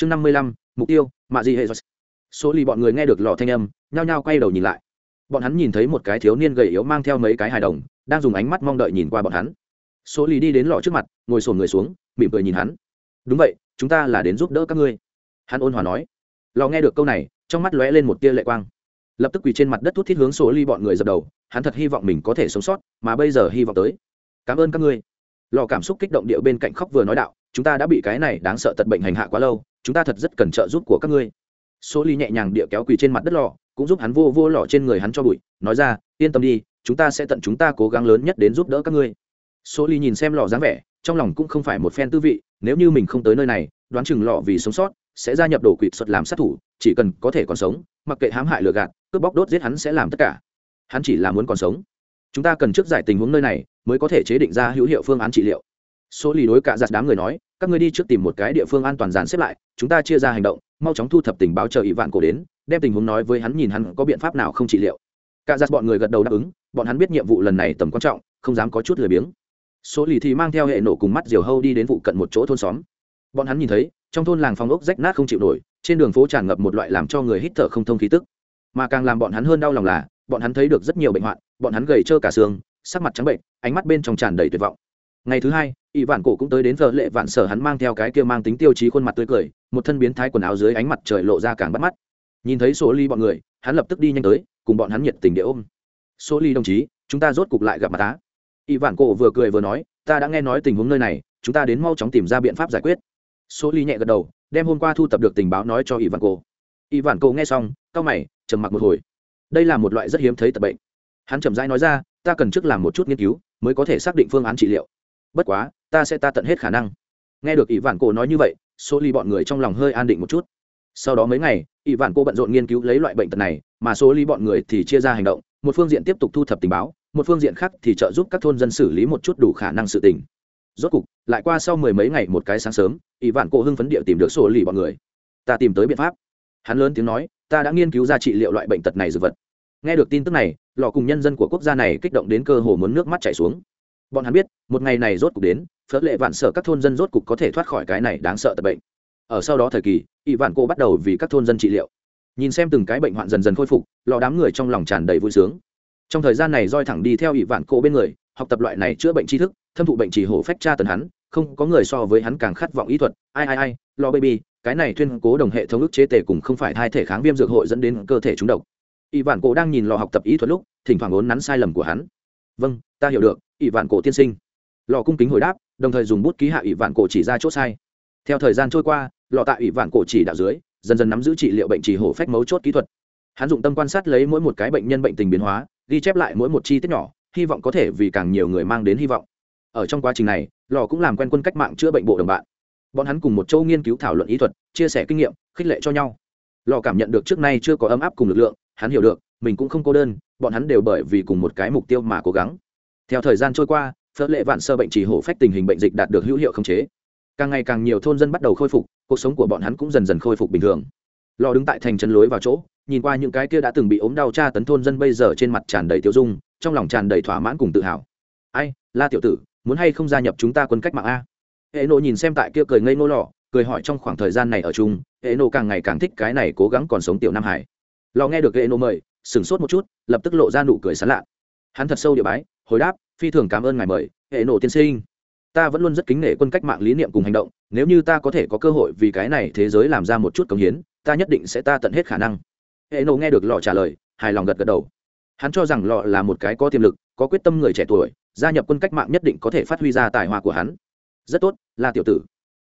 chương năm mươi lăm, mục tiêu, mạ gì hệ số lì bọn người nghe được lò thanh âm, nhao nhao quay đầu nhìn lại. Bọn hắn nhìn thấy một cái thiếu niên gầy yếu mang theo mấy cái hài đồng, đang dùng ánh mắt mong đợi nhìn qua bọn hắn. Số lì đi đến lò trước mặt, ngồi sồn người xuống, mỉm cười nhìn hắn. Đúng vậy, chúng ta là đến giúp đỡ các ngươi. Hắn ôn hòa nói. Lò nghe được câu này, trong mắt lóe lên một tia lệ quang. Lập tức quỳ trên mặt đất thút thít hướng số ly bọn người dập đầu, hắn thật hy vọng mình có thể sống sót, mà bây giờ hy vọng tới. Cảm ơn các ngươi. Lò cảm xúc kích động điệu bên cạnh khóc vừa nói đạo chúng ta đã bị cái này đáng sợ tật bệnh hành hạ quá lâu, chúng ta thật rất cần trợ giúp của các ngươi. Số ly nhẹ nhàng địa kéo quỳ trên mặt đất lò, cũng giúp hắn vô vô lò trên người hắn cho bụi, nói ra, yên tâm đi, chúng ta sẽ tận chúng ta cố gắng lớn nhất đến giúp đỡ các ngươi. Số ly nhìn xem lò dáng vẻ, trong lòng cũng không phải một phen tư vị, nếu như mình không tới nơi này, đoán chừng lò vì sống sót sẽ gia nhập đồ quỵt xuất làm sát thủ, chỉ cần có thể còn sống, mặc kệ hãm hại lừa gạt, cướp bóc đốt giết hắn sẽ làm tất cả. Hắn chỉ là muốn còn sống. Chúng ta cần trước giải tình huống nơi này, mới có thể chế định ra hữu hiệu phương án trị liệu số lì đối cả giặt đám người nói, các ngươi đi trước tìm một cái địa phương an toàn dàn xếp lại, chúng ta chia ra hành động, mau chóng thu thập tình báo chờ ỷ vạn cổ đến, đem tình huống nói với hắn nhìn hắn có biện pháp nào không trị liệu. Cả giặt bọn người gật đầu đáp ứng, bọn hắn biết nhiệm vụ lần này tầm quan trọng, không dám có chút lười biếng. Số lì thì mang theo hệ nổ cùng mắt diều hâu đi đến vụ cận một chỗ thôn xóm. Bọn hắn nhìn thấy, trong thôn làng phong ốc rách nát không chịu nổi, trên đường phố tràn ngập một loại làm cho người hít thở không thông khí tức. Mà càng làm bọn hắn hơn đau lòng là, bọn hắn thấy được rất nhiều bệnh hoạn, bọn hắn gầy trơ cả xương, sắc mặt trắng bệnh, ánh mắt bên trong tràn đầy tuyệt vọng ngày thứ hai, ỷ vạn cổ cũng tới đến giờ lệ vạn sở hắn mang theo cái kia mang tính tiêu chí khuôn mặt tươi cười, một thân biến thái quần áo dưới ánh mặt trời lộ ra càng bắt mắt. Nhìn thấy số ly bọn người, hắn lập tức đi nhanh tới, cùng bọn hắn nhiệt tình để ôm. Số ly đồng chí, chúng ta rốt cục lại gặp mặt tá ỷ vạn cổ vừa cười vừa nói, ta đã nghe nói tình huống nơi này, chúng ta đến mau chóng tìm ra biện pháp giải quyết. Số ly nhẹ gật đầu, đem hôm qua thu tập được tình báo nói cho ỷ vạn cổ. Ỷ vạn cổ nghe xong, cau mày, trầm mặc một hồi. Đây là một loại rất hiếm thấy tập bệnh. Hắn chậm rãi nói ra, ta cần trước làm một chút nghiên cứu, mới có thể xác định phương án trị liệu bất quá, ta sẽ ta tận hết khả năng. Nghe được ỷ vạn cổ nói như vậy số ly bọn người trong lòng hơi an định một chút. Sau đó mấy ngày, ỷ vạn cô bận rộn nghiên cứu lấy loại bệnh tật này, mà số ly bọn người thì chia ra hành động, một phương diện tiếp tục thu thập tình báo, một phương diện khác thì trợ giúp các thôn dân xử lý một chút đủ khả năng sự tình. Rốt cục, lại qua sau mười mấy ngày một cái sáng sớm, ỷ vạn cô hưng phấn địa tìm được số ly bọn người. Ta tìm tới biện pháp. Hắn lớn tiếng nói, ta đã nghiên cứu ra trị liệu loại bệnh tật này dược vật. Nghe được tin tức này, lò cùng nhân dân của quốc gia này kích động đến cơ hồ muốn nước mắt chảy xuống bọn hắn biết, một ngày này rốt cục đến, phớt lệ vạn sở các thôn dân rốt cục có thể thoát khỏi cái này đáng sợ tật bệnh. Ở sau đó thời kỳ ỵ vạn cô bắt đầu vì các thôn dân trị liệu. Nhìn xem từng cái bệnh hoạn dần dần khôi phục, lò đám người trong lòng tràn đầy vui sướng. Trong thời gian này roi thẳng đi theo ỵ vạn cô bên người, học tập loại này chữa bệnh tri thức, thâm thụ bệnh chỉ hổ phách tra tần hắn, không có người so với hắn càng khát vọng ý thuật. Ai ai ai lo baby, cái này tuyên cố đồng hệ thống ức chế tề cùng không phải hai thể kháng viêm dược hội dẫn đến cơ thể trúng độc. Ỵ vạn cô đang nhìn lò học tập ý thuật lúc, thỉnh thoảng ốn nắn sai lầm của hắn. Vâng ta hiểu được ỷ vạn cổ tiên sinh. Lò cung kính hồi đáp, đồng thời dùng bút ký hạ ỷ vạn cổ chỉ ra chỗ sai. Theo thời gian trôi qua, lò tại ỷ vạn cổ chỉ đạo dưới, dần dần nắm giữ trị liệu bệnh trì hổ phách mấu chốt kỹ thuật. Hắn dụng tâm quan sát lấy mỗi một cái bệnh nhân bệnh tình biến hóa, ghi chép lại mỗi một chi tiết nhỏ, hy vọng có thể vì càng nhiều người mang đến hy vọng. Ở trong quá trình này, lò cũng làm quen quân cách mạng chữa bệnh bộ đồng bạn. Bọn hắn cùng một châu nghiên cứu thảo luận ý thuật, chia sẻ kinh nghiệm, khích lệ cho nhau. Lò cảm nhận được trước nay chưa có ấm áp cùng lực lượng, hắn hiểu được, mình cũng không cô đơn, bọn hắn đều bởi vì cùng một cái mục tiêu mà cố gắng theo thời gian trôi qua, phớt lệ vạn sơ bệnh chỉ hổ phách tình hình bệnh dịch đạt được hữu hiệu khống chế. Càng ngày càng nhiều thôn dân bắt đầu khôi phục, cuộc sống của bọn hắn cũng dần dần khôi phục bình thường. Lò đứng tại thành chân lối vào chỗ, nhìn qua những cái kia đã từng bị ốm đau tra tấn thôn dân bây giờ trên mặt tràn đầy tiêu dung, trong lòng tràn đầy thỏa mãn cùng tự hào. Ai, la tiểu tử, muốn hay không gia nhập chúng ta quân cách mạng a? Hệ nộ nhìn xem tại kia cười ngây ngô lò, cười hỏi trong khoảng thời gian này ở chung hệ nộ càng ngày càng thích cái này cố gắng còn sống tiểu nam hải. Lò nghe được hệ nộ mời, sửng sốt một chút, lập tức lộ ra nụ cười sán lạ. Hắn thật sâu địa bái hồi đáp, phi thường cảm ơn ngài mời, hệ nổ tiên sinh. Ta vẫn luôn rất kính nể quân cách mạng lý niệm cùng hành động, nếu như ta có thể có cơ hội vì cái này thế giới làm ra một chút công hiến, ta nhất định sẽ ta tận hết khả năng. Hệ nổ nghe được lọ trả lời, hài lòng gật gật đầu. Hắn cho rằng lọ là một cái có tiềm lực, có quyết tâm người trẻ tuổi, gia nhập quân cách mạng nhất định có thể phát huy ra tài hoa của hắn. Rất tốt là tiểu tử.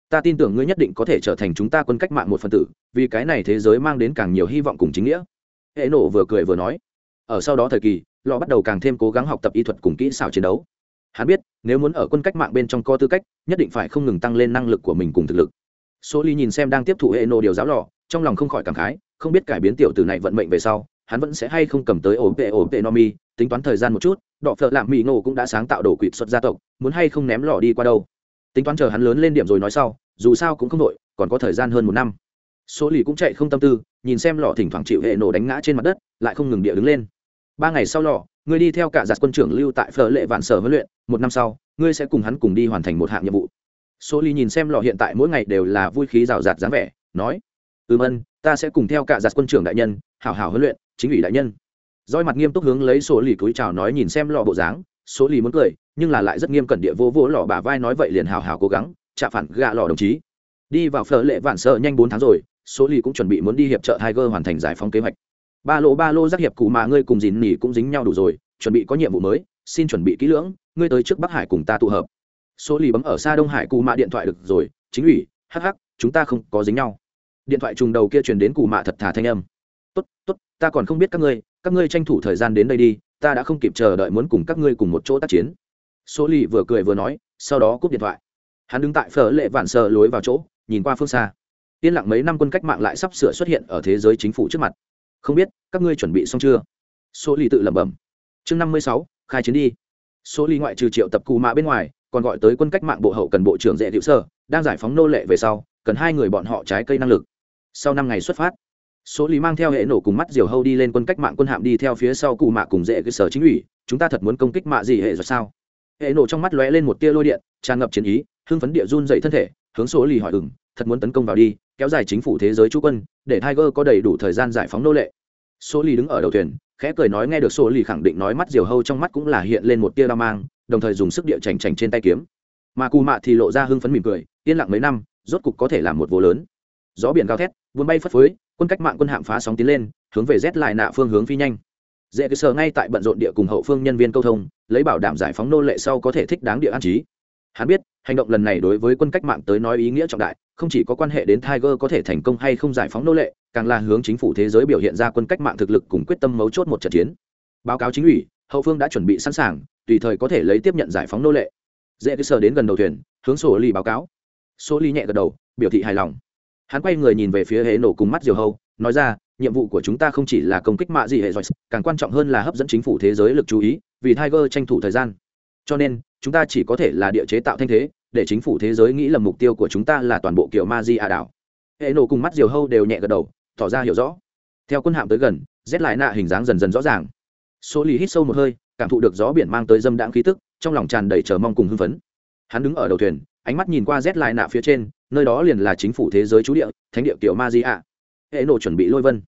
Ta tin tưởng ngươi nhất định có thể trở thành chúng ta quân cách mạng một phần tử, vì cái này thế giới mang đến càng nhiều hy vọng cùng chính nghĩa. Hệ nổ vừa cười vừa nói. Ở sau đó thời kỳ lò bắt đầu càng thêm cố gắng học tập y thuật cùng kỹ xảo chiến đấu. Hắn biết, nếu muốn ở quân cách mạng bên trong có tư cách, nhất định phải không ngừng tăng lên năng lực của mình cùng thực lực. Số ly nhìn xem đang tiếp thụ hệ nộ điều giáo lò, trong lòng không khỏi cảm khái, không biết cải biến tiểu tử này vận mệnh về sau, hắn vẫn sẽ hay không cầm tới ổn tệ ổn tệ no mi, tính toán thời gian một chút, đọ phợ lạm mỹ nổ cũng đã sáng tạo đổ quỵt xuất gia tộc, muốn hay không ném lò đi qua đâu. Tính toán chờ hắn lớn lên điểm rồi nói sau, dù sao cũng không đội còn có thời gian hơn một năm. Số lì cũng chạy không tâm tư, nhìn xem lò thỉnh thoảng chịu hệ nổ đánh ngã trên mặt đất, lại không ngừng địa đứng lên ba ngày sau lò, ngươi đi theo cả giặt quân trưởng lưu tại phở lệ vạn sở huấn luyện, một năm sau, ngươi sẽ cùng hắn cùng đi hoàn thành một hạng nhiệm vụ. Số ly nhìn xem lò hiện tại mỗi ngày đều là vui khí rào rạt dáng vẻ, nói, ừm ân, ta sẽ cùng theo cả giặt quân trưởng đại nhân, hảo hảo huấn luyện, chính ủy đại nhân. Roi mặt nghiêm túc hướng lấy số lì cúi chào nói nhìn xem lò bộ dáng số lì muốn cười, nhưng là lại rất nghiêm cẩn địa vô vô lò bả vai nói vậy liền hảo hảo cố gắng chạ phản gạ lò đồng chí. Đi vào phở lệ vạn sợ nhanh bốn tháng rồi số lì cũng chuẩn bị muốn đi hiệp trợ Tiger hoàn thành giải phóng kế hoạch ba lô ba lô giác hiệp cụ mà ngươi cùng dìn nỉ cũng dính nhau đủ rồi, chuẩn bị có nhiệm vụ mới, xin chuẩn bị kỹ lưỡng, ngươi tới trước bắc hải cùng ta tụ hợp. Số lì bấm ở xa đông hải cụ mạ điện thoại được rồi, chính ủy hh chúng ta không có dính nhau. Điện thoại trùng đầu kia truyền đến cụ mạ thật thà thanh âm. Tốt tốt, ta còn không biết các ngươi các ngươi tranh thủ thời gian đến đây đi, ta đã không kịp chờ đợi muốn cùng các ngươi cùng một chỗ tác chiến. Số lì vừa cười vừa nói, sau đó cúp điện thoại. Hắn đứng tại phở lệ vạn sợ lối vào chỗ, nhìn qua phương xa. Yên lặng mấy năm quân cách mạng lại sắp sửa xuất hiện ở thế giới chính phủ trước mặt không biết, các ngươi chuẩn bị xong chưa? Số lì tự lẩm bẩm. Chương năm mươi sáu, khai chiến đi. Số lì ngoại trừ triệu tập cù mạ bên ngoài, còn gọi tới quân cách mạng bộ hậu cần bộ trưởng dễ hữu sơ, đang giải phóng nô lệ về sau, cần hai người bọn họ trái cây năng lực. Sau năm ngày xuất phát số lý mang theo hệ nổ cùng mắt diều hâu đi lên quân cách mạng quân hạm đi theo phía sau cụ mạ cùng dễ cơ sở chính ủy. Chúng ta thật muốn công kích mạ gì hệ rồi sao? Hệ nổ trong mắt lóe lên một tia lôi điện, tràn ngập chiến ý, hưng phấn địa run dậy thân thể, hướng số lì hỏi ừng thật muốn tấn công vào đi kéo dài chính phủ thế giới chú quân, để tiger có đầy đủ thời gian giải phóng nô lệ. Số lì đứng ở đầu thuyền, khẽ cười nói nghe được số lì khẳng định nói mắt diều hâu trong mắt cũng là hiện lên một tia đao mang, đồng thời dùng sức địa chành chành trên tay kiếm. Mà cù mạ thì lộ ra hưng phấn mỉm cười, yên lặng mấy năm, rốt cục có thể làm một vô lớn. Gió biển cao thét, vươn bay phất phới, quân cách mạng quân hạm phá sóng tiến lên, hướng về rét lại nạ phương hướng phi nhanh. Dễ cơ sở ngay tại bận rộn địa cùng hậu phương nhân viên câu thông, lấy bảo đảm giải phóng nô lệ sau có thể thích đáng địa an trí. Hắn biết, hành động lần này đối với quân cách mạng tới nói ý nghĩa trọng đại không chỉ có quan hệ đến tiger có thể thành công hay không giải phóng nô lệ, càng là hướng chính phủ thế giới biểu hiện ra quân cách mạng thực lực cùng quyết tâm mấu chốt một trận chiến. Báo cáo chính ủy, hậu phương đã chuẩn bị sẵn sàng, tùy thời có thể lấy tiếp nhận giải phóng nô lệ. Dễ cứ sở đến gần đầu thuyền, hướng sổ ly báo cáo. Số ly nhẹ gật đầu, biểu thị hài lòng. Hắn quay người nhìn về phía hệ nổ cùng mắt diều hâu nói ra, nhiệm vụ của chúng ta không chỉ là công kích mạ gì hệ giỏi càng quan trọng hơn là hấp dẫn chính phủ thế giới lực chú ý, vì tiger tranh thủ thời gian. Cho nên, chúng ta chỉ có thể là địa chế tạo thanh thế để chính phủ thế giới nghĩ lầm mục tiêu của chúng ta là toàn bộ kiểu ma di a đảo. Hệ nổ cùng mắt diều hâu đều nhẹ gật đầu, tỏ ra hiểu rõ. Theo quân hạm tới gần rét lại nạ hình dáng dần dần rõ ràng. Số lì hít sâu một hơi, cảm thụ được gió biển mang tới dâm đãng khí tức, trong lòng tràn đầy chờ mong cùng hưng phấn. Hắn đứng ở đầu thuyền, ánh mắt nhìn qua rét lại nạ phía trên, nơi đó liền là chính phủ thế giới trú địa, thánh địa kiểu ma di A. hệ nổ chuẩn bị lôi vân.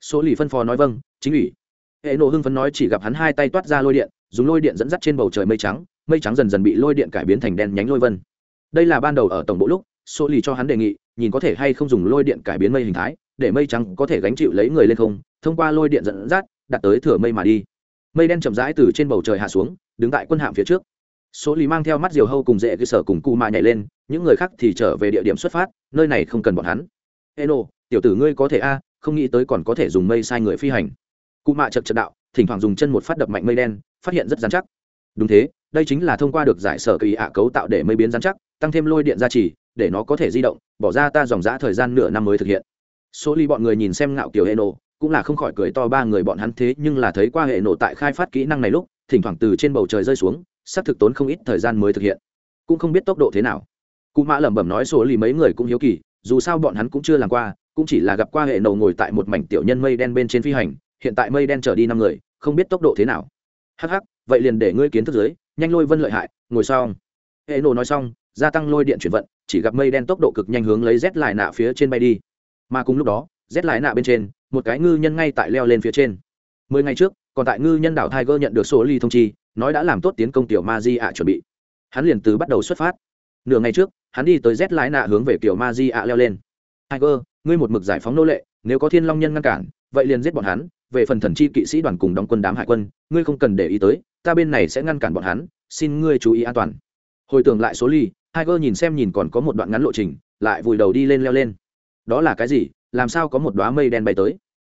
Số lì phân phó nói vâng chính ủy. Hệ nổ hưng phấn nói chỉ gặp hắn hai tay toát ra lôi điện, dùng lôi điện dẫn dắt trên bầu trời mây trắng mây trắng dần dần bị lôi điện cải biến thành đen nhánh lôi vân. Đây là ban đầu ở tổng bộ lúc số lì cho hắn đề nghị, nhìn có thể hay không dùng lôi điện cải biến mây hình thái, để mây trắng có thể gánh chịu lấy người lên không, thông qua lôi điện dẫn dắt, đặt tới thửa mây mà đi. Mây đen chậm rãi từ trên bầu trời hạ xuống, đứng tại quân hạm phía trước. Số lì mang theo mắt diều hâu cùng dễ cơ sở cùng cụ mà nhảy lên, những người khác thì trở về địa điểm xuất phát, nơi này không cần bọn hắn. Eno, tiểu tử ngươi có thể a, không nghĩ tới còn có thể dùng mây sai người phi hành. Cụ mạ chật chật đạo, thỉnh thoảng dùng chân một phát đập mạnh mây đen, phát hiện rất dán chắc. Đúng thế đây chính là thông qua được giải sở kỳ ạ cấu tạo để mây biến rắn chắc, tăng thêm lôi điện gia trì, để nó có thể di động, bỏ ra ta dòng giã thời gian nửa năm mới thực hiện. Số ly bọn người nhìn xem ngạo kiểu hệ nổ, cũng là không khỏi cười to ba người bọn hắn thế nhưng là thấy qua hệ nổ tại khai phát kỹ năng này lúc, thỉnh thoảng từ trên bầu trời rơi xuống sắp thực tốn không ít thời gian mới thực hiện. Cũng không biết tốc độ thế nào. Cụ mã lẩm bẩm nói số lì mấy người cũng hiếu kỳ, dù sao bọn hắn cũng chưa làm qua, cũng chỉ là gặp qua hệ nổ ngồi tại một mảnh tiểu nhân mây đen bên trên phi hành, hiện tại mây đen trở đi năm người, không biết tốc độ thế nào. Hắc hắc, vậy liền để ngươi kiến thức giới nhanh lôi vân lợi hại, ngồi xong. Hệ nổ nói xong, gia tăng lôi điện chuyển vận, chỉ gặp mây đen tốc độ cực nhanh hướng lấy rét lại nạ phía trên bay đi. Mà cùng lúc đó rét lại nạ bên trên, một cái ngư nhân ngay tại leo lên phía trên. Mười ngày trước, còn tại ngư nhân đảo tiger nhận được số ly thông chi, nói đã làm tốt tiến công tiểu ma di ạ chuẩn bị. Hắn liền từ bắt đầu xuất phát. Nửa ngày trước, hắn đi tới rét lái nạ hướng về kiểu ma di ạ leo lên. Tiger, ngươi một mực giải phóng nô lệ, nếu có thiên long nhân ngăn cản, vậy liền giết bọn hắn về phần thần chi kỵ sĩ đoàn cùng đóng quân đám hải quân, ngươi không cần để ý tới, ta bên này sẽ ngăn cản bọn hắn, xin ngươi chú ý an toàn. Hồi tưởng lại số ly, tiger nhìn xem nhìn còn có một đoạn ngắn lộ trình, lại vùi đầu đi lên leo lên. Đó là cái gì? Làm sao có một đoá mây đen bay tới?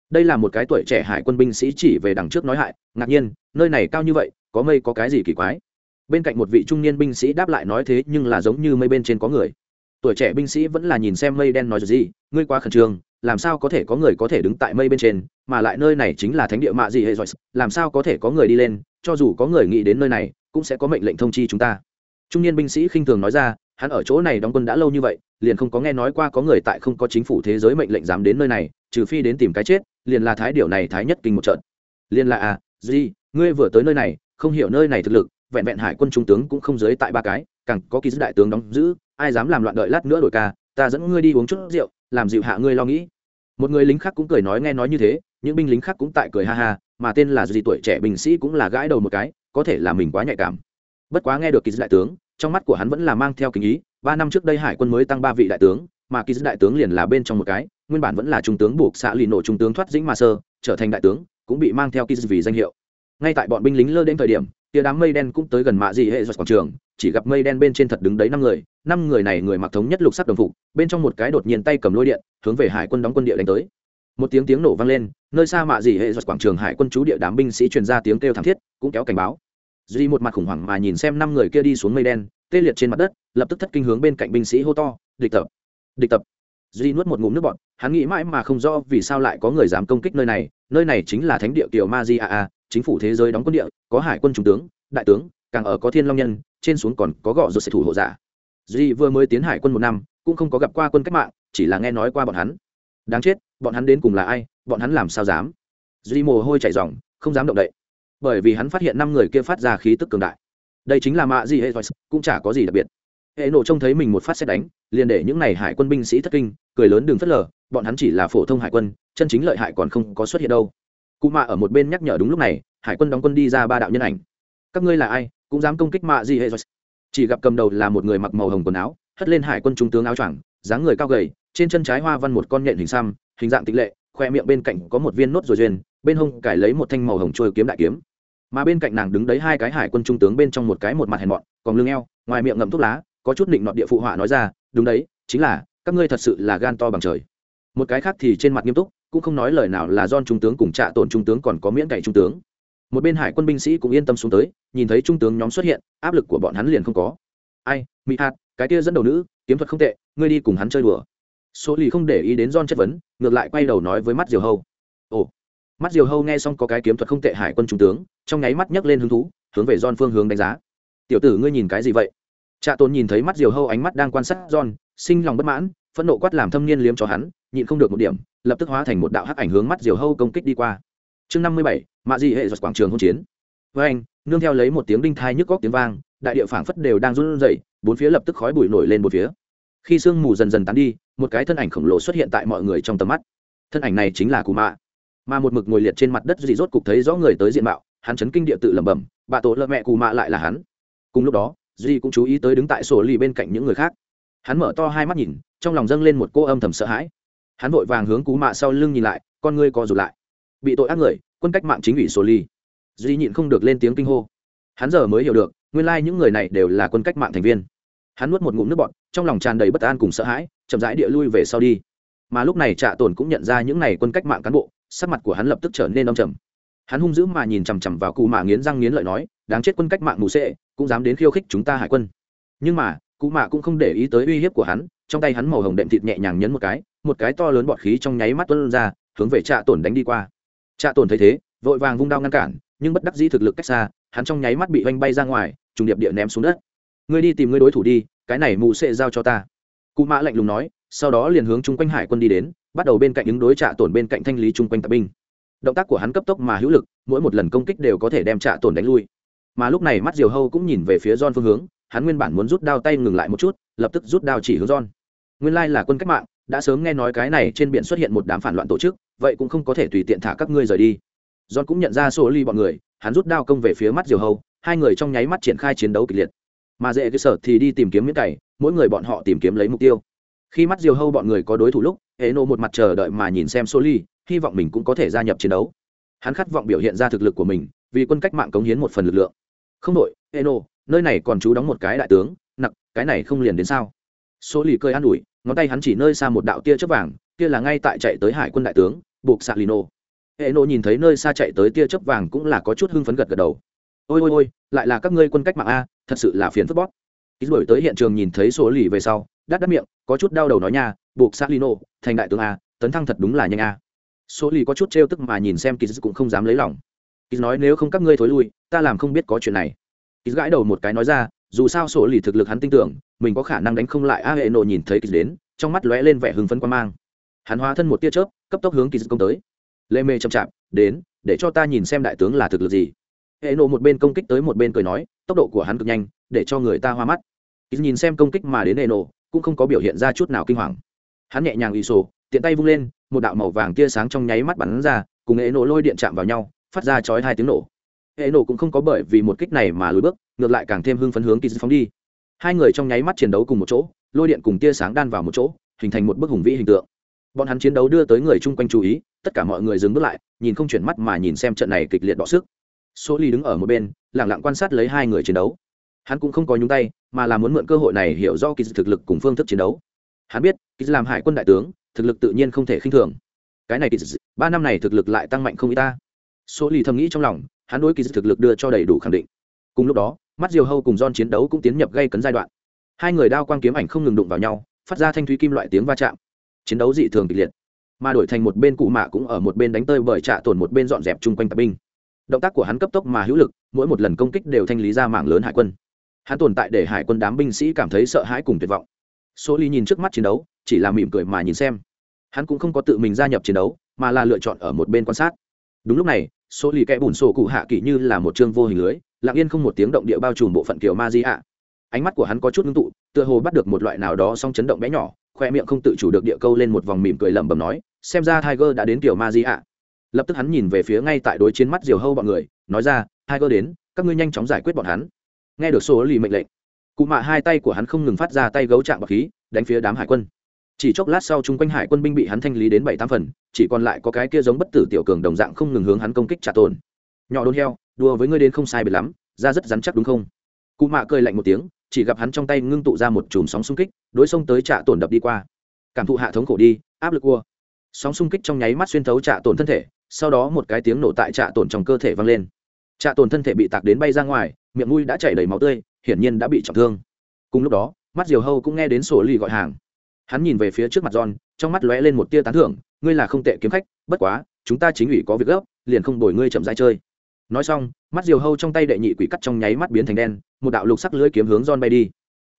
Đây là một cái tuổi trẻ hải quân binh sĩ chỉ về đằng trước nói hại, ngạc nhiên, nơi này cao như vậy, có mây có cái gì kỳ quái? Bên cạnh một vị trung niên binh sĩ đáp lại nói thế nhưng là giống như mây bên trên có người tuổi trẻ binh sĩ vẫn là nhìn xem mây đen nói gì, ngươi quá khẩn trương, làm sao có thể có người có thể đứng tại mây bên trên, mà lại nơi này chính là thánh địa mạ gì hệ giỏi làm sao có thể có người đi lên, cho dù có người nghĩ đến nơi này, cũng sẽ có mệnh lệnh thông chi chúng ta. Trung niên binh sĩ khinh thường nói ra, hắn ở chỗ này đóng quân đã lâu như vậy, liền không có nghe nói qua có người tại không có chính phủ thế giới mệnh lệnh dám đến nơi này, trừ phi đến tìm cái chết, liền là thái điều này thái nhất kinh một trận. Liền là à gì ngươi vừa tới nơi này, không hiểu nơi này thực lực, vẹn vẹn hải quân trung tướng cũng không dưới tại ba cái, càng có ký đại tướng đóng giữ ai dám làm loạn đợi lát nữa đổi ca, ta dẫn ngươi đi uống chút rượu, làm dịu hạ ngươi lo nghĩ. Một người lính khác cũng cười nói nghe nói như thế, những binh lính khác cũng tại cười ha ha, mà tên là gì tuổi trẻ binh sĩ cũng là gãi đầu một cái, có thể là mình quá nhạy cảm. Bất quá nghe được kỳ đại tướng, trong mắt của hắn vẫn là mang theo kính ý, ba năm trước đây hải quân mới tăng ba vị đại tướng, mà kỳ đại tướng liền là bên trong một cái, nguyên bản vẫn là trung tướng buộc xạ lì nổ trung tướng thoát dĩnh mà sơ, trở thành đại tướng, cũng bị mang theo kỳ vì danh hiệu. Ngay tại bọn binh lính lơ đến thời điểm, tia đám mây đen cũng tới gần mạ dị hệ giật quảng trường, chỉ gặp mây đen bên trên thật đứng đấy năm người năm người này người mặc thống nhất lục sắc đồng phục, bên trong một cái đột nhiên tay cầm lôi điện, hướng về hải quân đóng quân địa đánh tới. Một tiếng tiếng nổ vang lên, nơi xa mạ gì hệ giật quảng trường hải quân chú địa đám binh sĩ truyền ra tiếng kêu thảm thiết, cũng kéo cảnh báo. Duy một mặt khủng hoảng mà nhìn xem năm người kia đi xuống mây đen, tê liệt trên mặt đất, lập tức thất kinh hướng bên cạnh binh sĩ hô to, địch tập! Địch tập! Duy nuốt một ngụm nước bọt, hắn nghĩ mãi mà không rõ vì sao lại có người dám công kích nơi này nơi này chính là thánh địa Tiểu ma di a chính phủ thế giới đóng quân địa, có hải quân trung tướng, đại tướng, càng ở có thiên long nhân, trên xuống còn có gọ rồi sẽ thủ hộ giả duy vừa mới tiến hải quân một năm, cũng không có gặp qua quân cách mạng, chỉ là nghe nói qua bọn hắn. Đáng chết, bọn hắn đến cùng là ai, bọn hắn làm sao dám? Duy mồ hôi chảy ròng, không dám động đậy. Bởi vì hắn phát hiện năm người kia phát ra khí tức cường đại. Đây chính là mạ gì hệ cũng chả có gì đặc biệt. Hệ nộ trông thấy mình một phát xét đánh, liền để những n à y hải quân binh sĩ thất kinh, cười lớn đừng phớt lờ, bọn hắn chỉ là phổ thông hải quân, chân chính lợi hại còn không có xuất hiện đâu. Cụ mạ ở một bên nhắc nhở đúng lúc này, hải quân đóng quân đi ra ba đạo nhân ảnh. Các ngươi là ai, cũng dám công kích mạ gì hệ chỉ gặp cầm đầu là một người mặc màu hồng quần áo, hất lên hải quân trung tướng áo choàng, dáng người cao gầy, trên chân trái hoa văn một con nhện hình xăm, hình dạng tịch lệ, khoe miệng bên cạnh có một viên nốt rồi duyên, bên hông cải lấy một thanh màu hồng trôi kiếm đại kiếm. Mà bên cạnh nàng đứng đấy hai cái hải quân trung tướng bên trong một cái một mặt hèn mọn, còn lưng eo, ngoài miệng ngậm thuốc lá, có chút định nọt địa phụ họa nói ra, đúng đấy, chính là, các ngươi thật sự là gan to bằng trời. Một cái khác thì trên mặt nghiêm túc, cũng không nói lời nào là don trung tướng cùng trạ tổn trung tướng còn có miễn cậy trung tướng một bên hải quân binh sĩ cũng yên tâm xuống tới, nhìn thấy trung tướng nhóm xuất hiện, áp lực của bọn hắn liền không có. Ai mỹ hạt, cái kia dẫn đầu nữ, kiếm thuật không tệ, ngươi đi cùng hắn chơi đùa. Số lì không để ý đến don chất vấn, ngược lại quay đầu nói với mắt diều hâu. Ồ. Mắt diều hâu nghe xong có cái kiếm thuật không tệ hải quân trung tướng, trong nháy mắt nhấc lên hứng thú, hướng về don phương hướng đánh giá. Tiểu tử ngươi nhìn cái gì vậy? Trạ tồn nhìn thấy mắt diều hâu ánh mắt đang quan sát don sinh lòng bất mãn, phẫn nộ quát làm thâm niên liếm cho hắn, nhịn không được một điểm, lập tức hóa thành một đạo hắc ảnh hướng mắt diều hâu công kích đi qua chương năm mươi bảy, mạ dị hệ giật quảng trường hỗn chiến. Với anh, nương theo lấy một tiếng đinh thai nhức góc tiếng vang, đại địa phảng phất đều đang run rẩy, bốn phía lập tức khói bụi nổi lên một phía. Khi sương mù dần dần tán đi, một cái thân ảnh khổng lồ xuất hiện tại mọi người trong tầm mắt. Thân ảnh này chính là cù mạ. Mà một mực ngồi liệt trên mặt đất dị rốt cục thấy rõ người tới diện mạo, hắn chấn kinh địa tự lẩm bẩm, bà tổ lợ mẹ cù mạ lại là hắn. Cùng lúc đó, duy cũng chú ý tới đứng tại sổ lì bên cạnh những người khác. Hắn mở to hai mắt nhìn, trong lòng dâng lên một cô âm thầm sợ hãi. Hắn vội vàng hướng cú mạ sau lưng nhìn lại, con ngươi co rụt lại bị tội ác người, quân cách mạng chính ủy sô ly. Duy nhịn không được lên tiếng kinh hô. Hắn giờ mới hiểu được, nguyên lai、like、những người này đều là quân cách mạng thành viên. Hắn nuốt một ngụm nước bọt, trong lòng tràn đầy bất an cùng sợ hãi, chậm rãi địa lui về sau đi. Mà lúc này trạ tồn cũng nhận ra những n à y quân cách mạng cán bộ, sắc mặt của hắn lập tức trở nên đông trầm. Hắn hung dữ mà nhìn chằm chằm vào cụ mạ nghiến răng nghiến lợi nói, đáng chết quân cách mạng mù sệ, cũng dám đến khiêu khích chúng ta hải quân. Nhưng mà cụ mạ cũng không để ý tới uy hiếp của hắn, trong tay hắn màu hồng đệm thịt nhẹ nhàng nhấn một cái một cái to lớn bọt khí trong nháy mắt tuân ra, hướng về trạ tồn đánh đi qua trạ tổn thấy thế, vội vàng vung đao ngăn cản, nhưng bất đắc dĩ thực lực cách xa, hắn trong nháy mắt bị oanh bay ra ngoài, trùng điệp địa ném xuống đất. Ngươi đi tìm ngươi đối thủ đi, cái này mù sẽ giao cho ta. Cụ Mã lạnh lùng nói, sau đó liền hướng chung quanh hải quân đi đến, bắt đầu bên cạnh ứng đối trạ tổn bên cạnh thanh lý chung quanh tập binh. Động tác của hắn cấp tốc mà hữu lực, mỗi một lần công kích đều có thể đem trạ tổn đánh lui. Mà lúc này mắt diều hâu cũng nhìn về phía don phương hướng, hắn nguyên bản muốn rút đao tay ngừng lại một chút, lập tức rút đao chỉ hướng don nguyên lai là quân cách mạng đã sớm nghe nói cái này trên biển xuất hiện một đám phản loạn tổ chức, vậy cũng không có thể tùy tiện thả các ngươi rời đi. John cũng nhận ra sổ ly bọn người, hắn rút đao công về phía mắt diều hâu, hai người trong nháy mắt triển khai chiến đấu kịch liệt. Mà dễ cơ sở thì đi tìm kiếm miếng cày, mỗi người bọn họ tìm kiếm lấy mục tiêu. Khi mắt diều hâu bọn người có đối thủ lúc hệ nộ một mặt chờ đợi mà nhìn xem số ly, hy vọng mình cũng có thể gia nhập chiến đấu. Hắn khát vọng biểu hiện ra thực lực của mình, vì quân cách mạng cống hiến một phần lực lượng. Không đội, eno, nơi này còn chú đóng một cái đại tướng, nặc, cái này không liền đến sao? Số lì cười an ủi ngón tay hắn chỉ nơi xa một đạo tia chớp vàng, kia là ngay tại chạy tới hải quân đại tướng, buộc xạ lino eno nhìn thấy nơi xa chạy tới tia chớp vàng cũng là có chút hưng phấn gật gật đầu. Ôi ôi ôi, lại là các ngươi quân cách mạng a, thật sự là phiền phức bót ít đuổi tới hiện trường nhìn thấy số lì về sau, đắt đắt miệng, có chút đau đầu nói nha, buộc xạ lino thành đại tướng a, tấn thăng thật đúng là nhanh a. Số lì có chút trêu tức mà nhìn xem Kiz cũng không dám lấy lòng. Kiz nói, nếu không các ngươi thối lui, ta làm không biết có chuyện này. Kiz gãi đầu một cái nói ra dù sao số lì thực lực hắn tin tưởng, mình có khả năng đánh không lại a hệ nộ nhìn thấy kỳ đến, trong mắt lóe lên vẻ hưng phấn quan mang. Hắn hóa thân một tia chớp, cấp tốc hướng kỳ công tới. Lê mê chậm chạp, đến, để cho ta nhìn xem đại tướng là thực lực gì. Hệ nộ một bên công kích tới một bên cười nói, tốc độ của hắn cực nhanh, để cho người ta hoa mắt. Kỳ nhìn xem công kích mà đến hệ nộ cũng không có biểu hiện ra chút nào kinh hoàng. Hắn nhẹ nhàng ì sổ, tiện tay vung lên, một đạo màu vàng tia sáng trong nháy mắt bắn ra, cùng hệ nộ lôi điện chạm vào nhau, phát ra chói hai tiếng nổ. Hệ nổ cũng không có bởi vì một kích này mà lùi bước ngược lại càng thêm hưng phấn hướng kỳ phóng đi. Hai người trong nháy mắt chiến đấu cùng một chỗ, lôi điện cùng tia sáng đan vào một chỗ, hình thành một bức hùng vĩ hình tượng. Bọn hắn chiến đấu đưa tới người chung quanh chú ý, tất cả mọi người dừng bước lại, nhìn không chuyển mắt mà nhìn xem trận này kịch liệt đọ sức. Số ly đứng ở một bên lẳng lặng quan sát lấy hai người chiến đấu. Hắn cũng không có nhúng tay, mà là muốn mượn cơ hội này hiểu do kỳ thực lực cùng phương thức chiến đấu. Hắn biết kỳ làm hải quân đại tướng, thực lực tự nhiên không thể khinh thường. Cái này kỳ ba năm này thực lực lại tăng mạnh không y ta. Số ly thầm nghĩ trong lòng, hắn đối kỳ thực lực đưa cho đầy đủ khẳng định. Cùng lúc đó mắt diều hâu cùng don chiến đấu cũng tiến nhập gây cấn giai đoạn. Hai người đao quang kiếm ảnh không ngừng đụng vào nhau, phát ra thanh thúy kim loại tiếng va chạm. Chiến đấu dị thường kịch liệt, mà đổi thành một bên cụ mạ cũng ở một bên đánh tơi bởi trạ tổn một bên dọn dẹp chung quanh tạp binh. Động tác của hắn cấp tốc mà hữu lực, mỗi một lần công kích đều thanh lý ra mạng lớn hải quân. Hắn tồn tại để hải quân đám binh sĩ cảm thấy sợ hãi cùng tuyệt vọng. Số ly nhìn trước mắt chiến đấu, chỉ là mỉm cười mà nhìn xem. Hắn cũng không có tự mình gia nhập chiến đấu, mà là lựa chọn ở một bên quan sát. Đúng lúc này số ly kẽ bùn sổ cụ hạ kỷ như là một chương vô hình lưới lặng yên không một tiếng động địa bao trùm bộ phận kiểu ma di ạ. Ánh mắt của hắn có chút ngưng tụ, tựa hồ bắt được một loại nào đó song chấn động bé nhỏ, khoe miệng không tự chủ được địa câu lên một vòng mỉm cười lẩm bẩm nói, xem ra tiger đã đến kiểu ma di ạ. Lập tức hắn nhìn về phía ngay tại đối chiến mắt diều hâu bọn người, nói ra, tiger đến, các ngươi nhanh chóng giải quyết bọn hắn. Nghe được số lì mệnh lệnh, cụ mạ hai tay của hắn không ngừng phát ra tay gấu chạm bọc khí, đánh phía đám hải quân. Chỉ chốc lát sau chung quanh hải quân binh bị hắn thanh lý đến bảy tám phần, chỉ còn lại có cái kia giống bất tử tiểu cường đồng dạng không ngừng hướng hắn công kích trả tồn nhỏ đôn heo đùa với ngươi đến không sai biệt lắm ra rất rắn chắc đúng không? Cụ mạ cười lạnh một tiếng, chỉ gặp hắn trong tay ngưng tụ ra một chùm sóng xung kích, đối xông tới trạ tổn đập đi qua. Cảm thụ hạ thống khổ đi, áp lực cua. Sóng xung kích trong nháy mắt xuyên thấu trạ tổn thân thể, sau đó một cái tiếng nổ tại trạ tổn trong cơ thể vang lên. Trạ tổn thân thể bị tạc đến bay ra ngoài, miệng mũi đã chảy đầy máu tươi, hiển nhiên đã bị trọng thương. Cùng lúc đó, mắt diều hâu cũng nghe đến sổ ly gọi hàng. Hắn nhìn về phía trước mặt john, trong mắt lóe lên một tia tán thưởng, ngươi là không tệ kiếm khách, bất quá, chúng ta chính ủy có việc gấp, liền không đổi ngươi chậm rãi chơi nói xong, mắt diều hâu trong tay đệ nhị quỷ cắt trong nháy mắt biến thành đen, một đạo lục sắc lưỡi kiếm hướng John bay đi.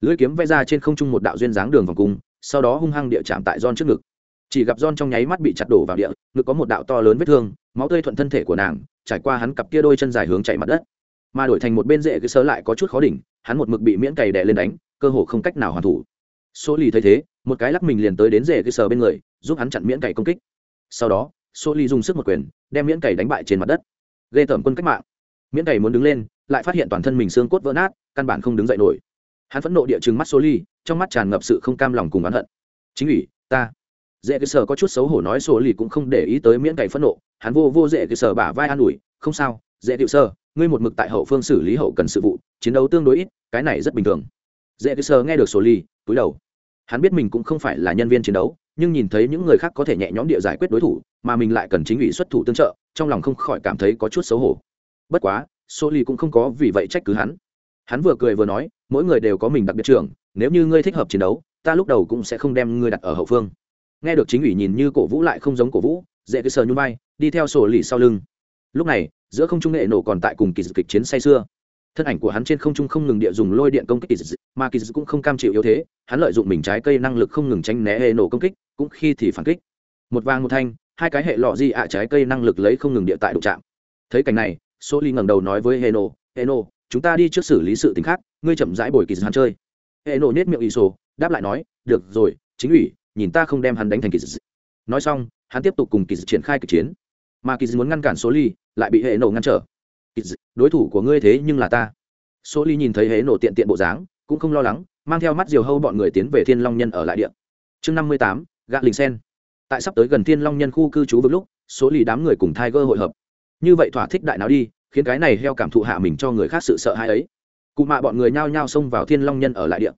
Lưỡi kiếm vẽ ra trên không trung một đạo duyên dáng đường vòng cung, sau đó hung hăng địa chạm tại John trước ngực. Chỉ gặp John trong nháy mắt bị chặt đổ vào địa, ngực có một đạo to lớn vết thương, máu tươi thuận thân thể của nàng, trải qua hắn cặp kia đôi chân dài hướng chạy mặt đất. Mà đổi thành một bên rễ cứ sớ lại có chút khó đỉnh, hắn một mực bị miễn cày đè lên đánh, cơ hồ không cách nào hoàn thủ. Số lì thấy thế, một cái lắc mình liền tới đến rễ cứ sờ bên người, giúp hắn chặn miễn cày công kích. Sau đó số lì dùng sức một quyền, đem miễn cày đánh bại trên mặt đất ghê tởm quân cách mạng. Miễn cày muốn đứng lên, lại phát hiện toàn thân mình xương cốt vỡ nát, căn bản không đứng dậy nổi. Hắn phẫn nộ địa chừng mắt số ly trong mắt tràn ngập sự không cam lòng cùng oán hận. Chính ủy, ta. Dễ cơ sở có chút xấu hổ nói số ly cũng không để ý tới miễn cày phẫn nộ, hắn vô vô dễ cơ sở bả vai an ủi, không sao, dễ điệu sơ, ngươi một mực tại hậu phương xử lý hậu cần sự vụ, chiến đấu tương đối ít, cái này rất bình thường. Dễ cơ sở nghe được số ly túi đầu. Hắn biết mình cũng không phải là nhân viên chiến đấu nhưng nhìn thấy những người khác có thể nhẹ nhõm địa giải quyết đối thủ, mà mình lại cần chính ủy xuất thủ tương trợ, trong lòng không khỏi cảm thấy có chút xấu hổ. Bất quá số ly cũng không có vì vậy trách cứ hắn. Hắn vừa cười vừa nói, mỗi người đều có mình đặc biệt trưởng, nếu như ngươi thích hợp chiến đấu, ta lúc đầu cũng sẽ không đem ngươi đặt ở hậu phương. Nghe được chính ủy nhìn như cổ vũ lại không giống cổ vũ, dễ cứ sờ nhung bay đi theo sổ lì sau lưng. Lúc này, giữa không trung nghệ nổ còn tại cùng kỳ kịch chiến say xưa thân ảnh của hắn trên không trung không ngừng địa dùng lôi điện công kích kỳ dị mà kỳ dị cũng không cam chịu yếu thế, hắn lợi dụng mình trái cây năng lực không ngừng tránh né hệ nổ công kích cũng khi thì phản kích. Một vàng một thanh, hai cái hệ lọ di ạ trái cây năng lực lấy không ngừng địa tại đụng chạm. Thấy cảnh này số ly ngẩng đầu nói với hệ nổ hệ nổ chúng ta đi trước xử lý sự t khác, ngươi chậm rãi bồi kỳ dị hắn chơi. Hệ nổ nết miệng ý sổ đáp lại nói, được rồi, chính ủy, nhìn ta không đem hắn đánh thành kỳ dị. Nói xong, hắn tiếp tục cùng kỳ dị triển khai kịch chiến. Mà kỳ dị muốn ngăn cản số ly, lại bị hệ nổ ngăn trở. Đối thủ của ngươi thế nhưng là ta. Số ly nhìn thấy hệ nổ tiện tiện bộ dáng, cũng không lo lắng, mang theo mắt diều hâu bọn người tiến về thiên long nhân ở lại địa. Chương năm mươi tám gạ linh sen. Tại sắp tới gần thiên long nhân khu cư trú vực lúc, số lì đám người cùng tiger hội hợp. Như vậy thỏa thích đại nào đi, khiến cái này heo cảm thụ hạ mình cho người khác sự sợ hãi ấy. Cụ mạ bọn người nhao nhao xông vào thiên long nhân ở lại địa.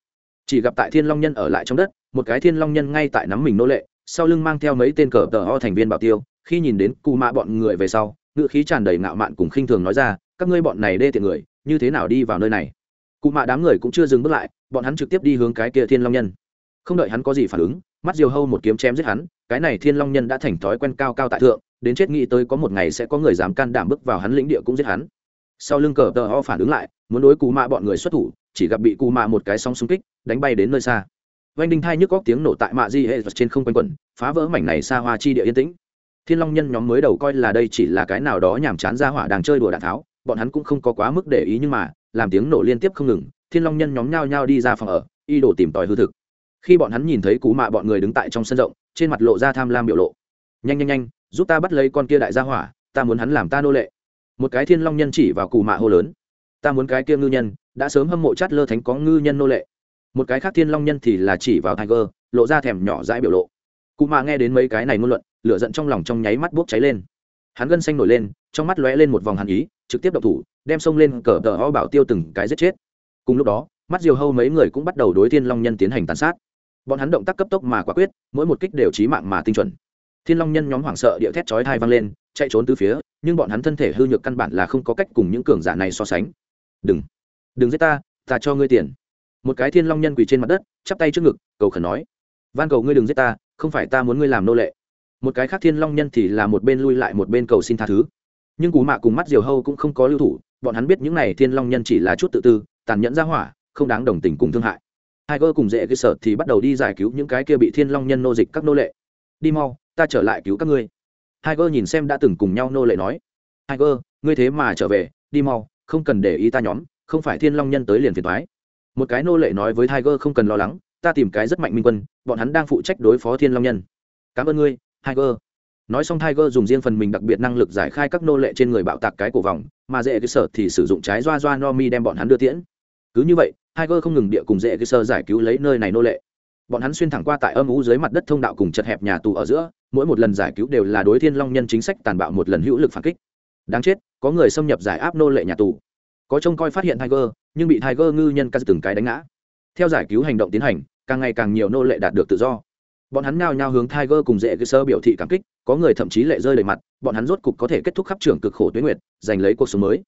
Chỉ gặp tại thiên long nhân ở lại trong đất, một cái thiên long nhân ngay tại nắm mình nô lệ, sau lưng mang theo mấy tên cờ tờ ho thành viên bảo tiêu. Khi nhìn đến cụ mạ bọn người về sau, ngựa khí tràn đầy ngạo mạn cùng khinh thường nói ra, các ngươi bọn này đê tiện người, như thế nào đi vào nơi này? Cụ mạ đám người cũng chưa dừng bước lại, bọn hắn trực tiếp đi hướng cái kia thiên long nhân không đợi hắn có gì phản ứng, mắt diều hâu một kiếm chém giết hắn, cái này thiên long nhân đã thành thói quen cao cao tại thượng, đến chết nghĩ tới có một ngày sẽ có người dám can đảm bước vào hắn lĩnh địa cũng giết hắn. Sau lưng cờ tờ ho phản ứng lại, muốn đối cụ mạ bọn người xuất thủ, chỉ gặp bị cụ mạ một cái sóng xung kích, đánh bay đến nơi xa. Vanh đinh thai nhức góc tiếng nổ tại mạ di hệ trên không quanh quẩn, phá vỡ mảnh này xa hoa chi địa yên tĩnh. Thiên long nhân nhóm mới đầu coi là đây chỉ là cái nào đó nhàm chán ra hỏa đang chơi đùa đạn tháo, bọn hắn cũng không có quá mức để ý nhưng mà, làm tiếng nổ liên tiếp không ngừng, thiên long nhân nhóm nhao nhao đi ra phòng ở y đổ tìm tòi hư thực khi bọn hắn nhìn thấy cú mạ bọn người đứng tại trong sân rộng, trên mặt lộ ra tham lam biểu lộ. Nhanh nhanh nhanh, giúp ta bắt lấy con kia đại gia hỏa, ta muốn hắn làm ta nô lệ. Một cái thiên long nhân chỉ vào cù mạ hô lớn. Ta muốn cái kia ngư nhân, đã sớm hâm mộ chát lơ thánh có ngư nhân nô lệ. Một cái khác thiên long nhân thì là chỉ vào tiger, lộ ra thèm nhỏ dãi biểu lộ. Cụ mạ nghe đến mấy cái này ngôn luận, lửa giận trong lòng trong nháy mắt bốc cháy lên. Hắn gân xanh nổi lên, trong mắt lóe lên một vòng hàn ý, trực tiếp đập thủ, đem xông lên cờ tờ ho bảo tiêu từng cái giết chết. Cùng lúc đó, mắt diều hâu mấy người cũng bắt đầu đối thiên long nhân tiến hành tàn sát bọn hắn động tác cấp tốc mà quả quyết, mỗi một kích đều trí mạng mà tinh chuẩn. Thiên long nhân nhóm hoảng sợ địa thét chói thai vang lên, chạy trốn từ phía, nhưng bọn hắn thân thể hư nhược căn bản là không có cách cùng những cường giả này so sánh. Đừng đừng giết ta ta cho ngươi tiền. Một cái thiên long nhân quỳ trên mặt đất, chắp tay trước ngực, cầu khẩn nói, van cầu ngươi đừng giết ta, không phải ta muốn ngươi làm nô lệ. Một cái khác thiên long nhân thì là một bên lui lại một bên cầu xin tha thứ. Nhưng cú mạ cùng mắt diều hâu cũng không có lưu thủ, bọn hắn biết những này thiên long nhân chỉ là chút tự tư, tàn nhẫn ra hỏa, không đáng đồng tình cùng thương hại. Tiger cùng dễ cơ sở thì bắt đầu đi giải cứu những cái kia bị thiên long nhân nô dịch các nô lệ. Đi mau ta trở lại cứu các ngươi. Tiger nhìn xem đã từng cùng nhau nô lệ nói. Tiger, ngươi thế mà trở về đi mau không cần để ý ta nhóm không phải thiên long nhân tới liền phiền toái. một cái nô lệ nói với tiger không cần lo lắng ta tìm cái rất mạnh minh quân bọn hắn đang phụ trách đối phó thiên long nhân. Cảm ơn ngươi tiger. Nói xong tiger dùng riêng phần mình đặc biệt năng lực giải khai các nô lệ trên người bạo tạc cái cổ vòng mà dễ cơ sở thì sử dụng trái doa doa no mi đem bọn hắn đưa tiễn. Cứ như vậy tiger không ngừng địa cùng dễ cái sơ giải cứu lấy nơi này nô lệ. Bọn hắn xuyên thẳng qua tại âm u dưới mặt đất thông đạo cùng chật hẹp nhà tù ở giữa, mỗi một lần giải cứu đều là đối thiên long nhân chính sách tàn bạo một lần hữu lực phản kích. Đáng chết, có người xâm nhập giải áp nô lệ nhà tù. Có trông coi phát hiện tiger, nhưng bị tiger ngư nhân cắt từng cái đánh ngã. Theo giải cứu hành động tiến hành, càng ngày càng nhiều nô lệ đạt được tự do. Bọn hắn nhao nhao hướng tiger cùng dễ cái sơ biểu thị cảm kích, có người thậm chí lệ rơi đầy mặt, bọn hắn rốt cục có thể kết thúc khắp trường cực khổ tuyết nguyệt, giành lấy cuộc sống mới.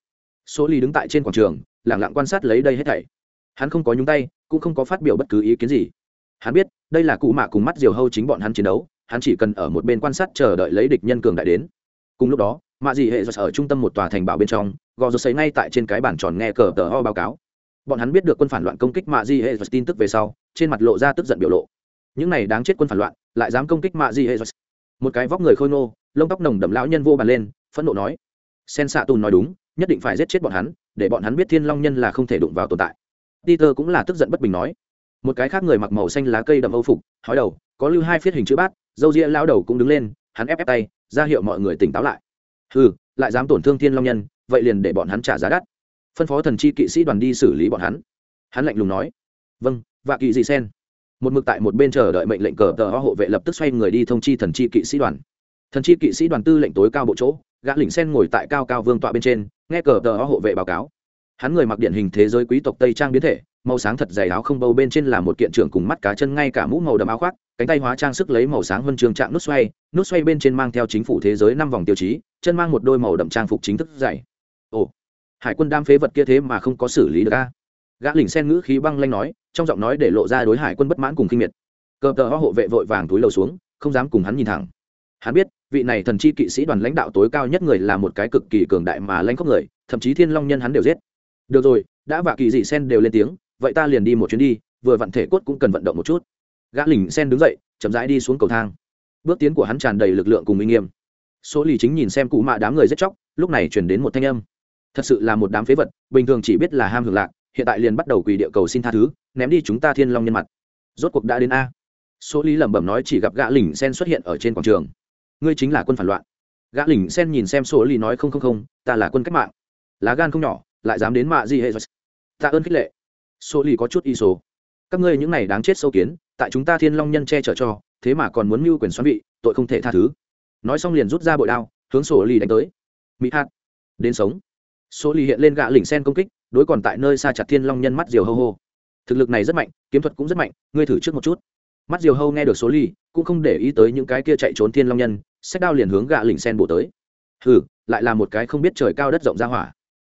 Số ly đứng tại trên quảng trường, lặng lặng quan sát lấy đây hết thảy hắn không có nhúng tay, cũng không có phát biểu bất cứ ý kiến gì. Hắn biết, đây là cụ mạ cùng mắt diều hâu chính bọn hắn chiến đấu, hắn chỉ cần ở một bên quan sát chờ đợi lấy địch nhân cường đại đến. Cùng lúc đó, mạ dị hệ ở trung tâm một tòa thành bảo bên trong, gò giật xấy ngay tại trên cái bản tròn nghe cờ tờ ho báo cáo. Bọn hắn biết được quân phản loạn công kích mạ dị hệ tin tức về sau, trên mặt lộ ra tức giận biểu lộ. Những này đáng chết quân phản loạn, lại dám công kích mạ dị hệ một cái vóc người khôi ngô, lông tóc nồng đậm lão nhân vô bàn lên, phẫn nộ nói. Sen xạ tùn nói đúng, nhất định phải giết chết bọn hắn, để bọn hắn biết thiên long nhân là không thể đụng vào tồn tại peter cũng là tức giận bất bình nói. Một cái khác người mặc màu xanh lá cây đậm âu phục, hói đầu, có lưu hai phiết hình chữ bát, dâu ria lao đầu cũng đứng lên, hắn ép ép tay, ra hiệu mọi người tỉnh táo lại. Ừ lại dám tổn thương thiên long nhân, vậy liền để bọn hắn trả giá đắt. Phân phó thần chi kỵ sĩ đoàn đi xử lý bọn hắn. Hắn lạnh lùng nói. Vâng và kỵ dị sen. Một mực tại một bên chờ đợi mệnh lệnh cờ tờ hộ vệ lập tức xoay người đi thông chi thần chi kỵ sĩ đoàn. Thần chi kỵ sĩ đoàn tư lệnh tối cao bộ chỗ, gã lỉnh sen ngồi tại cao cao vương tọa bên trên, nghe cờ tờ hộ vệ báo cáo hắn người mặc điển hình thế giới quý tộc tây trang biến thể, màu sáng thật dày áo không bâu bên trên là một kiện trưởng cùng mắt cá chân ngay cả mũ màu đậm áo khoác, cánh tay hóa trang sức lấy màu sáng hơn trường trạng nút xoay nút xoay bên trên mang theo chính phủ thế giới năm vòng tiêu chí, chân mang một đôi màu đậm trang phục chính thức dày. Ồ, hải quân đam phế vật kia thế mà không có xử lý được ca gã lỉnh sen ngữ khí băng lanh nói, trong giọng nói để lộ ra đối hải quân bất mãn cùng kinh miệt. Cờ tờ hộ vệ vội vàng túi lầu xuống, không dám cùng hắn nhìn thẳng. Hắn biết, vị này thần chi kỵ sĩ đoàn lãnh đạo tối cao nhất người là một cái cực kỳ cường đại mà lãnh khóc người, thậm chí thiên long nhân hắn đều giết được rồi, đã vạ kỳ dị sen đều lên tiếng, vậy ta liền đi một chuyến đi, vừa vặn thể cốt cũng cần vận động một chút. Gã lỉnh sen đứng dậy, chậm rãi đi xuống cầu thang. Bước tiến của hắn tràn đầy lực lượng cùng uy nghiêm. Số lì chính nhìn xem cụ mạ đám người rất chóc, lúc này chuyển đến một thanh âm. Thật sự là một đám phế vật, bình thường chỉ biết là ham hưởng lạc, hiện tại liền bắt đầu quỳ địa cầu xin tha thứ, ném đi chúng ta thiên long nhân mặt. Rốt cuộc đã đến a. Số lý lẩm bẩm nói chỉ gặp gã lỉnh sen xuất hiện ở trên quảng trường. Ngươi chính là quân phản loạn. Gã lỉnh sen nhìn xem số lý nói không không không, ta là quân cách mạng. Lá gan không nhỏ lại dám đến mạ gì hệ Tạ ơn khích lệ. Số lì có chút y số. Các ngươi những này đáng chết sâu kiến, tại chúng ta thiên long nhân che chở cho, thế mà còn muốn mưu quyền xoắn bị tội không thể tha thứ. Nói xong liền rút ra bội đao, hướng sổ lì đánh tới. Mỹ hát đến sống. Số lì hiện lên gạ lỉnh sen công kích, đối còn tại nơi xa chặt thiên long nhân mắt diều hâu hô. Thực lực này rất mạnh, kiếm thuật cũng rất mạnh, ngươi thử trước một chút. Mắt diều hâu nghe được số lì, cũng không để ý tới những cái kia chạy trốn thiên long nhân sách đao liền hướng gạ lỉnh sen bổ tới. Hừ, lại là một cái không biết trời cao đất rộng ra hỏa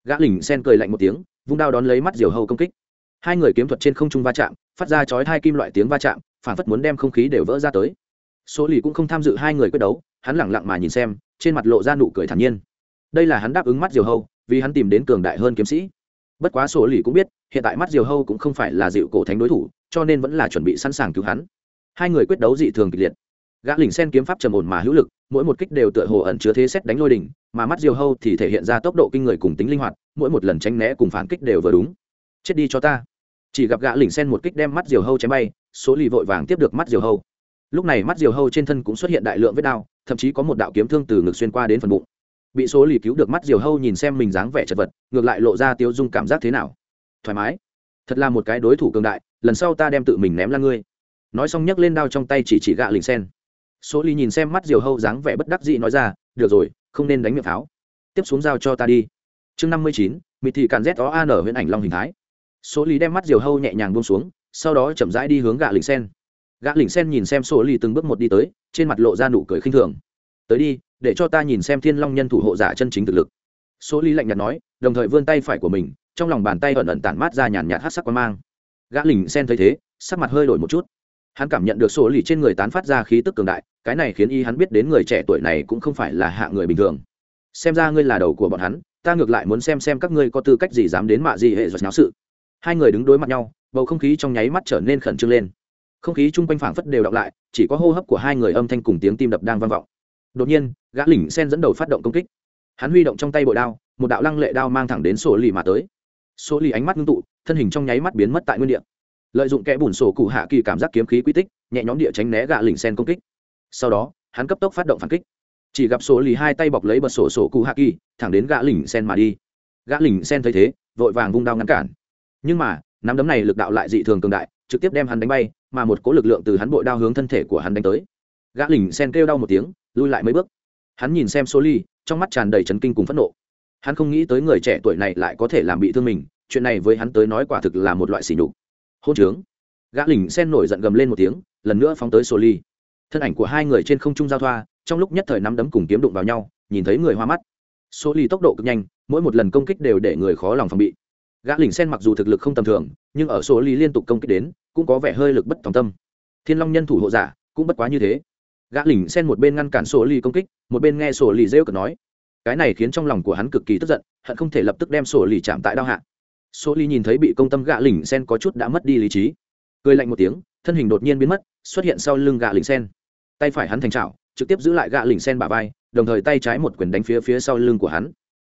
gã lỉnh sen cười lạnh một tiếng, vung đao đón lấy mắt diều hầu công kích. Hai người kiếm thuật trên không trung va chạm, phát ra chói hai kim loại tiếng va chạm, phản phất muốn đem không khí đều vỡ ra tới. Số lì cũng không tham dự hai người quyết đấu, hắn lẳng lặng mà nhìn xem, trên mặt lộ ra nụ cười thản nhiên. Đây là hắn đáp ứng mắt diều hâu, vì hắn tìm đến cường đại hơn kiếm sĩ. Bất quá số lì cũng biết, hiện tại mắt diều hâu cũng không phải là dịu cổ thánh đối thủ, cho nên vẫn là chuẩn bị sẵn sàng cứu hắn. Hai người quyết đấu dị thường kịch liệt gã lình sen kiếm pháp trầm ổn mà hữu lực, mỗi một kích đều tựa hồ ẩn chứa thế xét đánh lôi đỉnh, mà mắt diều hâu thì thể hiện ra tốc độ kinh người cùng tính linh hoạt, mỗi một lần tránh né cùng phản kích đều vừa đúng. Chết đi cho ta. Chỉ gặp gã lình sen một kích đem mắt diều hâu chém bay, số lì vội vàng tiếp được mắt diều hâu. Lúc này mắt diều hâu trên thân cũng xuất hiện đại lượng vết đao thậm chí có một đạo kiếm thương từ ngực xuyên qua đến phần bụng. Bị số lì cứu được mắt diều hâu nhìn xem mình dáng vẻ chật vật, ngược lại lộ ra tiêu dung cảm giác thế nào. Thoải mái. Thật là một cái đối thủ cường đại, lần sau ta đem tự mình ném ra ngươi. Nói xong nhấc lên đao trong tay chỉ chỉ gạ lình sen số Ly nhìn xem mắt diều hâu dáng vẻ bất đắc dĩ nói ra, được rồi, không nên đánh miệng pháo. Tiếp xuống giao cho ta đi. Chương năm mươi chín, mịt thị càn z o a n huyện ảnh long hình thái. Số Ly đem mắt diều hâu nhẹ nhàng buông xuống, sau đó chậm rãi đi hướng gạ lình sen. Gã lình sen nhìn xem số lì từng bước một đi tới, trên mặt lộ ra nụ cười khinh thường. Tới đi, để cho ta nhìn xem thiên long nhân thủ hộ giả chân chính thực lực. Số Ly lạnh nhạt nói, đồng thời vươn tay phải của mình, trong lòng bàn tay ẩn ẩn tản mát ra nhàn nhạt hát sắc quan mang. Gã lình sen thấy thế, sắc mặt hơi đổi một chút. Hắn cảm nhận được số lì trên người tán phát ra khí tức cường đại cái này khiến y hắn biết đến người trẻ tuổi này cũng không phải là hạ người bình thường. Xem ra ngươi là đầu của bọn hắn, ta ngược lại muốn xem xem các ngươi có tư cách gì dám đến mạ gì hệ giật náo sự. Hai người đứng đối mặt nhau, bầu không khí trong nháy mắt trở nên khẩn trương lên. Không khí chung quanh phảng phất đều đọc lại, chỉ có hô hấp của hai người âm thanh cùng tiếng tim đập đang vang vọng. Đột nhiên, gã lỉnh sen dẫn đầu phát động công kích. Hắn huy động trong tay bội đao, một đạo lăng lệ đao mang thẳng đến sổ lì mà tới. Sổ lì ánh mắt ngưng tụ, thân hình trong nháy mắt biến mất tại nguyên địa. Lợi dụng kẽ bùn sổ cụ hạ kỳ cảm giác kiếm khí quy tích, nhẹ nhõm địa tránh né gã lỉnh sen công kích sau đó, hắn cấp tốc phát động phản kích. Chỉ gặp sổ lì hai tay bọc lấy bật sổ sổ cụ hạ kỳ thẳng đến gã lỉnh sen mà đi. Gã lỉnh sen thấy thế, vội vàng vung đao ngăn cản. Nhưng mà, nắm đấm này lực đạo lại dị thường cường đại, trực tiếp đem hắn đánh bay, mà một cỗ lực lượng từ hắn bội đao hướng thân thể của hắn đánh tới. Gã lỉnh sen kêu đau một tiếng, lui lại mấy bước. Hắn nhìn xem số ly trong mắt tràn đầy trấn kinh cùng phẫn nộ. Hắn không nghĩ tới người trẻ tuổi này lại có thể làm bị thương mình, chuyện này với hắn tới nói quả thực là một loại sỉ nhục. Hôn trướng. Gã lỉnh sen nổi giận gầm lên một tiếng, lần nữa phóng tới số ly thân ảnh của hai người trên không trung giao thoa, trong lúc nhất thời nắm đấm cùng kiếm đụng vào nhau, nhìn thấy người hoa mắt. Số ly tốc độ cực nhanh, mỗi một lần công kích đều để người khó lòng phòng bị. Gã lỉnh sen mặc dù thực lực không tầm thường, nhưng ở số ly liên tục công kích đến, cũng có vẻ hơi lực bất tòng tâm. Thiên long nhân thủ hộ giả, cũng bất quá như thế. Gã lỉnh sen một bên ngăn cản số lì công kích, một bên nghe sổ lì rêu cực nói. Cái này khiến trong lòng của hắn cực kỳ tức giận, hận không thể lập tức đem sổ lì chạm tại đao hạ. Sổ lì nhìn thấy bị công tâm gã lỉnh sen có chút đã mất đi lý trí. Cười lạnh một tiếng thân hình đột nhiên biến mất, xuất hiện sau lưng gã lỉnh sen. Tay phải hắn thành trào trực tiếp giữ lại gã lỉnh sen bả vai, đồng thời tay trái một quyền đánh phía phía sau lưng của hắn.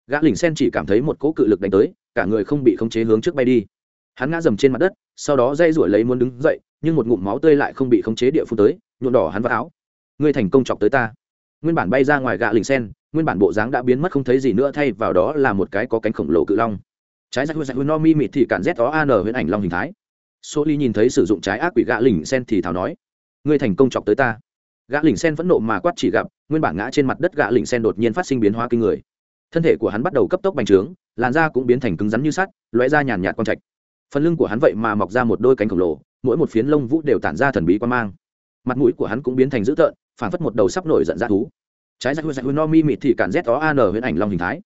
Gã lỉnh sen chỉ cảm thấy một cỗ cự lực đánh tới, cả người không bị khống chế hướng trước bay đi. Hắn ngã dầm trên mặt đất, sau đó dây rủi lấy muốn đứng dậy, nhưng một ngụm máu tươi lại không bị khống chế địa phương tới, nhuộm đỏ hắn vào áo. Ngươi thành công chọc tới ta. Nguyên bản bay ra ngoài gạ lình sen, nguyên bản bộ dáng đã biến mất không thấy gì nữa, thay vào đó là một cái có cánh khổng lồ cự long. Trái rạch rạch no mi mịt thì cản z o an huyễn ảnh long hình thái số ly nhìn thấy sử dụng trái ác quỷ gã lình sen thì thảo nói, ngươi thành công chọc tới ta. Gã lình sen vẫn nộ mà quát chỉ gặp, nguyên bản ngã trên mặt đất gã lình sen đột nhiên phát sinh biến hóa kinh người. Thân thể của hắn bắt đầu cấp tốc bành trướng, làn da cũng biến thành cứng rắn như sắt, lóe ra nhàn nhạt quang trạch. Phần lưng của hắn vậy mà mọc ra một đôi cánh khổng lồ, mỗi một phiến lông vũ đều tản ra thần bí quan mang. Mặt mũi của hắn cũng biến thành dữ tợn phản phất một đầu sắp nổi giận ra thú. Trái rạch rạch no mi mịt thị cản z o an huyễn ảnh long hình thái.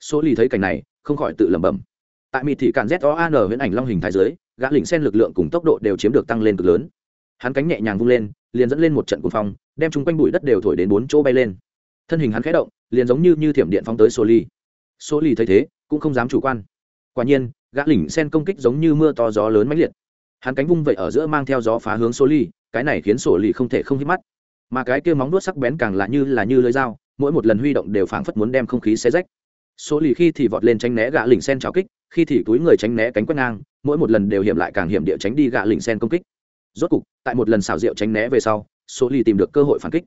Số lì thấy cảnh này, không khỏi tự lẩm bẩm. Tại mịt thị cản z o an huyễn ảnh long hình thái dưới gã lỉnh sen lực lượng cùng tốc độ đều chiếm được tăng lên cực lớn. Hắn cánh nhẹ nhàng vung lên, liền dẫn lên một trận cuồng phong, đem chung quanh bụi đất đều thổi đến bốn chỗ bay lên. Thân hình hắn khẽ động, liền giống như như thiểm điện phóng tới số ly số ly thấy thế, cũng không dám chủ quan. Quả nhiên, gã lỉnh sen công kích giống như mưa to gió lớn mãnh liệt. Hắn cánh vung vậy ở giữa mang theo gió phá hướng số ly cái này khiến sổ không thể không hít mắt. Mà cái kia móng đuốt sắc bén càng là như là như lưới dao, mỗi một lần huy động đều phảng phất muốn đem không khí xé rách số lì khi thì vọt lên tránh né gạ lỉnh sen trào kích, khi thì túi người tránh né cánh quét ngang, mỗi một lần đều hiểm lại càng hiểm địa tránh đi gạ lỉnh sen công kích. Rốt cục, tại một lần xào rượu tránh né về sau, số lì tìm được cơ hội phản kích.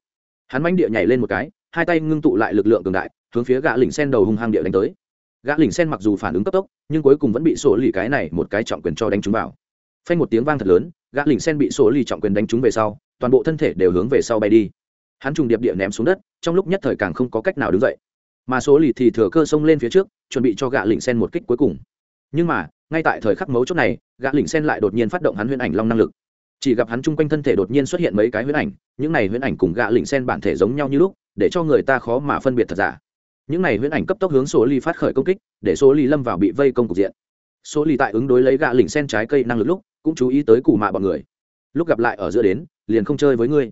Hắn mánh địa nhảy lên một cái, hai tay ngưng tụ lại lực lượng cường đại, hướng phía gạ lỉnh sen đầu hung hăng địa đánh tới. Gã lỉnh sen mặc dù phản ứng cấp tốc, nhưng cuối cùng vẫn bị sổ lì cái này một cái trọng quyền cho đánh trúng vào. Phanh một tiếng vang thật lớn gã lỉnh sen bị sổ lì trọng quyền đánh trúng về sau, toàn bộ thân thể đều hướng về sau bay đi. Hắn trùng điệp địa ném xuống đất, trong lúc nhất thời càng không có cách nào đứng dậy mà số lì thì thừa cơ xông lên phía trước, chuẩn bị cho gã lỉnh sen một kích cuối cùng. Nhưng mà, ngay tại thời khắc mấu chốt này gã lỉnh sen lại đột nhiên phát động hắn huyễn ảnh long năng lực. Chỉ gặp hắn chung quanh thân thể đột nhiên xuất hiện mấy cái huyễn ảnh, những này huyễn ảnh cùng gã lỉnh sen bản thể giống nhau như lúc, để cho người ta khó mà phân biệt thật giả. Những này huyễn ảnh cấp tốc hướng số ly phát khởi công kích, để số ly lâm vào bị vây công cục diện. Số ly tại ứng đối lấy gã lỉnh sen trái cây năng lực lúc, cũng chú ý tới cù mạ bọn người. Lúc gặp lại ở giữa đến, liền không chơi với ngươi.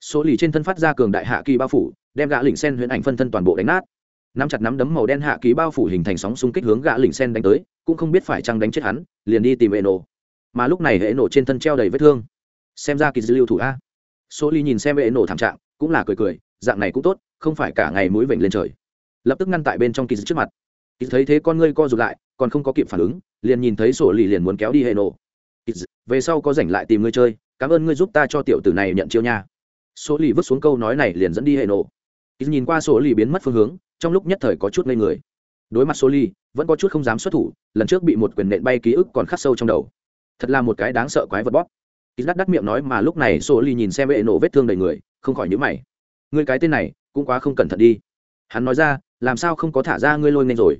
Số lì trên thân phát ra cường đại hạ kỳ bao phủ, đem gã lỉnh sen huyễn ảnh phân thân toàn bộ đánh nát nắm chặt nắm đấm màu đen hạ ký bao phủ hình thành sóng xung kích hướng gã lỉnh sen đánh tới, cũng không biết phải chăng đánh chết hắn, liền đi tìm hệ nổ mà lúc này hệ nổ trên thân treo đầy vết thương. Xem ra kỳ dư lưu thủ a. Số ly nhìn xem hệ nổ thảm trạng, cũng là cười cười, dạng này cũng tốt, không phải cả ngày mũi vểnh lên trời. Lập tức ngăn tại bên trong kỳ dư trước mặt. Kỳ thấy thế con ngươi co rụt lại, còn không có kịp phản ứng, liền nhìn thấy sổ lì liền muốn kéo đi hệ nổ về sau có rảnh lại tìm ngươi chơi, cảm ơn ngươi giúp ta cho tiểu tử này nhận chiêu nha. Số lì vứt xuống câu nói này liền dẫn đi hệ nổ kỳ nhìn qua số lì biến mất phương hướng trong lúc nhất thời có chút ngây người. Đối mặt Soli, vẫn có chút không dám xuất thủ, lần trước bị một quyền nện bay ký ức còn khắc sâu trong đầu. Thật là một cái đáng sợ quái vật bóp. Ít đắt đắt miệng nói mà lúc này Soli nhìn xem bệ nổ vết thương đầy người, không khỏi nhữ mày. Người cái tên này, cũng quá không cẩn thận đi. Hắn nói ra, làm sao không có thả ra ngươi lôi nên rồi?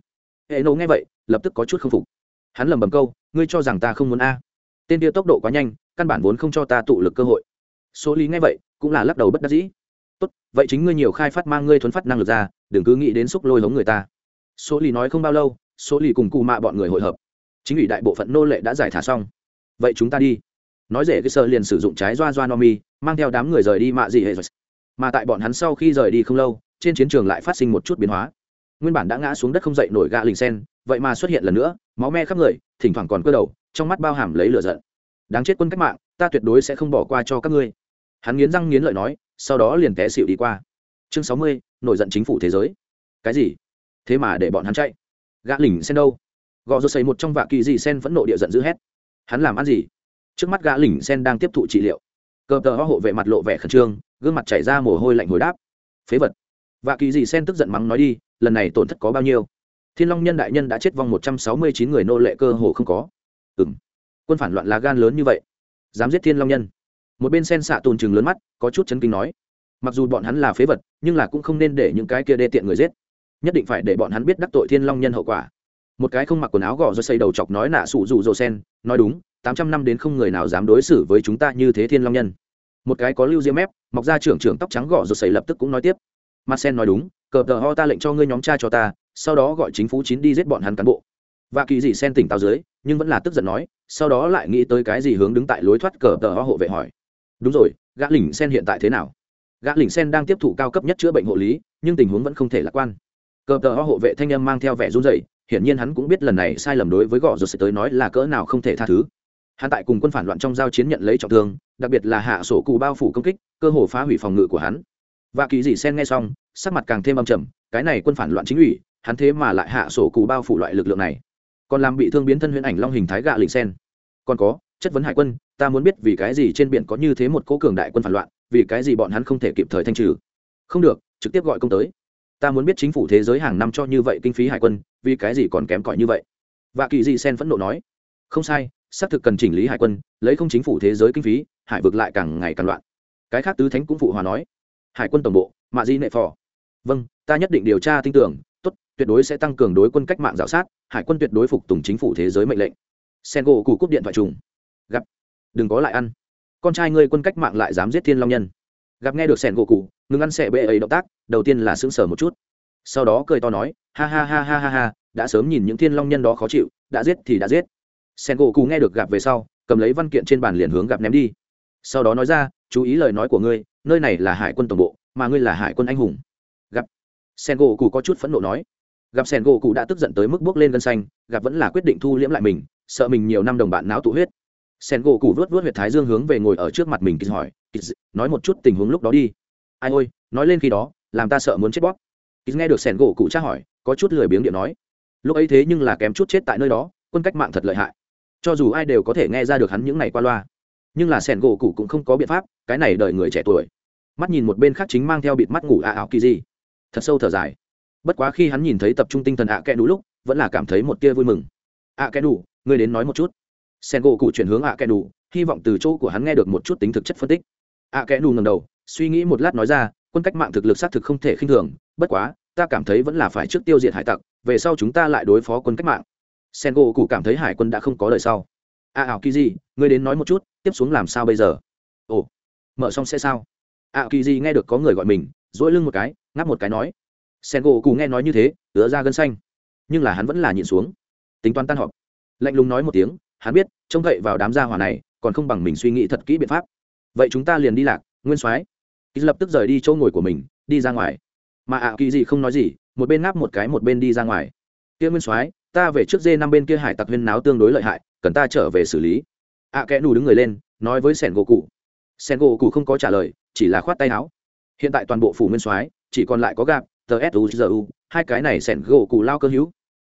Hệ nổ nghe vậy, lập tức có chút không phục. Hắn lầm bầm câu, ngươi cho rằng ta không muốn a? Tên kia tốc độ quá nhanh, căn bản vốn không cho ta tụ lực cơ hội. Số lý nghe vậy, cũng là lắc đầu bất đắc dĩ tốt, vậy chính ngươi nhiều khai phát mang ngươi thuấn phát năng lực ra, đừng cứ nghĩ đến xúc lôi hống người ta. Số lì nói không bao lâu, số lì cùng cù mạ bọn người hội hợp. Chính ủy đại bộ phận nô lệ đã giải thả xong. Vậy chúng ta đi. Nói dễ cái sơ liền sử dụng trái doa doa no mi, mang theo đám người rời đi mạ gì hệ mà tại bọn hắn sau khi rời đi không lâu, trên chiến trường lại phát sinh một chút biến hóa. Nguyên bản đã ngã xuống đất không dậy nổi gạ lình sen, vậy mà xuất hiện lần nữa, máu me khắp người, thỉnh thoảng còn cơ đầu, trong mắt bao hàm lấy lửa giận. Đáng chết quân cách mạng, ta tuyệt đối sẽ không bỏ qua cho các ngươi hắn nghiến răng nghiến lợi nói, sau đó liền té xịu đi qua. Chương sáu mươi, nổi giận chính phủ thế giới. Cái gì? Thế mà để bọn hắn chạy. Gã lỉnh sen đâu? Gò rô xây một trong vạ kỳ dị sen phẫn nộ địa giận d ữ hét. Hắn làm ăn gì? Trước mắt gã lỉnh sen đang tiếp thụ trị liệu. Cờ tờ ho hộ vệ mặt lộ vẻ khẩn trương, gương mặt chảy ra mồ hôi lạnh hồi đáp. Phế vật. Vạ kỳ dị sen tức giận mắng nói đi, lần này tổn thất có bao nhiêu? Thiên long nhân đại nhân đã chết vong một trăm sáu mươi chín người nô lệ cơ hồ không có. Ừ m quân phản loạn lá gan lớn như vậy. Dám giết thiên long nhân một bên sen xạ tồn chừng lớn mắt, có chút chấn kinh nói, mặc dù bọn hắn là phế vật, nhưng là cũng không nên để những cái kia đê tiện người giết. Nhất định phải để bọn hắn biết đắc tội thiên long nhân hậu quả. Một cái không mặc quần áo gò do xây đầu chọc nói nạ sụ rụ rồ sen, nói đúng, tám trăm năm đến không người nào dám đối xử với chúng ta như thế thiên long nhân. Một cái có lưu diêm mép, mọc ra trưởng trưởng tóc trắng gò rồi xây lập tức cũng nói tiếp. Mặt sen nói đúng, cờ tờ ho ta lệnh cho ngươi nhóm cha cho ta, sau đó gọi chính phủ chín đi giết bọn hắn cán bộ. Và kỳ dị sen tỉnh táo dưới, nhưng vẫn là tức giận nói, sau đó lại nghĩ tới cái gì hướng đứng tại lối thoát cờ tờ ho hộ vệ hỏi đúng rồi, gã lỉnh sen hiện tại thế nào? Gã lỉnh sen đang tiếp thụ cao cấp nhất chữa bệnh hộ lý, nhưng tình huống vẫn không thể lạc quan. Cờ tờ hộ vệ thanh âm mang theo vẻ run rẩy, hiển nhiên hắn cũng biết lần này sai lầm đối với gõ rồi sẽ tới nói là cỡ nào không thể tha thứ. Hắn tại cùng quân phản loạn trong giao chiến nhận lấy trọng thương, đặc biệt là hạ sổ cụ bao phủ công kích, cơ hồ phá hủy phòng ngự của hắn. Và kỳ dị sen nghe xong, sắc mặt càng thêm âm trầm, cái này quân phản loạn chính ủy, hắn thế mà lại hạ sổ cụ bao phủ loại lực lượng này. Còn làm bị thương biến thân huyễn ảnh long hình thái gạ lình sen. Còn có chất vấn hải quân, ta muốn biết vì cái gì trên biển có như thế một cố cường đại quân phản loạn, vì cái gì bọn hắn không thể kịp thời thanh trừ. Không được, trực tiếp gọi công tới. Ta muốn biết chính phủ thế giới hàng năm cho như vậy kinh phí hải quân, vì cái gì còn kém cỏi như vậy? Và kỳ dị sen phẫn nộ nói. Không sai, xác thực cần chỉnh lý hải quân, lấy không chính phủ thế giới kinh phí, hải vực lại càng ngày càng loạn. Cái khác tứ thánh cũng phụ hòa nói. Hải quân tổng bộ, mạ di nệ phò. Vâng ta nhất định điều tra tin tưởng, tốt, tuyệt đối sẽ tăng cường đối quân cách mạng g sát, hải quân tuyệt đối phục tùng chính phủ thế giới mệnh lệnh. Sen gỗ cụ cúp điện thoại trùng gặp. Đừng có lại ăn. Con trai ngươi quân cách mạng lại dám giết thiên long nhân. Gặp nghe được sen gỗ cụ, ngừng ăn sẻ bệ ấy động tác, đầu tiên là sững sờ một chút. Sau đó cười to nói, ha ha ha ha ha ha, đã sớm nhìn những thiên long nhân đó khó chịu, đã giết thì đã giết. Sen gỗ cụ nghe được gặp về sau, cầm lấy văn kiện trên bàn liền hướng gặp ném đi. Sau đó nói ra, chú ý lời nói của ngươi, nơi này là hải quân tổng bộ, mà ngươi là hải quân anh hùng. Gặp. Sen gỗ cụ có chút phẫn nộ nói. Gặp sen gỗ cụ đã tức giận tới mức bước lên gân xanh, gặp vẫn là quyết định thu liễm lại mình, sợ mình nhiều năm đồng bạn não tụ huyết sen gỗ cụ vớt vớt huyệt thái dương hướng về ngồi ở trước mặt mình kịch hỏi kịch nói một chút tình huống lúc đó đi. Ai ôi, nói lên khi đó, làm ta sợ muốn chết bóp. Kịch nghe được sen gỗ cụ tra hỏi, có chút lười biếng điện nói, lúc ấy thế nhưng là kém chút chết tại nơi đó, quân cách mạng thật lợi hại. Cho dù ai đều có thể nghe ra được hắn những này qua loa, nhưng là sẻn gỗ cụ cũng không có biện pháp, cái này đợi người trẻ tuổi. Mắt nhìn một bên khác chính mang theo bịt mắt ngủ ạ ảo kỳ gì thật sâu thở dài. Bất quá khi hắn nhìn thấy tập trung tinh thần ạ à kẽ đủ lúc, vẫn là cảm thấy một tia vui mừng. Ạ à kẽ đủ, ngươi đến nói một chút sen gỗ cụ chuyển hướng ạ kẽ đủ hy vọng từ chỗ của hắn nghe được một chút tính thực chất phân tích. Ạ kẽ đủ ngầm đầu, suy nghĩ một lát nói ra, quân cách mạng thực lực xác thực không thể khinh thường, bất quá, ta cảm thấy vẫn là phải trước tiêu diệt hải tặc, về sau chúng ta lại đối phó quân cách mạng. Sen gỗ cụ cảm thấy hải quân đã không có lời sau. A ảo kỳ di, ngươi đến nói một chút, tiếp xuống làm sao bây giờ? Ồ, mở xong sẽ sao? A kỳ di nghe được có người gọi mình dỗi lưng một cái, ngáp một cái nói. Sen gỗ cụ nghe nói như thế, ứa ra gân xanh. Nhưng là hắn vẫn là nhịn xuống. Tính toán tan họp. Lạnh lùng nói một tiếng hắn biết trông cậy vào đám gia hỏa này còn không bằng mình suy nghĩ thật kỹ biện pháp. Vậy chúng ta liền đi lạc nguyên soái. Lập tức rời đi chỗ ngồi của mình đi ra ngoài. Mà ạ kỳ gì không nói gì một bên ngáp một cái một bên đi ra ngoài. Kia nguyên soái ta về trước dê năm bên kia hải tặc huyên náo tương đối lợi hại cần ta trở về xử lý. Ạ à, kẽ nù đứng người lên nói với sẻn gỗ cụ. Sẻn gỗ cụ không có trả lời chỉ là khoát tay áo. Hiện tại toàn bộ phủ nguyên soái chỉ còn lại có gạp tờ suzu hai cái này sẻn gỗ cụ lao cơ hữu.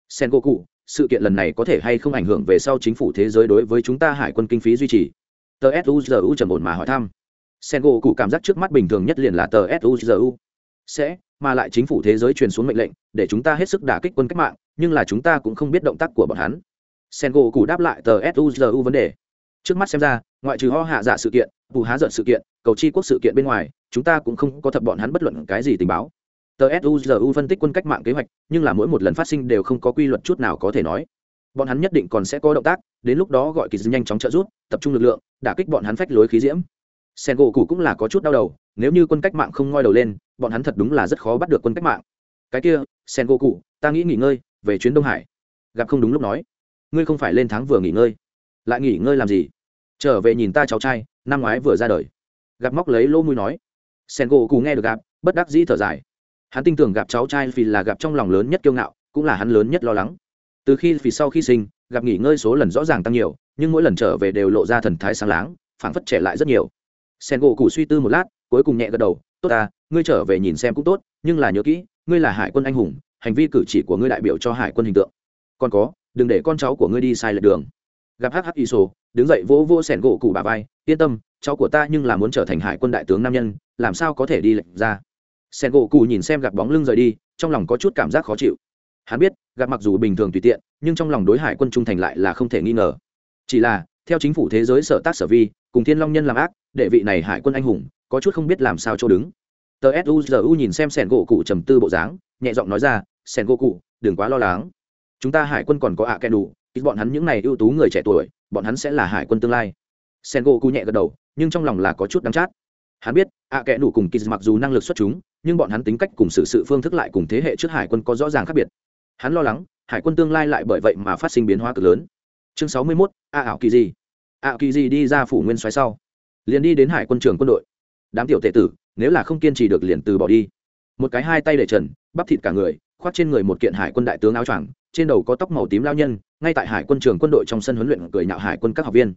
Sẻn gỗ cụ sự kiện lần này có thể hay không ảnh hưởng về sau chính phủ thế giới đối với chúng ta hải quân kinh phí duy trì? Tờ suzu trầm ổn mà hỏi thăm. Sen gỗ cụ cảm giác trước mắt bình thường nhất liền là tờ suzu sẽ, mà lại chính phủ thế giới truyền xuống mệnh lệnh, để chúng ta hết sức đả kích quân cách mạng, nhưng là chúng ta cũng không biết động tác của bọn hắn. Sen gỗ cụ đáp lại tờ suzu vấn đề. Trước mắt xem ra, ngoại trừ ho hạ dạ sự kiện bù há giận sự kiện, cầu chi quốc sự kiện bên ngoài, chúng ta cũng không có thập bọn hắn bất luận cái gì tình báo tờ suzu phân tích quân cách mạng kế hoạch nhưng là mỗi một lần phát sinh đều không có quy luật chút nào có thể nói. Bọn hắn nhất định còn sẽ có động tác đến lúc đó gọi kỳ dư nhanh chóng trợ giúp, tập trung lực lượng đả kích bọn hắn phách lối khí diễm. Sen gỗ cụ cũng là có chút đau đầu nếu như quân cách mạng không ngoi đầu lên bọn hắn thật đúng là rất khó bắt được quân cách mạng. Cái kia sen gỗ cụ ta nghĩ nghỉ ngơi về chuyến đông hải. Gặp không đúng lúc nói. Ngươi không phải lên tháng vừa nghỉ ngơi. Lại nghỉ ngơi làm gì? Trở về nhìn ta cháu trai năm ngoái vừa ra đời. Gặp móc lấy lỗ mũi nói. Sen gỗ cụ nghe được gặp bất đắc dĩ thở dài hắn tin tưởng gặp cháu trai vì là gặp trong lòng lớn nhất kiêu ngạo, cũng là hắn lớn nhất lo lắng. Từ khi vì sau khi sinh, gặp nghỉ ngơi số lần rõ ràng tăng nhiều, nhưng mỗi lần trở về đều lộ ra thần thái sáng láng, phảng phất trẻ lại rất nhiều. Sen gỗ cụ suy tư một lát, cuối cùng nhẹ gật đầu, tốt ta, ngươi trở về nhìn xem cũng tốt, nhưng là nhớ kỹ, ngươi là hải quân anh hùng, hành vi cử chỉ của ngươi đại biểu cho hải quân hình tượng. Còn có, đừng để con cháu của ngươi đi sai lệch đường. Gặp hh iso đứng dậy vỗ vỗ sẻn gỗ cụ bà vai, yên tâm, cháu của ta nhưng là muốn trở thành hải quân đại tướng nam nhân, làm sao có thể đi lệch ra? Sen gỗ cụ nhìn xem gạt bóng lưng rời đi, trong lòng có chút cảm giác khó chịu. Hắn biết, gạt mặc dù bình thường tùy tiện, nhưng trong lòng đối hải quân trung thành lại là không thể nghi ngờ. Chỉ là, theo chính phủ thế giới sở tác sở vi, cùng thiên long nhân làm ác, đệ vị này hải quân anh hùng, có chút không biết làm sao chỗ đứng. Tờ suzu nhìn xem sẻn gỗ cụ trầm tư bộ dáng, nhẹ giọng nói ra sẻn gỗ cụ đừng quá lo lắng. Chúng ta hải quân còn có ạ à kẻ đủ ít bọn hắn những này ưu tú người trẻ tuổi, bọn hắn sẽ là hải quân tương lai. Sen gỗ cụ nhẹ gật đầu, nhưng trong lòng là có chút đắng chát. Hắn biết, ạ à kẽ đủ cùng kiz mặc dù năng lực xuất chúng nhưng bọn hắn tính cách cùng sự sự phương thức lại cùng thế hệ trước hải quân có rõ ràng khác biệt. Hắn lo lắng, hải quân tương lai lại bởi vậy mà phát sinh biến hóa cực lớn. Chương sáu mươi mốt, a ảo kỳ gì ảo kỳ gì đi ra phủ nguyên xoáy sau, liền đi đến hải quân trường quân đội. Đám tiểu tệ tử, nếu là không kiên trì được liền từ bỏ đi. Một cái hai tay để trần, bắp thịt cả người, khoác trên người một kiện hải quân đại tướng áo choàng, trên đầu có tóc màu tím lao nhân, ngay tại hải quân trường quân đội trong sân huấn luyện cười nhạo hải quân các học viên.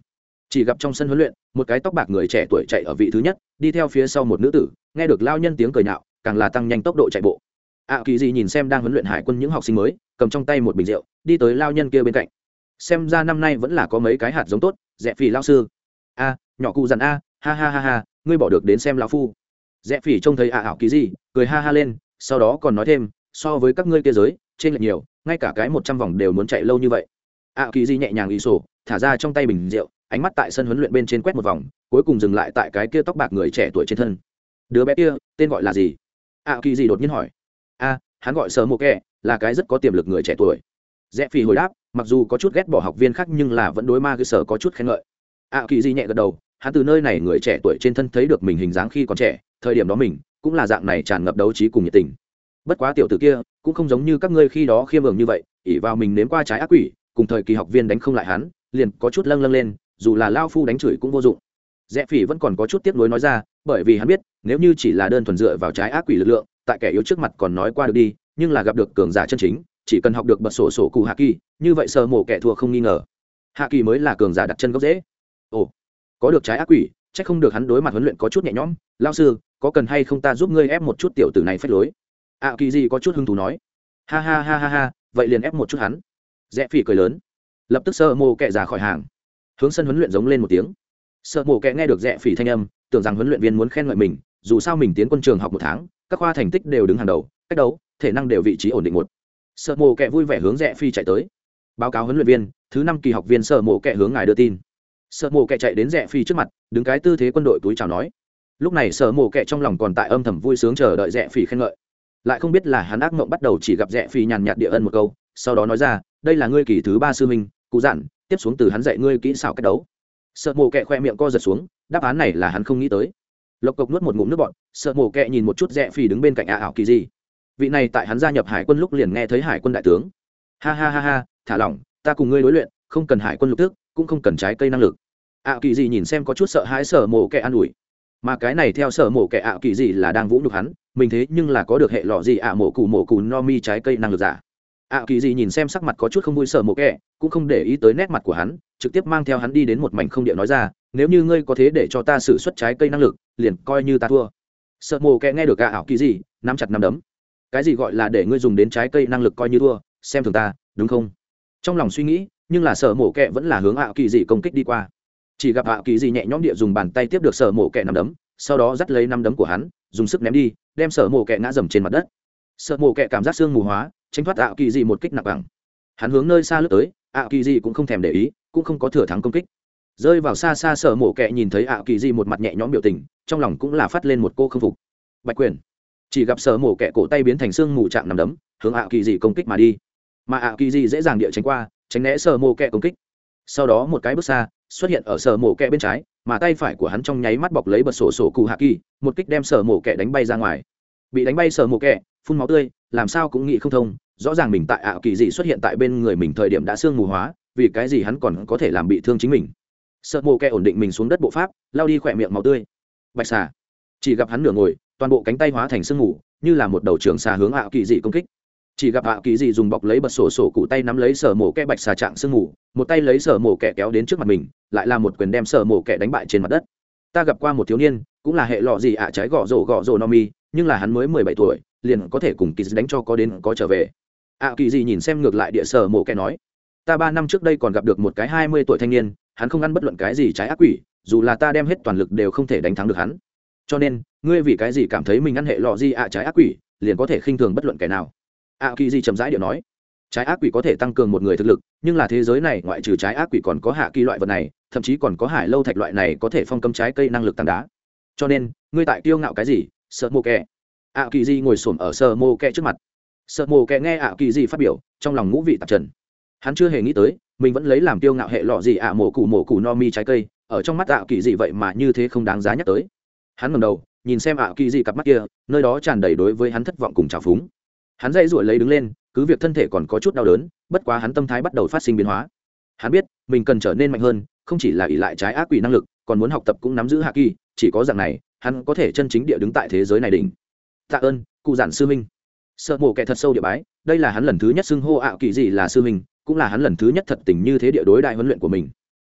Chỉ gặp trong sân huấn luyện, một cái tóc bạc người trẻ tuổi chạy ở vị thứ nhất, đi theo phía sau một nữ tử, nghe được lao nhân tiếng cười nhạo càng là tăng nhanh tốc độ chạy bộ. Ạ kỳ gì nhìn xem đang huấn luyện hải quân những học sinh mới, cầm trong tay một bình rượu, đi tới lao nhân kia bên cạnh. Xem ra năm nay vẫn là có mấy cái hạt giống tốt dạ rẽ phì lao sư. A, nhỏ cụ dặn a, ha ha ha ha, ngươi bỏ được đến xem lao phu. Dạ rẽ phì trông thấy ạ ảo kỳ gì cười ha ha lên, sau đó còn nói thêm, so với các ngươi kia giới, trên lệch nhiều, ngay cả cái một trăm vòng đều muốn chạy lâu như vậy. Ạ kỳ gì nhẹ nhàng ý sổ, thả ra trong tay bình rượu, ánh mắt tại sân huấn luyện bên trên quét một vòng, cuối cùng dừng lại tại cái kia tóc bạc người trẻ tuổi trên thân. Đứa bé kia, tên gọi là gì? Ạ kỳ gì đột nhiên hỏi. A hắn gọi sở mộ kẹ là cái rất có tiềm lực người trẻ tuổi. Rẽ phi hồi đáp, mặc dù có chút ghét bỏ học viên khác nhưng là vẫn đối ma cơ sở có chút khen ngợi. Ạ kỳ gì nhẹ gật đầu, hắn từ nơi này người trẻ tuổi trên thân thấy được mình hình dáng khi còn trẻ, thời điểm đó mình cũng là dạng này tràn ngập đấu trí cùng nhiệt tình. Bất quá tiểu tử kia cũng không giống như các ngươi khi đó khiêm ường như vậy ỉ vào mình nếm qua trái ác quỷ, cùng thời kỳ học viên đánh không lại hắn, liền có chút lâng lâng lên, dù là lao phu đánh chửi cũng vô dụng. Rẽ phỉ vẫn còn có chút tiếp nối nói ra bởi vì hắn biết, nếu như chỉ là đơn thuần dựa vào trái ác quỷ lực lượng, tại kẻ yếu trước mặt còn nói qua được đi, nhưng là gặp được cường giả chân chính, chỉ cần học được bật sổ sổ cụ hạ kỳ, như vậy sơ mổ kẻ thua không nghi ngờ. Hạ kỳ mới là cường giả đặt chân gốc dễ ồ, có được trái ác quỷ c h ắ c không được hắn đối mặt huấn luyện có chút nhẹ nhõm. Lao sư, có cần hay không ta giúp ngươi ép một chút tiểu tử này phép lối? Ạ kỳ gì có chút hứng thú nói. Ha ha ha ha ha, vậy liền ép một chút hắn. Rẽ phỉ cười lớn. Lập tức sơ mô kẹ ra khỏi hàng. Hướng sân huấn luyện giống lên một tiếng. Sợ mổ kẹ nghe được rẽ phỉ thanh âm tưởng rằng huấn luyện viên muốn khen ngợi mình, dù sao mình tiến quân trường học một tháng, các khoa thành tích đều đứng hàng đầu, cách đấu, thể năng đều vị trí ổn định một. Sợ Mộ kẹ vui vẻ hướng rẽ phi chạy tới. Báo cáo huấn luyện viên, thứ năm kỳ học viên sợ Mộ kẹ hướng ngài đưa tin. Sợ Mộ kẹ chạy đến rẽ phi trước mặt, đứng cái tư thế quân đội túi chào nói. Lúc này sợ Mộ kẹ trong lòng còn tại âm thầm vui sướng chờ đợi rẽ phi khen ngợi. Lại không biết là hắn ác mộng bắt đầu chỉ gặp rẽ phi nhàn nhạt địa ân một câu, sau đó nói ra, đây là ngươi kỳ thứ ba sư minh cụ dặn, tiếp xuống từ hắn dạy ngươi kỹ xảo cách đấu. Sợ Mộ kẹ khoe miệng co giật xuống đáp án này là hắn không nghĩ tới. Lộc cộc nuốt một ngụm nước bọn sợ mổ kẹ nhìn một chút rẽ phì đứng bên cạnh ạ ảo kỳ gì vị này tại hắn gia nhập hải quân lúc liền nghe thấy hải quân đại tướng. Ha ha ha ha, thả lỏng, ta cùng ngươi đối luyện, không cần hải quân lục tức, cũng không cần trái cây năng lực. Ạ kỳ gì nhìn xem có chút sợ hãi sợ mổ kẹ an ủi. Mà cái này theo sở mổ kẻ ạ kỳ gì là đang vũ nhục hắn, mình thế nhưng là có được hệ lọ gì ạ, mổ cù mổ cù no mi trái cây năng lực giả ạ kỳ gì nhìn xem sắc mặt có chút không vui sợ mổ kẻ cũng không để ý tới nét mặt của hắn, trực tiếp mang theo hắn đi đến một mảnh không địa nói ra, nếu như ngươi có thế để cho ta xử suất trái cây năng lực, liền coi như ta thua. Sợ mộ kẹ nghe được ạ ảo kỳ gì, nắm chặt nắm đấm. Cái gì gọi là để ngươi dùng đến trái cây năng lực coi như thua, xem thường ta, đúng không? Trong lòng suy nghĩ, nhưng là sợ mổ kẹ vẫn là hướng ạ kỳ gì công kích đi qua. Chỉ gặp ạ kỳ gì nhẹ nhõm địa dùng bàn tay tiếp được sợ mổ kẹ nắm đấm, sau đó dắt lấy nắm đấm của hắn, dùng sức ném đi, đem sợ mổ kẹ ngã dầm trên mặt đất. Sợ mổ kẹ cảm giác xương mù hóa tránh thoát ạ kỳ dị một kích nặng bằng hắn hướng nơi xa lướt tới ạ kỳ dị cũng không thèm để ý, cũng không có thừa thắng công kích. Rơi vào xa xa sở mổ kẹ nhìn thấy ạ kỳ dị một mặt nhẹ nhõm biểu tình, trong lòng cũng là phát lên một cô không phục. Bạch quyền, chỉ gặp sở mổ kẹ cổ tay biến thành xương mù trạng nằm đấm, hướng ạ kỳ dị công kích mà đi. Mà ạ kỳ dị dễ dàng địa tránh qua, tránh né sở mổ kẹ công kích. Sau đó một cái bước xa, xuất hiện ở sở mổ kẹ bên trái, mà tay phải của hắn trong nháy mắt bọc lấy bật sổ sổ cụ hạ kỳ, một kích đem sở mổ kẹ đánh bay ra ngoài. Bị đánh bay sở mổ kẹ, phun máu tươi làm sao cũng nghĩ không thông, rõ ràng mình tại ạ kỳ dị xuất hiện tại bên người mình thời điểm đã xương mù hóa, vì cái gì hắn còn có thể làm bị thương chính mình. Sợ mộ kẹ ổn định mình xuống đất bộ pháp lao đi khỏe miệng máu tươi. Bạch xà. Chỉ gặp hắn nửa ngồi, toàn bộ cánh tay hóa thành sương mù, như là một đầu trường xà hướng ạ kỳ dị công kích. Chỉ gặp ạ kỳ dị dùng bọc lấy bật sổ sổ cụ tay nắm lấy sở mổ kẹ bạch xà trạng sương mù, một tay lấy sở mổ kẹ kéo đến trước mặt mình, lại là một quyền đem sở mổ kẹ đánh bại trên mặt đất. Ta gặp qua một thiếu niên, cũng là hệ lọ gì ạ, trái gõ rổ gõ rổ no mi nhưng là hắn mới mười bảy tuổi, liền có thể cùng kỳ đánh cho có đến có trở về. Ạ kỳ dị nhìn xem ngược lại địa sở mổ kẻ nói, ta ba năm trước đây còn gặp được một cái hai mươi tuổi thanh niên, hắn không ăn bất luận cái gì trái ác quỷ, dù là ta đem hết toàn lực đều không thể đánh thắng được hắn. Cho nên, ngươi vì cái gì cảm thấy mình ăn hệ lọ gì ạ trái ác quỷ, liền có thể khinh thường bất luận kẻ nào? Ạ kỳ dị chậm rãi điệu nói, trái ác quỷ có thể tăng cường một người thực lực, nhưng là thế giới này ngoại trừ trái ác quỷ còn có hạ kỳ loại vật này, thậm chí còn có hải lâu thạch loại này có thể phong cấm trái cây năng lực tăng đá. Cho nên, ngươi tại kiêu ngạo cái gì sợ mô kẹ. Ạ kỳ di ngồi xổm ở sợ mô kẹ trước mặt. Sợ mô kẹ nghe ạ kỳ di phát biểu, trong lòng ngũ vị tạp trần. Hắn chưa hề nghĩ tới, mình vẫn lấy làm kiêu ngạo hệ lọ gì ạ, mổ cụ mổ cụ no mi trái cây, ở trong mắt ạ kỳ di vậy mà như thế không đáng giá nhắc tới. Hắn ngầm đầu, nhìn xem ạ kỳ di cặp mắt kia, nơi đó tràn đầy đối với hắn thất vọng cùng trào phúng. Hắn dây ruổi lấy đứng lên, cứ việc thân thể còn có chút đau đớn, bất quá hắn tâm thái bắt đầu phát sinh biến hóa. Hắn biết, mình cần trở nên mạnh hơn, không chỉ là ỷ lại trái ác quỷ năng lực, còn muốn học tập cũng nắm giữ hạ kỳ, chỉ có dạng này hắn có thể chân chính địa đứng tại thế giới này đỉnh. Tạ ơn, cụ giản sư minh sợ mổ kẻ thật sâu địa bái, đây là hắn lần thứ nhất xưng hô ảo kỳ gì là sư minh cũng là hắn lần thứ nhất thật tình như thế địa đối đại huấn luyện của mình.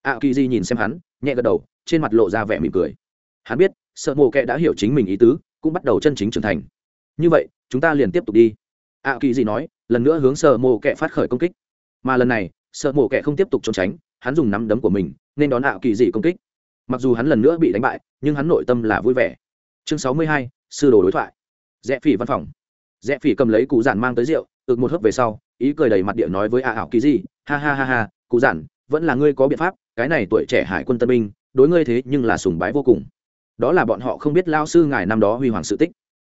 Ảo kỳ gì nhìn xem hắn, nhẹ gật đầu, trên mặt lộ ra vẻ mỉm cười. Hắn biết, sợ mổ kẻ đã hiểu chính mình ý tứ, cũng bắt đầu chân chính trưởng thành. Như vậy, chúng ta liền tiếp tục đi. Ảo kỳ gì nói, lần nữa hướng sợ mổ kẻ phát khởi công kích. Mà lần này, sợ mổ kẻ không tiếp tục trốn tránh, hắn dùng nắm đấm của mình, nên đón ảo kỳ gì công kích mặc dù hắn lần nữa bị đánh bại nhưng hắn nội tâm là vui vẻ. Chương sáu mươi hai sư đồ đối thoại. Rẽ phỉ văn phòng. Rẽ phỉ cầm lấy cụ giản mang tới rượu ực một hớp về sau ý cười đầy mặt địa nói với a ảo kỳ di, ha ha ha ha cụ giản vẫn là ngươi có biện pháp cái này tuổi trẻ hải quân tân binh đối ngươi thế nhưng là sùng bái vô cùng. Đó là bọn họ không biết lao sư ngài năm đó huy hoàng sự tích.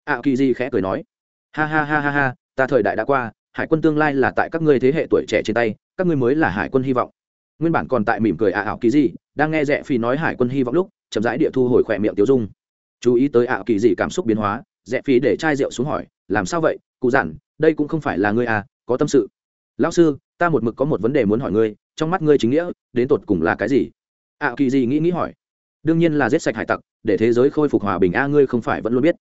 A kỳ di khẽ cười nói ha ha ha ha ha ta thời đại đã qua hải quân tương lai là tại các ngươi thế hệ tuổi trẻ trên tay các ngươi mới là hải quân hy vọng. Nguyên bản còn tại mỉm cười a ảo kỳ di đang nghe rẽ phi nói hải quân hy vọng lúc, chậm rãi địa thu hồi khỏe miệng tiêu dung. Chú ý tới ảo kỳ dị cảm xúc biến hóa, rẽ phi để chai rượu xuống hỏi, làm sao vậy? Cụ giản, đây cũng không phải là ngươi à có tâm sự. Lão sư, ta một mực có một vấn đề muốn hỏi ngươi, trong mắt ngươi chính nghĩa, đến tột cùng là cái gì? ảo kỳ dị nghĩ nghĩ hỏi. Đương nhiên là giết sạch hải tặc, để thế giới khôi phục hòa bình a, ngươi không phải vẫn luôn biết.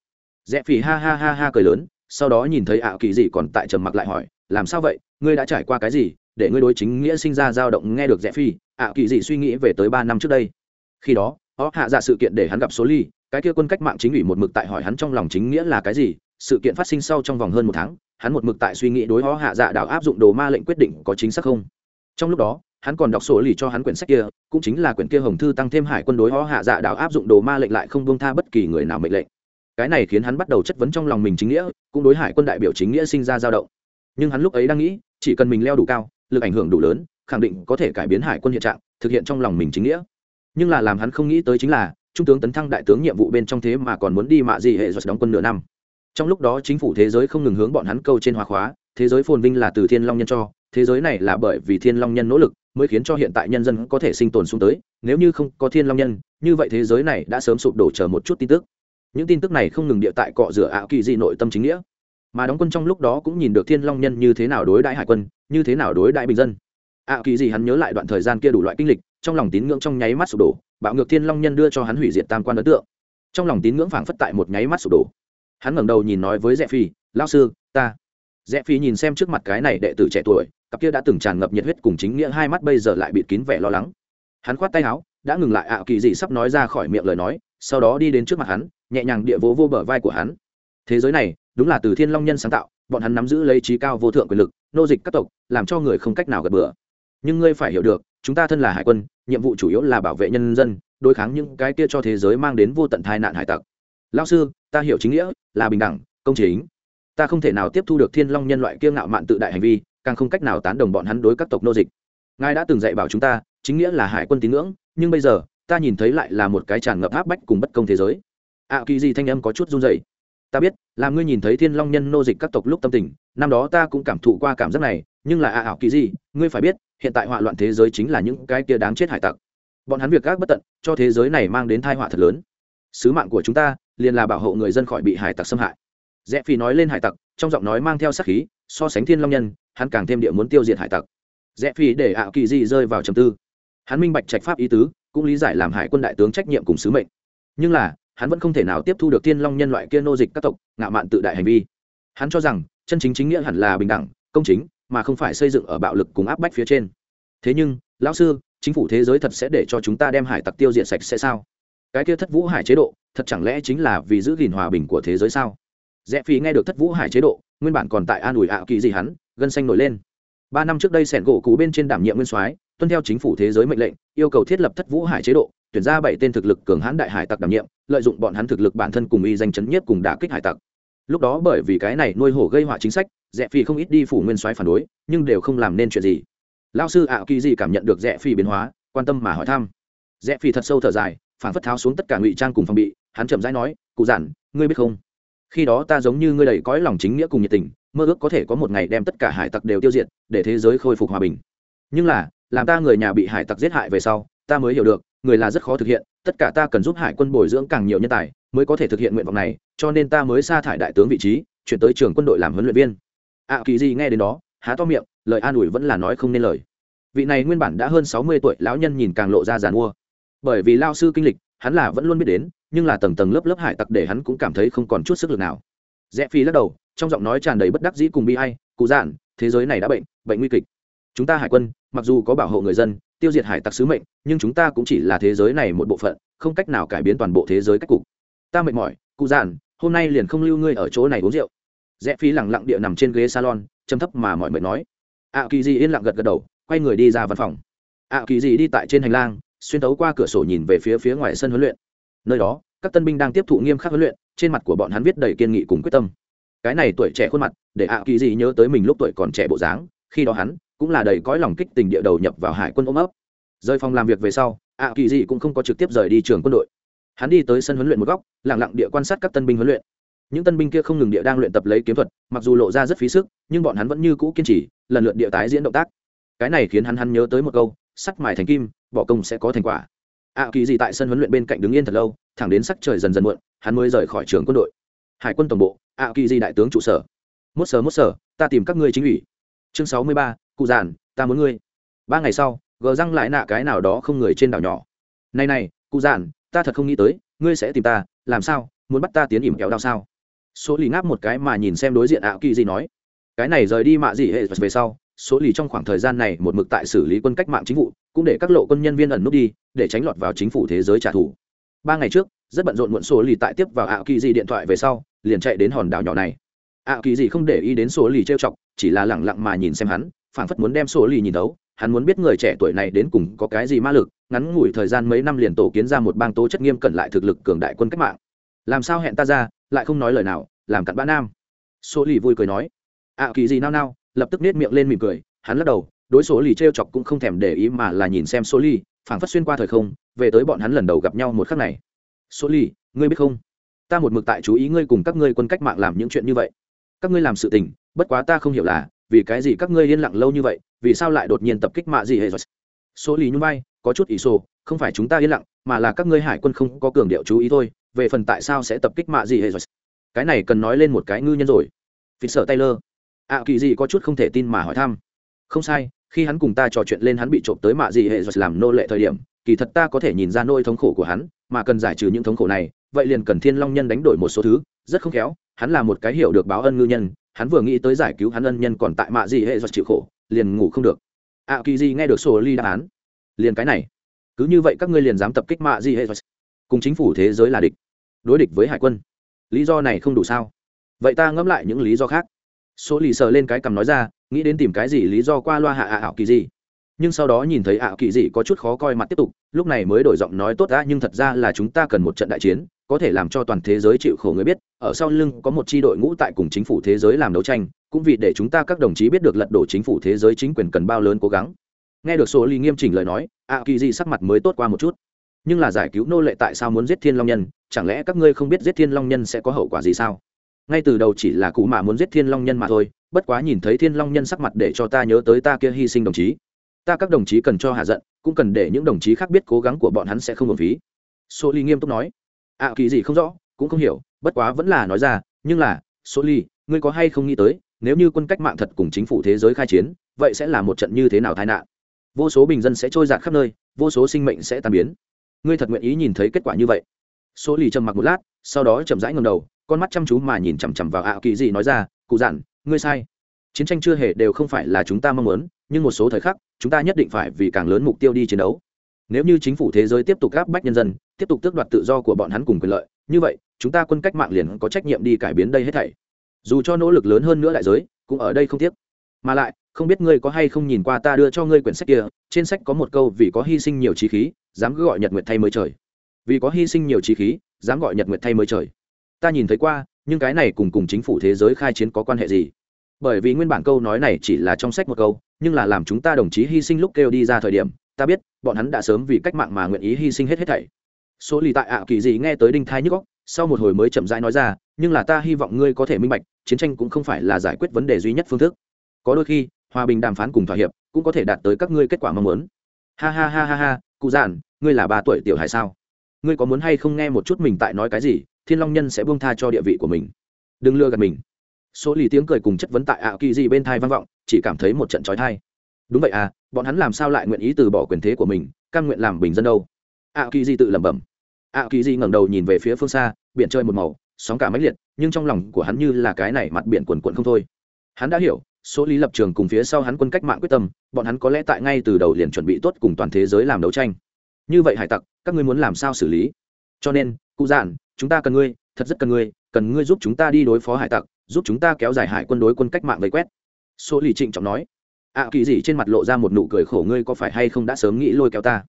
Rẽ phi ha ha ha ha cười lớn, sau đó nhìn thấy ảo kỳ dị còn tại trầm mặc lại hỏi, làm sao vậy? Ngươi đã trải qua cái gì để ngươi đối chính nghĩa sinh ra dao động nghe được rẽ phi ạ kỳ dị suy nghĩ về tới ba năm trước đây. Khi đó, họ hạ dạ sự kiện để hắn gặp số ly, cái kia quân cách mạng chính ủy một mực tại hỏi hắn trong lòng chính nghĩa là cái gì, sự kiện phát sinh sau trong vòng hơn một tháng, hắn một mực tại suy nghĩ đối họ hạ dạ đảo áp dụng đồ ma lệnh quyết định có chính xác không. Trong lúc đó, hắn còn đọc sổ lì cho hắn quyển sách kia, cũng chính là quyển kia hồng thư tăng thêm hải quân đối họ hạ dạ đảo áp dụng đồ ma lệnh lại không buông tha bất kỳ người nào mệnh lệnh. Cái này khiến hắn bắt đầu chất vấn trong lòng mình chính nghĩa, cũng đối hải quân đại biểu chính nghĩa sinh ra dao động. Nhưng hắn lúc ấy đang nghĩ, chỉ cần mình leo đủ cao, lực ảnh hưởng đủ lớn khẳng định có thể cải biến hải quân hiện trạng, thực hiện trong lòng mình chính nghĩa. Nhưng là làm hắn không nghĩ tới chính là, trung tướng tấn thăng đại tướng nhiệm vụ bên trong thế mà còn muốn đi mạ gì hệ giật đóng quân nửa năm. Trong lúc đó chính phủ thế giới không ngừng hướng bọn hắn câu trên hòa khóa, thế giới phồn vinh là từ thiên long nhân cho, thế giới này là bởi vì thiên long nhân nỗ lực mới khiến cho hiện tại nhân dân có thể sinh tồn xuống tới, nếu như không có thiên long nhân, như vậy thế giới này đã sớm sụp đổ chờ một chút tin tức. Những tin tức này không ngừng địa tại cọ rửa ảo kỳ dị nội tâm chính nghĩa. Mà đóng quân trong lúc đó cũng nhìn được thiên long nhân như thế nào đối đại hải quân, như thế nào đối đại bình dân ạ kỳ gì hắn nhớ lại đoạn thời gian kia đủ loại kinh lịch, trong lòng tín ngưỡng trong nháy mắt sụp đổ, bạo ngược thiên long nhân đưa cho hắn hủy diệt tam quan ấn tượng. Trong lòng tín ngưỡng phảng phất tại một nháy mắt sụp đổ. Hắn ngẩng đầu nhìn nói với rẽ phi lao sư, ta. Rẽ phi nhìn xem trước mặt cái này đệ tử trẻ tuổi, cặp kia đã từng tràn ngập nhiệt huyết cùng chính nghĩa, hai mắt bây giờ lại bịt kín vẻ lo lắng. Hắn khoát tay áo, đã ngừng lại ạ kỳ dị sắp nói ra khỏi miệng lời nói, sau đó đi đến trước mặt hắn, nhẹ nhàng địa vỗ vô bờ vai của hắn. Thế giới này, đúng là từ thiên long nhân sáng tạo, bọn hắn nắm giữ lấy trí cao vô thượng quyền lực, nô dịch các tộc, làm cho người không cách nào gật bừa nhưng ngươi phải hiểu được, chúng ta thân là hải quân, nhiệm vụ chủ yếu là bảo vệ nhân dân, đối kháng những cái kia cho thế giới mang đến vô tận tai nạn hải tặc. Lao sư, ta hiểu chính nghĩa, là bình đẳng, công chính. Ta không thể nào tiếp thu được thiên long nhân loại kiêng ngạo mạn tự đại hành vi, càng không cách nào tán đồng bọn hắn đối các tộc nô dịch. Ngài đã từng dạy bảo chúng ta, chính nghĩa là hải quân tín ngưỡng, nhưng bây giờ, ta nhìn thấy lại là một cái tràn ngập áp bách cùng bất công thế giới. Ạ kỳ gì thanh âm có chút run dày ta biết, là ngươi nhìn thấy thiên long nhân nô dịch các tộc lúc tâm tình, năm đó ta cũng cảm thụ qua cảm giác này nhưng là ạ ảo kỳ gì, ngươi phải biết, hiện tại họa loạn thế giới chính là những cái kia đáng chết hải tặc. Bọn hắn việc các bất tận, cho thế giới này mang đến thai họa thật lớn. Sứ mạng của chúng ta, liền là bảo hộ người dân khỏi bị hải tặc xâm hại. Rẽ phi nói lên hải tặc, trong giọng nói mang theo sắc khí, so sánh thiên long nhân, hắn càng thêm địa muốn tiêu diệt hải tặc. Rẽ phi để ảo kỳ gì rơi vào trầm tư. Hắn minh bạch trạch pháp ý tứ, cũng lý giải làm hải quân đại tướng trách nhiệm cùng sứ mệnh. Nhưng là, hắn vẫn không thể nào tiếp thu được thiên long nhân loại kia nô dịch các tộc, ngạo mạn tự đại hành vi. Hắn cho rằng, chân chính chính nghĩa hẳn là bình đẳng, công chính mà không phải xây dựng ở bạo lực cùng áp bách phía trên. Thế nhưng, lão sư, chính phủ thế giới thật sẽ để cho chúng ta đem hải tặc tiêu diệt sạch sẽ sao? Cái kia thất vũ hải chế độ, thật chẳng lẽ chính là vì giữ gìn hòa bình của thế giới sao? Rẽ phi nghe được thất vũ hải chế độ, nguyên bản còn tại an ủi ạ kỳ gì hắn, gân xanh nổi lên. Ba năm trước đây sẻn gỗ cú bên trên đảm nhiệm nguyên soái, tuân theo chính phủ thế giới mệnh lệnh, yêu cầu thiết lập thất vũ hải chế độ, tuyển ra bảy tên thực lực cường hãn đại hải tặc đảm nhiệm, lợi dụng bọn hắn thực lực bản thân cùng y danh chấn nhất cùng đả kích hải tặc. Lúc đó bởi vì cái này nuôi hổ gây họa chính sách rẽ phi không ít đi phủ nguyên soái phản đối, nhưng đều không làm nên chuyện gì. Lao sư ảo kỳ gì cảm nhận được rẽ phi biến hóa, quan tâm mà hỏi thăm. Rẽ phi thật sâu thở dài, phản phất tháo xuống tất cả ngụy trang cùng phòng bị, hắn chậm rãi nói, cụ giản, ngươi biết không? Khi đó ta giống như ngươi đầy cõi lòng chính nghĩa cùng nhiệt tình, mơ ước có thể có một ngày đem tất cả hải tặc đều tiêu diệt, để thế giới khôi phục hòa bình. Nhưng là, làm ta người nhà bị hải tặc giết hại về sau, ta mới hiểu được, người là rất khó thực hiện, tất cả ta cần giúp hải quân bồi dưỡng càng nhiều nhân tài, mới có thể thực hiện nguyện vọng này, cho nên ta mới sa thải đại tướng vị trí, chuyển tới trường quân đội làm huấn luyện viên ạ à, kỳ gì nghe đến đó há to miệng lời an ủi vẫn là nói không nên lời. Vị này nguyên bản đã hơn sáu mươi tuổi lão nhân nhìn càng lộ ra giàn mua. Bởi vì lao sư kinh lịch hắn là vẫn luôn biết đến nhưng là tầng tầng lớp lớp hải tặc để hắn cũng cảm thấy không còn chút sức lực nào. Rẽ phi lắc đầu trong giọng nói tràn đầy bất đắc dĩ cùng bi hay cụ giản, thế giới này đã bệnh bệnh nguy kịch. Chúng ta hải quân mặc dù có bảo hộ người dân tiêu diệt hải tặc sứ mệnh nhưng chúng ta cũng chỉ là thế giới này một bộ phận không cách nào cải biến toàn bộ thế giới cách cục. Ta mệt mỏi cụ giản, hôm nay liền không lưu ngươi ở chỗ này uống rượu rẽ phi lẳng lặng địa nằm trên ghế salon châm thấp mà mọi mệt nói. Ạ kỳ gì yên lặng gật gật đầu, quay người đi ra văn phòng. Ạ kỳ gì đi tại trên hành lang, xuyên tấu qua cửa sổ nhìn về phía phía ngoài sân huấn luyện. Nơi đó, các tân binh đang tiếp thụ nghiêm khắc huấn luyện, trên mặt của bọn hắn viết đầy kiên nghị cùng quyết tâm. Cái này tuổi trẻ khuôn mặt, để ạ kỳ gì nhớ tới mình lúc tuổi còn trẻ bộ dáng, khi đó hắn cũng là đầy cõi lòng kích tình địa đầu nhập vào hải quân ôm ấp. Rời phòng làm việc về sau, ạ kỳ gì cũng không có trực tiếp rời đi trường quân đội. Hắn đi tới sân huấn luyện một góc lẳng lặng địa quan sát các tân binh huấn luyện những tân binh kia không ngừng địa đang luyện tập lấy kiếm thuật, mặc dù lộ ra rất phí sức, nhưng bọn hắn vẫn như cũ kiên trì, lần lượt địa tái diễn động tác. Cái này khiến hắn hắn nhớ tới một câu sắc mài thành kim, bỏ công sẽ có thành quả. Ạ kỳ gì tại sân huấn luyện bên cạnh đứng yên thật lâu, thẳng đến sắc trời dần dần muộn, hắn mới rời khỏi trường quân đội. Hải quân tổng bộ ạ kỳ gì đại tướng trụ sở. Mốt sở mốt sở ta tìm các ngươi chính ủy. Chương sáu mươi ba, cụ giản, ta muốn ngươi. Ba ngày sau gờ răng lại nạ cái nào đó không người trên đảo nhỏ. Này này, cụ giản, ta thật không nghĩ tới, ngươi sẽ tìm ta, làm sao, muốn bắt ta tiến ỉm kéo đao sao? Số lì ngáp một cái mà nhìn xem đối diện ạ kỳ gì nói. Cái này rời đi mạ gì hệ về sau số lì trong khoảng thời gian này một mực tại xử lý quân cách mạng chính vụ cũng để các lộ quân nhân viên ẩn nút đi để tránh lọt vào chính phủ thế giới trả thù. Ba ngày trước rất bận rộn muộn số lì tại tiếp vào ạ kỳ gì điện thoại về sau liền chạy đến hòn đảo nhỏ này. Ạ kỳ gì không để ý đến số lì trêu chọc chỉ là lẳng lặng mà nhìn xem hắn phảng phất muốn đem số lì nhìn đấu, hắn muốn biết người trẻ tuổi này đến cùng có cái gì ma lực ngắn ngủi thời gian mấy năm liền tổ kiến ra một bang tố chất nghiêm cẩn lại thực lực cường đại quân cách mạng làm sao hẹn ta ra, lại không nói lời nào, làm cặn bã nam. Số lì vui cười nói. Ạ kỳ gì nao nao, lập tức nết miệng lên mỉm cười, hắn lắc đầu, đối số lì t chọc cũng không thèm để ý mà là nhìn xem số lì, phảng phất xuyên qua thời không, về tới bọn hắn lần đầu gặp nhau một khắc này. Số lì, ngươi biết không? Ta một mực tại chú ý ngươi cùng các ngươi quân cách mạng làm những chuyện như vậy. Các ngươi làm sự tình, bất quá ta không hiểu là, vì cái gì các ngươi yên lặng lâu như vậy, vì sao lại đột nhiên tập kích mạ gì hệ rồi? Số lì nhung bay có chút ý sô, không phải chúng ta yên lặng, mà là các ngươi hải quân không có cường điệu chú ý thôi về phần tại sao sẽ tập kích mạ gì hệ rồi? Cái này cần nói lên một cái ngư nhân rồi. Vì sợ taylor. Ạ kỳ gì có chút không thể tin mà hỏi thăm. Không sai, khi hắn cùng ta trò chuyện lên hắn bị trộm tới mạ gì hệ rồi làm nô lệ thời điểm, kỳ thật ta có thể nhìn ra nỗi thống khổ của hắn, mà cần giải trừ những thống khổ này, vậy liền cần thiên long nhân đánh đổi một số thứ, rất không khéo, hắn là một cái hiểu được báo ân ngư nhân, hắn vừa nghĩ tới giải cứu hắn ân nhân còn tại mạ gì hệ rồi chịu khổ, liền ngủ không được. Ạ kỳ gì nghe được sổ ly đáp án. Liền cái này. Cứ như vậy các ngươi liền dám tập kích mạ gì hệ rồi cùng chính phủ thế giới là địch. Đối địch với hải quân. Lý do này không đủ sao? Vậy ta ngẫm lại những lý do khác. Số lì sờ lên cái cằm nói ra, nghĩ đến tìm cái gì lý do qua loa hạ ạ ảo kỳ gì. Nhưng sau đó nhìn thấy ảo kỳ gì có chút khó coi mặt tiếp tục, lúc này mới đổi giọng nói tốt đã, nhưng thật ra là chúng ta cần một trận đại chiến, có thể làm cho toàn thế giới chịu khổ người biết, ở sau lưng có một tri đội ngũ tại cùng chính phủ thế giới làm đấu tranh, cũng vì để chúng ta các đồng chí biết được lật đổ chính phủ thế giới chính quyền cần bao lớn cố gắng. Nghe được số ly nghiêm chỉnh lời nói ảo kỳ gì sắc mặt mới tốt qua một chút nhưng là giải cứu nô lệ tại sao muốn giết thiên long nhân, chẳng lẽ các ngươi không biết giết thiên long nhân sẽ có hậu quả gì sao? Ngay từ đầu chỉ là cụ mà muốn giết thiên long nhân mà thôi, bất quá nhìn thấy thiên long nhân sắc mặt để cho ta nhớ tới ta kia hy sinh đồng chí. Ta các đồng chí cần cho hạ giận, cũng cần để những đồng chí khác biết cố gắng của bọn hắn sẽ không hợp phí. Số ly nghiêm túc nói. Ạ kỳ gì không rõ, cũng không hiểu, bất quá vẫn là nói ra, nhưng là số ly ngươi có hay không nghĩ tới, nếu như quân cách mạng thật cùng chính phủ thế giới khai chiến, vậy sẽ là một trận như thế nào tai nạn? Vô số bình dân sẽ trôi giạt khắp nơi, vô số sinh mệnh sẽ tan biến ngươi thật nguyện ý nhìn thấy kết quả như vậy? Số lì trầm mặc một lát, sau đó chậm rãi ngầm đầu, con mắt chăm chú mà nhìn chằm chằm vào ạ kỳ gì nói ra, cụ dặn ngươi sai. Chiến tranh chưa hề đều không phải là chúng ta mong muốn, nhưng một số thời khắc, chúng ta nhất định phải vì càng lớn mục tiêu đi chiến đấu. Nếu như chính phủ thế giới tiếp tục gáp bách nhân dân, tiếp tục tước đoạt tự do của bọn hắn cùng quyền lợi, như vậy, chúng ta quân cách mạng liền có trách nhiệm đi cải biến đây hết thảy. Dù cho nỗ lực lớn hơn nữa đại giới, cũng ở đây không tiếc. Mà lại, không biết ngươi có hay không nhìn qua ta đưa cho ngươi quyển sách kia, trên sách có một câu vì có hy sinh nhiều trí khí dám gọi nhật nguyệt thay mới trời. Vì có hy sinh nhiều trí khí, dám gọi nhật nguyệt thay mới trời. Ta nhìn thấy qua, nhưng cái này cùng cùng chính phủ thế giới khai chiến có quan hệ gì? Bởi vì nguyên bản câu nói này chỉ là trong sách một câu, nhưng là làm chúng ta đồng chí hy sinh lúc kêu đi ra thời điểm, ta biết, bọn hắn đã sớm vì cách mạng mà nguyện ý hy sinh hết hết thảy. Số lì tại ạ kỳ gì nghe tới đinh thai nhức góc sau một hồi mới chậm rãi nói ra, nhưng là ta hy vọng ngươi có thể minh bạch, chiến tranh cũng không phải là giải quyết vấn đề duy nhất phương thức. Có đôi khi, hòa bình đàm phán cùng thỏa hiệp, cũng có thể đạt tới các ngươi kết quả mong muốn. Ha ha ha ha ha cụ giản, ngươi là ba tuổi tiểu hài sao? Ngươi có muốn hay không nghe một chút mình tại nói cái gì, thiên long nhân sẽ buông tha cho địa vị của mình. Đừng lừa gạt mình. Số lì tiếng cười cùng chất vấn tại ạ kỳ gì bên thai vang vọng, chỉ cảm thấy một trận trói thai. Đúng vậy à bọn hắn làm sao lại nguyện ý từ bỏ quyền thế của mình căn nguyện làm bình dân đâu? Ạ kỳ Di tự lẩm bẩm. Ạ kỳ Di ngẩng đầu nhìn về phía phương xa, biển chơi một màu, sóng cả máy liệt, nhưng trong lòng của hắn như là cái này mặt biển quần quần không thôi. Hắn đã hiểu số lý lập trường cùng phía sau hắn quân cách mạng quyết tâm, bọn hắn có lẽ tại ngay từ đầu liền chuẩn bị tốt cùng toàn thế giới làm đấu tranh. Như vậy hải tặc, các ngươi muốn làm sao xử lý? Cho nên, cụ giản, chúng ta cần ngươi, thật rất cần ngươi cần ngươi giúp chúng ta đi đối phó hải tặc, giúp chúng ta kéo dài hải quân đối quân cách mạng vây quét. Số lì trịnh trọng nói. Ạ kỳ gì trên mặt lộ ra một nụ cười khổ, ngươi có phải hay không đã sớm nghĩ lôi kéo ta?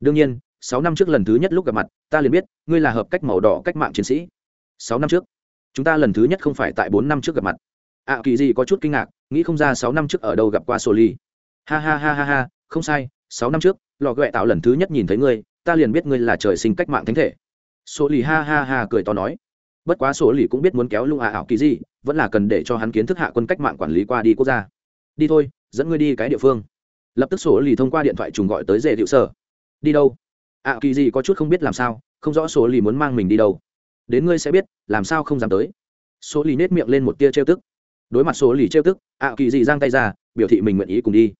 Đương nhiên, sáu năm trước lần thứ nhất lúc gặp mặt, ta liền biết, ngươi là hợp cách màu đỏ cách mạng chiến sĩ. Sáu năm trước, chúng ta lần thứ nhất không phải tại bốn năm trước gặp mặt ạ, kỳ gì có chút kinh ngạc, nghĩ không ra sáu năm trước ở đâu gặp qua sô ly. Ha ha ha ha ha, không sai, sáu năm trước, lò ghẹ tạo lần thứ nhất nhìn thấy ngươi, ta liền biết ngươi là trời sinh cách mạng thánh thể. Sô ly ha ha ha, cười to nói. Bất quá sổ lì cũng biết muốn kéo lung ạ, ảo kỳ gì, vẫn là cần để cho hắn kiến thức hạ quân cách mạng quản lý qua đi quốc gia. Đi thôi, dẫn ngươi đi cái địa phương. Lập tức sổ lì thông qua điện thoại trùng gọi tới dễ hiệu sở. Đi đâu? Ạ, kỳ gì có chút không biết làm sao, không rõ sổ lì muốn mang mình đi đâu. Đến ngươi sẽ biết, làm sao không dám tới. Số lì nết miệng lên một tia trêu tức đối mặt số lì trêu tức, ạ kỳ dị giang tay ra, biểu thị mình nguyện ý cùng đi.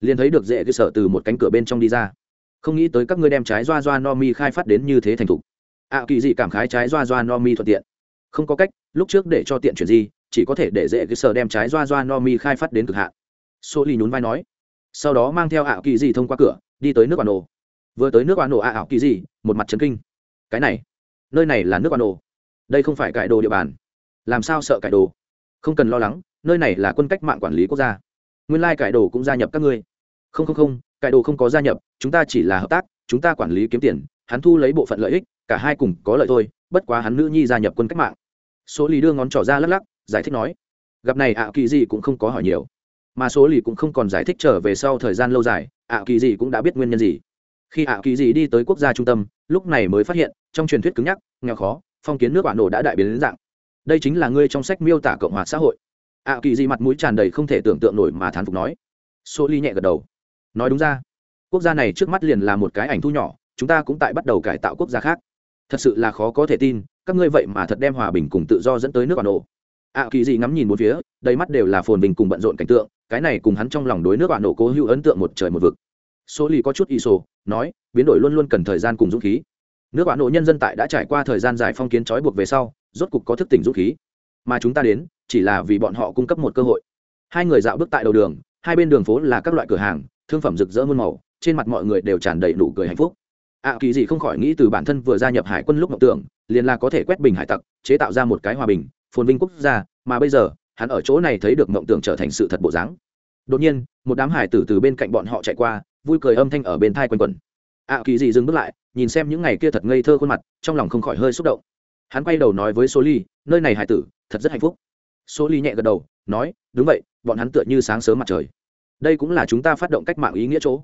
Liền thấy được dễ cơ sở từ một cánh cửa bên trong đi ra. Không nghĩ tới các ngươi đem trái doa doa no mi khai phát đến như thế thành thục. Ạ kỳ dị cảm khái trái doa doa no mi thuận tiện. Không có cách, lúc trước để cho tiện chuyển gì, chỉ có thể để dễ cơ sở đem trái doa doa no mi khai phát đến cực hạn. Số lì nhún vai nói. Sau đó mang theo ạ kỳ dị thông qua cửa, đi tới nước bà nổ vừa tới nước bà nổ ạ ảo kỳ dị, một mặt trấn kinh. Cái này, nơi này là nước bà nổ đây không phải cải đồ địa bàn. Làm sao sợ cải đồ? Không cần lo lắng, nơi này là quân cách mạng quản lý quốc gia. Nguyên lai cải đồ cũng gia nhập các ngươi. Không không không, cải đồ không có gia nhập, chúng ta chỉ là hợp tác, chúng ta quản lý kiếm tiền, hắn thu lấy bộ phận lợi ích, cả hai cùng có lợi thôi, bất quá hắn nữ nhi gia nhập quân cách mạng. Số lì đưa ngón trỏ ra lắc lắc, giải thích nói, gặp này ạ kỳ gì cũng không có hỏi nhiều. Mà số lì cũng không còn giải thích trở về sau thời gian lâu dài, ạ kỳ gì cũng đã biết nguyên nhân gì. Khi ạ kỳ gì đi tới quốc gia trung tâm, lúc này mới phát hiện, trong truyền thuyết cứng nhắc, nghèo khó, phong kiến nước bạn nổ đã đại biến đến dạng đây chính là ngươi trong sách miêu tả cộng hòa xã hội. ạ kỳ di mặt mũi tràn đầy không thể tưởng tượng nổi mà thán phục nói. Số ly nhẹ gật đầu. Nói đúng ra, quốc gia này trước mắt liền là một cái ảnh thu nhỏ, chúng ta cũng tại bắt đầu cải tạo quốc gia khác. Thật sự là khó có thể tin, các ngươi vậy mà thật đem hòa bình cùng tự do dẫn tới nước Bản nổ ạ kỳ di ngắm nhìn một phía, đầy mắt đều là phồn bình cùng bận rộn cảnh tượng, cái này cùng hắn trong lòng đối nước Bản nổ cố hữu ấn tượng một trời một vực. Số ly có chút y sổ, nói, biến đổi luôn luôn cần thời gian cùng dũng khí nước bạn nộ nhân dân tại đã trải qua thời gian dài phong kiến trói buộc về sau, rốt cục có thức tỉnh dũng khí. Mà chúng ta đến, chỉ là vì bọn họ cung cấp một cơ hội. Hai người dạo bước tại đầu đường, hai bên đường phố là các loại cửa hàng, thương phẩm rực rỡ muôn màu, trên mặt mọi người đều tràn đầy nụ cười hạnh phúc. Ạ kỳ gì không khỏi nghĩ từ bản thân vừa gia nhập hải quân lúc ngọc tưởng, liền là có thể quét bình hải tặc, chế tạo ra một cái hòa bình, phồn vinh quốc gia, mà bây giờ, hắn ở chỗ này thấy được mộng tưởng trở thành sự thật bộ dáng. Đột nhiên, một đám hải tử từ bên cạnh bọn họ chạy qua, vui cười âm thanh ở bên thai quanh quẩn ạ kỳ dị dừng bước lại, nhìn xem những ngày kia thật ngây thơ khuôn mặt, trong lòng không khỏi hơi xúc động. Hắn quay đầu nói với số ly, nơi này hải tử, thật rất hạnh phúc. Số ly nhẹ gật đầu, nói, đúng vậy, bọn hắn tựa như sáng sớm mặt trời. Đây cũng là chúng ta phát động cách mạng ý nghĩa chỗ.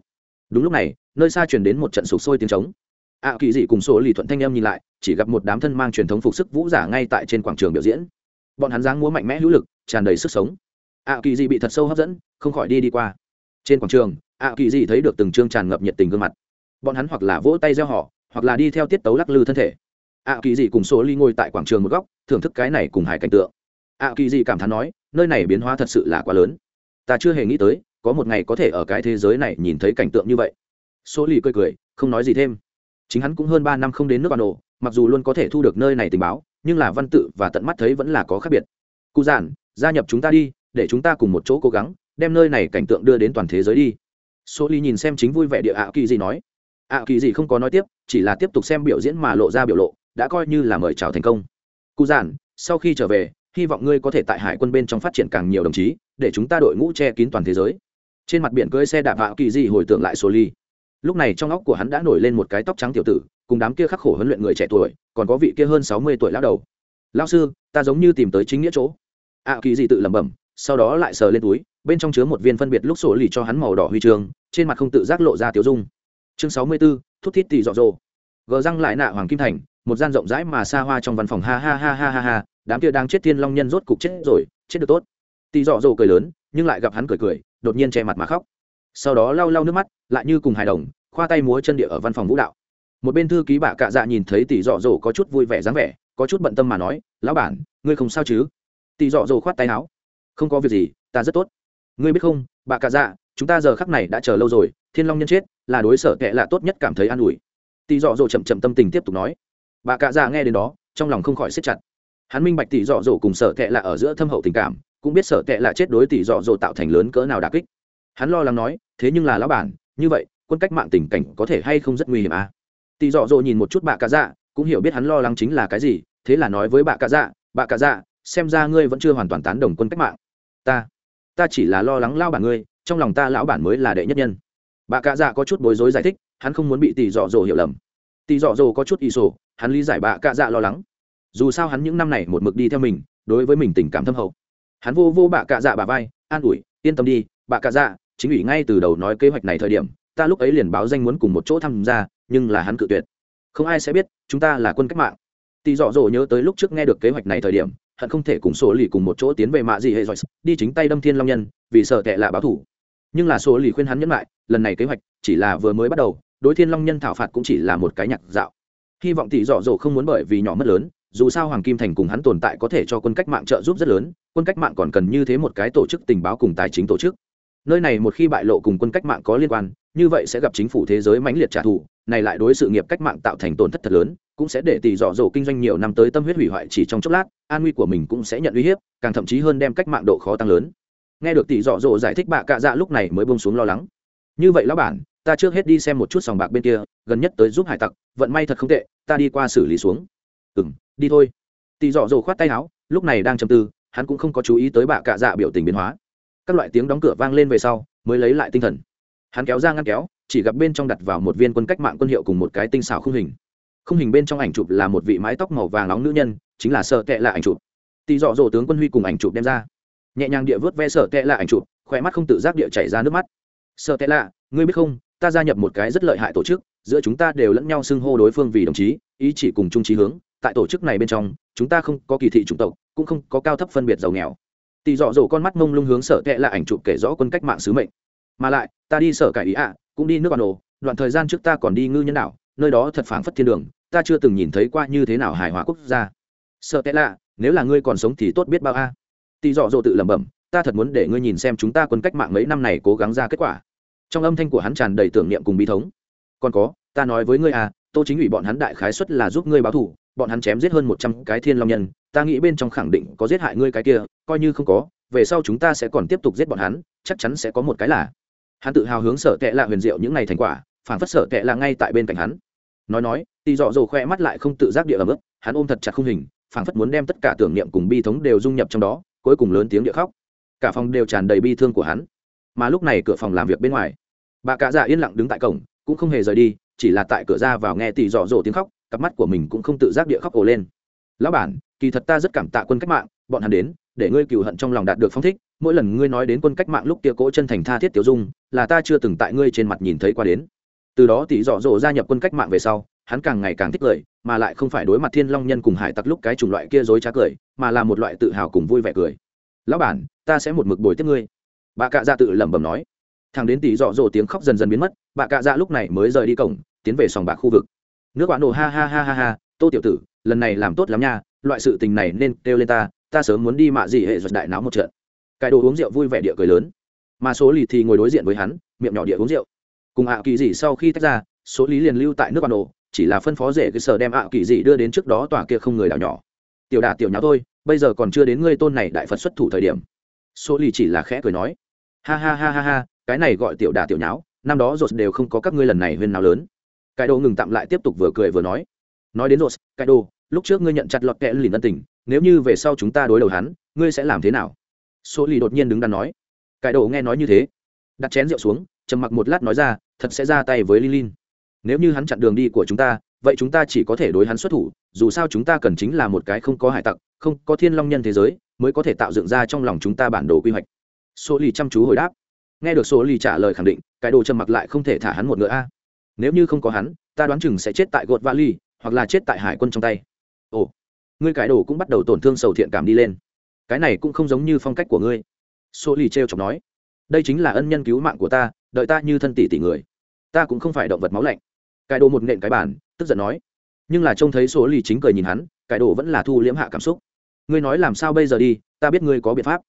Đúng lúc này, nơi xa truyền đến một trận sụp sôi tiếng trống. Ạ kỳ dị cùng số lì thuận thanh em nhìn lại, chỉ gặp một đám thân mang truyền thống phục sức vũ giả ngay tại trên quảng trường biểu diễn. Bọn hắn dáng múa mạnh mẽ hữu lực, tràn đầy sức sống. Ạ kỳ dị bị thật sâu hấp dẫn, không khỏi đi đi qua. Trên quảng trường, ạ kỳ dị thấy được từng chương tràn ngập nhiệt tình gương mặt bọn hắn hoặc là vỗ tay gieo họ, hoặc là đi theo tiết tấu lắc lư thân thể. Ạ kỳ dị cùng số ly ngồi tại quảng trường một góc, thưởng thức cái này cùng hải cảnh tượng. Ạ kỳ dị cảm thán nói, nơi này biến hóa thật sự là quá lớn. Ta chưa hề nghĩ tới, có một ngày có thể ở cái thế giới này nhìn thấy cảnh tượng như vậy. Số ly cười cười, không nói gì thêm. Chính hắn cũng hơn ba năm không đến nước bà nổ mặc dù luôn có thể thu được nơi này tình báo, nhưng là văn tự và tận mắt thấy vẫn là có khác biệt. Cụ giản, gia nhập chúng ta đi, để chúng ta cùng một chỗ cố gắng, đem nơi này cảnh tượng đưa đến toàn thế giới đi. Số ly nhìn xem chính vui vẻ địa ạ kỳ Dị nói ạ kỳ gì không có nói tiếp, chỉ là tiếp tục xem biểu diễn mà lộ ra biểu lộ, đã coi như là mời chào thành công. Cụ giản, sau khi trở về, hy vọng ngươi có thể tại hải quân bên trong phát triển càng nhiều đồng chí, để chúng ta đội ngũ che kín toàn thế giới. Trên mặt biển cưới xe đạp ạ kỳ gì hồi tưởng lại sô ly lúc này trong óc của hắn đã nổi lên một cái tóc trắng tiểu tử, cùng đám kia khắc khổ huấn luyện người trẻ tuổi, còn có vị kia hơn sáu mươi tuổi lão đầu. Lão sư, ta giống như tìm tới chính nghĩa chỗ. ạ kỳ gì tự lẩm bẩm, sau đó lại sờ lên túi, bên trong chứa một viên phân biệt lúc sổ lì cho hắn màu đỏ huy chương, trên mặt không tự giác lộ ra tiểu dung chương sáu mươi 64, thúc thít tỷ dọ dồ gờ răng lại nạ hoàng kim thành một gian rộng rãi mà xa hoa trong văn phòng. Ha ha ha ha ha ha. Đám kia đang chết thiên long nhân rốt cục chết rồi chết được tốt. Tỷ dọ dồ cười lớn nhưng lại gặp hắn cười cười đột nhiên che mặt mà khóc. Sau đó lau lau nước mắt lại như cùng hài đồng khoa tay múa chân địa ở văn phòng vũ đạo. Một bên thư ký bà cạ dạ nhìn thấy tỷ dọ dỗ có chút vui vẻ dáng vẻ có chút bận tâm mà nói lão bản ngươi không sao chứ? Tỷ dọ dỗ khoát tay áo. Không có việc gì ta rất tốt. Ngươi biết không bà cạ dạ chúng ta giờ khắc này đã chờ lâu rồi thiên long nhân chết là đối sở kệ là tốt nhất cảm thấy an ủi. Tỷ dọ dỗ chậm chậm tâm tình tiếp tục nói. Bà cạ dạ nghe đến đó, trong lòng không khỏi siết chặt. Hắn minh bạch tỷ dọ dỗ cùng sở kệ là ở giữa thâm hậu tình cảm, cũng biết sở kệ là chết đối tỷ dọ dỗ tạo thành lớn cỡ nào đà kích. Hắn lo lắng nói, thế nhưng là lão bản, như vậy, quân cách mạng tình cảnh có thể hay không rất nguy hiểm à? Tỷ dọ dỗ nhìn một chút bà cạ dạ cũng hiểu biết hắn lo lắng chính là cái gì, thế là nói với bà cạ dạ bà cạ dạ xem ra ngươi vẫn chưa hoàn toàn tán đồng quân cách mạng. Ta ta chỉ là lo lắng lao bản ngươi, trong lòng ta lão bản mới là đệ nhất nhân. Bà cạ dạ có chút bối rối giải thích, hắn không muốn bị tỷ dọ dỗ hiểu lầm. Tỷ dọ dỗ có chút ý sổ, hắn lý giải bà cạ dạ lo lắng. Dù sao hắn những năm này một mực đi theo mình, đối với mình tình cảm thâm hậu. Hắn vô vô bà cạ dạ bà vai, an ủi, yên tâm đi, Bà cạ dạ chính ủy ngay từ đầu nói kế hoạch này thời điểm, ta lúc ấy liền báo danh muốn cùng một chỗ tham gia, nhưng là hắn cự tuyệt. Không ai sẽ biết, chúng ta là quân cách mạng. Tỷ dọ dỗ nhớ tới lúc trước nghe được kế hoạch này thời điểm hận không thể cùng số lì cùng một chỗ tiến về mạ gì hệ giỏi đi chính tay đâm thiên long nhân, vì sợ tệ là báo thủ nhưng là số lì khuyên hắn nhẫn lại, lần này kế hoạch chỉ là vừa mới bắt đầu, đối thiên long nhân thảo phạt cũng chỉ là một cái nhạc dạo. Hy vọng tỷ dọ dỗ không muốn bởi vì nhỏ mất lớn, dù sao hoàng kim thành cùng hắn tồn tại có thể cho quân cách mạng trợ giúp rất lớn, quân cách mạng còn cần như thế một cái tổ chức tình báo cùng tài chính tổ chức. Nơi này một khi bại lộ cùng quân cách mạng có liên quan, như vậy sẽ gặp chính phủ thế giới mãnh liệt trả thù, này lại đối sự nghiệp cách mạng tạo thành tổn thất thật lớn, cũng sẽ để tỷ dọ dỗ kinh doanh nhiều năm tới tâm huyết hủy hoại chỉ trong chốc lát, an nguy của mình cũng sẽ nhận uy hiếp, càng thậm chí hơn đem cách mạng độ khó tăng lớn nghe được tỷ dọ dỗ giải thích bạ cạ dạ lúc này mới bông xuống lo lắng. Như vậy lão bản, ta trước hết đi xem một chút sòng bạc bên kia, gần nhất tới giúp hải tặc, vận may thật không tệ, ta đi qua xử lý xuống. Ừ m đi thôi. Tỷ dọ dỗ khoát tay áo, lúc này đang chầm tư, hắn cũng không có chú ý tới bạ cạ dạ biểu tình biến hóa. Các loại tiếng đóng cửa vang lên về sau, mới lấy lại tinh thần. Hắn kéo ra ngăn kéo, chỉ gặp bên trong đặt vào một viên quân cách mạng quân hiệu cùng một cái tinh xảo khung hình. Khung hình bên trong ảnh chụp là một vị mái tóc màu vàng nóng nữ nhân, chính là sợ tệ là ảnh chụp. Tỳ dọ dỗ tướng quân huy cùng ảnh chụp đem ra nhẹ nhàng địa vớt ve sở tệ là ảnh chụp khỏe mắt không tự giác địa chảy ra nước mắt. Sở tệ lạ, ngươi biết không, ta gia nhập một cái rất lợi hại tổ chức, giữa chúng ta đều lẫn nhau xưng hô đối phương vì đồng chí, ý chỉ cùng chung trí hướng. Tại tổ chức này bên trong, chúng ta không có kỳ thị chủng tộc, cũng không có cao thấp phân biệt giàu nghèo. Tỳ dọ dỗ con mắt mông lung hướng sở tệ là ảnh chụp kể rõ quân cách mạng sứ mệnh. Mà lại, ta đi sở cải ý ạ, cũng đi nước bản đồ đoạn thời gian trước ta còn đi ngư nhân đảo, nơi đó thật phảng phất thiên đường, ta chưa từng nhìn thấy qua như thế nào hài hòa quốc gia. Sợ tệ lạ, nếu là ngươi còn sống thì tốt biết bao a. à tỳ dọ dỗ tự lẩm bẩm, ta thật muốn để ngươi nhìn xem chúng ta quân cách mạng mấy năm này cố gắng ra kết quả. Trong âm thanh của hắn tràn đầy tưởng niệm cùng bi thống. Còn có, ta nói với ngươi à tô chính ủy bọn hắn đại khái xuất là giúp ngươi báo thù, bọn hắn chém giết hơn một trăm cái thiên long nhân, ta nghĩ bên trong khẳng định có giết hại ngươi cái kia, coi như không có, về sau chúng ta sẽ còn tiếp tục giết bọn hắn, chắc chắn sẽ có một cái là. Hắn tự hào hướng sở tệ lạ huyền diệu những ngày thành quả phản phất sở tệ lạ ngay tại bên cạnh hắn. Nói nói, tì dọ dồ khoe mắt lại không tự giác địa ấm ức, hắn ôm thật chặt khung hình phản phất muốn đem tất cả tưởng niệm cùng bi thống đều dung nhập trong đó cuối cùng lớn tiếng địa khóc. Cả phòng đều tràn đầy bi thương của hắn. Mà lúc này cửa phòng làm việc bên ngoài, bà cạ dạ yên lặng đứng tại cổng, cũng không hề rời đi, chỉ là tại cửa ra vào nghe tỉ dọ dỗ tiếng khóc, cặp mắt của mình cũng không tự giác địa khóc ổ lên. Lão bản, kỳ thật ta rất cảm tạ quân cách mạng, bọn hắn đến, để ngươi cừu hận trong lòng đạt được phong thích, mỗi lần ngươi nói đến quân cách mạng lúc tia cỗ chân thành tha thiết tiểu dung, là ta chưa từng tại ngươi trên mặt nhìn thấy qua đến. Từ đó tỷ dọ dỗ gia nhập quân cách mạng về sau, hắn càng ngày càng thích cười mà lại không phải đối mặt thiên long nhân cùng hải tặc lúc cái chủng loại kia dối trá cười mà là một loại tự hào cùng vui vẻ cười. Lão bản, ta sẽ một mực bồi tiếp ngươi. Bà cạ dạ tự lẩm bẩm nói. Thằng đến tỷ dọ dỗ tiếng khóc dần dần biến mất bà cạ dạ lúc này mới rời đi cổng, tiến về sòng bạc khu vực. Nước quán nổ ha ha ha ha ha, tô tiểu tử, lần này làm tốt lắm nha, loại sự tình này nên kêu lên ta ta sớm muốn đi mạ gì hệ giật đại náo một trận. Cải đồ uống rượu vui vẻ địa cười lớn. Mà số lì thì ngồi đối diện với hắn, miệng nhỏ địa uống rượu. Cùng ạ kỳ dị sau khi tách ra số lý liền lưu tại nước bà nổ chỉ là phân phó rể cái sở đem ạ kỳ dị đưa đến trước đó tòa kia không người đảo nhỏ tiểu đà tiểu nháo thôi bây giờ còn chưa đến ngươi tôn này đại phật xuất thủ thời điểm. Số lì chỉ là khẽ cười nói ha ha ha ha ha cái này gọi tiểu đà tiểu nháo năm đó rột đều không có các ngươi lần này huyên nào lớn. Cái đồ ngừng tạm lại tiếp tục vừa cười vừa nói nói đến rột cái đồ lúc trước ngươi nhận chặt lọt kẽ lìn ân tình nếu như về sau chúng ta đối đầu hắn ngươi sẽ làm thế nào? Số lì đột nhiên đứng đắn nói cái đồ nghe nói như thế đặt chén rượu xuống trầm mặc một lát nói ra thật sẽ ra tay với Lilin. Nếu như hắn chặn đường đi của chúng ta, vậy chúng ta chỉ có thể đối hắn xuất thủ, dù sao chúng ta cần chính là một cái không có hải tặc, không có thiên long nhân thế giới, mới có thể tạo dựng ra trong lòng chúng ta bản đồ quy hoạch. Số Lì chăm chú hồi đáp. Nghe được Số Lì trả lời khẳng định, cái đồ trầm mặc lại không thể thả hắn một ngựa a. À. Nếu như không có hắn, ta đoán chừng sẽ chết tại gột vali, hoặc là chết tại hải quân trong tay. Ồ, ngươi cái đồ cũng bắt đầu tổn thương sầu thiện cảm đi lên. Cái này cũng không giống như phong cách của ngươi. Số Lì trêu chọc nói, đây chính là ân nhân cứu mạng của ta, đợi ta như thân tỷ tỷ người ta cũng không phải động vật máu lạnh cái đồ một nện cái bản tức giận nói. Nhưng là trông thấy số lì chính cười nhìn hắn, cải đồ vẫn là thu liễm hạ cảm xúc. Ngươi nói làm sao bây giờ đi, ta biết ngươi có biện pháp.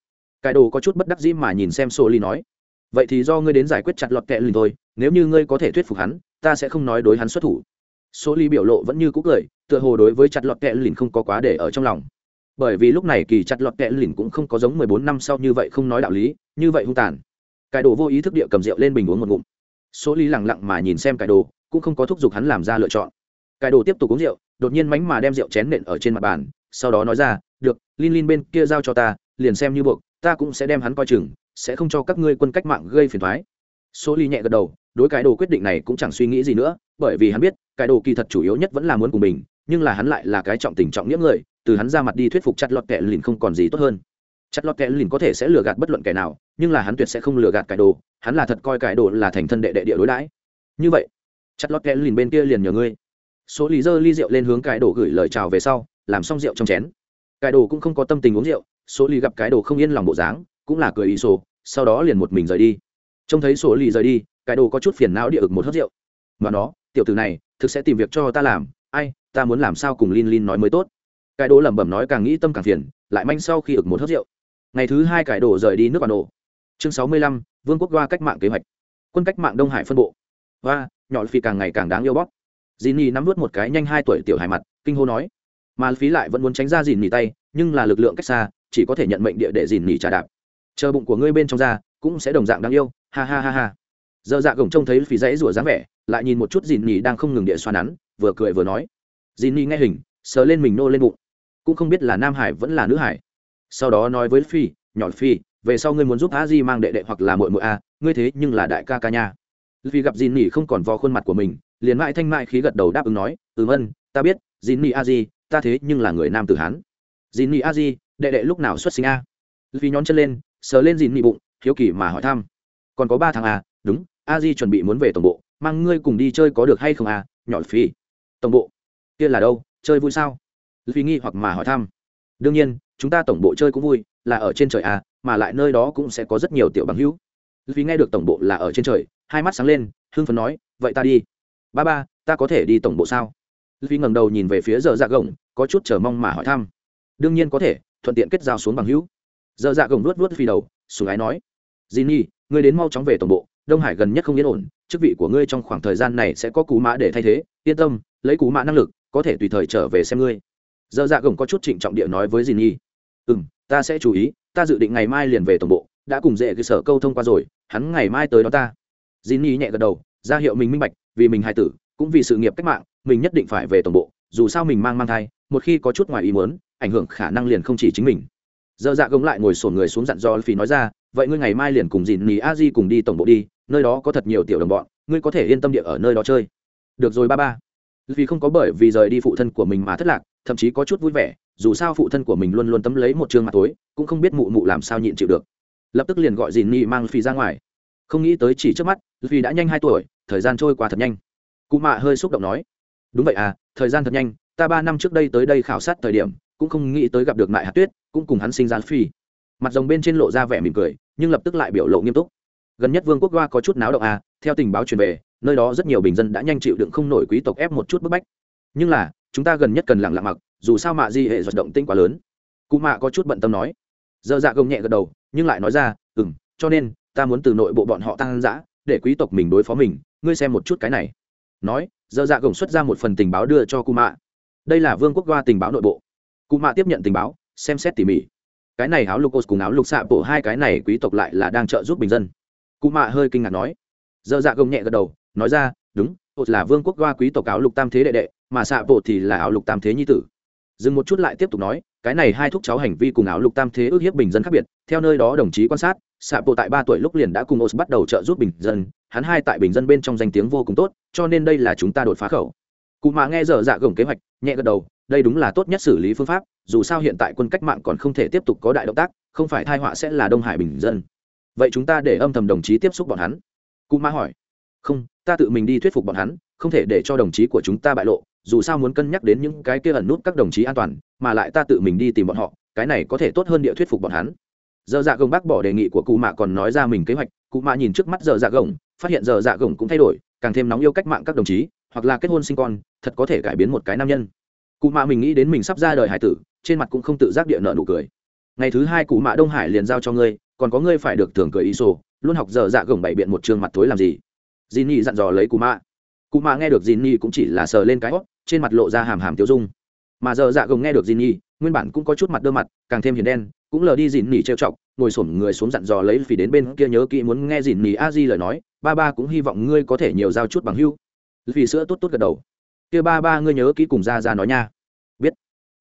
Cải đồ có chút bất đắc dĩ mà nhìn xem số lì nói. Vậy thì do ngươi đến giải quyết chặt lọt kẹ lìn thôi, nếu như ngươi có thể thuyết phục hắn, ta sẽ không nói đối hắn xuất thủ. Số lì biểu lộ vẫn như cũ cười, tựa hồ đối với chặt lọt kẹ lìn không có quá để ở trong lòng. Bởi vì lúc này kỳ chặt lọt kẹ lìn cũng không có giống mười bốn năm sau như vậy không nói đạo lý, như vậy hung tàn. Cải đồ vô ý thức địa cầm rượu lên bình uống một ngụm. Số lý lẳng lặng mà nhìn xem cải đồ, cũng không có thúc giục hắn làm ra lựa chọn cải đồ tiếp tục uống rượu, đột nhiên mánh mà đem rượu chén nện ở trên mặt bàn, sau đó nói ra, được Linh Linh bên kia giao cho ta, liền xem như buộc, ta cũng sẽ đem hắn coi chừng, sẽ không cho các ngươi quân cách mạng gây phiền thoái số ly nhẹ gật đầu, đối cái đồ quyết định này cũng chẳng suy nghĩ gì nữa, bởi vì hắn biết, cái đồ kỳ thật chủ yếu nhất vẫn là muốn cùng mình, nhưng là hắn lại là cái trọng tình trọng nghĩa người, từ hắn ra mặt đi thuyết phục chặt lọt kẻ lìn không còn gì tốt hơn. Chặt lọt kẻ lìn có thể sẽ lừa gạt bất luận kẻ nào, nhưng là hắn tuyệt sẽ không lừa gạt cải đồ, hắn là thật coi cải đồ là thành thân đệ đệ địa đối đãi. Như vậy, chặt lọt kẽ lìn bên kia liền nhờ ngươi số lý dơ ly rượu lên hướng cái đồ gửi lời chào về sau, làm xong rượu trong chén. Cái đồ cũng không có tâm tình uống rượu, số lý gặp cái đồ không yên lòng bộ dáng, cũng là cười ý sổ, sau đó liền một mình rời đi. Trông thấy số lý rời đi, cái đồ có chút phiền não địa ực một hớt rượu. Mà nó, tiểu tử này, thực sẽ tìm việc cho ta làm, ai, ta muốn làm sao cùng lin lin nói mới tốt. Cái đồ lẩm bẩm nói càng nghĩ tâm càng phiền, lại manh sau khi ực một hớt rượu. Ngày thứ hai cải đồ rời đi nước bản đồ. Chương sáu mươi lăm, vương quốc hoa cách mạng kế hoạch. Quân cách mạng đông hải phân bộ. Và nhỏ phi càng ngày càng đáng yêu bóp dì nhì nắm vút một cái nhanh hai tuổi tiểu hài mặt, kinh hô nói. Mà phí lại vẫn muốn tránh ra dì nhì tay, nhưng là lực lượng cách xa, chỉ có thể nhận mệnh địa để dì nhì trả đạp. Chờ bụng của ngươi bên trong ra, cũng sẽ đồng dạng đáng yêu, ha ha ha ha. Giờ dạ gồng trông thấy phí dãy rủa dáng vẻ, lại nhìn một chút dì nhì đang không ngừng địa xoa nắn, vừa cười vừa nói. Dì nhì nghe hình, sờ lên mình nô lên bụng. Cũng không biết là nam hải vẫn là nữ hải. Sau đó nói với phi nhỏ phi về sau ngươi muốn giúp a di mang đệ đệ hoặc là mội mội a, ngươi thế nhưng là đại ca ca nha. Vì gặp dìn nhì không còn vò khuôn mặt của mình liền mãi thanh mại khí gật đầu đáp ứng nói ừ ân ta biết dìn nỉ a di ta thế nhưng là người nam tử hán. Dìn nỉ a di đệ đệ lúc nào xuất sinh a? Vì nhón chân lên sờ lên dìn nỉ bụng hiếu kỳ mà hỏi thăm. Còn có ba tháng a đúng a di chuẩn bị muốn về tổng bộ mang ngươi cùng đi chơi có được hay không a nhỏ phi? Tổng bộ? Kia là đâu chơi vui sao? Vì nghi hoặc mà hỏi thăm. Đương nhiên chúng ta tổng bộ chơi cũng vui là ở trên trời à, mà lại nơi đó cũng sẽ có rất nhiều tiểu bằng hữu. Vì nghe được tổng bộ là ở trên trời hai mắt sáng lên hưng phấn nói vậy ta đi ba ba, ta có thể đi tổng bộ sao? Vì ngẩng đầu nhìn về phía giờ dạ gồng, có chút chờ mong mà hỏi thăm. Đương nhiên có thể, thuận tiện kết giao xuống bằng hữu. Giờ dạ gồng luốt luốt phi đầu, sùng ái nói. Dì nhi ngươi đến mau chóng về tổng bộ, đông hải gần nhất không yên ổn, chức vị của ngươi trong khoảng thời gian này sẽ có cú mã để thay thế, yên tâm, lấy cú mã năng lực, có thể tùy thời trở về xem ngươi. Giờ dạ gồng có chút trịnh trọng địa nói với dì nhi ừ m ta sẽ chú ý, ta dự định ngày mai liền về tổng bộ, đã cùng dễ cơ sở câu thông qua rồi, hắn ngày mai tới đó ta. J Nhi nhẹ gật đầu, ra hiệu mình minh bạch vì mình hài tử, cũng vì sự nghiệp cách mạng, mình nhất định phải về tổng bộ, dù sao mình mang mang thai, một khi có chút ngoài ý muốn, ảnh hưởng khả năng liền không chỉ chính mình. Dơ dạ gống lại ngồi sổn người xuống dặn do phí nói ra, vậy ngươi ngày mai liền cùng dìn nỉ a di cùng đi tổng bộ đi, nơi đó có thật nhiều tiểu đồng bọn, ngươi có thể yên tâm địa ở nơi đó chơi. Được rồi ba ba. Vì không có bởi vì rời đi phụ thân của mình mà thất lạc, thậm chí có chút vui vẻ, dù sao phụ thân của mình luôn luôn tấm lấy một trường mặt tối, cũng không biết mụ mụ làm sao nhịn chịu được. Lập tức liền gọi dìn nhi mang phi ra ngoài. Không nghĩ tới chỉ trước mắt vì đã nhanh hai tuổi thời gian trôi qua thật nhanh. Cụ mạ hơi xúc động nói, đúng vậy à thời gian thật nhanh, ta ba năm trước đây tới đây khảo sát thời điểm, cũng không nghĩ tới gặp được mại hạt tuyết, cũng cùng hắn sinh ra phi. Mặt rồng bên trên lộ ra vẻ mỉm cười, nhưng lập tức lại biểu lộ nghiêm túc. Gần nhất vương quốc hoa có chút náo động à theo tình báo truyền về, nơi đó rất nhiều bình dân đã nhanh chịu đựng không nổi quý tộc ép một chút bức bách. Nhưng là, chúng ta gần nhất cần lặng lặng mặc, dù sao mạ di hệ giật động tinh quá lớn. Cụ mạ có chút bận tâm nói. Dơ dạ gông nhẹ gật đầu, nhưng lại nói ra ừ m cho nên, ta muốn từ nội bộ bọn họ tăng giã để quý tộc mình đối phó mình ngươi xem một chút cái này. Nói, dơ dạ gồng xuất ra một phần tình báo đưa cho cụ mạ đây là vương quốc hoa tình báo nội bộ. Cụ mạ tiếp nhận tình báo, xem xét tỉ mỉ. Cái này áo lục cùng áo lục xạ bộ hai cái này quý tộc lại là đang trợ giúp bình dân. Cụ mạ hơi kinh ngạc nói. Dơ dạ gồng nhẹ gật đầu, nói ra, đúng ột là vương quốc hoa quý tộc áo lục tam thế đệ đệ, mà xạ bộ thì là áo lục tam thế nhi tử. Dừng một chút lại tiếp tục nói, cái này hai thúc cháu hành vi cùng áo lục tam thế ước hiếp bình dân khác biệt, theo nơi đó đồng chí quan sát xạ bộ tại ba tuổi lúc liền đã cùng os bắt đầu trợ giúp bình dân, hắn hai tại bình dân bên trong danh tiếng vô cùng tốt, cho nên đây là chúng ta đột phá khẩu. Cụ mạ nghe dở dạ gồng kế hoạch, nhẹ gật đầu, đây đúng là tốt nhất xử lý phương pháp, dù sao hiện tại quân cách mạng còn không thể tiếp tục có đại động tác, không phải thai họa sẽ là đông hải bình dân. Vậy chúng ta để âm thầm đồng chí tiếp xúc bọn hắn. Cụ mạ hỏi, không, ta tự mình đi thuyết phục bọn hắn, không thể để cho đồng chí của chúng ta bại lộ, dù sao muốn cân nhắc đến những cái kia ẩn nút các đồng chí an toàn, mà lại ta tự mình đi tìm bọn họ, cái này có thể tốt hơn địa thuyết phục bọn hắn giờ dạ gồng bác bỏ đề nghị của cụ mạ còn nói ra mình kế hoạch. Cụ mạ nhìn trước mắt giờ dạ gồng, phát hiện giờ dạ gồng cũng thay đổi, càng thêm nóng yêu cách mạng các đồng chí, hoặc là kết hôn sinh con, thật có thể cải biến một cái nam nhân. Cụ mạ mình nghĩ đến mình sắp ra đời hải tử, trên mặt cũng không tự giác địa nợ nụ cười. Ngày thứ hai cụ mạ đông hải liền giao cho ngươi, còn có ngươi phải được thường cười ý sổ luôn học giờ dạ gồng bày biện một trường mặt thối làm gì? J nhi dặn dò lấy cụ mạ. Cụ mạ nghe được j nhi cũng chỉ là sờ lên cái hót trên mặt lộ ra hàm hàm tiêu dung. Mà giờ dạ gồng nghe được j nhi nguyên bản cũng có chút mặt đơ mặt, càng thêm hiền đen cũng lờ đi dìn nỉ trêu chọc ngồi sổm người xuống dặn dò lấy phỉ đến bên kia nhớ kỹ muốn nghe dìn nỉ a di lời nói ba ba cũng hy vọng ngươi có thể nhiều giao chút bằng hưu vì sữa tốt tốt gật đầu. Kia ba ba ngươi nhớ kỹ cùng ra ra nói nha. Biết.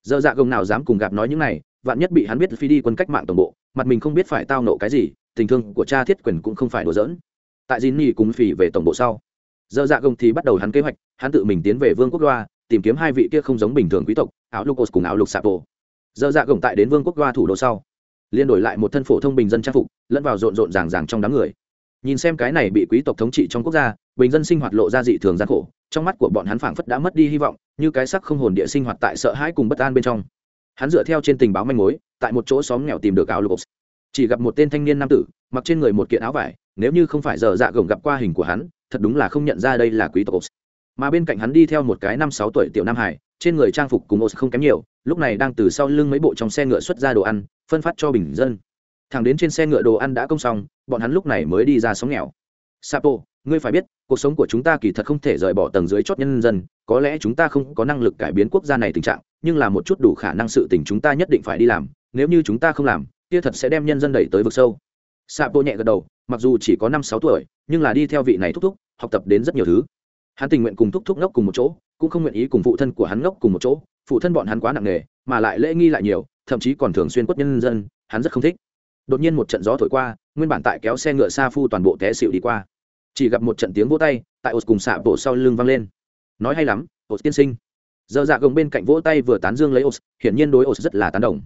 Giờ dạ gồng nào dám cùng gặp nói những này vạn nhất bị hắn biết phi đi quân cách mạng tổng bộ mặt mình không biết phải tao nộ cái gì tình thương của cha thiết quyền cũng không phải đùa giỡn. Tại dìn nỉ cùng phỉ về tổng bộ sau giờ dạ gồng thì bắt đầu hắn kế hoạch hắn tự mình tiến về vương quốc Loa, tìm kiếm hai vị kia không giống bình thường quý tộc áo lucos cùng áo lục sapo giờ dạ gồng tại đến vương quốc qua thủ đô sau liên đổi lại một thân phổ thông bình dân trang phục, lẫn vào rộn rộn ràng ràng trong đám người. Nhìn xem cái này bị quý tộc thống trị trong quốc gia, bình dân sinh hoạt lộ ra dị thường gian khổ, trong mắt của bọn hắn phảng phất đã mất đi hy vọng, như cái sắc không hồn địa sinh hoạt tại sợ hãi cùng bất an bên trong. Hắn dựa theo trên tình báo manh mối, tại một chỗ xóm nghèo tìm được áo lục chỉ gặp một tên thanh niên nam tử, mặc trên người một kiện áo vải, nếu như không phải giờ dạ gồng gặp qua hình của hắn, thật đúng là không nhận ra đây là quý tộc mà bên cạnh hắn đi theo một cái năm sáu tuổi tiểu nam hải trên người trang phục cùng ô không kém nhiều, lúc này đang từ sau lưng mấy bộ trong xe ngựa xuất ra đồ ăn, phân phát cho bình dân. Thẳng đến trên xe ngựa đồ ăn đã công xong, bọn hắn lúc này mới đi ra sống nghèo. Sapo, ngươi phải biết, cuộc sống của chúng ta kỳ thật không thể rời bỏ tầng dưới chót nhân dân, có lẽ chúng ta không có năng lực cải biến quốc gia này tình trạng, nhưng là một chút đủ khả năng sự tình chúng ta nhất định phải đi làm, nếu như chúng ta không làm, kia thật sẽ đem nhân dân đẩy tới vực sâu. Sapo nhẹ gật đầu, mặc dù chỉ có năm sáu tuổi, nhưng là đi theo vị này thúc thúc, học tập đến rất nhiều thứ. Hắn tình nguyện cùng thúc thúc ngốc cùng một chỗ cũng không nguyện ý cùng phụ thân của hắn ngốc cùng một chỗ, phụ thân bọn hắn quá nặng nề, mà lại lễ nghi lại nhiều, thậm chí còn thường xuyên quất nhân dân, hắn rất không thích. Đột nhiên một trận gió thổi qua, nguyên bản tại kéo xe ngựa xa phu toàn bộ té xịu đi qua. Chỉ gặp một trận tiếng vỗ tay, tại ột cùng xạ bộ sau lưng vang lên. Nói hay lắm ột tiên sinh. Giờ dạ gồng bên cạnh vỗ tay vừa tán dương lấy ột hiển nhiên đối ột rất là tán đồng.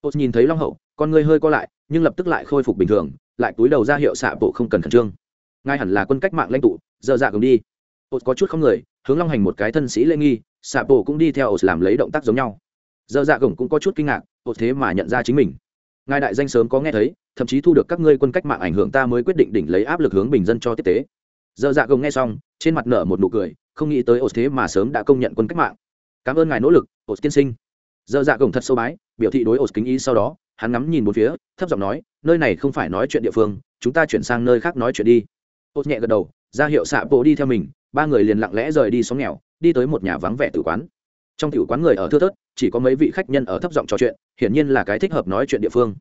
Ột nhìn thấy long hậu, con người hơi co lại, nhưng lập tức lại khôi phục bình thường, lại túi đầu ra hiệu xạ bộ không cần khẩn trương. Ngay hẳn là quân cách mạng lãnh tụ, giờ dạ gồng đi. Ột có chút không người hướng long hành một cái thân sĩ lễ nghi xạ bộ cũng đi theo ổ làm lấy động tác giống nhau. Giờ dạ gồng cũng có chút kinh ngạc ổ thế mà nhận ra chính mình. Ngài đại danh sớm có nghe thấy, thậm chí thu được các ngươi quân cách mạng ảnh hưởng ta mới quyết định đỉnh lấy áp lực hướng bình dân cho tiếp tế. Giờ dạ gồng nghe xong, trên mặt nở một nụ cười, không nghĩ tới ổ thế mà sớm đã công nhận quân cách mạng. Cảm ơn ngài nỗ lực ổ tiên sinh. Giờ dạ gồng thật sâu bái, biểu thị đối ổ kính ý sau đó, hắn ngắm nhìn một phía, thấp giọng nói, nơi này không phải nói chuyện địa phương, chúng ta chuyển sang nơi khác nói chuyện đi. Ổ nhẹ gật đầu, ra hiệu xạ bộ đi theo mình ba người liền lặng lẽ rời đi xóm nghèo, đi tới một nhà vắng vẻ tử quán. Trong tiểu quán người ở thưa thớt, chỉ có mấy vị khách nhân ở thấp giọng trò chuyện, hiển nhiên là cái thích hợp nói chuyện địa phương.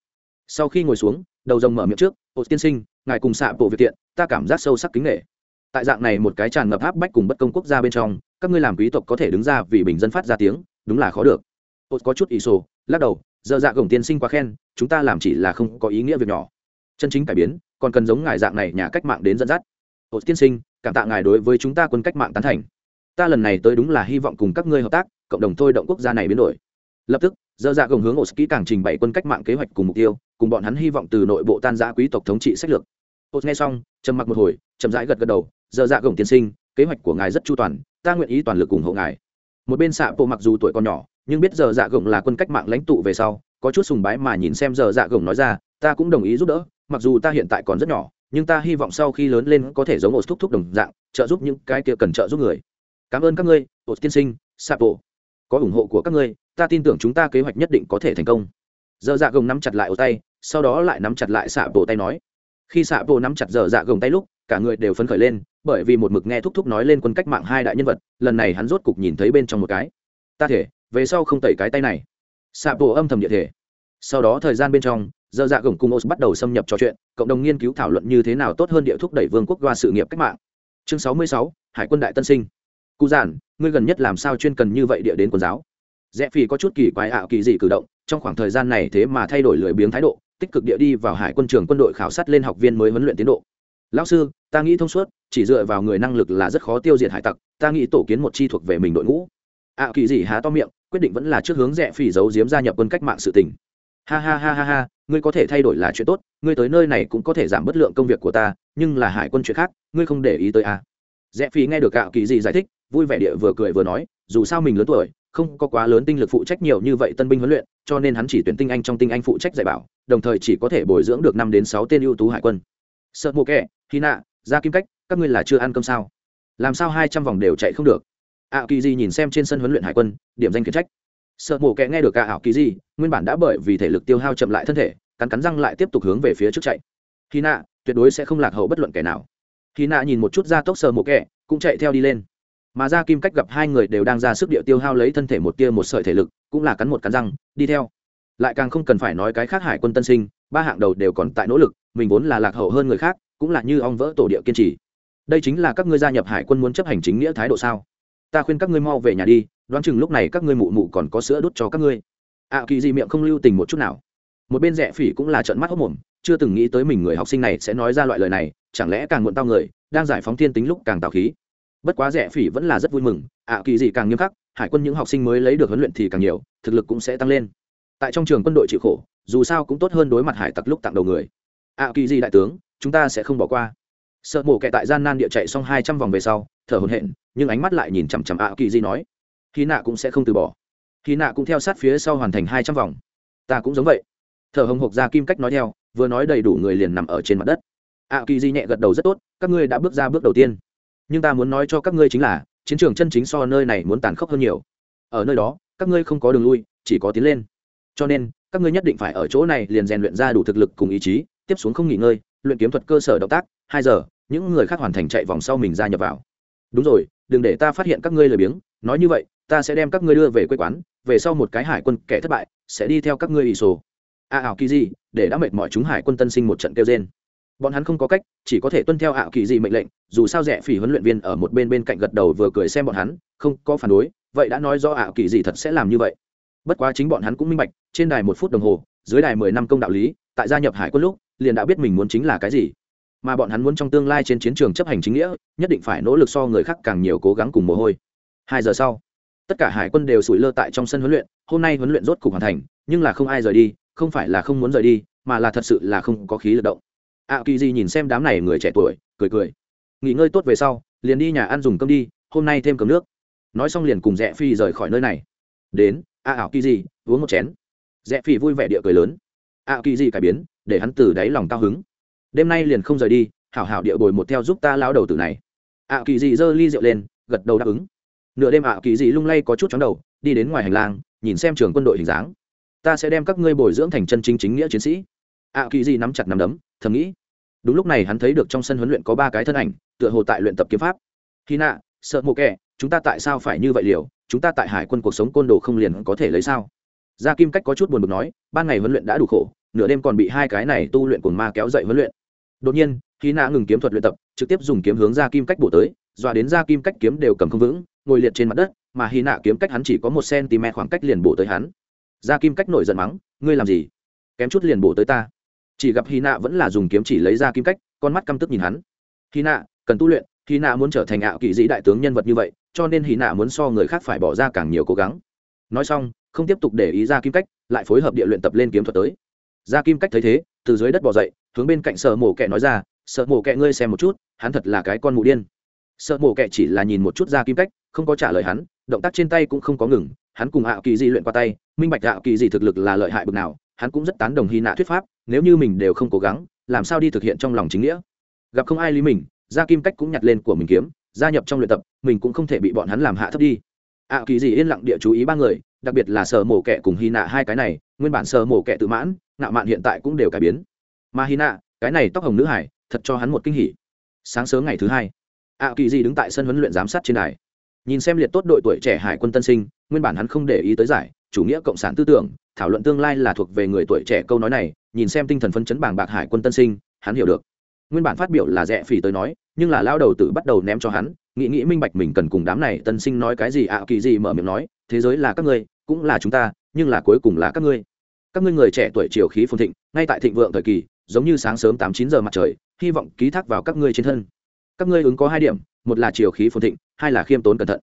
Sau khi ngồi xuống, đầu rồng mở miệng trước, ô, tiên sinh, ngài cùng xạ bộ việc tiện ta cảm giác sâu sắc kính nghệ tại dạng này một cái tràn ngập áp bách cùng bất công quốc gia bên trong, các ngươi làm quý tộc có thể đứng ra vì bình dân phát ra tiếng, đúng là khó được. Ô, có chút ý sổ, lắc đầu, giờ dạ gồng tiên sinh quá khen, chúng ta làm chỉ là không có ý nghĩa việc nhỏ. Chân chính cải biến, còn cần giống ngài dạng này nhà cách mạng đến dẫn dắt. Ô, tiên sinh cảm tạ ngài đối với chúng ta quân cách mạng tán thành. Ta lần này tới đúng là hy vọng cùng các ngươi hợp tác, cộng đồng thôi động quốc gia này biến đổi. Lập tức, dơ dạ gồng hướng oski càng trình bày quân cách mạng kế hoạch cùng mục tiêu, cùng bọn hắn hy vọng từ nội bộ tan giã quý tộc thống trị sách lược. Tôi nghe xong, trầm mặc một hồi, chậm rãi gật gật đầu, dơ dạ gồng tiên sinh, kế hoạch của ngài rất chu toàn, ta nguyện ý toàn lực ủng hộ ngài. Một bên xạ bộ mặc dù tuổi còn nhỏ, nhưng biết giờ dạ gồng là quân cách mạng lãnh tụ về sau, có chút sùng bái mà nhìn xem giờ dạ gồng nói ra, ta cũng đồng ý giúp đỡ, mặc dù ta hiện tại còn rất nhỏ nhưng ta hy vọng sau khi lớn lên có thể giống một thúc thúc đồng dạng, trợ giúp những cái kia cần trợ giúp người. Cảm ơn các ngươi ột tiên sinh xạ bộ có ủng hộ của các ngươi, ta tin tưởng chúng ta kế hoạch nhất định có thể thành công. Dơ dạ gồng nắm chặt lại ổ tay, sau đó lại nắm chặt lại xạ bộ tay nói. Khi xạ bộ nắm chặt dở dạ gồng tay lúc, cả người đều phấn khởi lên, bởi vì một mực nghe thúc thúc nói lên quân cách mạng hai đại nhân vật, lần này hắn rốt cục nhìn thấy bên trong một cái. Ta thể, về sau không tẩy cái tay này. Xạ bộ âm thầm địa thể. Sau đó thời gian bên trong giờ dạ gồng cùng os bắt đầu xâm nhập trò chuyện, cộng đồng nghiên cứu thảo luận như thế nào tốt hơn địa thúc đẩy vương quốc qua sự nghiệp cách mạng. Chương sáu mươi sáu, hải quân đại tân sinh. Cụ giản, ngươi gần nhất làm sao chuyên cần như vậy địa đến quần giáo? Rẽ phi có chút kỳ quái ảo kỳ dị cử động, trong khoảng thời gian này thế mà thay đổi lười biếng thái độ, tích cực địa đi vào hải quân trường quân đội khảo sát lên học viên mới huấn luyện tiến độ. Lão sư, ta nghĩ thông suốt, chỉ dựa vào người năng lực là rất khó tiêu diệt hải tặc, ta nghĩ tổ kiến một chi thuộc về mình đội ngũ. Ảo kỳ dị há to miệng, quyết định vẫn là trước hướng rẽ phi giấu diếm gia nhập quân cách mạng sự tình. Ha ha ha ha ha ngươi có thể thay đổi là chuyện tốt, ngươi tới nơi này cũng có thể giảm bất lượng công việc của ta, nhưng là hải quân chuyện khác, ngươi không để ý tới à. rẽ phi nghe được gạo kỳ dị giải thích, vui vẻ địa vừa cười vừa nói, dù sao mình lớn tuổi, không có quá lớn tinh lực phụ trách nhiều như vậy tân binh huấn luyện, cho nên hắn chỉ tuyển tinh anh trong tinh anh phụ trách dạy bảo, đồng thời chỉ có thể bồi dưỡng được năm đến sáu tên ưu tú hải quân. Sợ mộ kẹ hy nạ, ra kim cách, các ngươi là chưa ăn cơm sao? Làm sao hai trăm vòng đều chạy không được? Ạ kỳ di nhìn xem trên sân huấn luyện hải quân, điểm danh khiển trách sợ mổ kẹ nghe được cả ảo kỳ di nguyên bản đã bởi vì thể lực tiêu hao chậm lại thân thể, cắn cắn răng lại tiếp tục hướng về phía trước chạy. Khi nạ, tuyệt đối sẽ không lạc hậu bất luận kẻ nào. Khi nạ nhìn một chút ra tốc sợ mổ kẹ cũng chạy theo đi lên. Mà ra kim cách gặp hai người đều đang ra sức địa tiêu hao lấy thân thể một tia một sợi thể lực, cũng là cắn một cắn răng, đi theo. Lại càng không cần phải nói cái khác hải quân tân sinh, ba hạng đầu đều còn tại nỗ lực, mình vốn là lạc hậu hơn người khác, cũng là như ong vỡ tổ địa kiên trì. Đây chính là các ngươi gia nhập hải quân muốn chấp hành chính nghĩa thái độ sao? Ta khuyên các ngươi mau về nhà đi đoán chừng lúc này các ngươi mụ mụ còn có sữa đút cho các ngươi. Ạ à, kỳ gì miệng không lưu tình một chút nào. Một bên rẻ phỉ cũng là trận mắt hốc mồm chưa từng nghĩ tới mình người học sinh này sẽ nói ra loại lời này chẳng lẽ càng muộn tao người đang giải phóng thiên tính lúc càng tào khí. Bất quá rẻ phỉ vẫn là rất vui mừng ạ kỳ gì càng nghiêm khắc hải quân những học sinh mới lấy được huấn luyện thì càng nhiều thực lực cũng sẽ tăng lên. Tại trong trường quân đội chịu khổ dù sao cũng tốt hơn đối mặt hải tặc lúc tặng đầu người. Ạ kỳ gì đại tướng chúng ta sẽ không bỏ qua. Sợ mổ kẹ tại gian nan địa chạy xong hai trăm vòng về sau thở hồn hện nhưng ánh mắt lại nhìn chằm chằm ạ kỳ gì nói khi nạ cũng sẽ không từ bỏ. Khi nạ cũng theo sát phía sau hoàn thành hai trăm vòng. Ta cũng giống vậy. Thở hồng hộc ra kim cách nói theo, vừa nói đầy đủ người liền nằm ở trên mặt đất. Ạ kỳ di nhẹ gật đầu rất tốt, các ngươi đã bước ra bước đầu tiên. Nhưng ta muốn nói cho các ngươi chính là, chiến trường chân chính so nơi này muốn tàn khốc hơn nhiều. Ở nơi đó, các ngươi không có đường lui, chỉ có tiến lên. Cho nên, các ngươi nhất định phải ở chỗ này liền rèn luyện ra đủ thực lực cùng ý chí, tiếp xuống không nghỉ ngơi, luyện kiếm thuật cơ sở động tác, hai giờ, những người khác hoàn thành chạy vòng sau mình ra nhập vào. Đúng rồi, đừng để ta phát hiện các ngươi lười biếng, nói như vậy ta sẽ đem các ngươi đưa về quê quán, về sau một cái hải quân kẻ thất bại, sẽ đi theo các ngươi ỷ sổ. A ảo kỳ gì để đã mệt mọi chúng hải quân tân sinh một trận kêu trên bọn hắn không có cách, chỉ có thể tuân theo ảo kỳ dị mệnh lệnh, dù sao rẻ phỉ huấn luyện viên ở một bên bên cạnh gật đầu vừa cười xem bọn hắn, không có phản đối, vậy đã nói do ảo kỳ dị thật sẽ làm như vậy. Bất quá chính bọn hắn cũng minh bạch, trên đài một phút đồng hồ, dưới đài mười năm công đạo lý, tại gia nhập hải quân lúc, liền đã biết mình muốn chính là cái gì. Mà bọn hắn muốn trong tương lai trên chiến trường chấp hành chính nghĩa, nhất định phải nỗ lực so người khác càng nhiều cố gắng cùng mồ hôi. Hai giờ sau tất cả hải quân đều sủi lơ tại trong sân huấn luyện, hôm nay huấn luyện rốt cục hoàn thành, nhưng là không ai rời đi, không phải là không muốn rời đi, mà là thật sự là không có khí lực động. Ạ kỳ gì nhìn xem đám này người trẻ tuổi, cười cười. Nghỉ ngơi tốt về sau, liền đi nhà ăn dùng cơm đi, hôm nay thêm cơm nước. Nói xong liền cùng rẽ phi rời khỏi nơi này. Đến ạ ảo kỳ gì uống một chén. Rẽ phi vui vẻ địa cười lớn. Ạ kỳ gì cải biến, để hắn từ đáy lòng cao hứng. Đêm nay liền không rời đi, hảo hảo địa bồi một theo giúp ta lao đầu tử này. Ạ kỳ gì giơ ly rượu lên, gật đầu đáp ứng nửa đêm ạ, kỳ dị lung lay có chút chóng đầu, đi đến ngoài hành lang, nhìn xem trường quân đội hình dáng. Ta sẽ đem các ngươi bồi dưỡng thành chân chính chính nghĩa chiến sĩ. Ạ, kỳ dị nắm chặt nắm đấm, thầm nghĩ. Đúng lúc này hắn thấy được trong sân huấn luyện có ba cái thân ảnh, tựa hồ tại luyện tập kiếm pháp. Khi nạ, sợ mộ kẻ, chúng ta tại sao phải như vậy liều? Chúng ta tại hải quân cuộc sống côn đồ không liền có thể lấy sao? Gia kim cách có chút buồn bực nói, ban ngày huấn luyện đã đủ khổ, nửa đêm còn bị hai cái này tu luyện cuồng ma kéo dậy huấn luyện. Đột nhiên, khi nạ ngừng kiếm thuật luyện tập, trực tiếp dùng kiếm hướng gia kim cách bổ tới, dọa đến gia kim cách kiếm đều cầm không vững ngồi liệt trên mặt đất, mà hy nạ kiếm cách hắn chỉ có một cm khoảng cách liền bổ tới hắn. Gia kim cách nổi giận mắng, ngươi làm gì? Kém chút liền bổ tới ta. Chỉ gặp hy nạ vẫn là dùng kiếm chỉ lấy ra kim cách, con mắt căm tức nhìn hắn. Hy nạ, cần tu luyện hy nạ muốn trở thành ảo kỵ dĩ đại tướng nhân vật như vậy, cho nên hy nạ muốn so người khác phải bỏ ra càng nhiều cố gắng. Nói xong, không tiếp tục để ý ra kim cách, lại phối hợp địa luyện tập lên kiếm thuật tới. Ra kim cách thấy thế, từ dưới đất bỏ dậy, hướng bên cạnh sợ mổ kẹ nói ra, sợ mổ kẹ ngươi xem một chút, hắn thật là cái con mụ điên sợ mổ kẹ chỉ là nhìn một chút ra kim cách, không có trả lời hắn, động tác trên tay cũng không có ngừng, hắn cùng ảo kỳ di luyện qua tay, minh bạch hạo kỳ di thực lực là lợi hại bực nào, hắn cũng rất tán đồng hy nạ thuyết pháp, nếu như mình đều không cố gắng, làm sao đi thực hiện trong lòng chính nghĩa? Gặp không ai lý mình, ra kim cách cũng nhặt lên của mình kiếm, gia nhập trong luyện tập, mình cũng không thể bị bọn hắn làm hạ thấp đi. Ạ kỳ gì yên lặng địa chú ý ba người, đặc biệt là sở mổ kẹ cùng hy nạ hai cái này, nguyên bản sở mổ kẹ tự mãn, ngạo mạn hiện tại cũng đều cải biến. Mà hy nạ, cái này tóc hồng nữ hải, thật cho hắn một kinh hỉ. Sáng sớm ngày thứ hai ạ kỳ gì đứng tại sân huấn luyện giám sát trên đài. Nhìn xem liệt tốt đội tuổi trẻ hải quân tân sinh, nguyên bản hắn không để ý tới giải, chủ nghĩa cộng sản tư tưởng, thảo luận tương lai là thuộc về người tuổi trẻ câu nói này, nhìn xem tinh thần phấn chấn bảng bạc hải quân tân sinh, hắn hiểu được. Nguyên bản phát biểu là rẻ phỉ tới nói, nhưng là lao đầu tử bắt đầu ném cho hắn, nghĩ nghĩ minh bạch mình cần cùng đám này tân sinh nói cái gì, ạ kỳ gì mở miệng nói, thế giới là các ngươi, cũng là chúng ta, nhưng là cuối cùng là các ngươi. Các ngươi người trẻ tuổi triều khí phồn thịnh, ngay tại thịnh vượng thời kỳ, giống như sáng sớm tám chín giờ mặt trời, hy vọng ký thác vào các ngươi trên thân các ngươi ứng có hai điểm, một là chiều khí phồn thịnh, hai là khiêm tốn cẩn thận.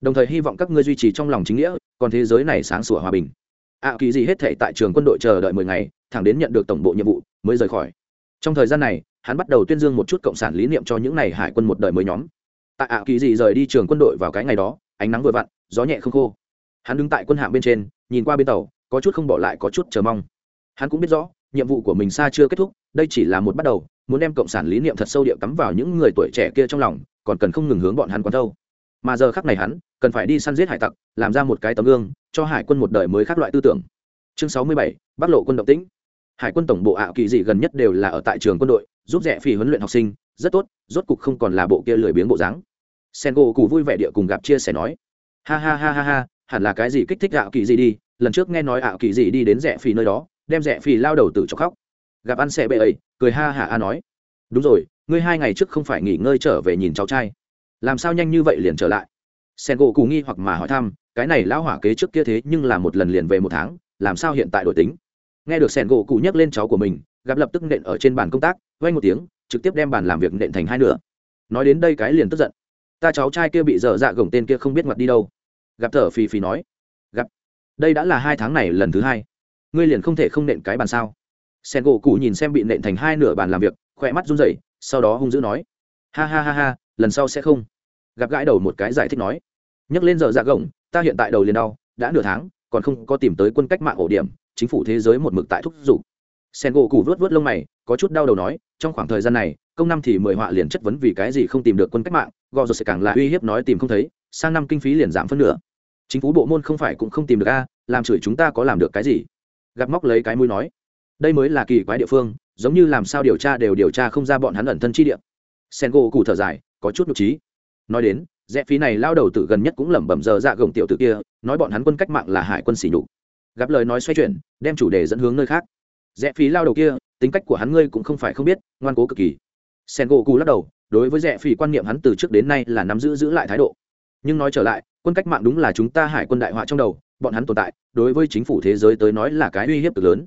Đồng thời hy vọng các ngươi duy trì trong lòng chính nghĩa, còn thế giới này sáng sủa hòa bình. Ạ kỳ gì hết thể tại trường quân đội chờ đợi mười ngày, thẳng đến nhận được tổng bộ nhiệm vụ, mới rời khỏi. Trong thời gian này, hắn bắt đầu tuyên dương một chút cộng sản lý niệm cho những n à y hải quân một đời mới nhóm. Tại ạ kỳ gì rời đi trường quân đội vào cái ngày đó, ánh nắng vội vặn, gió nhẹ không khô. Hắn đứng tại quân hạm bên trên, nhìn qua bên tàu, có chút không bỏ lại, có chút chờ mong. Hắn cũng biết rõ, nhiệm vụ của mình xa chưa kết thúc, đây chỉ là một bắt đầu muốn đem cộng sản lý niệm thật sâu điệu cắm vào những người tuổi trẻ kia trong lòng, còn cần không ngừng hướng bọn hắn quán thâu. Mà giờ khắc này hắn, cần phải đi săn giết hải tặc, làm ra một cái tấm gương, cho hải quân một đời mới khác loại tư tưởng. Chương sáu mươi bảy, bắc lộ quân động tĩnh. Hải quân tổng bộ ảo kỳ dị gần nhất đều là ở tại trường quân đội, giúp rẻ phi huấn luyện học sinh, rất tốt, rốt cục không còn là bộ kia lười biếng bộ dáng. Sen gỗ cụ vui vẻ địa cùng gặp chia sẻ nói, ha ha ha ha ha, hẳn là cái gì kích thích ảo kỳ dị đi, lần trước nghe nói ảo kỳ dị đi đến rẻ phi nơi đó, đem rẻ phi lao đầu tử cho khóc gặp ăn xe bệ ấy, cười ha hả a nói. Đúng rồi, ngươi hai ngày trước không phải nghỉ ngơi trở về nhìn cháu trai. Làm sao nhanh như vậy liền trở lại? Sen gỗ cù nghi hoặc mà hỏi thăm, cái này lão hỏa kế trước kia thế nhưng là một lần liền về một tháng, làm sao hiện tại đổi tính? Nghe được sen gỗ cù nhắc lên cháu của mình, gặp lập tức nện ở trên bàn công tác vay một tiếng, trực tiếp đem bàn làm việc nện thành hai nửa. Nói đến đây cái liền tức giận. Ta cháu trai kia bị dở dạ gồng tên kia không biết mặt đi đâu. Gặp thở phì phì nói. Gặp. Đây đã là hai tháng này lần thứ hai. Ngươi liền không thể không nện cái bàn sao? Sen gỗ cụ nhìn xem bị nện thành hai nửa bàn làm việc, khỏe mắt run rẩy, sau đó hung dữ nói, ha ha ha ha, lần sau sẽ không. Gặp gãi đầu một cái giải thích nói nhấc lên giờ dạ gồng, ta hiện tại đầu liền đau, đã nửa tháng, còn không có tìm tới quân cách mạng ổ điểm, chính phủ thế giới một mực tại thúc giục. Sen gỗ cụ vớt vớt lông mày, có chút đau đầu nói, trong khoảng thời gian này, công năm thì mười họa liền chất vấn vì cái gì không tìm được quân cách mạng, gò rồi sẽ càng là uy hiếp nói tìm không thấy, sang năm kinh phí liền giảm phân nửa. Chính phủ bộ môn không phải cũng không tìm được a, làm chửi chúng ta có làm được cái gì? Gặp móc lấy cái mũi nói đây mới là kỳ quái địa phương, giống như làm sao điều tra đều điều tra không ra bọn hắn ẩn thân chi địa. Sen gỗ cụ thở dài, có chút nhục trí. Nói đến, rẽ phí này lao đầu tử gần nhất cũng lẩm bẩm giờ dạ gồng tiểu tử kia, nói bọn hắn quân cách mạng là hải quân xỉ nhục. Gặp lời nói xoay chuyển, đem chủ đề dẫn hướng nơi khác. Rẽ phí lao đầu kia, tính cách của hắn ngươi cũng không phải không biết, ngoan cố cực kỳ. Sen gỗ cù lắc đầu, đối với rẽ phí quan niệm hắn từ trước đến nay là nắm giữ giữ lại thái độ. Nhưng nói trở lại, quân cách mạng đúng là chúng ta hải quân đại họa trong đầu, bọn hắn tồn tại, đối với chính phủ thế giới tới nói là cái uy hiếp cực lớn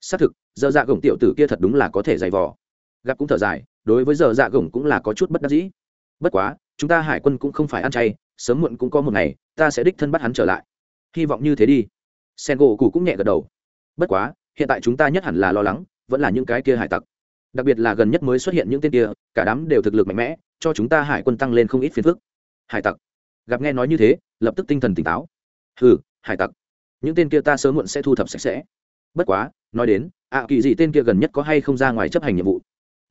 xác thực dơ dạ gồng tiểu tử kia thật đúng là có thể dày vò. Gặp cũng thở dài, đối với dơ dạ gồng cũng là có chút bất đắc dĩ. Bất quá, chúng ta hải quân cũng không phải ăn chay, sớm muộn cũng có một ngày, ta sẽ đích thân bắt hắn trở lại. Hy vọng như thế đi. Sen gỗ cụ cũng nhẹ gật đầu. Bất quá, hiện tại chúng ta nhất hẳn là lo lắng, vẫn là những cái kia hải tặc. Đặc biệt là gần nhất mới xuất hiện những tên kia, cả đám đều thực lực mạnh mẽ, cho chúng ta hải quân tăng lên không ít phiền phức. Hải tặc. Gặp nghe nói như thế, lập tức tinh thần tỉnh táo. Ừ hải tặc. Những tên kia ta sớm muộn sẽ thu thập sạch sẽ bất quá, nói đến, ạ kỳ gì tên kia gần nhất có hay không ra ngoài chấp hành nhiệm vụ?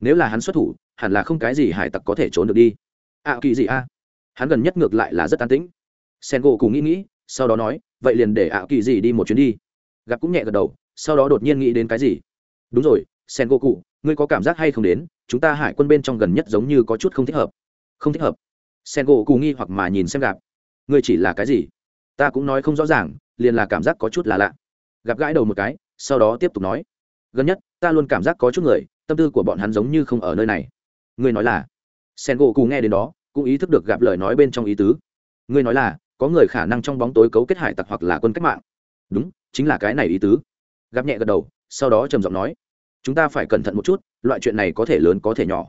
Nếu là hắn xuất thủ, hẳn là không cái gì hải tặc có thể trốn được đi. Ạ kỳ gì a? Hắn gần nhất ngược lại là rất an tĩnh. Sen gỗ cùng nghĩ nghĩ, sau đó nói, vậy liền để ạ kỳ gì đi một chuyến đi. Gặp cũng nhẹ gật đầu, sau đó đột nhiên nghĩ đến cái gì? Đúng rồi sen gỗ cụ, ngươi có cảm giác hay không đến? Chúng ta hải quân bên trong gần nhất giống như có chút không thích hợp. Không thích hợp. Sen gỗ cụ nghi hoặc mà nhìn xem gặp. Ngươi chỉ là cái gì? Ta cũng nói không rõ ràng, liền là cảm giác có chút là lạ. Gặp gãi đầu một cái sau đó tiếp tục nói, gần nhất, ta luôn cảm giác có chút người, tâm tư của bọn hắn giống như không ở nơi này. Ngươi nói là, sen gỗ cù nghe đến đó, cũng ý thức được gặp lời nói bên trong ý tứ. Ngươi nói là, có người khả năng trong bóng tối cấu kết hải tặc hoặc là quân cách mạng. Đúng, chính là cái này ý tứ. Gặp nhẹ gật đầu, sau đó trầm giọng nói, chúng ta phải cẩn thận một chút, loại chuyện này có thể lớn có thể nhỏ.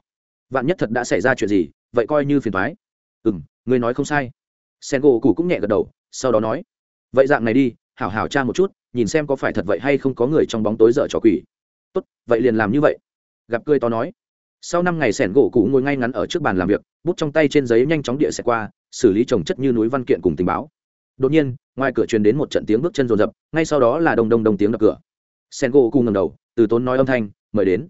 Vạn nhất thật đã xảy ra chuyện gì, vậy coi như phiền thoái ừ m ngươi nói không sai. Sen gỗ cù cũng nhẹ gật đầu, sau đó nói, vậy dạng này đi, hảo hảo tra một chút nhìn xem có phải thật vậy hay không có người trong bóng tối dở trò quỷ. Tốt, vậy liền làm như vậy. Gặp cười to nói. Sau năm ngày sẻn gỗ cụ ngồi ngay ngắn ở trước bàn làm việc, bút trong tay trên giấy nhanh chóng địa xẹt qua, xử lý trồng chất như núi văn kiện cùng tình báo. Đột nhiên, ngoài cửa truyền đến một trận tiếng bước chân rồn rập, ngay sau đó là đông đông đông tiếng đập cửa. Sẻn gỗ cụ ngầm đầu, từ tốn nói âm thanh, mời đến.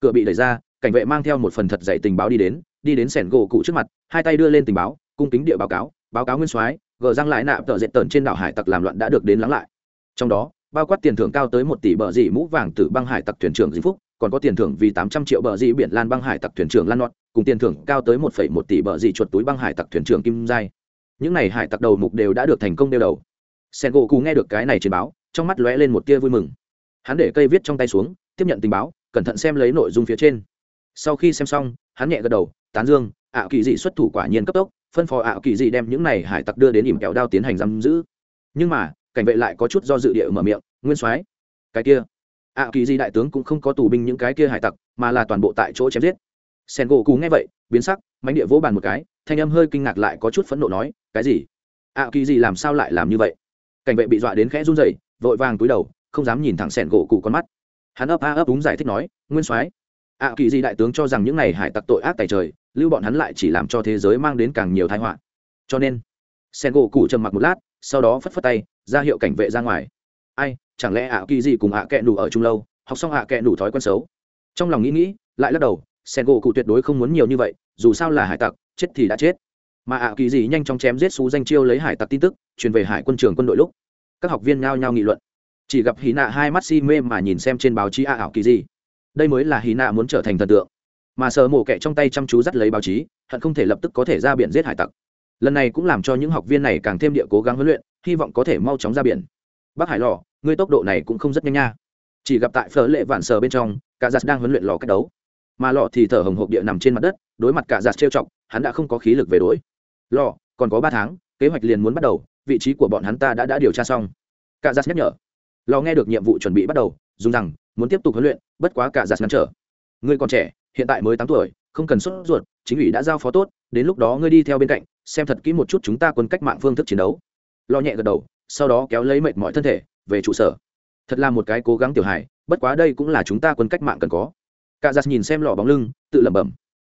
Cửa bị đẩy ra, cảnh vệ mang theo một phần thật dạy tình báo đi đến đi đến sẻn gỗ cụ trước mặt, hai tay đưa lên tình báo, cung kính địa báo cáo báo cáo nguyên soái, gờ răng lại nạ tợ dệt tờn trên đảo hải tặc làm loạn đã được đến lắng lại trong đó, bao quát tiền thưởng cao tới một tỷ bờ dị mũ vàng từ băng hải tặc thuyền trưởng dĩ phúc, còn có tiền thưởng vì tám trăm triệu bờ dị biển lan băng hải tặc thuyền trưởng lan nọt, cùng tiền thưởng cao tới một phẩy một tỷ bờ dị chuột túi băng hải tặc thuyền trưởng kim giai. Những này hải tặc đầu mục đều đã được thành công đeo đầu. Sen gỗ cù nghe được cái này trên báo, trong mắt lóe lên một tia vui mừng. Hắn để cây viết trong tay xuống, tiếp nhận tình báo, cẩn thận xem lấy nội dung phía trên. Sau khi xem xong, hắn nhẹ gật đầu, tán dương ạ kỳ dị xuất thủ quả nhiên cấp tốc, phân phò ạ kỳ dị đem những này hải tặc đưa đến ỉm kẹo đao tiến hành giam giữ. Nhưng mà cảnh vệ lại có chút do dự địa mở miệng, nguyên soái, cái kia. Ạ kỳ di đại tướng cũng không có tù binh những cái kia hải tặc, mà là toàn bộ tại chỗ chém giết. Sen gỗ cú nghe vậy, biến sắc, mánh địa vỗ bàn một cái, thanh âm hơi kinh ngạc lại có chút phẫn nộ nói, cái gì? Ạ kỳ di làm sao lại làm như vậy? Cảnh vệ bị dọa đến khẽ run rẩy, vội vàng túi đầu, không dám nhìn thẳng sẻn gỗ cụ con mắt. Hắn ấp a ấp đúng giải thích nói, nguyên soái ạ kỳ di đại tướng cho rằng những này hải tặc tội ác tài trời, lưu bọn hắn lại chỉ làm cho thế giới mang đến càng nhiều thái họa. Cho nên, sen gỗ cụ trầm mặc một lát, sau đó phất phất tay ra hiệu cảnh vệ ra ngoài. Ai, chẳng lẽ ạ kỳ dị cùng ạ kẹ nủ ở chung lâu, học xong ạ kẹ nủ thói quen xấu? Trong lòng nghĩ nghĩ, lại lắc đầu, sen gỗ cụ tuyệt đối không muốn nhiều như vậy, dù sao là hải tặc, chết thì đã chết. Mà ạ kỳ dị nhanh chóng chém giết xú danh chiêu lấy hải tặc tin tức, truyền về hải quân trường quân đội lúc, các học viên nhao nhao nghị luận. Chỉ gặp hí nạ hai mắt si mê mà nhìn xem trên báo chí ạ ảo kỳ dị đây mới là hí nạ muốn trở thành thần tượng. Mà sờ mổ kẹ trong tay chăm chú dắt lấy báo chí, hận không thể lập tức có thể ra biển giết hải tặc. Lần này cũng làm cho những học viên này càng thêm địa cố gắng huấn luyện hy vọng có thể mau chóng ra biển. Bác hải lò, ngươi tốc độ này cũng không rất nhanh nha. Chỉ gặp tại phở lệ vạn sờ bên trong, cả giặt đang huấn luyện lò cách đấu. Mà lò thì thở hồng hộc địa nằm trên mặt đất, đối mặt cả giặt trêu chọc, hắn đã không có khí lực về đuổi lò, còn có ba tháng, kế hoạch liền muốn bắt đầu, vị trí của bọn hắn ta đã đã điều tra xong. Cả giặt nhắc nhở. Lò nghe được nhiệm vụ chuẩn bị bắt đầu, dùng rằng, muốn tiếp tục huấn luyện, bất quá cả giặt ngăn trở. Ngươi còn trẻ, hiện tại mới tám tuổi, không cần sốt ruột, chính ủy đã giao phó tốt, đến lúc đó ngươi đi theo bên cạnh, xem thật kỹ một chút chúng ta quân cách mạng phương thức chiến đấu lo nhẹ gật đầu, sau đó kéo lấy mệt mọi thân thể, về trụ sở. Thật là một cái cố gắng tiểu hài, bất quá đây cũng là chúng ta quân cách mạng cần có. Cả giặt nhìn xem lò bóng lưng, tự lẩm bẩm.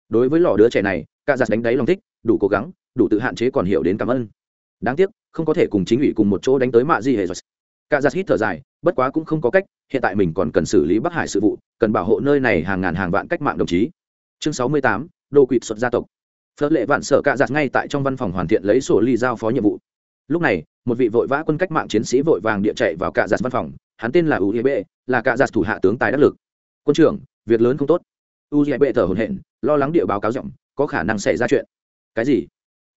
Đối với lò đứa trẻ này cả giặt đánh đáy lòng thích, đủ cố gắng, đủ tự hạn chế còn hiểu đến cảm ơn. Đáng tiếc, không có thể cùng chính ủy cùng một chỗ đánh tới mạ gì hệ rồi cả giặt hít thở dài, bất quá cũng không có cách, hiện tại mình còn cần xử lý bắc hải sự vụ, cần bảo hộ nơi này hàng ngàn hàng vạn cách mạng đồng chí. Chương sáu mươi tám, đô quỵt xuất gia tộc. Phớt lệ vạn sở cạ giặt ngay tại trong văn phòng hoàn thiện lấy sổ ly giao phó nhiệm vụ lúc này, một vị vội vã quân cách mạng chiến sĩ vội vàng địa chạy vào cạ giặt văn phòng, hắn tên là u b là cạ giặt thủ hạ tướng tài đắc lực. Quân trưởng, việc lớn không tốt. U b thở hổn hển, lo lắng địa báo cáo rộng có khả năng xảy ra chuyện. Cái gì?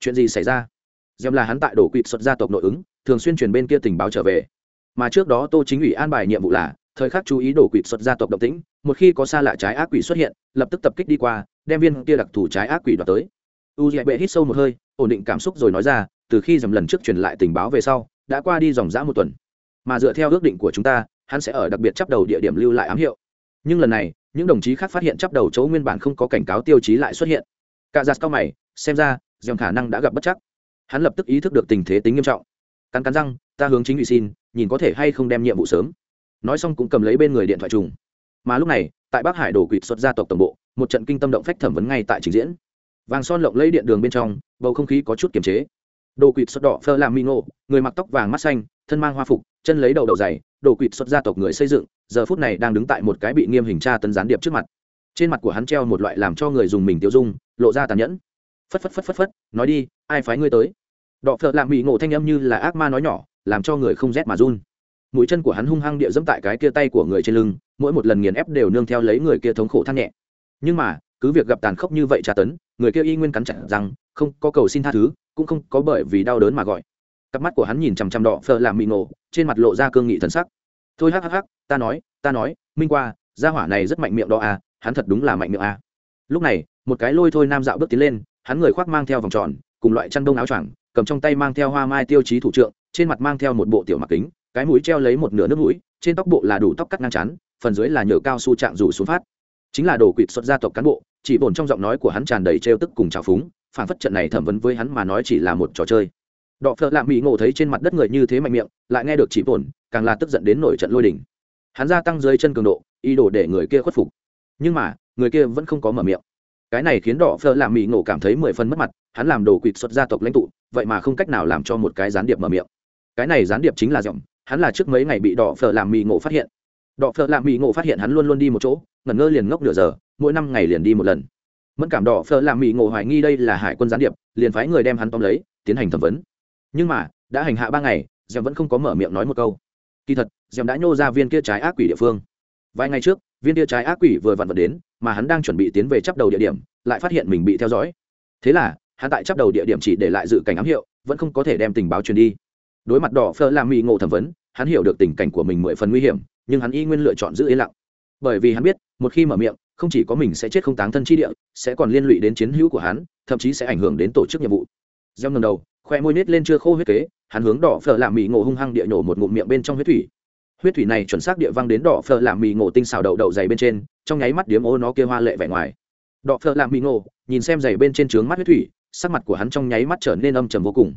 Chuyện gì xảy ra? Dèm là hắn tại đổ quỵt xuất gia tộc nội ứng, thường xuyên truyền bên kia tình báo trở về. Mà trước đó tô chính ủy an bài nhiệm vụ là, thời khắc chú ý đổ quỵt xuất gia tộc động tĩnh, một khi có xa lạ trái ác quỷ xuất hiện, lập tức tập kích đi qua, đem viên kia đặc thù trái ác quỷ đoạt tới. U dạy bệ hít sâu một hơi, ổn định cảm xúc rồi nói ra từ khi dầm lần trước truyền lại tình báo về sau, đã qua đi dòng dã một tuần. Mà dựa theo ước định của chúng ta, hắn sẽ ở đặc biệt chấp đầu địa điểm lưu lại ám hiệu. Nhưng lần này, những đồng chí khác phát hiện chấp đầu chỗ nguyên bản không có cảnh cáo tiêu chí lại xuất hiện. Cả giặt cao mày, xem ra, dòng khả năng đã gặp bất chắc. Hắn lập tức ý thức được tình thế tính nghiêm trọng. Cắn cắn răng, ta hướng chính ủy xin, nhìn có thể hay không đem nhiệm vụ sớm. Nói xong cũng cầm lấy bên người điện thoại trùng. Mà lúc này, tại bắc hải đổ quỵt xuất gia tộc tổng bộ, một trận kinh tâm động phách thẩm vấn ngay tại trình diễn. Vàng son lộng lấy điện đường bên trong, bầu không khí có chút kiềm chế đồ quỵt xuất đỏ phơ làm mi ngộ người mặc tóc vàng mắt xanh, thân mang hoa phục, chân lấy đầu đầu dày đồ quỵt xuất gia tộc người xây dựng, giờ phút này đang đứng tại một cái bị nghiêm hình tra tấn gián điệp trước mặt. Trên mặt của hắn treo một loại làm cho người dùng mình tiêu dung, lộ ra tàn nhẫn. Phất phất phất phất phất, nói đi, ai phái ngươi tới? Đọ phợ lạm bị ngộ thanh âm như là ác ma nói nhỏ, làm cho người không rét mà run. Mũi chân của hắn hung hăng địa dẫm tại cái kia tay của người trên lưng, mỗi một lần nghiền ép đều nương theo lấy người kia thống khổ than nhẹ. Nhưng mà, cứ việc gặp tàn khốc như vậy tra tấn, người kia y nguyên cắn chặt rằng, không có cầu xin tha thứ cũng không có bởi vì đau đớn mà gọi. Cặp mắt của hắn nhìn chằm chằm đỏ phờ làm mị nổ trên mặt lộ ra cương nghị thần sắc. Thôi hắc hắc hắc, ta nói ta nói, minh qua, gia hỏa này rất mạnh miệng đó à hắn thật đúng là mạnh miệng à. Lúc này, một cái lôi thôi nam dạo bước tiến lên, hắn người khoác mang theo vòng tròn, cùng loại chăn đông áo choàng, cầm trong tay mang theo hoa mai tiêu chí thủ trượng, trên mặt mang theo một bộ tiểu mặc kính, cái mũi treo lấy một nửa nước mũi, trên tóc bộ là đủ tóc cắt ngang chắn phần dưới là nhờ cao su trạng rủ xuống phát. Chính là đồ quỵt xuất gia tộc cán bộ, chỉ bổn trong giọng nói của hắn tràn đầy trêu tức cùng trào phúng phản phất trận này thẩm vấn với hắn mà nói chỉ là một trò chơi. Đọ phợ lạ mỹ ngộ thấy trên mặt đất người như thế mạnh miệng, lại nghe được chỉ bổn càng là tức giận đến nổi trận lôi đình. hắn gia tăng dưới chân cường độ, ý đồ để người kia khuất phục. Nhưng mà, người kia vẫn không có mở miệng. Cái này khiến đỏ phơ làm mỹ ngộ cảm thấy mười phần mất mặt, hắn làm đồ quỵt xuất gia tộc lãnh tụ, vậy mà không cách nào làm cho một cái gián điệp mở miệng. Cái này gián điệp chính là giọng, hắn là trước mấy ngày bị đỏ phở làm mỹ ngộ phát hiện. Đỏ phở làm mỹ ngộ phát hiện hắn luôn luôn đi một chỗ, ngẩn ngơ liền ngốc nửa giờ, mỗi năm ngày liền đi một lần mẫn cảm đỏ phở làm mỹ ngộ hoài nghi đây là hải quân gián điệp, liền phái người đem hắn tóm lấy, tiến hành thẩm vấn. Nhưng mà, đã hành hạ ba ngày dèm vẫn không có mở miệng nói một câu. Kỳ thật dèm đã nhô ra viên kia trái ác quỷ địa phương. Vài ngày trước, viên kia trái ác quỷ vừa vặn vật đến, mà hắn đang chuẩn bị tiến về chấp đầu địa điểm, lại phát hiện mình bị theo dõi. Thế là, hắn tại chấp đầu địa điểm chỉ để lại dự cảnh ám hiệu, vẫn không có thể đem tình báo truyền đi. Đối mặt đỏ phơ làm mỹ ngộ thẩm vấn, hắn hiểu được tình cảnh của mình mười phần nguy hiểm, nhưng hắn y nguyên lựa chọn giữ yên lặng. Bởi vì hắn biết, một khi mở miệng không chỉ có mình sẽ chết không táng thân chi địa, sẽ còn liên lụy đến chiến hữu của hắn, thậm chí sẽ ảnh hưởng đến tổ chức nhiệm vụ. Gieo ngầm đầu, khoe môi nết lên chưa khô huyết kế, hắn hướng đỏ phở làm mì ngộ hung hăng địa nhổ một ngụm miệng bên trong huyết thủy. Huyết thủy này chuẩn xác địa văng đến đỏ phở làm mì ngộ tinh xào đậu đậu dày bên trên, trong nháy mắt điếm ô nó kia hoa lệ vẻ ngoài. Đỏ phở làm mì ngộ, nhìn xem dày bên trên trướng mắt huyết thủy, sắc mặt của hắn trong nháy mắt trở nên âm trầm vô cùng.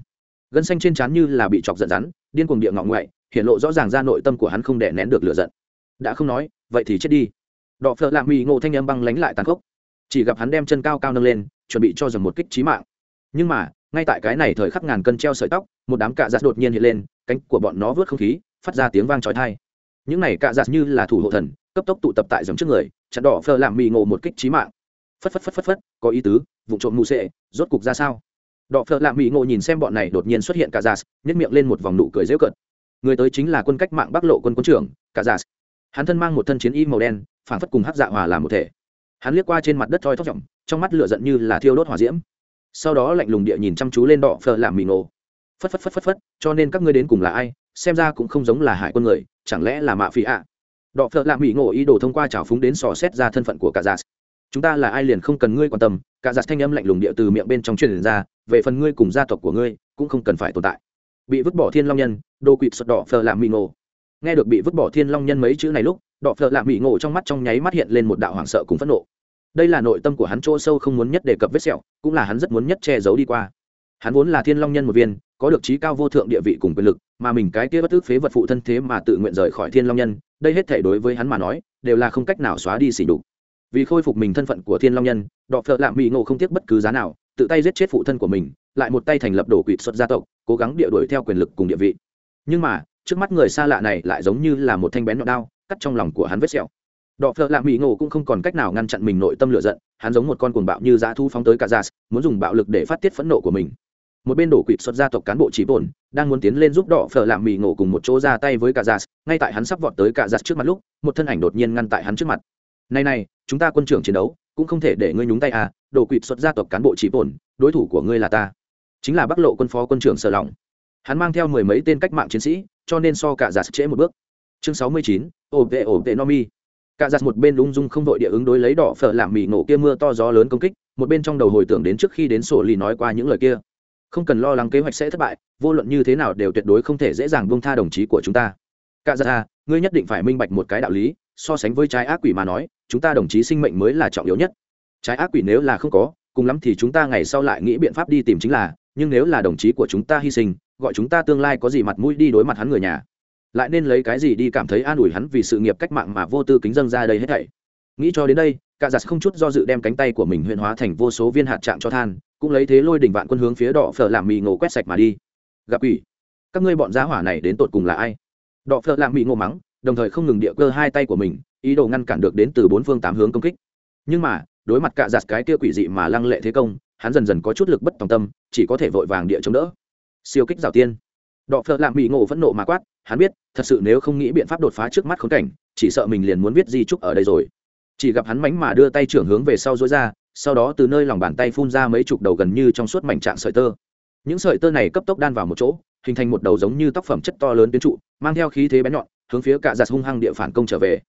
Gân xanh trên trán như là bị chọc giận rắn, điên cuồng địa ngọng ngoại hiện lộ rõ ràng ra nội tâm của hắn không đè nén được lửa giận. Đã không nói, vậy thì chết đi. Đọ phở lạ mỹ ngộ thanh âm băng lánh lại tàn khốc. Chỉ gặp hắn đem chân cao cao nâng lên, chuẩn bị cho dần một kích trí mạng. Nhưng mà, ngay tại cái này thời khắc ngàn cân treo sợi tóc, một đám cạ giặt đột nhiên hiện lên, cánh của bọn nó vớt không khí, phát ra tiếng vang trói thai những này cạ giặt như là thủ hộ thần, cấp tốc tụ tập tại dòng trước người, chặn đỏ phờ làm mì ngộ một kích trí mạng. Phất phất phất phất phất, có ý tứ, vụ trộm mù sệ, rốt cục ra sao? Đỏ phờ làm mì ngộ nhìn xem bọn này đột nhiên xuất hiện cạ giặt nhét miệng lên một vòng nụ cười dễu cận. người tới chính là quân cách mạng bắc lộ quân quân trưởng, cạ giặt hắn thân mang một thân chiến y màu đen, phảng phất cùng hát dạ hòa làm một thể. Hắn liếc qua trên mặt đất thoi thóc trọng trong mắt lửa giận như là thiêu đốt hỏa diễm. Sau đó lạnh lùng địa nhìn chăm chú lên đỏ phờ làm mì nổ phất phất phất phất phất, cho nên các ngươi đến cùng là ai, xem ra cũng không giống là hải quân người, chẳng lẽ là mạ phi ạ? Đỏ phờ làm mì ngộ ý đồ thông qua trào phúng đến sò xét ra thân phận của cả giả chúng ta là ai liền không cần ngươi quan tâm cả giả thanh âm lạnh lùng địa từ miệng bên trong truyền ra, về phần ngươi cùng gia tộc của ngươi, cũng không cần phải tồn tại. Bị vứt bỏ thiên long nhân, đô quỵt sọt đỏ phờ làm mì ngộ nghe được bị vứt bỏ thiên long nhân mấy chữ này lúc, đọ phợ lạ mỹ ngộ trong mắt trong nháy mắt hiện lên một đạo hoảng sợ cùng phẫn nộ. Đây là nội tâm của hắn chỗ sâu không muốn nhất đề cập vết sẹo, cũng là hắn rất muốn nhất che giấu đi qua. Hắn vốn là thiên long nhân một viên, có được trí cao vô thượng địa vị cùng quyền lực, mà mình cái kia bất tức phế vật phụ thân thế mà tự nguyện rời khỏi thiên long nhân, đây hết thể đối với hắn mà nói, đều là không cách nào xóa đi xỉ đục vì khôi phục mình thân phận của thiên long nhân, đọ phợ lạm bị ngộ không tiếc bất cứ giá nào, tự tay giết chết phụ thân của mình, lại một tay thành lập đổ quỵt xuất gia tộc, cố gắng địa đuổi theo quyền lực cùng địa vị nhưng mà, trước mắt người xa lạ này lại giống như là một thanh bén nhọn đao, cắt trong lòng của hắn vết sẹo. Đọ phợ lạ mỹ ngộ cũng không còn cách nào ngăn chặn mình nội tâm lửa giận, hắn giống một con cuồng bạo như dã thu phóng tới cả gias muốn dùng bạo lực để phát tiết phẫn nộ của mình. Một bên đổ quỵt xuất gia tộc cán bộ chỉ bổn, đang muốn tiến lên giúp đỏ phở làm mì ngộ cùng một chỗ ra tay với cả gias ngay tại hắn sắp vọt tới cả gias trước mặt lúc, một thân ảnh đột nhiên ngăn tại hắn trước mặt. Này này, chúng ta quân trưởng chiến đấu, cũng không thể để ngươi nhúng tay à đổ quỵt xuất gia tộc cán bộ chỉ bổn, đối thủ của ngươi là ta. Chính là bắc lộ quân phó quân trưởng sở lòng hắn mang theo mười mấy tên cách mạng chiến sĩ, cho nên so cả giả sức trễ một bước. Chương sáu mươi chín, ổ vệ ổ vệ no mi cả giặt một bên lung dung không vội địa ứng đối lấy đỏ phở làm mì nổ kia mưa to gió lớn công kích, một bên trong đầu hồi tưởng đến trước khi đến sổ lì nói qua những lời kia. Không cần lo lắng kế hoạch sẽ thất bại, vô luận như thế nào đều tuyệt đối không thể dễ dàng buông tha đồng chí của chúng ta. Cả giặt à ngươi nhất định phải minh bạch một cái đạo lý, so sánh với trái ác quỷ mà nói, chúng ta đồng chí sinh mệnh mới là trọng yếu nhất. Trái ác quỷ nếu là không có, cùng lắm thì chúng ta ngày sau lại nghĩ biện pháp đi tìm chính là, nhưng nếu là đồng chí của chúng ta hy sinh gọi chúng ta tương lai có gì mặt mũi đi đối mặt hắn người nhà. Lại nên lấy cái gì đi cảm thấy an ủi hắn vì sự nghiệp cách mạng mà vô tư kính dâng ra đây hết thảy. Nghĩ cho đến đây, cả giặt không chút do dự đem cánh tay của mình huyện hóa thành vô số viên hạt chạm cho than, cũng lấy thế lôi đỉnh vạn quân hướng phía đỏ phở làm mì ngộ quét sạch mà đi. Gặp ủy, các ngươi bọn giá hỏa này đến tột cùng là ai? Đỏ phở làm mì ngộ mắng, đồng thời không ngừng địa cơ hai tay của mình, ý đồ ngăn cản được đến từ bốn phương tám hướng công kích. Nhưng mà, đối mặt cả giặt cái kia quỷ dị mà lăng lệ thế công, hắn dần dần có chút lực bất tòng tâm, chỉ có thể vội vàng địa chống đỡ siêu kích rào tiên. Đọ phợ lạ mỹ ngộ phẫn nộ mà quát, hắn biết, thật sự nếu không nghĩ biện pháp đột phá trước mắt khốn cảnh, chỉ sợ mình liền muốn viết di trúc ở đây rồi. Chỉ gặp hắn mánh mà đưa tay trưởng hướng về sau dối ra, sau đó từ nơi lòng bàn tay phun ra mấy chục đầu gần như trong suốt mảnh trạng sợi tơ. Những sợi tơ này cấp tốc đan vào một chỗ, hình thành một đầu giống như tóc phẩm chất to lớn tuyến trụ, mang theo khí thế bén nhọn, hướng phía cạ giặt hung hăng địa phản công trở về.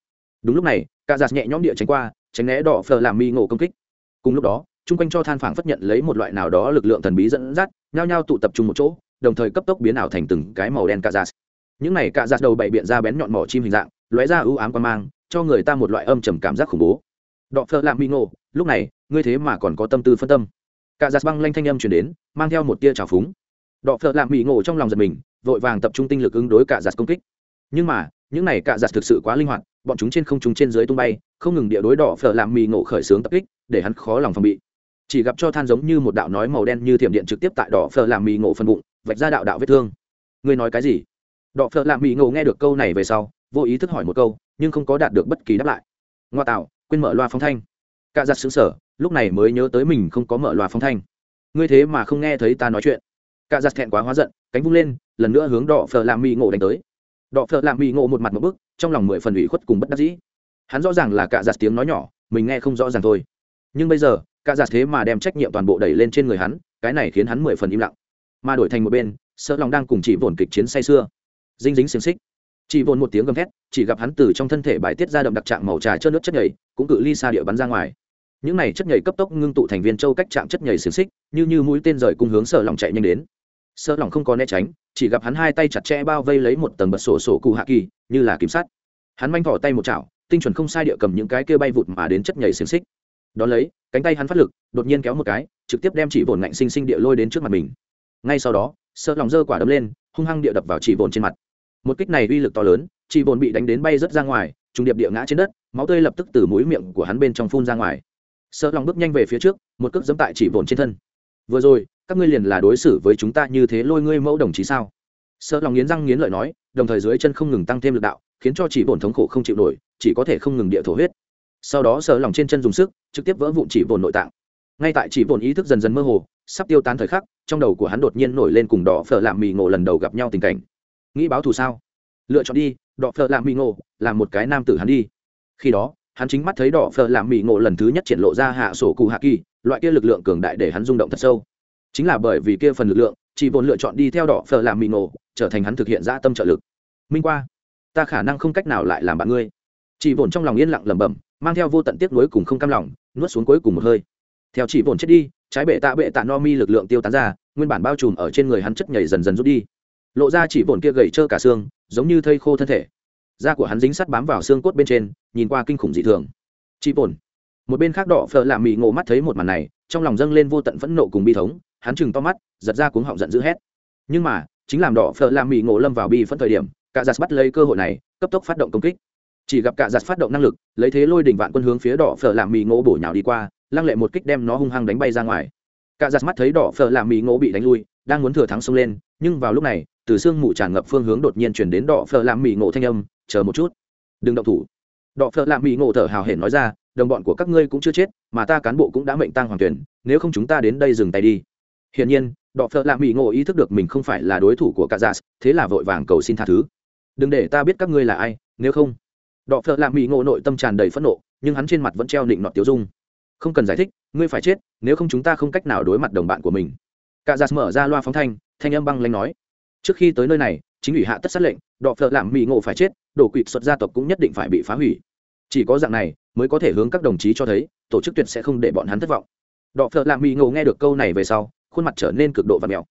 Đúng lúc này, cạ giặt nhẹ nhõm địa tránh qua, tránh né đỏ phờ làm mi ngộ công kích. Cùng lúc đó, chung quanh cho than phảng phất nhận lấy một loại nào đó lực lượng thần bí dẫn dắt, nhao nhao tụ tập trung một chỗ đồng thời cấp tốc biến ảo thành từng cái màu đen cạ giạt những này cạ giạt đầu bậy biện ra bén nhọn mỏ chim hình dạng, lóe ra ưu ám quan mang, cho người ta một loại âm trầm cảm giác khủng bố. Đọ phơ lạng mỹ ngộ, lúc này, ngươi thế mà còn có tâm tư phân tâm. Cả giạt băng lanh thanh âm chuyển đến, mang theo một tia trào phúng. Đọ phợ lạm mỹ ngộ trong lòng giật mình, vội vàng tập trung tinh lực ứng đối cả giặt công kích. Nhưng mà, những này cả giặt thực sự quá linh hoạt, bọn chúng trên không trung trên dưới tung bay, không ngừng địa đối đỏ phở làm mì ngộ khởi xướng tập kích, để hắn khó lòng phòng bị. Chỉ gặp cho than giống như một đạo nói màu đen như thiểm điện trực tiếp tại đỏ phở làm mì ngộ phần bụng vạch ra đạo đạo vết thương. Ngươi nói cái gì? Đọ phở lạ mỹ ngộ nghe được câu này về sau, vô ý thức hỏi một câu, nhưng không có đạt được bất kỳ đáp lại. Ngoa tạo, quên mở loa phóng thanh. Cả giặt xứng sở lúc này mới nhớ tới mình không có mở loa phóng thanh. Ngươi thế mà không nghe thấy ta nói chuyện. Cả giặt thẹn quá hóa giận, cánh vung lên, lần nữa hướng Đọ phở lạ mỹ ngộ đánh tới. Đọ phở lạ mỹ ngộ một mặt một bức, trong lòng mười phần ủy khuất cùng bất đắc dĩ. Hắn rõ ràng là cả giặt tiếng nói nhỏ, mình nghe không rõ ràng thôi. Nhưng bây giờ, cả giặt thế mà đem trách nhiệm toàn bộ đẩy lên trên người hắn, cái này khiến hắn mười phần im lặng mà đổi thành một bên, sợ lòng đang cùng chỉ vồn kịch chiến say xưa dinh dính xiềng xích. Chỉ vồn một tiếng gầm thét, chỉ gặp hắn từ trong thân thể bài tiết ra đậm đặc trạng màu trà trơn nước chất nhảy cũng cự ly xa địa bắn ra ngoài. Những này chất nhảy cấp tốc ngưng tụ thành viên châu cách chạm chất nhảy xiềng xích, như như mũi tên rời cùng hướng sợ lòng chạy nhanh đến. Sợ lòng không có né tránh, chỉ gặp hắn hai tay chặt chẽ bao vây lấy một tầng bật sổ sổ cụ hạ kỳ, như là kiểm sát hắn manh thỏ tay một chảo, tinh chuẩn không sai địa cầm những cái kia bay vụt mà đến chất nhảy xiềng xích. Đón lấy, cánh tay hắn phát lực, đột nhiên kéo một cái, trực tiếp đem chỉ vồn ngạnh sinh sinh địa lôi đến trước mặt mình ngay sau đó, sợ lòng dơ quả đấm lên, hung hăng địa đập vào chỉ vồn trên mặt. Một kích này uy lực to lớn, chỉ vồn bị đánh đến bay rớt ra ngoài, trùng điệp địa ngã trên đất, máu tươi lập tức từ mũi miệng của hắn bên trong phun ra ngoài. Sợ lòng bước nhanh về phía trước, một cước dẫm tại chỉ vồn trên thân. Vừa rồi, các ngươi liền là đối xử với chúng ta như thế lôi ngươi mẫu đồng chí sao? Sợ lòng nghiến răng nghiến lợi nói, đồng thời dưới chân không ngừng tăng thêm lực đạo, khiến cho chỉ vồn thống khổ không chịu nổi, chỉ có thể không ngừng địa thổ huyết. Sau đó sợ lòng trên chân dùng sức, trực tiếp vỡ vụn chỉ vồn nội tạng. Ngay tại chỉ vồn ý thức dần dần mơ hồ, sắp tiêu tán thời khắc trong đầu của hắn đột nhiên nổi lên cùng đỏ phở làm mì ngộ lần đầu gặp nhau tình cảnh. Nghĩ báo thù sao? Lựa chọn đi, đỏ phở làm mì ngộ, là một cái nam tử hắn đi. Khi đó, hắn chính mắt thấy đỏ phở làm mì ngộ lần thứ nhất triển lộ ra hạ sổ cụ hạ kỳ, loại kia lực lượng cường đại để hắn rung động thật sâu. Chính là bởi vì kia phần lực lượng, chỉ vốn lựa chọn đi theo đỏ phở làm mì ngộ, trở thành hắn thực hiện ra tâm trợ lực. Minh qua, ta khả năng không cách nào lại làm bạn ngươi. Chỉ vốn trong lòng yên lặng lẩm bẩm, mang theo vô tận tiếc nuối cùng không cam lòng, nuốt xuống cuối cùng một hơi. Theo chỉ vốn chết đi trái bệ tạ bệ tạ no mi lực lượng tiêu tán ra, nguyên bản bao trùm ở trên người hắn chất nhảy dần dần rút đi. Lộ ra chỉ bổn kia gầy trơ cả xương, giống như thây khô thân thể. Da của hắn dính sắt bám vào xương cốt bên trên, nhìn qua kinh khủng dị thường. Chỉ bổn một bên khác đỏ phở làm mị ngộ mắt thấy một màn này, trong lòng dâng lên vô tận phẫn nộ cùng bi thống, hắn chừng to mắt, giật ra cuống họng giận dữ hét. Nhưng mà, chính làm đỏ phở làm mị ngộ lâm vào bi phẫn thời điểm cả giặt bắt lấy cơ hội này, cấp tốc phát động công kích. Chỉ gặp cả giặt phát động năng lực, lấy thế lôi đỉnh vạn quân hướng phía đỏ phở làm mì ngộ bổ nhào đi qua lăng lệ một kích đem nó hung hăng đánh bay ra ngoài. Cả giặt mắt thấy đỏ phở làm mỹ ngộ bị đánh lui, đang muốn thừa thắng xông lên, nhưng vào lúc này, từ xương mù tràn ngập phương hướng đột nhiên chuyển đến đỏ phở làm mỹ ngộ thanh âm, chờ một chút, đừng động thủ. Đỏ phở làm mỹ ngộ thở hào hển nói ra, đồng bọn của các ngươi cũng chưa chết, mà ta cán bộ cũng đã mệnh tang hoàng tuyển, nếu không chúng ta đến đây dừng tay đi. Hiển nhiên, đỏ phở làm mỹ ngộ ý thức được mình không phải là đối thủ của cả giặt thế là vội vàng cầu xin tha thứ. Đừng để ta biết các ngươi là ai, nếu không. Đọ phợ lạ mỹ ngộ nội tâm tràn đầy phẫn nộ, nhưng hắn trên mặt vẫn treo định nọt tiêu dung không cần giải thích, ngươi phải chết, nếu không chúng ta không cách nào đối mặt đồng bạn của mình. Cả giặt mở ra loa phóng thanh thanh âm băng lanh nói. Trước khi tới nơi này, chính ủy hạ tất sát lệnh, đọ phợ làm mỹ ngộ phải chết, đổ quỵt xuất gia tộc cũng nhất định phải bị phá hủy. Chỉ có dạng này, mới có thể hướng các đồng chí cho thấy, tổ chức tuyệt sẽ không để bọn hắn thất vọng. Đọ phợ làm mỹ ngộ nghe được câu này về sau, khuôn mặt trở nên cực độ và mèo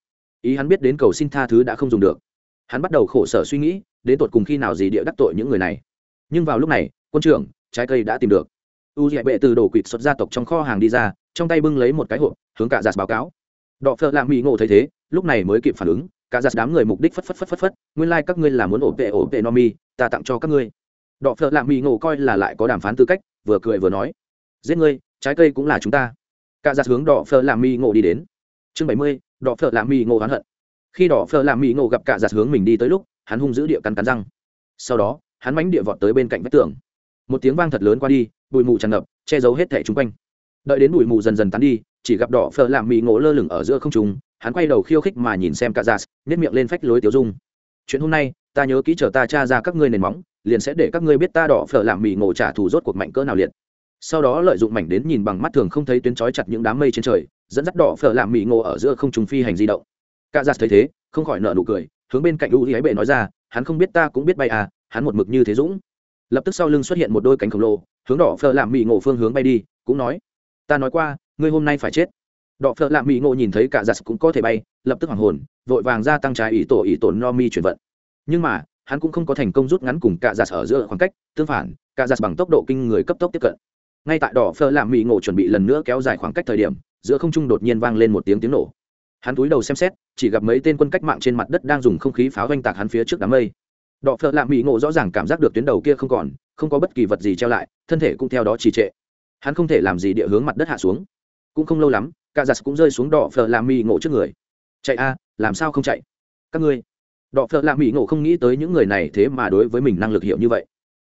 ý hắn biết đến cầu xin tha thứ đã không dùng được. Hắn bắt đầu khổ sở suy nghĩ, đến tột cùng khi nào gì địa đắc tội những người này. Nhưng vào lúc này, quân trưởng, trái cây đã tìm được u dạy bệ từ đổ quỵt xuất gia tộc trong kho hàng đi ra, trong tay bưng lấy một cái hộp, hướng cả giạt báo cáo. Đọ phợ lạ mỹ ngộ thấy thế, lúc này mới kịp phản ứng cả giạt đám người mục đích phất phất phất phất phất, nguyên lai、like、các ngươi là muốn ổ vệ ổ vệ no mi, ta tặng cho các ngươi. Đọ phợ lạ mỹ ngộ coi là lại có đàm phán tư cách, vừa cười vừa nói, giết ngươi, trái cây cũng là chúng ta. Cả giạt hướng đọ phợ lạ mỹ ngộ đi đến. Chương bảy mươi, đọ phợ lạ mỹ ngộ hắn hận. Khi đỏ phở làm mỹ ngộ gặp cả giặt hướng mình đi tới lúc, hắn hung giữ địa cắn cắn răng. Sau đó, hắn mánh địa vọt tới bên cạnh vách tường một tiếng vang thật lớn qua đi, bụi mù tràn ngập, che giấu hết thẻ chung quanh. Đợi đến bụi mù dần dần tán đi, chỉ gặp đỏ phở làm mỹ ngộ lơ lửng ở giữa không trung, hắn quay đầu khiêu khích mà nhìn xem cả giặt nhét miệng lên phách lối tiêu dung. Chuyện hôm nay, ta nhớ kỹ chờ ta tra ra các ngươi nền móng, liền sẽ để các ngươi biết ta đỏ phở làm mỹ ngộ trả thù rốt cuộc mạnh cỡ nào liệt. Sau đó lợi dụng mảnh đến nhìn bằng mắt thường không thấy tuyến trói chặt những đám mây trên trời, dẫn dắt đỏ phở làm mỹ ngộ ở giữa không trung phi hành di động. Cả giặt thấy thế, không khỏi nợ nụ cười, hướng bên cạnh u ấy bệ nói ra, hắn không biết ta cũng biết bay à hắn một mực như thế dũng lập tức sau lưng xuất hiện một đôi cánh khổng lồ, hướng đỏ phở làm mỹ ngộ phương hướng bay đi, cũng nói, ta nói qua, ngươi hôm nay phải chết. Đỏ phở làm mỹ ngộ nhìn thấy cả giặc cũng có thể bay, lập tức hoàng hồn, vội vàng ra tăng trái ý tổ ý tổ no mi chuyển vận. Nhưng mà, hắn cũng không có thành công rút ngắn cùng cả giặc ở giữa khoảng cách, tương phản, cả giặc bằng tốc độ kinh người cấp tốc tiếp cận. Ngay tại đỏ phơ làm mỹ ngộ chuẩn bị lần nữa kéo dài khoảng cách thời điểm, giữa không trung đột nhiên vang lên một tiếng tiếng nổ. Hắn túi đầu xem xét, chỉ gặp mấy tên quân cách mạng trên mặt đất đang dùng không khí pháo oanh tạc hắn phía trước đám mây đọ phợ làm mỹ ngộ rõ ràng cảm giác được tuyến đầu kia không còn, không có bất kỳ vật gì treo lại, thân thể cũng theo đó trì trệ. Hắn không thể làm gì địa hướng mặt đất hạ xuống. Cũng không lâu lắm, cả giặc cũng rơi xuống đỏ phở làm mỹ ngộ trước người. Chạy a, làm sao không chạy? Các ngươi. Đỏ phở làm mỹ ngộ không nghĩ tới những người này thế mà đối với mình năng lực hiệu như vậy.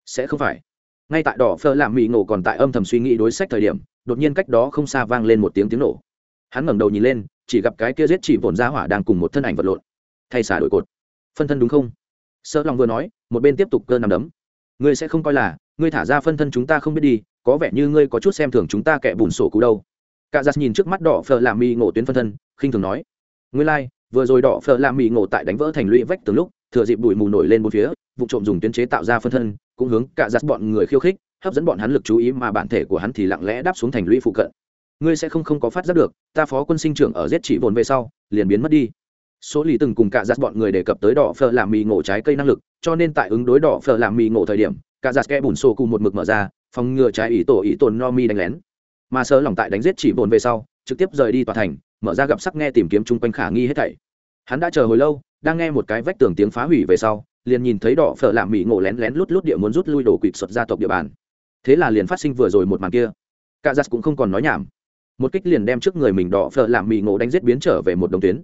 Sẽ không phải. Ngay tại đỏ phở làm mỹ ngộ còn tại âm thầm suy nghĩ đối sách thời điểm, đột nhiên cách đó không xa vang lên một tiếng tiếng nổ. Hắn ngẩng đầu nhìn lên, chỉ gặp cái kia giết chỉ vồn ra hỏa đang cùng một thân ảnh vật lộn. Thay xả đổi cột. Phân thân đúng không? Sợ lòng vừa nói một bên tiếp tục cơ nằm đấm. Ngươi sẽ không coi là ngươi thả ra phân thân chúng ta không biết đi có vẻ như ngươi có chút xem thường chúng ta kẻ bùn sổ cú đâu. Cả giặt nhìn trước mắt đỏ phở làm mì ngộ tuyến phân thân khinh thường nói. Ngươi lai、like, vừa rồi đỏ phở làm mì ngộ tại đánh vỡ thành lũy vách từ lúc thừa dịp bụi mù nổi lên bốn phía vụ trộm dùng tuyến chế tạo ra phân thân cũng hướng cả giặt bọn người khiêu khích hấp dẫn bọn hắn lực chú ý mà bản thể của hắn thì lặng lẽ đáp xuống thành lũy phụ cận. Ngươi sẽ không không có phát giác được ta phó quân sinh trưởng ở giết chỉ vồn về sau liền biến mất đi số lì từng cùng cả giặt bọn người đề cập tới đỏ phở làm mì ngộ trái cây năng lực, cho nên tại ứng đối đỏ phở làm mì ngộ thời điểm, cả giặt kẽ bùn xô cùng một mực mở ra, phòng ngừa trái ý tổ ý tồn no mi đánh lén. Mà sơ lòng tại đánh giết chỉ bồn về sau, trực tiếp rời đi tòa thành, mở ra gặp sắc nghe tìm kiếm chung quanh khả nghi hết thảy. Hắn đã chờ hồi lâu, đang nghe một cái vách tường tiếng phá hủy về sau, liền nhìn thấy đỏ phở làm mì ngộ lén lén lút lút địa muốn rút lui đổ quỵt xuất gia tộc địa bàn. Thế là liền phát sinh vừa rồi một màn kia. Cả giặt cũng không còn nói nhảm. Một kích liền đem trước người mình đỏ phở làm mì ngộ đánh giết biến trở về một đồng tuyến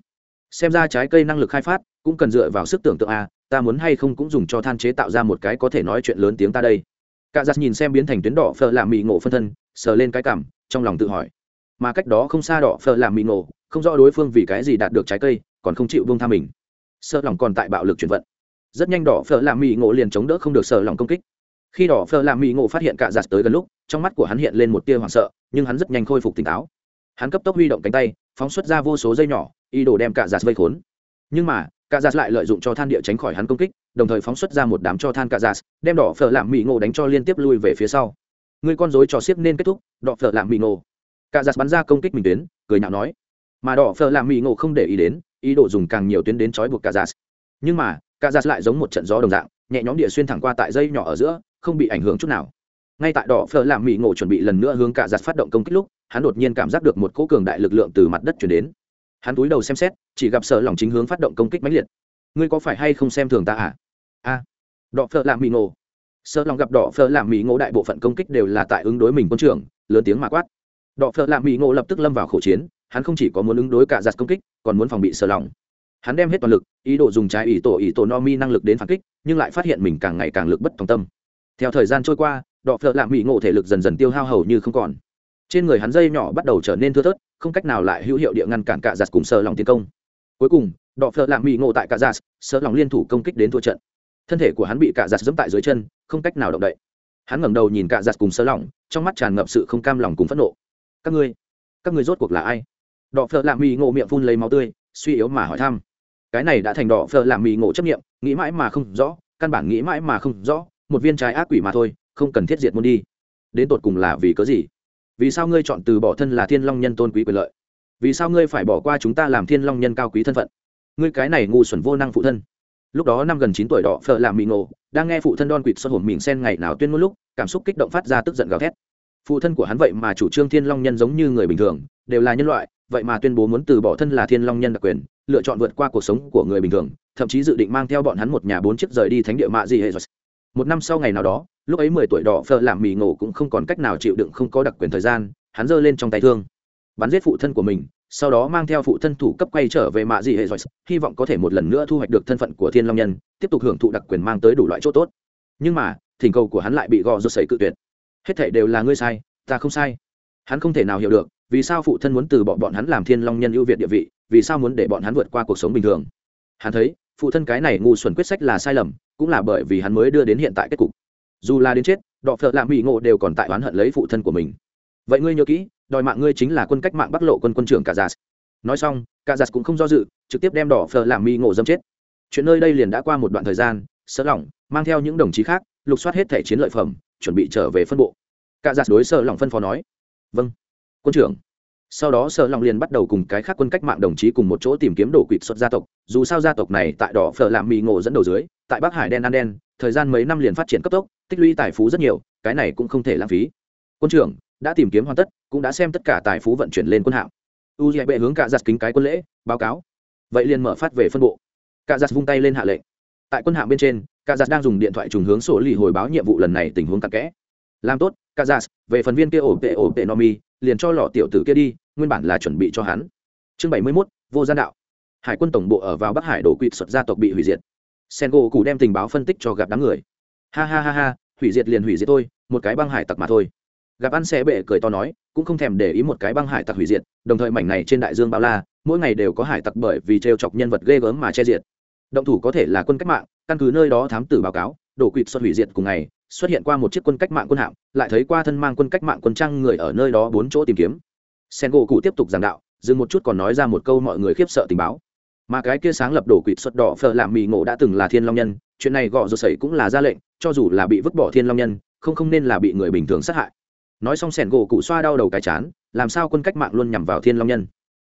xem ra trái cây năng lực khai phát cũng cần dựa vào sức tưởng tượng a, ta muốn hay không cũng dùng cho than chế tạo ra một cái có thể nói chuyện lớn tiếng ta đây. Cả giặt nhìn xem biến thành tuyến đỏ phở làm mì ngộ phân thân, sờ lên cái cảm, trong lòng tự hỏi. Mà cách đó không xa đỏ phở làm mì ngộ, không rõ đối phương vì cái gì đạt được trái cây, còn không chịu vương tha mình. Sợ lòng còn tại bạo lực chuyển vận. Rất nhanh đỏ phở làm mì ngộ liền chống đỡ không được sợ lòng công kích. Khi đỏ phở làm mì ngộ phát hiện cả giặt tới gần lúc, trong mắt của hắn hiện lên một tia hoảng sợ, nhưng hắn rất nhanh khôi phục tỉnh táo hắn cấp tốc huy động cánh tay phóng xuất ra vô số dây nhỏ ý đồ đem cả giạt vây khốn. Nhưng mà cả giạt lại lợi dụng cho than địa tránh khỏi hắn công kích đồng thời phóng xuất ra một đám cho than cả giạt, đem đỏ phở làm mỹ ngộ đánh cho liên tiếp lui về phía sau. Người con dối trò xiếc nên kết thúc đỏ phở làm mỹ ngộ. Cả giạt bắn ra công kích mình tuyến cười nhạo nói. Mà đỏ phở làm mỹ ngộ không để ý đến ý đồ dùng càng nhiều tuyến đến trói buộc cả giạt. nhưng mà cả giạt lại giống một trận gió đồng dạng nhẹ nhõm địa xuyên thẳng qua tại dây nhỏ ở giữa không bị ảnh hưởng chút nào ngay tại đỏ phở làm mỹ ngộ chuẩn bị lần nữa hướng cả giặt phát động công kích lúc, hắn đột nhiên cảm giác được một cỗ cường đại lực lượng từ mặt đất chuyển đến. Hắn túi đầu xem xét, chỉ gặp sợ lòng chính hướng phát động công kích mãnh liệt. Ngươi có phải hay không xem thường ta à? A. Đỏ phở làm mỹ ngộ. Sợ lòng gặp đỏ phở làm mỹ ngộ đại bộ phận công kích đều là tại ứng đối mình quân trưởng, lớn tiếng mà quát. Đỏ phở làm mỹ ngộ lập tức lâm vào khẩu chiến, hắn không chỉ có muốn ứng đối cả giặt công kích, còn muốn phòng bị sợ lòng. Hắn đem hết toàn lực, ý đồ dùng trái ý tổ ý tổ no mi năng lực đến phản kích, nhưng lại phát hiện mình càng ngày càng lực bất tòng tâm. Theo thời gian trôi qua đọ phợ lạ mỹ ngộ thể lực dần dần tiêu hao hầu như không còn. Trên người hắn dây nhỏ bắt đầu trở nên thưa thớt, không cách nào lại hữu hiệu địa ngăn cản cả giặt cùng sợ lòng tiến công. Cuối cùng, đọ phợ lạ mỹ ngộ tại cả giặt sợ lòng liên thủ công kích đến thua trận. Thân thể của hắn bị cả giặt dẫm tại dưới chân, không cách nào động đậy. Hắn ngẩng đầu nhìn cả giặt cùng sợ lòng, trong mắt tràn ngập sự không cam lòng cùng phẫn nộ. Các ngươi các ngươi rốt cuộc là ai? Đọ phợ lạ mỹ ngộ miệng phun lấy máu tươi, suy yếu mà hỏi thăm. Cái này đã thành đỏ phở làm mì ngộ chấp nghiệm, nghĩ mãi mà không rõ, căn bản nghĩ mãi mà không rõ, một viên trái ác quỷ mà thôi không cần thiết diệt môn đi. Đến tột cùng là vì cớ gì? Vì sao ngươi chọn từ bỏ thân là thiên long nhân tôn quý quyền lợi? Vì sao ngươi phải bỏ qua chúng ta làm thiên long nhân cao quý thân phận? Ngươi cái này ngu xuẩn vô năng phụ thân. Lúc đó năm gần chín tuổi đỏ phở làm mì ngộ, đang nghe phụ thân đon quỵt xuất hồn mình sen ngày nào tuyên ngôn lúc, cảm xúc kích động phát ra tức giận gào thét. Phụ thân của hắn vậy mà chủ trương thiên long nhân giống như người bình thường, đều là nhân loại, vậy mà tuyên bố muốn từ bỏ thân là thiên long nhân đặc quyền, lựa chọn vượt qua cuộc sống của người bình thường, thậm chí dự định mang theo bọn hắn một nhà bốn chiếc rời đi thánh địa mạ gì hệ một năm sau ngày nào đó lúc ấy mười tuổi đỏ phờ làm mì ngộ cũng không còn cách nào chịu đựng không có đặc quyền thời gian, hắn giơ lên trong tay thương. Bắn giết phụ thân của mình, sau đó mang theo phụ thân thủ cấp quay trở về mạ dị hệ hy vọng có thể một lần nữa thu hoạch được thân phận của thiên long nhân, tiếp tục hưởng thụ đặc quyền mang tới đủ loại chỗ tốt. Nhưng mà, thỉnh cầu của hắn lại bị gò rốt sấy cự tuyệt. Hết thảy đều là ngươi sai, ta không sai. Hắn không thể nào hiểu được, vì sao phụ thân muốn từ bỏ bọn hắn làm thiên long nhân ưu việt địa vị, vì sao muốn để bọn hắn vượt qua cuộc sống bình thường. Hắn thấy, phụ thân cái này ngu xuẩn quyết sách là sai lầm, cũng là bởi vì hắn mới đưa đến hiện tại kết cục dù là đến chết, đọ phợ lạ mỹ ngộ đều còn tại oán hận lấy phụ thân của mình. Vậy ngươi nhớ kỹ, đòi mạng ngươi chính là quân cách mạng bắc lộ quân quân trưởng cả gias nói xong, cả gias cũng không do dự, trực tiếp đem đỏ phờ làm mi ngộ dâm chết. Chuyện nơi đây liền đã qua một đoạn thời gian sơ lỏng mang theo những đồng chí khác, lục soát hết thẻ chiến lợi phẩm, chuẩn bị trở về phân bộ. Cả gias đối sơ lỏng phân phó nói vâng quân trưởng. Sau đó sợ lỏng liền bắt đầu cùng cái khác quân cách mạng đồng chí cùng một chỗ tìm kiếm đổ quỵt xuất gia tộc. Dù sao gia tộc này tại đỏ phờ làm mì ngộ dẫn đầu dưới, tại bắc hải đen ăn đen, thời gian mấy năm liền phát triển cấp tốc tích lũy tài phú rất nhiều cái này cũng không thể lãng phí. Quân trưởng đã tìm kiếm hoàn tất cũng đã xem tất cả tài phú vận chuyển lên quân hạm. U dạy bệ hướng cả giặt kính cái quân lễ báo cáo. Vậy liền mở phát về phân bộ. Cả giặt vung tay lên hạ lệnh. Tại quân hạm bên trên cả giặt đang dùng điện thoại trùng hướng sổ lì hồi báo nhiệm vụ lần này tình huống cặn kẽ. Làm tốt cả giặt về phần viên kia ổ tệ ổ tệ nomi liền cho lọ tiểu tử kia đi nguyên bản là chuẩn bị cho hắn. Chương bảy mươi 71, vô gian đạo. Hải quân tổng bộ ở vào bắc hải đổ quỵt xuất gia tộc bị hủy diệt. Sen gỗ cụ đem tình báo phân tích cho gặp đám người. Ha ha ha ha hủy diệt liền hủy diệt thôi, một cái băng hải tặc mà thôi. Gặp ăn xe bệ cười to nói, cũng không thèm để ý một cái băng hải tặc hủy diệt, đồng thời mảnh này trên đại dương bao la, mỗi ngày đều có hải tặc bởi vì t chọc nhân vật ghê gớm mà che diệt. Động thủ có thể là quân cách mạng, căn cứ nơi đó thám tử báo cáo, đổ quỵt xuất hủy diệt cùng ngày, xuất hiện qua một chiếc quân cách mạng quân hạm, lại thấy qua thân mang quân cách mạng quân trang người ở nơi đó bốn chỗ tìm kiếm. Sen gỗ cụ tiếp tục giảng đạo, dừng một chút còn nói ra một câu mọi người khiếp sợ tình báo. Mà cái kia sáng lập đổ quỵt xuất đỏ phở làm mì ngộ đã từng là thiên long nhân chuyện này gọ rồi sẩy cũng là ra lệnh, cho dù là bị vứt bỏ thiên long nhân, không không nên là bị người bình thường sát hại. Nói xong sẻn gỗ cụ xoa đau đầu cái chán, làm sao quân cách mạng luôn nhằm vào thiên long nhân?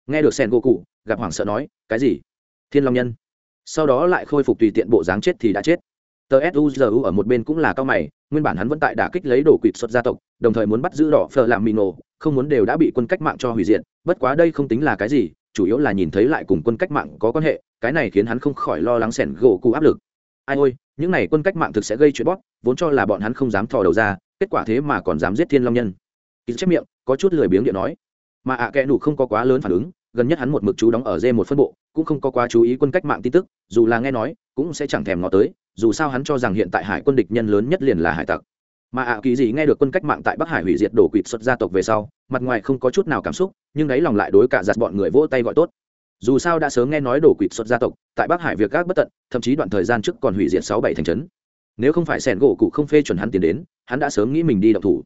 Nghe được sẻn gỗ cụ, gặp hoảng sợ nói, cái gì? Thiên long nhân? Sau đó lại khôi phục tùy tiện bộ dáng chết thì đã chết. Tờ suzu ở một bên cũng là cao mày, nguyên bản hắn vẫn tại đả kích lấy đổ quỵt xuất gia tộc, đồng thời muốn bắt giữ đỏ phờ làm mì nổ, không muốn đều đã bị quân cách mạng cho hủy diệt, bất quá đây không tính là cái gì, chủ yếu là nhìn thấy lại cùng quân cách mạng có quan hệ, cái này khiến hắn không khỏi lo lắng sẻn gỗ cụ áp lực ai ôi, những này quân cách mạng thực sẽ gây chuyện bóp, vốn cho là bọn hắn không dám thò đầu ra, kết quả thế mà còn dám giết thiên long nhân. Ký chép miệng, có chút lười biếng điện nói. Mà ạ à kẽ nủ không có quá lớn phản ứng, gần nhất hắn một mực chú đóng ở dê một phân bộ, cũng không có quá chú ý quân cách mạng tin tức, dù là nghe nói, cũng sẽ chẳng thèm ngó tới, dù sao hắn cho rằng hiện tại hải quân địch nhân lớn nhất liền là hải tặc. Mà ạ kỳ gì nghe được quân cách mạng tại bắc hải hủy diệt đổ quỵt xuất gia tộc về sau, mặt ngoài không có chút nào cảm xúc, nhưng đáy lòng lại đối cả giặt bọn người vỗ tay gọi tốt dù sao đã sớm nghe nói đổ quỵt xuất gia tộc, tại bắc hải việc các bất tận, thậm chí đoạn thời gian trước còn hủy diệt sáu bảy thành trấn. Nếu không phải sẻn gỗ cụ không phê chuẩn hắn tiến đến, hắn đã sớm nghĩ mình đi đậu thủ.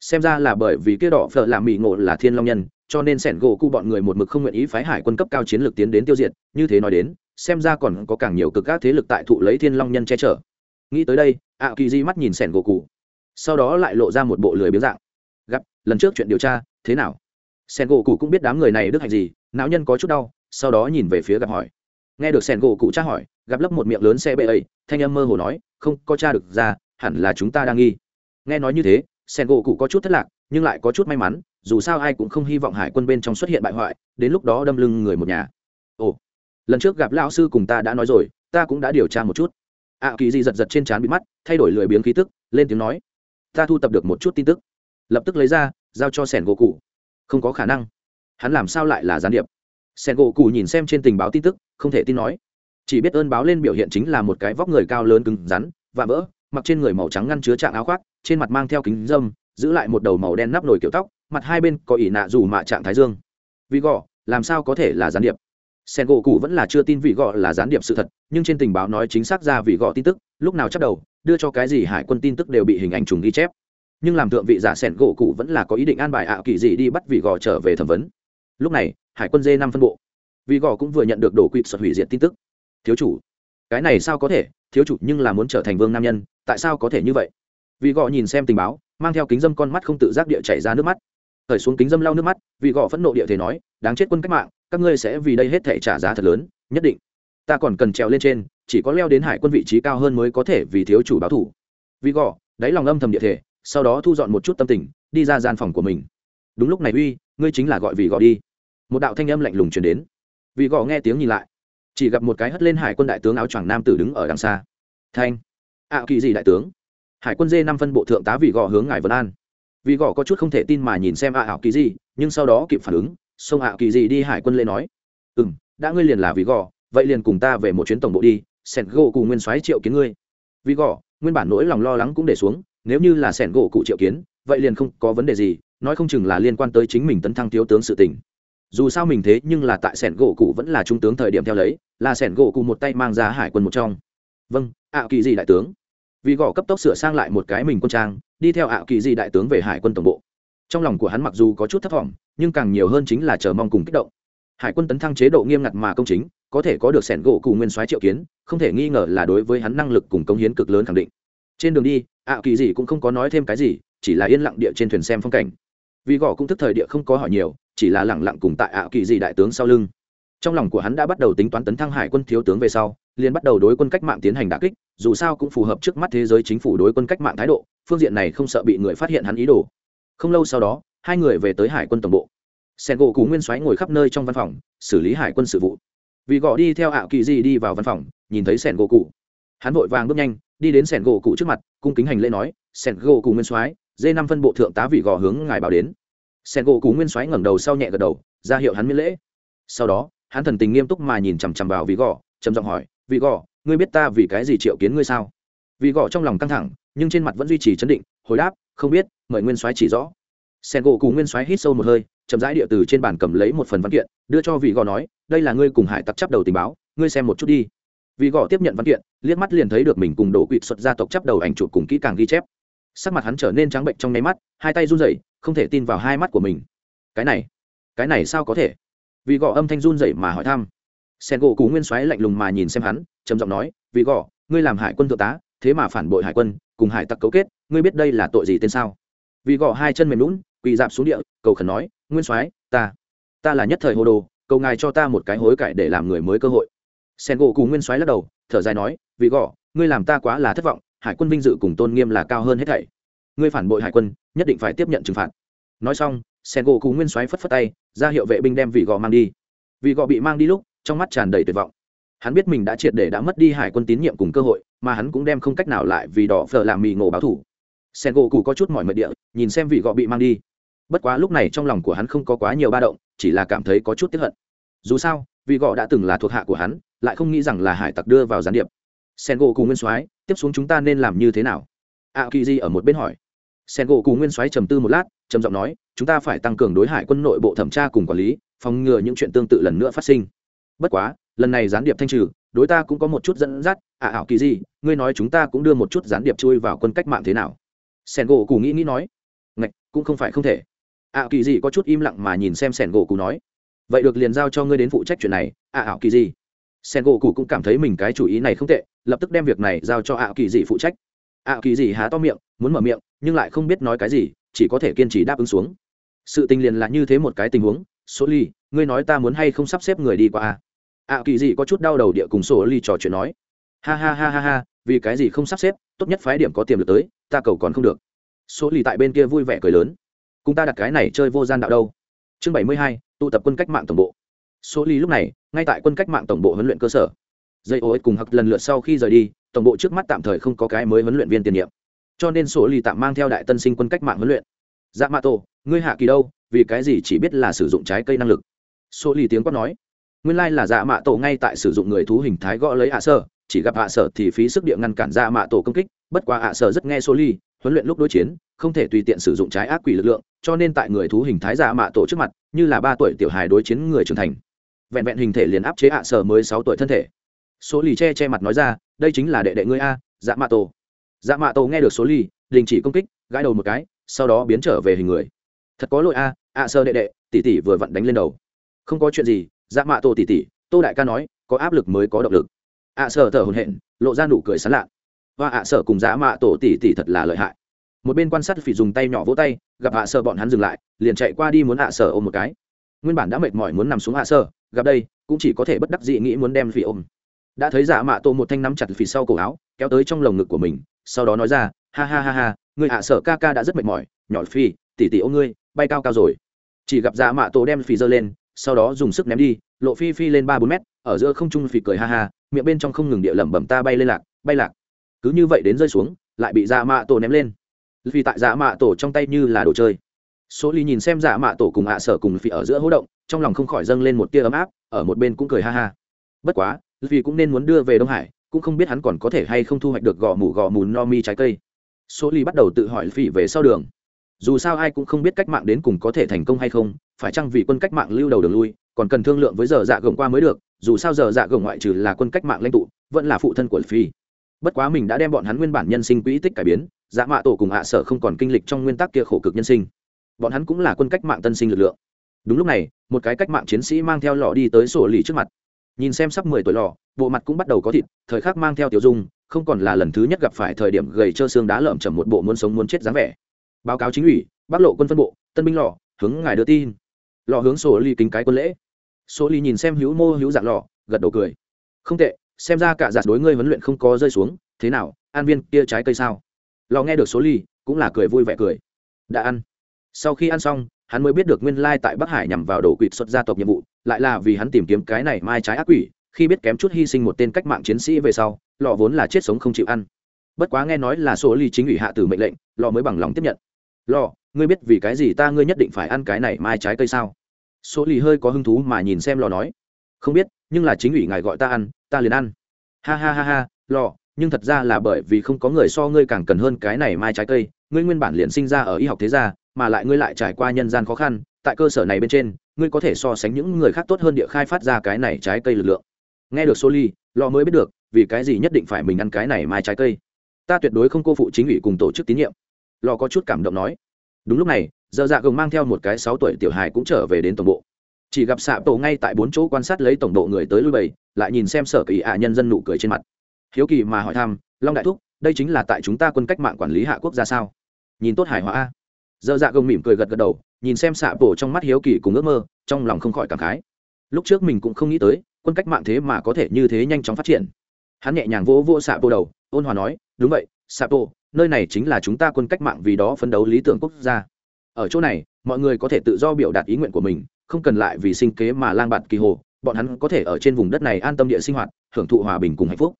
Xem ra là bởi vì kia đỏ phở làm mỹ ngộ là thiên long nhân, cho nên sẻn gỗ cụ bọn người một mực không nguyện ý phái hải quân cấp cao chiến lược tiến đến tiêu diệt, như thế nói đến, xem ra còn có càng nhiều cực các thế lực tại thụ lấy thiên long nhân che chở. Nghĩ tới đây, ạ kỳ di mắt nhìn sẻn gỗ cụ. Sau đó lại lộ ra một bộ lười biếng dạng. Gặp, lần trước chuyện điều tra, thế nào? Sẻn gỗ cụ cũng biết đám người này đức hạnh gì, não nhân có chút đau sau đó nhìn về phía gặp hỏi. Nghe được sẻn gỗ cụ tra hỏi, gặp lấp một miệng lớn xe bê ấy thanh âm mơ hồ nói, không, có tra được ra, hẳn là chúng ta đang nghi. Nghe nói như thế, sen gỗ cụ có chút thất lạc, nhưng lại có chút may mắn, dù sao ai cũng không hy vọng hải quân bên trong xuất hiện bại hoại, đến lúc đó đâm lưng người một nhà. Ồ, lần trước gặp lão sư cùng ta đã nói rồi, ta cũng đã điều tra một chút. Ạ kỳ di giật giật trên trán bị mắt, thay đổi lười biếng khí tức, lên tiếng nói, ta thu tập được một chút tin tức. Lập tức lấy ra, giao cho sẻn gỗ cụ. Không có khả năng. Hắn làm sao lại là gián điệp? Sen gỗ cụ nhìn xem trên tình báo tin tức, không thể tin nói. Chỉ biết ơn báo lên biểu hiện chính là một cái vóc người cao lớn cứng rắn và vỡ, mặc trên người màu trắng ngăn chứa trạng áo khoác, trên mặt mang theo kính dâm, giữ lại một đầu màu đen nắp nồi kiểu tóc, mặt hai bên có ỉ nạ dù mạ trạng thái dương. Vì gọ, làm sao có thể là gián điệp? Sen gỗ cụ vẫn là chưa tin vị gọ là gián điệp sự thật, nhưng trên tình báo nói chính xác ra vị gọ tin tức, lúc nào chắc đầu, đưa cho cái gì hải quân tin tức đều bị hình ảnh trùng ghi chép. Nhưng làm thượng vị giả sẻn gỗ cụ vẫn là có ý định an bài ạ kỳ gì đi bắt vị gò trở về thẩm vấn lúc này, hải quân dê năm phân bộ. Vị gò cũng vừa nhận được đổ quỵ xuất hủy diệt tin tức. Thiếu chủ, cái này sao có thể? Thiếu chủ nhưng là muốn trở thành vương nam nhân, tại sao có thể như vậy? Vì gò nhìn xem tình báo, mang theo kính dâm con mắt không tự giác địa chảy ra nước mắt. Thời xuống kính dâm lau nước mắt, vì gò phẫn nộ địa thể nói, đáng chết quân cách mạng, các ngươi sẽ vì đây hết thể trả giá thật lớn, nhất định. Ta còn cần trèo lên trên, chỉ có leo đến hải quân vị trí cao hơn mới có thể vì thiếu chủ báo thủ. Vì gò, đáy lòng âm thầm địa thể, sau đó thu dọn một chút tâm tình, đi ra gian phòng của mình. Đúng lúc này uy, ngươi chính là gọi vì gò đi một đạo thanh âm lạnh lùng truyền đến. Vị gò nghe tiếng nhìn lại, chỉ gặp một cái hất lên hải quân đại tướng áo choàng nam tử đứng ở đằng xa. Thanh. Ạ, kỳ gì đại tướng? Hải quân dê năm phân bộ thượng tá vị gò hướng ngài vân an. Vị gò có chút không thể tin mà nhìn xem ạ, ảo kỳ gì? Nhưng sau đó kịp phản ứng, xông ạ, kỳ gì đi, hải quân lê nói. Ừ m đã ngươi liền là vị gò vậy liền cùng ta về một chuyến tổng bộ đi, sẻn gỗ cùng nguyên soái triệu kiến ngươi. Vị gò nguyên bản nỗi lòng lo lắng cũng để xuống, nếu như là sẻn gỗ cụ triệu kiến, vậy liền không có vấn đề gì, nói không chừng là liên quan tới chính mình tấn thăng thiếu tướng sự tình dù sao mình thế nhưng là tại sẻn gỗ cụ vẫn là trung tướng thời điểm theo lấy, là sẻn gỗ cụ một tay mang ra hải quân một trong. Vâng ạ kỳ gì đại tướng. Vì gõ cấp tốc sửa sang lại một cái mình quân trang, đi theo ạ kỳ gì đại tướng về hải quân tổng bộ. Trong lòng của hắn mặc dù có chút thất vọng nhưng càng nhiều hơn chính là chờ mong cùng kích động. Hải quân tấn thăng chế độ nghiêm ngặt mà công chính, có thể có được sẻn gỗ cụ nguyên soái triệu kiến, không thể nghi ngờ là đối với hắn năng lực cùng công hiến cực lớn khẳng định. Trên đường đi, ạ kỳ gì cũng không có nói thêm cái gì, chỉ là yên lặng địa trên thuyền xem phong cảnh vì gõ cũng thức thời địa không có hỏi nhiều, chỉ là lẳng lặng cùng tại ạ kỳ gì đại tướng sau lưng. Trong lòng của hắn đã bắt đầu tính toán tấn thăng hải quân thiếu tướng về sau, liền bắt đầu đối quân cách mạng tiến hành đả kích, dù sao cũng phù hợp trước mắt thế giới chính phủ đối quân cách mạng thái độ, phương diện này không sợ bị người phát hiện hắn ý đồ. Không lâu sau đó, hai người về tới hải quân tổng bộ. Sen gỗ cú nguyên soái ngồi khắp nơi trong văn phòng, xử lý hải quân sự vụ. Vì gõ đi theo ảo kỳ di đi vào văn phòng, nhìn thấy sen gỗ cụ hắn vội vàng bước nhanh, đi đến sen gỗ cụ trước mặt, cung kính hành lễ nói, sen gỗ cụ nguyên soái d năm phân bộ thượng tá vị gò hướng ngài bảo đến. Sen gỗ cú nguyên soái ngẩng đầu sau nhẹ gật đầu, ra hiệu hắn miễn lễ. Sau đó, hắn thần tình nghiêm túc mà nhìn chằm chằm vào vị gò, trầm giọng hỏi, vị gò, ngươi biết ta vì cái gì triệu kiến ngươi sao? Vị gò trong lòng căng thẳng, nhưng trên mặt vẫn duy trì chấn định, hồi đáp, không biết, mời nguyên soái chỉ rõ. Sen gỗ cú nguyên soái hít sâu một hơi, chậm rãi địa từ trên bàn cầm lấy một phần văn kiện, đưa cho vị gò nói, đây là ngươi cùng hải tặc chấp đầu tình báo, ngươi xem một chút đi. Vị gò tiếp nhận văn kiện, liếc mắt liền thấy được mình cùng đổ quỵt xuất gia tộc chấp đầu ảnh chụp cùng kỹ càng ghi chép sắc mặt hắn trở nên trắng bệnh trong nháy mắt, hai tay run rẩy, không thể tin vào hai mắt của mình. Cái này cái này sao có thể? Vì gò âm thanh run rẩy mà hỏi thăm. Sen gỗ cú nguyên soái lạnh lùng mà nhìn xem hắn, trầm giọng nói, vì gò, ngươi làm hải quân thượng tá, thế mà phản bội hải quân, cùng hải tặc cấu kết, ngươi biết đây là tội gì tên sao? Vì gò hai chân mềm lún quỳ dạp xuống địa, cầu khẩn nói, nguyên soái, ta ta là nhất thời hồ đồ, cầu ngài cho ta một cái hối cải để làm người mới cơ hội. Sen gỗ Cú nguyên soái lắc đầu, thở dài nói, vì gõ ngươi làm ta quá là thất vọng hải quân vinh dự cùng tôn nghiêm là cao hơn hết thảy. Ngươi phản bội hải quân, nhất định phải tiếp nhận trừng phạt. Nói xong sen gỗ cù nguyên xoáy phất phất tay, ra hiệu vệ binh đem vị gò mang đi. Vị gò bị mang đi lúc, trong mắt tràn đầy tuyệt vọng. Hắn biết mình đã triệt để đã mất đi hải quân tín nhiệm cùng cơ hội, mà hắn cũng đem không cách nào lại vì đỏ phở làm mì ngộ báo thủ. Sen gỗ cù có chút mỏi mệt địa, nhìn xem vị gò bị mang đi. Bất quá lúc này trong lòng của hắn không có quá nhiều ba động, chỉ là cảm thấy có chút tiếp hận. Dù sao vị gọ đã từng là thuộc hạ của hắn, lại không nghĩ rằng là hải tặc đưa vào gián điệp sen gỗ cùng nguyên soái, tiếp xuống chúng ta nên làm như thế nào? A kỳ di ở một bên hỏi. Sen gỗ cùng nguyên soái trầm tư một lát, trầm giọng nói, chúng ta phải tăng cường đối hải quân nội bộ thẩm tra cùng quản lý, phòng ngừa những chuyện tương tự lần nữa phát sinh. Bất quá, lần này gián điệp thanh trừ, đối ta cũng có một chút dẫn dắt. À ảo kỳ di, ngươi nói chúng ta cũng đưa một chút gián điệp chui vào quân cách mạng thế nào? Sen gỗ cù nghĩ nghĩ nói. Ngạch, cũng không phải không thể. À, Ạ kỳ gì có chút im lặng mà nhìn xem sẻn gỗ cù nói. Vậy được liền giao cho ngươi đến phụ trách chuyện này. Ạ ảo kỳ gì Sen gỗ cụ cũng cảm thấy mình cái chủ ý này không tệ, lập tức đem việc này giao cho ạ kỳ dị phụ trách. Ạ kỳ dị há to miệng, muốn mở miệng, nhưng lại không biết nói cái gì, chỉ có thể kiên trì đáp ứng xuống. Sự tình liền là như thế một cái tình huống số ly ngươi nói ta muốn hay không sắp xếp người đi qua à? a ạ kỳ dị có chút đau đầu địa cùng số ly trò chuyện nói. Ha ha ha ha ha, vì cái gì không sắp xếp, tốt nhất phái điểm có tiềm lực tới, ta cầu còn không được. Số ly tại bên kia vui vẻ cười lớn. Cùng ta đặt cái này chơi vô gian đạo đâu. Chương bảy mươi hai, tụ tập quân cách mạng tổng bộ số ly lúc này, ngay tại quân cách mạng tổng bộ huấn luyện cơ sở. Dây ô cùng hặc lần lượt sau khi rời đi, tổng bộ trước mắt tạm thời không có cái mới huấn luyện viên tiền nhiệm. Cho nên số ly tạm mang theo đại tân sinh quân cách mạng huấn luyện. Dạ mạ tổ, ngươi hạ kỳ đâu? Vì cái gì chỉ biết là sử dụng trái cây năng lực? Số ly tiếng quát nói. Nguyên lai là dạ mạ tổ ngay tại sử dụng người thú hình thái gõ lấy hạ sơ, chỉ gặp hạ sở thì phí sức địa ngăn cản dạ mạ tổ công kích, bất quá hạ sở rất nghe số ly, huấn luyện lúc đối chiến, không thể tùy tiện sử dụng trái ác quỷ lực lượng, cho nên tại người thú hình thái giả mạ tổ trước mặt, như là ba tuổi tiểu hài đối chiến người trưởng thành vẹn vẹn hình thể liền áp chế ạ sở mới sáu tuổi thân thể. Số lì che che mặt nói ra, đây chính là đệ đệ ngươi a dạ mạ tổ. Dạ mạ tổ nghe được số lì, đình chỉ công kích, gãi đầu một cái, sau đó biến trở về hình người. Thật có lỗi a, ạ sơ đệ đệ, tỷ tỷ vừa vặn đánh lên đầu. Không có chuyện gì dạ mạ tổ tỷ tỷ, tô đại ca nói, có áp lực mới có động lực. ạ sở thở hồn hện lộ ra nụ cười sán lạ. Và ạ sở cùng dạ mạ tổ tỷ tỷ thật là lợi hại. Một bên quan sát phỉ dùng tay nhỏ vỗ tay, gặp hạ sở bọn hắn dừng lại, liền chạy qua đi muốn hạ sở ôm một cái nguyên bản đã mệt mỏi muốn nằm xuống hạ sơ, gặp đây, cũng chỉ có thể bất đắc dị nghĩ muốn đem phỉ ôm. Đã thấy giả mạ tổ một thanh nắm chặt phỉ sau cổ áo, kéo tới trong lồng ngực của mình, sau đó nói ra, ha ha ha ha, người hạ sở ca ca đã rất mệt mỏi, nhỏ phi tỉ tỉ ô ngươi, bay cao cao rồi. Chỉ gặp giả mạ tổ đem phỉ giơ lên, sau đó dùng sức ném đi, lộ phi phi lên ba bốn mét, ở giữa không trung phỉ cười ha ha, miệng bên trong không ngừng địa lẩm bẩm, ta bay lên lạc, bay lạc. Cứ như vậy đến rơi xuống, lại bị giả mạ tổ ném lên. Vì tại giả mạ tổ trong tay như là đồ chơi số ly nhìn xem dạ mạ tổ cùng hạ sở cùng phi ở giữa hỗ động, trong lòng không khỏi dâng lên một tia ấm áp, ở một bên cũng cười ha ha. Bất quá vì cũng nên muốn đưa về đông hải, cũng không biết hắn còn có thể hay không thu hoạch được gò mù gò mù no mi trái cây. Số ly bắt đầu tự hỏi phi về sau đường. Dù sao ai cũng không biết cách mạng đến cùng có thể thành công hay không, phải chăng vì quân cách mạng lưu đầu đường lui, còn cần thương lượng với giờ dạ gồng qua mới được, dù sao giờ dạ gồng ngoại trừ là quân cách mạng lãnh tụ, vẫn là phụ thân của phi bất quá mình đã đem bọn hắn nguyên bản nhân sinh quỹ tích cải biến dạ mạ tổ cùng hạ sở không còn kinh lịch trong nguyên tắc kia khổ cực nhân sinh bọn hắn cũng là quân cách mạng tân sinh lực lượng. Đúng lúc này, một cái cách mạng chiến sĩ mang theo lò đi tới sổ lì trước mặt. Nhìn xem sắp mười tuổi lò bộ mặt cũng bắt đầu có thịt, thời khắc mang theo tiểu dung, không còn là lần thứ nhất gặp phải thời điểm gầy trơ xương đá lởm chầm một bộ muốn sống muốn chết dáng vẻ. Báo cáo chính ủy, bác lộ quân phân bộ, tân binh lò hướng ngài đưa tin. Lò hướng sổ lì kính cái quân lễ. Sổ lì nhìn xem hữu mô hữu dạng lò gật đầu cười. Không tệ, xem ra cả giặt đối ngươi huấn luyện không có rơi xuống, thế nào, an viên kia trái cây sao? Lò nghe được số ly cũng là cười vui vẻ cười. Đã ăn sau khi ăn xong, hắn mới biết được nguyên lai tại bắc hải nhằm vào đổ quỵt xuất gia tộc nhiệm vụ, lại là vì hắn tìm kiếm cái này mai trái ác quỷ, khi biết kém chút hy sinh một tên cách mạng chiến sĩ về sau, lọ vốn là chết sống không chịu ăn. Bất quá nghe nói là số ly chính ủy hạ tử mệnh lệnh, lọ mới bằng lòng tiếp nhận. Lọ, ngươi biết vì cái gì ta ngươi nhất định phải ăn cái này mai trái cây sao? Số ly hơi có hứng thú mà nhìn xem lọ nói. Không biết, nhưng là chính ủy ngài gọi ta ăn, ta liền ăn. Ha ha ha ha, lọ, nhưng thật ra là bởi vì không có người so ngươi càng cần hơn cái này mai trái cây, ngươi nguyên bản liền sinh ra ở y học thế gia mà lại ngươi lại trải qua nhân gian khó khăn tại cơ sở này bên trên ngươi có thể so sánh những người khác tốt hơn địa khai phát ra cái này trái cây lực lượng. Nghe được Soli, lò mới biết được vì cái gì nhất định phải mình ăn cái này mai trái cây. Ta tuyệt đối không cô phụ chính ủy cùng tổ chức tín nhiệm. Lò có chút cảm động nói. Đúng lúc này giờ dạ gồng mang theo một cái sáu tuổi tiểu hài cũng trở về đến tổng bộ. Chỉ gặp xạ tổ ngay tại bốn chỗ quan sát lấy tổng độ người tới lui bầy lại nhìn xem sở kỳ ạ nhân dân nụ cười trên mặt. Hiếu kỳ mà hỏi thăm long đại thúc đây chính là tại chúng ta quân cách mạng quản lý hạ quốc gia sao? Nhìn tốt hải hòa a dơ dạ gồng mỉm cười gật gật đầu, nhìn xem xạ bộ trong mắt hiếu kỳ cùng ước mơ, trong lòng không khỏi cảm khái. Lúc trước mình cũng không nghĩ tới, quân cách mạng thế mà có thể như thế nhanh chóng phát triển. Hắn nhẹ nhàng vỗ vỗ xạ bộ đầu, ôn hòa nói, đúng vậy, xạ bộ nơi này chính là chúng ta quân cách mạng vì đó phấn đấu lý tưởng quốc gia. Ở chỗ này, mọi người có thể tự do biểu đạt ý nguyện của mình, không cần lại vì sinh kế mà lang bạt kỳ hồ, bọn hắn có thể ở trên vùng đất này an tâm địa sinh hoạt, hưởng thụ hòa bình cùng hạnh phúc.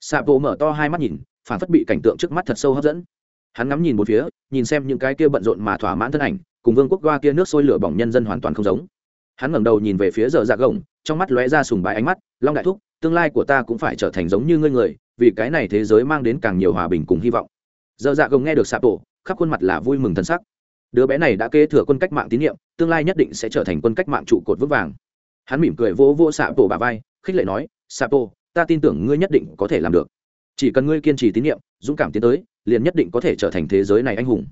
Xạ bộ mở to hai mắt nhìn phản phất bị cảnh tượng trước mắt thật sâu hấp dẫn hắn ngắm nhìn một phía, nhìn xem những cái kia bận rộn mà thỏa mãn thân ảnh, cùng vương quốc goa kia nước sôi lửa bỏng nhân dân hoàn toàn không giống. Hắn ngẩng đầu nhìn về phía giờ dạ gồng, trong mắt lóe ra sùng bái ánh mắt, long đại thúc, tương lai của ta cũng phải trở thành giống như ngươi người, vì cái này thế giới mang đến càng nhiều hòa bình cùng hy vọng. Giờ dạ gồng nghe được sạp tổ khắp khuôn mặt là vui mừng thân sắc. Đứa bé này đã kế thừa quân cách mạng tín nhiệm, tương lai nhất định sẽ trở thành quân cách mạng trụ cột vững vàng. Hắn mỉm cười vỗ vỗ sạp tổ bà vai, khích lệ nói sạp tổ ta tin tưởng ngươi nhất định có thể làm được. Chỉ cần ngươi kiên trì tín nhiệm, dũng cảm tiến tới liền nhất định có thể trở thành thế giới này anh hùng.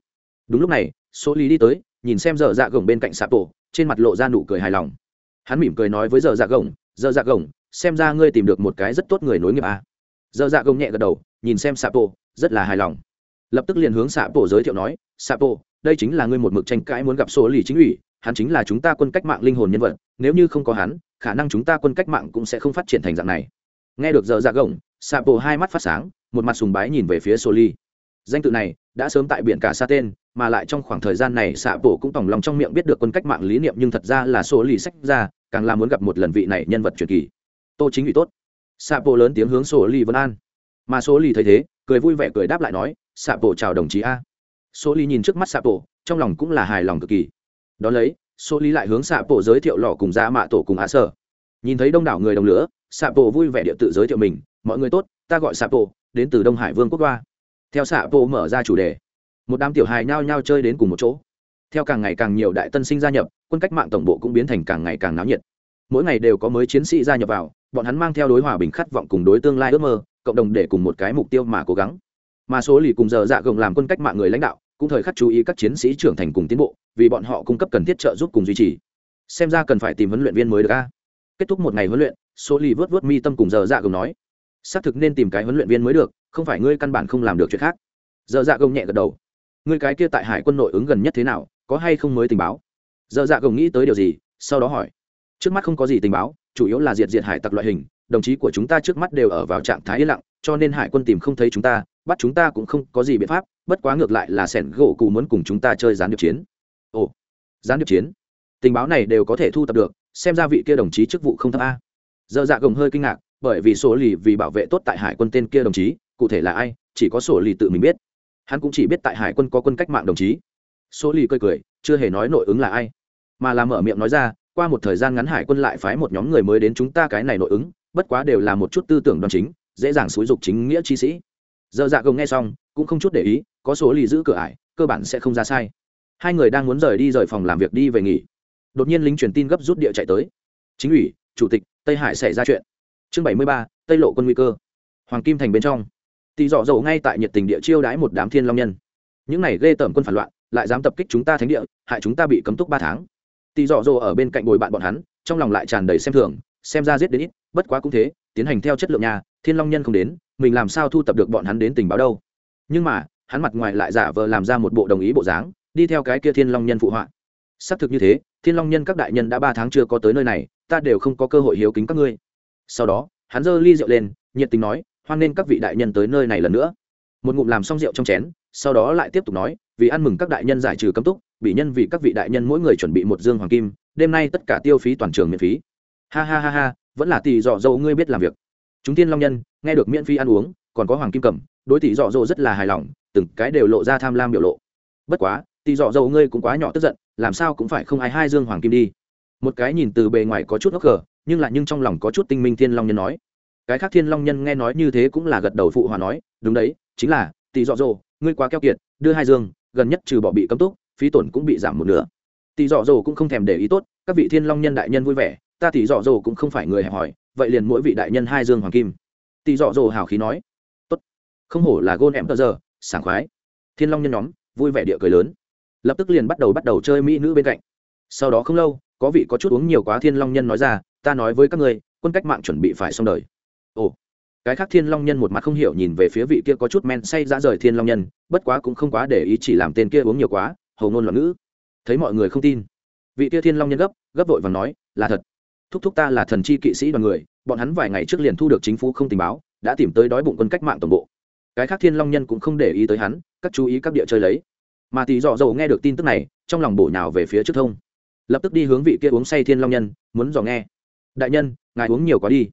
Đúng lúc này số lý đi tới, nhìn xem giờ dạ gồng bên cạnh sạp tổ trên mặt lộ ra nụ cười hài lòng. Hắn mỉm cười nói với giờ dạ gồng, giờ dạ gồng, xem ra ngươi tìm được một cái rất tốt người nối nghiệp à. giờ dạ gồng nhẹ gật đầu, nhìn xem sạp tổ rất là hài lòng. Lập tức liền hướng sạp tổ giới thiệu nói sạp tổ đây chính là ngươi một mực tranh cãi muốn gặp số lý chính ủy, hắn chính là chúng ta quân cách mạng linh hồn nhân vật, nếu như không có hắn, khả năng chúng ta quân cách mạng cũng sẽ không phát triển thành dạng này. Nghe được giờ dạ gồng sạp tổ hai mắt phát sáng, một mặt sùng bái nhìn về phía số ly danh tự này đã sớm tại biển cả xa tên, mà lại trong khoảng thời gian này xạ bộ cũng tỏng lòng trong miệng biết được quân cách mạng lý niệm nhưng thật ra là số lì sách ra, càng là muốn gặp một lần vị này nhân vật truyền kỳ. Tô chính ủy tốt. Xạ bộ lớn tiếng hướng số lì vân an. Mà số lì thấy thế, cười vui vẻ cười đáp lại nói, xạ bộ chào đồng chí a. Số lì nhìn trước mắt xạ bộ trong lòng cũng là hài lòng cực kỳ. Đón lấy, số lì lại hướng xạ bộ giới thiệu lò cùng ra mạ tổ cùng á sở. Nhìn thấy đông đảo người đồng lửa, xạ bộ vui vẻ địa tự giới thiệu mình, mọi người tốt, ta gọi xạ bộ đến từ đông hải vương quốc đoa theo xạ bộ mở ra chủ đề, một đám tiểu hài nhao nhao chơi đến cùng một chỗ. Theo càng ngày càng nhiều đại tân sinh gia nhập, quân cách mạng tổng bộ cũng biến thành càng ngày càng náo nhiệt. Mỗi ngày đều có mới chiến sĩ gia nhập vào, bọn hắn mang theo đối hòa bình khát vọng cùng đối tương lai ước mơ, cộng đồng để cùng một cái mục tiêu mà cố gắng. Mà số lì cùng giờ dạ gồng làm quân cách mạng người lãnh đạo, cũng thời khắc chú ý các chiến sĩ trưởng thành cùng tiến bộ, vì bọn họ cung cấp cần thiết trợ giúp cùng duy trì. Xem ra cần phải tìm huấn luyện viên mới được a. Kết thúc một ngày huấn luyện, số lì vớt vớt mi tâm cùng giờ dạ gồng nói. Xác thực nên tìm cái huấn luyện viên mới được không phải ngươi căn bản không làm được chuyện khác. Giờ dạ gồng nhẹ gật đầu. Ngươi cái kia tại hải quân nội ứng gần nhất thế nào, có hay không mới tình báo? Giờ dạ gồng nghĩ tới điều gì, sau đó hỏi. Trước mắt không có gì tình báo, chủ yếu là diệt diệt hải tặc loại hình, đồng chí của chúng ta trước mắt đều ở vào trạng thái yên lặng, cho nên hải quân tìm không thấy chúng ta, bắt chúng ta cũng không có gì biện pháp, bất quá ngược lại là sẻn gỗ cụ muốn cùng chúng ta chơi gián điệp chiến. Ồ, gián điệp chiến? Tình báo này đều có thể thu thập được, xem ra vị kia đồng chí chức vụ không thấp a. Giờ dạ gồng hơi kinh ngạc, bởi vì số lì vì bảo vệ tốt tại hải quân tên kia đồng chí cụ thể là ai, chỉ có sổ lì tự mình biết. Hắn cũng chỉ biết tại hải quân có quân cách mạng đồng chí. Sổ lì cười cười, chưa hề nói nội ứng là ai. Mà làm mở miệng nói ra, qua một thời gian ngắn hải quân lại phái một nhóm người mới đến chúng ta cái này nội ứng, bất quá đều là một chút tư tưởng đoàn chính, dễ dàng xúi dục chính nghĩa chi sĩ. Giờ dạ gồng nghe xong, cũng không chút để ý, có số lì giữ cửa ải, cơ bản sẽ không ra sai. Hai người đang muốn rời đi rời phòng làm việc đi về nghỉ. Đột nhiên lính truyền tin gấp rút địa chạy tới. Chính ủy, chủ tịch, tây hải xảy ra chuyện. Chương bảy mươi ba, tây lộ quân nguy cơ. Hoàng kim thành bên trong tỷ dọ dầu ngay tại nhiệt tình địa chiêu đãi một đám thiên long nhân. Những này ghê tởm quân phản loạn, lại dám tập kích chúng ta thánh địa, hại chúng ta bị cấm túc ba tháng. Tỷ dọ dầu ở bên cạnh bồi bạn bọn hắn, trong lòng lại tràn đầy xem thường, xem ra giết đến ít, bất quá cũng thế, tiến hành theo chất lượng nhà, thiên long nhân không đến, mình làm sao thu tập được bọn hắn đến tình báo đâu. Nhưng mà, hắn mặt ngoài lại giả vờ làm ra một bộ đồng ý bộ dáng, đi theo cái kia thiên long nhân phụ họa. Xác thực như thế, thiên long nhân các đại nhân đã ba tháng chưa có tới nơi này, ta đều không có cơ hội hiếu kính các ngươi. Sau đó, hắn giơ ly rượu lên, nhiệt tình nói hoan nên các vị đại nhân tới nơi này lần nữa. Một ngụm làm xong rượu trong chén, sau đó lại tiếp tục nói, vì ăn mừng các đại nhân giải trừ cấm túc, bị nhân vì các vị đại nhân mỗi người chuẩn bị một dương hoàng kim, đêm nay tất cả tiêu phí toàn trường miễn phí. Ha ha ha ha, vẫn là tỷ dọ dâu ngươi biết làm việc. Chúng tiên long nhân, nghe được miễn phí ăn uống, còn có hoàng kim cẩm đối tỷ dọ dâu rất là hài lòng, từng cái đều lộ ra tham lam biểu lộ. Bất quá, tỷ dọ dâu ngươi cũng quá nhỏ tức giận, làm sao cũng phải không ai hai dương hoàng kim đi. Một cái nhìn từ bề ngoài có chút ngốc cờ nhưng lại nhưng trong lòng có chút tinh minh thiên long nhân nói cái khác thiên long nhân nghe nói như thế cũng là gật đầu phụ hòa nói, đúng đấy, chính là, tỷ dọ dỗ, ngươi quá keo kiệt, đưa hai dương, gần nhất trừ bỏ bị cấm túc, phí tổn cũng bị giảm một nửa. Tỷ dọ dỗ cũng không thèm để ý tốt, các vị thiên long nhân đại nhân vui vẻ, ta tỷ dọ dỗ cũng không phải người hẹp hòi, vậy liền mỗi vị đại nhân hai dương hoàng kim. Tỷ dọ dỗ hào khí nói, tốt, không hổ là gôn em tờ giờ, sảng khoái. Thiên long nhân nhóm, vui vẻ địa cười lớn. Lập tức liền bắt đầu bắt đầu chơi mỹ nữ bên cạnh. Sau đó không lâu, có vị có chút uống nhiều quá thiên long nhân nói ra, ta nói với các ngươi, quân cách mạng chuẩn bị phải xong đời ồ, cái khác thiên long nhân một mặt không hiểu nhìn về phía vị kia có chút men say ra rời thiên long nhân, bất quá cũng không quá để ý chỉ làm tên kia uống nhiều quá hầu ngôn loạn ngữ. Thấy mọi người không tin, vị kia thiên long nhân gấp gấp vội và nói, là thật. Thúc thúc ta là thần chi kỵ sĩ đoàn người, bọn hắn vài ngày trước liền thu được chính phủ không tình báo, đã tìm tới đói bụng quân cách mạng tổng bộ. Cái khác thiên long nhân cũng không để ý tới hắn, các chú ý các địa chơi lấy. Mà thì dọ dầu nghe được tin tức này, trong lòng bổ nhào về phía trước thông. Lập tức đi hướng vị kia uống say thiên long nhân, muốn dò nghe. Đại nhân, ngài uống nhiều quá đi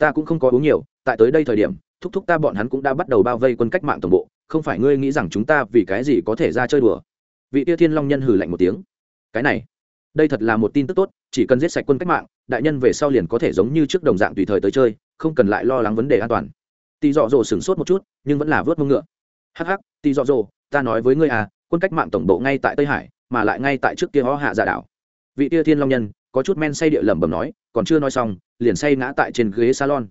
ta cũng không có uống nhiều, tại tới đây thời điểm, thúc thúc ta bọn hắn cũng đã bắt đầu bao vây quân cách mạng tổng bộ, không phải ngươi nghĩ rằng chúng ta vì cái gì có thể ra chơi đùa? Vị tia thiên long nhân hử lạnh một tiếng. Cái này, đây thật là một tin tức tốt, chỉ cần giết sạch quân cách mạng, đại nhân về sau liền có thể giống như trước đồng dạng tùy thời tới chơi, không cần lại lo lắng vấn đề an toàn. Tỳ dọ dồ sửng sốt một chút, nhưng vẫn là vớt mông ngựa. Hắc hắc tỳ dọ dồ, ta nói với ngươi à quân cách mạng tổng bộ ngay tại tây hải, mà lại ngay tại trước kia ho hạ giả đảo. Vị tia thiên long nhân, có chút men say địa lẩm bẩm nói còn chưa nói xong, liền say ngã tại trên ghế salon.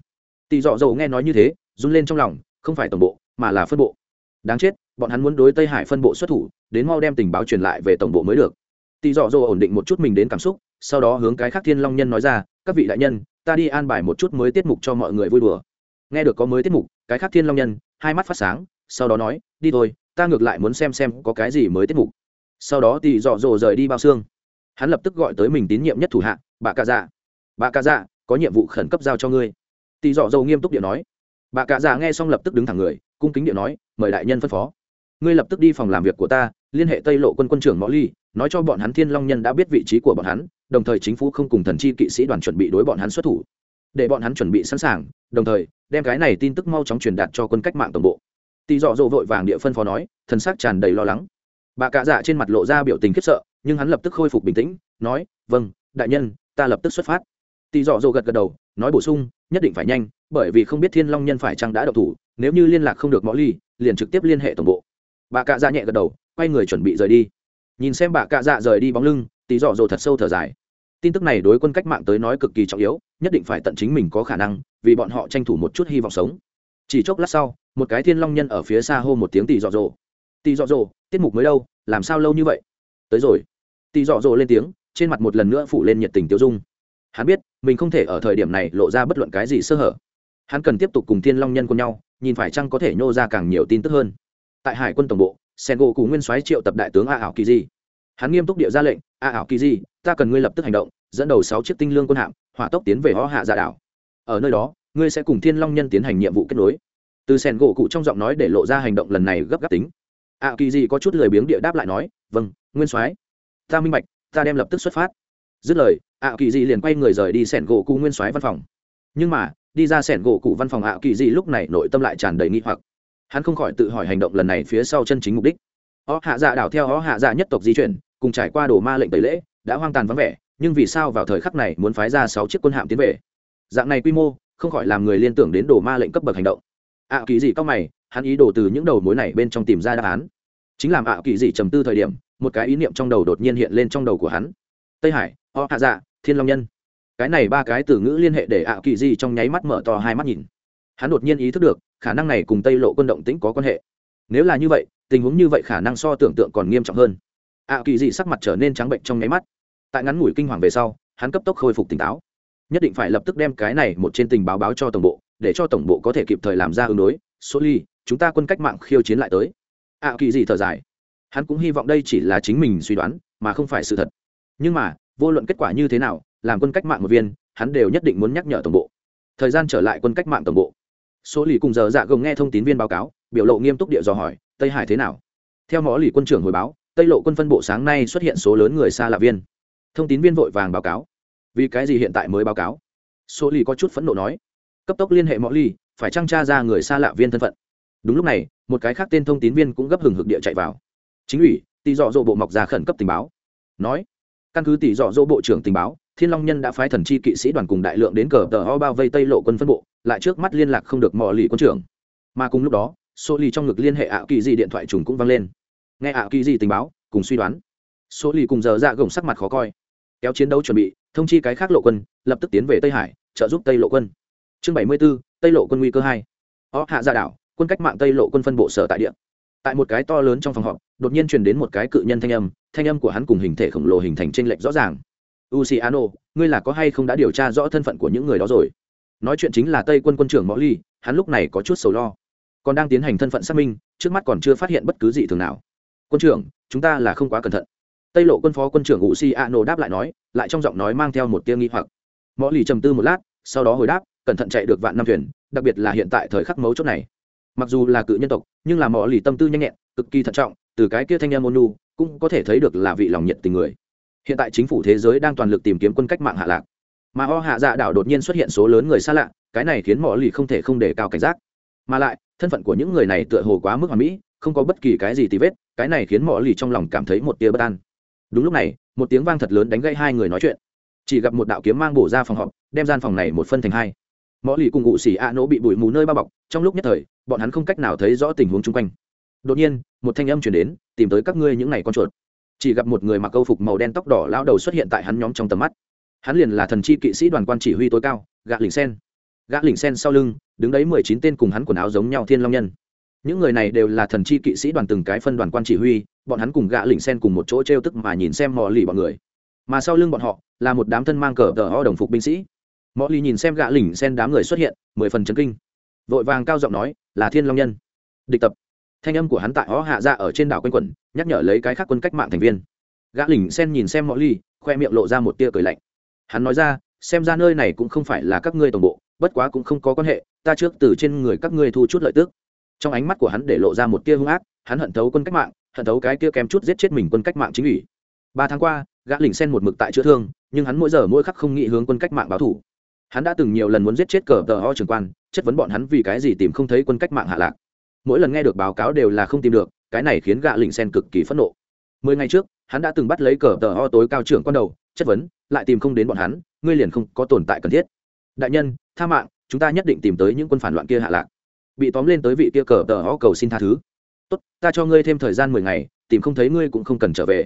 Tỳ dọ dầu nghe nói như thế, run lên trong lòng, không phải tổng bộ, mà là phân bộ. Đáng chết, bọn hắn muốn đối tây hải phân bộ xuất thủ, đến mau đem tình báo truyền lại về tổng bộ mới được. Tỳ dọ dầu ổn định một chút mình đến cảm xúc, sau đó hướng cái khác thiên long nhân nói ra, các vị đại nhân, ta đi an bài một chút mới tiết mục cho mọi người vui đùa. Nghe được có mới tiết mục, cái khác thiên long nhân, hai mắt phát sáng, sau đó nói, đi thôi, ta ngược lại muốn xem xem có cái gì mới tiết mục. Sau đó tỳ dọ dồ rời đi bao xương. Hắn lập tức gọi tới mình tín nhiệm nhất thủ hạ bà ca dạ bà cạ dạ có nhiệm vụ khẩn cấp giao cho ngươi. Tỳ dọ dầu nghiêm túc điện nói. Bà cạ dạ nghe xong lập tức đứng thẳng người, cung kính điện nói, mời đại nhân phân phó. Ngươi lập tức đi phòng làm việc của ta, liên hệ tây lộ quân quân trưởng mõ ly, nói cho bọn hắn thiên long nhân đã biết vị trí của bọn hắn, đồng thời chính phủ không cùng thần chi kỵ sĩ đoàn chuẩn bị đối bọn hắn xuất thủ. Để bọn hắn chuẩn bị sẵn sàng, đồng thời, đem cái này tin tức mau chóng truyền đạt cho quân cách mạng tổng bộ. Tỳ dọ dỗ vội vàng địa phân phó nói, thần sắc tràn đầy lo lắng. Bà cạ dạ trên mặt lộ ra biểu tình khiếp sợ, nhưng hắn lập tức khôi phục bình tĩnh, nói vâng đại nhân, ta lập tức xuất phát tỳ dọ dỗ gật gật đầu, nói bổ sung, nhất định phải nhanh, bởi vì không biết thiên long nhân phải chăng đã độc thủ, nếu như liên lạc không được mõ ly, liền trực tiếp liên hệ tổng bộ. Bà cạ dạ nhẹ gật đầu, quay người chuẩn bị rời đi. Nhìn xem bà cạ dạ rời đi bóng lưng tỳ dọ dỗ thật sâu thở dài. Tin tức này đối quân cách mạng tới nói cực kỳ trọng yếu, nhất định phải tận chính mình có khả năng, vì bọn họ tranh thủ một chút hy vọng sống. Chỉ chốc lát sau, một cái thiên long nhân ở phía xa hô một tiếng tỳ dọ dỗ tỳ dọ dỗ tiết mục mới đâu, làm sao lâu như vậy? Tới rồi. Tỳ dọ dỗ lên tiếng, trên mặt một lần nữa phủ lên nhiệt tình tiêu dung hắn biết, mình không thể ở thời điểm này lộ ra bất luận cái gì sơ hở. Hắn cần tiếp tục cùng thiên long nhân cùng nhau, nhìn phải chăng có thể nhô ra càng nhiều tin tức hơn. Tại hải quân tổng bộ sen gỗ cùng nguyên soái triệu tập đại tướng a ảo kỳ di. Hắn nghiêm túc địa ra lệnh, a ảo kỳ di, ta cần ngươi lập tức hành động, dẫn đầu sáu chiếc tinh lương quân hạm, hỏa tốc tiến về ho hạ dạ đảo. Ở nơi đó, ngươi sẽ cùng thiên long nhân tiến hành nhiệm vụ kết nối. Từ sen gỗ cụ trong giọng nói để lộ ra hành động lần này gấp gáp tính. A kỳ di có chút lười biếng địa đáp lại nói vâng nguyên soái, ta minh bạch, ta đem lập tức xuất phát dứt lời, ạ kỳ dị liền quay người rời đi sẻn gỗ cụ nguyên soái văn phòng. Nhưng mà, đi ra sẻn gỗ cụ văn phòng ạ kỳ dị lúc này nội tâm lại tràn đầy nghi hoặc. Hắn không khỏi tự hỏi hành động lần này phía sau chân chính mục đích. Ó hạ dạ đảo theo ó hạ dạ nhất tộc di chuyển, cùng trải qua đồ ma lệnh tẩy lễ, đã hoang tàn vắng vẻ, nhưng vì sao vào thời khắc này muốn phái ra sáu chiếc quân hạm tiến về? Dạng này quy mô, không khỏi làm người liên tưởng đến đồ ma lệnh cấp bậc hành động. Ạ kỳ dị cao mày, hắn ý đồ từ những đầu mối này bên trong tìm ra đáp án. Chính làm ạ kỳ dị trầm tư thời điểm, một cái ý niệm trong đầu đột nhiên hiện lên trong đầu của hắn. Tây hải o hạ dạ thiên long nhân. Cái này ba cái từ ngữ liên hệ để ạ kỳ di trong nháy mắt mở to hai mắt nhìn. Hắn đột nhiên ý thức được, khả năng này cùng tây lộ quân động tĩnh có quan hệ. Nếu là như vậy, tình huống như vậy khả năng so tưởng tượng còn nghiêm trọng hơn. Ạ kỳ di sắc mặt trở nên trắng bệnh trong nháy mắt. Tại ngắn ngủi kinh hoàng về sau, hắn cấp tốc khôi phục tỉnh táo. Nhất định phải lập tức đem cái này một trên tình báo báo cho tổng bộ, để cho tổng bộ có thể kịp thời làm ra ứng đối. Số ly, chúng ta quân cách mạng khiêu chiến lại tới. Ạ kỳ di thở dài. Hắn cũng hy vọng đây chỉ là chính mình suy đoán, mà không phải sự thật. Nhưng mà vô luận kết quả như thế nào, làm quân cách mạng một viên, hắn đều nhất định muốn nhắc nhở tổng bộ. Thời gian trở lại quân cách mạng tổng bộ. Số lì cùng giờ dạ gồng nghe thông tin viên báo cáo, biểu lộ nghiêm túc địa dò hỏi, tây hải thế nào? Theo mỏ lì quân trưởng hồi báo, tây lộ quân phân bộ sáng nay xuất hiện số lớn người xa lạ viên. Thông tín viên vội vàng báo cáo, vì cái gì hiện tại mới báo cáo? Số lì có chút phẫn nộ nói, cấp tốc liên hệ mọi lì, phải trang tra ra người xa lạ viên thân phận. Đúng lúc này, một cái khác tên thông tín viên cũng gấp hừng hực địa chạy vào. Chính ủy tỷ dọ dỗ bộ mọc ra khẩn cấp tình báo, nói căn cứ tỷ dọ dỗ bộ trưởng tình báo thiên long nhân đã phái thần chi kỵ sĩ đoàn cùng đại lượng đến cờ tờ ho bao vây tây lộ quân phân bộ lại trước mắt liên lạc không được mọi lì quân trưởng. Mà cùng lúc đó số lì trong ngực liên hệ ảo kỳ di điện thoại trùng cũng vang lên. Nghe ảo kỳ di tình báo cùng suy đoán. Số lì cùng giờ ra gồng sắc mặt khó coi. Kéo chiến đấu chuẩn bị thông chi cái khác lộ quân lập tức tiến về tây hải trợ giúp tây lộ quân. Chương bảy mươi 74, tây lộ quân nguy cơ hai. Ó hạ ra đảo quân cách mạng tây lộ quân phân bộ sở tại địa. Tại một cái to lớn trong phòng họp đột nhiên truyền đến một cái cự nhân thanh âm thanh âm của hắn cùng hình thể khổng lồ hình thành t r ê n lệch rõ ràng. Luciano, ngươi là có hay không đã điều tra rõ thân phận của những người đó rồi? Nói chuyện chính là tây quân quân trưởng mõ ly hắn lúc này có chút sầu lo. Còn đang tiến hành thân phận xác minh trước mắt còn chưa phát hiện bất cứ gì thường nào. Quân trưởng chúng ta là không quá cẩn thận. Tây lộ quân phó quân trưởng Luciano đáp lại nói lại trong giọng nói mang theo một tia nghi hoặc. Mõ ly trầm tư một lát sau đó hồi đáp cẩn thận chạy được vạn năm thuyền đặc biệt là hiện tại thời khắc mấu chốt này. Mặc dù là cự nhân tộc nhưng là mỏ lì tâm tư nhanh nhẹn cực kỳ thận trọng từ cái kia thanh em ônu cũng có thể thấy được là vị lòng nhiệt tình người. Hiện tại chính phủ thế giới đang toàn lực tìm kiếm quân cách mạng hạ lạc. Mà o hạ dạ đảo đột nhiên xuất hiện số lớn người xa lạ, cái này khiến mỏ lì không thể không đề cao cảnh giác. Mà lại, thân phận của những người này tựa hồ quá mức hoàn mỹ, không có bất kỳ cái gì tì vết, cái này khiến mỏ lì trong lòng cảm thấy một tia bất an. Đúng lúc này, một tiếng vang thật lớn đánh gây hai người nói chuyện. Chỉ gặp một đạo kiếm mang bổ ra phòng họp, đem gian phòng này một phân thành hai. Mỏ lì cùng ngụ xỉ a nỗ bị bụi mù nơi bao bọc, trong lúc nhất thời, bọn hắn không cách nào thấy rõ tình huống chung quanh. Đột nhiên, một thanh âm chuyển đến tìm tới các ngươi những ngày con chuột. Chỉ gặp một người mặc câu phục màu đen tóc đỏ lao đầu xuất hiện tại hắn nhóm trong tầm mắt. Hắn liền là thần chi kỵ sĩ đoàn quan chỉ huy tối cao, gã lỉnh sen. Gã lỉnh sen sau lưng, đứng đấy mười chín tên cùng hắn quần áo giống nhau thiên long nhân. Những người này đều là thần chi kỵ sĩ đoàn từng cái phân đoàn quan chỉ huy, bọn hắn cùng gã lỉnh sen cùng một chỗ t r e o tức mà nhìn xem mò lì bọn người. Mà sau lưng bọn họ, là một đám thân mang cờ tờ ho đồng phục binh sĩ. Mò lì nhìn xem gã lỉnh sen đám người xuất hiện, mười phần chấn kinh. Vội vàng cao giọng nói, là thiên long nhân. Địch tập thanh âm của hắn tại ó hạ ra ở trên đảo quanh quẩn, nhắc nhở lấy cái khác quân cách mạng thành viên. Gã lỉnh sen nhìn xem mọi ly, khoe miệng lộ ra một tia cười lạnh. Hắn nói ra, xem ra nơi này cũng không phải là các ngươi tổng bộ, bất quá cũng không có quan hệ, ta trước từ trên người các ngươi thu chút lợi tức. Trong ánh mắt của hắn để lộ ra một tia hung ác, hắn hận thấu quân cách mạng, hận thấu cái tia kém chút giết chết mình quân cách mạng chính ủy. Ba tháng qua, gã lỉnh sen một mực tại chữa thương, nhưng hắn mỗi giờ mỗi khắc không nghĩ hướng quân cách mạng báo thủ. Hắn đã từng nhiều lần muốn giết chết cờ tờ ho trường quan, chất vấn bọn hắn vì cái gì tìm không thấy quân cách mạng hạ lạc mỗi lần nghe được báo cáo đều là không tìm được, cái này khiến gạ lỉnh sen cực kỳ phẫn nộ. Mười ngày trước, hắn đã từng bắt lấy cờ tờ ho tối cao trưởng con đầu, chất vấn, lại tìm không đến bọn hắn, ngươi liền không có tồn tại cần thiết. Đại nhân, tha mạng, chúng ta nhất định tìm tới những quân phản loạn kia hạ lạc. Bị tóm lên tới vị kia cờ tờ ho cầu xin tha thứ. Tốt, ta cho ngươi thêm thời gian mười ngày, tìm không thấy ngươi cũng không cần trở về.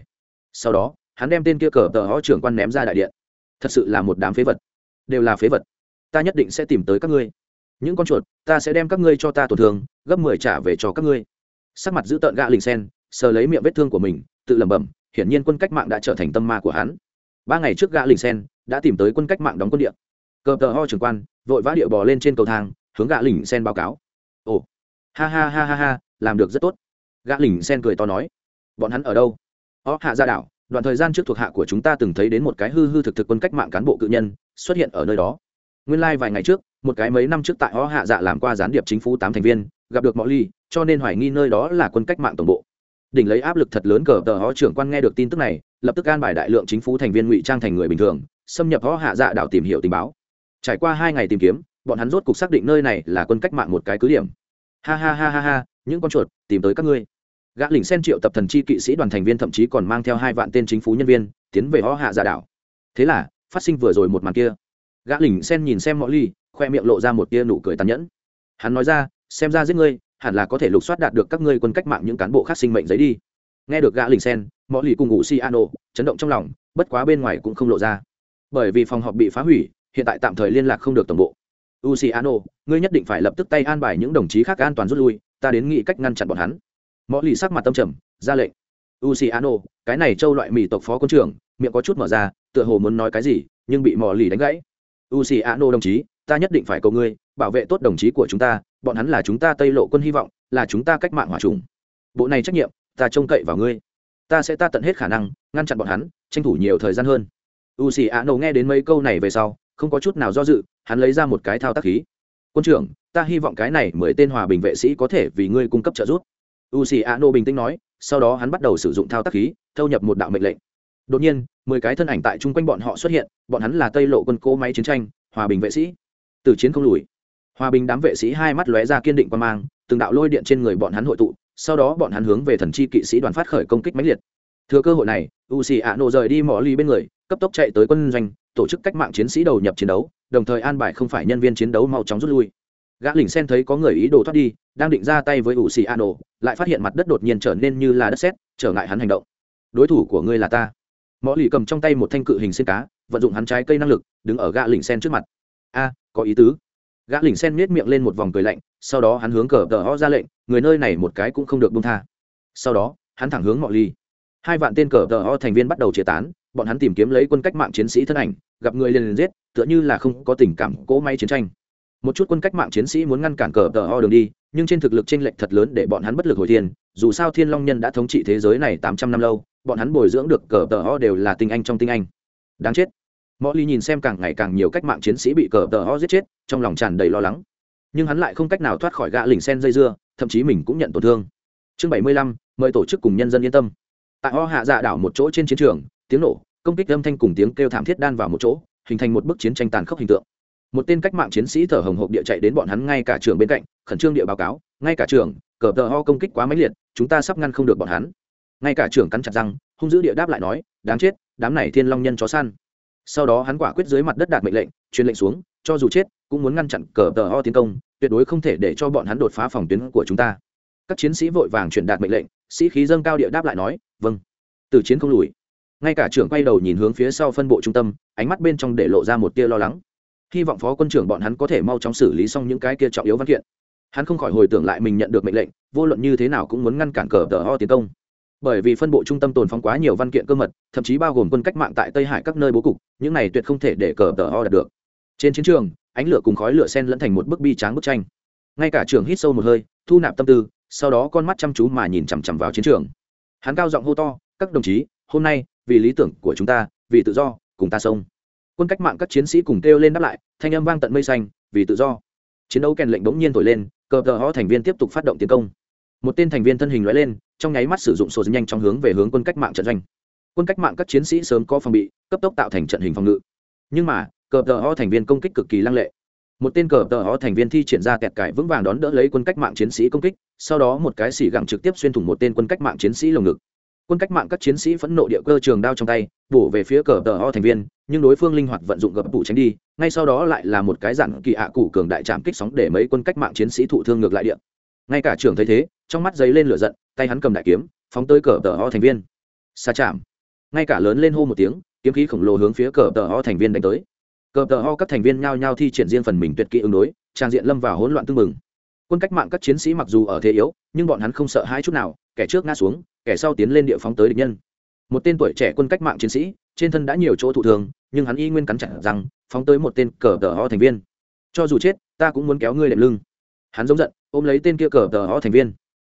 Sau đó, hắn đem tên kia cờ tờ ho trưởng quan ném ra đại điện. Thật sự là một đám phế vật. Đều là phế vật. Ta nhất định sẽ tìm tới các ngươi những con chuột, ta sẽ đem các ngươi cho ta tổn thương, gấp mười trả về cho các ngươi. Sắc mặt giữ tợn gạ lình sen, sờ lấy miệng vết thương của mình, tự lẩm bẩm, hiển nhiên quân cách mạng đã trở thành tâm ma của hắn. Ba ngày trước gạ lình sen đã tìm tới quân cách mạng đóng quân địa. Cờ tờ ho trưởng quan vội vã địa bò lên trên cầu thang, hướng gạ lình sen báo cáo. Ồ, ha ha ha ha ha, làm được rất tốt. Gạ lình sen cười to nói, bọn hắn ở đâu? Ó, hạ ra đảo, đoạn thời gian trước thuộc hạ của chúng ta từng thấy đến một cái hư hư thực thực quân cách mạng cán bộ cự nhân, xuất hiện ở nơi đó. Nguyên lai、like、vài ngày trước một cái mấy năm trước tại họ hạ dạ làm qua gián điệp chính phủ tám thành viên, gặp được mọi ly, cho nên hoài nghi nơi đó là quân cách mạng tổng bộ. Đỉnh lấy áp lực thật lớn cờ tờ họ trưởng quan nghe được tin tức này, lập tức an bài đại lượng chính phủ thành viên ngụy trang thành người bình thường, xâm nhập họ hạ dạ đảo tìm hiểu tình báo. Trải qua hai ngày tìm kiếm, bọn hắn rốt cục xác định nơi này là quân cách mạng một cái cứ điểm. Ha ha ha ha ha, những con chuột, tìm tới các ngươi. Gã lỉnh sen triệu tập thần chi kỵ sĩ đoàn thành viên thậm chí còn mang theo hai vạn tên chính phủ nhân viên, tiến về họ hạ dạ đảo. Thế là, phát sinh vừa rồi một màn kia. Gã lỉnh sen nhìn xem mọi ly khoe miệng lộ ra một tia nụ cười tàn nhẫn. Hắn nói ra xem ra giết ngươi hẳn là có thể lục soát đạt được các ngươi quân cách mạng những cán bộ khác sinh mệnh giấy đi. Nghe được gã lình sen mọi lì cùng ngụ si ano chấn động trong lòng bất quá bên ngoài cũng không lộ ra. Bởi vì phòng họp bị phá hủy hiện tại tạm thời liên lạc không được tổng bộ. Ano, ngươi nhất định phải lập tức tay an bài những đồng chí khác an toàn rút lui ta đến nghĩ cách ngăn chặn bọn hắn. Mọi lì sắc mặt tâm trầm ra lệnh. Ano, cái này châu loại mì tộc phó quân trưởng miệng có chút mở ra tựa hồ muốn nói cái gì nhưng bị mò lì đánh gãy. Ano đồng chí ta nhất định phải cầu ngươi, bảo vệ tốt đồng chí của chúng ta, bọn hắn là chúng ta tây lộ quân hy vọng, là chúng ta cách mạng hòa trùng. Bộ này trách nhiệm, ta trông cậy vào ngươi. Ta sẽ ta tận hết khả năng, ngăn chặn bọn hắn, tranh thủ nhiều thời gian hơn. U xì ạ nổ nghe đến mấy câu này về sau, không có chút nào do dự, hắn lấy ra một cái thao tác khí. Quân trưởng, ta hy vọng cái này mười tên hòa bình vệ sĩ có thể vì ngươi cung cấp trợ giúp. U xì ạ nổ bình tĩnh nói, sau đó hắn bắt đầu sử dụng thao tác khí, thâu nhập một đạo mệnh lệnh. Đột nhiên, mười cái thân ảnh tại chung quanh bọn họ xuất hiện, bọn hắn là tây lộ quân cố máy chiến tranh, hòa bình vệ sĩ từ chiến không lùi. Hòa bình đám vệ sĩ hai mắt lóe ra kiên định qua mang, từng đạo lôi điện trên người bọn hắn hội tụ, sau đó bọn hắn hướng về thần chi kỵ sĩ đoàn phát khởi công kích mãnh liệt. Thừa cơ hội này u xì ạ nổ rời đi mỏ ly bên người, cấp tốc chạy tới quân doanh, tổ chức cách mạng chiến sĩ đầu nhập chiến đấu, đồng thời an bài không phải nhân viên chiến đấu mau chóng rút lui. Gã lỉnh sen thấy có người ý đồ thoát đi, đang định ra tay với u xì ạ nổ lại phát hiện mặt đất đột nhiên trở nên như là đất sét, trở ngại hắn hành động. Đối thủ của ngươi là ta. Mỏ lì cầm trong tay một thanh cự hình sen cá, vận dụng hắn trái cây năng lực, đứng ở gã lỉnh sen trước mặt. A có ý tứ. Gã lỉnh sen miết miệng lên một vòng cười lạnh, sau đó hắn hướng cờ tờ ho ra lệnh, người nơi này một cái cũng không được bông tha. Sau đó, hắn thẳng hướng mọi ly. Hai vạn tên cờ tờ ho thành viên bắt đầu chia tán, bọn hắn tìm kiếm lấy quân cách mạng chiến sĩ thân ảnh, gặp người liền liền giết, tựa như là không có tình cảm, cỗ may chiến tranh. Một chút quân cách mạng chiến sĩ muốn ngăn cản cờ tờ ho đường đi, nhưng trên thực lực tranh lệch thật lớn để bọn hắn bất lực hồi thiên, dù sao thiên long nhân đã thống trị thế giới này tám trăm năm lâu, bọn hắn bồi dưỡng được cờ tờ ho đều là tinh anh trong tinh anh. Đáng chết mọi ly nhìn xem càng ngày càng nhiều cách mạng chiến sĩ bị cờ tờ ho giết chết, trong lòng tràn đầy lo lắng. Nhưng hắn lại không cách nào thoát khỏi gã lình sen dây dưa, thậm chí mình cũng nhận tổn thương. Chương bảy mươi lăm, mời tổ chức cùng nhân dân yên tâm. Tại ho hạ dạ đảo một chỗ trên chiến trường, tiếng nổ, công kích âm thanh cùng tiếng kêu thảm thiết đan vào một chỗ, hình thành một bức chiến tranh tàn khốc hình tượng. Một tên cách mạng chiến sĩ thở hồng hộc địa chạy đến bọn hắn ngay cả trường bên cạnh, khẩn trương địa báo cáo, ngay cả trường, cờ tờ ho công kích quá mãnh liệt, chúng ta sắp ngăn không được bọn hắn. Ngay cả trường cắn chặt răng, hung dữ địa đáp lại nói, đáng chết, đám này thiên long nhân chó săn sau đó hắn quả quyết dưới mặt đất đạt mệnh lệnh, truyền lệnh xuống, cho dù chết, cũng muốn ngăn chặn cờ tờ ho tiến công, tuyệt đối không thể để cho bọn hắn đột phá phòng tuyến của chúng ta. Các chiến sĩ vội vàng truyền đạt mệnh lệnh, sĩ khí dâng cao địa đáp lại nói vâng. Từ chiến không lùi. Ngay cả trưởng quay đầu nhìn hướng phía sau phân bộ trung tâm, ánh mắt bên trong để lộ ra một tia lo lắng. Hy vọng phó quân trưởng bọn hắn có thể mau chóng xử lý xong những cái kia trọng yếu văn kiện. Hắn không khỏi hồi tưởng lại mình nhận được mệnh lệnh, vô luận như thế nào cũng muốn ngăn cản cờ tờ ho tiến công bởi vì phân bộ trung tâm tồn phong quá nhiều văn kiện cơ mật, thậm chí bao gồm quân cách mạng tại tây hải các nơi bố cục, những này tuyệt không thể để cờ tờ ho đạt được. Trên chiến trường, ánh lửa cùng khói lửa sen lẫn thành một bức bi tráng bức tranh. Ngay cả trường hít sâu một hơi, thu nạp tâm tư, sau đó con mắt chăm chú mà nhìn chằm chằm vào chiến trường. Hắn cao giọng hô to, các đồng chí, hôm nay, vì lý tưởng của chúng ta, vì tự do, cùng ta sông quân cách mạng các chiến sĩ cùng kêu lên đáp lại, thanh âm vang tận mây xanh, vì tự do. Chiến đấu kèn lệnh bỗng nhiên thổi lên, cờ tờ ho thành viên tiếp tục phát động tiến công. Một tên thành viên thân hình loại lên trong nháy mắt sử dụng sổ nhanh trong hướng về hướng quân cách mạng trận doanh. Quân cách mạng các chiến sĩ sớm có phòng bị, cấp tốc tạo thành trận hình phòng ngự. Nhưng mà, cờ tờ ho thành viên công kích cực kỳ lăng lệ. Một tên cờ tờ ho thành viên thi triển ra kẹt cải vững vàng đón đỡ lấy quân cách mạng chiến sĩ công kích, sau đó một cái xỉ gẳng trực tiếp xuyên thủng một tên quân cách mạng chiến sĩ lồng ngực. Quân cách mạng các chiến sĩ phẫn nộ địa cơ trường đao trong tay, bổ về phía cờ tờ ho thành viên, nhưng đối phương linh hoạt vận dụng gập tủ tránh đi, ngay sau đó lại là một cái dặn kỳ ạ cụ cường đại trạm kích sóng để mấy quân cách mạng chiến sĩ thụ thương ngược lại địa ngay cả trưởng thấy thế, trong mắt giấy lên lửa giận, tay hắn cầm đại kiếm, phóng tới cờ tờ ho thành viên. Xa chạm. Ngay cả lớn lên hô một tiếng, kiếm khí khổng lồ hướng phía cờ tờ ho thành viên đánh tới. Cờ tờ ho các thành viên nhao nhao thi triển riêng phần mình tuyệt kỹ ứng đối, trang diện lâm vào hỗn loạn tưng mừng quân cách mạng các chiến sĩ mặc dù ở thế yếu, nhưng bọn hắn không sợ hai chút nào, kẻ trước ngã xuống, kẻ sau tiến lên địa phóng tới địch nhân. Một tên tuổi trẻ quân cách mạng chiến sĩ, trên thân đã nhiều chỗ thụ thường, nhưng hắn y nguyên cắn chặt rằng phóng tới một tên cờ tờ ho thành viên. Cho dù chết, ta cũng muốn kéo ngươi đệm lưng. Hắn giống giận ôm lấy tên kia cờ tờ ho thành viên.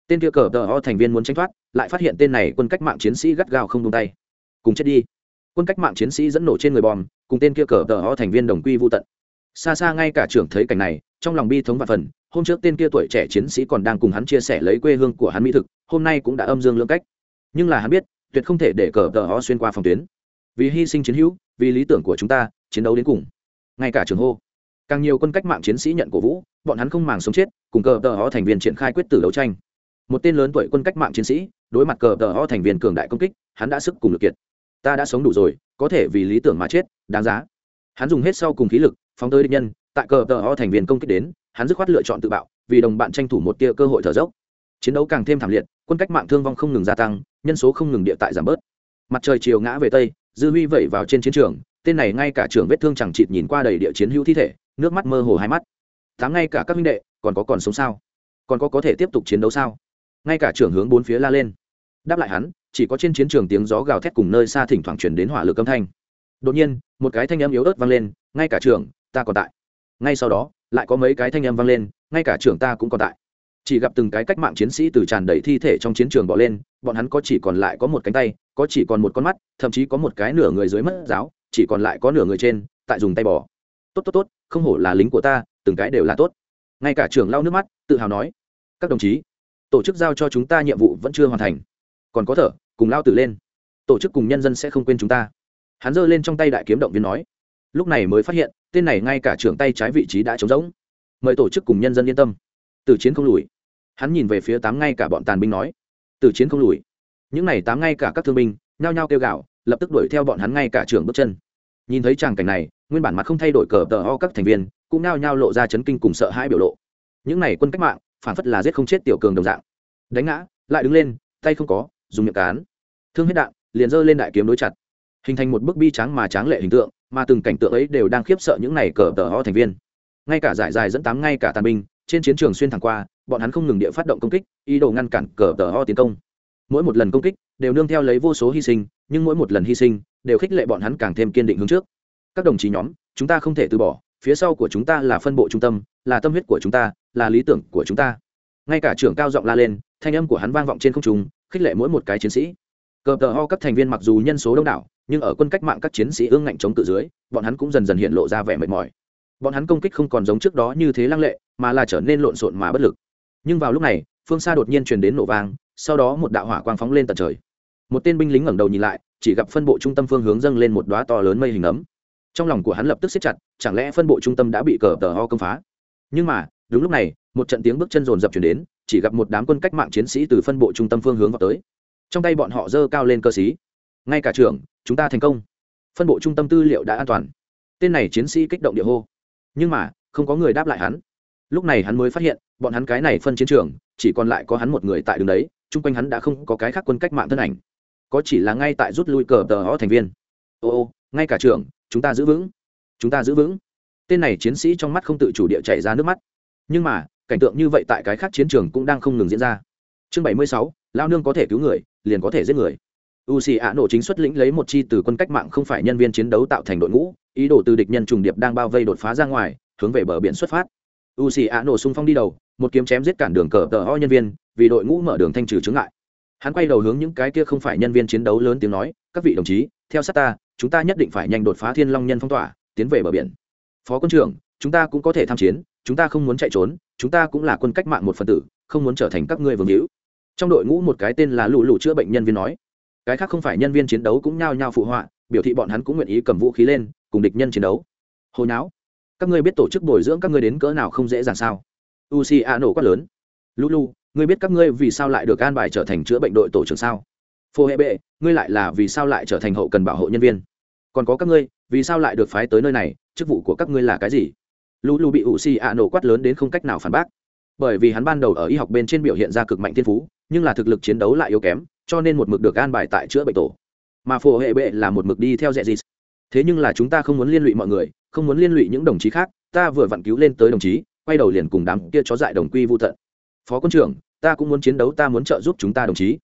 Tên kia cờ tờ ho thành viên muốn tranh thoát, lại phát hiện tên này quân cách mạng chiến sĩ gắt gao không tung tay. Cùng chết đi. Quân cách mạng chiến sĩ dẫn nổ trên người bom, cùng tên kia cờ tờ ho thành viên đồng quy vô tận. Xa xa ngay cả trưởng thấy cảnh này, trong lòng bi thống và phần, hôm trước tên kia tuổi trẻ chiến sĩ còn đang cùng hắn chia sẻ lấy quê hương của hắn mỹ thực, hôm nay cũng đã âm dương lưỡng cách. Nhưng là hắn biết, tuyệt không thể để cờ tờ ho xuyên qua phòng tuyến. Vì hy sinh chiến hữu, vì lý tưởng của chúng ta, chiến đấu đến cùng. Ngay cả trường hô. Càng nhiều quân cách mạng chiến sĩ nhận cổ vũ bọn hắn không màng sống chết, cùng cờ tờ ho thành viên triển khai quyết tử đấu tranh. Một tên lớn tuổi quân cách mạng chiến sĩ, đối mặt cờ tờ ho thành viên cường đại công kích, hắn đã sức cùng lực kiệt. Ta đã sống đủ rồi, có thể vì lý tưởng mà chết, đáng giá. Hắn dùng hết sau cùng khí lực, phóng tới địch nhân, tại cờ tờ ho thành viên công kích đến, hắn dứt khoát lựa chọn tự bạo, vì đồng bạn tranh thủ một tia cơ hội thở dốc. Chiến đấu càng thêm thảm liệt, quân cách mạng thương vong không ngừng gia tăng, nhân số không ngừng địa tại giảm bớt. Mặt trời chiều ngã về tây, dư huy vẩy vào trên chiến trường, tên này ngay cả trường vết thương chẳng chịt nhìn qua đầy địa chiến hữu thi thể, nước mắt mơ hồ hai mắt tám ngay cả các minh đệ, còn có còn sống sao? Còn có có thể tiếp tục chiến đấu sao? Ngay cả trưởng hướng bốn phía la lên. Đáp lại hắn, chỉ có trên chiến trường tiếng gió gào thét cùng nơi xa thỉnh thoảng chuyển đến hỏa lực âm thanh. Đột nhiên, một cái thanh âm yếu ớt vang lên, ngay cả trưởng, ta còn tại. Ngay sau đó, lại có mấy cái thanh âm vang lên, ngay cả trưởng ta cũng còn tại. Chỉ gặp từng cái cách mạng chiến sĩ từ tràn đầy thi thể trong chiến trường bỏ lên, bọn hắn có chỉ còn lại có một cánh tay, có chỉ còn một con mắt, thậm chí có một cái nửa người dưới mất giáo, chỉ còn lại có nửa người trên, tại dùng tay bỏ tốt tốt tốt, không hổ là lính của ta từng cái đều là tốt. Ngay cả trưởng lau nước mắt, tự hào nói, các đồng chí, tổ chức giao cho chúng ta nhiệm vụ vẫn chưa hoàn thành. Còn có thở, cùng lao tử lên. Tổ chức cùng nhân dân sẽ không quên chúng ta. Hắn giơ lên trong tay đại kiếm động viên nói. Lúc này mới phát hiện, tên này ngay cả trưởng tay trái vị trí đã trống rỗng. Mời tổ chức cùng nhân dân yên tâm. Từ chiến không lùi. Hắn nhìn về phía tám ngay cả bọn tàn binh nói. Từ chiến không lùi. Những n à y tám ngay cả các thương binh, nhao nhao kêu gạo lập tức đuổi theo bọn hắn ngay cả trưởng bước chân nhìn thấy tràng cảnh này, nguyên bản mặt không thay đổi cờ tờ ho các thành viên, cũng nao nhao lộ ra chấn kinh cùng sợ hãi biểu lộ. Những n à y quân cách mạng, phản phất là giết không chết tiểu cường đồng dạng. Đánh ngã, lại đứng lên, tay không có, dùng miệng cán. Thương hết đạn, liền giơ lên đại kiếm đối chặt. Hình thành một bức bi tráng mà tráng lệ hình tượng, mà từng cảnh tượng ấy đều đang khiếp sợ những này cờ tờ ho thành viên. Ngay cả giải dài dẫn tám ngay cả tàn binh, trên chiến trường xuyên thẳng qua, bọn hắn không ngừng địa phát động công kích, ý đồ ngăn cản cờ tờ ho tiến công. Mỗi một lần công kích, đều nương theo lấy vô số hy sinh, nhưng mỗi một lần hy sinh đều khích lệ bọn hắn càng thêm kiên định hướng trước. Các đồng chí nhóm, chúng ta không thể từ bỏ, phía sau của chúng ta là phân bộ trung tâm, là tâm huyết của chúng ta, là lý tưởng của chúng ta. Ngay cả trưởng cao giọng la lên, thanh âm của hắn vang vọng trên không trung, khích lệ mỗi một cái chiến sĩ. Cờ tờ ho các thành viên mặc dù nhân số đông đảo, nhưng ở quân cách mạng các chiến sĩ ương ngạnh chống cự dưới, bọn hắn cũng dần dần hiện lộ ra vẻ mệt mỏi. Bọn hắn công kích không còn giống trước đó như thế lăng lệ, mà là trở nên lộn xộn mà bất lực. Nhưng vào lúc này, phương xa đột nhiên truyền đến nổ vang, sau đó một đạo hỏa quang phóng lên tận trời. Một tên binh lính ngẩng đầu nhìn lại chỉ gặp phân bộ trung tâm phương hướng dâng lên một đóa to lớn mây hình ấm. Trong lòng của hắn lập tức siết chặt, chẳng lẽ phân bộ trung tâm đã bị cờ tờ ho công phá? Nhưng mà, đúng lúc này, một trận tiếng bước chân rồn rập chuyển đến, chỉ gặp một đám quân cách mạng chiến sĩ từ phân bộ trung tâm phương hướng vào tới. Trong tay bọn họ giơ cao lên cơ sĩ. Ngay cả trưởng, chúng ta thành công. Phân bộ trung tâm tư liệu đã an toàn. Tên này chiến sĩ kích động địa hô. Nhưng mà, không có người đáp lại hắn. Lúc này hắn mới phát hiện, bọn hắn cái này phân chiến trường, chỉ còn lại có hắn một người tại đường đấy, chung quanh hắn đã không có cái khác quân cách mạng thân ảnh có chỉ là ngay tại rút lui cờ tờ họ thành viên. Ô ô, ngay cả trường chúng ta giữ vững. Chúng ta giữ vững. Tên này chiến sĩ trong mắt không tự chủ địa chạy ra nước mắt. Nhưng mà, cảnh tượng như vậy tại cái khác chiến trường cũng đang không ngừng diễn ra. Chương bảy mươi sáu lao nương có thể cứu người, liền có thể giết người. U xì ạ nổ chính xuất lĩnh lấy một chi từ quân cách mạng không phải nhân viên chiến đấu tạo thành đội ngũ, ý đồ từ địch nhân trùng điệp đang bao vây đột phá ra ngoài, hướng về bờ biển xuất phát. U xì ạ nổ xung phong đi đầu, một kiếm chém giết cản đường cờ tờ ho nhân viên, vì đội ngũ mở đường thanh trừ chướng ngại hắn quay đầu hướng những cái kia không phải nhân viên chiến đấu lớn tiếng nói, các vị đồng chí, theo sát ta, chúng ta nhất định phải nhanh đột phá thiên long nhân phong tỏa, tiến về bờ biển. Phó quân trưởng, chúng ta cũng có thể tham chiến, chúng ta không muốn chạy trốn, chúng ta cũng là quân cách mạng một phần tử, không muốn trở thành các ngươi vương hữu. Trong đội ngũ một cái tên là lù lù chữa bệnh nhân viên nói. Cái khác không phải nhân viên chiến đấu cũng nhao nhao phụ họa, biểu thị bọn hắn cũng nguyện ý cầm vũ khí lên, cùng địch nhân chiến đấu. Hồi não các ngươi biết tổ chức bồi dưỡng các ngươi đến cỡ nào không dễ dàng sao? U c a nổ quát lớn. Lulu ngươi biết các ngươi vì sao lại được an bài trở thành chữa bệnh đội tổ trưởng sao? Phô hệ bệ, ngươi lại là vì sao lại trở thành hậu cần bảo hộ nhân viên? Còn có các ngươi, vì sao lại được phái tới nơi này? Chức vụ của các ngươi là cái gì? Lulu bị u xì ạ nổ quát lớn đến không cách nào phản bác. Bởi vì hắn ban đầu ở y học bên trên biểu hiện ra cực mạnh thiên phú, nhưng là thực lực chiến đấu lại yếu kém, cho nên một mực được an bài tại chữa bệnh tổ. Mà phổ hệ bệ là một mực đi theo dẹ gì? Thế nhưng là chúng ta không muốn liên lụy mọi người, không muốn liên lụy những đồng chí khác, ta vừa vặn cứu lên tới đồng chí, quay đầu liền cùng đám kia chó dại đồng quy vô tận phó quân trưởng, ta cũng muốn chiến đấu, ta muốn trợ giúp chúng ta đồng chí.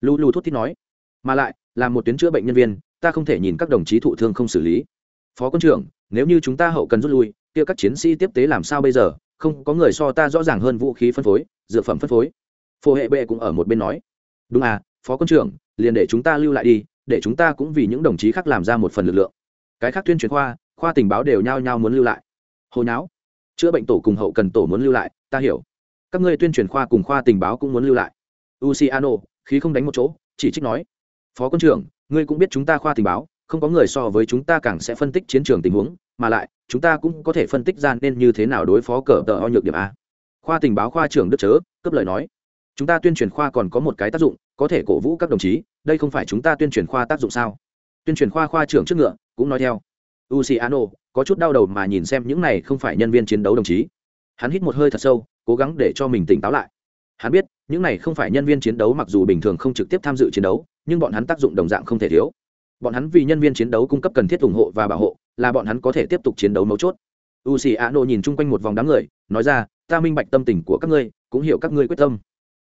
Lu lu thút thít nói. Mà lại, là một tuyến chữa bệnh nhân viên, ta không thể nhìn các đồng chí thụ thương không xử lý. Phó quân trưởng, nếu như chúng ta hậu cần rút lui, kia các chiến sĩ tiếp tế làm sao bây giờ? Không, có người so ta rõ ràng hơn vũ khí phân phối, dược phẩm phân phối. Phổ hệ bệ cũng ở một bên nói. Đúng à phó quân trưởng, liền để chúng ta lưu lại đi, để chúng ta cũng vì những đồng chí khác làm ra một phần lực lượng. Cái khác tuyên truyền khoa khoa tình báo đều nhao nhao muốn lưu lại. Hồi não chữa bệnh tổ cùng hậu cần tổ muốn lưu lại, ta hiểu các ngươi tuyên truyền khoa cùng khoa tình báo cũng muốn lưu lại. Luciano khí không đánh một chỗ, chỉ trích nói, phó quân trưởng, ngươi cũng biết chúng ta khoa tình báo, không có người so với chúng ta càng sẽ phân tích chiến trường tình huống, mà lại, chúng ta cũng có thể phân tích ra nên như thế nào đối phó cờ tờ o nhược điểm a. Khoa tình báo khoa trưởng đức chớ cấp lời nói, chúng ta tuyên truyền khoa còn có một cái tác dụng, có thể cổ vũ các đồng chí, đây không phải chúng ta tuyên truyền khoa tác dụng sao? Tuyên truyền khoa khoa trưởng trước ngựa, cũng nói theo Luciano có chút đau đầu mà nhìn xem những này không phải nhân viên chiến đấu đồng chí. Hắn hít một hơi thật sâu cố gắng để cho mình tỉnh táo lại. Hắn biết, những này không phải nhân viên chiến đấu mặc dù bình thường không trực tiếp tham dự chiến đấu, nhưng bọn hắn tác dụng đồng dạng không thể thiếu. Bọn hắn vì nhân viên chiến đấu cung cấp cần thiết ủng hộ và bảo hộ, là bọn hắn có thể tiếp tục chiến đấu mấu chốt. U xì a nô nhìn chung quanh một vòng đám người, nói ra, ta minh bạch tâm tình của các ngươi, cũng hiểu các ngươi quyết tâm.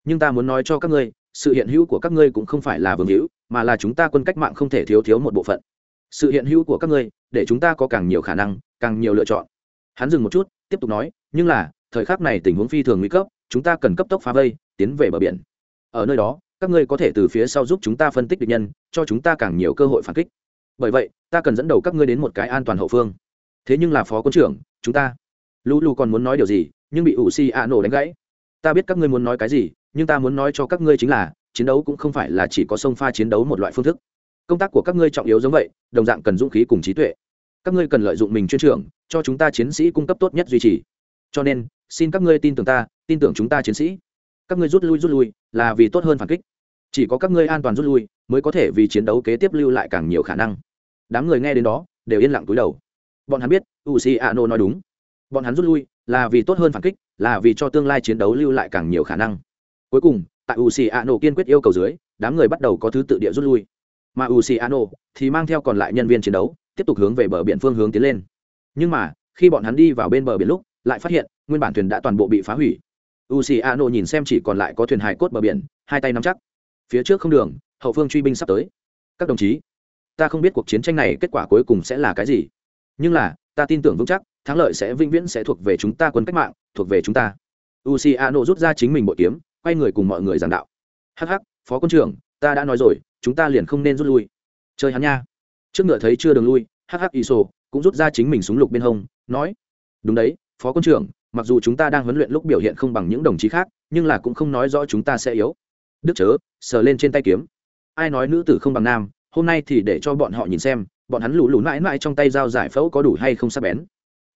Nhưng ta muốn nói cho các ngươi, sự hiện hữu của các ngươi cũng không phải là vương hữu, mà là chúng ta quân cách mạng không thể thiếu thiếu một bộ phận. Sự hiện hữu của các ngươi, để chúng ta có càng nhiều khả năng, càng nhiều lựa chọn. Hắn dừng một chút, tiếp tục nói, nhưng là thời khắc này tình huống phi thường nguy cấp, chúng ta cần cấp tốc phá vây, tiến về bờ biển. Ở nơi đó, các ngươi có thể từ phía sau giúp chúng ta phân tích địch nhân, cho chúng ta càng nhiều cơ hội phản kích. Bởi vậy, ta cần dẫn đầu các ngươi đến một cái an toàn hậu phương. Thế nhưng là phó quân trưởng, chúng ta lũ lu còn muốn nói điều gì, nhưng bị ủ si a nổ đánh gãy. Ta biết các ngươi muốn nói cái gì, nhưng ta muốn nói cho các ngươi chính là, chiến đấu cũng không phải là chỉ có sông pha chiến đấu một loại phương thức. Công tác của các ngươi trọng yếu giống vậy, đồng dạng cần dũng khí cùng trí tuệ. Các ngươi cần lợi dụng mình chuyên trưởng, cho chúng ta chiến sĩ cung cấp tốt nhất duy trì. Cho nên xin các ngươi tin tưởng ta, tin tưởng chúng ta chiến sĩ. Các ngươi rút lui rút lui, là vì tốt hơn phản kích. Chỉ có các ngươi an toàn rút lui, mới có thể vì chiến đấu kế tiếp lưu lại càng nhiều khả năng. Đám người nghe đến đó, đều yên lặng túi đầu. Bọn hắn biết u c o nói đúng. Bọn hắn rút lui, là vì tốt hơn phản kích, là vì cho tương lai chiến đấu lưu lại càng nhiều khả năng. Cuối cùng, tại u c o kiên quyết yêu cầu dưới, đám người bắt đầu có thứ tự địa rút lui. Mà u c o thì mang theo còn lại nhân viên chiến đấu, tiếp tục hướng về bờ biển phương hướng tiến lên. Nhưng mà, khi bọn hắn đi vào bên bờ biển lúc lại phát hiện, nguyên bản thuyền đã toàn bộ bị phá hủy. U c nhìn xem chỉ còn lại có thuyền hải cốt bờ biển, hai tay nắm chắc. Phía trước không đường, hậu phương truy binh sắp tới. Các đồng chí, ta không biết cuộc chiến tranh này kết quả cuối cùng sẽ là cái gì. Nhưng là, ta tin tưởng vững chắc, thắng lợi sẽ vĩnh viễn sẽ thuộc về chúng ta quân cách mạng, thuộc về chúng ta. U c rút ra chính mình bội kiếm, quay người cùng mọi người giảng đạo. Hh phó quân trưởng, ta đã nói rồi, chúng ta liền không nên rút lui. Chơi hắn nha. Trước ngựa thấy chưa đường lui hh iso cũng rút ra chính mình súng lục bên hông, nói, đúng đấy phó quân trưởng, mặc dù chúng ta đang huấn luyện lúc biểu hiện không bằng những đồng chí khác, nhưng là cũng không nói rõ chúng ta sẽ yếu. Đức chớ, sờ lên trên tay kiếm. Ai nói nữ tử không bằng nam, hôm nay thì để cho bọn họ nhìn xem, bọn hắn lù lù mãi mãi trong tay dao giải phẫu có đủ hay không sắp bén.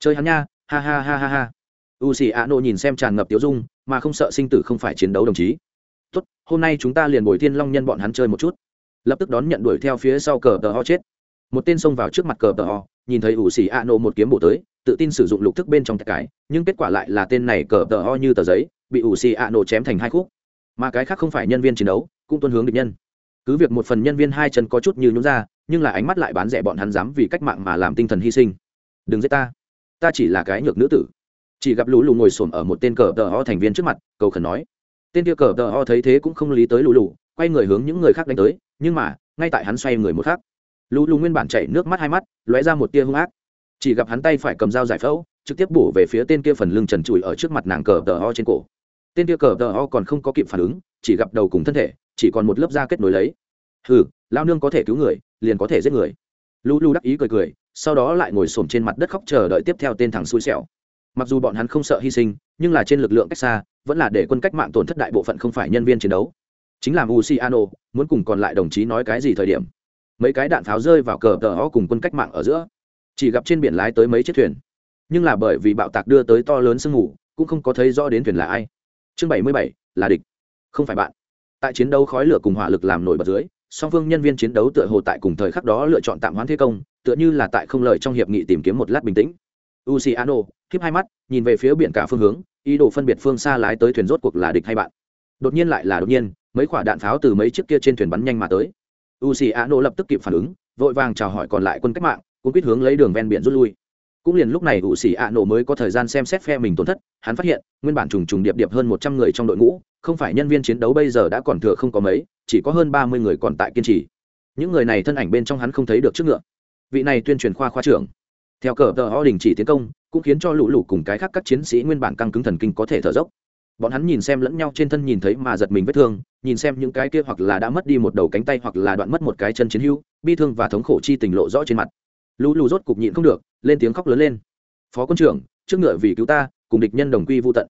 Chơi hắn nha, ha ha ha ha ha. U xì a nô nhìn xem tràn ngập tiếu dung, mà không sợ sinh tử không phải chiến đấu đồng chí. Tốt, hôm nay chúng ta liền bồi thiên long nhân bọn hắn chơi một chút. Lập tức đón nhận đuổi theo phía sau cờ tờ ho chết. Một tên xông vào trước mặt cờ tờ ho nhìn thấy ủ xì a nô một kiếm bổ tới, tự tin sử dụng lục thức bên trong cái nhưng kết quả lại là tên này cờ tờ ho như tờ giấy, bị ủ xì a nô chém thành hai khúc. Mà cái khác không phải nhân viên chiến đấu, cũng tuân hướng địch nhân. Cứ việc một phần nhân viên hai chân có chút như nhún ra, nhưng là ánh mắt lại bán rẻ bọn hắn dám vì cách mạng mà làm tinh thần hy sinh. Đừng giết ta. Ta chỉ là cái nhược nữ tử. Chỉ gặp lũ lù ngồi xổm ở một tên cờ tờ ho thành viên trước mặt, cầu khẩn nói. Tên kia cờ tờ ho thấy thế cũng không lý tới lũ lù, quay người hướng những người khác đánh tới, nhưng mà, ngay tại hắn xoay người một khác lũ lù nguyên bản chảy nước mắt hai mắt, lóe ra một tia hung ác. Chỉ gặp hắn tay phải cầm dao giải phẫu, trực tiếp bổ về phía tên kia phần lưng trần trụi ở trước mặt nàng cờ tờ ho trên cổ. Tên kia cờ tờ ho còn không có kịp phản ứng, chỉ gặp đầu cùng thân thể, chỉ còn một lớp da kết nối lấy. Hừ, lao nương có thể cứu người, liền có thể giết người. Lũ lù đắc ý cười cười, sau đó lại ngồi xổm trên mặt đất khóc chờ đợi tiếp theo tên thằng xui xẻo. Mặc dù bọn hắn không sợ hy sinh, nhưng là trên lực lượng cách xa, vẫn là để quân cách mạng tổn thất đại bộ phận không phải nhân viên chiến đấu. Chính là Luciano muốn cùng còn lại đồng chí nói cái gì thời điểm mấy cái đạn pháo rơi vào cờ tờ ho cùng quân cách mạng ở giữa. Chỉ gặp trên biển lái tới mấy chiếc thuyền. Nhưng là bởi vì bạo tạc đưa tới to lớn sương mù, cũng không có thấy rõ đến thuyền là ai. Chương bảy mươi bảy, là địch. Không phải bạn. Tại chiến đấu khói lửa cùng hỏa lực làm nổi bật dưới, song phương nhân viên chiến đấu tựa hồ tại cùng thời khắc đó lựa chọn tạm hoãn thế công, tựa như là tại không lời trong hiệp nghị tìm kiếm một lát bình tĩnh. Luciano khiếp hai mắt, nhìn về phía biển cả phương hướng, ý đồ phân biệt phương xa lái tới thuyền rốt cuộc là địch hay bạn. Đột nhiên lại là đột nhiên, mấy quả đạn pháo từ mấy chiếc kia trên thuyền bắn nhanh mà tới. Luciano lập tức kịp phản ứng, vội vàng chào hỏi còn lại quân cách mạng cũng quyết hướng lấy đường ven biển rút lui. Cũng liền lúc này u xì a nổ mới có thời gian xem xét phe mình tổn thất, hắn phát hiện, nguyên bản trùng trùng điệp điệp hơn một trăm người trong đội ngũ, không phải nhân viên chiến đấu bây giờ đã còn thừa không có mấy, chỉ có hơn ba mươi người còn tại kiên trì. Những người này thân ảnh bên trong hắn không thấy được trước ngựa. Vị này tuyên truyền khoa khoa trưởng. Theo cờ tờ ho đình chỉ tiến công, cũng khiến cho lũ lụ cùng cái khác các chiến sĩ nguyên bản căng cứng thần kinh có thể thở dốc bọn hắn nhìn xem lẫn nhau trên thân nhìn thấy mà giật mình vết thương, nhìn xem những cái kia hoặc là đã mất đi một đầu cánh tay hoặc là đoạn mất một cái chân chiến hữu, bi thương và thống khổ chi tình lộ rõ trên mặt. Lũ lù rốt cục nhịn không được, lên tiếng khóc lớn lên. Phó quân trưởng, trước ngựa vì cứu ta, cùng địch nhân đồng quy vô tận.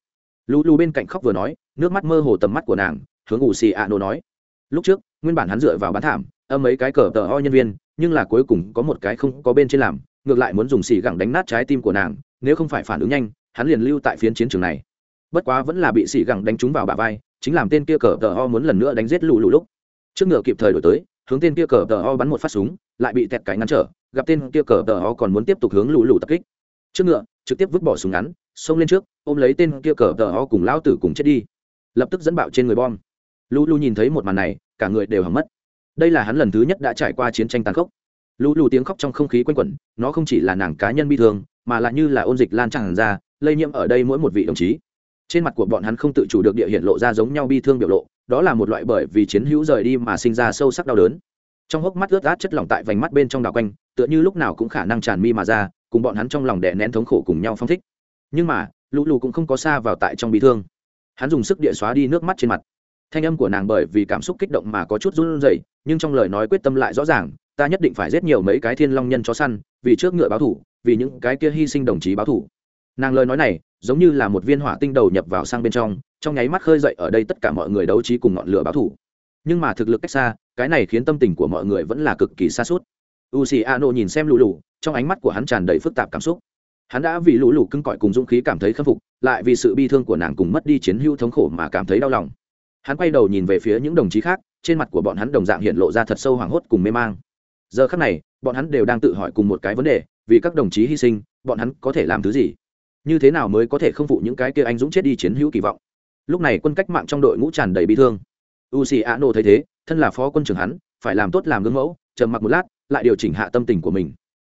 Lũ lù bên cạnh khóc vừa nói, nước mắt mơ hồ tầm mắt của nàng, hướng ủ xì ạ nô nói. Lúc trước, nguyên bản hắn dựa vào bán thảm, âm mấy cái cờ tờ ho nhân viên, nhưng là cuối cùng có một cái không có bên trên làm, ngược lại muốn dùng xì gẳng đánh nát trái tim của nàng, nếu không phải phản ứng nhanh, hắn liền lưu tại phiến chiến trường này bất quá vẫn là bị xì gẳng đánh trúng vào bả vai, chính làm tên kia cờ tờ ho muốn lần nữa đánh giết lù lù lúc. Trước ngựa kịp thời đổi tới, hướng tên kia cờ tờ ho bắn một phát súng, lại bị tẹt cái ngăn trở, gặp tên kia cờ tờ ho còn muốn tiếp tục hướng lù lù tập kích. Trước ngựa, trực tiếp vứt bỏ súng ngắn, xông lên trước, ôm lấy tên kia cờ tờ ho cùng lão tử cùng chết đi. Lập tức dẫn bạo trên người bom. Lù lù nhìn thấy một màn này, cả người đều hầm mất. Đây là hắn lần thứ nhất đã trải qua chiến tranh tàn khốc. Lù lù tiếng khóc trong không khí quanh quẩn, nó không chỉ là nàng cá nhân bi thương, mà là như là ôn dịch lan tràn ra, lây nhiễm ở đây mỗi một vị đồng chí trên mặt của bọn hắn không tự chủ được địa hiện lộ ra giống nhau bi thương biểu lộ, đó là một loại bởi vì chiến hữu rời đi mà sinh ra sâu sắc đau đớn. Trong hốc mắt ướt át chất lỏng tại vành mắt bên trong đào quanh, tựa như lúc nào cũng khả năng tràn mi mà ra, cùng bọn hắn trong lòng đè nén thống khổ cùng nhau phong thích. Nhưng mà, lũ lù cũng không có xa vào tại trong bị thương. Hắn dùng sức địa xóa đi nước mắt trên mặt. Thanh âm của nàng bởi vì cảm xúc kích động mà có chút run rẩy, nhưng trong lời nói quyết tâm lại rõ ràng, ta nhất định phải giết nhiều mấy cái thiên long nhân chó săn, vì trước ngựa báo thủ, vì những cái kia hy sinh đồng chí báo thủ. Nàng lời nói này giống như là một viên hỏa tinh đầu nhập vào sang bên trong trong nháy mắt khơi dậy ở đây tất cả mọi người đấu trí cùng ngọn lửa báo thủ. Nhưng mà thực lực cách xa, cái này khiến tâm tình của mọi người vẫn là cực kỳ xa suốt. U xì a nô nhìn xem lũ lù trong ánh mắt của hắn tràn đầy phức tạp cảm xúc. Hắn đã vì lũ lù cưng cõi cùng dũng khí cảm thấy khâm phục, lại vì sự bi thương của nàng cùng mất đi chiến hữu thống khổ mà cảm thấy đau lòng. Hắn quay đầu nhìn về phía những đồng chí khác, trên mặt của bọn hắn đồng dạng hiện lộ ra thật sâu hoảng hốt cùng mê mang. Giờ khắc này, bọn hắn đều đang tự hỏi cùng một cái vấn đề, vì các đồng chí hy sinh, bọn hắn có thể làm thứ gì? Như thế nào mới có thể không phụ những cái kia anh dũng chết đi chiến hữu kỳ vọng? Lúc này quân cách mạng trong đội ngũ tràn đầy bị thương. U xì a nô thấy thế, thân là phó quân trưởng hắn, phải làm tốt làm gương mẫu, trầm mặc một lát, lại điều chỉnh hạ tâm tình của mình.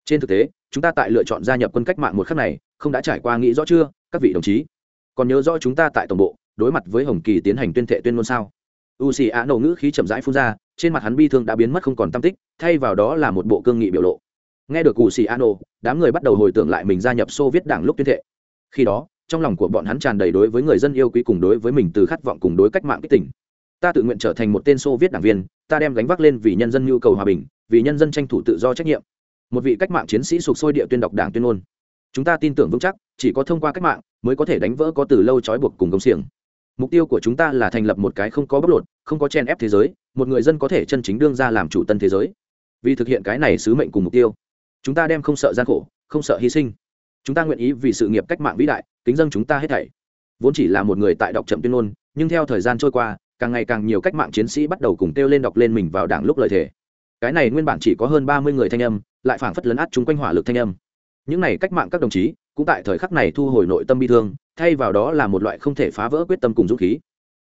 Trên thực tế, chúng ta tại lựa chọn gia nhập quân cách mạng một khắc này, không đã trải qua nghĩ rõ chưa, các vị đồng chí? Còn nhớ rõ chúng ta tại tổng bộ, đối mặt với hồng kỳ tiến hành tuyên thệ tuyên ngôn sao? U xì a nổ ngữ khí chậm rãi phun ra, trên mặt hắn bi thương đã biến mất không còn tâm tích, thay vào đó là một bộ cương nghị biểu lộ. Nghe được u xì a nổ đám người bắt đầu hồi tưởng lại mình gia nhập xô viết đảng lúc tuyên thệ khi đó, trong lòng của bọn hắn tràn đầy đối với người dân yêu quý cùng đối với mình từ khát vọng cùng đối cách mạng kích tỉnh ta tự nguyện trở thành một tên xô viết đảng viên, ta đem gánh vác lên vì nhân dân nhu cầu hòa bình, vì nhân dân tranh thủ tự do trách nhiệm. Một vị cách mạng chiến sĩ sụp sôi địa tuyên đọc đảng tuyên ngôn. Chúng ta tin tưởng vững chắc, chỉ có thông qua cách mạng mới có thể đánh vỡ có từ lâu trói buộc cùng công xiềng. Mục tiêu của chúng ta là thành lập một cái không có bóc lột, không có chen ép thế giới, một người dân có thể chân chính đương ra làm chủ tân thế giới. Vì thực hiện cái này sứ mệnh cùng mục tiêu, chúng ta đem không sợ gian khổ, không sợ hy sinh chúng ta nguyện ý vì sự nghiệp cách mạng vĩ đại, kính dân chúng ta hết thảy. Vốn chỉ là một người tại đọc chậm tuyên ngôn, nhưng theo thời gian trôi qua, càng ngày càng nhiều cách mạng chiến sĩ bắt đầu cùng kêu lên đọc lên mình vào đảng lúc lời thề. Cái này nguyên bản chỉ có hơn ba mươi người thanh âm, lại phảng phất lấn át chúng quanh hỏa lực thanh âm. Những này cách mạng các đồng chí, cũng tại thời khắc này thu hồi nội tâm bi thương, thay vào đó là một loại không thể phá vỡ quyết tâm cùng dũng khí.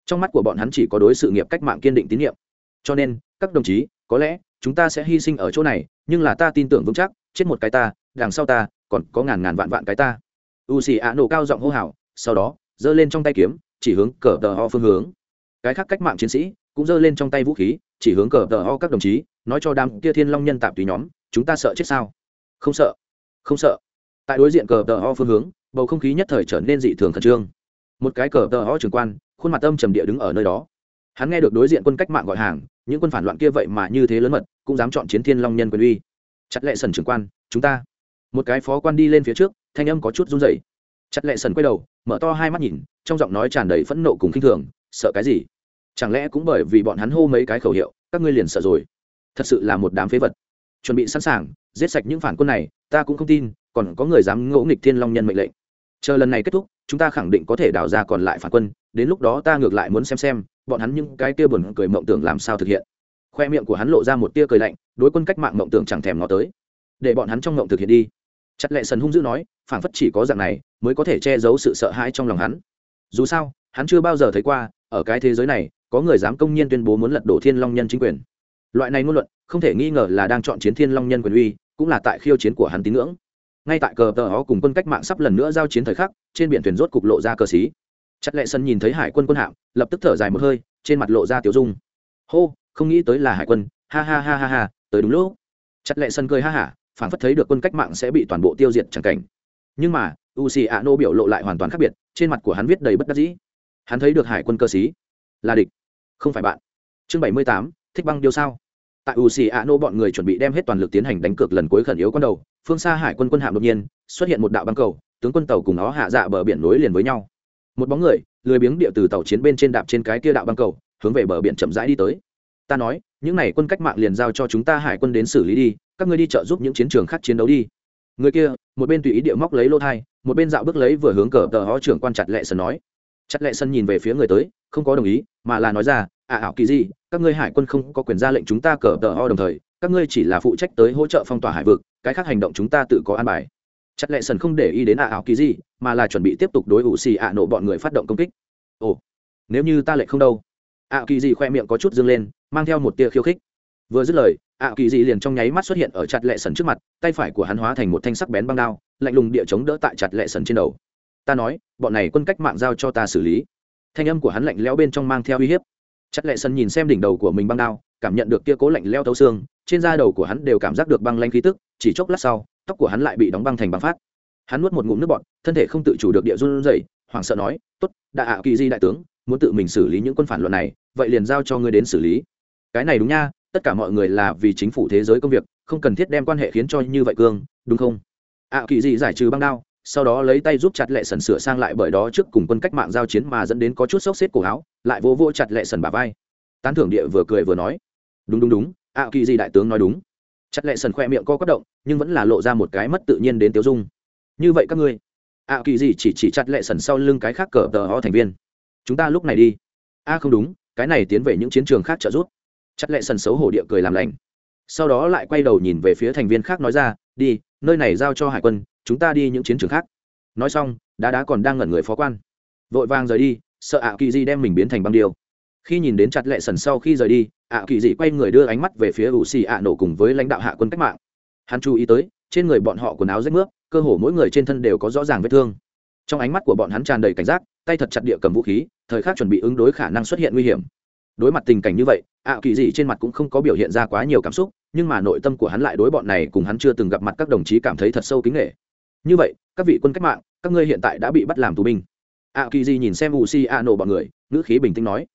Trong mắt của bọn hắn chỉ có đối sự nghiệp cách mạng kiên định tín nhiệm. Cho nên, các đồng chí, có lẽ chúng ta sẽ hy sinh ở chỗ này, nhưng là ta tin tưởng vững chắc, chết một cái ta, đằng sau ta còn có ngàn ngàn vạn vạn cái ta. U xì ạ nổ cao giọng hô hào, sau đó, giơ lên trong tay kiếm, chỉ hướng cờ tờ ho phương hướng. Cái khác cách mạng chiến sĩ cũng giơ lên trong tay vũ khí, chỉ hướng cờ tờ ho các đồng chí, nói cho đám kia thiên long nhân tạp tùy nhóm, chúng ta sợ chết sao? Không sợ không sợ. Tại đối diện cờ tờ ho phương hướng, bầu không khí nhất thời trở nên dị thường khẩn trương. Một cái cờ tờ ho trường quan, khuôn mặt âm trầm địa đứng ở nơi đó. Hắn nghe được đối diện quân cách mạng gọi hàng, những quân phản loạn kia vậy mà như thế lớn mật, cũng dám chọn chiến thiên long nhân quyền uy. Chặt lệ sần trưởng quan, chúng ta một cái phó quan đi lên phía trước, thanh âm có chút run rẩy. Chặt lệ sần quay đầu, mở to hai mắt nhìn, trong giọng nói tràn đầy phẫn nộ cùng khinh thường, sợ cái gì? Chẳng lẽ cũng bởi vì bọn hắn hô mấy cái khẩu hiệu, các ngươi liền sợ rồi? Thật sự là một đám phế vật. Chuẩn bị sẵn sàng, giết sạch những phản quân này, ta cũng không tin, còn có người dám ngỗ nghịch thiên long nhân mệnh lệnh. Chờ lần này kết thúc, chúng ta khẳng định có thể đào ra còn lại phản quân, đến lúc đó ta ngược lại muốn xem xem, bọn hắn những cái kia buồn cười mộng tưởng làm sao thực hiện. Khoe miệng của hắn lộ ra một tia cười lạnh, đối quân cách mạng mộng tưởng chẳng thèm ngó tới. Để bọn hắn trong mộng thực hiện đi chặt lệ sần hung dữ nói phản phất chỉ có dạng này mới có thể che giấu sự sợ hãi trong lòng hắn. Dù sao, hắn chưa bao giờ thấy qua, ở cái thế giới này, có người dám công nhiên tuyên bố muốn lật đổ thiên long nhân chính quyền. Loại này ngôn luận, không thể nghi ngờ là đang chọn chiến thiên long nhân quyền uy, cũng là tại khiêu chiến của hắn tín ngưỡng. Ngay tại cờ tờ ó cùng quân cách mạng sắp lần nữa giao chiến thời khắc, trên biển thuyền rốt cục lộ ra cờ xí. Chặt lệ sân nhìn thấy hải quân quân hạm, lập tức thở dài một hơi, trên mặt lộ ra tiểu dung. Hô, không nghĩ tới là hải quân. Ha ha ha ha ha, tới đúng lúc. Chặt lệ sân cười ha hả phản phất thấy được quân cách mạng sẽ bị toàn bộ tiêu diệt chẳng cảnh. Nhưng mà u xì ạ nô biểu lộ lại hoàn toàn khác biệt, trên mặt của hắn viết đầy bất đắc dĩ. Hắn thấy được hải quân cơ sĩ. Là địch. Không phải bạn. Chương bảy mươi tám, thích băng điều sao. Tại u xì ạ nô bọn người chuẩn bị đem hết toàn lực tiến hành đánh cược lần cuối khẩn yếu con đầu, phương xa hải quân quân hạm đột nhiên, xuất hiện một đạo băng cầu, tướng quân tàu cùng nó hạ dạ bờ biển nối liền với nhau. Một bóng người, lười biếng địa từ tàu chiến bên trên đạp trên cái kia đạo băng cầu, hướng về bờ biển chậm rãi đi tới. Ta nói, những n à y quân cách mạng liền giao cho chúng ta hải quân đến xử lý đi các ngươi đi trợ giúp những chiến trường khác chiến đấu đi. Người kia, một bên tùy ý địa móc lấy lô thai, một bên dạo bước lấy vừa hướng cờ tờ ho trưởng quan chặt lệ sân nói. Chặt lệ sân nhìn về phía người tới, không có đồng ý, mà là nói ra à ảo kỳ gì, các ngươi hải quân không có quyền ra lệnh chúng ta cờ tờ ho đồng thời, các ngươi chỉ là phụ trách tới hỗ trợ phong tỏa hải vực, cái khác hành động chúng ta tự có an bài. Chặt lệ sân không để ý đến ạ ảo kỳ gì mà là chuẩn bị tiếp tục đối ủ xì ạ nổ bọn người phát động công kích. Ồ, nếu như ta lệ không đâu. À, ạ kỳ gì khoe miệng có chút dâng lên, mang theo một tia khiêu khích. Vừa dứt lời ạ kỳ dị liền trong nháy mắt xuất hiện ở chặt lệ sần trước mặt, tay phải của hắn hóa thành một thanh sắc bén băng đao, lạnh lùng địa chống đỡ tại chặt lệ sần trên đầu. Ta nói, bọn này quân cách mạng giao cho ta xử lý. Thanh âm của hắn lạnh lẽo bên trong mang theo uy hiếp. Chặt lệ sần nhìn xem đỉnh đầu của mình băng đao, cảm nhận được kia cố lạnh leo thấu xương, trên da đầu của hắn đều cảm giác được băng lanh khí tức, chỉ chốc lát sau, tóc của hắn lại bị đóng băng thành băng phát. Hắn nuốt một ngụm nước bọt, thân thể không tự chủ được địa run rẩy, hoảng sợ nói, tốt đã ạ kỳ di đại tướng, muốn tự mình xử lý những quân phản luận này, vậy liền giao cho ngươi đến xử lý. Cái này đúng nha tất cả mọi người là vì chính phủ thế giới công việc, không cần thiết đem quan hệ khiến cho như vậy cương, đúng không? Ạ kỳ Dị giải trừ băng đao, sau đó lấy tay giúp chặt lệ sần sửa sang lại bởi đó trước cùng quân cách mạng giao chiến mà dẫn đến có chút sốc xếp cổ áo, lại vô vô chặt lệ sần bà vai. Tán thưởng địa vừa cười vừa nói. Đúng đúng đúng, ạ kỳ Dị đại tướng nói đúng. Chặt lệ sần khoe miệng co quất động, nhưng vẫn là lộ ra một cái mất tự nhiên đến tiêu dung. Như vậy các ngươi. Ạ kỳ Dị chỉ chỉ chặt lệ sần sau lưng cái khác cờ tờ ho thành viên. Chúng ta lúc này đi. A không đúng, cái này tiến về những chiến trường khác trợ giúp chặt lệ sần xấu hổ địa cười làm lành. Sau đó lại quay đầu nhìn về phía thành viên khác nói ra, đi, nơi này giao cho hải quân, chúng ta đi những chiến trường khác. Nói xong, đá đá còn đang ngẩn người phó quan. Vội vàng rời đi, sợ ạ kỳ di đem mình biến thành băng điêu. Khi nhìn đến chặt lệ sần sau khi rời đi, ạ kỳ di quay người đưa ánh mắt về phía ủ xì ạ nổ cùng với lãnh đạo hạ quân cách mạng. Hắn chú ý tới, trên người bọn họ quần áo rách nước cơ hồ mỗi người trên thân đều có rõ ràng vết thương. Trong ánh mắt của bọn hắn tràn đầy cảnh giác, tay thật chặt địa cầm vũ khí, thời khắc chuẩn bị ứng đối khả năng xuất hiện nguy hiểm. Đối mặt tình cảnh như vậy ạ kỳ dị trên mặt cũng không có biểu hiện ra quá nhiều cảm xúc, nhưng mà nội tâm của hắn lại đối bọn này cùng hắn chưa từng gặp mặt các đồng chí cảm thấy thật sâu kính nghệ như vậy, các vị quân cách mạng, các ngươi hiện tại đã bị bắt làm tù binh. ạ kỳ dị nhìn xem u si a nổ bọn người, ngữ khí bình tĩnh nói.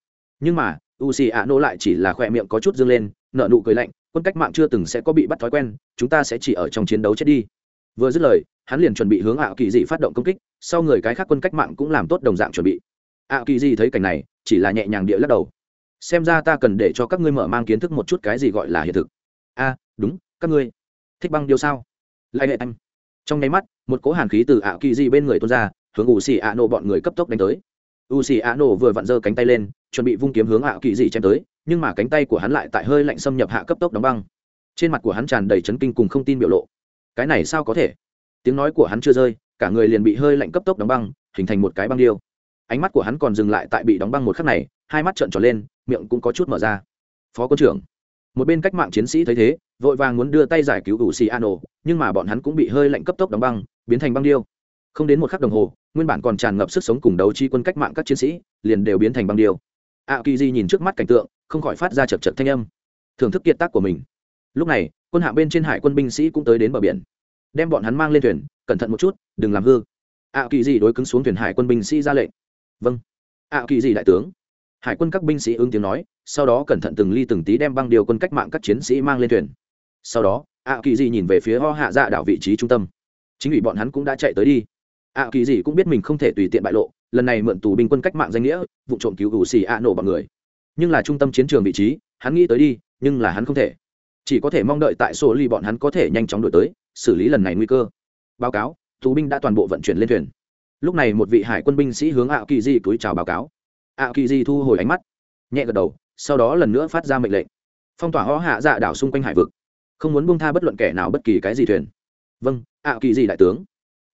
Nhưng mà u si a nổ lại chỉ là khoe miệng có chút dâng lên nợ nụ cười lạnh, quân cách mạng chưa từng sẽ có bị bắt thói quen, chúng ta sẽ chỉ ở trong chiến đấu chết đi. Vừa dứt lời, hắn liền chuẩn bị hướng ạ kỳ dị phát động công kích, sau người cái khác quân cách mạng cũng làm tốt đồng dạng chuẩn bị. ạ kỳ dị thấy cảnh này, chỉ là nhẹ nhàng địa lắc đầu xem ra ta cần để cho các ngươi mở mang kiến thức một chút cái gì gọi là hiện thực. A, đúng, các ngươi. Thích băng điều sao? Lại hệ anh. Trong nháy mắt, một cỗ hàn khí từ ạ kỳ dị bên người tuôn ra, hướng ủ xì ạ nổ bọn người cấp tốc đánh tới. U xì ạ nổ vừa vặn giơ cánh tay lên, chuẩn bị vung kiếm hướng ạ kỳ dị chém tới, nhưng mà cánh tay của hắn lại tại hơi lạnh xâm nhập hạ cấp tốc đóng băng. Trên mặt của hắn tràn đầy chấn kinh cùng không tin biểu lộ. Cái này sao có thể? Tiếng nói của hắn chưa rơi, cả người liền bị hơi lạnh cấp tốc đóng băng, hình thành một cái băng điêu. Ánh mắt của hắn còn dừng lại tại bị đóng băng một khắc này hai mắt trợn tròn lên, miệng cũng có chút mở ra. Phó quân trưởng, một bên cách mạng chiến sĩ thấy thế, vội vàng muốn đưa tay giải cứu ủ xì an ổ nhưng mà bọn hắn cũng bị hơi lạnh cấp tốc đóng băng, biến thành băng điêu. Không đến một khắc đồng hồ, nguyên bản còn tràn ngập sức sống cùng đấu chi quân cách mạng các chiến sĩ, liền đều biến thành băng điêu. A kỳ di nhìn trước mắt cảnh tượng, không khỏi phát ra chật chật thanh âm. Thưởng thức kiệt tác của mình. Lúc này, quân hạ bên trên hải quân binh sĩ cũng tới đến bờ biển. Đem bọn hắn mang lên thuyền, cẩn thận một chút, đừng làm hư. A kỳ di đối cứng xuống thuyền hải quân binh sĩ ra lệnh. Vâng. A kỳ di đại tướng hải quân các binh sĩ ứng tiếng nói, sau đó cẩn thận từng ly từng tí đem băng điều quân cách mạng các chiến sĩ mang lên thuyền. Sau đó ạ kỳ dị nhìn về phía ho hạ dạ đảo vị trí trung tâm. Chính ủy bọn hắn cũng đã chạy tới đi. Ạ kỳ dị cũng biết mình không thể tùy tiện bại lộ, lần này mượn tù binh quân cách mạng danh nghĩa, vụ trộm cứu ủ xì ạ nổ bọn người. Nhưng là trung tâm chiến trường vị trí, hắn nghĩ tới đi, nhưng là hắn không thể. Chỉ có thể mong đợi tại số ly bọn hắn có thể nhanh chóng đổi tới, xử lý lần này nguy cơ. Báo cáo, tù binh đã toàn bộ vận chuyển lên thuyền. Lúc này một vị hải quân binh sĩ hướng ạ kỳ di túi chào báo cáo ạ kỳ di thu hồi ánh mắt, nhẹ gật đầu, sau đó lần nữa phát ra mệnh lệnh. Phong tỏa ho hạ dạ đảo xung quanh hải vực, không muốn buông tha bất luận kẻ nào bất kỳ cái gì thuyền. Vâng ạ kỳ di đại tướng.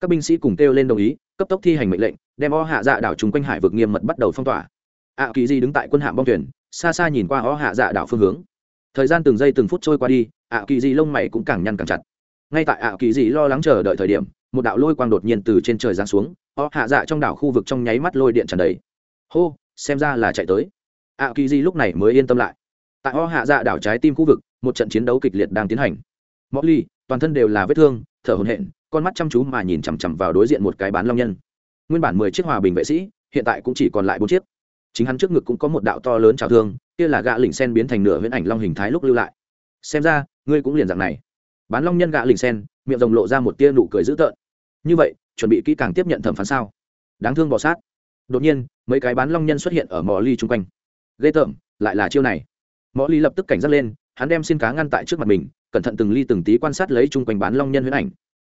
Các binh sĩ cùng kêu lên đồng ý, cấp tốc thi hành mệnh lệnh, đem o hạ dạ đảo chung quanh hải vực nghiêm mật bắt đầu phong tỏa. Ạ kỳ di đứng tại quân hạm bong thuyền, xa xa nhìn qua o hạ dạ đảo phương hướng. Thời gian từng giây từng phút trôi qua đi ạ kỳ di lông mày cũng càng nhăn càng chặt. Ngay tại ạ kỳ di lo lắng chờ đợi thời điểm, một đạo lôi quang đột nhiên từ trên trời giáng xuống o hạ dạ trong đảo khu vực trong nháy mắt lôi điện tràn đầy. Hô! Xem ra là chạy tới. Ạ kỳ di lúc này mới yên tâm lại. Tại o hạ dạ đảo trái tim khu vực, một trận chiến đấu kịch liệt đang tiến hành. Ly, toàn thân đều là vết thương, thở hồn hện con mắt chăm chú mà nhìn chằm chằm vào đối diện một cái bán long nhân. Nguyên bản mười chiếc hòa bình vệ sĩ, hiện tại cũng chỉ còn lại bốn chiếc. Chính hắn trước ngực cũng có một đạo to lớn trào thương, kia là gã lỉnh sen biến thành nửa huyễn ảnh long hình thái lúc lưu lại. Xem ra, ngươi cũng liền dạng này. Bán long nhân gã lỉnh sen, miệng rồng lộ ra một tia nụ cười dữ tợn. Như vậy, chuẩn bị kỹ càng tiếp nhận thẩm phán sao? Đáng thương bỏ sát đột nhiên, mấy cái bán long nhân xuất hiện ở mỏ ly chung quanh. Ghê tởm, lại là chiêu này. Mỏ ly lập tức cảnh giác lên, hắn đem xin cá ngăn tại trước mặt mình, cẩn thận từng ly từng tí quan sát lấy chung quanh bán long nhân huyễn ảnh.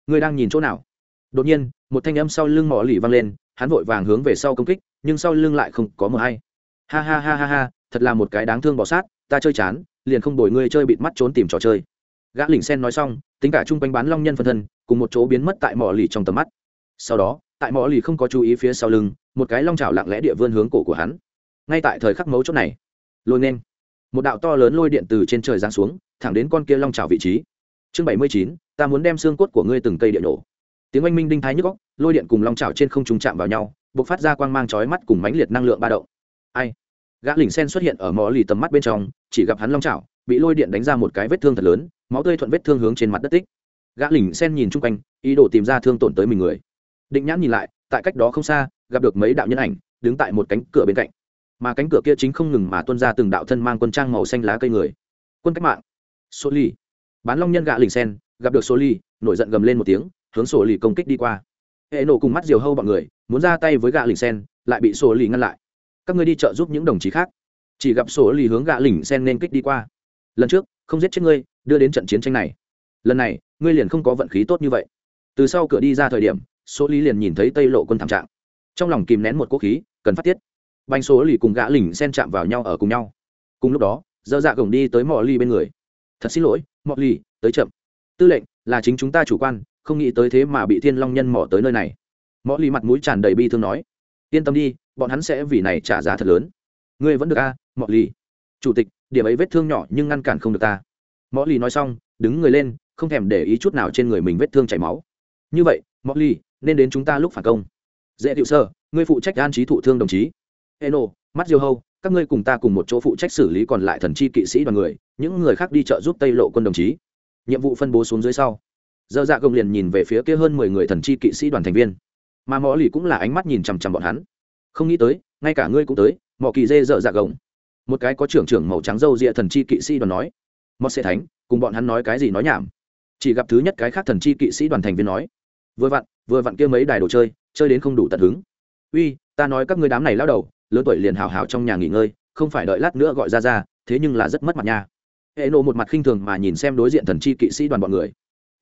Người đang nhìn chỗ nào? Đột nhiên, một thanh âm sau lưng mỏ lì vang lên, hắn vội vàng hướng về sau công kích, nhưng sau lưng lại không có mờ hay. Ha ha ha ha ha, thật là một cái đáng thương bỏ sát, ta chơi chán, liền không đổi ngươi chơi bịt mắt trốn tìm trò chơi. Gã lỉnh sen nói xong, tính cả chung quanh bán long nhân phân thân, cùng một chỗ biến mất tại mỏ lì trong tầm mắt. Sau đó, tại mỏ lì không có chú ý phía sau lưng một cái long trào lặng lẽ địa vươn hướng cổ của hắn. Ngay tại thời khắc mấu chốt này, lôi nên. Một đạo to lớn lôi điện từ trên trời giáng xuống, thẳng đến con kia long trào vị trí. Chương bảy mươi chín, ta muốn đem xương cốt của ngươi từng cây điện nổ. Tiếng oanh minh đinh thái nhức góc, lôi điện cùng long trào trên không trùng chạm vào nhau b ộ c phát ra quang mang chói mắt cùng mãnh liệt năng lượng ba động. Ai? Gã lỉnh sen xuất hiện ở mò lì tầm mắt bên trong, chỉ gặp hắn long trào bị lôi điện đánh ra một cái vết thương thật lớn, máu tươi thuận vết thương hướng trên mặt đất tích. Gã lỉnh sen nhìn chung quanh, ý đồ tìm ra thương tổn tới mình người. Định nhãn nhìn lại, tại cách đó không xa gặp được mấy đạo nhân ảnh, đứng tại một cánh cửa bên cạnh. Mà cánh cửa kia chính không ngừng mà tuân ra từng đạo thân mang quân trang màu xanh lá cây người. Quân cách mạng. Số ly bán long nhân gạ lình sen, gặp được số ly nổi giận gầm lên một tiếng, hướng sổ lì công kích đi qua. Hệ nổ cùng mắt diều hâu bọn người, muốn ra tay với gạ lình sen, lại bị sổ lì ngăn lại. Các ngươi đi trợ giúp những đồng chí khác. Chỉ gặp sổ lì hướng gạ lình sen nên kích đi qua. Lần trước, không giết chết ngươi, đưa đến trận chiến tranh này. Lần này, ngươi liền không có vận khí tốt như vậy. Từ sau cửa đi ra thời điểm số lý liền nhìn thấy tây lộ quân thảm trạng trong lòng kìm nén một quốc khí cần phát tiết. Banh số lì cùng gã lỉnh xen chạm vào nhau ở cùng nhau. Cùng lúc đó dơ dạ gồng đi tới mò ly bên người. Thật xin lỗi mò ly tới chậm. Tư lệnh là chính chúng ta chủ quan không nghĩ tới thế mà bị thiên long nhân mỏ tới nơi này. Mò ly mặt mũi tràn đầy bi thương nói. Yên tâm đi bọn hắn sẽ vì này trả giá thật lớn. Ngươi vẫn được a à, mò ly chủ tịch điểm ấy vết thương nhỏ nhưng ngăn cản không được ta. Mò ly nói xong đứng người lên không thèm để ý chút nào trên người mình vết thương chảy máu. Như vậy mò ly nên đến chúng ta lúc phản công dễ hiệu sơ, ngươi phụ trách an trí thụ thương đồng chí. Eno, mắt diêu hâu, các ngươi cùng ta cùng một chỗ phụ trách xử lý còn lại thần chi kỵ sĩ đoàn người, những người khác đi chợ giúp tây lộ quân đồng chí. Nhiệm vụ phân bố xuống dưới sau. Dơ dạ gồng liền nhìn về phía kia hơn mười người thần chi kỵ sĩ đoàn thành viên. Mà mỏ lì cũng là ánh mắt nhìn chằm chằm bọn hắn. Không nghĩ tới, ngay cả ngươi cũng tới mỏ kỳ dê dợ dạ gồng một cái có trưởng trưởng màu trắng râu rịa thần chi kỵ sĩ đoàn nói. Mọt sẽ thánh, cùng bọn hắn nói cái gì nói nhảm? Chỉ gặp thứ nhất cái khác thần chi kỵ sĩ đoàn thành viên nói. Vừa vặn vừa vặn kia mấy đài đồ chơi chơi đến không đủ tận hứng. Uy, ta nói các ngươi đám này lao đầu, lớn tuổi liền hào hào trong nhà nghỉ ngơi, không phải đợi lát nữa gọi ra ra, thế nhưng là rất mất mặt nha. Hệ nộ một mặt khinh thường mà nhìn xem đối diện thần chi kỵ sĩ đoàn bọn người.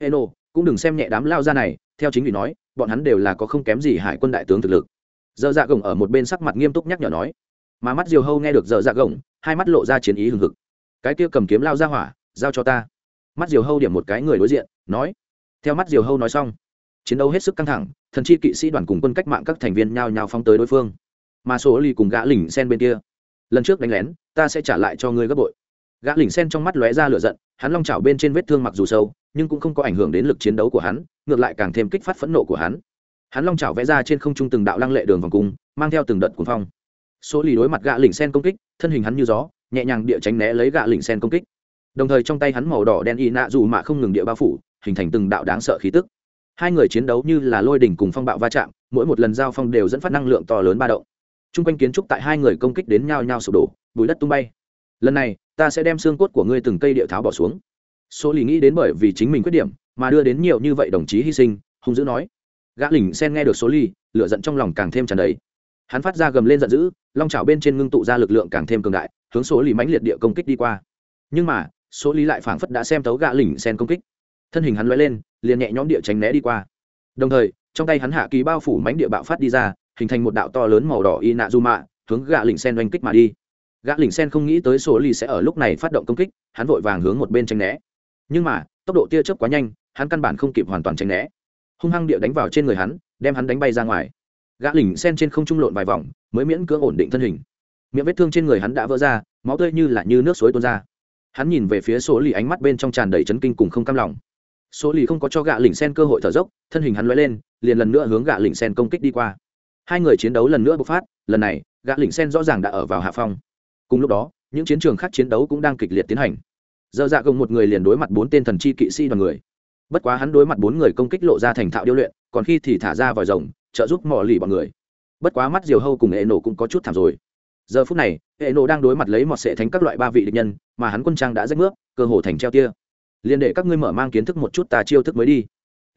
Hệ nộ cũng đừng xem nhẹ đám lao ra này, theo chính ủy nói, bọn hắn đều là có không kém gì hải quân đại tướng thực lực. Dơ dạ gồng ở một bên sắc mặt nghiêm túc nhắc nhở nói. Mà mắt diều hâu nghe được dơ dạ gồng, hai mắt lộ ra chiến ý hừng hực. Cái kia cầm kiếm lao ra hỏa, giao cho ta. Mắt diều hâu điểm một cái người đối diện, nói. Theo mắt diều hâu nói xong chiến đấu hết sức căng thẳng, thần chi kỵ sĩ đoàn cùng quân cách mạng các thành viên nhao nhao phóng tới đối phương. Mà số ly cùng gã lỉnh sen bên kia. Lần trước đánh lén, ta sẽ trả lại cho ngươi gấp bội. Gã lỉnh sen trong mắt lóe ra lửa giận, hắn long chảo bên trên vết thương mặc dù sâu, nhưng cũng không có ảnh hưởng đến lực chiến đấu của hắn, ngược lại càng thêm kích phát phẫn nộ của hắn. Hắn long chảo vẽ ra trên không trung từng đạo lăng lệ đường vòng cung, mang theo từng đợt cuồng phong. Số lì đối mặt gã lỉnh sen công kích, thân hình hắn như gió, nhẹ nhàng địa tránh né lấy gã lỉnh sen công kích. Đồng thời trong tay hắn màu đỏ đen y nạ dù mà không ngừng địa bao phủ, hình thành từng đạo đáng sợ khí tức hai người chiến đấu như là lôi đỉnh cùng phong bạo va chạm, mỗi một lần giao phong đều dẫn phát năng lượng to lớn ba động. T r u n g quanh kiến trúc tại hai người công kích đến nhau nhau sụp đổ bùi đất tung bay. Lần này, ta sẽ đem xương cốt của ngươi từng cây địa tháo bỏ xuống. Số lì nghĩ đến bởi vì chính mình khuyết điểm, mà đưa đến nhiều như vậy đồng chí hy sinh, hung dữ nói. Gã lỉnh sen nghe được số ly lửa giận trong lòng càng thêm tràn đầy. Hắn phát ra gầm lên giận dữ, long trào bên trên ngưng tụ ra lực lượng càng thêm cường đại, hướng số lì mãnh liệt địa công kích đi qua. Nhưng mà số lý lại phảng phất đã xem tấu gã lỉnh sen công kích thân hình hắn lóe lên, liền nhẹ nhõm địa tránh né đi qua. Đồng thời, trong tay hắn hạ kỳ bao phủ mánh địa bạo phát đi ra, hình thành một đạo to lớn màu đỏ y nạ du mạ hướng gạ lỉnh sen oanh kích mà đi. Gã lỉnh sen không nghĩ tới số ly sẽ ở lúc này phát động công kích, hắn vội vàng hướng một bên tranh né. Nhưng mà, tốc độ tia chớp quá nhanh, hắn căn bản không kịp hoàn toàn tranh né. Hung hăng địa đánh vào trên người hắn, đem hắn đánh bay ra ngoài. Gã lỉnh sen trên không trung lộn vài vòng, mới miễn cưỡng ổn định thân hình. Miệng vết thương trên người hắn đã vỡ ra, máu tươi như là như nước suối tuôn ra. Hắn nhìn về phía số lì ánh mắt bên trong tràn đầy chấn kinh cùng không cam lòng số lì không có cho gạ lỉnh sen cơ hội thở dốc, thân hình hắn l lên, liền lần nữa hướng gạ lỉnh sen công kích đi qua. Hai người chiến đấu lần nữa bộc phát, lần này, gạ lỉnh sen rõ ràng đã ở vào hạ phong. Cùng lúc đó, những chiến trường khác chiến đấu cũng đang kịch liệt tiến hành. Dơ dạ gồng một người liền đối mặt bốn tên thần chi kỵ sĩ đoàn người. Bất quá hắn đối mặt bốn người công kích lộ ra thành thạo điêu luyện, còn khi thì thả ra vòi rồng, trợ giúp mò lì bọn người. Bất quá mắt diều hâu cùng hệ nổ cũng có chút thảm rồi. Giờ phút này, hệ nổ đang đối mặt lấy mọt sệ thánh các loại ba vị địch nhân, mà hắn quân trang đã rách nước, cơ hồ thành treo tia liền để các ngươi mở mang kiến thức một chút tà chiêu thức mới đi.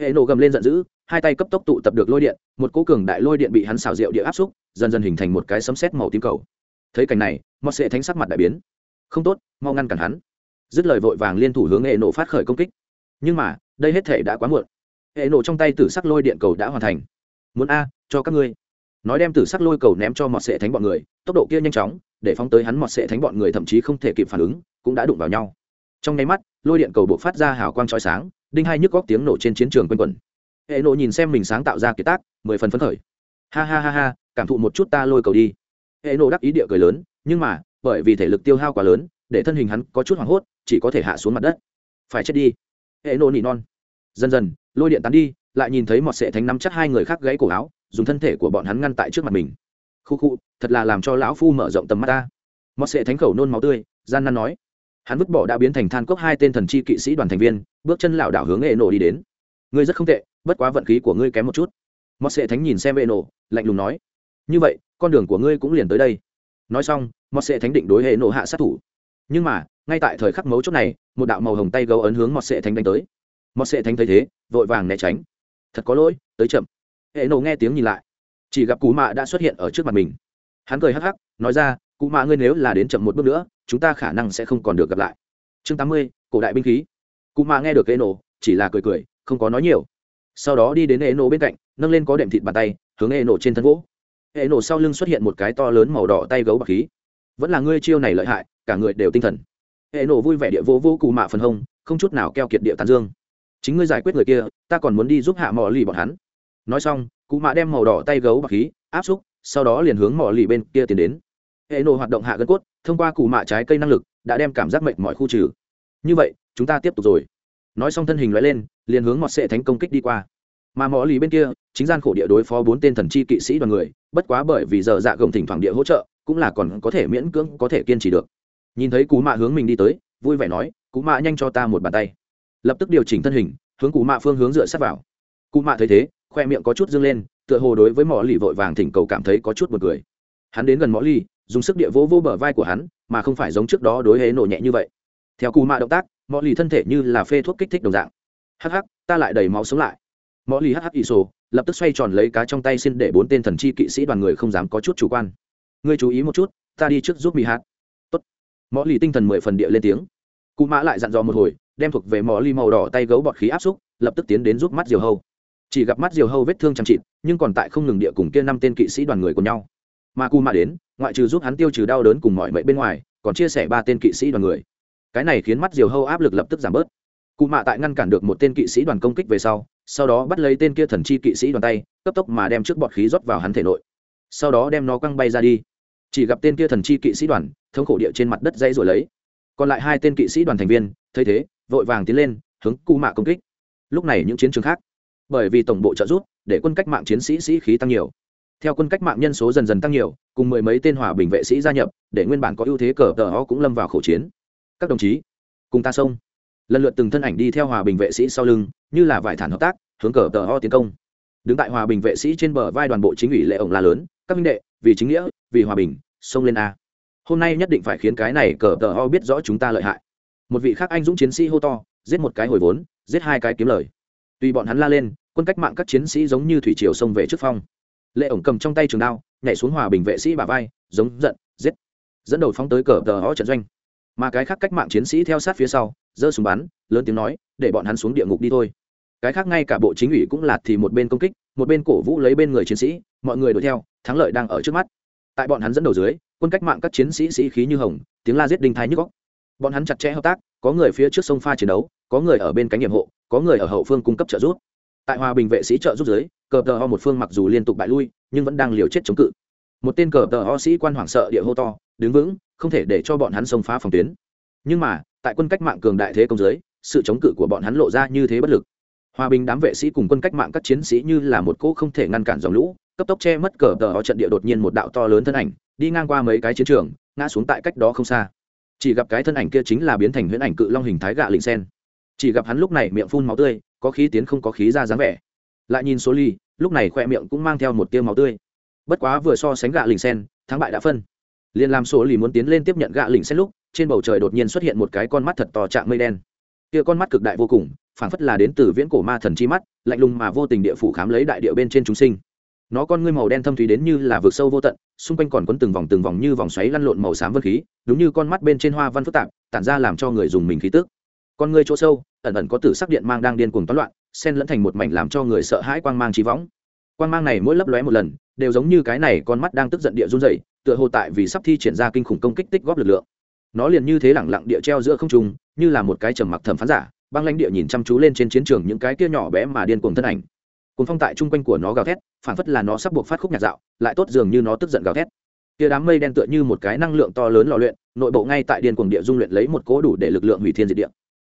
Hệ nổ gầm lên giận dữ, hai tay cấp tốc tụ tập được lôi điện, một cố cường đại lôi điện bị hắn xào rượu địa áp xúc, dần dần hình thành một cái sấm sét màu tím cầu. Thấy cảnh này mọt sệ thánh sắc mặt đại biến. Không tốt, mau ngăn cản hắn. Dứt lời vội vàng liên thủ hướng hệ nổ phát khởi công kích. Nhưng mà, đây hết thể đã quá muộn. Hệ nổ trong tay tử sắc lôi điện cầu đã hoàn thành. Muốn a, cho các ngươi. Nói đem tử sắc lôi cầu ném cho mọt sệ thánh bọn người, tốc độ kia nhanh chóng, để phóng tới hắn mọt sệ thánh bọn người thậm chí không thể kịp phản ứng, cũng đã đụng vào nhau. Trong nháy mắt lôi điện cầu buộc phát ra hào quang trói sáng, đinh hai nhức góc tiếng nổ trên chiến trường quanh quẩn. Hệ nộ nhìn xem mình sáng tạo ra kiệt tác, mười phần phấn khởi. Ha ha ha ha, cảm thụ một chút ta lôi cầu đi. Hệ nộ đắc ý địa cười lớn, nhưng mà, bởi vì thể lực tiêu hao quá lớn, để thân hình hắn có chút hoảng hốt, chỉ có thể hạ xuống mặt đất. Phải chết đi. Hệ nộ nỉ non. Dần dần, lôi điện tán đi, lại nhìn thấy mọt sệ thánh nắm chắc hai người khác gãy cổ áo, dùng thân thể của bọn hắn ngăn tại trước mặt mình. Khu khu, thật là làm cho lão phu mở rộng tầm mắt ta. Mọt sệ thánh khẩu nôn máu tươi, gian nan nói hắn vứt bỏ đã biến thành than cốc hai tên thần chi kỵ sĩ đoàn thành viên, bước chân lảo đảo hướng hệ nổ đi đến. Ngươi rất không tệ, bất quá vận khí của ngươi kém một chút. Mọt sệ thánh nhìn xem hệ nổ lạnh lùng nói. Như vậy, con đường của ngươi cũng liền tới đây. Nói xong, mọt sệ thánh định đối hệ nổ hạ sát thủ. Nhưng mà, ngay tại thời khắc mấu chốt này, một đạo màu hồng tay gấu ấn hướng mọt sệ thánh đánh tới. Mọt sệ thánh thấy thế, vội vàng né tránh. Thật có lỗi, tới chậm. Hệ nổ nghe tiếng nhìn lại. Chỉ gặp cú mạ đã xuất hiện ở trước mặt mình. Hắn cười hắc hắc, nói ra cụ mạ ngươi nếu là đến chậm một bước nữa, chúng ta khả năng sẽ không còn được gặp lại. Chương tám mươi, cổ đại binh khí. Cụ mạ nghe được ê nổ chỉ là cười cười, không có nói nhiều. Sau đó đi đến ê nổ bên cạnh, nâng lên có đệm thịt bàn tay, hướng ê nổ trên thân gỗ. Ê nổ sau lưng xuất hiện một cái to lớn màu đỏ tay gấu bạc khí. Vẫn là ngươi chiêu này lợi hại, cả người đều tinh thần. Ê nổ vui vẻ địa vô vô cụ mạ phần hông, không chút nào keo kiệt địa tàn dương. Chính ngươi giải quyết người kia, ta còn muốn đi giúp hạ mò lì bọn hắn. Nói xong, cụ mạ đem màu đỏ tay gấu bạc khí áp xúc, sau đó liền hướng mò lì bên kia tiến đến hệ nổ hoạt động hạ gân cốt, thông qua củ mạ trái cây năng lực, đã đem cảm giác mệnh mọi khu trừ. Như vậy, chúng ta tiếp tục rồi. Nói xong thân hình loại lên, liền hướng mọt sệ thánh công kích đi qua. Mà mỏ lì bên kia, chính gian khổ địa đối phó bốn tên thần chi kỵ sĩ đoàn người, bất quá bởi vì giờ dạ gồng thỉnh thoảng địa hỗ trợ, cũng là còn có thể miễn cưỡng, có thể kiên trì được. Nhìn thấy cú mạ hướng mình đi tới, vui vẻ nói, cú mạ nhanh cho ta một bàn tay. Lập tức điều chỉnh thân hình, hướng cú mạ phương hướng dựa sát vào. Cú mạ thấy thế, khoe miệng có chút dâng lên, tựa hồ đối với mỏ lì vội vàng thỉnh cầu cảm thấy có chút một cười. Hắn đến gần mỏ lì dùng sức địa vỗ vô bờ vai của hắn, mà không phải giống trước đó đối hế nổ nhẹ như vậy. Theo cù mạ động tác mỏ lì thân thể như là phê thuốc kích thích đồng dạng. Hắc hắc, ta lại đầy máu sống lại. Mỏ lì hắc hắc ỷ sổ, lập tức xoay tròn lấy cá trong tay xin để bốn tên thần chi kỵ sĩ đoàn người không dám có chút chủ quan. Ngươi chú ý một chút, ta đi trước giúp mỹ hát tốt. Mỏ lì tinh thần mười phần địa lên tiếng. Cụ mã lại dặn dò một hồi, đem thuộc về mỏ lì màu đỏ tay gấu bọt khí áp xúc, lập tức tiến đến giúp mắt diều hâu. Chỉ gặp mắt diều hâu vết thương chăm chịt, nhưng còn tại không ngừng địa cùng kia năm tên kỵ sĩ đoàn người của nhau mà cù mạ đến, ngoại trừ giúp hắn tiêu trừ đau đớn cùng mọi mệnh bên ngoài, còn chia sẻ ba tên kỵ sĩ đoàn người. Cái này khiến mắt diều hâu áp lực lập tức giảm bớt. Cụ mạ tại ngăn cản được một tên kỵ sĩ đoàn công kích về sau sau đó bắt lấy tên kia thần chi kỵ sĩ đoàn tay, cấp tốc mà đem trước bọt khí rót vào hắn thể nội. Sau đó đem nó quăng bay ra đi. Chỉ gặp tên kia thần chi kỵ sĩ đoàn, thống khổ địa trên mặt đất dây rồi lấy. Còn lại hai tên kỵ sĩ đoàn thành viên, thấy thế, vội vàng tiến lên, hướng cụ mạ công kích. Lúc này những chiến trường khác, bởi vì tổng bộ trợ giúp, để quân cách mạng chiến sĩ sĩ khí tăng nhiều theo quân cách mạng nhân số dần dần tăng nhiều, cùng mười mấy tên hòa bình vệ sĩ gia nhập, để nguyên bản có ưu thế cờ tờ ho cũng lâm vào khẩu chiến. Các đồng chí, cùng ta xông. Lần lượt từng thân ảnh đi theo hòa bình vệ sĩ sau lưng, như là vải thản hợp tác, hướng cờ tờ ho tiến công. Đứng tại hòa bình vệ sĩ trên bờ vai đoàn bộ chính ủy lệ ổng la lớn, các minh đệ, vì chính nghĩa, vì hòa bình, xông lên a. Hôm nay nhất định phải khiến cái này cờ tờ ho biết rõ chúng ta lợi hại. Một vị khác anh dũng chiến sĩ hô to, giết một cái hồi vốn, giết hai cái kiếm lời. Tuy bọn hắn la lên, quân cách mạng các chiến sĩ giống như thủy triều xông về trước phong lệ ổng cầm trong tay trường đao, nhảy xuống hòa bình vệ sĩ bà vai, giống giận, giết. Dẫn đầu phóng tới cờ tờ họ trận doanh. Mà cái khác cách mạng chiến sĩ theo sát phía sau, giơ súng bắn, lớn tiếng nói, để bọn hắn xuống địa ngục đi thôi. Cái khác ngay cả bộ chính ủy cũng lạt thì một bên công kích, một bên cổ vũ lấy bên người chiến sĩ, mọi người đuổi theo, thắng lợi đang ở trước mắt. Tại bọn hắn dẫn đầu dưới, quân cách mạng các chiến sĩ sĩ khí như hồng, tiếng la giết đinh thái nhức góc bọn hắn chặt chẽ hợp tác, có người phía trước sông pha chiến đấu, có người ở bên cánh nhiệm hộ, có người ở hậu phương cung cấp trợ giúp tại hòa bình vệ sĩ trợ giúp giới cờ tờ ho một phương mặc dù liên tục bại lui, nhưng vẫn đang liều chết chống cự. Một tên cờ tờ ho sĩ quan hoảng sợ địa hô to, đứng vững, không thể để cho bọn hắn xông phá phòng tuyến. Nhưng mà, tại quân cách mạng cường đại thế công giới sự chống cự của bọn hắn lộ ra như thế bất lực. Hòa bình đám vệ sĩ cùng quân cách mạng các chiến sĩ như là một cỗ không thể ngăn cản dòng lũ, cấp tốc che mất cờ tờ ho trận địa đột nhiên một đạo to lớn thân ảnh, đi ngang qua mấy cái chiến trường, ngã xuống tại cách đó không xa. Chỉ gặp cái thân ảnh kia chính là biến thành huyễn ảnh cự long hình thái gạ linh sen. Chỉ gặp hắn lúc này miệng phun máu tươi có khí tiến không có khí ra dáng vẻ. Lại nhìn số ly, lúc này khoe miệng cũng mang theo một tiêu máu tươi. Bất quá vừa so sánh gạ lình sen, thắng bại đã phân. Liền làm số ly muốn tiến lên tiếp nhận gạ lình sen lúc, trên bầu trời đột nhiên xuất hiện một cái con mắt thật to trạng mây đen. Kia con mắt cực đại vô cùng, phảng phất là đến từ viễn cổ ma thần chi mắt, lạnh lùng mà vô tình địa phủ khám lấy đại địa bên trên chúng sinh. Nó con ngươi màu đen thâm thúy đến như là vực sâu vô tận, xung quanh còn quấn từng vòng từng vòng như vòng xoáy lăn lộn màu xám vân khí, đúng như con mắt bên trên hoa văn phức tạp, tản ra làm cho người dùng mình khí tức. Con ngươi chỗ sâu ẩn ẩn có tử sắc điện mang đang điên cuồng toán loạn, xen lẫn thành một mảnh làm cho người sợ hãi quang mang trí võng. Quang mang này mỗi lấp lóe một lần, đều giống như cái này con mắt đang tức giận địa run rẩy, tựa hồ tại vì sắp thi triển ra kinh khủng công kích tích góp lực lượng. Nó liền như thế lẳng lặng địa treo giữa không trung, như là một cái trầm mặc thẩm phán giả, băng lãnh địa nhìn chăm chú lên trên chiến trường những cái kia nhỏ bé mà điên cuồng thân ảnh. Cuốn phong tại chung quanh của nó gào thét, phản phất là nó sắp buộc phát khúc nhạc dạo, lại tốt dường như nó tức giận gào thét. Kia đám mây đen tựa như một cái năng lượng to lớn lò luyện, nội bộ ngay tại điên cuồng địa dung luyện lấy một cố đủ để lực lượng hủy thiên diệt địa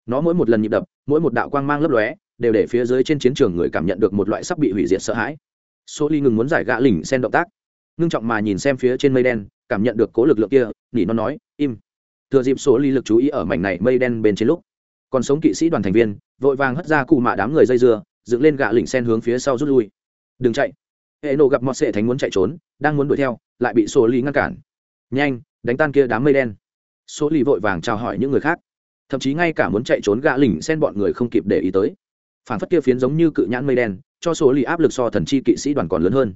nó mỗi một lần nhịp đập, mỗi một đạo quang mang lấp lóe, đều để phía dưới trên chiến trường người cảm nhận được một loại sắp bị hủy diệt sợ hãi. Số ly ngừng muốn giải gã lỉnh sen động tác. Ngưng trọng mà nhìn xem phía trên mây đen, cảm nhận được cố lực lượng kia, nỉ nó nói, im. Thừa dịp số ly lực chú ý ở mảnh này mây đen bên trên lúc, còn sống kỵ sĩ đoàn thành viên, vội vàng hất ra cụ mạ đám người dây dưa, dựng lên gã lỉnh sen hướng phía sau rút lui. Đừng chạy. Hệ nộ gặp mọt sệ thánh muốn chạy trốn, đang muốn đuổi theo, lại bị số ly ngăn cản. Nhanh, đánh tan kia đám mây đen. Số ly vội vàng chào hỏi những người khác thậm chí ngay cả muốn chạy trốn gã lỉnh xen bọn người không kịp để ý tới. Phản phất kia phiến giống như cự nhãn mây đen, cho số ly áp lực so thần chi kỵ sĩ đoàn còn lớn hơn.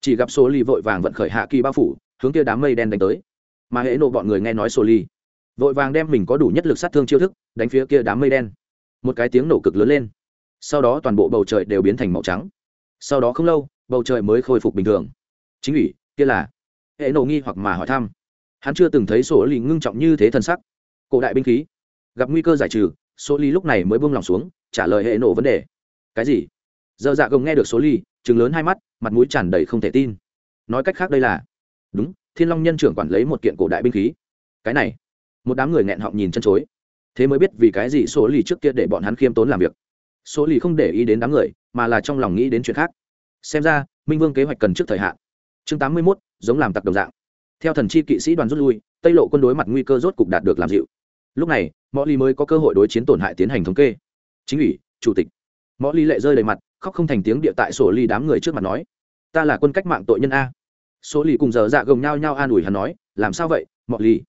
Chỉ gặp số ly vội vàng vận khởi hạ kỳ bao phủ, hướng kia đám mây đen đánh tới. Mà hệ nộ bọn người nghe nói số ly vội vàng đem mình có đủ nhất lực sát thương chiêu thức, đánh phía kia đám mây đen. Một cái tiếng nổ cực lớn lên. Sau đó toàn bộ bầu trời đều biến thành màu trắng. Sau đó không lâu, bầu trời mới khôi phục bình thường. Chính ủy, kia là? Hệ nổ nghi hoặc mà hỏi thăm. Hắn chưa từng thấy sổ ly ngưng trọng như thế thân sắc. Cổ đại binh khí gặp nguy cơ giải trừ số ly lúc này mới buông lòng xuống, trả lời hệ nổ vấn đề. Cái gì? Giờ dạ gồng nghe được số ly chừng lớn hai mắt, mặt mũi tràn đầy không thể tin. Nói cách khác đây là, đúng, thiên long nhân trưởng quản lấy một kiện cổ đại binh khí. Cái này. Một đám người nghẹn họng nhìn chân chối. Thế mới biết vì cái gì số lì trước kia để bọn hắn khiêm tốn làm việc. Số lì không để ý đến đám người, mà là trong lòng nghĩ đến chuyện khác. Xem ra, minh vương kế hoạch cần trước thời hạn. Chương tám mươi mốt, giống làm tặc đồng dạng. Theo thần chi kỵ sĩ đoàn rút lui, tây lộ quân đối mặt nguy cơ rốt cục đạt được làm dịu. Lúc này mọi ly mới có cơ hội đối chiến tổn hại tiến hành thống kê. Chính ủy, chủ tịch. Mọi ly lệ rơi đầy mặt, khóc không thành tiếng địa tại sổ ly đám người trước mặt nói. Ta là quân cách mạng tội nhân a. Số ly cùng giờ dạ gồng nhau nhau an ủi hắn nói, làm sao vậy mọi ly?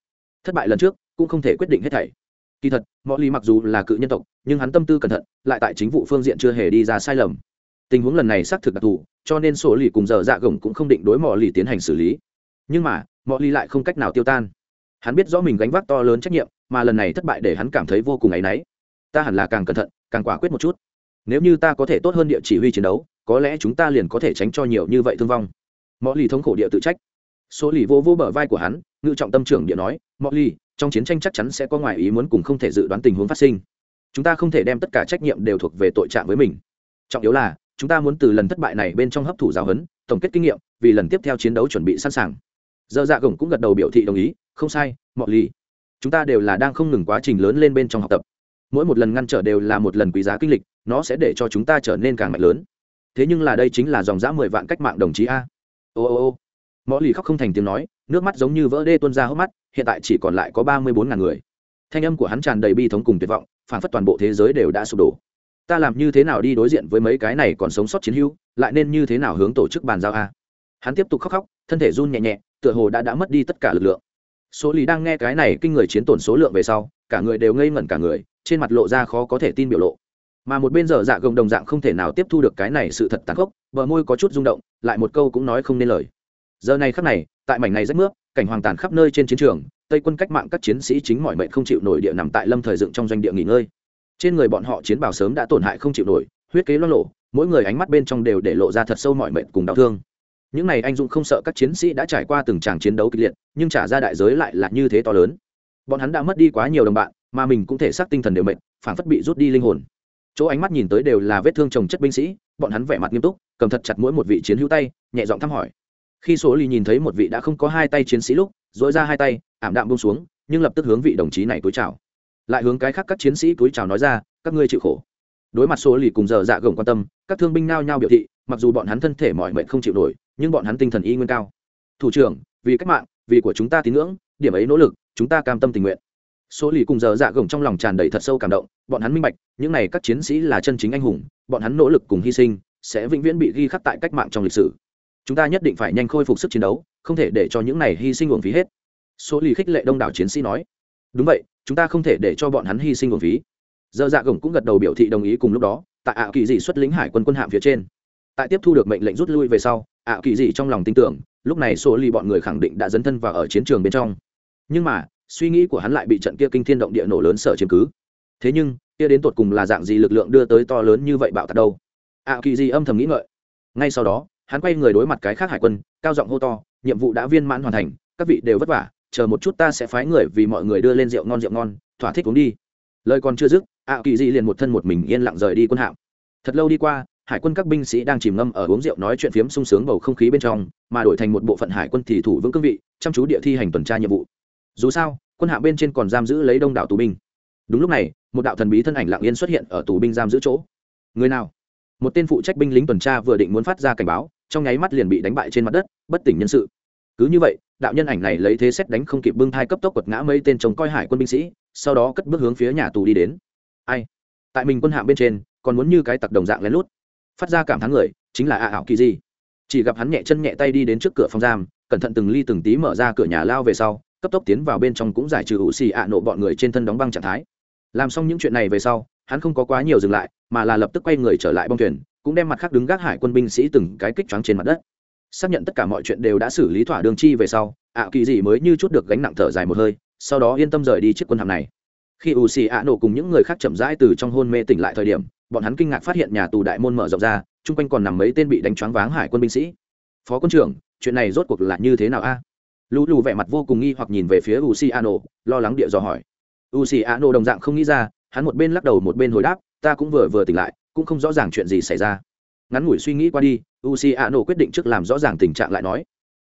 Thất bại lần trước, cũng không thể quyết định hết thảy. Kỳ thật mọi ly mặc dù là cự nhân tộc, nhưng hắn tâm tư cẩn thận, lại tại chính vụ phương diện chưa hề đi ra sai lầm. Tình huống lần này xác thực đặc thù, cho nên sổ lì cùng giờ dạ gồng cũng không định đối mọi lì tiến hành xử lý. Nhưng mà mọi lì lại không cách nào tiêu tan. Hắn biết rõ mình gánh vác to lớn trách nhiệm mà lần này thất bại để hắn cảm thấy vô cùng áy náy. Ta hẳn là càng cẩn thận, càng quả quyết một chút. Nếu như ta có thể tốt hơn địa chỉ huy chiến đấu, có lẽ chúng ta liền có thể tránh cho nhiều như vậy thương vong. Mọi lì thống khổ địa tự trách. Số lì vô vô bờ vai của hắn, ngự trọng tâm trưởng địa nói mọi lì, trong chiến tranh chắc chắn sẽ có ngoài ý muốn cùng không thể dự đoán tình huống phát sinh. Chúng ta không thể đem tất cả trách nhiệm đều thuộc về tội trạng với mình. Trọng yếu là, chúng ta muốn từ lần thất bại này bên trong hấp thụ giáo huấn, tổng kết kinh nghiệm, vì lần tiếp theo chiến đấu chuẩn bị sẵn sàng. Dơ dạ gồng cũng gật đầu biểu thị đồng ý, không sai mọi lì chúng ta đều là đang không ngừng quá trình lớn lên bên trong học tập. Mỗi một lần ngăn trở đều là một lần quý giá kinh lịch, nó sẽ để cho chúng ta trở nên càng mạnh lớn. Thế nhưng là đây chính là dòng giã mười vạn cách mạng đồng chí a. Ô ô ô. Mọi lì khóc không thành tiếng nói, nước mắt giống như vỡ đê tuôn ra hốc mắt, hiện tại chỉ còn lại có ba mươi bốn ngàn người. Thanh âm của hắn tràn đầy bi thống cùng tuyệt vọng phản phất toàn bộ thế giới đều đã sụp đổ. Ta làm như thế nào đi đối diện với mấy cái này còn sống sót chiến hữu, lại nên như thế nào hướng tổ chức bàn giao a? Hắn tiếp tục khóc khóc, thân thể run nhẹ nhẹ, tựa hồ đã đã mất đi tất cả lực lượng số lì đang nghe cái này kinh người chiến tổn số lượng về sau, cả người đều ngây ngẩn cả người, trên mặt lộ ra khó có thể tin biểu lộ. Mà một bên giờ dạ gồng đồng dạng không thể nào tiếp thu được cái này sự thật tàn khốc, bờ môi có chút rung động, lại một câu cũng nói không nên lời. Giờ này khắc này, tại mảnh này rách nước cảnh hoàng tàn khắp nơi trên chiến trường, tây quân cách mạng các chiến sĩ chính mọi mệnh không chịu nổi địa nằm tại lâm thời dựng trong doanh địa nghỉ ngơi. Trên người bọn họ chiến bào sớm đã tổn hại không chịu nổi, huyết kế lo lộ mỗi người ánh mắt bên trong đều để lộ ra thật sâu mọi mệnh cùng đau thương những này anh dũng không sợ các chiến sĩ đã trải qua từng tràng chiến đấu kịch liệt, nhưng trả ra đại giới lại là như thế to lớn. Bọn hắn đã mất đi quá nhiều đồng bạn, mà mình cũng thể xác tinh thần đều mệnh phản phất bị rút đi linh hồn. Chỗ ánh mắt nhìn tới đều là vết thương trồng chất binh sĩ, bọn hắn vẻ mặt nghiêm túc, cầm thật chặt mỗi một vị chiến hữu tay, nhẹ giọng thăm hỏi. Khi số ly nhìn thấy một vị đã không có hai tay chiến sĩ lúc dỗi ra hai tay, ảm đạm bông xuống, nhưng lập tức hướng vị đồng chí này túi chào. Lại hướng cái khác các chiến sĩ túi chào nói ra, các ngươi chịu khổ. Đối mặt số lì cùng giờ dạ gồng quan tâm, các thương binh nao nhao biểu thị, mặc dù bọn hắn thân thể mọi mệnh không chịu nổi nhưng bọn hắn tinh thần y nguyên cao. Thủ trưởng, vì cách mạng, vì của chúng ta tín ngưỡng, điểm ấy nỗ lực, chúng ta cam tâm tình nguyện. Số lì cùng giờ dạ gồng trong lòng tràn đầy thật sâu cảm động, bọn hắn minh bạch, những n à y các chiến sĩ là chân chính anh hùng, bọn hắn nỗ lực cùng hy sinh, sẽ vĩnh viễn bị ghi khắc tại cách mạng trong lịch sử. Chúng ta nhất định phải nhanh khôi phục sức chiến đấu, không thể để cho những này hy sinh uổng phí hết. Số lì khích lệ đông đảo chiến sĩ nói. Đúng vậy, chúng ta không thể để cho bọn hắn hy sinh uổng phí. Giờ dạ gồng cũng gật đầu biểu thị đồng ý cùng lúc đó, tại ảo kỳ dị xuất lính hải quân quân hạm phía trên. Tại tiếp thu được mệnh lệnh rút lui về sau ảo kỳ dị trong lòng tin tưởng, lúc này số lì bọn người khẳng định đã dấn thân vào ở chiến trường bên trong. Nhưng mà, suy nghĩ của hắn lại bị trận kia kinh thiên động địa nổ lớn sở chiếm cứ. Thế nhưng, kia đến tột cùng là dạng gì lực lượng đưa tới to lớn như vậy bạo tạc đâu? Ảo kỳ dị âm thầm nghĩ ngợi. Ngay sau đó, hắn quay người đối mặt cái khác hải quân, cao giọng hô to, nhiệm vụ đã viên mãn hoàn thành, các vị đều vất vả, chờ một chút ta sẽ phái người vì mọi người đưa lên rượu ngon rượu ngon, thỏa thích uống đi. Lời còn chưa dứt, ạ kỳ dị liền một thân một mình yên lặng rời đi quân hạm. Thật lâu đi qua hải quân các binh sĩ đang chìm ngâm ở uống rượu nói chuyện phiếm sung sướng bầu không khí bên trong, mà đổi thành một bộ phận hải quân thì thủ vững cương vị, chăm chú địa thi hành tuần tra nhiệm vụ. Dù sao, quân hạ bên trên còn giam giữ lấy đông đảo tù binh. Đúng lúc này, một đạo thần bí thân ảnh lặng yên xuất hiện ở tù binh giam giữ chỗ. Người nào? Một tên phụ trách binh lính tuần tra vừa định muốn phát ra cảnh báo, trong nháy mắt liền bị đánh bại trên mặt đất, bất tỉnh nhân sự. Cứ như vậy, đạo nhân ảnh này lấy thế xét đánh không kịp bưng thai cấp tốc quật ngã mấy tên trông coi hải quân binh sĩ, sau đó cất bước hướng phía nhà tù đi đến. Ai? Tại mình quân hạm bên trên, còn muốn như cái tặc đồng dạng lén lút phát ra cảm thán người, chính là ạ ảo kỳ gì chỉ gặp hắn nhẹ chân nhẹ tay đi đến trước cửa phòng giam, cẩn thận từng ly từng tí mở ra cửa nhà lao về sau, cấp tốc tiến vào bên trong cũng giải trừ ủ xì ạ nộ bọn người trên thân đóng băng trạng thái. Làm xong những chuyện này về sau, hắn không có quá nhiều dừng lại, mà là lập tức quay người trở lại bong thuyền, cũng đem mặt khác đứng gác hải quân binh sĩ từng cái kích choáng trên mặt đất. Xác nhận tất cả mọi chuyện đều đã xử lý thỏa đường chi về sau ạ kỳ dị mới như chút được gánh nặng thở dài một hơi, sau đó yên tâm rời đi chiếc quân hạm này. Khi ủ xì ạ nổ cùng những người khác chậm rãi từ trong hôn mê tỉnh lại thời điểm bọn hắn kinh ngạc phát hiện nhà tù đại môn mở rộng ra, chung quanh còn nằm mấy tên bị đánh choáng váng hải quân binh sĩ. Phó quân trưởng, chuyện này rốt cuộc là như thế nào a? À? lù lù vẻ mặt vô cùng nghi hoặc nhìn về phía u si a nổ lo lắng địa dò hỏi. U si a nổ đồng dạng không nghĩ ra, hắn một bên lắc đầu một bên hồi đáp, ta cũng vừa vừa tỉnh lại, cũng không rõ ràng chuyện gì xảy ra. Ngắn ngủi suy nghĩ qua đi u si a nổ quyết định trước làm rõ ràng tình trạng lại nói.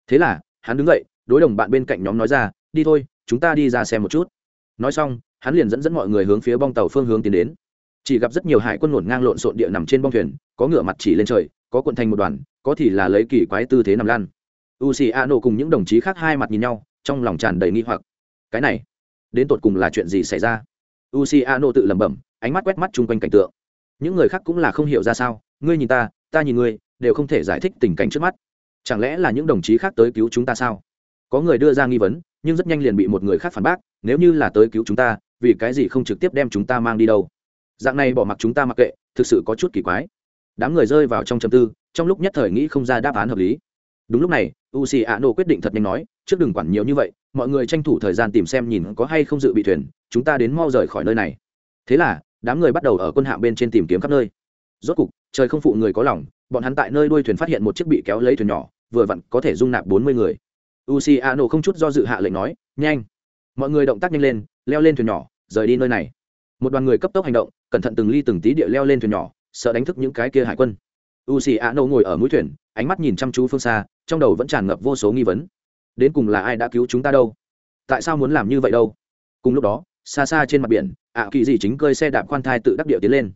Thế là, hắn đứng dậy, đối đồng bạn bên cạnh nhóm nói ra, đi thôi, chúng ta đi ra xem một chút. Nói xong, hắn liền dẫn dẫn mọi người hướng phía bong tàu phương hướng tiến đến chỉ gặp rất nhiều hải quân ngổn ngang lộn xộn địa nằm trên bong thuyền, có ngựa mặt chỉ lên trời, có cuộn thành một đoàn, có thì là lấy kỳ quái tư thế nằm lăn. U xì a nổ cùng những đồng chí khác hai mặt nhìn nhau, trong lòng tràn đầy nghi hoặc. Cái này, đến tột cùng là chuyện gì xảy ra? U xì a nổ tự lẩm bẩm, ánh mắt quét mắt chung quanh cảnh tượng. Những người khác cũng là không hiểu ra sao, ngươi nhìn ta ta nhìn ngươi, đều không thể giải thích tình cảnh trước mắt. Chẳng lẽ là những đồng chí khác tới cứu chúng ta sao? Có người đưa ra nghi vấn, nhưng rất nhanh liền bị một người khác phản bác, nếu như là tới cứu chúng ta, vì cái gì không trực tiếp đem chúng ta mang đi đâu? Dạng này bỏ mặc chúng ta mặc kệ, thực sự có chút kỳ quái. Đám người rơi vào trong chầm tư, trong lúc nhất thời nghĩ không ra đáp án hợp lý. Đúng lúc này u xì ạ nổ quyết định thật nhanh nói, trước đừng quản nhiều như vậy, mọi người tranh thủ thời gian tìm xem nhìn có hay không dự bị thuyền, chúng ta đến mau rời khỏi nơi này. Thế là, đám người bắt đầu ở quân hạm bên trên tìm kiếm khắp nơi. Rốt cục, trời không phụ người có lòng, bọn hắn tại nơi đuôi thuyền phát hiện một chiếc bị kéo lấy thuyền nhỏ, vừa vặn có thể dung nạp bốn mươi người. U xì ạ nổ không chút do dự hạ lệnh nói, nhanh. Mọi người động tác nhanh lên, leo lên thuyền nhỏ, rời đi nơi này. Một đoàn người cấp tốc hành động cẩn thận từng ly từng tí địa leo lên thuyền nhỏ, sợ đánh thức những cái kia hải quân. U xì a nô ngồi ở mũi thuyền, ánh mắt nhìn chăm chú phương xa, trong đầu vẫn tràn ngập vô số nghi vấn. Đến cùng là ai đã cứu chúng ta đâu? Tại sao muốn làm như vậy đâu? Cùng lúc đó, xa xa trên mặt biển, ạ kỳ dị chính cơi xe đạp khoan thai tự đắc điệu tiến lên.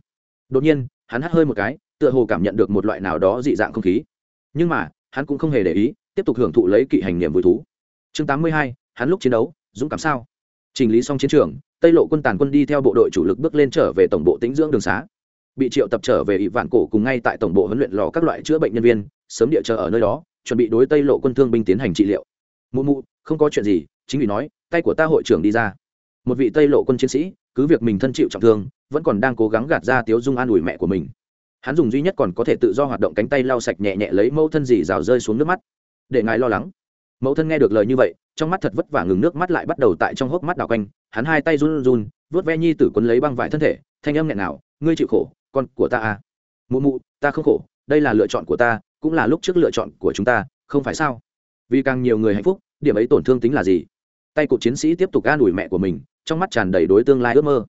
Đột nhiên, hắn hắt hơi một cái, tựa hồ cảm nhận được một loại nào đó dị dạng không khí. Nhưng mà, hắn cũng không hề để ý, tiếp tục hưởng thụ lấy kỵ hành niệm vui thú. Chương tám mươi hai, hắn lúc chiến đấu, dũng cảm sao? Trình lý xong chiến trường, tây lộ quân tàn quân đi theo bộ đội chủ lực bước lên trở về tổng bộ tĩnh dưỡng đường xá. Bị triệu tập trở về ỵ vạn cổ cùng ngay tại tổng bộ huấn luyện lò các loại chữa bệnh nhân viên, sớm địa chờ ở nơi đó, chuẩn bị đối tây lộ quân thương binh tiến hành trị liệu. Mụ mụ, không có chuyện gì, chính vì nói, tay của ta hội trưởng đi ra. Một vị tây lộ quân chiến sĩ, cứ việc mình thân chịu trọng thương, vẫn còn đang cố gắng gạt ra tiếu dung an ủi mẹ của mình. Hắn dùng duy nhất còn có thể tự do hoạt động cánh tay lau sạch nhẹ nhẹ lấy mẫu thân dì rào rơi xuống nước mắt. Để ngài lo lắng mẫu thân nghe được lời như vậy, trong mắt thật vất vả ngừng nước mắt lại bắt đầu tại trong hốc mắt đào quanh, hắn hai tay run run vớt ve nhi tử quấn lấy băng vải thân thể, thanh âm nghẹn nào ngươi chịu khổ, con của ta à. Mụ mụ, ta không khổ, đây là lựa chọn của ta, cũng là lúc trước lựa chọn của chúng ta, không phải sao? Vì càng nhiều người hạnh phúc, điểm ấy tổn thương tính là gì? Tay cụt chiến sĩ tiếp tục an ủi mẹ của mình, trong mắt tràn đầy đối tương lai ước mơ.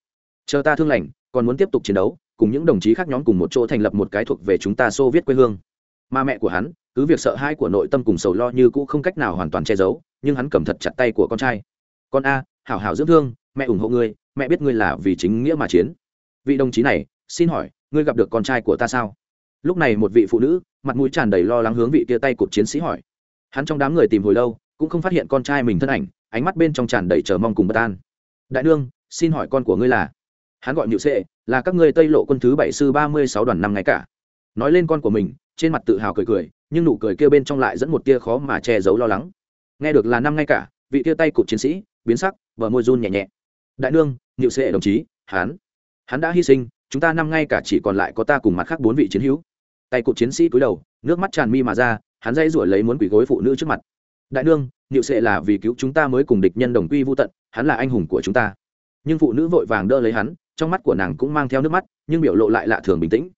Chờ ta thương lành, còn muốn tiếp tục chiến đấu, cùng những đồng chí khác nhóm cùng một chỗ thành lập một cái thuộc về chúng ta xô viết quê hương. Mà mẹ của hắn cứ việc sợ hãi của nội tâm cùng sầu lo như cũ không cách nào hoàn toàn che giấu, nhưng hắn cầm thật chặt tay của con trai. Con a, hảo hảo dưỡng thương, mẹ ủng hộ ngươi, mẹ biết ngươi là vì chính nghĩa mà chiến. Vị đồng chí này, xin hỏi, ngươi gặp được con trai của ta sao? Lúc này một vị phụ nữ, mặt mũi tràn đầy lo lắng hướng vị kia tay cụt chiến sĩ hỏi. Hắn trong đám người tìm hồi lâu, cũng không phát hiện con trai mình thân ảnh, ánh mắt bên trong tràn đầy chờ mong cùng bất an. Đại nương, xin hỏi con của ngươi là? Hắn gọi nhự sệ, là các ngươi tây lộ quân thứ bảy sư ba mươi sáu đoàn năm ngày cả. Nói lên con của mình, trên mặt tự hào cười cười nhưng nụ cười kia bên trong lại dẫn một tia khó mà che giấu lo lắng. Nghe được là năm ngay cả, vị tia tay cụt chiến sĩ, biến sắc và môi run nhẹ nhẹ. Đại nương nhự sệ đồng chí hắn hắn đã hy sinh, chúng ta năm ngay cả chỉ còn lại có ta cùng mặt khác bốn vị chiến hữu. Tay cụt chiến sĩ cúi đầu, nước mắt tràn mi mà ra, hắn dây rủi lấy muốn quỷ gối phụ nữ trước mặt. Đại nương nhự sệ là vì cứu chúng ta mới cùng địch nhân đồng quy vô tận, hắn là anh hùng của chúng ta. Nhưng phụ nữ vội vàng đỡ lấy hắn, trong mắt của nàng cũng mang theo nước mắt, nhưng biểu lộ lại lạ thường bình tĩnh.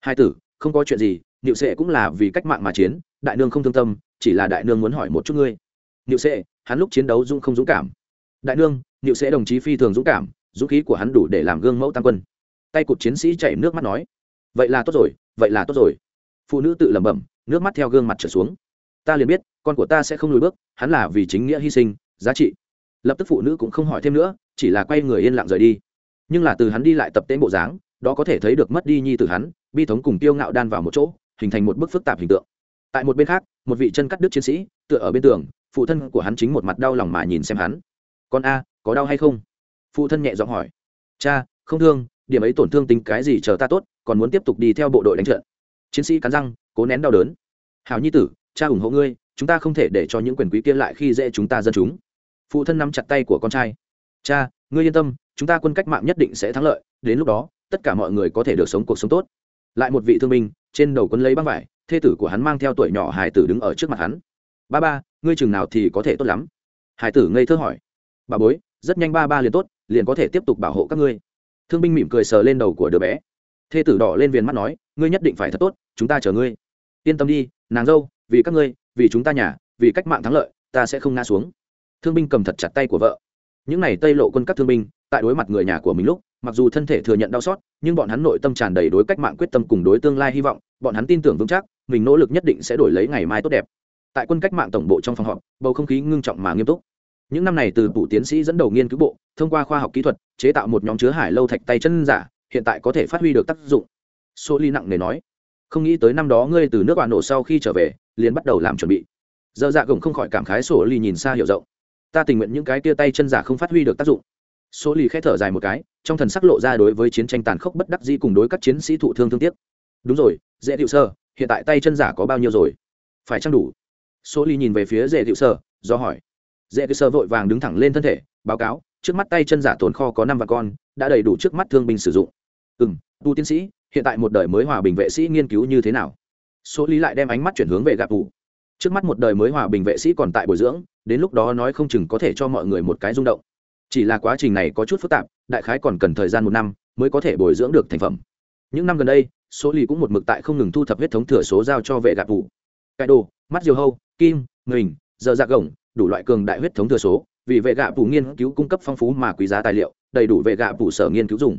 Hai tử, không có chuyện gì Niệu sệ cũng là vì cách mạng mà chiến, đại nương không thương tâm, chỉ là đại nương muốn hỏi một chút ngươi. Niệu sệ, hắn lúc chiến đấu dũng không dũng cảm. Đại nương, Niệu sệ đồng chí phi thường dũng cảm, dũng khí của hắn đủ để làm gương mẫu tăng quân. Tay cụt chiến sĩ chảy nước mắt nói, vậy là tốt rồi, vậy là tốt rồi. Phụ nữ tự lẩm bẩm, nước mắt theo gương mặt trở xuống. Ta liền biết, con của ta sẽ không lùi bước, hắn là vì chính nghĩa hy sinh, giá trị. Lập tức phụ nữ cũng không hỏi thêm nữa, chỉ là quay người yên lặng rời đi. Nhưng là từ hắn đi lại tập tên bộ dáng, đó có thể thấy được mất đi nhi tử hắn, bi thống cùng tiêu ngạo đan vào một chỗ hình thành một bức phức tạp hình tượng. Tại một bên khác, một vị chân cắt đứt chiến sĩ, tựa ở bên tường, phụ thân của hắn chính một mặt đau lòng mà nhìn xem hắn. Con a, có đau hay không? Phụ thân nhẹ giọng hỏi. Cha, không thương, điểm ấy tổn thương tính cái gì chờ ta tốt, còn muốn tiếp tục đi theo bộ đội đánh trận. Chiến sĩ cắn răng, cố nén đau đớn. Hào nhi tử, cha ủng hộ ngươi, chúng ta không thể để cho những quyền quý kia lại khi dễ chúng ta dân chúng. Phụ thân nắm chặt tay của con trai. Cha, ngươi yên tâm, chúng ta quân cách mạng nhất định sẽ thắng lợi, đến lúc đó, tất cả mọi người có thể được sống cuộc sống tốt. Lại một vị thương binh trên đầu quân lấy băng vải, thê tử của hắn mang theo tuổi nhỏ hải tử đứng ở trước mặt hắn. Ba ba, ngươi chừng nào thì có thể tốt lắm? Hải tử ngây thơ hỏi. Bà bối, rất nhanh ba ba liền tốt, liền có thể tiếp tục bảo hộ các ngươi. Thương binh mỉm cười sờ lên đầu của đứa bé. Thê tử đỏ lên viền mắt nói, ngươi nhất định phải thật tốt, chúng ta chờ ngươi. Yên tâm đi, nàng dâu, vì các ngươi, vì chúng ta nhà, vì cách mạng thắng lợi, ta sẽ không ngã xuống. Thương binh cầm thật chặt tay của vợ. Những n à y tây lộ quân các thương binh, tại đối mặt người nhà của mình lúc mặc dù thân thể thừa nhận đau xót, nhưng bọn hắn nội tâm tràn đầy đối cách mạng quyết tâm cùng đối tương lai hy vọng, bọn hắn tin tưởng vững chắc, mình nỗ lực nhất định sẽ đổi lấy ngày mai tốt đẹp. Tại quân cách mạng tổng bộ trong phòng họp, bầu không khí ngưng trọng mà nghiêm túc. Những năm này từ phủ tiến sĩ dẫn đầu nghiên cứu bộ, thông qua khoa học kỹ thuật, chế tạo một nhóm chứa hải lâu thạch tay chân giả, hiện tại có thể phát huy được tác dụng. Số ly nặng nề nói, không nghĩ tới năm đó ngươi từ nước bạn nổ sau khi trở về, liền bắt đầu làm chuẩn bị. Giờ dạ gồng không khỏi cảm khái sổ ly nhìn xa hiểu rộng, ta tình nguyện những cái tia tay chân giả không phát huy được tác dụng số ly khẽ thở dài một cái, trong thần sắc lộ ra đối với chiến tranh tàn khốc bất đắc dĩ cùng đối các chiến sĩ thụ thương thương tiếc. Đúng rồi, dễ hiệu sơ, hiện tại tay chân giả có bao nhiêu rồi? Phải chăng đủ? Số ly nhìn về phía dễ hiệu sơ, do hỏi. Dễ hiệu sơ vội vàng đứng thẳng lên thân thể, báo cáo, trước mắt tay chân giả tồn kho có năm vạn con, đã đầy đủ trước mắt thương binh sử dụng. Ừ m tu tiến sĩ, hiện tại một đời mới hòa bình vệ sĩ nghiên cứu như thế nào? Số lý lại đem ánh mắt chuyển hướng về gạp vụ trước mắt một đời mới hòa bình vệ sĩ còn tại bồi dưỡng, đến lúc đó nói không chừng có thể cho mọi người một cái rung động chỉ là quá trình này có chút phức tạp, đại khái còn cần thời gian một năm mới có thể bồi dưỡng được thành phẩm. Những năm gần đây số lì cũng một mực tại không ngừng thu thập huyết thống thừa số giao cho vệ gạp vụ. Cải đồ, mắt diều hâu, kim mình giờ dạc gồng, đủ loại cường đại huyết thống thừa số, vì vệ gạ phủ nghiên cứu cung cấp phong phú mà quý giá tài liệu, đầy đủ vệ gạ phủ sở nghiên cứu dùng.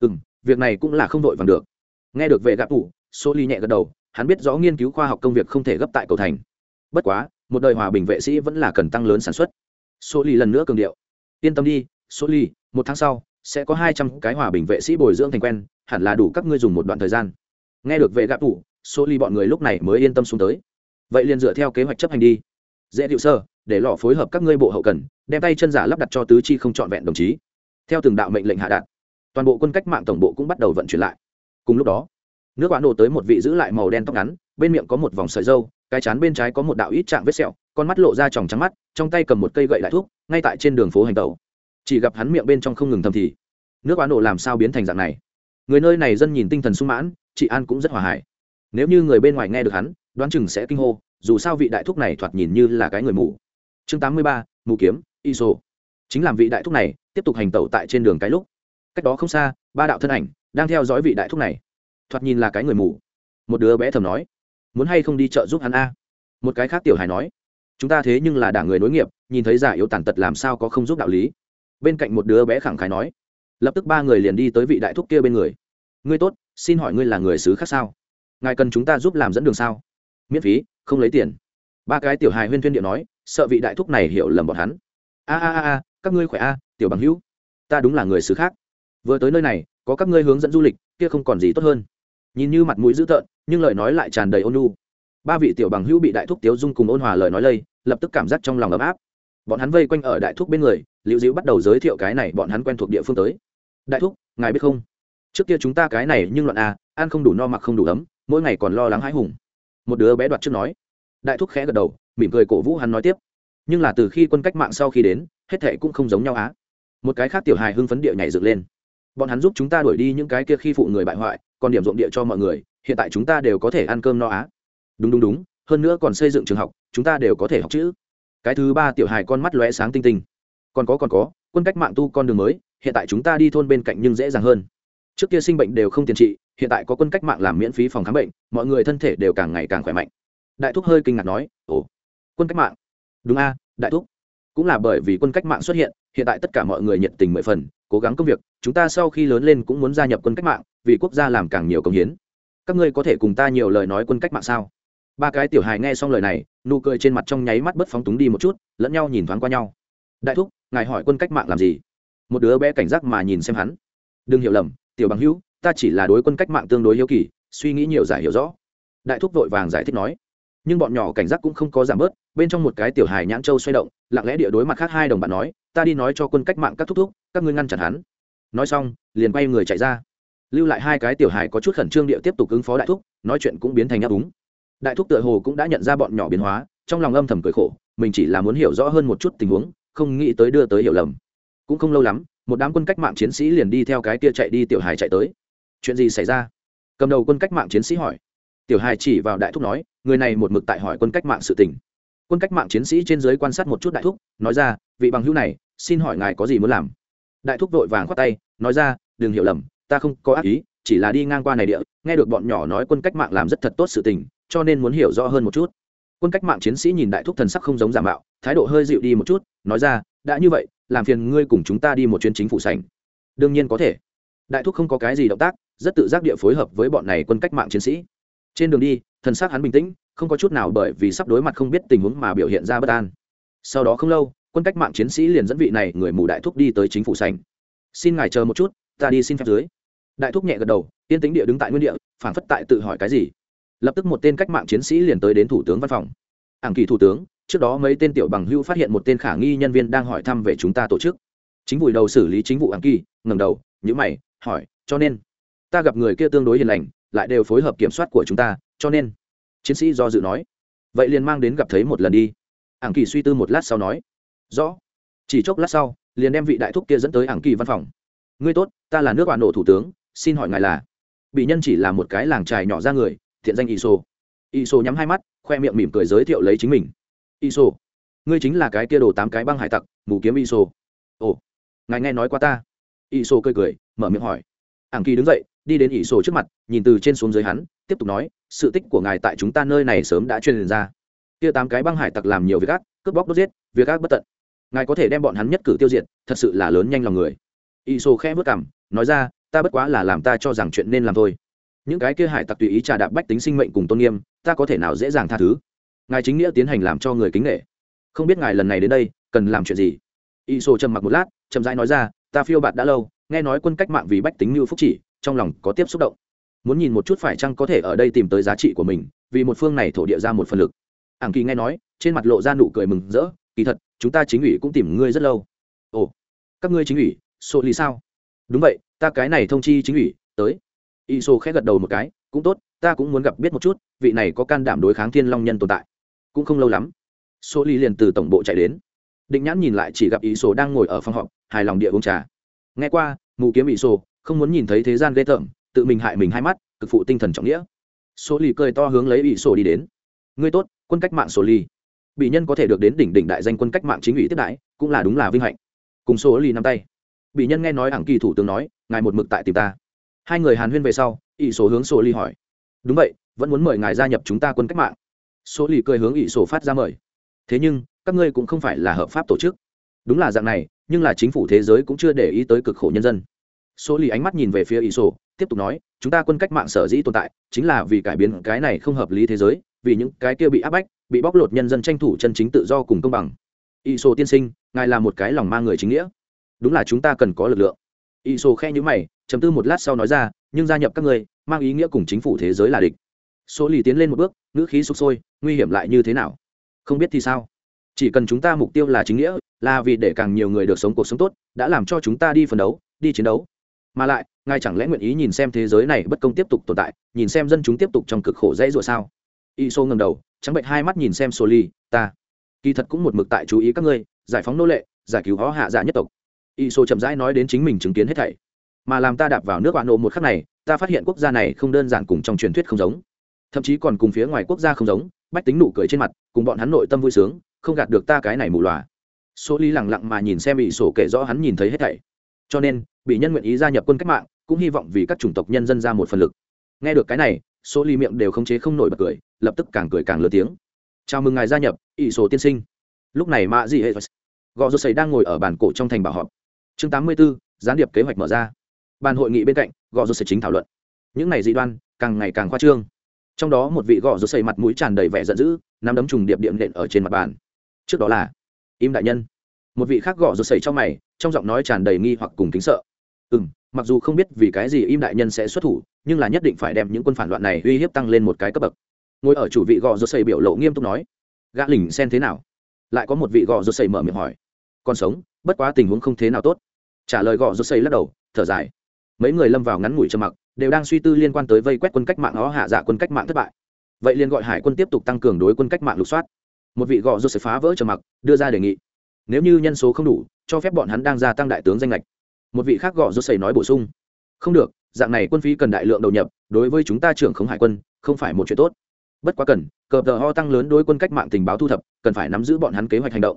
Ừ m việc này cũng là không vội vàng được. Nghe được vệ gạ phủ số ly nhẹ gật đầu, hắn biết rõ nghiên cứu khoa học công việc không thể gấp tại cầu thành. Bất quá, một đời hòa bình vệ sĩ vẫn là cần tăng lớn sản xuất. Số ly lần nữa cường điệu yên tâm đi số ly, một tháng sau, sẽ có hai trăm cái hòa bình vệ sĩ bồi dưỡng thành quen, hẳn là đủ các ngươi dùng một đoạn thời gian. Nghe được vệ gạ phủ số ly bọn người lúc này mới yên tâm xuống tới. Vậy liền dựa theo kế hoạch chấp hành đi. Dễ điệu sơ, để lọ phối hợp các ngươi bộ hậu cần, đem tay chân giả lắp đặt cho tứ chi không trọn vẹn đồng chí. Theo từng đạo mệnh lệnh hạ đạt, toàn bộ quân cách mạng tổng bộ cũng bắt đầu vận chuyển lại. Cùng lúc đó, nước bạn nổ tới một vị giữ lại màu đen tóc ngắn, bên miệng có một vòng sợi dâu, cái chán bên trái có một đạo ít trạng vết sẹo, con mắt lộ ra tròng trắng mắt, trong tay cầm một cây gậy lại thuốc ngay tại trên đường phố hành tẩu. Chỉ gặp hắn miệng bên trong không ngừng thầm thì, nước bạn ổ làm sao biến thành dạng này? Người nơi này dân nhìn tinh thần sung mãn, chị an cũng rất hòa hải nếu như người bên ngoài nghe được hắn, đoán chừng sẽ kinh hô, dù sao vị đại thúc này thoạt nhìn như là cái người mù. Chương tám mươi ba, mù kiếm, iso. Chính làm vị đại thúc này, tiếp tục hành tẩu tại trên đường cái lúc. Cách đó không xa, ba đạo thân ảnh đang theo dõi vị đại thúc này. Thoạt nhìn là cái người mù. Một đứa bé thầm nói, muốn hay không đi chợ giúp hắn a? Một cái khác tiểu hài nói, chúng ta thế nhưng là đảng người nối nghiệp nhìn thấy giả yếu tàn tật làm sao có không giúp đạo lý. Bên cạnh một đứa bé khẳng khái nói, lập tức ba người liền đi tới vị đại thúc kia bên người. Ngươi tốt, xin hỏi ngươi là người xứ khác sao? Ngài cần chúng ta giúp làm dẫn đường sao? Miễn phí, không lấy tiền. Ba cái tiểu hài huyên thuyên điệu nói, sợ vị đại thúc này hiểu lầm bọn hắn. A a a a, các ngươi khỏe a, tiểu bằng hữu. Ta đúng là người xứ khác. Vừa tới nơi này, có các ngươi hướng dẫn du lịch, kia không còn gì tốt hơn. Nhìn như mặt mũi dữ tợn, nhưng lời nói lại tràn đầy ôn nhu. Ba vị tiểu bằng hữu bị đại thúc tiếu dung cùng ôn hòa lời nói lây, lập tức cảm giác trong lòng ấm áp bọn hắn vây quanh ở đại thúc bên người, liễu diễu bắt đầu giới thiệu cái này bọn hắn quen thuộc địa phương tới. Đại thúc, ngài biết không? Trước kia chúng ta cái này nhưng loạn a ăn không đủ no mặc không đủ ấm, mỗi ngày còn lo lắng hãi hùng. Một đứa bé đoạt trước nói. Đại thúc khẽ gật đầu, mỉm cười cổ vũ hắn nói tiếp. Nhưng là từ khi quân cách mạng sau khi đến, hết thệ cũng không giống nhau á. Một cái khác tiểu hài hưng phấn địa nhảy dựng lên. Bọn hắn giúp chúng ta đuổi đi những cái kia khi phụ người bại hoại, còn điểm ruộng địa cho mọi người, hiện tại chúng ta đều có thể ăn cơm no á. Đúng đúng đúng, hơn nữa còn xây dựng trường học, chúng ta đều có thể học chữ cái thứ ba tiểu hài con mắt lóe sáng tinh tinh. Còn có còn có, quân cách mạng tu con đường mới, hiện tại chúng ta đi thôn bên cạnh nhưng dễ dàng hơn. Trước kia sinh bệnh đều không tiền trị, hiện tại có quân cách mạng làm miễn phí phòng khám bệnh, mọi người thân thể đều càng ngày càng khỏe mạnh. Đại thúc hơi kinh ngạc nói, ồ, quân cách mạng? Đúng a, đại thúc. Cũng là bởi vì quân cách mạng xuất hiện hiện tại tất cả mọi người nhiệt tình mười phần, cố gắng công việc, chúng ta sau khi lớn lên cũng muốn gia nhập quân cách mạng, vì quốc gia làm càng nhiều công hiến. Các ngươi có thể cùng ta nhiều lời nói quân cách mạng sao? Ba cái tiểu hài nghe xong lời này, nụ cười trên mặt trong nháy mắt bất phóng túng đi một chút, lẫn nhau nhìn thoáng qua nhau. Đại thúc, ngài hỏi quân cách mạng làm gì? Một đứa bé cảnh giác mà nhìn xem hắn. Đừng hiểu lầm, tiểu bằng hữu, ta chỉ là đối quân cách mạng tương đối hiếu kỳ, suy nghĩ nhiều giải hiểu rõ. Đại thúc vội vàng giải thích nói. Nhưng bọn nhỏ cảnh giác cũng không có giảm bớt, bên trong một cái tiểu hài nhãn châu xoay động, lặng lẽ địa đối mặt khác hai đồng bạn nói, ta đi nói cho quân cách mạng các thúc thúc, các ngươi ngăn chặn hắn. Nói xong, liền quay người chạy ra. Lưu lại hai cái tiểu hài có chút khẩn trương địa tiếp tục ứng phó đại thúc, nói chuyện cũng biến thành áp úng đại thúc tựa hồ cũng đã nhận ra bọn nhỏ biến hóa, trong lòng âm thầm cười khổ, mình chỉ là muốn hiểu rõ hơn một chút tình huống, không nghĩ tới đưa tới hiểu lầm. Cũng không lâu lắm, một đám quân cách mạng chiến sĩ liền đi theo cái kia chạy đi tiểu hài chạy tới. Chuyện gì xảy ra? Cầm đầu quân cách mạng chiến sĩ hỏi. Tiểu hài chỉ vào đại thúc nói, người này một mực tại hỏi quân cách mạng sự tình. Quân cách mạng chiến sĩ trên giới quan sát một chút đại thúc, nói ra, vị bằng hữu này, xin hỏi ngài có gì muốn làm? Đại thúc vội vàng khoát tay, nói ra, đừng hiểu lầm, ta không có ác ý, chỉ là đi ngang qua này địa, nghe được bọn nhỏ nói quân cách mạng làm rất thật tốt sự tình cho nên muốn hiểu rõ hơn một chút. Quân cách mạng chiến sĩ nhìn đại thúc thần sắc không giống giả mạo, thái độ hơi dịu đi một chút, nói ra, đã như vậy, làm phiền ngươi cùng chúng ta đi một chuyến chính phủ sảnh. Đương nhiên có thể. Đại thúc không có cái gì động tác, rất tự giác địa phối hợp với bọn này quân cách mạng chiến sĩ. Trên đường đi, thần sắc hắn bình tĩnh, không có chút nào bởi vì sắp đối mặt không biết tình huống mà biểu hiện ra bất an. Sau đó không lâu, quân cách mạng chiến sĩ liền dẫn vị này người mù đại thúc đi tới chính phủ sảnh. Xin ngài chờ một chút, ta đi xin phép dưới. Đại thúc nhẹ gật đầu tiên tính địa đứng tại nguyên địa phản phất tại tự hỏi cái gì lập tức một tên cách mạng chiến sĩ liền tới đến thủ tướng văn phòng. Ảng kỳ thủ tướng, trước đó mấy tên tiểu bằng hưu phát hiện một tên khả nghi nhân viên đang hỏi thăm về chúng ta tổ chức. Chính vùi đầu xử lý chính vụ ảng kỳ, ngẩng đầu nhữ mày, hỏi, cho nên, ta gặp người kia tương đối hiền lành, lại đều phối hợp kiểm soát của chúng ta, cho nên? Chiến sĩ do dự nói. Vậy liền mang đến gặp thấy một lần đi. Ảng kỳ suy tư một lát sau nói. Rõ. Chỉ chốc lát sau, liền đem vị đại thúc kia dẫn tới ảng kỳ văn phòng. Ngươi tốt, ta là nước bạn nổ thủ tướng, xin hỏi ngài là? Bị nhân chỉ là một cái làng trài nhỏ ra người thiện danh iso. Iso nhắm hai mắt, khoe miệng mỉm cười giới thiệu lấy chính mình. Iso, ngươi chính là cái kia đồ tám cái băng hải tặc, mù kiếm iso. Ồ, ngài nghe nói qua ta. Iso cười cười, mở miệng hỏi. Ảng kỳ đứng dậy, đi đến iso trước mặt, nhìn từ trên xuống dưới hắn, tiếp tục nói, sự tích của ngài tại chúng ta nơi này sớm đã truyền ra. Kia tám cái băng hải tặc làm nhiều việc ác, cướp bóc đốt giết, việc ác bất tận. Ngài có thể đem bọn hắn nhất cử tiêu diệt, thật sự là lớn nhanh lòng người. Iso khẽ vất cảm nói ra, ta bất quá là làm ta cho rằng chuyện nên làm thôi những cái kia hải tặc tùy ý trà đạp bách tính sinh mệnh cùng tôn nghiêm, ta có thể nào dễ dàng tha thứ? Ngài chính nghĩa tiến hành làm cho người kính nghệ không biết ngài lần này đến đây, cần làm chuyện gì? Y sô trầm mặc một lát, chậm rãi nói ra, ta phiêu bạt đã lâu, nghe nói quân cách mạng vì bách tính như phúc chỉ, trong lòng có tiếp xúc động. Muốn nhìn một chút phải chăng có thể ở đây tìm tới giá trị của mình, vì một phương này thổ địa ra một phần lực. Ảng kỳ nghe nói, trên mặt lộ ra nụ cười mừng rỡ, kỳ thật, chúng ta chính ủy cũng tìm ngươi rất lâu. Ồ, các ngươi chính ủy, sô lý sao? Đúng vậy, ta cái này thông chi chính ủy, tới y sô khẽ gật đầu một cái, cũng tốt, ta cũng muốn gặp biết một chút, vị này có can đảm đối kháng thiên long nhân tồn tại. Cũng không lâu lắm số ly liền từ tổng bộ chạy đến. Định nhãn nhìn lại chỉ gặp ý sô đang ngồi ở phòng họp, hài lòng địa uống trà. Nghe qua, mù kiếm ý sô không muốn nhìn thấy thế gian ghê tởm, tự mình hại mình hai mắt, cực phụ tinh thần trọng nghĩa. Số ly cười to hướng lấy ý sô đi đến. Ngươi tốt, quân cách mạng số ly. Bị nhân có thể được đến đỉnh đỉnh đại danh quân cách mạng chính ủy tiếp đãi, cũng là đúng là vinh hạnh. Cùng số ly nắm tay. Bị nhân nghe nói ảng kỳ thủ tướng nói, ngài một mực tại tìm ta hai người hàn huyên về sau, ỷ sổ hướng sổ ly hỏi. Đúng vậy, vẫn muốn mời ngài gia nhập chúng ta quân cách mạng. Sổ ly cười hướng ỷ sổ phát ra mời. Thế nhưng, các ngươi cũng không phải là hợp pháp tổ chức. Đúng là dạng này, nhưng là chính phủ thế giới cũng chưa để ý tới cực khổ nhân dân. Số ly ánh mắt nhìn về phía ỷ sổ, tiếp tục nói, chúng ta quân cách mạng sở dĩ tồn tại, chính là vì cải biến cái này không hợp lý thế giới, vì những cái kia bị áp bách, bị bóc lột nhân dân tranh thủ chân chính tự do cùng công bằng. Ỷ sổ tiên sinh, ngài là một cái lòng mang người chính nghĩa. Đúng là chúng ta cần có lực lượng ỷ sổ khe nhữ mày chấm tư một lát sau nói ra, nhưng gia nhập các ngươi, mang ý nghĩa cùng chính phủ thế giới là địch. Số lì tiến lên một bước, ngữ khí sụp sôi, nguy hiểm lại như thế nào? Không biết thì sao. Chỉ cần chúng ta mục tiêu là chính nghĩa, là vì để càng nhiều người được sống cuộc sống tốt, đã làm cho chúng ta đi phấn đấu, đi chiến đấu. Mà lại, ngài chẳng lẽ nguyện ý nhìn xem thế giới này bất công tiếp tục tồn tại, nhìn xem dân chúng tiếp tục trong cực khổ dễ dụa sao? Y sô ngầm đầu, trắng bệnh hai mắt nhìn xem sô ly ta, kỳ thật cũng một mực tại chú ý các ngươi, giải phóng nô lệ, giải cứu họ hạ giả nhất tộc y sô chậm rãi nói đến chính mình chứng kiến hết thảy. Mà làm ta đạp vào nước bạn nộ một khắc này, ta phát hiện quốc gia này không đơn giản cùng trong truyền thuyết không giống. Thậm chí còn cùng phía ngoài quốc gia không giống, bách tính nụ cười trên mặt, cùng bọn hắn nội tâm vui sướng, không gạt được ta cái này mù lòa. Số lý lẳng lặng mà nhìn xem bị sổ kể rõ hắn nhìn thấy hết thảy. Cho nên, bị nhân nguyện ý gia nhập quân cách mạng, cũng hy vọng vì các chủng tộc nhân dân ra một phần lực. Nghe được cái này số lý miệng đều không chế không nổi bật cười, lập tức càng cười càng lớn tiếng. Chào mừng ngài gia nhập ỷ sổ tiên sinh. Lúc này mạ gì hệ gò rô sầy đang ngồi ở bàn cổ trong thành bảo họp chương tám mươi 84, gián điệp kế hoạch mở ra. Bàn hội nghị bên cạnh gò rô xây chính thảo luận. Những này dị đoan càng ngày càng khoa trương. Trong đó một vị gò rô xây mặt mũi tràn đầy vẻ giận dữ nắm đấm trùng điệp điểm nện ở trên mặt bàn. Trước đó là im đại nhân. Một vị khác gò rô xây trong mày trong giọng nói tràn đầy nghi hoặc cùng kính sợ. Ừ m mặc dù không biết vì cái gì im đại nhân sẽ xuất thủ nhưng là nhất định phải đem những quân phản loạn này uy hiếp tăng lên một cái cấp bậc. Ngồi ở chủ vị gò rô xây biểu lộ nghiêm túc nói gã lỉnh xen thế nào? Lại có một vị gò rô xây mở miệng hỏi còn sống bất quá tình huống không thế nào tốt trả lời gò rô xây lắc đầu, thở dài. Mấy người lâm vào ngắn ngủi trầm mặc, đều đang suy tư liên quan tới vây quét quân cách mạng ó hạ dạ quân cách mạng thất bại. Vậy liền gọi hải quân tiếp tục tăng cường đối quân cách mạng lục soát. Một vị gọ rô xây phá vỡ trầm mặc, đưa ra đề nghị. Nếu như nhân số không đủ, cho phép bọn hắn đang gia tăng đại tướng danh lệch một vị khác gọ rô xây nói bổ sung. Không được, dạng này quân phí cần đại lượng đầu nhập, đối với chúng ta trưởng khống hải quân, không phải một chuyện tốt. Bất quá cần, cờ tờ ho tăng lớn đối quân cách mạng tình báo thu thập, cần phải nắm giữ bọn hắn kế hoạch hành động.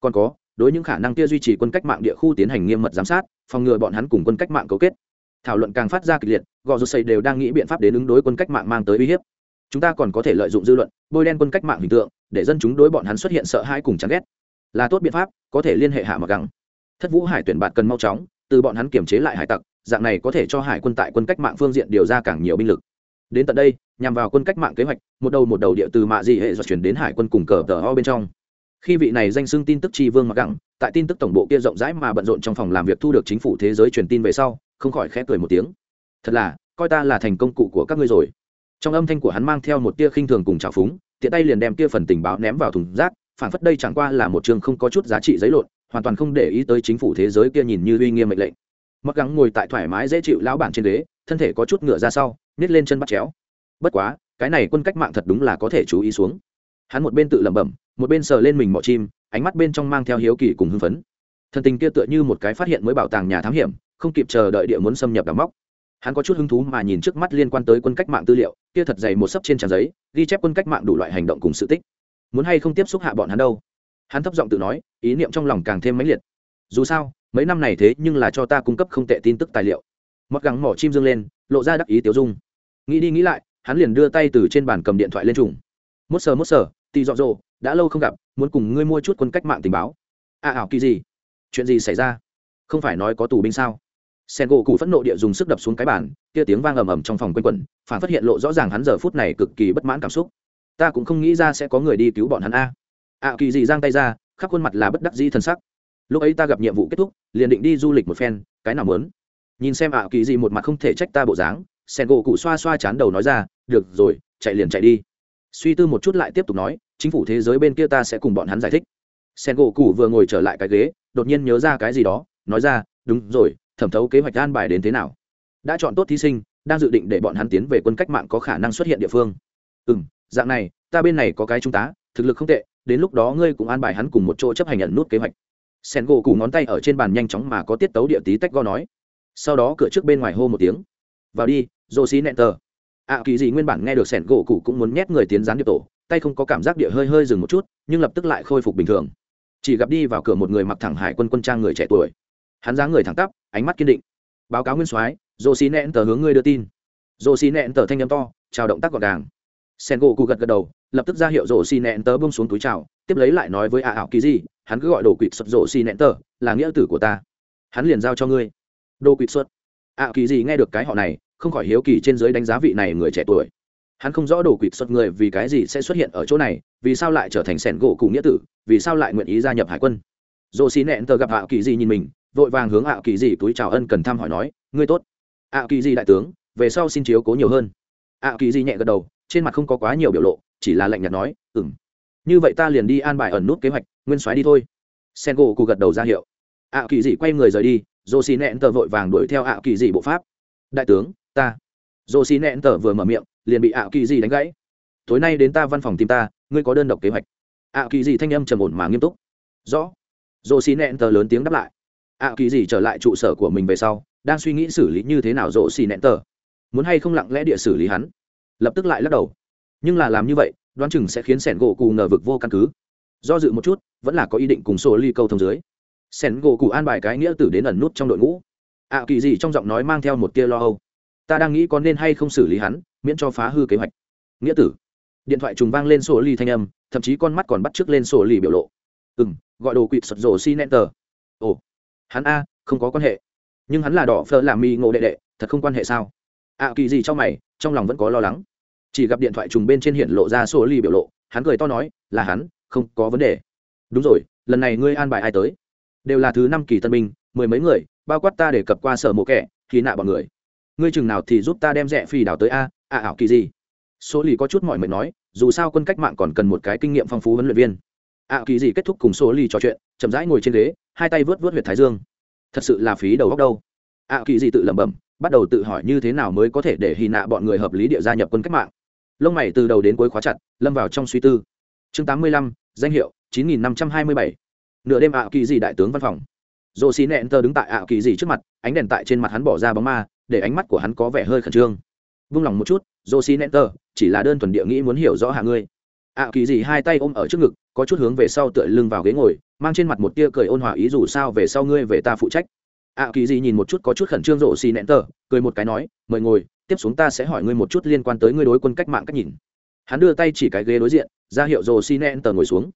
Còn có đối những khả năng kia duy trì quân cách mạng địa khu tiến hành nghiêm mật giám sát, phòng ngừa bọn hắn cùng quân cách mạng cấu kết. Thảo luận càng phát ra kịch liệt, gò rô xây đều đang nghĩ biện pháp đến ứng đối quân cách mạng mang tới uy hiếp. Chúng ta còn có thể lợi dụng dư luận, bôi đen quân cách mạng hình tượng, để dân chúng đối bọn hắn xuất hiện sợ hãi cùng chán ghét. Là tốt biện pháp, có thể liên hệ hạ mặc găng. Thất vũ hải tuyển bạn cần mau chóng, từ bọn hắn kiểm chế lại hải tặc, dạng này có thể cho hải quân tại quân cách mạng phương diện điều ra càng nhiều binh lực. Đến tận đây, nhằm vào quân cách mạng kế hoạch, một đầu một đầu địa từ mạ dị hệ do chuyển đến hải quân cùng cờ tờ ho bên trong khi vị này danh xưng tin tức tri vương mặc gẳng tại tin tức tổng bộ kia rộng rãi mà bận rộn trong phòng làm việc thu được chính phủ thế giới truyền tin về sau, không khỏi khẽ cười một tiếng. Thật là, coi ta là thành công cụ của các ngươi rồi. Trong âm thanh của hắn mang theo một tia khinh thường cùng trào phúng, tiện tay liền đem tia phần tình báo ném vào thùng rác, phản phất đây chẳng qua là một chương không có chút giá trị giấy lộn, hoàn toàn không để ý tới chính phủ thế giới kia nhìn như uy nghiêm mệnh lệnh. Mặc gắng ngồi tại thoải mái dễ chịu lão bản trên ghế, thân thể có chút ngựa ra sau nhét lên chân bắt chéo. Bất quá, cái này quân cách mạng thật đúng là có thể chú ý xuống hắn một bên tự lẩm bẩm, một bên sờ lên mình mỏ chim, ánh mắt bên trong mang theo hiếu kỳ cùng hưng phấn. Thần tình kia tựa như một cái phát hiện mới bảo tàng nhà thám hiểm, không kịp chờ đợi địa muốn xâm nhập đào móc. Hắn có chút hứng thú mà nhìn trước mắt liên quan tới quân cách mạng tư liệu, kia thật dày một sấp trên trang giấy, ghi chép quân cách mạng đủ loại hành động cùng sự tích. Muốn hay không tiếp xúc hạ bọn hắn đâu? Hắn thấp giọng tự nói, ý niệm trong lòng càng thêm mãnh liệt. Dù sao, mấy năm này thế nhưng là cho ta cung cấp không tệ tin tức tài liệu. Mặc gắng mỏ chim dương lên, lộ ra đắc ý tiêu dung. Nghĩ đi nghĩ lại, hắn liền đưa tay từ trên bàn cầm điện thoại lên trùng. Mốt sờ mốt sờ tì dọ dồ, đã lâu không gặp, muốn cùng ngươi mua chút quân cách mạng tình báo. À ảo kỳ gì? Chuyện gì xảy ra? Không phải nói có tù binh sao? Sen gỗ cụ phẫn nộ địa dùng sức đập xuống cái bàn, kia tiếng vang ầm ầm trong phòng quanh quẩn, phản phát hiện lộ rõ ràng hắn giờ phút này cực kỳ bất mãn cảm xúc. Ta cũng không nghĩ ra sẽ có người đi cứu bọn hắn a. À, ạ kỳ gì giang tay ra, khắp khuôn mặt là bất đắc dĩ thân sắc. Lúc ấy ta gặp nhiệm vụ kết thúc, liền định đi du lịch một phen, cái nào muốn? Nhìn xem ạ kỳ gì một mặt không thể trách ta bộ dáng, sen gỗ cụ xoa xoa chán đầu nói ra, được rồi, chạy liền chạy đi suy tư một chút lại tiếp tục nói, chính phủ thế giới bên kia ta sẽ cùng bọn hắn giải thích. Sen gỗ cụ vừa ngồi trở lại cái ghế, đột nhiên nhớ ra cái gì đó, nói ra, đúng rồi, thẩm thấu kế hoạch an bài đến thế nào? Đã chọn tốt thí sinh, đang dự định để bọn hắn tiến về quân cách mạng có khả năng xuất hiện địa phương. Ừ m dạng này, ta bên này có cái trung tá thực lực không tệ, đến lúc đó ngươi cũng an bài hắn cùng một chỗ chấp hành nhận nút kế hoạch. Sen gỗ củ ngón tay ở trên bàn nhanh chóng mà có tiết tấu địa tí tách go nói. Sau đó cửa trước bên ngoài hô một tiếng. Vào đi rô xí nẹn tờ ạ kỳ gì nguyên bản nghe được sẻn gỗ cụ cũng muốn nhét người tiến gián điệp tổ, tay không có cảm giác địa hơi hơi dừng một chút, nhưng lập tức lại khôi phục bình thường. Chỉ gặp đi vào cửa một người mặc thẳng hải quân quân trang người trẻ tuổi. Hắn dáng người thẳng tắp, ánh mắt kiên định. Báo cáo nguyên soái dô xí nẹn tờ hướng ngươi đưa tin. Dô xí nẹn tờ thanh â m to, chào động tác gọn gàng. Sen gỗ cụ gật gật đầu, lập tức ra hiệu dô xí nẹn tờ bông xuống túi chào, tiếp lấy lại nói với ạ ảo kỳ gì, hắn cứ gọi đồ quỵt xuất dô xí nẹn tờ, là nghĩa tử của ta. Hắn liền giao cho ngươi. Đồ quỵt xuất ạ kỳ gì nghe được cái họ này không khỏi hiếu kỳ trên giới đánh giá vị này người trẻ tuổi. Hắn không rõ đồ quỵt xuất người vì cái gì sẽ xuất hiện ở chỗ này, vì sao lại trở thành sẻn gỗ cụ nghĩa tử, vì sao lại nguyện ý gia nhập hải quân. Dồ xì nẹn tờ gặp ạ kỳ gì nhìn mình, vội vàng hướng ạ kỳ di túi chào ân cần thăm hỏi nói, ngươi tốt. Ạ kỳ di đại tướng, về sau xin chiếu cố nhiều hơn. Ạ kỳ di nhẹ gật đầu, trên mặt không có quá nhiều biểu lộ, chỉ là lạnh nhạt nói, ừm. như vậy ta liền đi an bài ẩn nút kế hoạch, nguyên soái đi thôi. Sen gỗ cụ gật đầu ra hiệu. Ạ kỳ di quay người rời đi dồ xì nẹn tờ vội vàng đuổi theo ạ kỳ di bộ pháp. Đại tướng ta. Dồ xì nẹn tờ vừa mở miệng, liền bị ạ kỳ dị đánh gãy. Tối nay đến ta văn phòng tìm ta, ngươi có đơn độc kế hoạch. ạ kỳ dị thanh âm trầm ổn mà nghiêm túc. Rõ. Dồ xì nẹn tờ lớn tiếng đáp lại. ạ kỳ gì trở lại trụ sở của mình về sau, đang suy nghĩ xử lý như thế nào dồ xì nẹn tờ muốn hay không lặng lẽ địa xử lý hắn. Lập tức lại lắc đầu. Nhưng là làm như vậy, đoán chừng sẽ khiến sẻn gỗ cụ ngờ vực vô căn cứ. Do dự một chút, vẫn là có ý định cùng sổ ly câu thông dưới. Sẻn gỗ cụ an bài cái nghĩa tử đến ẩn nút trong đội ngũ. ạ kỳ gì trong giọng nói mang theo một tia lo âu ta đang nghĩ có nên hay không xử lý hắn, miễn cho phá hư kế hoạch. Nghĩa tử. Điện thoại trùng vang lên sổ ly thanh âm, thậm chí con mắt còn bắt t r ư ớ c lên sổ ly biểu lộ. Ừ m gọi đồ quỵt sật rổ si nẹn tờ. Ồ, hắn a, không có quan hệ. Nhưng hắn là đỏ phơ làm mi ngộ đệ đệ, thật không quan hệ sao? Ạ kỳ gì trong mày, trong lòng vẫn có lo lắng. Chỉ gặp điện thoại trùng bên trên hiện lộ ra sổ ly biểu lộ, hắn cười to nói, là hắn, không có vấn đề. Đúng rồi, lần này ngươi an bài ai tới? Đều là thứ năm kỳ tân binh, mười mấy người, bao quát ta để cập qua sở mộ kẻ khi nạ bọn người ngươi chừng nào thì giúp ta đem rẻ phi đảo tới a ạ ảo kỳ gì? Số lì có chút mọi mệt nói, dù sao quân cách mạng còn cần một cái kinh nghiệm phong phú huấn luyện viên. Ạ kỳ gì kết thúc cùng số lì trò chuyện, chậm rãi ngồi trên ghế, hai tay vớt vớt huyệt thái dương. Thật sự là phí đầu góc đâu. Ạ kỳ gì tự lẩm bẩm, bắt đầu tự hỏi như thế nào mới có thể để hy nạ bọn người hợp lý địa gia nhập quân cách mạng. Lông mày từ đầu đến cuối khóa chặt, lâm vào trong suy tư. Chương tám mươi lăm, danh hiệu, chín nghìn năm trăm hai mươi bảy. Nửa đêm ạ kỳ gì đại tướng văn phòng. Dồ xì nẹn tờ đứng tại ạ kỳ gì trước mặt, ánh đèn tại trên mặt hắn bỏ ra bóng ma để ánh mắt của hắn có vẻ hơi khẩn trương. Vung lòng một chút josie xi chỉ là đơn thuần địa nghĩ muốn hiểu rõ hạ ngươi. Ạ kỳ gì hai tay ôm ở trước ngực, có chút hướng về sau tựa lưng vào ghế ngồi, mang trên mặt một tia cười ôn hòa ý dù sao về sau ngươi về ta phụ trách. Ạ kỳ gì nhìn một chút có chút khẩn trương rộ xì nẹn tờ cười một cái nói, mời ngồi, tiếp xuống ta sẽ hỏi ngươi một chút liên quan tới ngươi đối quân cách mạng cách nhìn. Hắn đưa tay chỉ cái ghế đối diện, ra hiệu rộ xì nẹn tờ ngồi xuống.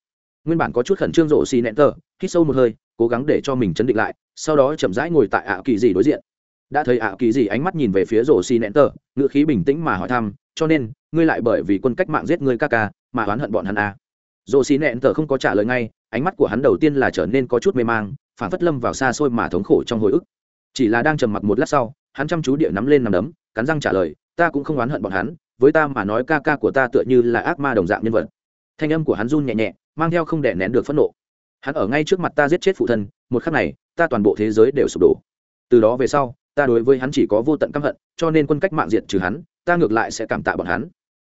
Nguyên bản có chút khẩn trương rộ xì nẹn tờ hít sâu một hơi, cố gắng để cho mình chấn định lại, sau đó chậm rãi ngồi tại ạ kỳ gì đối diện đã thấy ạ kỳ gì ánh mắt nhìn về phía rổ xi nén tờ, ngữ khí bình tĩnh mà hỏi thăm, cho nên, ngươi lại bởi vì quân cách mạng giết ngươi ca ca mà oán hận bọn hắn à. rổ xi nén tờ không có trả lời ngay, ánh mắt của hắn đầu tiên là trở nên có chút mê mang, phản phất lâm vào xa xôi mà thống khổ trong hồi ức. Chỉ là đang trầm mặc một lát sau, hắn chăm chú địa nắm lên nằm đấm, cắn răng trả lời, ta cũng không oán hận bọn hắn, với ta mà nói ca ca của ta tựa như là ác ma đồng dạng nhân vật. Thanh âm của hắn run nhẹ nhẹ, mang theo không đè nén được phẫn nộ. Hắn ở ngay trước mặt ta giết chết phụ thân, một khắc này, ta toàn bộ thế giới đều sụp đổ. Từ đó về sau ta đối với hắn chỉ có vô tận căm hận, cho nên quân cách mạng diệt trừ hắn, ta ngược lại sẽ cảm tạ bọn hắn.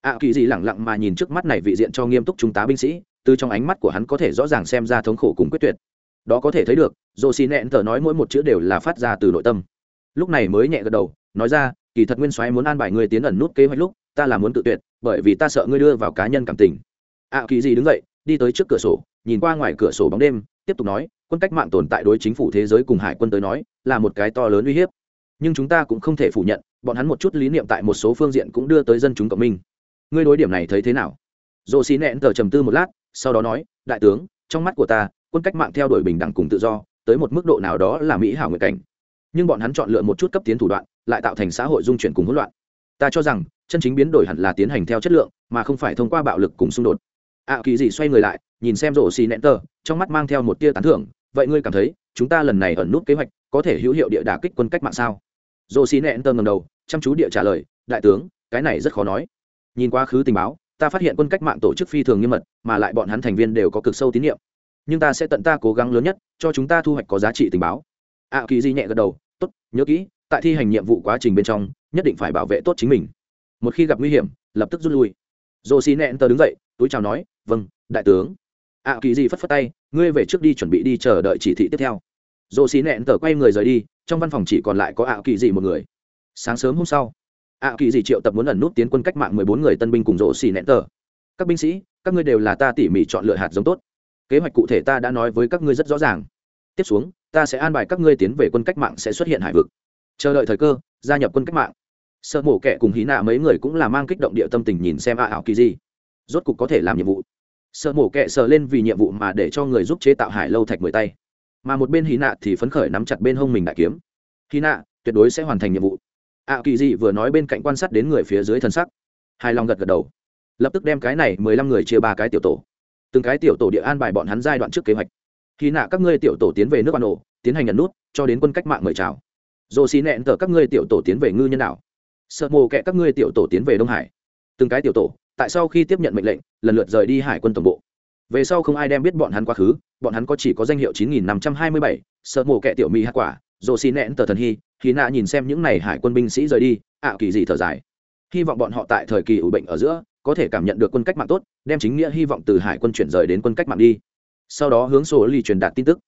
Ạ kỳ gì lẳng lặng mà nhìn trước mắt này vị diện cho nghiêm túc chúng tá binh sĩ, từ trong ánh mắt của hắn có thể rõ ràng xem ra thống khổ cùng quyết tuyệt. Đó có thể thấy được dồ xì nẹn thở nói mỗi một chữ đều là phát ra từ nội tâm. Lúc này mới nhẹ gật đầu, nói ra, kỳ thật nguyên soái muốn an bài ngươi tiến ẩn nút kế hoạch lúc, ta là muốn tự tuyệt, bởi vì ta sợ ngươi đưa vào cá nhân cảm tình. Ạ kỳ gì đứng dậy, đi tới trước cửa sổ, nhìn qua ngoài cửa sổ bóng đêm, tiếp tục nói, quân cách mạng tồn tại đối chính phủ thế giới cùng hải quân tới nói, là một cái to lớn uy hiếp nhưng chúng ta cũng không thể phủ nhận bọn hắn một chút lý niệm tại một số phương diện cũng đưa tới dân chúng cộng minh. Ngươi đối điểm này thấy thế nào? Dồ xì nẹn tờ trầm tư một lát sau đó nói đại tướng trong mắt của ta quân cách mạng theo đuổi bình đẳng cùng tự do tới một mức độ nào đó là mỹ hảo nguyện cảnh. Nhưng bọn hắn chọn lựa một chút cấp tiến thủ đoạn lại tạo thành xã hội dung chuyển cùng hỗn loạn. Ta cho rằng chân chính biến đổi hẳn là tiến hành theo chất lượng mà không phải thông qua bạo lực cùng xung đột. Ạ à, kỳ gì xoay người lại nhìn xem rổ xì nẹn tờ trong mắt mang theo một tia tán thưởng vậy ngươi cảm thấy chúng ta lần này ẩn nút kế hoạch có thể hữu hiệu địa đà kích quân cách mạng sao? Rổ xì nẹn tơ ngầm đầu chăm chú địa trả lời đại tướng cái này rất khó nói. Nhìn quá khứ tình báo ta phát hiện quân cách mạng tổ chức phi thường nghiêm mật mà lại bọn hắn thành viên đều có cực sâu tín nhiệm nhưng ta sẽ tận ta cố gắng lớn nhất cho chúng ta thu hoạch có giá trị tình báo. Ạ à, kỳ di nhẹ gật đầu tốt nhớ kỹ tại thi hành nhiệm vụ quá trình bên trong nhất định phải bảo vệ tốt chính mình. Một khi gặp nguy hiểm lập tức rút lui. Dồ xì nẹn tơ đứng dậy túi chào nói vâng đại tướng. Ạ à, kỳ di phất phất tay ngươi về trước đi chuẩn bị đi chờ đợi chỉ thị tiếp theo. Dồ xì nẹn tờ quay người rời đi trong văn phòng chỉ còn lại có ạ kỳ dị một người. Sáng sớm hôm sau, ạ kỳ dị triệu tập muốn ẩn nút tiến quân cách mạng mười bốn người tân binh cùng rộ xì nẹn tờ. Các binh sĩ, các ngươi đều là ta tỉ mỉ chọn lựa hạt giống tốt. Kế hoạch cụ thể ta đã nói với các ngươi rất rõ ràng. Tiếp xuống, ta sẽ an bài các ngươi tiến về quân cách mạng sẽ xuất hiện hải vực. Chờ đợi thời cơ, gia nhập quân cách mạng. Sợ mổ kẻ cùng hí nạ mấy người cũng là mang kích động địa tâm tình nhìn xem ạ ảo kỳ gì rốt cục có thể làm nhiệm vụ. Sợ mổ kẹ sờ lên vì nhiệm vụ mà để cho người giúp chế tạo hải lâu thạch mười tay mà một bên hí nạ thì phấn khởi nắm chặt bên hông mình đại kiếm. Hí nạ, tuyệt đối sẽ hoàn thành nhiệm vụ. A kỳ dị vừa nói bên cạnh quan sát đến người phía dưới thân sắc. Hài lòng gật gật đầu. Lập tức đem cái này mười lăm người chia ba cái tiểu tổ. Từng cái tiểu tổ địa an bài bọn hắn giai đoạn trước kế hoạch. Khi nạ, các ngươi tiểu tổ tiến về nước ban ổ tiến hành nhận nút, cho đến quân cách mạng mời chào. Dồ xì nẹn tờ, các ngươi tiểu tổ tiến về ngư nhân đảo. Sợ mồ kệ, các ngươi tiểu tổ tiến về đông hải. Từng cái tiểu tổ, tại sau khi tiếp nhận mệnh lệnh, lần lượt rời đi hải quân tổng bộ về sau không ai đem biết bọn hắn quá khứ, bọn hắn có chỉ có danh hiệu chín nghìn năm trăm hai mươi bảy, sợ mổ kệ tiểu mỹ hạ quả dồ xì nẹn tờ thần hy, khi nạ nhìn xem những n à y hải quân binh sĩ rời đi, ạ kỳ gì thở dài. Hy vọng bọn họ tại thời kỳ ủ bệnh ở giữa, có thể cảm nhận được quân cách mạng tốt, đem chính nghĩa hy vọng từ hải quân chuyển rời đến quân cách mạng đi. Sau đó hướng số lì truyền đạt tin tức.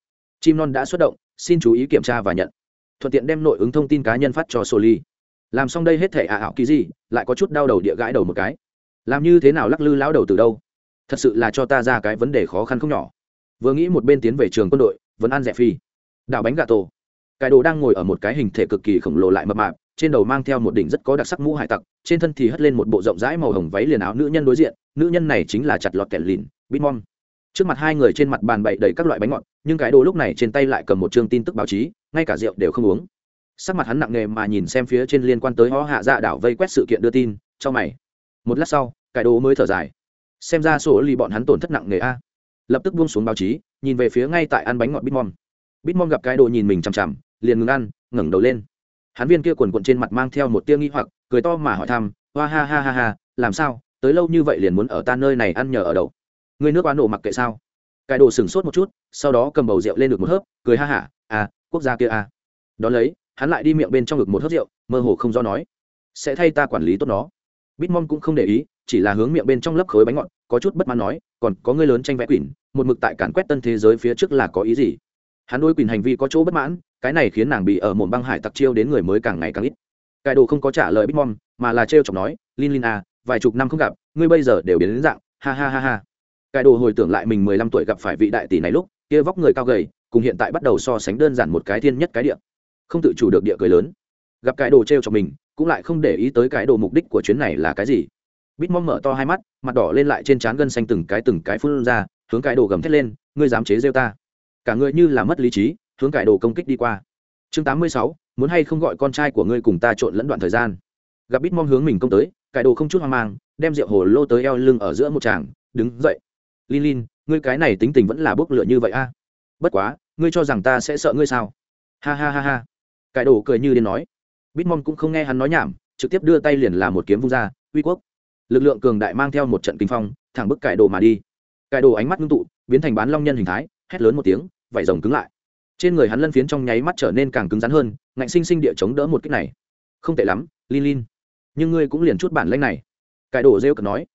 Chim non đã xuất động, xin chú ý kiểm tra và nhận. Thuận tiện đem nội ứng thông tin cá nhân phát cho số lì. làm xong đây hết thể ả ảo kỳ gì lại có chút đau đầu địa gãi đầu một cái. Làm như thế nào lắc lư lão đầu từ đâu? Thật sự là cho ta ra cái vấn đề khó khăn không nhỏ. Vừa nghĩ một bên tiến về trường quân đội vẫn ăn rẻ phi. Đảo bánh gà tổ. Cái đồ đang ngồi ở một cái hình thể cực kỳ khổng lồ lại mập mạp, trên đầu mang theo một đỉnh rất có đặc sắc mũ hải tặc, trên thân thì hất lên một bộ rộng rãi màu hồng váy liền áo nữ nhân đối diện, nữ nhân này chính là chặt lọt kẻ lìn bitmom trước mặt hai người trên mặt bàn bậy đầy các loại bánh ngọt, nhưng cái đồ lúc này trên tay lại cầm một chương tin tức báo chí, ngay cả rượu đều không uống. Sắc mặt hắn nặng nề mà nhìn xem phía trên liên quan tới ho hạ dạ đảo vây quét sự kiện đưa tin, cho mày. Một lát sau, cái đồ mới thở dài xem ra sổ lì bọn hắn tổn thất nặng nề a. Lập tức buông xuống báo chí, nhìn về phía ngay tại ăn bánh ngọt bitmom. Bitmom gặp cái đồ nhìn mình chằm chằm, liền ngừng ăn, ngẩng đầu lên. Hắn viên kia quần quần trên mặt mang theo một tia nghi hoặc, cười to mà hỏi thăm hoa ha ha ha ha, làm sao? Tới lâu như vậy liền muốn ở ta nơi này ăn nhờ ở đậu? Người nước oán nổ mặc kệ sao? Cái đồ sửng sốt một chút, sau đó cầm bầu rượu lên được một hớp, cười ha hả à quốc gia kia à. Đón lấy, hắn lại đi miệng bên trong ngực một hớp rượu, mơ hồ không do nói, sẽ thay ta quản lý tốt nó. Bitmom cũng không để ý chỉ là hướng miệng bên trong lớp khối bánh ngọt, có chút bất mãn nói, còn có người lớn tranh vẽ quỷ một mực tại cản quét tân thế giới phía trước là có ý gì? Hắn đôi quỳnh hành vi có chỗ bất mãn, cái này khiến nàng bị ở một băng hải tặc chiêu đến người mới càng ngày càng ít. Cải đồ không có trả lời bitmom mà là trêu chọc nói, lin lin à vài chục năm không gặp, ngươi bây giờ đều biến đến dạng, ha ha ha ha. Cải đồ hồi tưởng lại mình mười lăm tuổi gặp phải vị đại tỷ này lúc, kia vóc người cao gầy, cùng hiện tại bắt đầu so sánh đơn giản một cái thiên nhất cái địa. Không tự chủ được địa cười lớn. Gặp cái đồ trêu chọc cho mình, cũng lại không để ý tới cái đồ mục đích của chuyến này là cái gì bít mong mở to hai mắt, mặt đỏ lên lại trên trán gân xanh từng cái từng cái phun ra, hướng cái đồ gầm thét lên, ngươi dám chế rêu ta. Cả người như là mất lý trí, hướng cải đồ công kích đi qua. Chương tám mươi sáu, muốn hay không gọi con trai của ngươi cùng ta trộn lẫn đoạn thời gian. Gặp bít mong hướng mình công tới cải đồ không chút hoang mang, đem rượu hồ lô tới eo lưng ở giữa một tràng, đứng dậy. Lin lin, ngươi cái này tính tình vẫn là bốc lửa như vậy a? Bất quá, ngươi cho rằng ta sẽ sợ ngươi sao? Ha ha ha ha. Cải đồ cười như điên nói. Bitmon cũng không nghe hắn nói nhảm, trực tiếp đưa tay liền làm một kiếm vung ra, uy quốc lực lượng cường đại mang theo một trận kinh phong, thẳng bức cải đồ mà đi. Cải đồ ánh mắt ngưng tụ, biến thành bán long nhân hình thái, hét lớn một tiếng vảy rồng cứng lại. Trên người hắn lân phiến trong nháy mắt trở nên càng cứng rắn hơn, ngạnh sinh sinh địa chống đỡ một cách này. Không tệ lắm, lin lin. Nhưng ngươi cũng liền chút bản lanh này. Cải đồ rêu cực nói.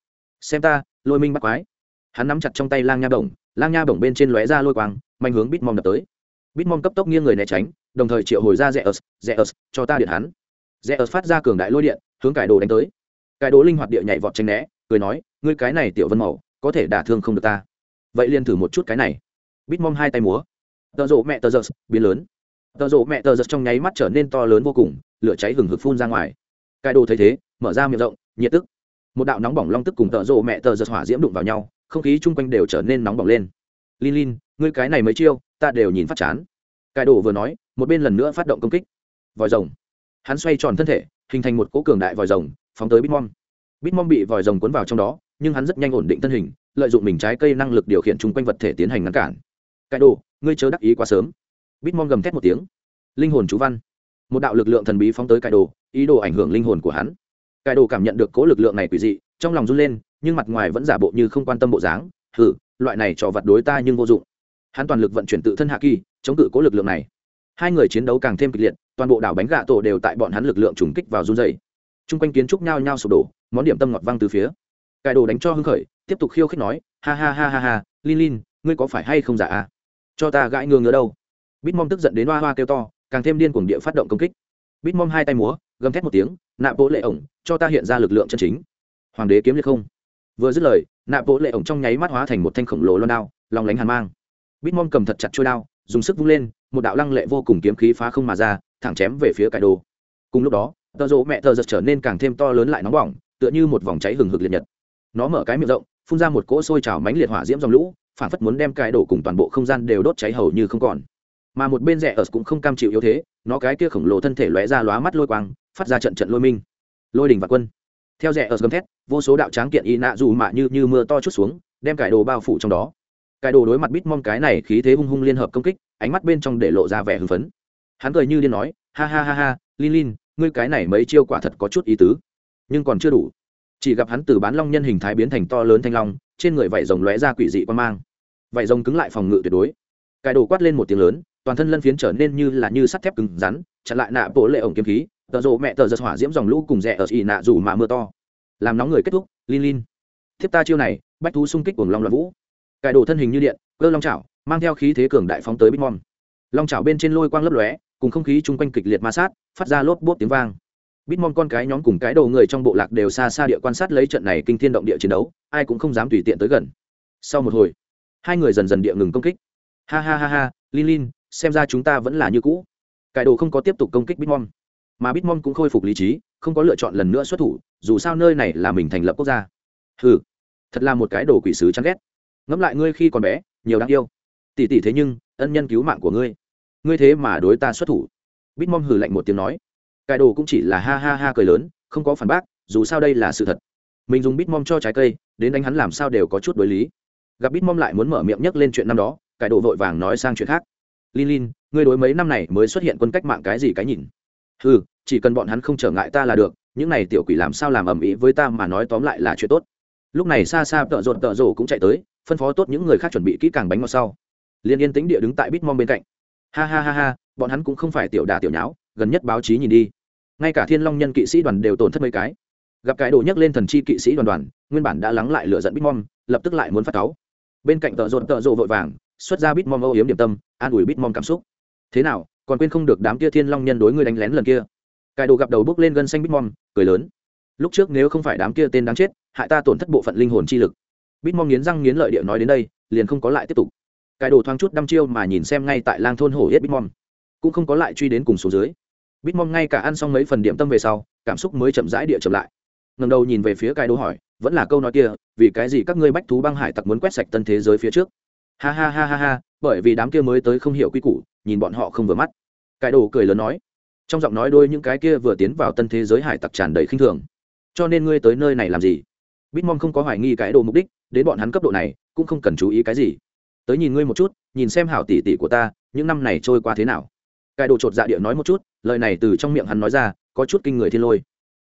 Xem ta, lôi minh bắt quái. Hắn nắm chặt trong tay lang nha bổng, lang nha bổng bên trên lóe ra lôi quang, manh hướng bitmom đập tới. Bitmom cấp tốc nghiêng người né tránh, đồng thời triệu hồi ra rẽ ớt rẽ ớt cho ta điện hắn. Rẽ ớt phát ra cường đại lôi điện, hướng cải đồ đánh tới cái đồ linh hoạt địa nhảy vọt tranh né, cười nói, ngươi cái này tiểu vân màu, có thể đả thương không được ta. Vậy liền thử một chút cái này. Bitmom hai tay múa. Tợ rộ mẹ tờ giật, biến lớn. Tợ rộ mẹ tờ giật trong nháy mắt trở nên to lớn vô cùng, lửa cháy hừng hực phun ra ngoài. Cái đồ thấy thế, mở ra miệng rộng, nhiệt tức. Một đạo nóng bỏng long tức cùng tợ rộ mẹ tờ giật hỏa diễm đụng vào nhau, không khí chung quanh đều trở nên nóng bỏng lên. Lin lin, ngươi cái này mới chiêu, ta đều nhìn phát chán. Cái đồ vừa nói, một bên lần nữa phát động công kích. Vòi rồng. Hắn xoay tròn thân thể, hình thành một cỗ cường đại vòi rồng phóng tới bitmom. Bitmom bị vòi rồng cuốn vào trong đó nhưng hắn rất nhanh ổn định thân hình lợi dụng mình trái cây năng lực điều khiển chung quanh vật thể tiến hành ngăn cản. Cải đồ ngươi chớ đắc ý quá sớm. Bitmom gầm thét một tiếng. Linh hồn chú văn. Một đạo lực lượng thần bí phóng tới cải đồ ý đồ ảnh hưởng linh hồn của hắn. Cải đồ cảm nhận được cố lực lượng này quỷ dị trong lòng run lên nhưng mặt ngoài vẫn giả bộ như không quan tâm bộ dáng. Hừ, loại này trò vật đối ta nhưng vô dụng. Hắn toàn lực vận chuyển tự thân hạ kỳ chống cự cố lực lượng này. Hai người chiến đấu càng thêm kịch liệt toàn bộ đảo bánh gạ tổ đều tại bọn hắn lực lượng trùng kích vào run dày t r u n g quanh kiến trúc nhao nhao sụp đổ, món điểm tâm ngọt văng từ phía. Cải đồ đánh cho hưng khởi, tiếp tục khiêu khích nói, ha ha ha ha ha, lin lin, ngươi có phải hay không giả à cho ta gãi ngừa ngứa đâu. Bitmom tức giận đến hoa hoa kêu to, càng thêm điên cuồng địa phát động công kích. Bitmom hai tay múa, gầm thét một tiếng nạp bố lệ ổng, cho ta hiện ra lực lượng chân chính. Hoàng đế kiếm liệt không. Vừa dứt lời nạp bố lệ ổng trong nháy mắt hóa thành một thanh khổng lồ loan đao, lòng lánh hàn mang. Bitmom cầm thật chặt trôi đao, dùng sức vung lên, một đạo lăng lệ vô cùng kiếm khí phá không mà ra, thẳng chém về phía cải đồ. Cùng lúc đó tờ rộ mẹ tờ giật trở nên càng thêm to lớn lại nóng bỏng, tựa như một vòng cháy hừng hực liệt nhật. Nó mở cái miệng rộng, phun ra một cỗ sôi trào mánh liệt hỏa diễm dòng lũ, phản phất muốn đem cái đồ cùng toàn bộ không gian đều đốt cháy hầu như không còn. Mà một bên rẽ ở cũng không cam chịu yếu thế, nó cái kia khổng lồ thân thể lóe ra lóa mắt lôi quang, phát ra trận trận lôi minh. Lôi đình và quân. Theo rẽ ở gầm thét, vô số đạo tráng kiện y nạ dù mạ như như mưa to chút xuống, đem cải đồ bao phủ trong đó. Cải đồ đối mặt bít mong cái này khí thế hung hung liên hợp công kích, ánh mắt bên trong để lộ ra vẻ hưng phấn. Hắn cười như điên nói, ha ha ha ha, lin lin ngươi cái này mấy chiêu quả thật có chút ý tứ. Nhưng còn chưa đủ. Chỉ gặp hắn từ bán long nhân hình thái biến thành to lớn thanh long, trên người vảy rồng lóe ra quỷ dị quan mang. Vảy rồng cứng lại phòng ngự tuyệt đối. Cài đồ quát lên một tiếng lớn, toàn thân lân phiến trở nên như là như sắt thép cứng rắn, chặn lại nạ bộ lệ ổng kiếm khí tờ rộ mẹ tờ giật hỏa diễm dòng lũ cùng rẽ ở ị nạ rủ mà mưa to. Làm nóng người kết thúc, lin lin. Thiếp ta chiêu này, bách thú xung kích cuồng long loạn vũ. Cải đồ thân hình như điện, cơ long chảo, mang theo khí thế cường đại phóng tới bitmom long chảo bên trên lôi quang lấp lóe cùng không khí chung quanh kịch liệt ma sát, phát ra lốp bốp tiếng vang. Bitmom con cái nhóm cùng cái đầu người trong bộ lạc đều xa xa địa quan sát lấy trận này kinh thiên động địa chiến đấu, ai cũng không dám tùy tiện tới gần. Sau một hồi, hai người dần dần địa ngừng công kích. Ha ha ha ha, lin lin, xem ra chúng ta vẫn là như cũ. Cải đồ không có tiếp tục công kích bitmom, mà bitmom cũng khôi phục lý trí, không có lựa chọn lần nữa xuất thủ, dù sao nơi này là mình thành lập quốc gia. Ừ thật là một cái đồ quỷ sứ chán ghét. Ngẫm lại ngươi khi còn bé, nhiều đáng yêu. Tỷ tỷ thế nhưng, ân nhân cứu mạng của ngươi ngươi thế mà đối ta xuất thủ. Bitmom hừ lạnh một tiếng nói. Cải đồ cũng chỉ là ha ha ha cười lớn, không có phản bác, dù sao đây là sự thật. Mình dùng bitmom cho trái cây, đến đánh hắn làm sao đều có chút đối lý. Gặp bitmom lại muốn mở miệng nhắc lên chuyện năm đó cải đồ vội vàng nói sang chuyện khác. Lin lin, ngươi đối mấy năm này mới xuất hiện quân cách mạng cái gì cái nhìn? Ừ chỉ cần bọn hắn không trở ngại ta là được, những này tiểu quỷ làm sao làm ầm ĩ với ta mà nói tóm lại là chuyện tốt. Lúc này xa xa tợ rột tợ rổ cũng chạy tới, phân phó tốt những người khác chuẩn bị kỹ càng bánh ngọt sau. Liên yên tĩnh địa đứng tại bitmom bên cạnh ha ha ha ha, bọn hắn cũng không phải tiểu đà tiểu nháo, gần nhất báo chí nhìn đi. Ngay cả thiên long nhân kỵ sĩ đoàn đều tổn thất mấy cái. Gặp cái đồ nhấc lên thần chi kỵ sĩ đoàn đoàn, nguyên bản đã lắng lại lửa giận bitmom, lập tức lại muốn phát cáu. Bên cạnh tợ rộn tợ rộ vội vàng, xuất ra bitmom âu yếm điểm tâm, an ủi bitmom cảm xúc. Thế nào, còn quên không được đám kia thiên long nhân đối ngươi đánh lén lần kia? Cải đồ gặp đầu bước lên gân xanh bitmom, cười lớn. Lúc trước nếu không phải đám kia tên đáng chết, hại ta tổn thất bộ phận linh hồn chi lực. Bitmom nghiến răng nghiến lợi địa nói đến đây, liền không có lại tiếp tục. Cái đồ thoáng chút đăm chiêu mà nhìn xem ngay tại lang thôn hổ yết bitmom. Cũng không có lại truy đến cùng số dưới. Bitmom ngay cả ăn xong mấy phần điểm tâm về sau, cảm xúc mới chậm rãi địa chậm lại. Ngầm đầu nhìn về phía cái đồ hỏi, vẫn là câu nói kia, vì cái gì các ngươi bách thú băng hải tặc muốn quét sạch tân thế giới phía trước? Ha ha ha ha ha, bởi vì đám kia mới tới không hiểu quy củ, nhìn bọn họ không vừa mắt. Cái đồ cười lớn nói. Trong giọng nói đôi những cái kia vừa tiến vào tân thế giới hải tặc tràn đầy khinh thường. Cho nên ngươi tới nơi này làm gì? Bitmom không có hoài nghi cái đồ mục đích, đến bọn hắn cấp độ này, cũng không cần chú ý cái gì tới nhìn ngươi một chút, nhìn xem hảo tỷ tỷ của ta, những năm này trôi qua thế nào. Cái đồ chột dạ địa nói một chút, lời này từ trong miệng hắn nói ra, có chút kinh người thiên lôi.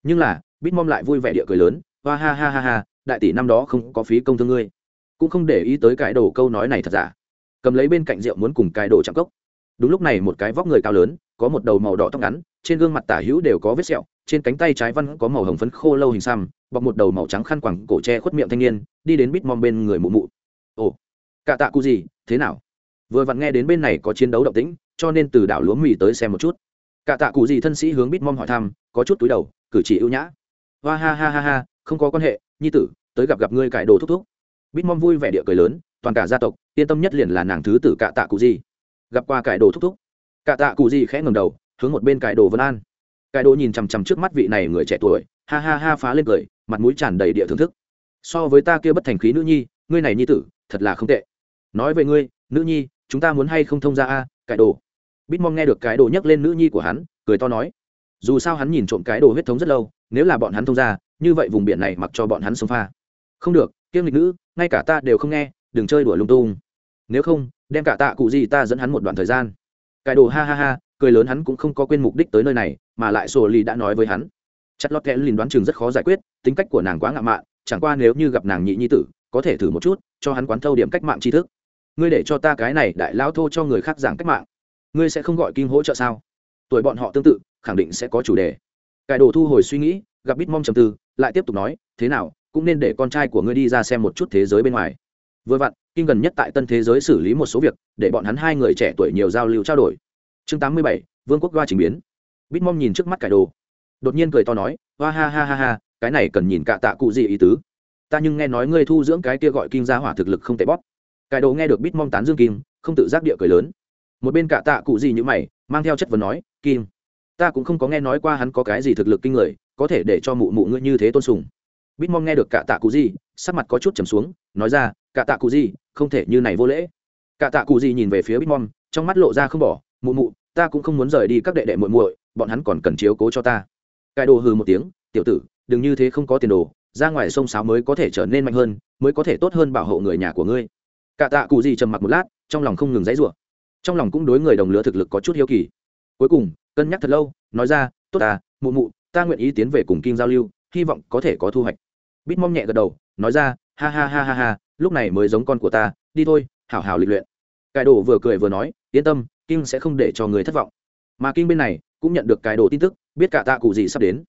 Nhưng là bitmom lại vui vẻ địa cười lớn, hoa ha ha ha ha, đại tỷ năm đó không có phí công thương ngươi. Cũng không để ý tới cái đồ câu nói này thật giả. Cầm lấy bên cạnh rượu muốn cùng cái đồ chạm cốc. Đúng lúc này một cái vóc người cao lớn, có một đầu màu đỏ tóc ngắn, trên gương mặt tả hữu đều có vết sẹo, trên cánh tay trái văn có màu hồng phấn khô lâu hình xăm, bọc một đầu màu trắng khăn quẳng cổ tre khuất miệng thanh niên, đi đến bít mom bên người mụ mụ. Ồ cả tạ cụ gì, thế nào? Vừa vặn nghe đến bên này có chiến đấu động tĩnh, cho nên từ đảo lúa mì tới xem một chút. Cả tạ cụ gì thân sĩ hướng bít mom hỏi thăm, có chút túi đầu, cử chỉ ưu nhã. Hoa ha ha ha ha, không có quan hệ, nhi tử, tới gặp gặp ngươi cải đồ thúc thúc. Bít mom vui vẻ địa cười lớn, toàn cả gia tộc, yên tâm nhất liền là nàng thứ tử cả tạ cụ gì. Gặp qua cải đồ thúc thúc. Cả tạ cụ gì khẽ ngầm đầu, hướng một bên cải đồ vân an. Cải đồ nhìn chằm chằm trước mắt vị này người trẻ tuổi, ha ha ha phá lên cười, mặt mũi tràn đầy địa thưởng thức. So với ta kia bất thành khí nữ nhi, ngươi này nhi tử, thật là không tệ nói về ngươi, nữ nhi, chúng ta muốn hay không thông ra a cải đồ? Bít mong nghe được cái đồ nhắc lên nữ nhi của hắn, cười to nói. Dù sao hắn nhìn trộm cái đồ huyết thống rất lâu, nếu là bọn hắn thông ra như vậy vùng biển này mặc cho bọn hắn sống pha. Không được, kiêm lịch nữ, ngay cả ta đều không nghe, đừng chơi đùa lung tung. Nếu không, đem cả tạ cụ gì ta dẫn hắn một đoạn thời gian. Cái đồ ha ha ha, cười lớn hắn cũng không có quên mục đích tới nơi này, mà lại sổ lì đã nói với hắn. Chất lót kẽ lìn đoán chừng rất khó giải quyết, tính cách của nàng quá ngạo mạn, chẳng qua nếu như gặp nàng nhị nhi tử, có thể thử một chút, cho hắn quán thâu điểm cách mạng tri thức ngươi để cho ta cái này đại lao thô cho người khác giảng cách mạng. Ngươi sẽ không gọi kim hỗ trợ sao? Tuổi bọn họ tương tự, khẳng định sẽ có chủ đề. Cải đồ thu hồi suy nghĩ, gặp bít mong trầm tư, lại tiếp tục nói, thế nào, cũng nên để con trai của ngươi đi ra xem một chút thế giới bên ngoài. Vừa vặn, kim gần nhất tại tân thế giới xử lý một số việc, để bọn hắn hai người trẻ tuổi nhiều giao lưu trao đổi. Chương tám mươi bảy, vương quốc đoa trình biến. Bít mong nhìn trước mắt cải đồ. Đột nhiên cười to nói, hoa ha ha ha ha, cái này cần nhìn cả tạ cụ gì ý tứ. Ta nhưng nghe nói ngươi thu dưỡng cái kia gọi kim gia hỏa thực lực không tệ bóp cải đồ nghe được bít mong tán dương kim, không tự giác địa cười lớn. Một bên cả tạ cụ gì như mày, mang theo chất vấn nói, kim, ta cũng không có nghe nói qua hắn có cái gì thực lực kinh người, có thể để cho mụ mụ ngươi như thế tôn sùng. Bít mong nghe được cả tạ cụ gì, sắc mặt có chút trầm xuống, nói ra, cả tạ cụ gì, không thể như này vô lễ. Cả tạ cụ gì nhìn về phía bít mong trong mắt lộ ra không bỏ, mụ mụ, ta cũng không muốn rời đi các đệ đệ muội muội, bọn hắn còn cần chiếu cố cho ta. Cải đồ hừ một tiếng, tiểu tử, đừng như thế không có tiền đồ, ra ngoài sông sáo mới có thể trở nên mạnh hơn, mới có thể tốt hơn bảo hộ người nhà của ngươi cả tạ cụ gì trầm mặc một lát, trong lòng không ngừng dãy rủa. Trong lòng cũng đối người đồng lứa thực lực có chút hiếu kỳ. Cuối cùng, cân nhắc thật lâu, nói ra, tốt à mụ mụ, ta nguyện ý tiến về cùng kim giao lưu, hy vọng có thể có thu hoạch. Bít mong nhẹ gật đầu, nói ra, ha ha ha ha ha, lúc này mới giống con của ta, đi thôi, hảo hảo lịch luyện. Cải đồ vừa cười vừa nói, yên tâm, kim sẽ không để cho người thất vọng. Mà kim bên này cũng nhận được cái đồ tin tức, biết cả tạ cụ gì sắp đến.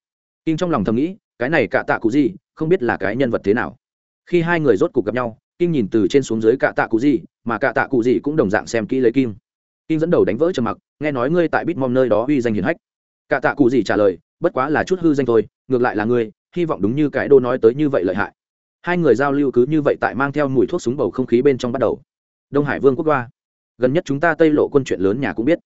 Kim trong lòng thầm nghĩ, cái này cả tạ cụ gì, không biết là cái nhân vật thế nào. Khi hai người rốt cuộc gặp nhau kim nhìn từ trên xuống dưới cả tạ cụ gì, mà cả tạ cụ gì cũng đồng dạng xem kỹ lấy kim kim dẫn đầu đánh vỡ trầm mặc, nghe nói ngươi tại bitmom nơi đó uy danh hiển hách. Cả tạ cụ gì trả lời, bất quá là chút hư danh thôi, ngược lại là ngươi, hy vọng đúng như cái đô nói tới như vậy lợi hại. Hai người giao lưu cứ như vậy tại mang theo mùi thuốc súng bầu không khí bên trong bắt đầu. Đông hải vương quốc đoa gần nhất chúng ta tây lộ quân chuyện lớn nhà cũng biết.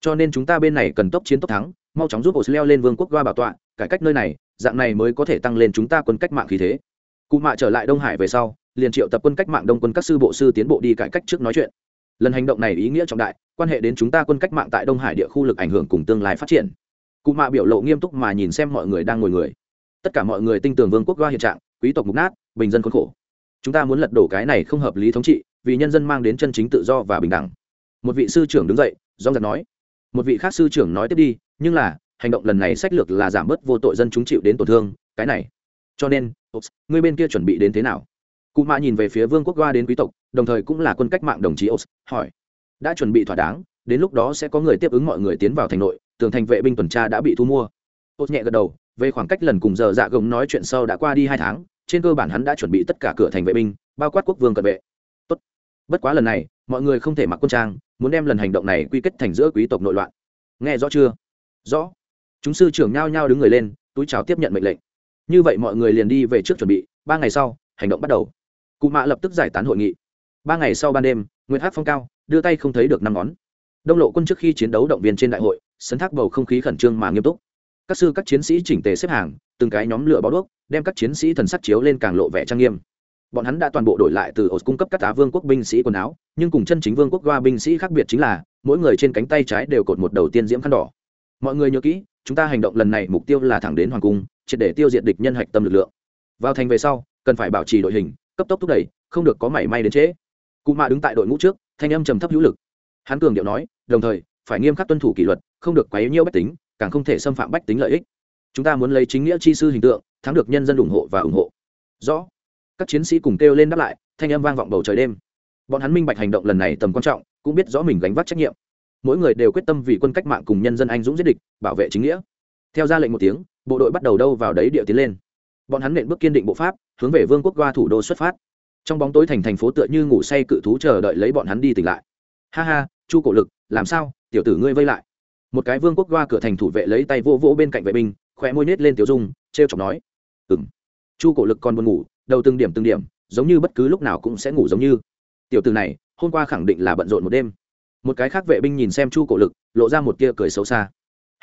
Cho nên chúng ta bên này cần tốc chiến tốc thắng, mau chóng giúp ổ leo lên vương quốc đoa bảo tọa, cải cách nơi này, dạng này mới có thể tăng lên chúng ta quân cách mạng khí thế. Cụ mạ trở lại đông hải về sau liền triệu tập quân cách mạng đông quân các sư bộ sư tiến bộ đi cải cách trước nói chuyện. Lần hành động này ý nghĩa trọng đại, quan hệ đến chúng ta quân cách mạng tại đông hải địa khu lực ảnh hưởng cùng tương lai phát triển. Cụ mạ biểu lộ nghiêm túc mà nhìn xem mọi người đang ngồi người. Tất cả mọi người tin tưởng vương quốc đoa hiện trạng, quý tộc mục nát, bình dân khốn khổ. Chúng ta muốn lật đổ cái này không hợp lý thống trị, vì nhân dân mang đến chân chính tự do và bình đẳng. Một vị sư trưởng đứng dậy do giật nói. Một vị khác sư trưởng nói tiếp đi, nhưng là, hành động lần này sách lược là giảm bớt vô tội dân chúng chịu đến tổn thương, cái này. Cho nên người bên kia chuẩn bị đến thế nào? Cụ mạ nhìn về phía vương quốc qua đến quý tộc đồng thời cũng là quân cách mạng đồng chí ops, hỏi đã chuẩn bị thỏa đáng đến lúc đó sẽ có người tiếp ứng mọi người tiến vào thành nội tường thành vệ binh tuần tra đã bị thu mua. Ops nhẹ gật đầu về khoảng cách lần cùng giờ dạ gồng nói chuyện sau đã qua đi hai tháng trên cơ bản hắn đã chuẩn bị tất cả cửa thành vệ binh bao quát quốc vương cận vệ. Tốt. bất quá lần này mọi người không thể mặc quân trang muốn đem lần hành động này quy kết thành giữa quý tộc nội loạn. Nghe rõ chưa? Rõ. Chúng sư trưởng nhao nhao đứng người lên túi chào tiếp nhận mệnh lệnh. Như vậy mọi người liền đi về trước chuẩn bị ba ngày sau hành động bắt đầu cụ mạ lập tức giải tán hội nghị. Ba ngày sau ban đêm nguyễn hát phong cao đưa tay không thấy được năm ngón. Đông lộ quân trước khi chiến đấu động viên trên đại hội, sấn thác bầu không khí khẩn trương mà nghiêm túc. Các sư, các chiến sĩ chỉnh tề xếp hàng, từng cái nhóm lửa bó đuốc, đem các chiến sĩ thần sắc chiếu lên càng lộ vẻ trang nghiêm. Bọn hắn đã toàn bộ đổi lại từ ổ cung cấp các tá vương quốc binh sĩ quần áo, nhưng cùng chân chính vương quốc đoa binh sĩ khác biệt chính là, mỗi người trên cánh tay trái đều cột một đầu tiên diễm khăn đỏ. Mọi người nhớ kỹ, chúng ta hành động lần này mục tiêu là thẳng đến hoàng cung, triệt để tiêu diệt địch nhân hạch tâm lực lượng. Vào thành về sau, cần phải bảo trì đội hình cấp tốc thúc đẩy, không được có mảy may đến trễ. Cụ mạ đứng tại đội ngũ trước, thanh âm trầm thấp hữu lực. Hắn cường điệu nói, đồng thời, phải nghiêm khắc tuân thủ kỷ luật, không được quấy nhiễu bách tính, càng không thể xâm phạm bách tính lợi ích. Chúng ta muốn lấy chính nghĩa chi sư hình tượng, thắng được nhân dân ủng hộ và ủng hộ. Rõ. Các chiến sĩ cùng kêu lên đáp lại, thanh âm vang vọng bầu trời đêm. Bọn hắn minh bạch hành động lần này tầm quan trọng, cũng biết rõ mình gánh vác trách nhiệm. Mỗi người đều quyết tâm vì quân cách mạng cùng nhân dân anh dũng giết địch, bảo vệ chính nghĩa. Theo ra lệnh một tiếng, bộ đội bắt đầu đâu vào đấy địa tiến lên bọn hắn nện bước kiên định bộ pháp, hướng về vương quốc qua thủ đô xuất phát. Trong bóng tối thành thành phố tựa như ngủ say cự thú chờ đợi lấy bọn hắn đi tỉnh lại. Ha ha, chu cổ lực, làm sao? Tiểu tử ngươi vây lại. Một cái vương quốc qua cửa thành thủ vệ lấy tay vô vỗ bên cạnh vệ binh khỏe môi nết lên tiểu dung t r e o chọc nói. Ừng chu cổ lực còn buồn ngủ, đầu từng điểm từng điểm, giống như bất cứ lúc nào cũng sẽ ngủ giống như. Tiểu tử này, hôm qua khẳng định là bận rộn một đêm. Một cái khác vệ binh nhìn xem chu cổ lực, lộ ra một tia cười xấu xa.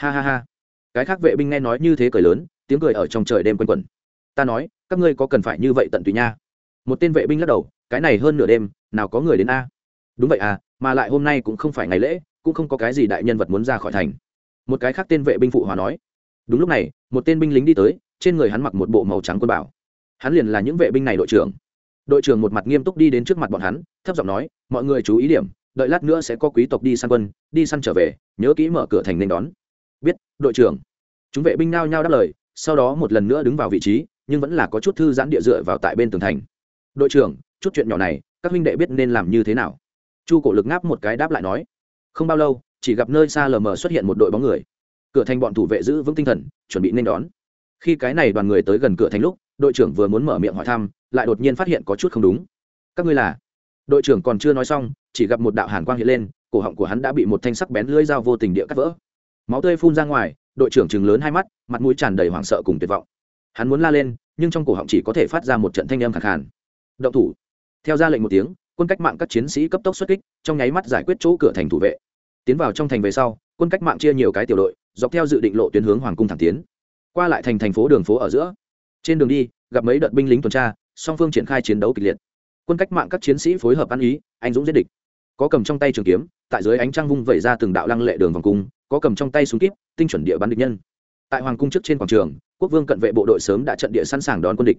Ha ha ha. Cái khác vệ binh nghe nói như thế cười lớn, tiếng cười ở trong trời đêm quanh quẩn ta nói, các ngươi có cần phải như vậy tận tụy nha? Một tên vệ binh lắc đầu, cái này hơn nửa đêm, nào có người đến a? Đúng vậy à mà lại hôm nay cũng không phải ngày lễ, cũng không có cái gì đại nhân vật muốn ra khỏi thành. Một cái khác tên vệ binh phụ hòa nói. Đúng lúc này, một tên binh lính đi tới, trên người hắn mặc một bộ màu trắng quân bảo. Hắn liền là những vệ binh này đội trưởng. Đội trưởng một mặt nghiêm túc đi đến trước mặt bọn hắn, thấp giọng nói, mọi người chú ý điểm, đợi lát nữa sẽ có quý tộc đi săn quân, đi săn trở về, nhớ kỹ mở cửa thành nên đón. Biết, đội trưởng. Chúng vệ binh nao nhao đáp lời, sau đó một lần nữa đứng vào vị trí nhưng vẫn là có chút thư giãn địa dựa vào tại bên tường thành. Đội trưởng, chút chuyện nhỏ này, các huynh đệ biết nên làm như thế nào? Chu cổ lực ngáp một cái đáp lại nói. Không bao lâu, chỉ gặp nơi xa lờ mờ xuất hiện một đội bóng người. Cửa thành bọn thủ vệ giữ vững tinh thần, chuẩn bị nên đón. Khi cái này đoàn người tới gần cửa thành lúc, đội trưởng vừa muốn mở miệng hỏi thăm, lại đột nhiên phát hiện có chút không đúng. Các ngươi là? Đội trưởng còn chưa nói xong, chỉ gặp một đạo hàn quang hiện lên, cổ họng của hắn đã bị một thanh sắc bén lưỡi dao vô tình địa cắt vỡ. Máu tươi phun ra ngoài, đội trưởng chừng lớn hai mắt, mặt mũi tràn đầy hoảng sợ cùng tuyệt vọng hắn muốn la lên, nhưng trong cổ họng chỉ có thể phát ra một trận thanh âm khẳng khàn. Động thủ. Theo ra lệnh một tiếng, quân cách mạng các chiến sĩ cấp tốc xuất kích, trong nháy mắt giải quyết chỗ cửa thành thủ vệ. Tiến vào trong thành về sau, quân cách mạng chia nhiều cái tiểu đội, dọc theo dự định lộ tuyến hướng hoàng cung thẳng tiến. Qua lại thành thành phố đường phố ở giữa. Trên đường đi, gặp mấy đợt binh lính tuần tra, song phương triển khai chiến đấu kịch liệt. Quân cách mạng các chiến sĩ phối hợp ăn ý, anh dũng giết địch. Có cầm trong tay trường kiếm, tại dưới ánh trăng vung vẩy ra từng đạo lăng lệ đường vòng cung, có cầm trong tay súng kíp, tinh chuẩn địa bắn địch nhân tại hoàng cung trước trên quảng trường, quốc vương cận vệ bộ đội sớm đã trận địa sẵn sàng đón quân địch.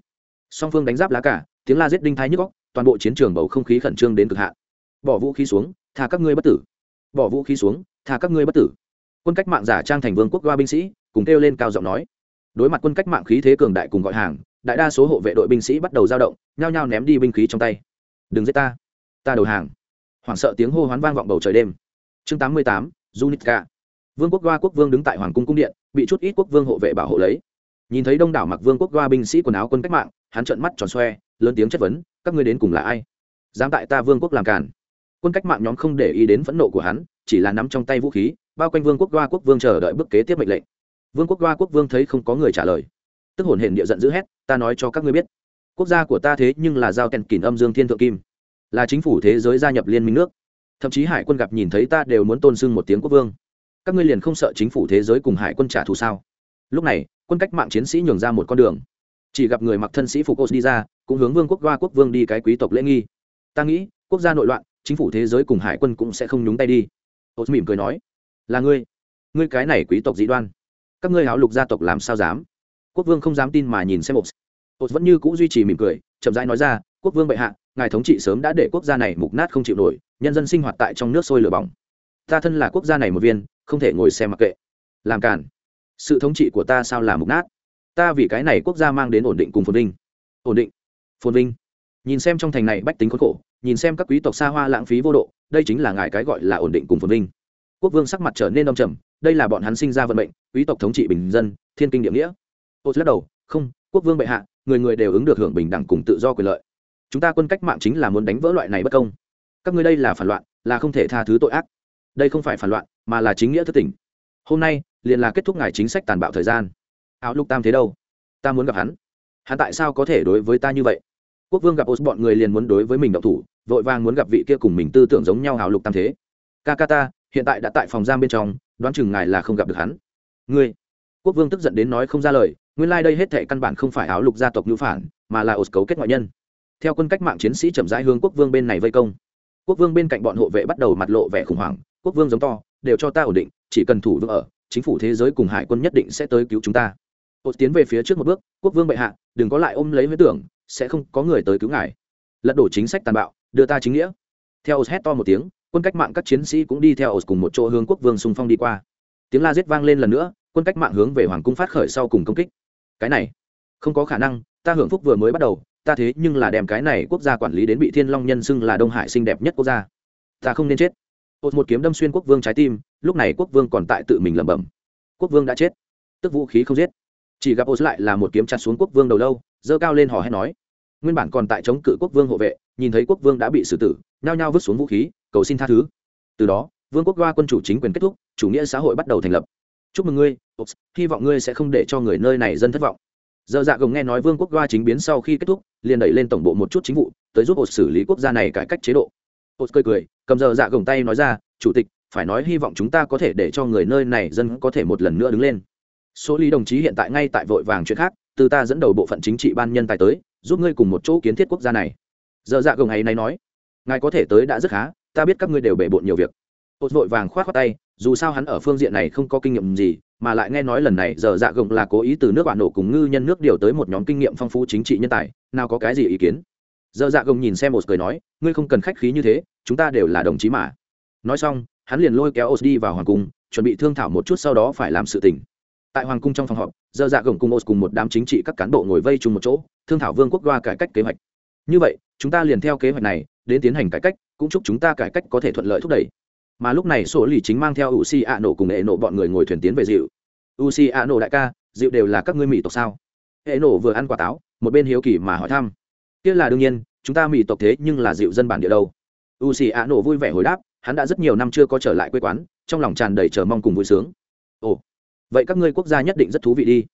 Song phương đánh giáp lá cả, tiếng la giết đinh thái nhức góc toàn bộ chiến trường bầu không khí khẩn trương đến cực hạn. Bỏ vũ khí xuống thà các ngươi bất tử. Bỏ vũ khí xuống thà các ngươi bất tử. Quân cách mạng giả trang thành vương quốc đoa binh sĩ, cùng kêu lên cao giọng nói. Đối mặt quân cách mạng khí thế cường đại cùng gọi hàng, đại đa số hộ vệ đội binh sĩ bắt đầu giao động, nhao nhao ném đi binh khí trong tay. Đừng giết ta ta đầu hàng. Hoảng sợ tiếng hô hoán vang vọng bầu trời đêm. Chương tám mươi tám Junica. Vương quốc đoa quốc vương đứng tại hoàng cung cung điện, bị chút ít quốc vương hộ vệ bảo hộ lấy. Nhìn thấy đông đảo mặc vương quốc đoa binh sĩ quần áo quân cách mạng, hắn trợn mắt tròn xoe, lớn tiếng chất vấn, các ngươi đến cùng là ai? Dám tại ta vương quốc làm cản. Quân cách mạng nhóm không để ý đến phẫn nộ của hắn, chỉ là nắm trong tay vũ khí, bao quanh vương quốc đoa quốc vương chờ đợi bước kế tiếp mệnh lệnh. Vương quốc đoa quốc vương thấy không có người trả lời, tức hồn hển địa giận dữ hét, ta nói cho các ngươi biết, quốc gia của ta thế nhưng là giao kèn kỷ âm dương thiên thượng kim, là chính phủ thế giới gia nhập liên minh nước, thậm chí hải quân gặp nhìn thấy ta đều muốn tôn sưng một tiếng quốc vương các ngươi liền không sợ chính phủ thế giới cùng hải quân trả thù sao? Lúc này, quân cách mạng chiến sĩ nhường ra một con đường. Chỉ gặp người mặc thân sĩ phục ô đi ra, cũng hướng vương quốc đoa quốc vương đi cái quý tộc lễ nghi. Ta nghĩ, quốc gia nội loạn, chính phủ thế giới cùng hải quân cũng sẽ không nhúng tay đi. Ô mỉm cười nói, là ngươi. Ngươi cái này quý tộc dị đoan. Các ngươi háo lục gia tộc làm sao dám? Quốc vương không dám tin mà nhìn xem ô ô vẫn như c ũ duy trì mỉm cười, chậm rãi nói ra, quốc vương bệ hạ, ngài thống trị sớm đã để quốc gia này mục nát không chịu nổi, nhân dân sinh hoạt tại trong nước sôi lửa bỏng. Ta thân là quốc gia này một viên không thể ngồi xem mặc kệ. Làm cản sự thống trị của ta sao là mục nát? Ta vì cái này quốc gia mang đến ổn định cùng phồn vinh. Ổn định. Phồn vinh. Nhìn xem trong thành này bách tính khốn khổ, nhìn xem các quý tộc xa hoa lãng phí vô độ, đây chính là ngài cái gọi là ổn định cùng phồn vinh. Quốc vương sắc mặt trở nên đông trầm, đây là bọn hắn sinh ra vận mệnh, quý tộc thống trị bình dân, thiên kinh địa nghĩa. Ô lắc đầu, không, quốc vương bệ hạ, người người đều ứng được hưởng bình đẳng cùng tự do quyền lợi. Chúng ta quân cách mạng chính là muốn đánh vỡ loại này bất công. Các ngươi đây là phản loạn, là không thể tha thứ tội ác. Đây không phải phản loạn mà là chính nghĩa thức tỉnh. Hôm nay, liền là kết thúc ngài chính sách tàn bạo thời gian. Áo lục tam thế đâu? Ta muốn gặp hắn. Hắn tại sao có thể đối với ta như vậy? Quốc vương gặp ô bọn người liền muốn đối với mình động thủ, vội vàng muốn gặp vị kia cùng mình tư tưởng giống nhau áo lục tam thế. Kakata hiện tại đã tại phòng giam bên trong, đoán chừng ngài là không gặp được hắn. Ngươi. Quốc vương tức giận đến nói không ra lời, nguyên lai、like、đây hết thệ căn bản không phải áo lục gia tộc ngữ phản, mà là ô cấu kết ngoại nhân. Theo quân cách mạng chiến sĩ chậm rãi hướng quốc vương bên này vây công. Quốc vương bên cạnh bọn hộ vệ bắt đầu mặt lộ vẻ khủng hoảng, quốc vương giống to đều cho ta ổn định, chỉ cần thủ vững ở, chính phủ thế giới cùng hải quân nhất định sẽ tới cứu chúng ta. Ô tiến về phía trước một bước, quốc vương bệ hạ, đừng có lại ôm lấy huyết tưởng, sẽ không có người tới cứu ngài. Lật đổ chính sách tàn bạo, đưa ta chính nghĩa. Theo ô hét to một tiếng, quân cách mạng các chiến sĩ cũng đi theo ô cùng một chỗ hướng quốc vương xung phong đi qua. Tiếng la giết vang lên lần nữa, quân cách mạng hướng về hoàng cung phát khởi sau cùng công kích. Cái này, không có khả năng, ta hưởng phúc vừa mới bắt đầu, ta thế nhưng là đem cái này quốc gia quản lý đến bị thiên long nhân xưng là đông hải xinh đẹp nhất quốc gia. Ta không nên chết ột một kiếm đâm xuyên quốc vương trái tim lúc này quốc vương còn tại tự mình lẩm bẩm. Quốc vương đã chết. Tức vũ khí không giết. Chỉ gặp ột lại là một kiếm chặt xuống quốc vương đầu lâu dơ cao lên hò hét nói. Nguyên bản còn tại chống cự quốc vương hộ vệ nhìn thấy quốc vương đã bị xử tử nhao nhao vứt xuống vũ khí cầu xin tha thứ. Từ đó vương quốc đoa quân chủ chính quyền kết thúc chủ nghĩa xã hội bắt đầu thành lập. Chúc mừng ngươi Ops, hy vọng ngươi sẽ không để cho người nơi này dân thất vọng. Giờ dạ gồng nghe nói vương quốc đoa chính biến sau khi kết thúc liền đẩy lên tổng bộ một chút chính vụ tới giúp ột xử lý quốc gia này cải cách chế độ. Ops cười cười cầm giờ dạ gồng tay nói ra chủ tịch phải nói hy vọng chúng ta có thể để cho người nơi này dân có thể một lần nữa đứng lên. Số lý đồng chí hiện tại ngay tại vội vàng chuyện khác từ ta dẫn đầu bộ phận chính trị ban nhân tài tới giúp ngươi cùng một chỗ kiến thiết quốc gia này. Giờ dạ gồng ấy này nói ngài có thể tới đã rất khá ta biết các ngươi đều bể bộn nhiều việc. Ôt vội vàng khoát khoát tay, dù sao hắn ở phương diện này không có kinh nghiệm gì, mà lại nghe nói lần này giờ dạ gồng là cố ý từ nước bạn nổ cùng ngư nhân nước điều tới một nhóm kinh nghiệm phong phú chính trị nhân tài, nào có cái gì ý kiến. Dơ dạ gồng nhìn xem Ôt cười nói, ngươi không cần khách khí như thế, chúng ta đều là đồng chí mà. Nói xong, hắn liền lôi kéo Ôt đi vào hoàng cung, chuẩn bị thương thảo một chút sau đó phải làm sự tình. Tại hoàng cung trong phòng họp, Dơ dạ gồng cùng Ôt cùng một đám chính trị các cán bộ ngồi vây chung một chỗ, thương thảo vương quốc qua cải cách kế hoạch. Như vậy, chúng ta liền theo kế hoạch này, đến tiến hành cải cách, cũng chúc chúng ta cải cách có thể thuận lợi thúc đẩy mà lúc này sổ lì chính mang theo u si a nổ cùng hệ nổ bọn người ngồi thuyền tiến về dịu u si a nổ đại ca dịu đều là các ngươi mỹ tộc sao hệ nổ vừa ăn quả táo một bên hiếu kỳ mà hỏi thăm kia là đương nhiên chúng ta mỹ tộc thế nhưng là dịu dân bản địa đâu. U xì a nổ vui vẻ hồi đáp, hắn đã rất nhiều năm chưa có trở lại quê quán, trong lòng tràn đầy chờ mong cùng vui sướng. Ồ, vậy các ngươi quốc gia nhất định rất thú vị đi.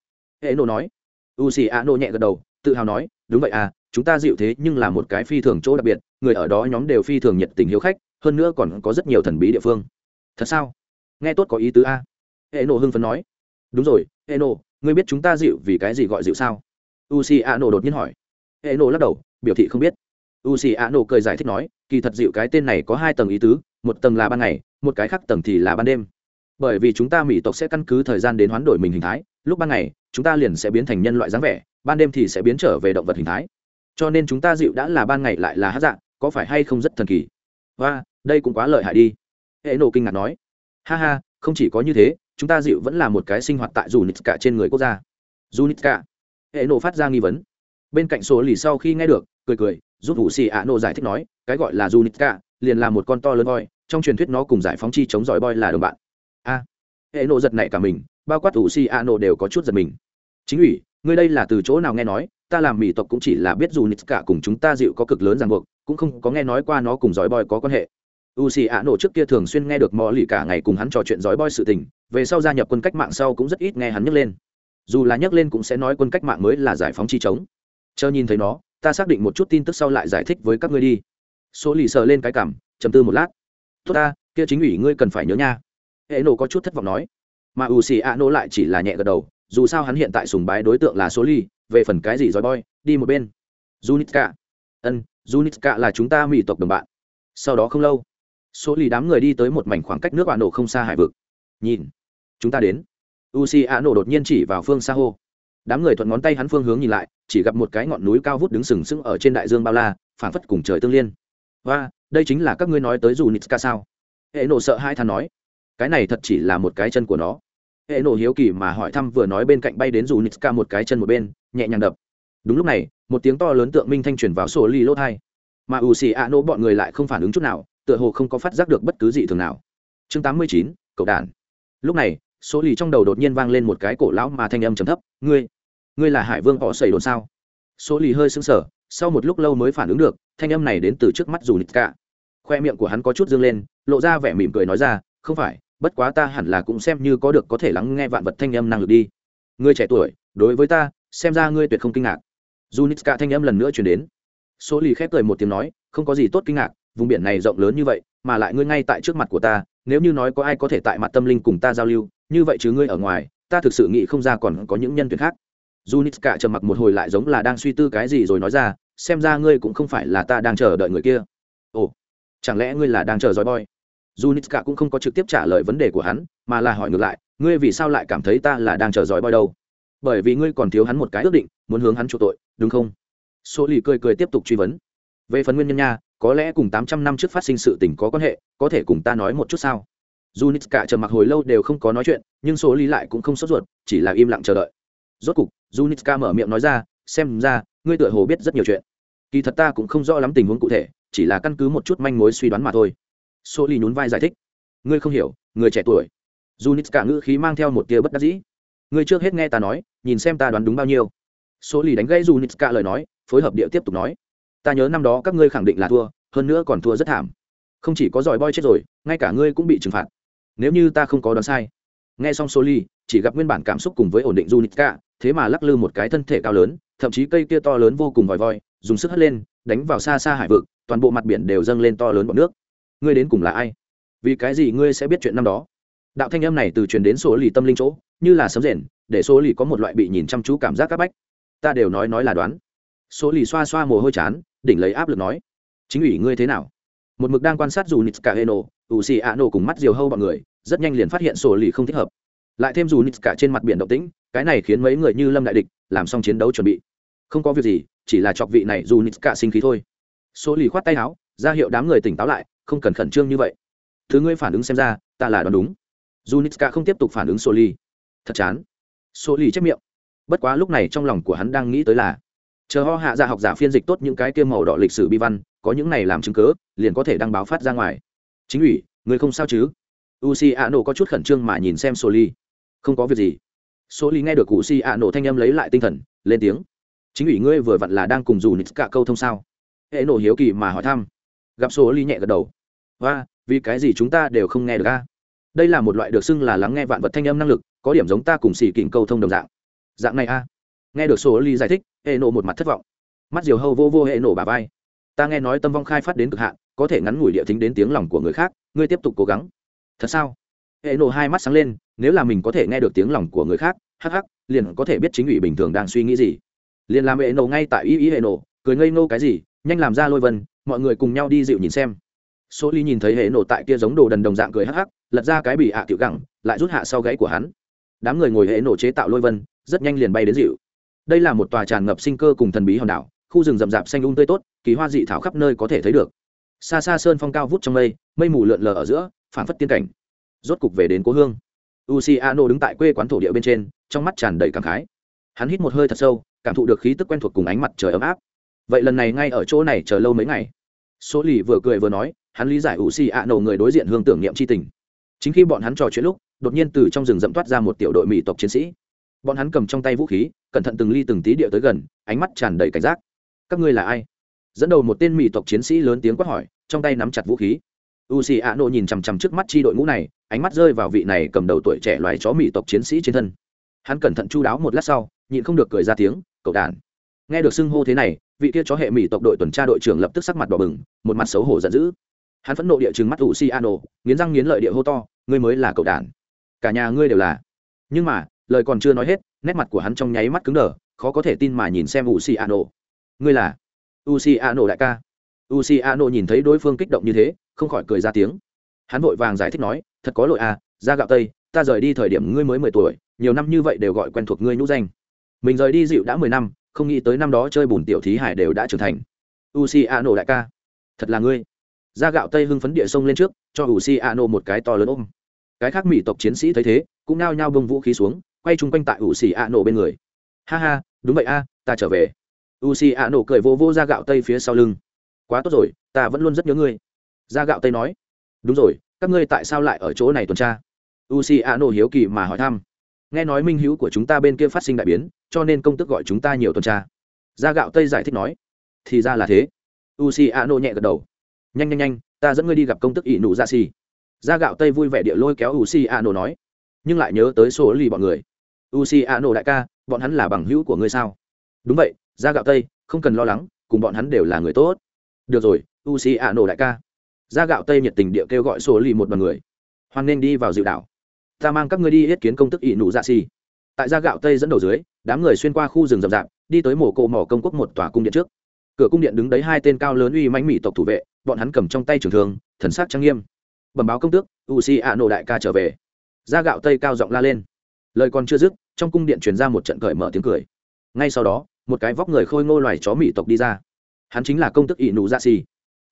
Hệ nổ nói. U xì a nổ nhẹ gật đầu, tự hào nói, đúng vậy à chúng ta dịu thế nhưng là một cái phi thường chỗ đặc biệt, người ở đó nhóm đều phi thường nhiệt tình hiếu khách, hơn nữa còn có rất nhiều thần bí địa phương. Thật sao? Nghe tốt có ý tứ a. Hệ nổ hưng phấn nói. Đúng rồi, hệ nổ, ngươi biết chúng ta dịu vì cái gì gọi dịu sao? U xì a nổ đột nhiên hỏi. Hệ nổ lắc đầu biểu thị không biết. U c a cười giải thích nói, kỳ thật dịu cái tên này có hai tầng ý tứ, một tầng là ban ngày, một cái khác tầng thì là ban đêm. Bởi vì chúng ta mỹ tộc sẽ căn cứ thời gian đến hoán đổi mình hình thái, lúc ban ngày, chúng ta liền sẽ biến thành nhân loại dáng vẻ, ban đêm thì sẽ biến trở về động vật hình thái. Cho nên chúng ta dịu đã là ban ngày lại là hát dạng, có phải hay không rất thần kỳ? Và, đây cũng quá lợi hại đi. Hệ nổ kinh ngạc nói. Ha ha, không chỉ có như thế, chúng ta dịu vẫn là một cái sinh hoạt tại dù nít cả trên người quốc gia. Dù nít cả hệ nổ phát ra nghi vấn bên cạnh số lì sau khi nghe được, cười cười, giúp vụ xì ạ nổ giải thích nói, cái gọi là junica cả liền là một con to lớn voi, trong truyền thuyết nó cùng giải phóng chi chống giỏi boy là đồng bạn. A, hệ nổ giật nảy cả mình, bao quát ủ xì ạ nổ đều có chút giật mình. Chính ủy, ngươi đây là từ chỗ nào nghe nói, ta làm mỹ tộc cũng chỉ là biết dù nít cả cùng chúng ta dịu có cực lớn ràng buộc, cũng không có nghe nói qua nó cùng giỏi boy có quan hệ. U xì ạ nổ trước kia thường xuyên nghe được mò lì cả ngày cùng hắn trò chuyện giỏi boy sự tình, về sau gia nhập quân cách mạng sau cũng rất ít nghe hắn nhắc lên. Dù là nhắc lên cũng sẽ nói quân cách mạng mới là giải phóng chi chống chờ nhìn thấy nó, ta xác định một chút tin tức sau lại giải thích với các ngươi đi. Số lì sờ lên cái cảm chầm tư một lát. Tốt ta, kia chính ủy ngươi cần phải nhớ nha. Hệ nổ có chút thất vọng nói. Mà u xì a nổ lại chỉ là nhẹ gật đầu, dù sao hắn hiện tại sùng bái đối tượng là số ly về phần cái gì dòi boy, đi một bên. Junitska ân junitska là chúng ta mỹ tộc đồng bạn. Sau đó không lâu, số lì đám người đi tới một mảnh khoảng cách nước bạn nổ không xa hải vực. Nhìn, chúng ta đến. U xì a nổ đột nhiên chỉ vào phương xa hô đám người thuận ngón tay hắn phương hướng nhìn lại, chỉ gặp một cái ngọn núi cao vút đứng sừng sững ở trên đại dương bao la, phảng phất cùng trời tương liên. Và đây chính là các ngươi nói tới dù nitska sao? Hệ nổ sợ hai thằng nói. Cái này thật chỉ là một cái chân của nó. Hệ nổ hiếu kỳ mà hỏi thăm vừa nói bên cạnh bay đến dù nitska một cái chân một bên, nhẹ nhàng đập. Đúng lúc này, một tiếng to lớn tượng minh thanh truyền vào sổ ly lốt hai. Mà ù xì ạ nỗ bọn người lại không phản ứng chút nào, tựa hồ không có phát giác được bất cứ gì thường nào. Chương tám mươi chín cậu đàn. Lúc này số lì trong đầu đột nhiên vang lên một cái cổ lão mà thanh âm trầm thấp, ngươi ngươi là hải vương họ xảy đồn sao? Số lì hơi sững sờ, sau một lúc lâu mới phản ứng được, thanh âm này đến từ trước mắt dù nít cả. Khoe miệng của hắn có chút dương lên, lộ ra vẻ mỉm cười nói ra, không phải, bất quá ta hẳn là cũng xem như có được có thể lắng nghe vạn vật thanh âm năng lực đi. Ngươi trẻ tuổi, đối với ta, xem ra ngươi tuyệt không kinh ngạc. Junitska thanh âm lần nữa chuyển đến. Số lì khép cười một tiếng nói, không có gì tốt kinh ngạc, vùng biển này rộng lớn như vậy, mà lại ngươi ngay tại trước mặt của ta nếu như nói có ai có thể tại mặt tâm linh cùng ta giao lưu, như vậy chứ ngươi ở ngoài, ta thực sự nghĩ không ra còn có những nhân tuyển khác. Junitska trầm mặc một hồi lại giống là đang suy tư cái gì rồi nói ra, xem ra ngươi cũng không phải là ta đang chờ đợi người kia. Ồ, chẳng lẽ ngươi là đang chờ dõi boy? Junitska cũng không có trực tiếp trả lời vấn đề của hắn, mà là hỏi ngược lại, ngươi vì sao lại cảm thấy ta là đang chờ dõi boy đâu? Bởi vì ngươi còn thiếu hắn một cái ước định, muốn hướng hắn chỗ tội, đúng không? Số lì cười cười tiếp tục truy vấn. Về phần nguyên nhân nha có lẽ cùng tám trăm năm trước phát sinh sự tình có quan hệ có thể cùng ta nói một chút sao Junitska chờ mặc hồi lâu đều không có nói chuyện, nhưng số lý lại cũng không sốt ruột, chỉ là im lặng chờ đợi. Rốt cục, Junitska mở miệng nói ra, xem ra, ngươi tựa hồ biết rất nhiều chuyện. Kỳ thật ta cũng không rõ lắm tình huống cụ thể, chỉ là căn cứ một chút manh mối suy đoán mà thôi. Số lý nhún vai giải thích, ngươi không hiểu, người trẻ tuổi. Junitska ngữ khí mang theo một tia bất đắc dĩ. Ngươi trước hết nghe ta nói, nhìn xem ta đoán đúng bao nhiêu. Số lý đánh gãy Junitska lời nói, phối hợp địa tiếp tục nói, ta nhớ năm đó các ngươi khẳng định là thua, hơn nữa còn thua rất thảm. Không chỉ có giỏi boy chết rồi, ngay cả ngươi cũng bị trừng phạt nếu như ta không có đoán sai nghe xong số ly chỉ gặp nguyên bản cảm xúc cùng với ổn định Junica, thế mà lắc lư một cái thân thể cao lớn, thậm chí cây kia to lớn vô cùng vòi voi, dùng sức hất lên, đánh vào xa xa hải vực, toàn bộ mặt biển đều dâng lên to lớn bọt nước. Ngươi đến cùng là ai? Vì cái gì ngươi sẽ biết chuyện năm đó? Đạo thanh âm này từ truyền đến số lì tâm linh chỗ, như là sấm rền, để số lì có một loại bị nhìn chăm chú cảm giác các bách. Ta đều nói nói là đoán. Số lì xoa xoa mồ hôi chán, đỉnh lấy áp lực nói: "Chính ủy ngươi thế nào?" Một mực đang quan sát dù Nitska Heno, ủ xì ạ nổ cùng mắt diều hâu bọn người rất nhanh liền phát hiện sổ lì không thích hợp. Lại thêm dù nít cả trên mặt biển động tĩnh cái này khiến mấy người như lâm đại địch làm xong chiến đấu chuẩn bị. Không có việc gì chỉ là chọc vị này dù nít cả sinh khí thôi. Sổ lì khoát tay áo ra hiệu đám người tỉnh táo lại không cần khẩn trương như vậy. Thứ ngươi phản ứng xem ra ta là đoán đúng. Dù nít cả không tiếp tục phản ứng sổ lì. Thật chán. Sổ lì chép miệng. Bất quá lúc này trong lòng của hắn đang nghĩ tới là chờ ho hạ ra học giả phiên dịch tốt những cái kia màu đỏ lịch sử bi văn, có những này làm chứng cớ liền có thể đăng báo phát ra ngoài. Chính ủy, người không sao chứ? U si a nổ có chút khẩn trương mà nhìn xem soli. Không có việc gì. Soli nghe được cụ si a nổ thanh âm lấy lại tinh thần, lên tiếng. Chính ủy ngươi vừa vặn là đang cùng dù nít cả câu thông sao? Hệ nổ hiếu kỳ mà hỏi thăm. Gặp soli nhẹ gật đầu. Và vì cái gì chúng ta đều không nghe được a? Đây là một loại được xưng là lắng nghe vạn vật thanh âm năng lực, có điểm giống ta cùng xì kỉnh câu thông đồng dạng. Dạng này a. Nghe được soli giải thích hệ nổ một mặt thất vọng. Mắt diều hâu vô vô hệ nổ bà vai. Ta nghe nói tâm vong khai phát đến cực hạn, có thể ngắn ngủi địa thính đến tiếng lòng của người khác, ngươi tiếp tục cố gắng. Thật sao? Hệ nổ hai mắt sáng lên, nếu là mình có thể nghe được tiếng lòng của người khác, hắc hắc, liền có thể biết chính ủy bình thường đang suy nghĩ gì. Liền làm hệ nổ ngay tại ý ý hệ nổ cười ngây ngô cái gì, nhanh làm ra lôi vân, mọi người cùng nhau đi dịu nhìn xem. Số ly nhìn thấy hệ nổ tại kia giống đồ đần đồng dạng cười hắc hắc, lật ra cái bị hạ à tiểu gẳng, lại rút hạ sau gáy của hắn. Đám người ngồi hệ nổ chế tạo lôi vân, rất nhanh liền bay đến dịu đây là một tòa tràn ngập sinh cơ cùng thần bí hòn đảo, khu rừng rậm rạp xanh um tươi tốt, kỳ hoa dị thảo khắp nơi có thể thấy được. Xa xa sơn phong cao vút trong mây mây mù lượn lờ ở giữa phản phất tiên cảnh. Rốt cục về đến cố hương. Uciano đứng tại quê quán thổ địa bên trên, trong mắt tràn đầy cảm khái. Hắn hít một hơi thật sâu, cảm thụ được khí tức quen thuộc cùng ánh mặt trời ấm áp. Vậy lần này ngay ở chỗ này chờ lâu mấy ngày. Số lì vừa cười vừa nói, hắn lý giải Uciano người đối diện hương tưởng niệm chi tình. Chính khi bọn hắn trò chuyện lúc, đột nhiên từ trong rừng rậm toát ra một tiểu đội mỹ tộc chiến sĩ bọn hắn cầm trong tay vũ khí, cẩn thận từng ly từng tí điệu tới gần, ánh mắt tràn đầy cảnh giác. Các ngươi là ai? Dẫn đầu một tên mỹ tộc chiến sĩ lớn tiếng quát hỏi, trong tay nắm chặt vũ khí. U xì ạ nộ nhìn chằm chằm trước mắt chi đội ngũ này, ánh mắt rơi vào vị này cầm đầu tuổi trẻ loài chó mỹ tộc chiến sĩ trên thân. Hắn cẩn thận chu đáo một lát sau, nhịn không được cười ra tiếng, cậu đàn. Nghe được xưng hô thế này, vị kia chó hệ mỹ tộc đội tuần tra đội trưởng lập tức sắc mặt đỏ bừng, một mặt xấu hổ giận dữ. Hắn phẫn nộ địa chừng mắt u xì ạ nộ nghiến răng nghiến lợi địa hô to, ngươi mới là cậu đàn. Cả nhà ngươi đều là. Nhưng mà lời còn chưa nói hết nét mặt của hắn trong nháy mắt cứng đờ khó có thể tin mà nhìn xem u xì a nổ ngươi là u xì a nổ đại ca Luciano nhìn thấy đối phương kích động như thế, không khỏi cười ra tiếng. Hắn vội vàng giải thích nói, thật có lỗi à, ra gạo tây, ta rời đi thời điểm ngươi mới mười tuổi, nhiều năm như vậy đều gọi quen thuộc ngươi nhũ danh. Mình rời đi dịu đã mười năm, không nghĩ tới năm đó chơi bùn tiểu thí hải đều đã trưởng thành. Luciano đại ca, thật là ngươi. Ra gạo tây hưng phấn địa sông lên trước, cho Luciano một cái to lớn ôm. Cái khác mỹ tộc chiến sĩ thấy thế, cũng nao nhao bông vũ khí xuống, quay chung quanh tại Luciano bên người. Ha ha, đúng vậy a, ta trở về. Luciano cười vô vô ra gạo tây phía sau lưng. Quá tốt rồi ta vẫn luôn rất nhớ ngươi. Ra gạo tây nói. Đúng rồi các ngươi tại sao lại ở chỗ này tuần tra? U c a nô hiếu kỳ mà hỏi thăm. Nghe nói minh hữu của chúng ta bên kia phát sinh đại biến cho nên công tức gọi chúng ta nhiều tuần tra. Ra gạo tây giải thích nói. Thì ra là thế. U c a nô nhẹ gật đầu. Nhanh nhanh nhanh ta dẫn ngươi đi gặp công tức ỷ nụ ra xì. Ra gạo tây vui vẻ địa lôi kéo u si a nổ nói. Nhưng lại nhớ tới số lì bọn người u a đại ca, bọn hắn là bằng hữu của ngươi sao? Đúng vậy, ra gạo tây, không cần lo lắng, cùng bọn hắn đều là người tốt. Được rồi u a đại ca. Ra gạo tây nhiệt tình địa kêu gọi số lì một đoàn người. Hoan nên đi vào dịu đảo ta mang các ngươi đi yết kiến công tức ỷ nụ dạ xì. Tại gia gạo tây dẫn đầu dưới, đám người xuyên qua khu rừng rậm rạp, đi tới mổ cộ mỏ công quốc một tòa cung điện trước. Cửa cung điện đứng đấy hai tên cao lớn uy mãnh mỹ tộc thủ vệ, bọn hắn cầm trong tay trường thương, thần sắc trang nghiêm. Bẩm báo công tước u a đại ca trở về. Gia gạo tây cao giọng la lên. Lời còn chưa dứt trong cung điện truyền ra một trận cởi mở tiếng cười. Ngay sau đó, một cái vóc người khôi ngô loài chó mỹ tộc đi ra. Hắn chính là công tức ỷ nụ dạ xì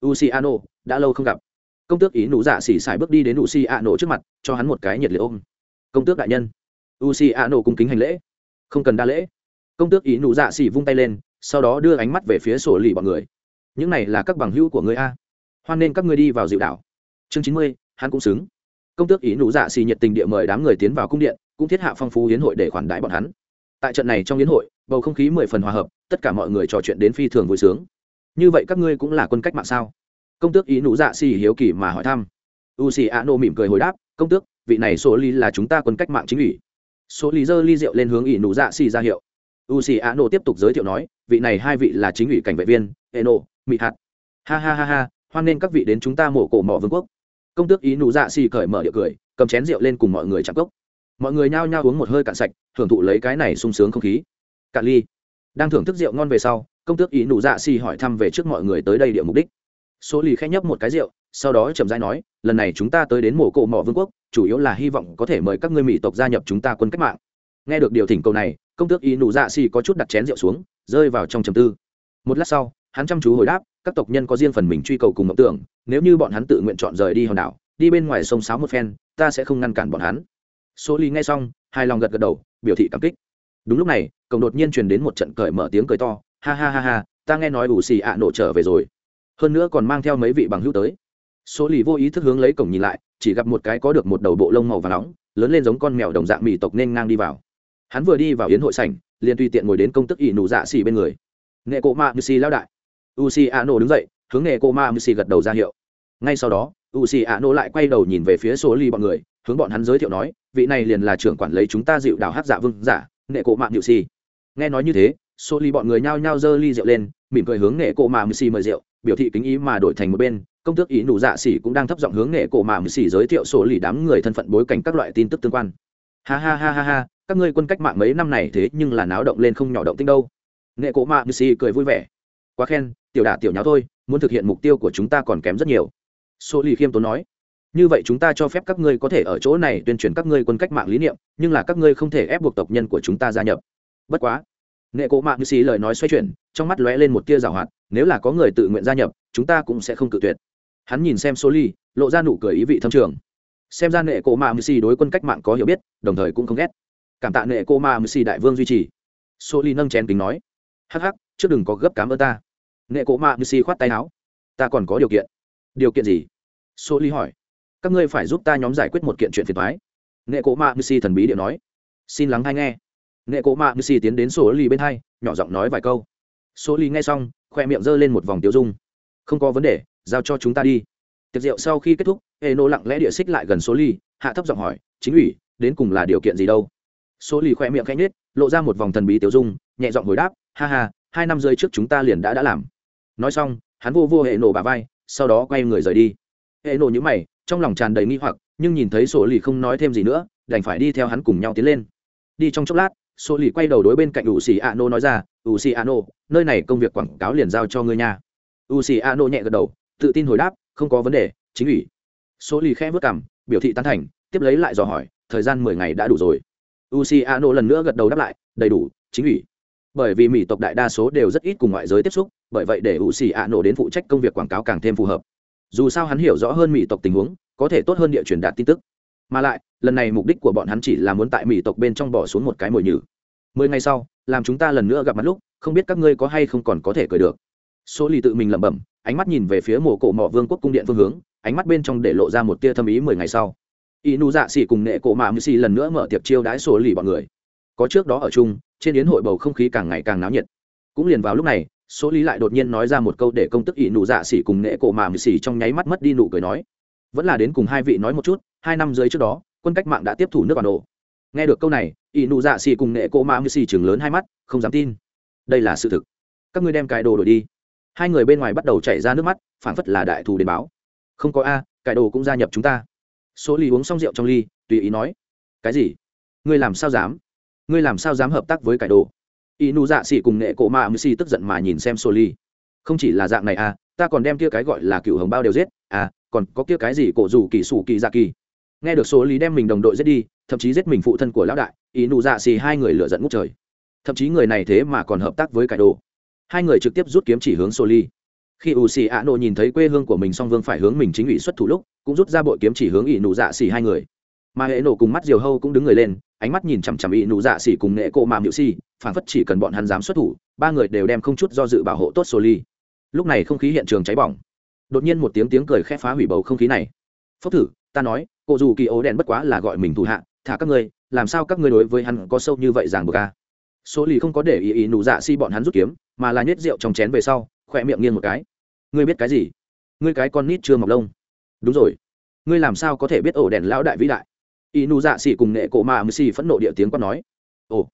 u a đã lâu không gặp. Công tước ý nụ dạ xỉ xài bước đi đến u a trước mặt, cho hắn một cái nhiệt liệt ôm. Công tước đại nhân. U a cung kính hành lễ. Không cần đa lễ. Công tước ý nụ dạ xỉ vung tay lên, sau đó đưa ánh mắt về phía sổ lì bọn người. Những này là các bằng hữu của người a. Hoan nên các ngươi đi vào dịu đảo. Chương chín mươi, hắn cũng xứng. Công tước ý nụ dạ xỉ nhiệt tình địa mời đám người tiến vào cung điện cũng thiết hạ phong phú hiến hội để khoản đãi bọn hắn. Tại trận này trong hiến hội, bầu không khí mười phần hòa hợp, tất cả mọi người trò chuyện đến phi thường vui sướng. Như vậy các ngươi cũng là quân cách mạng sao? Công tước ý nụ dạ xỉ hiếu kỳ mà hỏi thăm. U xì a nô mỉm cười hồi đáp, công tước, vị này số ly là chúng ta quân cách mạng chính ủy. Số ly dơ ly rượu lên hướng ý nụ dạ xì ra hiệu. U xì a nô tiếp tục giới thiệu nói, vị này hai vị là chính ủy cảnh vệ viên, eno, mị hạt. Ha ha ha ha, hoan nên các vị đến chúng ta mổ cổ mỏ vương quốc. Công tước ý nụ dạ xì cởi mở địa cười, cầm chén rượu lên cùng mọi người chạm cốc mọi người nhao nhao uống một hơi cạn sạch, thưởng thụ lấy cái này sung sướng không khí. Cạn ly. Đang thưởng thức rượu ngon về sau, công tước ý nụ dạ xì hỏi thăm về trước mọi người tới đây địa mục đích. Số lì khẽ nhấp một cái rượu, sau đó chậm rãi nói, lần này chúng ta tới đến mổ cổ mỏ vương quốc, chủ yếu là hy vọng có thể mời các ngươi mỹ tộc gia nhập chúng ta quân cách mạng. Nghe được điều thỉnh cầu này, công tước ý nụ dạ xì có chút đặt chén rượu xuống, rơi vào trong trầm tư. Một lát sau, hắn chăm chú hồi đáp, các tộc nhân có riêng phần mình truy cầu cùng mộng tưởng, nếu như bọn hắn tự nguyện chọn rời đi hòn đảo, đi bên ngoài sông sáo một phen, ta sẽ không ngăn cản bọn hắn số ly nghe xong, hài lòng gật gật đầu, biểu thị cảm kích. Đúng lúc này, cổng đột nhiên truyền đến một trận cởi mở tiếng cười to, ha ha ha ha, ta nghe nói ủ xì ạ nổ trở về rồi. Hơn nữa còn mang theo mấy vị bằng hữu tới. Số lì vô ý thức hướng lấy cổng nhìn lại, chỉ gặp một cái có được một đầu bộ lông màu và nóng, lớn lên giống con mèo đồng dạng mỹ tộc nên ngang đi vào. Hắn vừa đi vào yến hội sảnh, liền tùy tiện ngồi đến công tức ỷ nụ dạ xì bên người. Nghệ cộ ma mưu xì lao đại. U xì ạ nổ đứng dậy, hướng nghệ cộ ma mưu xì gật đầu ra hiệu. Ngay sau đó, u xì ạ nổ lại quay đầu nhìn về phía số ly bọn người, hướng bọn hắn giới thiệu nói vị này liền là trưởng quản lấy chúng ta dịu đào hát giả vương giả, nghệ cộ mạng nhự xì nghe nói như thế số ly bọn người nhao nhao giơ ly rượu lên, mỉm cười hướng nghệ cộ mạng mưu xì mời rượu, biểu thị kính ý mà đổi thành một bên, công tước ý nụ dạ xỉ cũng đang thấp giọng hướng nghệ cổ mạng mưu xỉ giới thiệu số lì đám người thân phận bối cảnh các loại tin tức tương quan. Ha ha ha ha ha, các ngươi quân cách mạng mấy năm này thế nhưng là náo động lên không nhỏ động tinh đâu. Nghệ cổ mạng mưu cười vui vẻ. Quá khen, tiểu đả tiểu nháo thôi, muốn thực hiện mục tiêu của chúng ta còn kém rất nhiều. Số lì khiêm tốn nói như vậy chúng ta cho phép các ngươi có thể ở chỗ này tuyên truyền các ngươi quân cách mạng lý niệm, nhưng là các ngươi không thể ép buộc tộc nhân của chúng ta gia nhập. Bất quá, nghệ Cố mạng như xí lời nói xoay chuyển, trong mắt lóe lên một tia rào hoạt, nếu là có người tự nguyện gia nhập, chúng ta cũng sẽ không cự tuyệt. Hắn nhìn xem số ly, lộ ra nụ cười ý vị thâm trường. Xem ra nghệ Cố mạng như xí đối quân cách mạng có hiểu biết, đồng thời cũng không ghét. Cảm tạ nghệ Cố mạng như xí đại vương duy trì. Số ly nâng chén kính nói, hắc hắc, trước đừng có gấp cám ơn ta. Nghệ Cố mạng như xí khoát tay áo, ta còn có điều kiện. Điều kiện gì? Số ly hỏi các ngươi phải giúp ta nhóm giải quyết một kiện chuyện phiền thoái nghệ cổ mạng như si thần bí điện nói. Xin lắng hay nghe. Nghệ cổ mạ như si tiến đến số ly bên hai, nhỏ giọng nói vài câu. Số ly nghe xong, khoe miệng g lên một vòng tiêu dung. Không có vấn đề, giao cho chúng ta đi. Tiệc rượu sau khi kết thúc hệ nô lặng lẽ địa xích lại gần số ly hạ thấp giọng hỏi, chính ủy, đến cùng là điều kiện gì đâu? Số ly khoe miệng khẽ nhết lộ ra một vòng thần bí tiêu dung, nhẹ giọng hồi đáp, ha ha, hai năm rơi trước chúng ta liền đã đã làm. Nói xong, hắn vô vô hệ nổ bà vai, sau đó quay người rời đi. Hệ nổ nhữ mày trong lòng tràn đầy nghi hoặc, nhưng nhìn thấy sổ lì không nói thêm gì nữa, đành phải đi theo hắn cùng nhau tiến lên. Đi trong chốc lát, Sổ lì quay đầu đối bên cạnh ủ xì a nô nói ra ủ xì a nô nơi này công việc quảng cáo liền giao cho ngươi nha. Ủ xì a nô nhẹ gật đầu, tự tin hồi đáp, không có vấn đề, chính ủy. Sổ lì khẽ vất cảm biểu thị tán thành, tiếp lấy lại dò hỏi, thời gian mười ngày đã đủ rồi. U c a nô lần nữa gật đầu đáp lại, đầy đủ, chính ủy. Bởi vì mỹ tộc đại đa số đều rất ít cùng ngoại giới tiếp xúc, bởi vậy để u c a nô đến phụ trách công việc quảng cáo càng thêm phù hợp dù sao hắn hiểu rõ hơn mỹ tộc tình huống, có thể tốt hơn địa truyền đạt tin tức. Mà lại, lần này mục đích của bọn hắn chỉ là muốn tại mỹ tộc bên trong bỏ xuống một cái mồi nhử. Mười ngày sau, làm chúng ta lần nữa gặp mặt lúc, không biết các ngươi có hay không còn có thể cười được. Số lì tự mình lẩm bẩm, ánh mắt nhìn về phía mộ cổ mỏ vương quốc cung điện phương hướng, ánh mắt bên trong để lộ ra một tia thâm ý mười ngày sau. Y nu dạ xỉ cùng nệ cổ mạ mư xỉ lần nữa mở tiệc chiêu đãi số lì bọn người. Có trước đó ở chung, trên yến hội bầu không khí càng ngày càng náo nhiệt. Cũng liền vào lúc này số lý lại đột nhiên nói ra một câu để công tức ỷ nụ dạ xỉ cùng nghệ cổ mà mư xỉ trong nháy mắt mất đi nụ cười nói. Vẫn là đến cùng hai vị nói một chút, hai năm dưới trước đó, quân cách mạng đã tiếp thủ nước bản đồ. Nghe được câu này, ỷ nụ dạ xỉ cùng nghệ cô mà mư xỉ chừng lớn hai mắt, không dám tin. Đây là sự thực. Các ngươi đem cài đồ đổi đi. Hai người bên ngoài bắt đầu chảy ra nước mắt, phảng phất là đại thù đến báo. Không có a cải đồ cũng gia nhập chúng ta. Số Lý uống xong rượu trong ly, tùy ý nói. Cái gì? Ngươi làm sao dám? Ngươi làm sao dám hợp tác với cải đồ? Y nu dạ xỉ cùng nghệ cổ mạ mư xì tức giận mà nhìn xem Soli. ly không chỉ là dạng này à ta còn đem kia cái gọi là cựu hồng bao đều giết. À còn có kia cái gì cổ rủ kỳ sủ kỳ dạ kỳ. Nghe được số lý đem mình đồng đội giết đi, thậm chí giết mình phụ thân của lão đại ý nụ dạ xì hai người lựa dẫn ngút trời. Thậm chí người này thế mà còn hợp tác với cải đồ. Hai người trực tiếp rút kiếm chỉ hướng Soli. ly khi ủ xì ạ nộ nhìn thấy quê hương của mình song vương phải hướng mình chính ủy xuất thủ lúc, cũng rút ra bội kiếm chỉ hướng ỷ nụ dạ xì hai người. Mà hệ nổ cùng mắt diều hâu cũng đứng người lên ánh mắt nhìn chằm chằm y nụ dạ xỉ cùng nghệ cộ màm hiệu xỉ phản phất chỉ cần bọn hắn dám xuất thủ, ba người đều đem không chút do dự bảo hộ tốt sô ly lúc này không khí hiện trường cháy bỏng. Đột nhiên một tiếng tiếng cười khẽ phá hủy bầu không khí này. Phốc thử, ta nói, cô dù kỳ ố đen bất quá là gọi mình thủ hạ, thả các ngươi, làm sao các ngươi đối với hắn có sâu như vậy ràng bờ ca số lì không có để ý ý nụ dạ si bọn hắn rút kiếm, mà là nhét rượu trong chén về sau, khỏe miệng nghiêng một cái. Ngươi biết cái gì? Ngươi cái con nít chưa mọc lông. Đúng rồi. Ngươi làm sao có thể biết ổ đèn lão đại vĩ đại? Y nụ dạ xỉ cùng nệ cổ mà mười xỉ phẫn nộ địa tiếng quát nói. Ồ,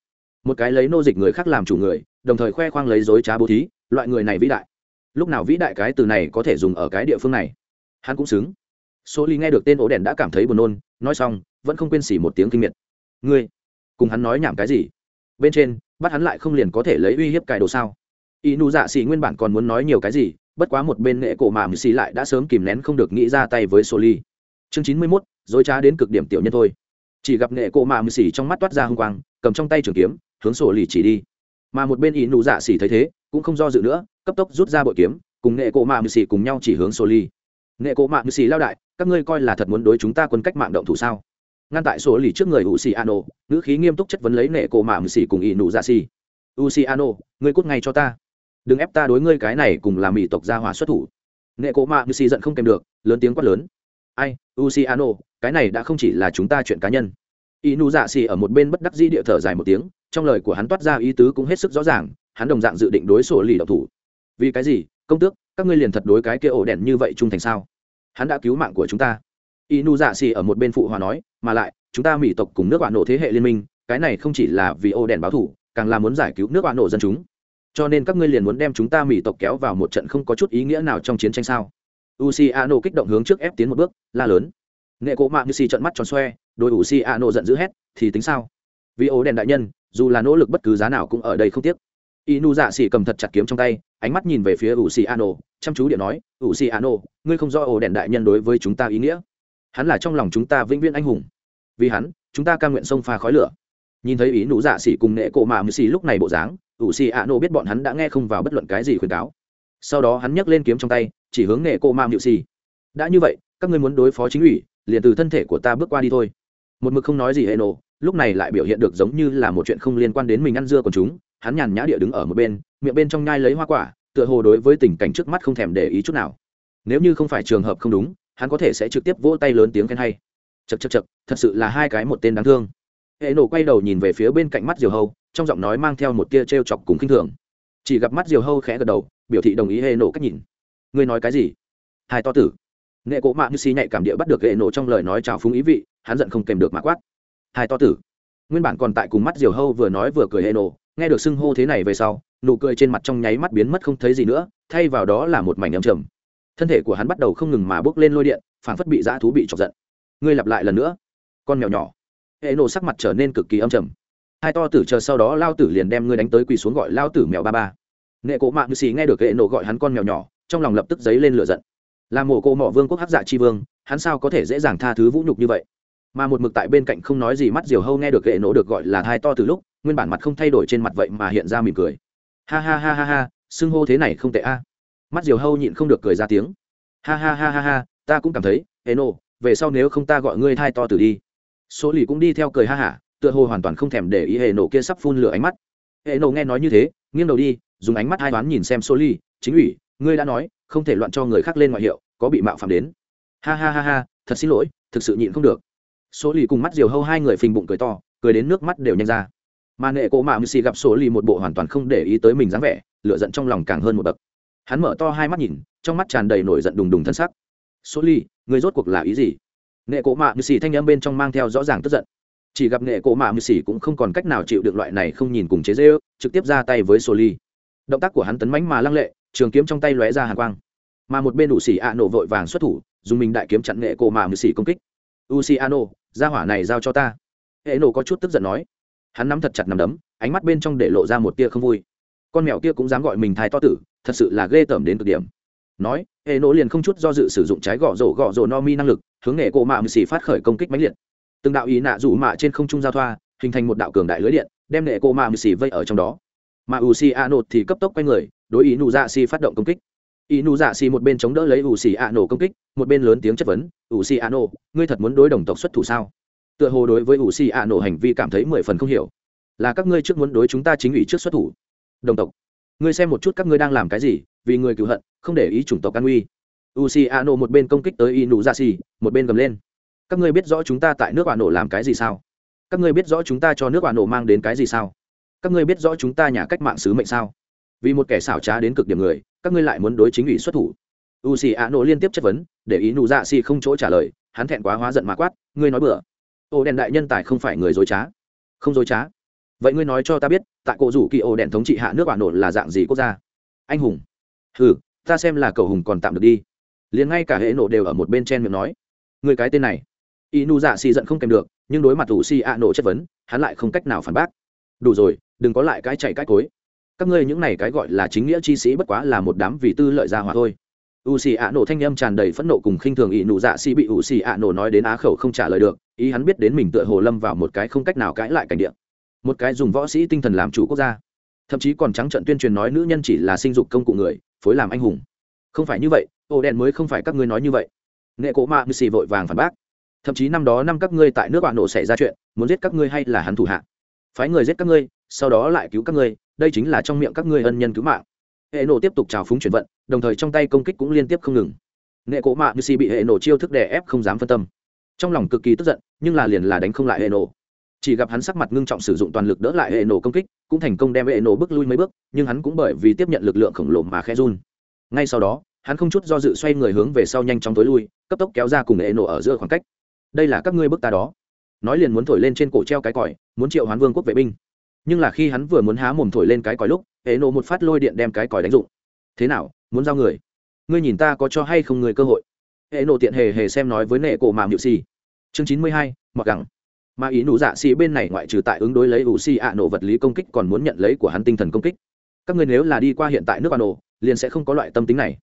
một cái lấy nô dịch người khác làm chủ người, đồng thời khoe khoang lấy dối trá bố thí, loại người này vĩ đại. Lúc nào vĩ đại cái từ này có thể dùng ở cái địa phương này? Hắn cũng xứng. Số ly nghe được tên ổ đèn đã cảm thấy buồn nôn, nói xong, vẫn không quên xỉ một tiếng kinh miệt. Ngươi, cùng hắn nói nhảm cái gì? Bên trên, bắt hắn lại không liền có thể lấy uy hiếp cài đồ sao? Y nụ dạ xỉ nguyên bản còn muốn nói nhiều cái gì, bất quá một bên nghệ cổ mà mười xỉ lại đã sớm kìm nén không được nghĩ ra tay với số ly. Chương chín mươi mốt dối trá đến cực điểm tiểu nhân thôi. Chỉ gặp nghệ cộ mạ mười xỉ trong mắt toát ra h ư n g quang, cầm trong tay trường kiếm, hướng sổ lì chỉ đi. Mà một bên y nụ dạ xỉ thấy thế, cũng không do dự nữa, cấp tốc rút ra bội kiếm, cùng nghệ cộ mạ mười xỉ cùng nhau chỉ hướng sổ lì. Nghệ cộ mạ mười xỉ lao đại, các ngươi coi là thật muốn đối chúng ta quân cách mạng động thủ sao? Ngăn tại sổ lì trước người u xì ano, ngữ khí nghiêm túc chất vấn lấy nghệ cộ mạ mười xỉ cùng y nụ dạ xỉ u xì ano, ngươi cút ngay cho ta. Đừng ép ta đối ngươi cái này cùng làm mỹ tộc gia hỏa xuất thủ. Nghệ cộ mạ mười xỉ giận không kèm được, lớn tiếng quát lớn ai luciano cái này đã không chỉ là chúng ta chuyện cá nhân. Inu dạ xì ở một bên bất đắc dĩ địa thở dài một tiếng, trong lời của hắn toát ra ý tứ cũng hết sức rõ ràng, hắn đồng dạng dự định đối sổ lì độc thủ. Vì cái gì? Công tước, các ngươi liền thật đối cái kia ổ đèn như vậy trung thành sao? Hắn đã cứu mạng của chúng ta. Inu dạ xì ở một bên phụ hòa nói, mà lại, chúng ta mỹ tộc cùng nước bạn nổ thế hệ liên minh, cái này không chỉ là vì ổ đèn báo thủ, càng là muốn giải cứu nước bạn nổ dân chúng. Cho nên các ngươi liền muốn đem chúng ta mỹ tộc kéo vào một trận không có chút ý nghĩa nào trong chiến tranh sao? Uciano kích động hướng trước ép tiến một bước, la lớn. Nghệ Cổ mạng như xì trận mắt tròn xoe, đôi Uciano giận dữ hét, thì tính sao? Vì ố đèn đại nhân, dù là nỗ lực bất cứ giá nào cũng ở đây không tiếc. Inu dạ xỉ cầm thật chặt kiếm trong tay, ánh mắt nhìn về phía Uciano, chăm chú điện nói, Uciano, ngươi không do ổ đèn đại nhân đối với chúng ta ý nghĩa. Hắn là trong lòng chúng ta vĩnh viễn anh hùng. Vì hắn, chúng ta cam nguyện sông pha khói lửa. Nhìn thấy ý nụ dạ xỉ cùng nệ cổ mà mư xỉ lúc này bộ dáng ủ biết bọn hắn đã nghe không vào bất luận cái gì khuyên cáo. Sau đó hắn nhấc lên kiếm trong tay chỉ hướng nghệ cô mam hiệu xì đã như vậy, các ngươi muốn đối phó chính ủy, liền từ thân thể của ta bước qua đi thôi. Một mực không nói gì hệ nổ lúc này lại biểu hiện được giống như là một chuyện không liên quan đến mình ăn dưa còn chúng. Hắn nhàn nhã địa đứng ở một bên, miệng bên trong nhai lấy hoa quả, tựa hồ đối với tình cảnh trước mắt không thèm để ý chút nào. Nếu như không phải trường hợp không đúng, hắn có thể sẽ trực tiếp vỗ tay lớn tiếng khen hay. Chật chật chật thật sự là hai cái một tên đáng thương. Hệ nổ quay đầu nhìn về phía bên cạnh mắt diều hâu, trong giọng nói mang theo một tia t r e o chọc cùng khinh thường. Chỉ gặp mắt diều hâu khẽ gật đầu, biểu thị đồng ý hệ nổ cách nhìn ngươi nói cái gì? Hai to tử. Nghệ cộ mạng như xì nhạy cảm địa bắt được hệ nổ trong lời nói trào phúng ý vị, hắn giận không kèm được mã quát. Hai to tử. Nguyên bản còn tại cùng mắt diều hâu vừa nói vừa cười hệ nổ, nghe được xưng hô thế này về sau, nụ cười trên mặt trong nháy mắt biến mất không thấy gì nữa, thay vào đó là một mảnh âm trầm. Thân thể của hắn bắt đầu không ngừng mà bước lên lôi điện phản phất bị dã thú bị chọc giận. Ngươi lặp lại lần nữa. Con mèo nhỏ. Hệ nổ sắc mặt trở nên cực kỳ âm trầm. Hai to tử chờ sau đó lao tử liền đem ngươi đánh tới quỳ xuống gọi lao tử mèo ba ba. Nghệ cổ mạng như xì nghe được hệ nổ gọi hắn con mèo nhỏ trong lòng lập tức dấy lên lửa giận. Là mổ cổ mỏ vương quốc hắc dạ chi vương, hắn sao có thể dễ dàng tha thứ vũ nhục như vậy? Mà một mực tại bên cạnh không nói gì mắt diều hâu nghe được hệ nổ được gọi là hai to từ lúc, nguyên bản mặt không thay đổi trên mặt vậy mà hiện ra mỉm cười. Ha ha ha ha ha, xưng hô thế này không tệ a. Mắt diều hâu nhịn không được cười ra tiếng. Ha ha ha ha ha, ta cũng cảm thấy hệ nổ, về sau nếu không ta gọi ngươi thai to từ đi. Số lì cũng đi theo cười ha hả, tựa hồ hoàn toàn không thèm để ý hệ nổ kia sắp phun lửa ánh mắt. Hệ nổ nghe nói như thế, nghiêng đầu đi, dùng ánh mắt hai toán nhìn xem số lì, chính ủy ngươi đã nói, không thể loạn cho người khác lên ngoại hiệu, có bị mạo phạm đến. Ha ha ha ha, thật xin lỗi, thực sự nhịn không được. Số lì cùng mắt diều hâu hai người phình bụng cười to, cười đến nước mắt đều nhanh ra. Mà nghệ cổ mạo mưu xì gặp số lì một bộ hoàn toàn không để ý tới mình dáng vẻ lựa giận trong lòng càng hơn một bậc. Hắn mở to hai mắt nhìn, trong mắt tràn đầy nổi giận đùng đùng thân sắc. Số ly người rốt cuộc là ý gì? Nghệ cổ mạ mưu xì thanh âm bên trong mang theo rõ ràng tức giận. Chỉ gặp nghệ cổ mạ mưu xì cũng không còn cách nào chịu được loại này không nhìn cùng chế dễ ước trực tiếp ra tay với số ly động tác của hắn tấn mánh mà lăng lệ trường kiếm trong tay lóe ra hàn quang. Mà một bên ủ xì a nổ vội vàng xuất thủ, dùng mình đại kiếm chặn nghệ cổ mạ mười xì công kích. U xì a nổ ra hỏa này giao cho ta. Hệ nổ có chút tức giận nói. Hắn nắm thật chặt nằm đấm, ánh mắt bên trong để lộ ra một tia không vui. Con mèo kia cũng dám gọi mình thai to tử, thật sự là ghê tởm đến cực điểm. Nói hệ nổ liền không chút do dự sử dụng trái gõ rổ gõ rổ no mi năng lực, hướng nghệ cổ mạ mười xì phát khởi công kích mãnh liệt. Từng đạo ý nạ rủ mạ trên không trung giao thoa, hình thành một đạo cường đại lưới điện, đem nghệ cổ mạ mười xì vây ở trong đó mà u xì a nột thì cấp tốc quay người, đối ý nụ dạ xì phát động công kích. Ý nụ dạ xì một bên chống đỡ lấy u xì a nổ công kích, một bên lớn tiếng chất vấn u xì a nổ, ngươi thật muốn đối đồng tộc xuất thủ sao? Tựa hồ đối với u xì a nổ hành vi cảm thấy mười phần không hiểu. Là các ngươi trước muốn đối chúng ta chính ủy trước xuất thủ? Đồng tộc, ngươi xem một chút các ngươi đang làm cái gì, vì người cựu hận, không để ý chủng tộc an uy. U xì a nổ một bên công kích tới ý nụ dạ xì một bên gầm lên. Các ngươi biết rõ chúng ta tại nước bà nổ làm cái gì sao? Các ngươi biết rõ chúng ta cho nước bà nổ mang đến cái gì sao? Các ngươi biết rõ chúng ta nhà cách mạng sứ mệnh sao? Vì một kẻ xảo trá đến cực điểm người, các ngươi lại muốn đối chính ủy xuất thủ. U xì a nổ liên tiếp chất vấn, để ý nụ dạ xì không chỗ trả lời, hắn thẹn quá hóa giận mà quát, ngươi nói bừa. Ô đèn đại nhân tài không phải người dối trá. Không dối trá. Vậy ngươi nói cho ta biết, tại cổ rủ kỳ ô đèn thống trị hạ nước bà nổ là dạng gì quốc gia? Anh hùng. Ừ ta xem là cầu hùng còn tạm được đi. Liền ngay cả hệ nổ đều ở một bên chen miệng nói. Người cái tên này. Y nu dạ xì giận không kèm được, nhưng đối mặt ủ xì ạ nổ chất vấn, hắn lại không cách nào phản bác đủ rồi, đừng có lại cái chạy cái cối. Các ngươi những này cái gọi là chính nghĩa chi sĩ bất quá là một đám vì tư lợi gia hỏa thôi. U xì ạ nổ thanh â m tràn đầy phẫn nộ cùng khinh thường ỷ nụ dạ xì bị u xì ạ nổ nói đến á khẩu không trả lời được, ý hắn biết đến mình tựa hồ lâm vào một cái không cách nào cãi lại cảnh điện một cái dùng võ sĩ tinh thần làm chủ quốc gia. Thậm chí còn trắng trận tuyên truyền nói nữ nhân chỉ là sinh dục công cụ người, phối làm anh hùng. Không phải như vậy, ô đèn mới không phải các ngươi nói như vậy. Nghệ cổ mạ như xì vội vàng phản bác. Thậm chí năm đó năm các ngươi tại nước bạn nổ xảy ra chuyện, muốn giết các ngươi hay là hắn thủ hạ? Phái người giết các ngươi, sau đó lại cứu các ngươi, đây chính là trong miệng các ngươi ân nhân cứu mạng. Hệ nổ tiếp tục trào phúng chuyển vận, đồng thời trong tay công kích cũng liên tiếp không ngừng. Nghệ cổ mạ như Si bị hệ nổ chiêu thức đè ép không dám phân tâm. Trong lòng cực kỳ tức giận, nhưng là liền là đánh không lại hệ nổ. Chỉ gặp hắn sắc mặt ngưng trọng sử dụng toàn lực đỡ lại hệ nổ công kích, cũng thành công đem hệ nổ bước lui mấy bước, nhưng hắn cũng bởi vì tiếp nhận lực lượng khổng lồ mà khe run. Ngay sau đó, hắn không chút do dự xoay người hướng về sau nhanh chóng tối lui, cấp tốc kéo ra cùng hệ nổ ở giữa khoảng cách. Đây là các ngươi bước ta đó. Nói liền muốn thổi lên trên cổ treo cái còi muốn triệu hoán vương quốc vệ binh. Nhưng là khi hắn vừa muốn há mồm thổi lên cái còi lúc hệ nộ một phát lôi điện đem cái còi đánh dụng. Thế nào, muốn giao người? Ngươi nhìn ta có cho hay không người cơ hội? Hệ nộ tiện hề hề xem nói với nệ cổ màm nhự xì chương chín mươi hai, mặc gẳng. Mà ý nụ dạ xì bên này ngoại trừ tại ứng đối lấy ủ xì ạ nổ vật lý công kích còn muốn nhận lấy của hắn tinh thần công kích. Các ngươi nếu là đi qua hiện tại nước bà nổ liền sẽ không có loại tâm tính này.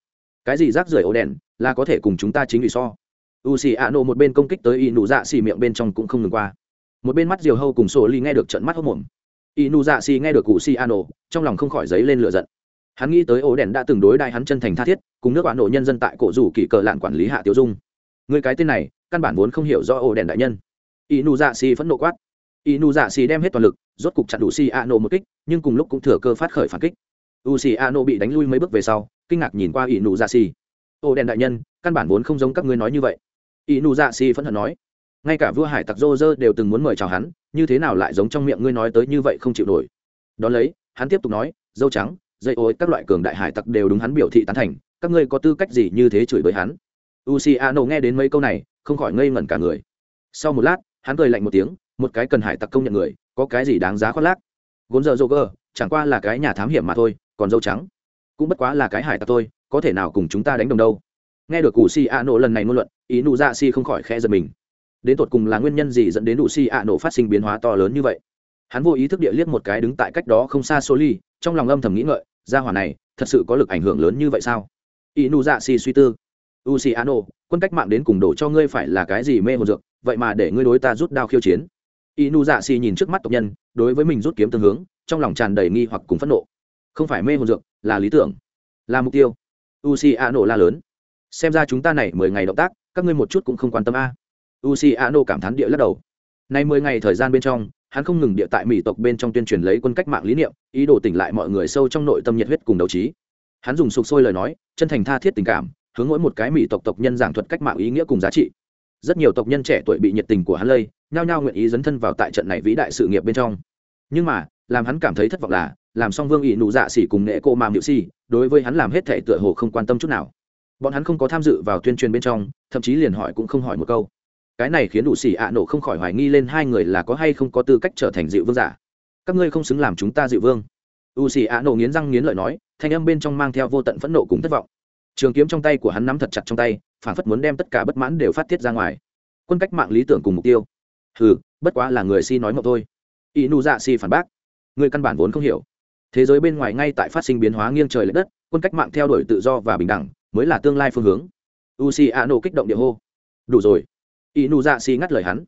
Cái gì rác rưởi ổ đèn, là có thể cùng chúng ta chính ủy so. U xì ạ nổ một bên công kích tới ý nụ dạ xì miệng bên trong cũng không ngừng qua một bên mắt diều hâu cùng sổ ly nghe được trận mắt hốc mồm. Y nu dạ xì nghe được cụ si an ổ trong lòng không khỏi dấy lên lửa giận. Hắn nghĩ tới ổ đèn đã từng đối đại hắn chân thành tha thiết, cùng nước bà nổ nhân dân tại cổ rủ kỷ cờ lạn quản lý hạ tiêu dung. Người cái tên này, căn bản vốn không hiểu do ổ đèn đại nhân. Y nu dạ xì phẫn nộ quát. Y nu dạ xì đem hết toàn lực, rốt cục chặn đủ si an ổ một kích, nhưng cùng lúc cũng thừa cơ phát khởi phản kích. U si an ổ bị đánh lui mấy bước về sau, kinh ngạc nhìn qua y nu dạ xì ô đèn đại nhân, căn bản vốn không giống các ngươi nói như vậy. Y nu dạ xì phẫn hận nói ngay cả vua hải tặc rô rơ đều từng muốn mời chào hắn, như thế nào lại giống trong miệng ngươi nói tới như vậy không chịu nổi. Đón lấy, hắn tiếp tục nói, dâu trắng, dây ối, các loại cường đại hải tặc đều đúng hắn biểu thị tán thành, các ngươi có tư cách gì như thế chửi bới hắn? U c a nổ nghe đến mấy câu này, không khỏi ngây ngẩn cả người. Sau một lát, hắn cười lạnh một tiếng, một cái cần hải tặc công nhận người, có cái gì đáng giá khoác lác? Gốn giờ dô cơ chẳng qua là cái nhà thám hiểm mà thôi, còn dâu trắng, cũng bất quá là cái hải tặc thôi, có thể nào cùng chúng ta đánh đồng đâu? Nghe được cụ si a nổ lần này ngôn luận ý nụ dạ si không khỏi khe giật mình đến tột cùng là nguyên nhân gì dẫn đến đủ xì ạ nổ phát sinh biến hóa to lớn như vậy? Hắn vô ý thức địa liếc một cái đứng tại cách đó không xa số ly trong lòng âm thầm nghĩ ngợi, gia hỏa này thật sự có lực ảnh hưởng lớn như vậy sao? Ý nụ dạ xì suy tư. U xì ạ nổ quân cách mạng đến cùng đổ cho ngươi phải là cái gì mê hồn dược, vậy mà để ngươi đối ta rút đao khiêu chiến. Y nu dạ xì nhìn trước mắt tộc nhân, đối với mình rút kiếm tương hướng, trong lòng tràn đầy nghi hoặc cùng phẫn nộ. Không phải mê hồn dược, là lý tưởng, là mục tiêu. U xì ạ nổ la lớn. Xem ra chúng ta này mười ngày động tác, các ngươi một chút cũng không quan tâm a c Ano cảm thán địa lắc đầu. Nay mười ngày thời gian bên trong hắn không ngừng địa tại mỹ tộc bên trong tuyên truyền lấy quân cách mạng lý niệm ý đồ tỉnh lại mọi người sâu trong nội tâm nhiệt huyết cùng đấu trí. Hắn dùng sục sôi lời nói chân thành tha thiết tình cảm hướng mỗi một cái mỹ tộc tộc nhân giảng thuật cách mạng ý nghĩa cùng giá trị. Rất nhiều tộc nhân trẻ tuổi bị nhiệt tình của hắn lây nhao nhao nguyện ý dấn thân vào tại trận này vĩ đại sự nghiệp bên trong. Nhưng mà làm hắn cảm thấy thất vọng là làm xong vương ỵ nụ dạ sĩ cùng nghệ cô màm nhự Sĩ, đối với hắn làm hết thể tựa hồ không quan tâm chút nào. Bọn hắn không có tham dự vào tuyên truyền bên trong thậm chí liền hỏi cũng không hỏi một câu cái này khiến đủ xỉ ạ nổ không khỏi hoài nghi lên hai người là có hay không có tư cách trở thành dịu vương giả. Các ngươi không xứng làm chúng ta dịu vương. U xỉ ạ nổ nghiến răng nghiến lợi nói, thanh âm bên trong mang theo vô tận phẫn nộ cùng thất vọng. Trường kiếm trong tay của hắn nắm thật chặt trong tay phản phất muốn đem tất cả bất mãn đều phát tiết ra ngoài. Quân cách mạng lý tưởng cùng mục tiêu. Hừ, bất quá là người si nói mộng thôi. Y nu dạ si phản bác. Người căn bản vốn không hiểu. Thế giới bên ngoài ngay tại phát sinh biến hóa nghiêng trời l ệ đất, quân cách mạng theo đuổi tự do và bình đẳng, mới là tương lai phương hướng. U si a nổ kích động địa hô. Đủ rồi ý nụ dạ xì ngắt lời hắn.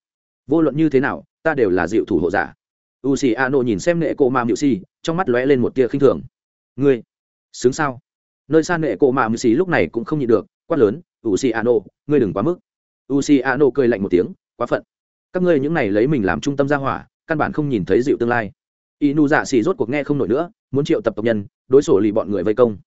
Vô luận như thế nào ta đều là dịu thủ hộ giả. U xì a nộ nhìn xem nệ cô ma mịu xì, trong mắt lóe lên một tia khinh thường. Ngươi xứng sao? Nơi xa nệ cô ma mịu xì lúc này cũng không nhịn được quát lớn u xì a nộ ngươi đừng quá mức. U xì a nộ cười lạnh một tiếng quá phận. Các ngươi những này lấy mình làm trung tâm gia hỏa căn bản không nhìn thấy dịu tương lai. Y nu dạ xì rốt cuộc nghe không nổi nữa muốn triệu tập tộc nhân đối xử lì bọn người vây công.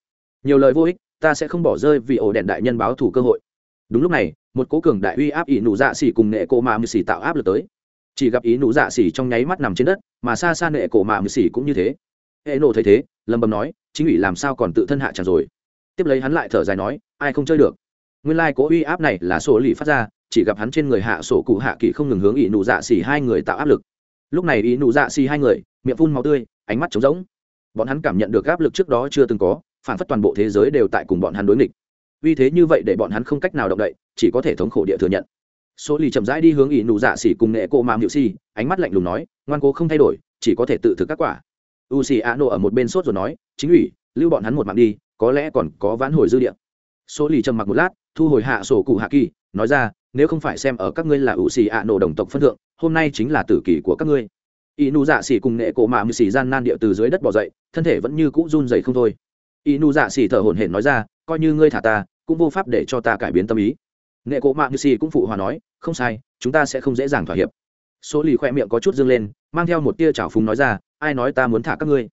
Nhiều lời vô ích ta sẽ không bỏ rơi vì ổ đèn đại nhân báo thủ cơ hội. Đúng lúc này một cố cường đại uy áp y nụ dạ xỉ cùng nệ cổ mà mười xỉ tạo áp lực tới. Chỉ gặp ý nụ dạ xỉ trong nháy mắt nằm trên đất, mà xa xa nệ cổ mà mười xỉ cũng như thế. Hệ nổ thấy thế, lầm bầm nói, chính ủy làm sao còn tự thân hạ chẳng rồi? Tiếp lấy hắn lại thở dài nói, ai không chơi được? Nguyên lai、like、cố uy áp này là sổ lì phát ra, chỉ gặp hắn trên người hạ sổ cụ hạ kỳ không ngừng hướng ý nụ dạ xỉ hai người tạo áp lực. Lúc này ý nụ dạ xỉ hai người, miệng phun máu tươi, ánh mắt trống rỗng. Bọn hắn cảm nhận được áp lực trước đó chưa từng có, phản phất toàn bộ thế giới đều tại cùng bọn hắn đối nghịch vì thế như vậy để bọn hắn không cách nào động đậy, chỉ có thể thống khổ địa thừa nhận. Số lì chậm rãi đi hướng ỷ nụ dạ xỉ cùng nệ cô màm hiệu si ánh mắt lạnh lùng nói, ngoan cố không thay đổi, chỉ có thể tự thực các quả. U xì a nô ở một bên sốt rồi nói, chính ủy, lưu bọn hắn một mạng đi, có lẽ còn có vãn hồi dư địa. Số lì trầm mặc một lát, thu hồi hạ sổ cụ hạ kỳ, nói ra, nếu không phải xem ở các ngươi là u xì a nô đồng tộc phân thượng, hôm nay chính là tử kỳ của các ngươi. Y nụ dạ xỉ cùng nệ cô mạ mười xỉ gian nan địa từ dưới đất bỏ dậy, thân thể vẫn như cũ run dày không thôi y nu dạ xỉ thở hổn hển nói ra, coi như ngươi thả ta, cũng vô pháp để cho ta cải biến tâm ý. Nệ cổ Mạng Như xỉ cũng phụ hòa nói, không sai, chúng ta sẽ không dễ dàng thỏa hiệp. Số lì khoe miệng có chút dương lên, mang theo một tia trào phúng nói ra, ai nói ta muốn thả các ngươi?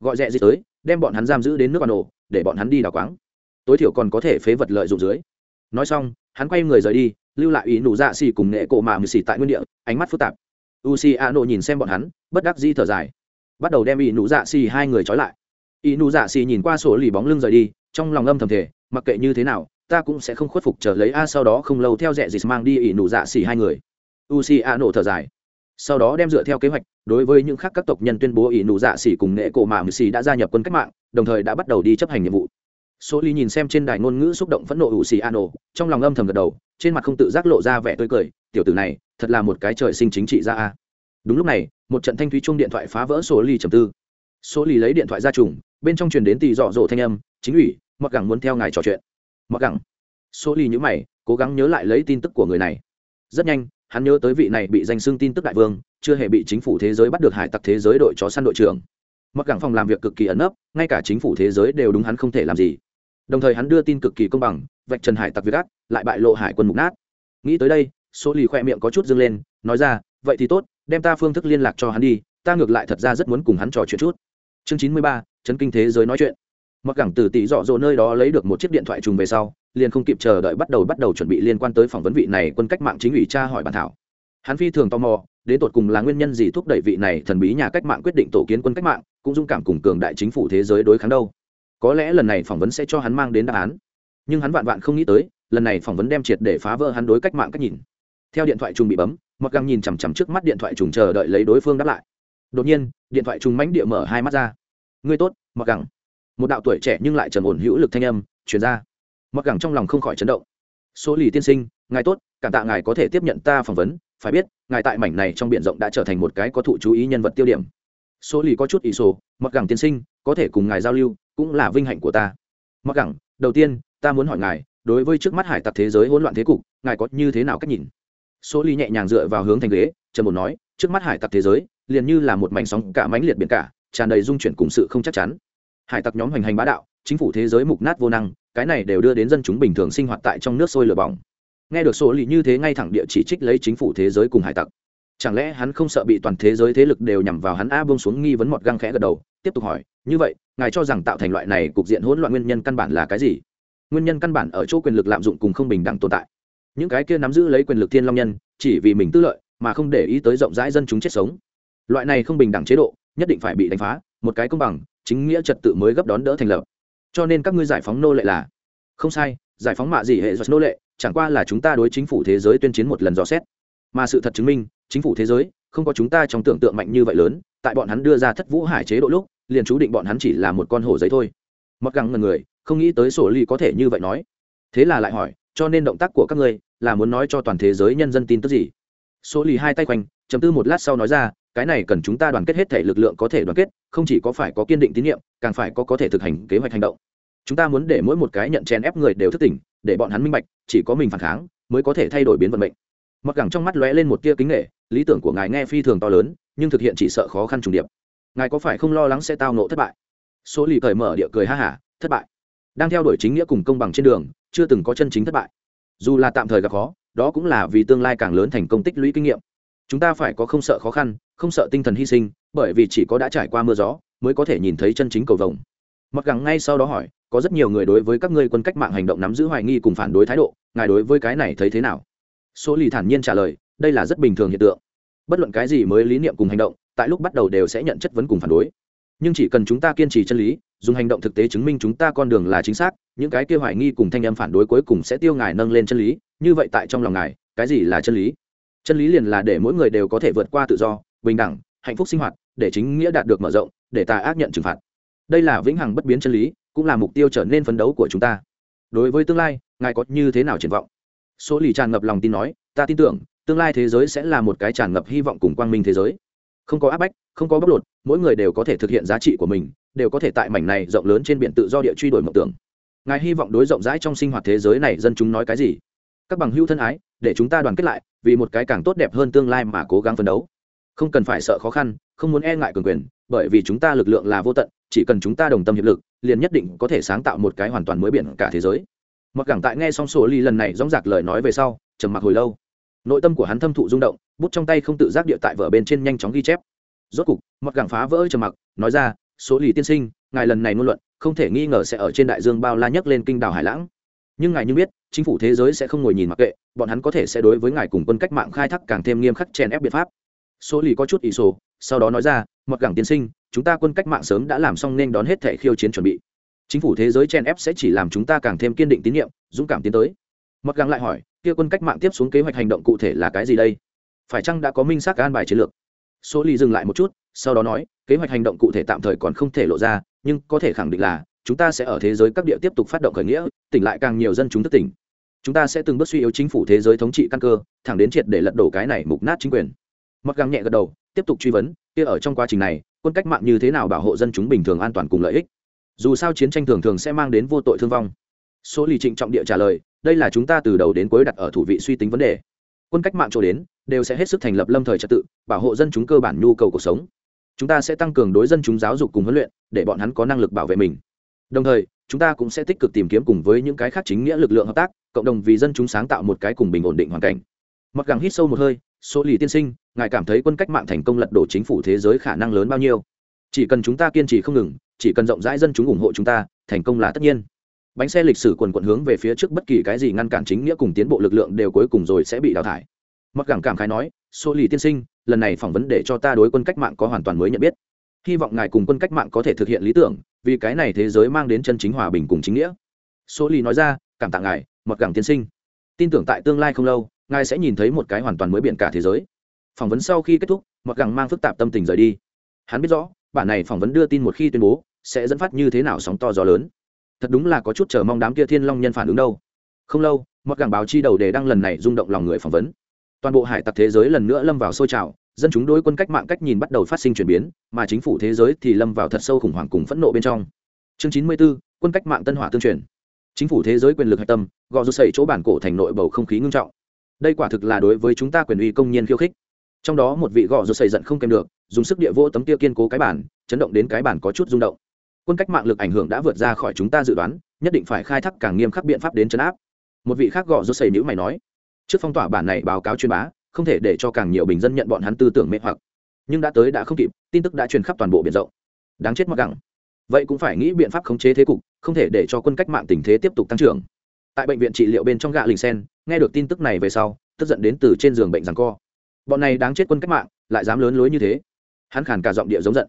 Gọi rẽ gì tới, đem bọn hắn giam giữ đến nước bà nổ để bọn hắn đi đào quáng. Tối thiểu còn có thể phế vật lợi dụng dưới. Nói xong, hắn quay người rời đi, lưu lại ý nụ dạ xỉ cùng nệ cổ mạ mười xỉ tại nguyên địa, ánh mắt phức tạp. U c a nộ nhìn xem bọn hắn, bất đắc di thở dài. Bắt đầu đem y nụ dạ xì hai người trói lại y nụ dạ xì nhìn qua sổ lì bóng lưng rời đi trong lòng âm thầm thể mặc kệ như thế nào ta cũng sẽ không khuất phục chờ lấy a sau đó không lâu theo rẻ dịt mang đi y nụ dạ xỉ hai người. U c a nổ thở dài. Sau đó đem dựa theo kế hoạch đối với những khác các tộc nhân tuyên bố ỷ nụ dạ xỉ cùng nghệ cổ mạ mười xỉ đã gia nhập quân cách mạng đồng thời đã bắt đầu đi chấp hành nhiệm vụ. Số ly nhìn xem trên đài ngôn ngữ xúc động phẫn nộ U xì a nổ, trong lòng âm thầm gật đầu trên mặt không tự giác lộ ra vẻ tươi cười tiểu tử này thật là một cái trời sinh chính trị ra a. Đúng lúc này một trận thanh thúy chung điện thoại phá vỡ số ly trầm tư. Số ly lấy điện thoại ra trùng bên trong truyền đến tì dọ dỗ thanh âm, chính ủy mặc gẳng muốn theo ngài trò chuyện. Mặc gẳng. Số ly nhữ mày, cố gắng nhớ lại lấy tin tức của người này. Rất nhanh, hắn nhớ tới vị này bị danh xưng tin tức đại vương, chưa hề bị chính phủ thế giới bắt được hải tặc thế giới đội chó săn đội trưởng. Mặc gẳng phòng làm việc cực kỳ ẩn nấp, ngay cả chính phủ thế giới đều đúng hắn không thể làm gì. Đồng thời hắn đưa tin cực kỳ công bằng, vạch trần hải tặc việt ác lại bại lộ hải quân mục nát. Nghĩ tới đây số lì khoe miệng có chút dâng lên, nói ra, vậy thì tốt, đem ta phương thức liên lạc cho hắn đi, ta ngược lại thật ra rất muốn cùng hắn trò chuyện chút chương chín mươi ba, chấn kinh thế giới nói chuyện. Mặc cảng từ tỷ dọ dỗ nơi đó lấy được một chiếc điện thoại trùng về sau, liền không kịp chờ đợi bắt đầu bắt đầu chuẩn bị liên quan tới phỏng vấn vị này quân cách mạng chính ủy cha hỏi bản thảo. Hắn phi thường tò mò, đến tột cùng là nguyên nhân gì thúc đẩy vị này thần bí nhà cách mạng quyết định tổ kiến quân cách mạng, cũng dung cảm cùng cường đại chính phủ thế giới đối kháng đâu. Có lẽ lần này phỏng vấn sẽ cho hắn mang đến đáp án. Nhưng hắn vạn vạn không nghĩ tới, lần này phỏng vấn đem triệt để phá vỡ hắn đối cách mạng cách nhìn. Theo điện thoại trùng bị bấm, mặc găng nhìn chằm chằm trước mắt điện thoại trùng chờ đợi lấy đối phương đáp lại đột nhiên, điện thoại trùng mánh địa mở hai mắt ra. Ngươi tốt mặc gẳng. Một đạo tuổi trẻ nhưng lại trầm ổn hữu lực thanh âm chuyển ra. Mặc gẳng trong lòng không khỏi chấn động. Số lì tiên sinh, ngài tốt, cảm tạ ngài có thể tiếp nhận ta phỏng vấn. Phải biết, ngài tại mảnh này trong b i ể n rộng đã trở thành một cái có thụ chú ý nhân vật tiêu điểm. Số lì có chút ý sổ mặc gẳng tiên sinh, có thể cùng ngài giao lưu cũng là vinh hạnh của ta. Mặc gẳng, đầu tiên, ta muốn hỏi ngài, đối với trước mắt hải tặc thế giới hỗn loạn thế cục, ngài có như thế nào cách nhìn? Số ly nhẹ nhàng dựa vào hướng thành ghế trần bồn nói, trước mắt hải tặc thế giới liền như là một mảnh sóng cả mãnh liệt biển cả, tràn đầy dung chuyển cùng sự không chắc chắn. Hải tặc nhóm hoành hành bá đạo, chính phủ thế giới mục nát vô năng, cái này đều đưa đến dân chúng bình thường sinh hoạt tại trong nước sôi lửa bỏng. Nghe được số lì như thế ngay thẳng địa chỉ trích lấy chính phủ thế giới cùng hải tặc. Chẳng lẽ hắn không sợ bị toàn thế giới thế lực đều nhằm vào hắn a bông xuống nghi vấn mọt găng khẽ gật đầu, tiếp tục hỏi, như vậy, ngài cho rằng tạo thành loại này cục diện hỗn loạn nguyên nhân căn bản là cái gì? Nguyên nhân căn bản ở chỗ quyền lực lạm dụng cùng không bình đẳng tồn tại. Những cái kia nắm giữ lấy quyền lực thiên long nhân, chỉ vì mình tư lợi, mà không để ý tới rộng rãi dân chúng chết sống loại này không bình đẳng chế độ, nhất định phải bị đánh phá, một cái công bằng, chính nghĩa trật tự mới gấp đón đỡ thành lập. Cho nên các ngươi giải phóng nô lệ là, không sai, giải phóng mạ gì hệ giật nô lệ, chẳng qua là chúng ta đối chính phủ thế giới tuyên chiến một lần dò xét. Mà sự thật chứng minh, chính phủ thế giới, không có chúng ta trong tưởng tượng mạnh như vậy lớn, tại bọn hắn đưa ra thất vũ hải chế độ lúc, liền chú định bọn hắn chỉ là một con hổ giấy thôi. Mặc gắng ngần người, không nghĩ tới sổ ly có thể như vậy nói. Thế là lại hỏi, cho nên động tác của các ngươi là muốn nói cho toàn thế giới nhân dân tin tức gì? Số lì hai tay quanh chấm tư một lát sau nói ra cái này cần chúng ta đoàn kết hết thể lực lượng có thể đoàn kết, không chỉ có phải có kiên định tín nhiệm, càng phải có có thể thực hành kế hoạch hành động. Chúng ta muốn để mỗi một cái nhận chèn ép người đều thức tỉnh, để bọn hắn minh bạch, chỉ có mình phản kháng mới có thể thay đổi biến vận mệnh. Mặc gẳng trong mắt lóe lên một tia kính nghệ lý tưởng của ngài nghe phi thường to lớn, nhưng thực hiện chỉ sợ khó khăn trùng điệp. Ngài có phải không lo lắng sẽ tao nộ thất bại? Số lì cởi mở địa cười ha hả, thất bại. Đang theo đuổi chính nghĩa cùng công bằng trên đường, chưa từng có chân chính thất bại. Dù là tạm thời gặp khó, đó cũng là vì tương lai càng lớn thành công tích lũy kinh nghiệm chúng ta phải có không sợ khó khăn, không sợ tinh thần hy sinh, bởi vì chỉ có đã trải qua mưa gió mới có thể nhìn thấy chân chính cầu vồng. Mặc gắng ngay sau đó hỏi, có rất nhiều người đối với các ngươi quân cách mạng hành động nắm giữ hoài nghi cùng phản đối thái độ, ngài đối với cái này thấy thế nào? Số lì thản nhiên trả lời, đây là rất bình thường hiện tượng. Bất luận cái gì mới lý niệm cùng hành động, tại lúc bắt đầu đều sẽ nhận chất vấn cùng phản đối. Nhưng chỉ cần chúng ta kiên trì chân lý, dùng hành động thực tế chứng minh chúng ta con đường là chính xác, những cái kia hoài nghi cùng thanh âm phản đối cuối cùng sẽ tiêu ngài nâng lên chân lý, như vậy tại trong lòng ngài, cái gì là chân lý? Chân lý liền là để mỗi người đều có thể vượt qua tự do, bình đẳng, hạnh phúc sinh hoạt, để chính nghĩa đạt được mở rộng, để ta ác nhận trừng phạt. Đây là vĩnh hằng bất biến chân lý, cũng là mục tiêu trở nên phấn đấu của chúng ta. Đối với tương lai, ngài có như thế nào triển vọng? Số lì tràn ngập lòng tin nói, ta tin tưởng, tương lai thế giới sẽ là một cái tràn ngập hy vọng cùng quang minh thế giới. Không có áp bách, không có bóc lột, mỗi người đều có thể thực hiện giá trị của mình, đều có thể tại mảnh này rộng lớn trên biển tự do địa truy đuổi mộng tưởng. Ngài hy vọng đối rộng rãi trong sinh hoạt thế giới này dân chúng nói cái gì? Các bằng hữu thân ái, để chúng ta đoàn kết lại, vì một cái càng tốt đẹp hơn tương lai mà cố gắng phấn đấu. Không cần phải sợ khó khăn, không muốn e ngại cường quyền, bởi vì chúng ta lực lượng là vô tận, chỉ cần chúng ta đồng tâm hiệp lực, liền nhất định có thể sáng tạo một cái hoàn toàn mới biển cả thế giới. Mặc cảng tại nghe xong sổ ly lần này dóng dạc lời nói về sau, trầm mặc hồi lâu. Nội tâm của hắn thâm thụ rung động, bút trong tay không tự giác địa tại vở bên trên nhanh chóng ghi chép. Rốt cục, mặc cảng phá vỡ trầm mặc, nói ra số lì tiên sinh, ngài lần này ngôn luận, không thể nghi ngờ sẽ ở trên đại dương bao la nhấc lên kinh đảo hải lãng. Nhưng ngài như biết chính phủ thế giới sẽ không ngồi nhìn mặc kệ, bọn hắn có thể sẽ đối với ngài cùng quân cách mạng khai thác càng thêm nghiêm khắc chèn ép biện pháp. Số lì có chút ý sổ, sau đó nói ra mặc gẳng tiên sinh, chúng ta quân cách mạng sớm đã làm xong nên đón hết thẻ khiêu chiến chuẩn bị. Chính phủ thế giới chen ép sẽ chỉ làm chúng ta càng thêm kiên định tín nhiệm, dũng cảm tiến tới. Mặc gẳng lại hỏi, kia quân cách mạng tiếp xuống kế hoạch hành động cụ thể là cái gì đây? Phải chăng đã có minh xác an bài chiến lược? Số lì dừng lại một chút, sau đó nói, kế hoạch hành động cụ thể tạm thời còn không thể lộ ra, nhưng có thể khẳng định là, chúng ta sẽ ở thế giới các địa tiếp tục phát động khởi nghĩa, tỉnh lại càng nhiều dân chúng thức tỉnh chúng ta sẽ từng bước suy yếu chính phủ thế giới thống trị căn cơ, thẳng đến triệt để lật đổ cái này mục nát chính quyền. Mặc găng nhẹ gật đầu, tiếp tục truy vấn, kia ở trong quá trình này, quân cách mạng như thế nào bảo hộ dân chúng bình thường an toàn cùng lợi ích? Dù sao chiến tranh thường thường sẽ mang đến vô tội thương vong. Số lì trịnh trọng địa trả lời, đây là chúng ta từ đầu đến cuối đặt ở thủ vị suy tính vấn đề. Quân cách mạng chỗ đến, đều sẽ hết sức thành lập lâm thời trật tự, bảo hộ dân chúng cơ bản nhu cầu cuộc sống. Chúng ta sẽ tăng cường đối dân chúng giáo dục cùng huấn luyện, để bọn hắn có năng lực bảo vệ mình. Đồng thời chúng ta cũng sẽ tích cực tìm kiếm cùng với những cái khác chính nghĩa lực lượng hợp tác, cộng đồng vì dân chúng sáng tạo một cái cùng bình ổn định hoàn cảnh. Mặc gắng hít sâu một hơi số lì tiên sinh, ngài cảm thấy quân cách mạng thành công lật đổ chính phủ thế giới khả năng lớn bao nhiêu? Chỉ cần chúng ta kiên trì không ngừng, chỉ cần rộng rãi dân chúng ủng hộ chúng ta, thành công là tất nhiên. Bánh xe lịch sử quần quận hướng về phía trước bất kỳ cái gì ngăn cản chính nghĩa cùng tiến bộ lực lượng đều cuối cùng rồi sẽ bị đào thải. Mặc cảm cảm khái nói số lì tiên sinh, lần này phỏng vấn để cho ta đối quân cách mạng có hoàn toàn mới nhận biết. Hy vọng ngài cùng quân cách mạng có thể thực hiện lý tưởng vì cái này thế giới mang đến chân chính hòa bình cùng chính nghĩa. Số lì nói ra, cảm tạ ngài mặc cảm tiên sinh. Tin tưởng tại tương lai không lâu, ngài sẽ nhìn thấy một cái hoàn toàn mới biển cả thế giới. Phỏng vấn sau khi kết thúc mặc gẳng mang phức tạp tâm tình rời đi. Hắn biết rõ, bản này phỏng vấn đưa tin một khi tuyên bố, sẽ dẫn phát như thế nào sóng to gió lớn. Thật đúng là có chút chờ mong đám kia thiên long nhân phản ứng đâu. Không lâu mặc gẳng báo chi đầu đề đăng lần này rung động lòng người phỏng vấn. Toàn bộ hải tặc thế giới lần nữa lâm vào sôi trào dân chúng đối quân cách mạng cách nhìn bắt đầu phát sinh chuyển biến mà chính phủ thế giới thì lâm vào thật sâu khủng hoảng cùng phẫn nộ bên trong. Chương chín mươi 94, quân cách mạng tân hỏa tương truyền. Chính phủ thế giới quyền lực hạch tâm gò rút sẩy chỗ bản cổ thành nội bầu không khí ngưng trọng. Đây quả thực là đối với chúng ta quyền uy công nhiên khiêu khích. Trong đó một vị gò rút sẩy giận không kèm được dùng sức địa vô tấm kia kiên cố cái bản chấn động đến cái bản có chút rung động. Quân cách mạng lực ảnh hưởng đã vượt ra khỏi chúng ta dự đoán nhất định phải khai thác càng nghiêm khắc biện pháp đến chấn áp. Một vị khác gò rút sẩy nhữ mày nói trước phong tỏa bản này báo cáo chuyên bá không thể để cho càng nhiều bình dân nhận bọn hắn tư tưởng mê hoặc. Nhưng đã tới đã không kịp, tin tức đã truyền khắp toàn bộ biển rộng. Đáng chết mặc gẳng vậy cũng phải nghĩ biện pháp khống chế thế cục, không thể để cho quân cách mạng tình thế tiếp tục tăng trưởng. Tại bệnh viện trị liệu bên trong gạ lình sen, nghe được tin tức này về sau, tức giận đến từ trên giường bệnh rằng co. Bọn này đáng chết quân cách mạng, lại dám lớn lối như thế. Hắn khàn cả giọng địa giống giận.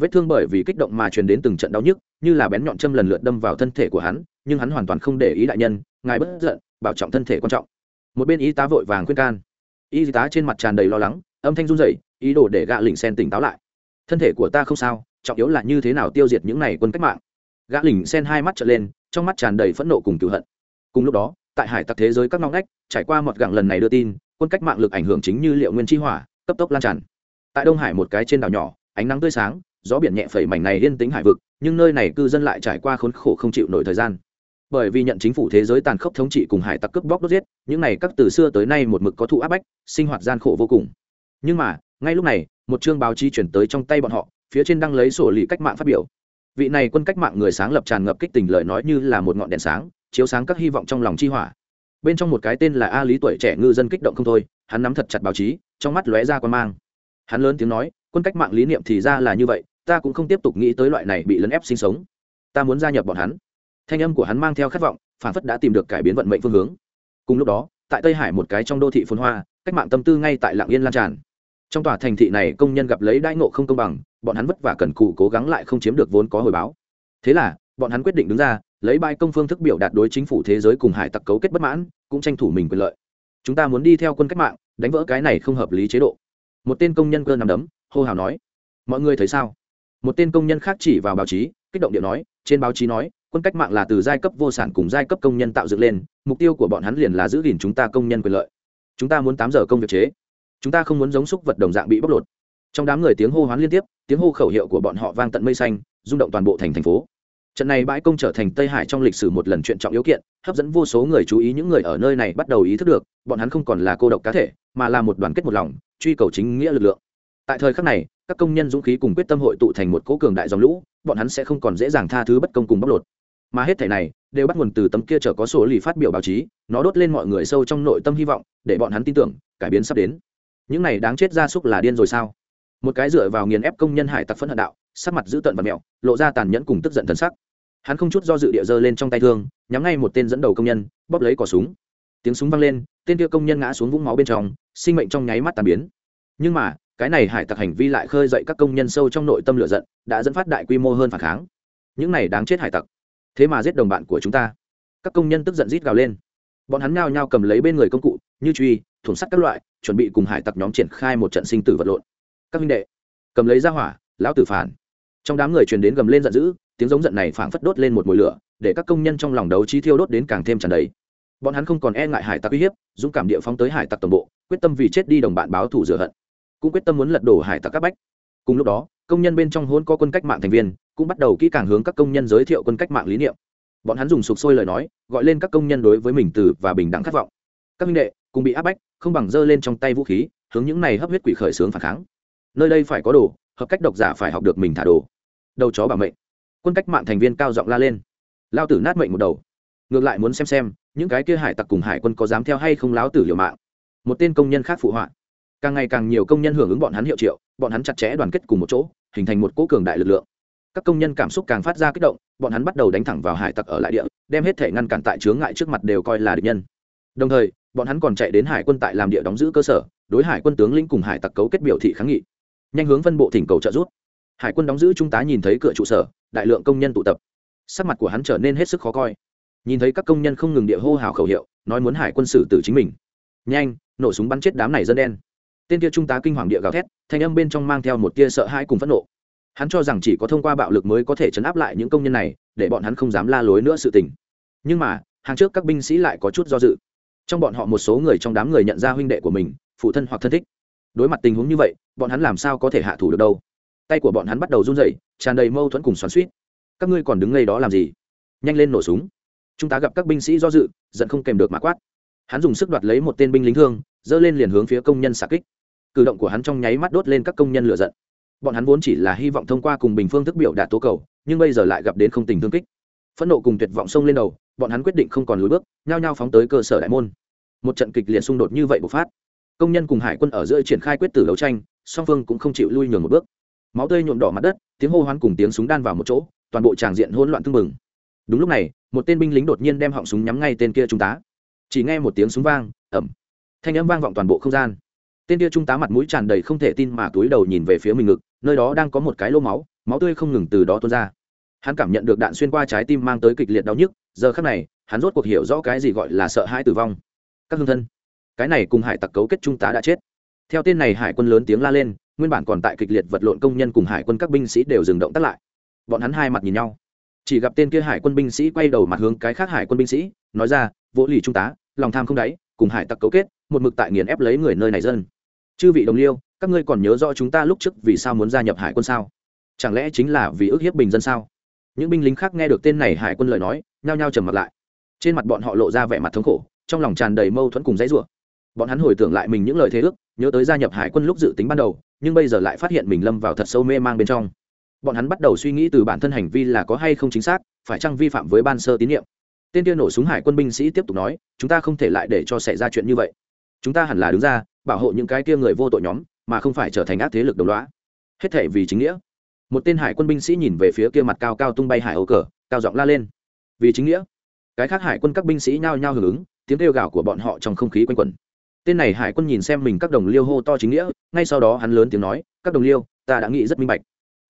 Vết thương bởi vì kích động mà truyền đến từng trận đau nhức, như là bén nhọn châm lần lượt đâm vào thân thể của hắn, nhưng hắn hoàn toàn không để ý đại nhân, ngài bất giận, bảo trọng thân thể quan trọng. Một bên y tá vội vàng khuyên can y tá trên mặt tràn đầy lo lắng, âm thanh run rẩy, ý đồ để gạ lỉnh sen tỉnh táo lại. Thân thể của ta không sao, trọng yếu là như thế nào tiêu diệt những này quân cách mạng. Gã lỉnh sen hai mắt trở lên, trong mắt tràn đầy phẫn nộ cùng cựu hận. Cùng lúc đó, tại hải tặc thế giới các ngõ ngách, trải qua một gặng lần này đưa tin, quân cách mạng lực ảnh hưởng chính như liệu nguyên chi hỏa, cấp tốc lan tràn. Tại đông hải một cái trên đảo nhỏ, ánh nắng tươi sáng, gió biển nhẹ phẩy mảnh này yên tĩnh hải vực, nhưng nơi này cư dân lại trải qua khốn khổ không chịu nổi thời gian bởi vì nhận chính phủ thế giới tàn khốc thống trị cùng hải tặc cướp bóc đốt giết, những này các từ xưa tới nay một mực có thụ áp bách, sinh hoạt gian khổ vô cùng. Nhưng mà, ngay lúc này, một chương báo chí chuyển tới trong tay bọn họ, phía trên đăng lấy sổ lì cách mạng phát biểu. Vị này quân cách mạng người sáng lập tràn ngập kích tình lời nói như là một ngọn đèn sáng, chiếu sáng các hy vọng trong lòng chi hỏa. Bên trong một cái tên là a lý tuổi trẻ ngư dân kích động không thôi, hắn nắm thật chặt báo chí, trong mắt lóe ra quan mang. Hắn lớn tiếng nói, quân cách mạng lý niệm thì ra là như vậy, ta cũng không tiếp tục nghĩ tới loại này bị lấn ép sinh sống. Ta muốn gia nhập bọn hắn thanh âm của hắn mang theo khát vọng, phản phất đã tìm được cải biến vận mệnh phương hướng. Cùng lúc đó, tại tây hải một cái trong đô thị phồn hoa, cách mạng tâm tư ngay tại lạng yên lan tràn. Trong tòa thành thị này, công nhân gặp lấy đãi ngộ không công bằng, bọn hắn vất vả cần cù cố gắng lại không chiếm được vốn có hồi báo. Thế là, bọn hắn quyết định đứng ra, lấy bãi công phương thức biểu đạt đối chính phủ thế giới cùng hải tặc cấu kết bất mãn, cũng tranh thủ mình quyền lợi. Chúng ta muốn đi theo quân cách mạng, đánh vỡ cái này không hợp lý chế độ. Một tên công nhân cơ nằm đấm, hô hào nói, mọi người thấy sao? Một tên công nhân khác chỉ vào báo chí, kích động điện nói, trên báo chí nói quân cách mạng là từ giai cấp vô sản cùng giai cấp công nhân tạo dựng lên, mục tiêu của bọn hắn liền là giữ gìn chúng ta công nhân quyền lợi. Chúng ta muốn tám giờ công việc chế. Chúng ta không muốn giống xúc vật đồng dạng bị bóc lột. Trong đám người tiếng hô hoán liên tiếp, tiếng hô khẩu hiệu của bọn họ vang tận mây xanh, rung động toàn bộ thành thành phố. Trận này bãi công trở thành tây hải trong lịch sử một lần chuyện trọng yếu kiện, hấp dẫn vô số người chú ý những người ở nơi này bắt đầu ý thức được, bọn hắn không còn là cô độc cá thể, mà là một đoàn kết một lòng, truy cầu chính nghĩa lực lượng. Tại thời khắc này, các công nhân dũng khí cùng quyết tâm hội tụ thành một cố cường đại dòng lũ, bọn hắn sẽ không còn dễ dàng tha thứ bất công cùng bóc lột mà hết thể này đều bắt nguồn từ tấm kia chở có sổ lì phát biểu báo chí, nó đốt lên mọi người sâu trong nội tâm hy vọng, để bọn hắn tin tưởng, cải biến sắp đến. Những này đáng chết ra súc là điên rồi sao? Một cái dựa vào nghiền ép công nhân hải tặc phẫn hận đạo, sắc mặt giữ tợn và mẹo, lộ ra tàn nhẫn cùng tức giận thần sắc. Hắn không chút do dự địa dơ lên trong tay thương, nhắm ngay một tên dẫn đầu công nhân, bóp lấy cỏ súng. Tiếng súng vang lên, tên kia công nhân ngã xuống vũng máu bên trong, sinh mệnh trong nháy mắt tàn biến. Nhưng mà, cái này hải tặc hành vi lại khơi dậy các công nhân sâu trong nội tâm lửa giận, đã dẫn phát đại quy mô hơn phản kháng. Những này đáng chết hải tặc thế mà giết đồng bạn của chúng ta. Các công nhân tức giận rít gào lên. Bọn hắn nhao nhao cầm lấy bên người công cụ, như truy, thủng sắt các loại, chuẩn bị cùng hải tặc nhóm triển khai một trận sinh tử vật lộn. Các minh đệ, cầm lấy ra hỏa, lão tử phản. Trong đám người truyền đến gầm lên giận dữ, tiếng giống giận này phảng phất đốt lên một mùi lửa, để các công nhân trong lòng đấu trí thiêu đốt đến càng thêm tràn đầy. Bọn hắn không còn e ngại hải tặc uy hiếp, dũng cảm địa phóng tới hải tặc tổng bộ, quyết tâm vì chết đi đồng bạn báo thù rửa hận. Cũng quyết tâm muốn lật đổ hải tặc các bách cùng lúc đó, công nhân bên trong hôn có quân cách mạng thành viên, cũng bắt đầu kỹ càng hướng các công nhân giới thiệu quân cách mạng lý niệm. Bọn hắn dùng sục sôi lời nói, gọi lên các công nhân đối với mình từ và bình đẳng khát vọng. Các minh đệ, cùng bị áp bách, không bằng giơ lên trong tay vũ khí, hướng những này hấp huyết quỷ khởi xướng phản kháng. Nơi đây phải có đồ, hợp cách độc giả phải học được mình thả đồ. Đầu chó bảo mệnh. Quân cách mạng thành viên cao giọng la lên. Lao tử nát mệnh một đầu. Ngược lại muốn xem xem, những cái kia hải tặc cùng hải quân có dám theo hay không láo tử liều mạng. Một tên công nhân khác phụ họa càng ngày càng nhiều công nhân hưởng ứng bọn hắn hiệu triệu, bọn hắn chặt chẽ đoàn kết cùng một chỗ, hình thành một cỗ cường đại lực lượng. Các công nhân cảm xúc càng phát ra kích động, bọn hắn bắt đầu đánh thẳng vào hải tặc ở lại địa, đem hết thể ngăn cản tại chướng ngại trước mặt đều coi là địch nhân. Đồng thời, bọn hắn còn chạy đến hải quân tại làm địa đóng giữ cơ sở, đối hải quân tướng lĩnh cùng hải tặc cấu kết biểu thị kháng nghị. Nhanh hướng phân bộ thỉnh cầu trợ giúp. Hải quân đóng giữ trung tá nhìn thấy cửa trụ sở, đại lượng công nhân tụ tập. Sắc mặt của hắn trở nên hết sức khó coi. Nhìn thấy các công nhân không ngừng địa hô hào khẩu hiệu, nói muốn hải quân xử tử chính mình. Nhanh, nổ súng bắn chết đám này dân đen tên kia trung tá kinh hoàng địa gào thét, thanh âm bên trong mang theo một tia sợ hãi cùng phẫn nộ. Hắn cho rằng chỉ có thông qua bạo lực mới có thể chấn áp lại những công nhân này, để bọn hắn không dám la lối nữa sự tình. Nhưng mà, hàng trước các binh sĩ lại có chút do dự. Trong bọn họ một số người trong đám người nhận ra huynh đệ của mình, phụ thân hoặc thân thích. Đối mặt tình huống như vậy, bọn hắn làm sao có thể hạ thủ được đâu? Tay của bọn hắn bắt đầu run rẩy, tràn đầy mâu thuẫn cùng xoắn suýt các ngươi còn đứng ngay đó làm gì? Nhanh lên nổ súng. Chúng ta gặp các binh sĩ do dự, giận không kèm được mã quát. Hắn dùng sức đoạt lấy một tên binh lính thương giơ lên liền hướng phía công nhân xạ kích. Cử động của hắn trong nháy mắt đốt lên các công nhân lựa giận. Bọn hắn vốn chỉ là hy vọng thông qua cùng bình phương thức biểu đạt tố cầu, nhưng bây giờ lại gặp đến không tình thương kích. Phẫn nộ cùng tuyệt vọng xông lên đầu, bọn hắn quyết định không còn lùi bước, nhao nhao phóng tới cơ sở đại môn. Một trận kịch liệt xung đột như vậy bộc phát. Công nhân cùng hải quân ở giữa triển khai quyết tử đấu tranh, song phương cũng không chịu lui nhường một bước. Máu tươi nhuộm đỏ mặt đất, tiếng hô hoán cùng tiếng súng đan vào một chỗ, toàn bộ tràng diện hỗn loạn tưng bừng. Đúng lúc này, một tên binh lính đột nhiên đem họng súng nhắm ngay tên kia trung tá. Chỉ nghe một tiếng súng vang ẩm thanh âm vang vọng toàn bộ không gian. Tên kia trung tá mặt mũi tràn đầy không thể tin mà túi đầu nhìn về phía mình ngực, nơi đó đang có một cái lô máu máu tươi không ngừng từ đó tuôn ra. Hắn cảm nhận được đạn xuyên qua trái tim mang tới kịch liệt đau nhức, giờ khắc này, hắn rốt cuộc hiểu rõ cái gì gọi là sợ hãi tử vong. Các hương thân, cái này cùng hải tặc cấu kết trung tá đã chết. Theo tên này hải quân lớn tiếng la lên, nguyên bản còn tại kịch liệt vật lộn công nhân cùng hải quân các binh sĩ đều dừng động tắt lại. Bọn hắn hai mặt nhìn nhau. Chỉ gặp tên kia hải quân binh sĩ quay đầu mặt hướng cái khác hải quân binh sĩ, nói ra vỗ lì trung tá, lòng tham không đáy, cùng hải tặc cấu kết một mực tại nghiền ép lấy người nơi này dân. Chư vị đồng liêu, các ngươi còn nhớ rõ chúng ta lúc trước vì sao muốn gia nhập hải quân sao? Chẳng lẽ chính là vì ước hiếp bình dân sao? Những binh lính khác nghe được tên này hải quân lời nói, nhao nhao trầm mặt lại. Trên mặt bọn họ lộ ra vẻ mặt thống khổ, trong lòng tràn đầy mâu thuẫn cùng dãy rủa. Bọn hắn hồi tưởng lại mình những lời thế ước, nhớ tới gia nhập hải quân lúc dự tính ban đầu, nhưng bây giờ lại phát hiện mình lâm vào thật sâu mê mang bên trong. Bọn hắn bắt đầu suy nghĩ từ bản thân hành vi là có hay không chính xác, phải chăng vi phạm với ban sơ tín nhiệm. Tên kia nổ súng hải quân binh sĩ tiếp tục nói, chúng ta không thể lại để cho xảy ra chuyện như vậy chúng ta hẳn là đứng ra, bảo hộ những cái kia người vô tội nhóm, mà không phải trở thành ác thế lực đồng loá hết thể vì chính nghĩa. Một tên hải quân binh sĩ nhìn về phía kia mặt cao cao tung bay hải âu cờ, cao giọng la lên. Vì chính nghĩa. Cái khác hải quân các binh sĩ nhao nhao hưởng ứng, tiếng kêu gào của bọn họ trong không khí quanh quẩn. Tên này hải quân nhìn xem mình các đồng liêu hô to chính nghĩa, ngay sau đó hắn lớn tiếng nói, các đồng liêu, ta đã nghĩ rất minh bạch.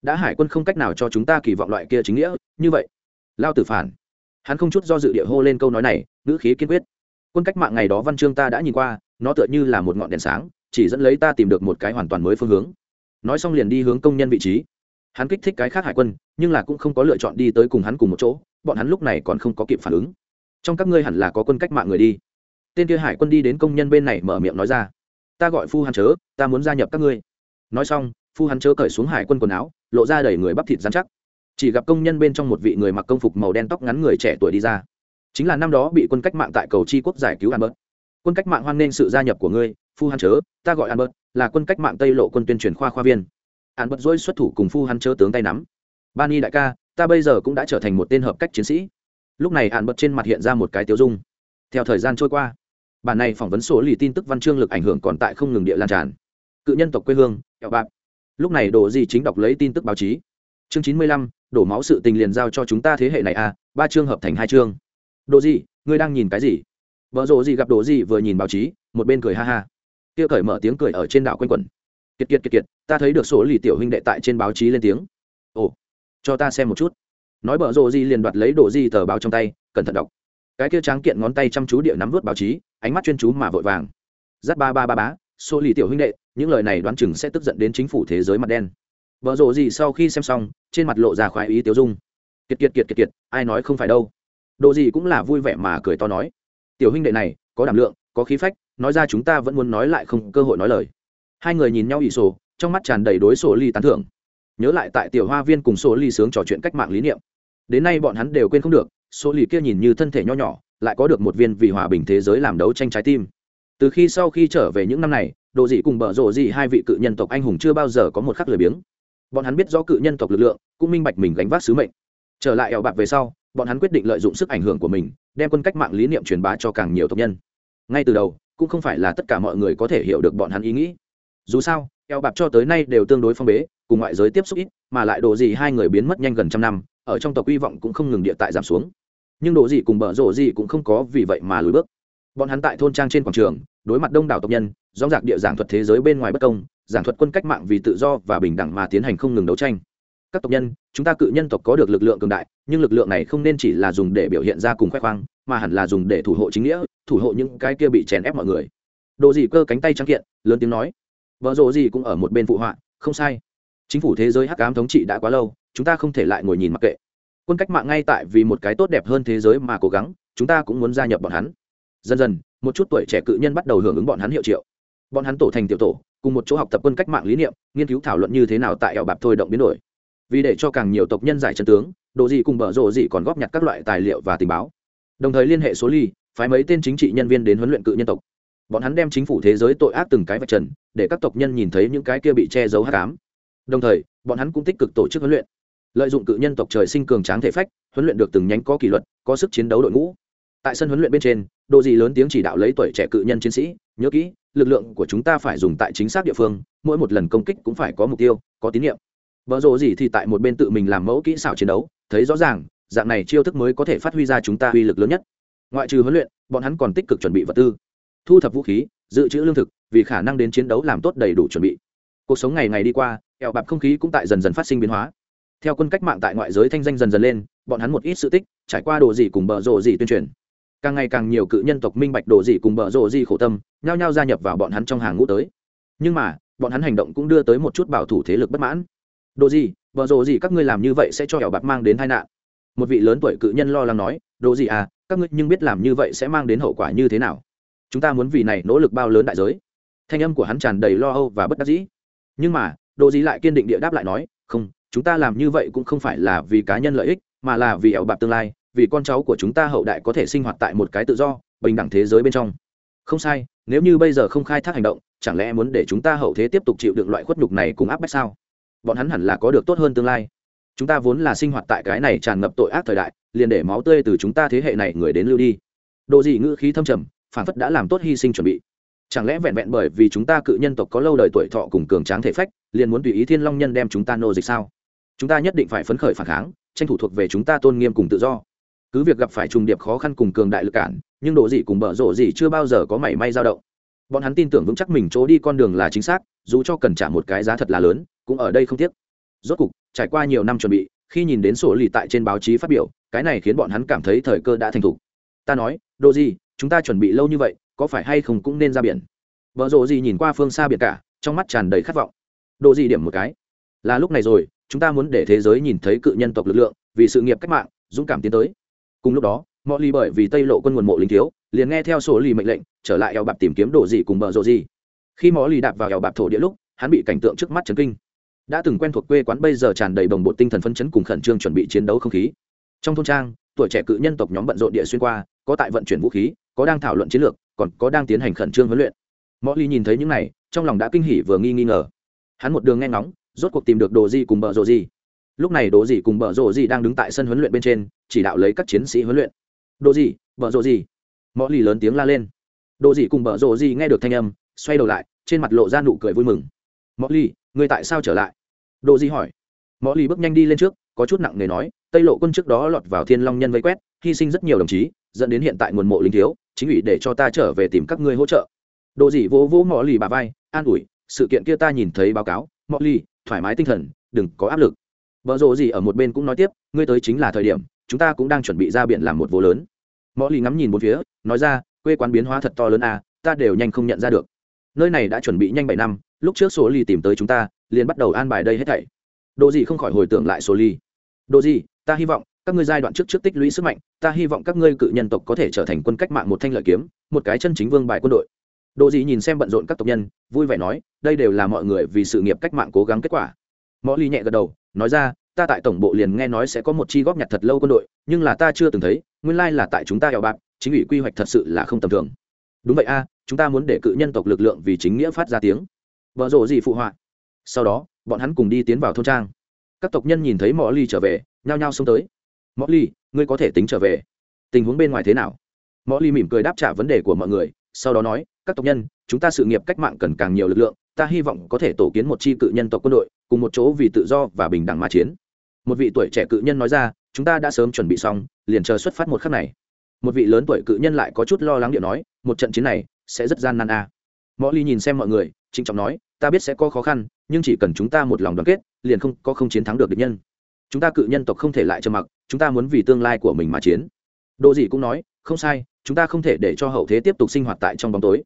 Đã hải quân không cách nào cho chúng ta kỳ vọng loại kia chính nghĩa, như vậy. Lao tử phản. Hắn không chút do dự địa hô lên câu nói này, ngữ khí kiên quyết. Quân cách mạng ngày đó văn chương ta đã nhìn qua nó tựa như là một ngọn đèn sáng, chỉ dẫn lấy ta tìm được một cái hoàn toàn mới phương hướng. Nói xong liền đi hướng công nhân vị trí. Hắn kích thích cái khác hải quân, nhưng là cũng không có lựa chọn đi tới cùng hắn cùng một chỗ, bọn hắn lúc này còn không có kịp phản ứng. Trong các ngươi hẳn là có quân cách mạng người đi. Tên kia hải quân đi đến công nhân bên này mở miệng nói ra. Ta gọi phu hắn chớ, ta muốn gia nhập các ngươi. Nói xong, phu hắn chớ cởi xuống hải quân quần áo, lộ ra đầy người bắp thịt dán chắc. Chỉ gặp công nhân bên trong một vị người mặc công phục màu đen tóc ngắn người trẻ tuổi đi ra. Chính là năm đó bị quân cách mạng tại cầu chi quốc giải cứu ăn bớt quân cách mạng hoan nghênh sự gia nhập của ngươi, phu hắn chớ, ta gọi an bớt là quân cách mạng tây lộ quân tuyên truyền khoa khoa viên. An bớt dỗi xuất thủ cùng phu hắn chớ tướng tay nắm. Ban y đại ca, ta bây giờ cũng đã trở thành một tên hợp cách chiến sĩ. Lúc này an bớt trên mặt hiện ra một cái tiêu dung. Theo thời gian trôi qua, bản này phỏng vấn số lì tin tức văn chương lực ảnh hưởng còn tại không ngừng địa lan tràn. Cự nhân tộc quê hương, kẹo bạc. Lúc này đồ gì chính đọc lấy tin tức báo chí. Chương chín mươi lăm, đổ máu sự tình liền giao cho chúng ta thế hệ này à ba chương hợp thành hai chương. Đồ gì ngươi đang nhìn cái gì? Vợ rộ gì gặp đồ gì vừa nhìn báo chí, một bên cười ha ha. Kia cởi mở tiếng cười ở trên đảo quanh quẩn. Kiệt kiệt kiệt kiệt, ta thấy được số lì tiểu huynh đệ tại trên báo chí lên tiếng. Ồ, cho ta xem một chút. Nói bở rộ gì liền đoạt lấy đồ gì tờ báo trong tay, cẩn thận đọc. Cái kia tráng kiện ngón tay chăm chú địa nắm vớt báo chí, ánh mắt chuyên chú mà vội vàng. Giắt ba ba ba bá số lì tiểu huynh đệ, những lời này đoán chừng sẽ tức giận đến chính phủ thế giới mặt đen. Vợ rộ gì sau khi xem xong, trên mặt lộ ra khoái ý tiêu dung. Kiệt kiệt kiệt kiệt kiệt, ai nói không phải đâu. Đồ gì cũng là vui vẻ mà cười to nói tiểu huynh đệ này, có đảm lượng, có khí phách, nói ra chúng ta vẫn muốn nói lại không cơ hội nói lời. Hai người nhìn nhau ỷ sổ, trong mắt tràn đầy đối sổ ly tán thưởng. Nhớ lại tại tiểu hoa viên cùng sổ ly sướng trò chuyện cách mạng lý niệm. Đến nay bọn hắn đều quên không được, sổ ly kia nhìn như thân thể nho nhỏ, lại có được một viên vì hòa bình thế giới làm đấu tranh trái tim. Từ khi sau khi trở về những năm này, đồ dị cùng bở rộ dị hai vị cự nhân tộc anh hùng chưa bao giờ có một khắc lười biếng. Bọn hắn biết rõ cự nhân tộc lực lượng, cũng minh bạch mình gánh vác sứ mệnh. Trở lại eo bạc về sau bọn hắn quyết định lợi dụng sức ảnh hưởng của mình, đem quân cách mạng lý niệm truyền bá cho càng nhiều tộc nhân. Ngay từ đầu, cũng không phải là tất cả mọi người có thể hiểu được bọn hắn ý nghĩ. Dù sao, eo bạc cho tới nay đều tương đối phong bế, cùng ngoại giới tiếp xúc ít, mà lại đồ gì hai người biến mất nhanh gần trăm năm, ở trong tộc hy vọng cũng không ngừng địa tại giảm xuống. Nhưng đồ gì cùng bở rộ gì cũng không có vì vậy mà lùi bước. Bọn hắn tại thôn trang trên quảng trường, đối mặt đông đảo tộc nhân dóng dạc địa giảng thuật thế giới bên ngoài bất công, giảng thuật quân cách mạng vì tự do và bình đẳng mà tiến hành không ngừng đấu tranh các tộc nhân, chúng ta cự nhân tộc có được lực lượng cường đại, nhưng lực lượng này không nên chỉ là dùng để biểu hiện ra cùng khoe khoang, mà hẳn là dùng để thủ hộ chính nghĩa, thủ hộ những cái kia bị chèn ép mọi người. Đồ gì cơ cánh tay trắng kiện, lớn tiếng nói. Vợ rộ gì cũng ở một bên phụ họa, không sai. Chính phủ thế giới hắc ám thống trị đã quá lâu, chúng ta không thể lại ngồi nhìn mặc kệ. Quân cách mạng ngay tại vì một cái tốt đẹp hơn thế giới mà cố gắng, chúng ta cũng muốn gia nhập bọn hắn. Dần dần, một chút tuổi trẻ cự nhân bắt đầu hưởng ứng bọn hắn hiệu triệu. Bọn hắn tổ thành tiểu tổ, cùng một chỗ học tập quân cách mạng lý niệm, nghiên cứu thảo luận như thế nào tại ẻo bạc thôi động biến đổi vì để cho càng nhiều tộc nhân giải chân tướng độ gì cùng bở rộ gì còn góp nhặt các loại tài liệu và tình báo. Đồng thời liên hệ số ly, phái mấy tên chính trị nhân viên đến huấn luyện cự nhân tộc. Bọn hắn đem chính phủ thế giới tội ác từng cái vạch trần, để các tộc nhân nhìn thấy những cái kia bị che giấu hát cám đồng thời, bọn hắn cũng tích cực tổ chức huấn luyện. Lợi dụng cự nhân tộc trời sinh cường tráng thể phách, huấn luyện được từng nhánh có kỷ luật, có sức chiến đấu đội ngũ. Tại sân huấn luyện bên trên độ gì lớn tiếng chỉ đạo lấy tuổi trẻ cự nhân chiến sĩ, nhớ kỹ, lực lượng của chúng ta phải dùng tại chính xác địa phương, mỗi một lần công kích cũng phải có mục tiêu, có tín nhiệm vợ rộ gì thì tại một bên tự mình làm mẫu kỹ xảo chiến đấu, thấy rõ ràng, dạng này chiêu thức mới có thể phát huy ra chúng ta uy lực lớn nhất. Ngoại trừ huấn luyện, bọn hắn còn tích cực chuẩn bị vật tư, thu thập vũ khí, dự trữ lương thực, vì khả năng đến chiến đấu làm tốt đầy đủ chuẩn bị. Cuộc sống ngày ngày đi qua kẹo bạc không khí cũng tại dần dần phát sinh biến hóa. Theo quân cách mạng tại ngoại giới thanh danh dần dần lên, bọn hắn một ít sự tích, trải qua đồ gì cùng bờ rộ gì tuyên truyền. Càng ngày càng nhiều cự nhân tộc minh bạch đồ gì cùng bợ rộ gì khổ tâm, nhao nhao gia nhập vào bọn hắn trong hàng ngũ tới. Nhưng mà, bọn hắn hành động cũng đưa tới một chút bảo thủ thế lực bất mãn đồ gì? Vợ rồ gì các ngươi làm như vậy sẽ cho hẻo bạc mang đến tai nạn. Một vị lớn tuổi cự nhân lo lắng nói, đồ gì à các ngươi nhưng biết làm như vậy sẽ mang đến hậu quả như thế nào? Chúng ta muốn vì này nỗ lực bao lớn đại giới. Thanh âm của hắn tràn đầy lo âu và bất đắc dĩ. Nhưng mà, đồ gì lại kiên định địa đáp lại nói, không, chúng ta làm như vậy cũng không phải là vì cá nhân lợi ích, mà là vì ẻo bạc tương lai, vì con cháu của chúng ta hậu đại có thể sinh hoạt tại một cái tự do, bình đẳng thế giới bên trong. Không sai, nếu như bây giờ không khai thác hành động, chẳng lẽ muốn để chúng ta hậu thế tiếp tục chịu đựng loại khuất nhục này cùng áp bách sao? Bọn hắn hẳn là có được tốt hơn tương lai. Chúng ta vốn là sinh hoạt tại cái này tràn ngập tội ác thời đại, liền để máu tươi từ chúng ta thế hệ này người đến lưu đi. Đồ gì ngữ khí thâm trầm, phản phất đã làm tốt hy sinh chuẩn bị. Chẳng lẽ vẹn vẹn bởi vì chúng ta cự nhân tộc có lâu đời tuổi thọ cùng cường tráng thể phách, liền muốn tùy ý thiên long nhân đem chúng ta nô dịch sao? Chúng ta nhất định phải phấn khởi phản kháng, tranh thủ thuộc về chúng ta tôn nghiêm cùng tự do. Cứ việc gặp phải trùng điệp khó khăn cùng cường đại lực cản, nhưng độ gì cùng bở rộ gì chưa bao giờ có mảy may dao động. Bọn hắn tin tưởng vững chắc mình chỗ đi con đường là chính xác, dù cho cần trả một cái giá thật là lớn cũng ở đây không tiếc. Rốt cục, trải qua nhiều năm chuẩn bị, khi nhìn đến sổ lì tại trên báo chí phát biểu, cái này khiến bọn hắn cảm thấy thời cơ đã thành thục. Ta nói, đồ gì, chúng ta chuẩn bị lâu như vậy, có phải hay không cũng nên ra biển? Vợ rộ gì nhìn qua phương xa biển cả, trong mắt tràn đầy khát vọng. Đồ gì điểm một cái? Là lúc này rồi, chúng ta muốn để thế giới nhìn thấy cự nhân tộc lực lượng, vì sự nghiệp cách mạng, dũng cảm tiến tới. Cùng lúc đó, mọi ly bởi vì tây lộ quân nguồn mộ lính thiếu, liền nghe theo sổ lì mệnh lệnh, trở lại eo bạp tìm kiếm đồ gì cùng bờ rộ gì. Khi mọi ly đạp vào eo bạp thổ địa lúc, hắn bị cảnh tượng trước mắt chấn kinh đã từng quen thuộc quê quán bây giờ tràn đầy đồng bộ tinh thần phấn chấn cùng khẩn trương chuẩn bị chiến đấu không khí. Trong thôn trang, tuổi trẻ cự nhân tộc nhóm bận rộn địa xuyên qua, có tại vận chuyển vũ khí, có đang thảo luận chiến lược, còn có đang tiến hành khẩn trương huấn luyện. Mọi ly nhìn thấy những này, trong lòng đã kinh hỉ vừa nghi nghi ngờ. Hắn một đường nghe ngóng, rốt cuộc tìm được đồ gì cùng bờ rộ gì lúc này đồ gì cùng bờ rộ gì đang đứng tại sân huấn luyện bên trên, chỉ đạo lấy các chiến sĩ huấn luyện. Đồ gì bờ rộ gì mọi ly lớn tiếng la lên. Đồ gì cùng bờ rộ gì nghe được thanh âm, xoay đầu lại, trên mặt lộ ra nụ cười vui mừng mọi ly người tại sao trở lại? Độ di hỏi. Mọi ly bước nhanh đi lên trước có chút nặng nề nói tây lộ quân trước đó lọt vào thiên long nhân vây quét hy sinh rất nhiều đồng chí dẫn đến hiện tại nguồn mộ lính thiếu chính ủy để cho ta trở về tìm các ngươi hỗ trợ. Độ dị vỗ vỗ mỏ Ly bà vai an ủi sự kiện kia ta nhìn thấy báo cáo mỏ Ly, thoải mái tinh thần đừng có áp lực. Vợ rộ gì ở một bên cũng nói tiếp ngươi tới chính là thời điểm chúng ta cũng đang chuẩn bị ra biển làm một vô lớn. Mỏ Ly ngắm nhìn một phía nói ra quê quán biến hóa thật to lớn à ta đều nhanh không nhận ra được. Nơi này đã chuẩn bị nhanh bảy năm lúc trước số ly tìm tới chúng ta, liền bắt đầu an bài đây hết thảy. Đồ gì không khỏi hồi tưởng lại số ly. Đồ gì ta hy vọng các ngươi giai đoạn trước trước tích lũy sức mạnh, ta hy vọng các ngươi cự nhân tộc có thể trở thành quân cách mạng một thanh lợi kiếm, một cái chân chính vương bài quân đội. Đồ gì nhìn xem bận rộn các tộc nhân, vui vẻ nói, đây đều là mọi người vì sự nghiệp cách mạng cố gắng kết quả. Mọi ly nhẹ gật đầu, nói ra, ta tại tổng bộ liền nghe nói sẽ có một chi góp nhặt thật lâu quân đội, nhưng là ta chưa từng thấy, nguyên lai là tại chúng ta eo bạc, chính ủy quy hoạch thật sự là không tầm thường. Đúng vậy a, chúng ta muốn để cự nhân tộc lực lượng vì chính nghĩa phát ra tiếng vợ rộ gì phụ họa. Sau đó, bọn hắn cùng đi tiến vào thôn trang. Các tộc nhân nhìn thấy mọi ly trở về, nhao nhao xông tới. Mọi ly, ngươi có thể tính trở về. Tình huống bên ngoài thế nào? Mọi ly mỉm cười đáp trả vấn đề của mọi người, sau đó nói, các tộc nhân, chúng ta sự nghiệp cách mạng cần càng nhiều lực lượng, ta hy vọng có thể tổ kiến một chi cự nhân tộc quân đội, cùng một chỗ vì tự do và bình đẳng mà chiến. Một vị tuổi trẻ cự nhân nói ra, chúng ta đã sớm chuẩn bị xong, liền chờ xuất phát một khắc này. Một vị lớn tuổi cự nhân lại có chút lo lắng điện nói, một trận chiến này sẽ rất gian nan a à. mọi ly nhìn xem mọi người trịnh trọng nói, ta biết sẽ có khó khăn, nhưng chỉ cần chúng ta một lòng đoàn kết, liền không có không chiến thắng được địch nhân. Chúng ta cự nhân tộc không thể lại trơ mặc, chúng ta muốn vì tương lai của mình mà chiến. Đồ gì cũng nói, không sai, chúng ta không thể để cho hậu thế tiếp tục sinh hoạt tại trong bóng tối.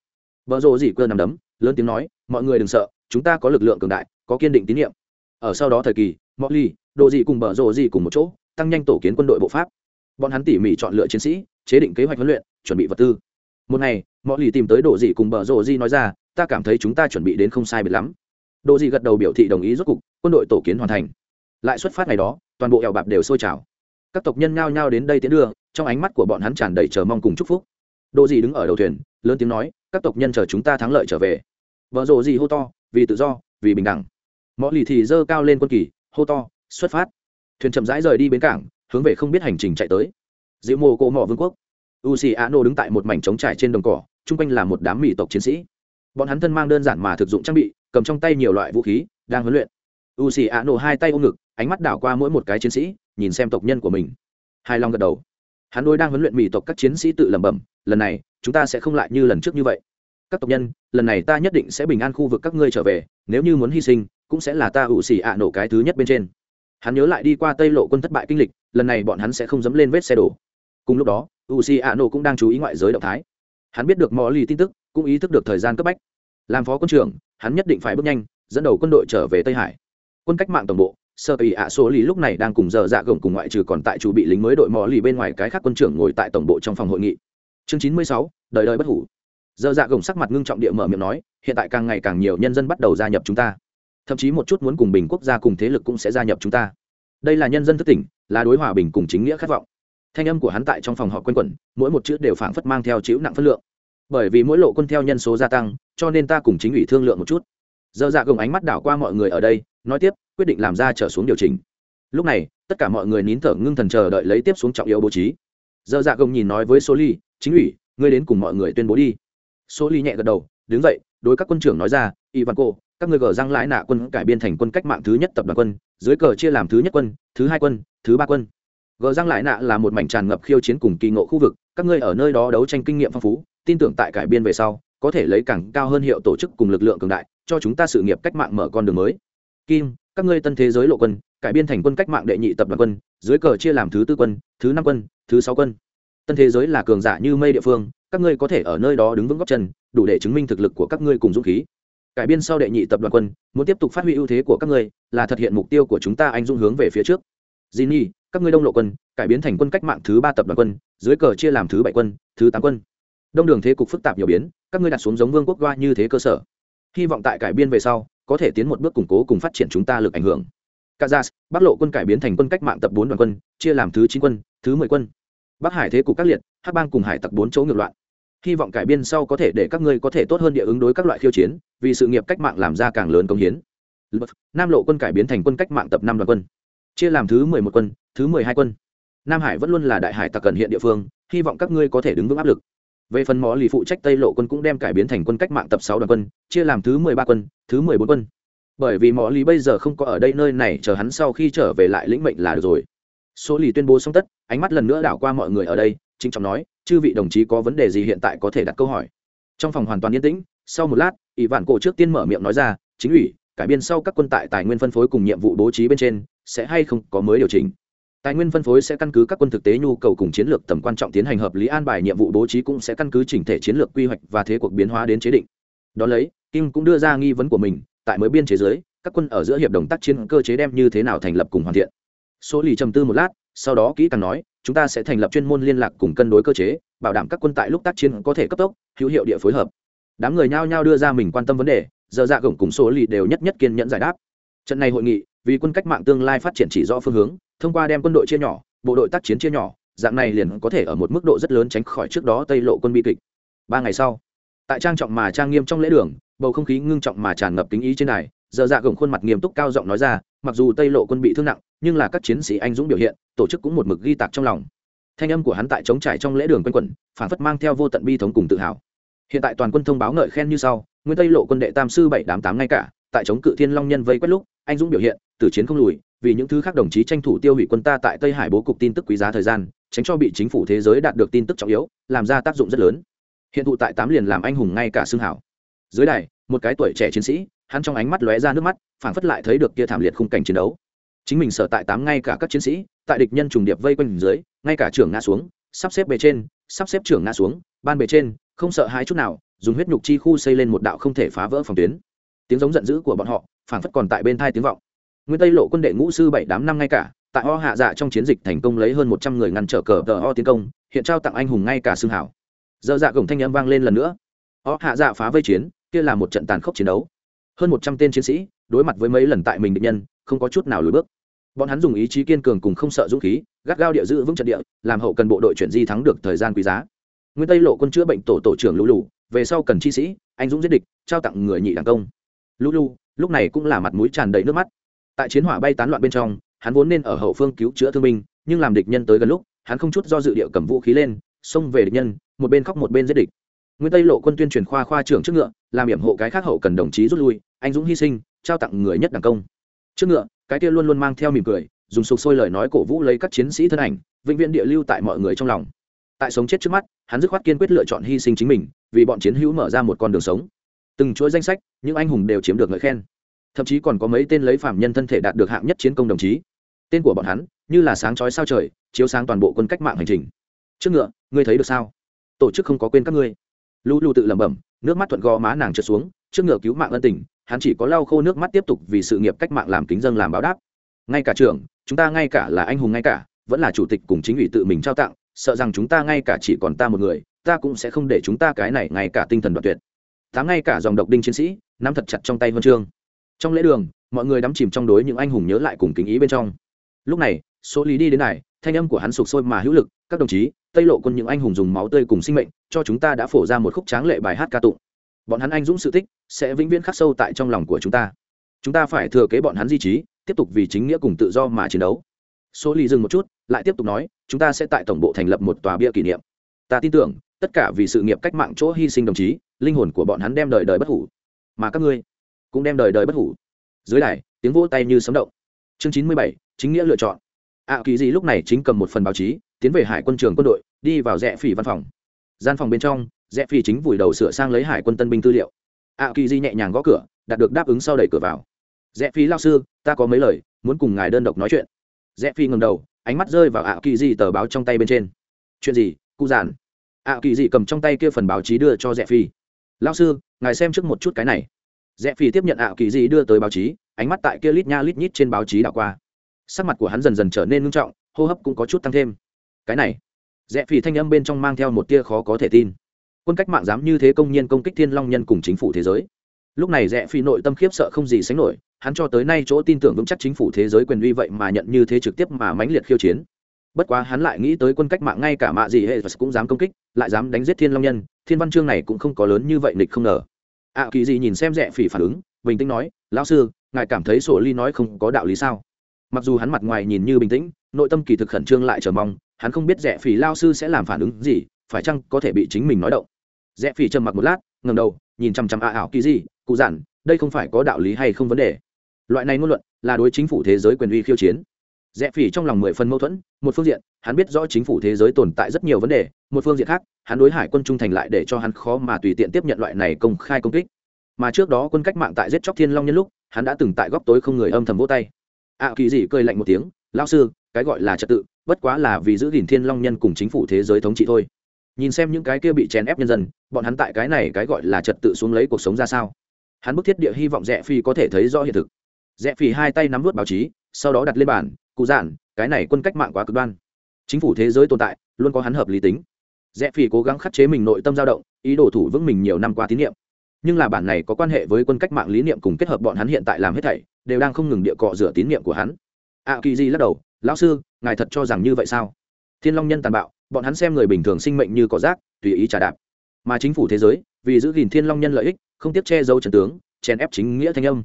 Vợ rộ dị cơ nằm đấm, lớn tiếng nói, mọi người đừng sợ, chúng ta có lực lượng cường đại, có kiên định tín nhiệm. Ở sau đó thời kỳ mọi ly đồ dị cùng bờ rộ dị cùng một chỗ, tăng nhanh tổ kiến quân đội bộ pháp. Bọn hắn tỉ mỉ chọn lựa chiến sĩ, chế định kế hoạch huấn luyện, chuẩn bị vật tư. Một ngày mọi ly tìm tới đồ dị cùng bờ rộ dị nói ra ta cảm thấy chúng ta chuẩn bị đến không sai biệt lắm. Đồ gì gật đầu biểu thị đồng ý rốt cục, quân đội tổ kiến hoàn thành. Lại xuất phát ngày đó, toàn bộ eo bạp đều sôi trào. Các tộc nhân nhao nhao đến đây tiến đưa, trong ánh mắt của bọn hắn tràn đầy chờ mong cùng chúc phúc. Đồ gì đứng ở đầu thuyền, lớn tiếng nói, các tộc nhân chờ chúng ta thắng lợi trở về. Vợ rộ gì hô to, vì tự do, vì bình đẳng. Mọi lì thì dơ cao lên quân kỳ, hô to, xuất phát. Thuyền chậm rãi rời đi bến cảng, hướng về không biết hành trình chạy tới. Diệu mô cỗ mỏ vương quốc. U xì a nô đứng tại một mảnh trống trải trên đồng cỏ, chung quanh là một đám mỹ tộc chiến sĩ bọn hắn thân mang đơn giản mà thực dụng trang bị, cầm trong tay nhiều loại vũ khí, đang huấn luyện. U xì ạ nổ hai tay ôm ngực, ánh mắt đảo qua mỗi một cái chiến sĩ, nhìn xem tộc nhân của mình. Hai long gật đầu. Hắn đôi đang huấn luyện mỹ tộc các chiến sĩ tự lẩm bẩm, lần này, chúng ta sẽ không lại như lần trước như vậy. Các tộc nhân, lần này ta nhất định sẽ bình an khu vực các ngươi trở về, nếu như muốn hy sinh, cũng sẽ là ta ủ xì ạ nổ cái thứ nhất bên trên. Hắn nhớ lại đi qua tây lộ quân thất bại kinh lịch, lần này bọn hắn sẽ không dấm lên vết xe đổ. Cùng lúc đó u xì ạ nổ cũng đang chú ý ngoại giới động thái. Hắn biết được mọi lì tin tức cũng ý thức được thời gian cấp bách. Làm phó quân trưởng, hắn nhất định phải bước nhanh, dẫn đầu quân đội trở về tây hải. Quân cách mạng tổng bộ, sơ ý ạ số lì lúc này đang cùng giờ dạ gồng cùng ngoại trừ còn tại chủ bị lính mới đội mò lì bên ngoài cái khác quân trưởng ngồi tại tổng bộ trong phòng hội nghị. Chương chín mươi sáu, đời đời bất hủ. Giờ dạ gồng sắc mặt ngưng trọng địa mở miệng nói, hiện tại càng ngày càng nhiều nhân dân bắt đầu gia nhập chúng ta. Thậm chí một chút muốn cùng bình quốc gia cùng thế lực cũng sẽ gia nhập chúng ta. Đây là nhân dân thức tỉnh, là đối hòa bình cùng chính nghĩa khát vọng. Thanh âm của hắn tại trong phòng họp q u a n quẩn, mỗi một chữ đều phảng phất mang theo chữ nặng phất lượng bởi vì mỗi lộ quân theo nhân số gia tăng, cho nên ta cùng chính ủy thương lượng một chút. Dơ dạ gồng ánh mắt đảo qua mọi người ở đây, nói tiếp, quyết định làm ra trở xuống điều chỉnh. Lúc này, tất cả mọi người nín thở ngưng thần chờ đợi lấy tiếp xuống trọng yếu bố trí. Dơ dạ gồng nhìn nói với số ly, chính ủy, ngươi đến cùng mọi người tuyên bố đi. Số ly nhẹ gật đầu, đứng dậy, đối các quân trưởng nói ra ivan cô các ngươi gờ răng lãi nạ quân cải biên thành quân cách mạng thứ nhất tập đoàn quân, dưới cờ chia làm thứ nhất quân, thứ hai quân, thứ ba quân. Gờ răng lãi nạ là một mảnh tràn ngập khiêu chiến cùng kỳ ngộ khu vực các ngươi ở nơi đó đấu tranh kinh nghiệm phong phú tin tưởng tại cải biên về sau có thể lấy càng cao hơn hiệu tổ chức cùng lực lượng cường đại cho chúng ta sự nghiệp cách mạng mở con đường mới. Kim các ngươi tân thế giới lộ quân cải biên thành quân cách mạng đệ nhị tập đoàn quân dưới cờ chia làm thứ tư quân thứ năm quân thứ sáu quân. Tân thế giới là cường giả như mây địa phương các ngươi có thể ở nơi đó đứng vững góc chân đủ để chứng minh thực lực của các ngươi cùng dũng khí. Cải biên sau đệ nhị tập đoàn quân muốn tiếp tục phát huy ưu thế của các ngươi là thực hiện mục tiêu của chúng ta anh dung hướng về phía trước. Jinny, các ngươi đông lộ quân cải biến thành quân cách mạng thứ ba tập đoàn quân dưới cờ chia làm thứ bảy quân, thứ tám quân. Đông đường thế cục phức tạp nhiều biến, các ngươi đặt xuống giống vương quốc đoa như thế cơ sở. Hy vọng tại cải biên về sau, có thể tiến một bước củng cố cùng phát triển chúng ta lực ảnh hưởng. Kazas bắc lộ quân cải biến thành quân cách mạng tập bốn đoàn quân, chia làm thứ chín quân, thứ mười quân. Bắc hải thế cục các liệt hát bang cùng hải tặc bốn chỗ ngược loạn. Hy vọng cải biên sau có thể để các ngươi có thể tốt hơn địa ứng đối các loại khiêu chiến, vì sự nghiệp cách mạng làm ra càng lớn công hiến. Nam lộ quân cải biến thành quân cách mạng tập năm đoàn quân, chia làm thứ mười một quân, thứ mười hai quân nam hải vẫn luôn là đại hải tặc cần hiện địa phương, hy vọng các ngươi có thể đứng vững áp lực. Về phần mỏ lì phụ trách tây lộ quân cũng đem cải biến thành quân cách mạng tập sáu đoàn quân, chia làm thứ mười ba quân, thứ mười bốn quân. Bởi vì mỏ lì bây giờ không có ở đây nơi này, chờ hắn sau khi trở về lại lĩnh mệnh là được rồi. Số lì tuyên bố xong tất, ánh mắt lần nữa đảo qua mọi người ở đây chính trọng nói, chư vị đồng chí có vấn đề gì hiện tại có thể đặt câu hỏi. Trong phòng hoàn toàn yên tĩnh, sau một lát, ỷ vạn cổ trước tiên mở miệng nói ra, chính ủy, cải biên sau các quân tại tài nguyên phân phối cùng nhiệm vụ bố trí bên trên, sẽ hay không có mới điều chỉnh? Tài nguyên phân phối sẽ căn cứ các quân thực tế nhu cầu cùng chiến lược tầm quan trọng tiến hành hợp lý an bài nhiệm vụ bố trí cũng sẽ căn cứ chỉnh thể chiến lược quy hoạch và thế cuộc biến hóa đến chế định. Đón lấy, kim cũng đưa ra nghi vấn của mình, tại mới biên chế giới, các quân ở giữa hiệp đồng tác chiến cơ chế đem như thế nào thành lập cùng hoàn thiện. Số lì trầm tư một lát, sau đó kỹ càng nói, chúng ta sẽ thành lập chuyên môn liên lạc cùng cân đối cơ chế, bảo đảm các quân tại lúc tác chiến có thể cấp tốc, hữu hiệu địa phối hợp. Đám người nhao nhao đưa ra mình quan tâm vấn đề, giờ dạ gồng cùng số lì đều nhất nhất kiên nhẫn giải đáp. Trận này hội nghị, vì quân cách mạng tương lai phát triển chỉ rõ phương hướng thông qua đem quân đội chia nhỏ, bộ đội tác chiến chia nhỏ, dạng này liền có thể ở một mức độ rất lớn tránh khỏi trước đó tây lộ quân bi kịch. Ba ngày sau, tại trang trọng mà trang nghiêm trong lễ đường, bầu không khí ngưng trọng mà tràn ngập kính ý trên này giờ dạ gồng khuôn mặt nghiêm túc cao giọng nói ra, mặc dù tây lộ quân bị thương nặng, nhưng là các chiến sĩ anh dũng biểu hiện, tổ chức cũng một mực ghi tạc trong lòng. Thanh âm của hắn tại chống trải trong lễ đường quanh quẩn, phản phất mang theo vô tận bi thống cùng tự hào. Hiện tại toàn quân thông báo ngợi khen như sau, nguyên tây lộ quân đệ tam sư bảy đám tám ngay cả, tại chống cự thiên long nhân vây quét lúc, anh dũng biểu hiện từ chiến không lùi vì những thứ khác đồng chí tranh thủ tiêu hủy quân ta tại tây hải bố cục tin tức quý giá thời gian, tránh cho bị chính phủ thế giới đạt được tin tức trọng yếu, làm ra tác dụng rất lớn. Hiện thụ tại tám liền làm anh hùng ngay cả xương hảo. Dưới đài, một cái tuổi trẻ chiến sĩ, hắn trong ánh mắt lóe ra nước mắt, phảng phất lại thấy được kia thảm liệt khung cảnh chiến đấu. Chính mình sở tại tám ngay cả các chiến sĩ, tại địch nhân trùng điệp vây quanh dưới, ngay cả trưởng ngã xuống, sắp xếp bề trên, sắp xếp trưởng ngã xuống, ban bề trên, không sợ hãi chút nào, dùng huyết nhục chi khu xây lên một đạo không thể phá vỡ phòng tuyến. Tiếng giống giận dữ của bọn họ, phảng phất còn tại bên thai tiếng vọng nguyên tây lộ quân đệ ngũ sư bảy đám năm ngay cả, tại ho hạ dạ trong chiến dịch thành công lấy hơn một trăm người ngăn trở cờ tờ ho tiến công, hiện trao tặng anh hùng ngay cả xương hảo. Dơ dạ gồng thanh âm vang lên lần nữa. Ho hạ dạ phá vây chiến, kia là một trận tàn khốc chiến đấu. Hơn một trăm tên chiến sĩ, đối mặt với mấy lần tại mình định nhân, không có chút nào lùi bước. Bọn hắn dùng ý chí kiên cường cùng không sợ dũng khí, gắt gao địa giữ vững trận địa, làm hậu cần bộ đội chuyển di thắng được thời gian quý giá. Nguyên tây lộ quân chữa bệnh tổ tổ trưởng lũ lù, về sau cần chi sĩ, anh dũng giết địch, trao tặng người nhị đảng công. Lũ lù, lúc này cũng là mặt mũi tràn đầy nước mắt tại chiến hỏa bay tán loạn bên trong, hắn vốn nên ở hậu phương cứu chữa thương binh, nhưng làm địch nhân tới gần lúc, hắn không chút do dự địa cầm vũ khí lên, xông về địch nhân, một bên khóc một bên giết địch. Nguyên tây lộ quân tuyên truyền khoa khoa trưởng trước ngựa, làm hiểm hộ cái khác hậu cần đồng chí rút lui, anh dũng hy sinh, trao tặng người nhất đảng công. Trước ngựa, cái kia luôn luôn mang theo mỉm cười, dùng sục sôi lời nói cổ vũ lấy các chiến sĩ thân ảnh, vĩnh viễn địa lưu tại mọi người trong lòng. Tại sống chết trước mắt, hắn dứt khoát kiên quyết lựa chọn hy sinh chính mình, vì bọn chiến hữu mở ra một con đường sống. Từng chuỗi danh sách, những anh hùng đều chiếm được ngợi khen thậm chí còn có mấy tên lấy phạm nhân thân thể đạt được hạng nhất chiến công đồng chí. Tên của bọn hắn, như là sáng chói sao trời, chiếu sáng toàn bộ quân cách mạng hành trình. Trước ngựa, ngươi thấy được sao? Tổ chức không có quên các ngươi. Lu lu tự lẩm bẩm, nước mắt thuận gò má nàng trượt xuống, trước ngựa cứu mạng ân tình, hắn chỉ có lau khô nước mắt tiếp tục vì sự nghiệp cách mạng làm kính dân làm báo đáp. Ngay cả trường chúng ta ngay cả là anh hùng ngay cả, vẫn là chủ tịch cùng chính ủy tự mình trao tặng, sợ rằng chúng ta ngay cả chỉ còn ta một người, ta cũng sẽ không để chúng ta cái này ngay cả tinh thần đoạn tuyệt. Tám ngay cả dòng độc đinh chiến sĩ, nắm thật chặt trong tay huân chương trong lễ đường, mọi người đắm chìm trong đối những anh hùng nhớ lại cùng kính ý bên trong. Lúc này, số lý đi đến này, thanh âm của hắn sụp sôi mà hữu lực, các đồng chí, tây lộ quân những anh hùng dùng máu tươi cùng sinh mệnh, cho chúng ta đã phổ ra một khúc tráng lệ bài hát ca tụng. Bọn hắn anh dũng sự tích, sẽ vĩnh viễn khắc sâu tại trong lòng của chúng ta. Chúng ta phải thừa kế bọn hắn di trí, tiếp tục vì chính nghĩa cùng tự do mà chiến đấu. Số lý dừng một chút, lại tiếp tục nói, chúng ta sẽ tại tổng bộ thành lập một tòa bia kỷ niệm. Ta tin tưởng, tất cả vì sự nghiệp cách mạng chỗ hy sinh đồng chí, linh hồn của bọn hắn đem đời đời bất hủ. Mà các ngươi cũng đem đời đời bất hủ. Dưới đài, tiếng vỗ tay như sấm động. Chương chín mươi bảy, chính nghĩa lựa chọn. Ạ kỳ gì lúc này chính cầm một phần báo chí, tiến về hải quân trường quân đội, đi vào rẽ phỉ văn phòng. Gian phòng bên trong, rẽ phỉ chính vùi đầu sửa sang lấy hải quân tân binh tư liệu. Ạ kỳ di nhẹ nhàng gõ cửa, đạt được đáp ứng sau đẩy cửa vào. Rẽ phỉ lao sư, ta có mấy lời, muốn cùng ngài đơn độc nói chuyện. Rẽ phỉ ngầm đầu, ánh mắt rơi vào ạ kỳ di tờ báo trong tay bên trên. Chuyện gì, cụ giản? Ạ kỳ di cầm trong tay kia phần báo chí đưa cho rẽ phi lao sư, ngài xem trước một chút cái này rẽ phi tiếp nhận ạ kỳ di đưa tới báo chí, ánh mắt tại kia lít nha lít nhít trên báo chí đảo qua. Sắc mặt của hắn dần dần trở nên ngưng trọng, hô hấp cũng có chút tăng thêm. Cái này, rẽ phi thanh âm bên trong mang theo một tia khó có thể tin. Quân cách mạng dám như thế công nhiên công kích thiên long nhân cùng chính phủ thế giới. Lúc này rẽ phi nội tâm khiếp sợ không gì sánh nổi, hắn cho tới nay chỗ tin tưởng vững chắc chính phủ thế giới quyền uy vậy mà nhận như thế trực tiếp mà mãnh liệt khiêu chiến. Bất quá hắn lại nghĩ tới quân cách mạng ngay cả mạ gì hệ cũng dám công kích, lại dám đánh giết thiên long nhân, thiên văn chương này cũng không có lớn như vậy nịch không ngờ ạ à, kỳ gì nhìn xem rẻ phỉ phản ứng bình tĩnh nói lão sư ngài cảm thấy sổ ly nói không có đạo lý sao? Mặc dù hắn mặt ngoài nhìn như bình tĩnh nội tâm kỳ thực khẩn trương lại chờ mong hắn không biết rẻ phỉ lao sư sẽ làm phản ứng gì phải chăng có thể bị chính mình nói động. Rẽ phỉ trầm mặc một lát ngầm đầu nhìn chăm chăm ạ ảo kỳ gì cụ giản đây không phải có đạo lý hay không vấn đề? Loại này ngôn luận là đối chính phủ thế giới quyền uy khiêu chiến rẽ phỉ trong lòng mười phần mâu thuẫn, một phương diện, hắn biết rõ chính phủ thế giới tồn tại rất nhiều vấn đề, một phương diện khác, hắn đối hải quân trung thành lại để cho hắn khó mà tùy tiện tiếp nhận loại này công khai công kích. Mà trước đó quân cách mạng tại giết chóc thiên long nhân lúc, hắn đã từng tại góc tối không người âm thầm vỗ tay. Ạ kỳ dị cười lạnh một tiếng lao sư, cái gọi là trật tự, bất quá là vì giữ gìn thiên long nhân cùng chính phủ thế giới thống trị thôi. Nhìn xem những cái kia bị chèn ép nhân dân, bọn hắn tại cái này cái gọi là trật tự xuống lấy cuộc sống ra sao? Hắn bức thiết địa hy vọng rẽ phi có thể thấy rõ hiện thực. Rẽ phi hai tay nắm vút báo chí, sau đó đặt lên bàn cụ giản, cái này quân cách mạng quá cực đoan. Chính phủ thế giới tồn tại, luôn có hắn hợp lý tính. Rẽ phi cố gắng khắc chế mình nội tâm dao động, ý đồ thủ vững mình nhiều năm qua tín nhiệm. Nhưng là bản này có quan hệ với quân cách mạng lý niệm cùng kết hợp bọn hắn hiện tại làm hết thảy, đều đang không ngừng địa cọ rửa tín nhiệm của hắn. Ạ kỳ di lắc đầu, lão sư, ngài thật cho rằng như vậy sao? Thiên long nhân tàn bạo, bọn hắn xem người bình thường sinh mệnh như cỏ rác, tùy ý trả đạp. Mà chính phủ thế giới, vì giữ gìn thiên long nhân lợi ích, không tiếc che giấu trần tướng, chèn ép chính nghĩa thanh âm.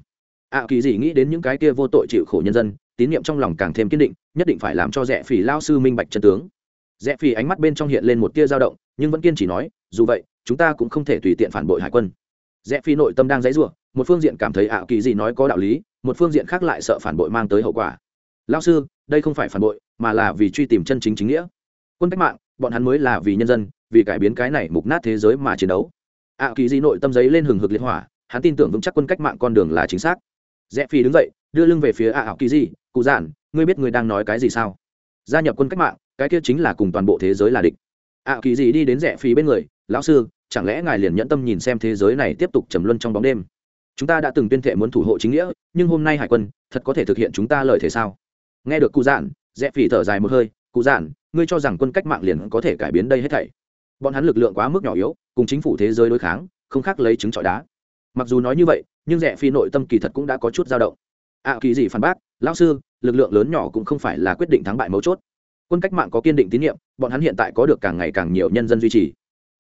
Ạ kỳ dị nghĩ đến những cái kia vô tội chịu khổ nhân dân tín nhiệm trong lòng càng thêm kiên định, nhất định phải làm cho rẽ phỉ lao sư minh bạch chân tướng. Rẽ phỉ ánh mắt bên trong hiện lên một tia dao động, nhưng vẫn kiên trì nói, dù vậy, chúng ta cũng không thể tùy tiện phản bội hải quân. Rẽ phỉ nội tâm đang dãy ruộng một phương diện cảm thấy ạ kỳ gì nói có đạo lý, một phương diện khác lại sợ phản bội mang tới hậu quả. Lao sư, đây không phải phản bội, mà là vì truy tìm chân chính chính nghĩa. Quân cách mạng, bọn hắn mới là vì nhân dân, vì cải biến cái này mục nát thế giới mà chiến đấu. Ạ kỳ di nội tâm giấy lên hừng hực liệt hỏa, hắn tin tưởng vững chắc quân cách mạng con đường là chính xác rẽ phi đứng dậy, đưa lưng về phía ạ ảo kỳ gì cụ giản, ngươi biết ngươi đang nói cái gì sao? Gia nhập quân cách mạng, cái kia chính là cùng toàn bộ thế giới là địch. Ạ kỳ gì đi đến rẽ phi bên người, lão sư, chẳng lẽ ngài liền nhẫn tâm nhìn xem thế giới này tiếp tục trầm luân trong bóng đêm? Chúng ta đã từng tuyên thệ muốn thủ hộ chính nghĩa, nhưng hôm nay hải quân, thật có thể thực hiện chúng ta lời thế sao? Nghe được cụ giản, rẽ phi thở dài một hơi, cụ giản, ngươi cho rằng quân cách mạng liền có thể cải biến đây hết thảy? Bọn hắn lực lượng quá mức nhỏ yếu, cùng chính phủ thế giới đối kháng, không khác lấy trứng trọi đá. Mặc dù nói như vậy nhưng rẻ phi nội tâm kỳ thật cũng đã có chút dao động. Ạ à, kỳ gì phản bác lão sư lực lượng lớn nhỏ cũng không phải là quyết định thắng bại mấu chốt. Quân cách mạng có kiên định tín nhiệm bọn hắn hiện tại có được càng ngày càng nhiều nhân dân duy trì.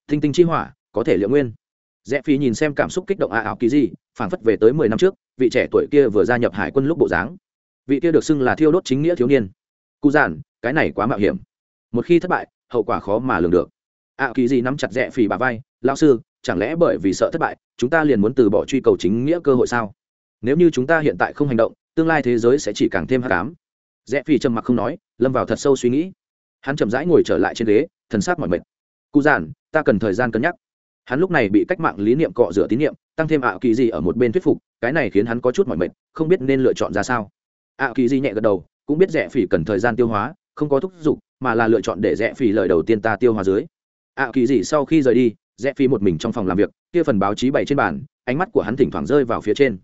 Thinh tinh chi hỏa có thể liệu nguyên. Rẽ phi nhìn xem cảm xúc kích động ạ ảo kỳ gì phảng phất về tới mười năm trước vị trẻ tuổi kia vừa gia nhập hải quân lúc bộ dáng. Vị kia được xưng là thiêu đốt chính nghĩa thiếu niên. Cụ giản cái này quá mạo hiểm. Một khi thất bại hậu quả khó mà lường được. Ạ kỳ gì nắm chặt rẽ phi bà vai lão sư chẳng lẽ bởi vì sợ thất bại, chúng ta liền muốn từ bỏ truy cầu chính nghĩa cơ hội sao? Nếu như chúng ta hiện tại không hành động, tương lai thế giới sẽ chỉ càng thêm hắc ám. Rẽ phi trầm mặc không nói, lâm vào thật sâu suy nghĩ. Hắn chậm rãi ngồi trở lại trên ghế, thần sắc mỏi mệt. Cụ giản, ta cần thời gian cân nhắc. Hắn lúc này bị cách mạng lý niệm cọ rửa tín niệm tăng thêm ảo kỳ gì ở một bên thuyết phục, cái này khiến hắn có chút mỏi mệt, không biết nên lựa chọn ra sao. Ảo kỳ gì nhẹ gật đầu, cũng biết rẽ phỉ cần thời gian tiêu hóa, không có thúc giục, mà là lựa chọn để rẽ phỉ lời đầu tiên ta tiêu hóa dưới. Ạ kỳ gì sau khi rời đi rẽ phi một mình trong phòng làm việc, kia phần báo chí bày trên bàn, ánh mắt của hắn thỉnh thoảng rơi vào phía trên.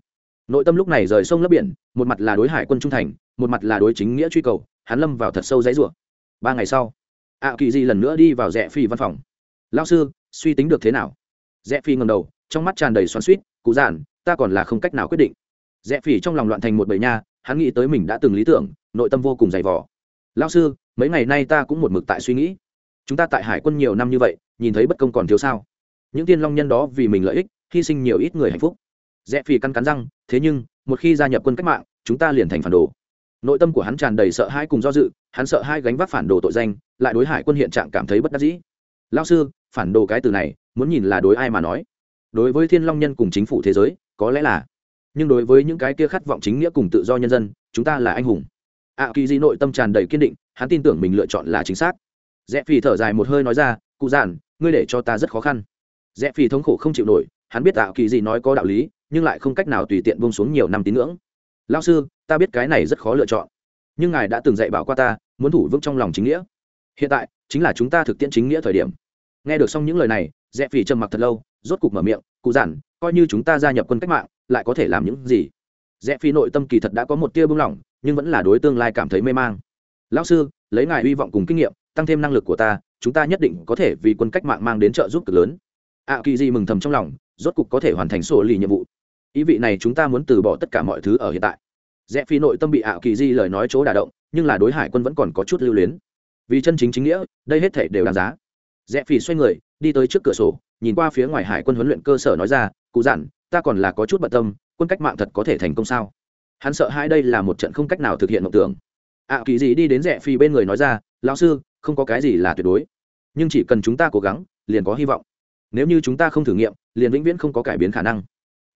Nội tâm lúc này rời sông lấp biển, một mặt là đối hải quân trung thành, một mặt là đối chính nghĩa truy cầu, hắn lâm vào thật sâu dãy rủa. Ba ngày sau ạ kỳ di lần nữa đi vào rẽ phi văn phòng. Lao sư, suy tính được thế nào? Rẽ phi ngầm đầu, trong mắt tràn đầy xoắn suýt cụ giản, ta còn là không cách nào quyết định. Rẽ phi trong lòng loạn thành một bầy nha, hắn nghĩ tới mình đã từng lý tưởng, nội tâm vô cùng dày vỏ lao sư, mấy ngày nay ta cũng một mực tại suy nghĩ. Chúng ta tại hải quân nhiều năm như vậy, nhìn thấy bất công còn thiếu sao? Những tiên long nhân đó vì mình lợi ích, hy sinh nhiều ít người hạnh phúc. Rẽ phi căn cắn răng, thế nhưng, một khi gia nhập quân cách mạng, chúng ta liền thành phản đồ. Nội tâm của hắn tràn đầy sợ hãi cùng do dự, hắn sợ hai gánh vác phản đồ tội danh, lại đối hải quân hiện trạng cảm thấy bất đắc dĩ. Lao sư, phản đồ cái từ này, muốn nhìn là đối ai mà nói? Đối với thiên long nhân cùng chính phủ thế giới, có lẽ là. Nhưng đối với những cái kia khát vọng chính nghĩa cùng tự do nhân dân, chúng ta là anh hùng. Ạ kỳ di nội tâm tràn đầy kiên định, hắn tin tưởng mình lựa chọn là chính xác. Rẽ phi thở dài một hơi nói ra, cụ giản, ngươi để cho ta rất khó khăn rẽ phi thống khổ không chịu nổi, hắn biết tạo kỳ gì nói có đạo lý, nhưng lại không cách nào tùy tiện bông xuống nhiều năm tín ngưỡng. Lao sư, ta biết cái này rất khó lựa chọn, nhưng ngài đã từng dạy bảo qua ta, muốn thủ vững trong lòng chính nghĩa. Hiện tại, chính là chúng ta thực tiễn chính nghĩa thời điểm. Nghe được xong những lời này, rẽ phi trầm mặc thật lâu, rốt cục mở miệng, cụ giản, coi như chúng ta gia nhập quân cách mạng, lại có thể làm những gì? Rẽ phi nội tâm kỳ thật đã có một tia bưng lỏng, nhưng vẫn là đối tương lai cảm thấy mê mang. Lão sư, lấy ngài hy vọng cùng kinh nghiệm, tăng thêm năng lực của ta, chúng ta nhất định có thể vì quân cách mạng mang đến trợ giúp cực lớn ạ kỳ di mừng thầm trong lòng, rốt cục có thể hoàn thành sổ lì nhiệm vụ. Ý vị này chúng ta muốn từ bỏ tất cả mọi thứ ở hiện tại. Rẽ phi nội tâm bị ạ kỳ di lời nói chỗ đả động, nhưng là đối hải quân vẫn còn có chút lưu luyến. Vì chân chính chính nghĩa, đây hết thể đều đáng giá. Rẽ phi xoay người, đi tới trước cửa sổ, nhìn qua phía ngoài hải quân huấn luyện cơ sở nói ra, cụ dặn, ta còn là có chút bận tâm, quân cách mạng thật có thể thành công sao? Hắn sợ hai đây là một trận không cách nào thực hiện mộng tưởng. Ạ kỳ di đi đến rẽ phi bên người nói ra, lão sư, không có cái gì là tuyệt đối. Nhưng chỉ cần chúng ta cố gắng, liền có hy vọng nếu như chúng ta không thử nghiệm liền vĩnh viễn không có cải biến khả năng.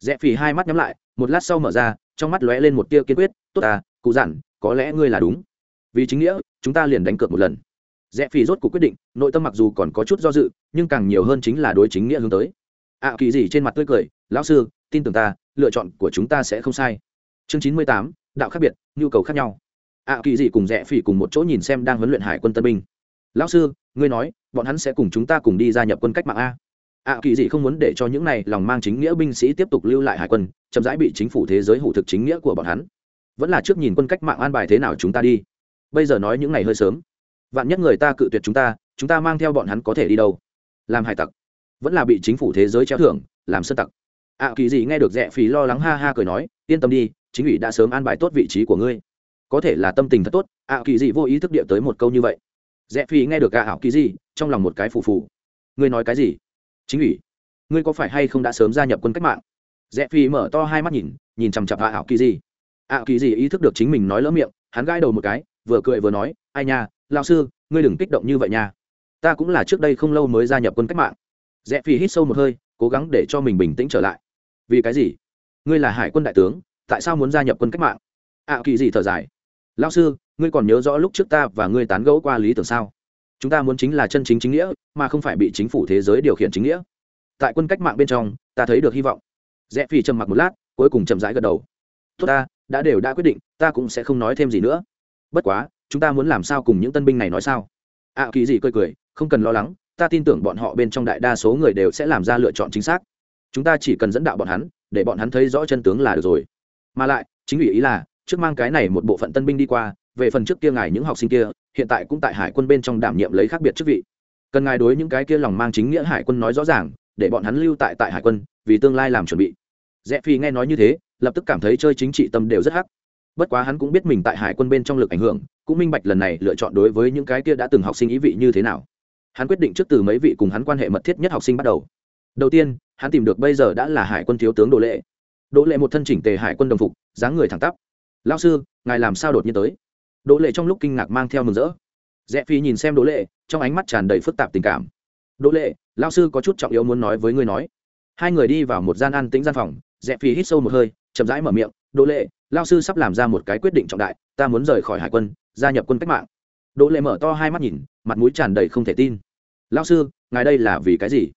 Rẽ phì hai mắt nhắm lại một lát sau mở ra trong mắt lóe lên một tia kiên quyết tốt à cụ dặn có lẽ ngươi là đúng. Vì chính nghĩa chúng ta liền đánh cược một lần. Rẽ phì rốt cuộc quyết định nội tâm mặc dù còn có chút do dự nhưng càng nhiều hơn chính là đối chính nghĩa hướng tới. Ạ à, kỳ gì trên mặt tươi cười lão sư tin tưởng ta lựa chọn của chúng ta sẽ không sai. Chương chín mươi tám đạo khác biệt nhu cầu khác nhau. Ạ à, kỳ gì cùng rẽ phì cùng một chỗ nhìn xem đang huấn luyện hải quân tân binh. Lão sư ngươi nói bọn hắn sẽ cùng chúng ta cùng đi gia nhập quân cách mạng a ạ kỳ dị không muốn để cho những này lòng mang chính nghĩa binh sĩ tiếp tục lưu lại hải quân, chậm rãi bị chính phủ thế giới hủ thực chính nghĩa của bọn hắn. Vẫn là trước nhìn quân cách mạng an bài thế nào chúng ta đi. Bây giờ nói những ngày hơi sớm. Vạn nhất người ta cự tuyệt chúng ta chúng ta mang theo bọn hắn có thể đi đâu? Làm hải tặc. Vẫn là bị chính phủ thế giới treo thưởng, làm sân tặc. Ạ kỳ dị nghe được rẽ phí lo lắng ha ha cười nói, yên tâm đi, chính ủy đã sớm an bài tốt vị trí của ngươi. Có thể là tâm tình thật tốt, ạ kỳ dị vô ý thức địa tới một câu như vậy. Rẽ phí nghe được ạ ảo kỳ dị trong lòng một cái phù phù. Ngươi nói cái gì? Chính ủy, ngươi có phải hay không đã sớm gia nhập quân cách mạng? Rẽ phi mở to hai mắt nhìn nhìn chằm chặp hạ ảo kỳ gì ảo kỳ gì ý thức được chính mình nói lỡ miệng, hắn gãi đầu một cái, vừa cười vừa nói, ai nha lao sư, ngươi đừng kích động như vậy nha. Ta cũng là trước đây không lâu mới gia nhập quân cách mạng. Rẽ phi hít sâu một hơi, cố gắng để cho mình bình tĩnh trở lại. Vì cái gì? Ngươi là hải quân đại tướng, tại sao muốn gia nhập quân cách mạng? Ảo kỳ gì thở dài. Lao sư, ngươi còn nhớ rõ lúc trước ta và ngươi tán gẫu qua lý tưởng sao? Chúng ta muốn chính là chân chính chính nghĩa mà không phải bị chính phủ thế giới điều khiển chính nghĩa. Tại quân cách mạng bên trong ta thấy được hy vọng. Rẽ phi trầm mặc một lát cuối cùng chậm rãi gật đầu. Tốt ta đã đều đã quyết định ta cũng sẽ không nói thêm gì nữa. Bất quá chúng ta muốn làm sao cùng những tân binh này nói sao? Ạ à, kỳ gì cười cười không cần lo lắng ta tin tưởng bọn họ bên trong đại đa số người đều sẽ làm ra lựa chọn chính xác. Chúng ta chỉ cần dẫn đạo bọn hắn để bọn hắn thấy rõ chân tướng là được rồi. Mà lại chính ủy ý là trước mang cái này một bộ phận tân binh đi qua về phần trước kia ngài những học sinh kia hiện tại cũng tại hải quân bên trong đảm nhiệm lấy khác biệt chức vị. Cần ngài đối những cái kia lòng mang chính nghĩa hải quân nói rõ ràng, để bọn hắn lưu tại tại hải quân, vì tương lai làm chuẩn bị. Rẽ phi nghe nói như thế, lập tức cảm thấy chơi chính trị tâm đều rất hắc. Bất quá hắn cũng biết mình tại hải quân bên trong lực ảnh hưởng, cũng minh bạch lần này lựa chọn đối với những cái kia đã từng học sinh ý vị như thế nào. Hắn quyết định trước từ mấy vị cùng hắn quan hệ mật thiết nhất học sinh bắt đầu. Đầu tiên, hắn tìm được bây giờ đã là hải quân thiếu tướng đỗ lệ. Đỗ lệ một thân chỉnh tề hải quân đồng phục, dáng người thẳng tắp. Lao sư, ngài làm sao đột nhiên tới? Đỗ lệ trong lúc kinh ngạc mang theo mừng rỡ. Rẽ phi nhìn xem đỗ lệ, trong ánh mắt tràn đầy phức tạp tình cảm. Đỗ lệ lao sư có chút trọng yếu muốn nói với ngươi nói. Hai người đi vào một gian ăn tính gian phòng, rẽ phi hít sâu một hơi, chậm rãi mở miệng, đỗ lệ lao sư sắp làm ra một cái quyết định trọng đại, ta muốn rời khỏi hải quân, gia nhập quân cách mạng. Đỗ lệ mở to hai mắt nhìn, mặt mũi tràn đầy không thể tin. Lao sư, ngài đây là vì cái gì?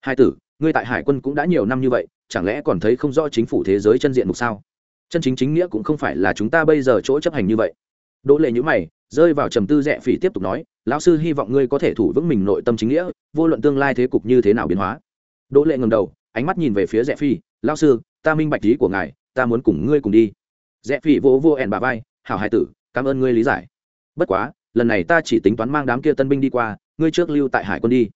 Hai tử, ngươi tại hải quân cũng đã nhiều năm như vậy, chẳng lẽ còn thấy không rõ chính phủ thế giới chân diện mục sao? Chân chính chính nghĩa cũng không phải là chúng ta bây giờ chỗ chấp hành như vậy đỗ lệ nhữ mày, rơi vào trầm tư rẽ phỉ tiếp tục nói, lão sư hy vọng ngươi có thể thủ vững mình nội tâm chính nghĩa, vô luận tương lai thế cục như thế nào biến hóa. Đỗ lệ ngầm đầu, ánh mắt nhìn về phía rẽ phi lão sư, ta minh bạch lý của ngài, ta muốn cùng ngươi cùng đi. Rẽ phỉ vỗ vô ẻn bà vai, hảo hài tử, cảm ơn ngươi lý giải. Bất quá, lần này ta chỉ tính toán mang đám kia tân binh đi qua, ngươi trước lưu tại hải quân đi.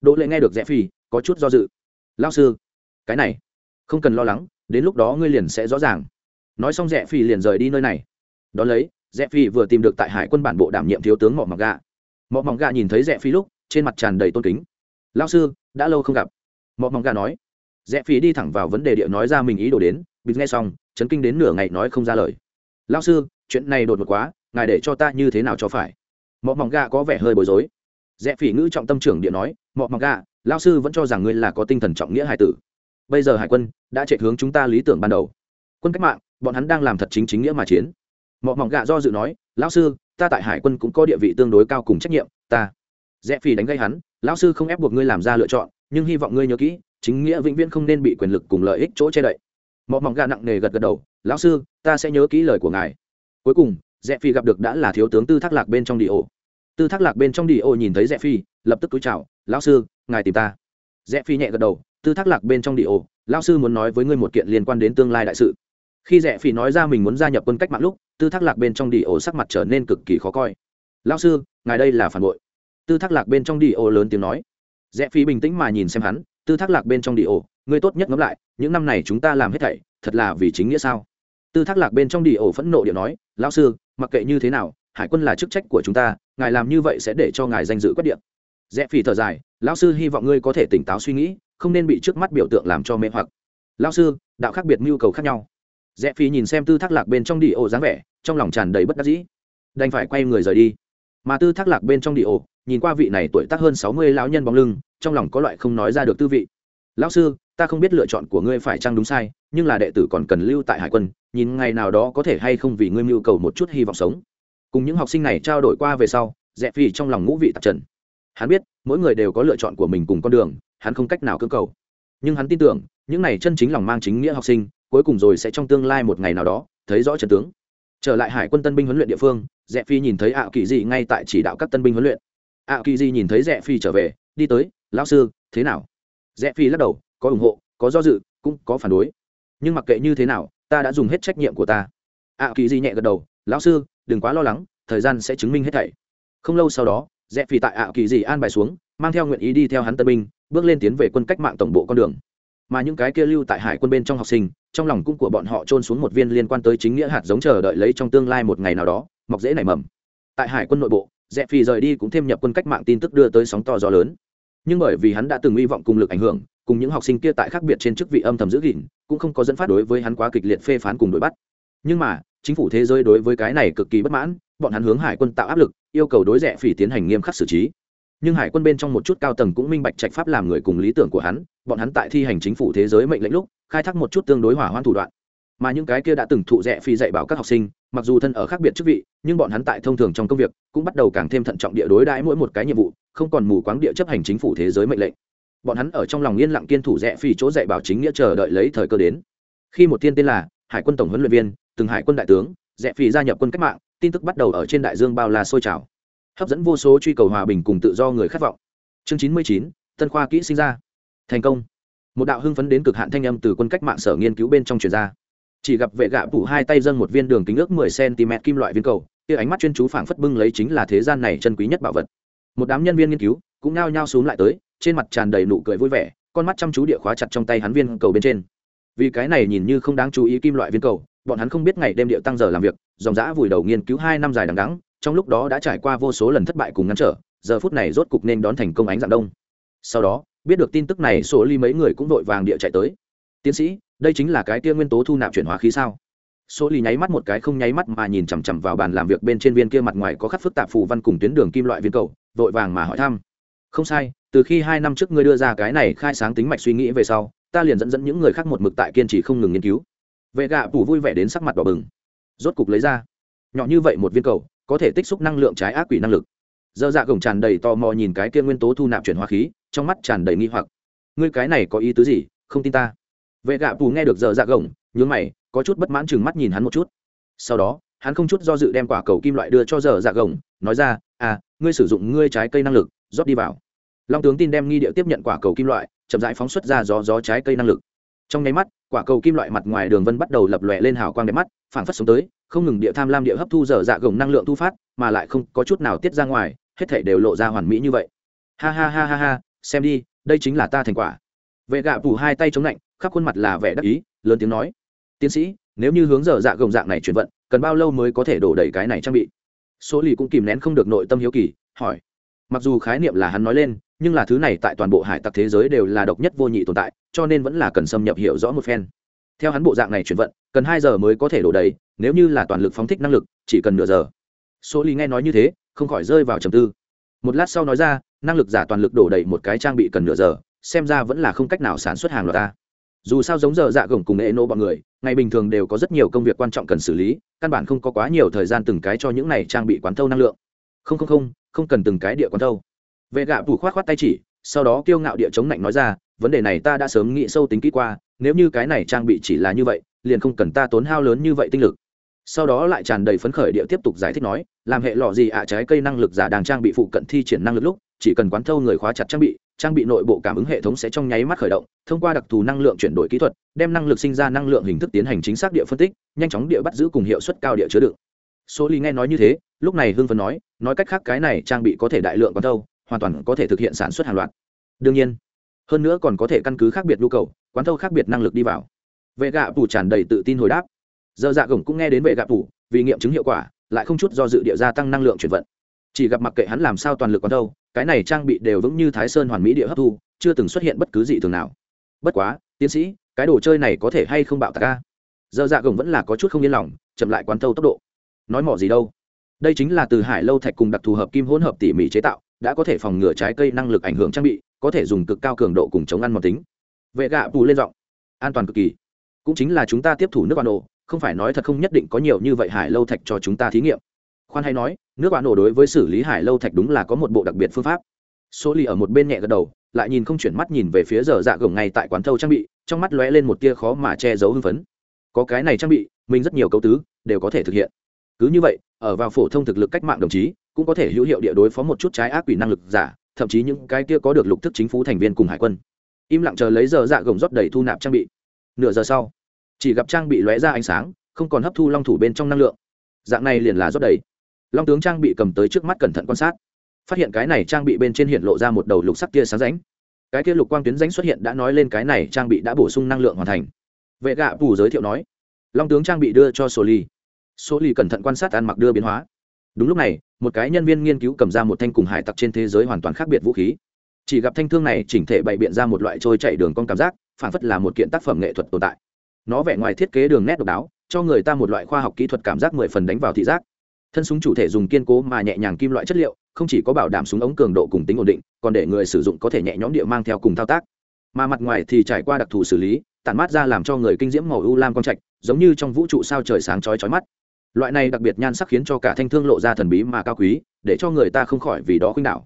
Đỗ lệ nghe được rẽ phi có chút do dự. Lão sư, cái này, không cần lo lắng, đến lúc đó ngươi liền sẽ rõ ràng. Nói xong rẽ phi liền rời đi nơi này. Đón lấy rẽ phi vừa tìm được tại hải quân bản bộ đảm nhiệm thiếu tướng mọ Mỏng gà mọ Mỏng gà nhìn thấy rẽ phi lúc, trên mặt tràn đầy tôn kính. Lao sư, đã lâu không gặp. Mọ Mỏng gà nói. Rẽ phi đi thẳng vào vấn đề địa nói ra mình ý đồ đến, bịt nghe xong, chấn kinh đến nửa ngày nói không ra lời. Lao sư, chuyện này đột ngột quá, ngài để cho ta như thế nào cho phải? Mọ Mỏng gà có vẻ hơi bối rối. Rẽ phi ngữ trọng tâm trưởng địa nói, mọ Mỏng gà lao sư vẫn cho rằng ngươi là có tinh thần trọng nghĩa hải tử. Bây giờ hải quân đã chạy hướng chúng ta lý tưởng ban đầu. Quân cách mạng, bọn hắn đang làm thật chính chính nghĩa mà chiến mọ mỏng gạ do dự nói, lão sư, ta tại hải quân cũng có địa vị tương đối cao cùng trách nhiệm, ta. Rẽ Phi đánh gây hắn, lão sư không ép buộc ngươi làm ra lựa chọn, nhưng hy vọng ngươi nhớ kỹ, chính nghĩa vĩnh viễn không nên bị quyền lực cùng lợi ích chỗ che đậy. Mọ mỏng gạ nặng nề gật gật đầu, lão sư, ta sẽ nhớ kỹ lời của ngài. Cuối cùng rẽ phi gặp được đã là thiếu tướng tư thác lạc bên trong đi Ổ. tư thác lạc bên trong đi ô nhìn thấy rẽ phi lập tức túi chào, lão sư, ngài tìm ta. Rẽ phi nhẹ gật đầu, tư thác lạc bên trong đi ô lão sư muốn nói với ngươi một kiện liên quan đến tương lai đại sự. Khi rẽ phi nói ra mình muốn gia nhập quân cách mạng lúc tư thác lạc bên trong đi ổ sắc mặt trở nên cực kỳ khó coi. Lao sư, ngài đây là phản bội. Tư thác lạc bên trong đi ổ lớn tiếng nói. Rẽ phi bình tĩnh mà nhìn xem hắn, tư thác lạc bên trong đi ổ ngươi tốt nhất ngẫm lại, những năm này chúng ta làm hết thảy, thật là vì chính nghĩa sao? Tư thác lạc bên trong đi ổ phẫn nộ điệu nói lao sư, mặc kệ như thế nào, hải quân là chức trách của chúng ta, ngài làm như vậy sẽ để cho ngài danh dự quyết điện rẽ phi thở dài, lão sư hy vọng ngươi có thể tỉnh táo suy nghĩ, không nên bị trước mắt biểu tượng làm cho mê hoặc. Lao sư, đạo khác biệt mưu cầu khác nhau rẽ phi nhìn xem tư thác lạc bên trong đi ổ dáng vẻ, trong lòng tràn đầy bất đắc dĩ. Đành phải quay người rời đi. Mà tư thác lạc bên trong đi ổ nhìn qua vị này tuổi tác hơn sáu mươi lão nhân bóng lưng, trong lòng có loại không nói ra được tư vị. Lão sư, ta không biết lựa chọn của ngươi phải chăng đúng sai, nhưng là đệ tử còn cần lưu tại hải quân, nhìn ngày nào đó có thể hay không vì ngươi mưu cầu một chút hy vọng sống. Cùng những học sinh này trao đổi qua về sau, rẽ phi trong lòng ngũ vị tạp trần. Hắn biết, mỗi người đều có lựa chọn của mình cùng con đường, hắn không cách nào cưỡng cầu. Nhưng hắn tin tưởng, những này chân chính lòng mang chính nghĩa học sinh cuối cùng rồi sẽ trong tương lai một ngày nào đó, thấy rõ trận tướng. Trở lại hải quân tân binh huấn luyện địa phương rẽ phi nhìn thấy ạ kỳ dị ngay tại chỉ đạo các tân binh huấn luyện. Ạ kỳ dị nhìn thấy rẽ phi trở về, đi tới, lão sư, thế nào? Rẽ phi lắc đầu, có ủng hộ, có do dự, cũng có phản đối. Nhưng mặc kệ như thế nào, ta đã dùng hết trách nhiệm của ta. Ạ kỳ dị nhẹ gật đầu, lão sư, đừng quá lo lắng, thời gian sẽ chứng minh hết thảy. Không lâu sau đó rẽ phi tại ạ kỳ dị an bài xuống, mang theo nguyện ý đi theo hắn tân binh, bước lên tiến về quân cách mạng tổng bộ con đường. Mà những cái kia lưu tại hải quân bên trong học sinh trong lòng cũng của bọn họ trôn xuống một viên liên quan tới chính nghĩa hạt giống chờ đợi lấy trong tương lai một ngày nào đó, mọc dễ nảy mầm. Tại hải quân nội bộ rẽ phi rời đi cũng thêm nhập quân cách mạng tin tức đưa tới sóng to gió lớn. Nhưng bởi vì hắn đã từng hy vọng cùng lực ảnh hưởng, cùng những học sinh kia tại khác biệt trên chức vị âm thầm giữ gìn, cũng không có dẫn phát đối với hắn quá kịch liệt phê phán cùng đuổi bắt. Nhưng mà, chính phủ thế giới đối với cái này cực kỳ bất mãn, bọn hắn hướng hải quân tạo áp lực, yêu cầu đối rẽ phỉ tiến hành nghiêm khắc xử trí. Nhưng hải quân bên trong một chút cao tầng cũng minh bạch trạch pháp làm người cùng lý tưởng của hắn, bọn hắn tại thi hành chính phủ thế giới mệnh lệnh lúc khai thác một chút tương đối hỏa hoạn thủ đoạn. Mà những cái kia đã từng thụ rẻ phi dạy bảo các học sinh, mặc dù thân ở khác biệt chức vị, nhưng bọn hắn tại thông thường trong công việc, cũng bắt đầu càng thêm thận trọng địa đối đãi mỗi một cái nhiệm vụ, không còn mù quáng địa chấp hành chính phủ thế giới mệnh lệnh. Bọn hắn ở trong lòng yên lặng kiên thủ rẻ phi chỗ dạy bảo chính nghĩa chờ đợi lấy thời cơ đến. Khi một tiên tên là hải quân tổng huấn luyện viên, từng hải quân đại tướng, rẻ phi gia nhập quân cách mạng, tin tức bắt đầu ở trên đại dương bao la sôi trào. Hấp dẫn vô số truy cầu hòa bình cùng tự do người khát vọng. Chương chín mươi chín, tân khoa kỹ sinh ra. Thành công một đạo hưng phấn đến cực hạn thanh âm từ quân cách mạng sở nghiên cứu bên trong truyền ra. Chỉ gặp vệ gạ phủ hai tay dâng một viên đường kính ước mười cm kim loại viên cầu, kia ánh mắt chuyên chú phảng phất bưng lấy chính là thế gian này chân quý nhất bảo vật. Một đám nhân viên nghiên cứu cũng nao nhao xuống lại tới, trên mặt tràn đầy nụ cười vui vẻ, con mắt chăm chú địa khóa chặt trong tay hắn viên cầu bên trên. Vì cái này nhìn như không đáng chú ý kim loại viên cầu, bọn hắn không biết ngày đêm địa tăng giờ làm việc, dòng dã vùi đầu nghiên cứu hai năm dài đằng đắng trong lúc đó đã trải qua vô số lần thất bại cùng ngăn trở, giờ phút này rốt cục nên đón thành công ánh dạng đông. Sau đó biết được tin tức này số ly mấy người cũng vội vàng địa chạy tới. Tiến sĩ, đây chính là cái kia nguyên tố thu nạp chuyển hóa khí sao? Số ly nháy mắt một cái không nháy mắt mà nhìn chằm chằm vào bàn làm việc bên trên viên kia mặt ngoài có khắc phức tạp phù văn cùng tuyến đường kim loại viên cầu, vội vàng mà hỏi thăm. Không sai, từ khi hai năm trước ngươi đưa ra cái này khai sáng tính mạch suy nghĩ về sau, ta liền dẫn dẫn những người khác một mực tại kiên trì không ngừng nghiên cứu. Vệ gạ phủ vui vẻ đến sắc mặt đỏ bừng. Rốt cục lấy ra. Nhỏ như vậy một viên cầu, có thể tích xúc năng lượng trái ác quỷ năng lực dơ dạ gồng tràn đầy tò mò nhìn cái kia nguyên tố thu nạp chuyển hóa khí, trong mắt tràn đầy nghi hoặc. Ngươi cái này có ý tứ gì? Không tin ta. Vệ gạ pù nghe được dơ dạ gồng, nhướng mày, có chút bất mãn chừng mắt nhìn hắn một chút. Sau đó, hắn không chút do dự đem quả cầu kim loại đưa cho dở dạ gồng, nói ra à ngươi sử dụng ngươi trái cây năng lực, rót đi vào. Long tướng tin đem nghi điệu tiếp nhận quả cầu kim loại, chậm rãi phóng xuất ra gió gió trái cây năng lực. Trong nháy mắt, quả cầu kim loại mặt ngoài đường vân bắt đầu lập lòe lên hào quang đẹp mắt, phảng phất xuống tới, không ngừng địa tham lam địa hấp thu dở dạ gồng năng lượng thu phát, mà lại không có chút nào tiết ra ngoài hết thảy đều lộ ra hoàn mỹ như vậy. Ha ha ha ha ha, xem đi, đây chính là ta thành quả. Vệ gạ phủ hai tay chống lạnh, khắp khuôn mặt là vẻ đắc ý, lớn tiếng nói. Tiến sĩ, nếu như hướng dở dạ gồng dạng này chuyển vận, cần bao lâu mới có thể đổ đầy cái này trang bị? Số lì cũng kìm nén không được nội tâm hiếu kỳ, hỏi. Mặc dù khái niệm là hắn nói lên, nhưng là thứ này tại toàn bộ hải tặc thế giới đều là độc nhất vô nhị tồn tại, cho nên vẫn là cần xâm nhập hiểu rõ một phen. Theo hắn bộ dạng này chuyển vận, cần hai giờ mới có thể đổ đầy, nếu như là toàn lực phóng thích năng lực, chỉ cần nửa giờ. Số ly nghe nói như thế không khỏi rơi vào trầm tư. Một lát sau nói ra, năng lực giả toàn lực đổ đầy một cái trang bị cần nửa giờ, xem ra vẫn là không cách nào sản xuất hàng loạt ta. Dù sao giống giờ dạ gồng cùng ê nô bọn người, ngày bình thường đều có rất nhiều công việc quan trọng cần xử lý, căn bản không có quá nhiều thời gian từng cái cho những này trang bị quán thâu năng lượng. Không không không không cần từng cái địa quán thâu. Vệ gạ phủ khoát khoát tay chỉ, sau đó kiêu ngạo địa chống lạnh nói ra, vấn đề này ta đã sớm nghĩ sâu tính kỹ qua, nếu như cái này trang bị chỉ là như vậy, liền không cần ta tốn hao lớn như vậy tinh lực sau đó lại tràn đầy phấn khởi địa tiếp tục giải thích nói, làm hệ lọ gì ạ, trái cây năng lực giả đang trang bị phụ cận thi triển năng lực lúc, chỉ cần quán thâu người khóa chặt trang bị trang bị nội bộ cảm ứng hệ thống sẽ trong nháy mắt khởi động, thông qua đặc thù năng lượng chuyển đổi kỹ thuật, đem năng lực sinh ra năng lượng hình thức tiến hành chính xác địa phân tích, nhanh chóng địa bắt giữ cùng hiệu suất cao địa chứa đựng. Số ly nghe nói như thế, lúc này hưng phấn nói nói cách khác cái này trang bị có thể đại lượng quán thâu, hoàn toàn có thể thực hiện sản xuất hàng loạt. Đương nhiên, hơn nữa còn có thể căn cứ khác biệt nhu cầu, quán thâu khác biệt năng lực đi vào. Vệ gạ phủ tràn đầy tự tin hồi đáp giờ dạ gồng cũng nghe đến vệ gạ phủ, vì nghiệm chứng hiệu quả, lại không chút do dự địa gia tăng năng lượng chuyển vận. Chỉ gặp mặc kệ hắn làm sao toàn lực còn đâu, cái này trang bị đều vững như thái sơn hoàn mỹ địa hấp thu, chưa từng xuất hiện bất cứ gì thường nào. Bất quá, tiến sĩ, cái đồ chơi này có thể hay không bạo tạc ca giờ dạ gồng vẫn là có chút không yên lòng, chậm lại quán thâu tốc độ. Nói mỏ gì đâu? Đây chính là từ hải lâu thạch cùng đặc thù hợp kim hỗn hợp tỉ mỉ chế tạo, đã có thể phòng ngừa trái cây năng lực ảnh hưởng trang bị, có thể dùng cực cao cường độ cùng chống ăn mòn tính. Vệ gạ bù lên giọng. An toàn cực kỳ. Cũng chính là chúng ta tiếp thủ nước bạn nổ không phải nói thật không nhất định có nhiều như vậy hải lâu thạch cho chúng ta thí nghiệm. Khoan hay nói, nước bạn nổ đối với xử lý hải lâu thạch đúng là có một bộ đặc biệt phương pháp. Số lì ở một bên nhẹ gật đầu, lại nhìn không chuyển mắt nhìn về phía giờ dạ gồng ngay tại quán thâu trang bị, trong mắt lóe lên một tia khó mà che giấu hưng phấn. Có cái này trang bị, mình rất nhiều cấu tứ, đều có thể thực hiện. Cứ như vậy, ở vào phổ thông thực lực cách mạng đồng chí, cũng có thể hữu hiệu địa đối phó một chút trái ác quỷ năng lực giả, thậm chí những cái kia có được lục thức chính phủ thành viên cùng hải quân. Im lặng chờ lấy giờ dạ gồng rót đầy thu nạp trang bị. Nửa giờ sau chỉ gặp trang bị lóe ra ánh sáng, không còn hấp thu long thủ bên trong năng lượng. Dạng này liền là rót đầy. Long tướng trang bị cầm tới trước mắt cẩn thận quan sát. Phát hiện cái này trang bị bên trên hiện lộ ra một đầu lục sắc tia sáng ránh cái kia lục quang tuyến ránh xuất hiện đã nói lên cái này trang bị đã bổ sung năng lượng hoàn thành. Vệ gạ phủ giới thiệu nói, long tướng trang bị đưa cho sô ly. Sô ly cẩn thận quan sát ăn mặc đưa biến hóa. Đúng lúc này, một cái nhân viên nghiên cứu cầm ra một thanh cùng hải tặc trên thế giới hoàn toàn khác biệt vũ khí. Chỉ gặp thanh thương này chỉnh thể bày biện ra một loại trôi chạy đường con cảm giác, phản phất là một kiện tác phẩm nghệ thuật tồn tại nó vẻ ngoài thiết kế đường nét độc đáo, cho người ta một loại khoa học kỹ thuật cảm giác mười phần đánh vào thị giác. Thân súng chủ thể dùng kiên cố mà nhẹ nhàng kim loại chất liệu, không chỉ có bảo đảm súng ống cường độ cùng tính ổn định, còn để người sử dụng có thể nhẹ nhõm địa mang theo cùng thao tác. Mà mặt ngoài thì trải qua đặc thù xử lý, tản mát ra làm cho người kinh diễm màu u lam quang trạch, giống như trong vũ trụ sao trời sáng chói chói mắt. Loại này đặc biệt nhan sắc khiến cho cả thanh thương lộ ra thần bí mà cao quý, để cho người ta không khỏi vì đó khuynh đảo.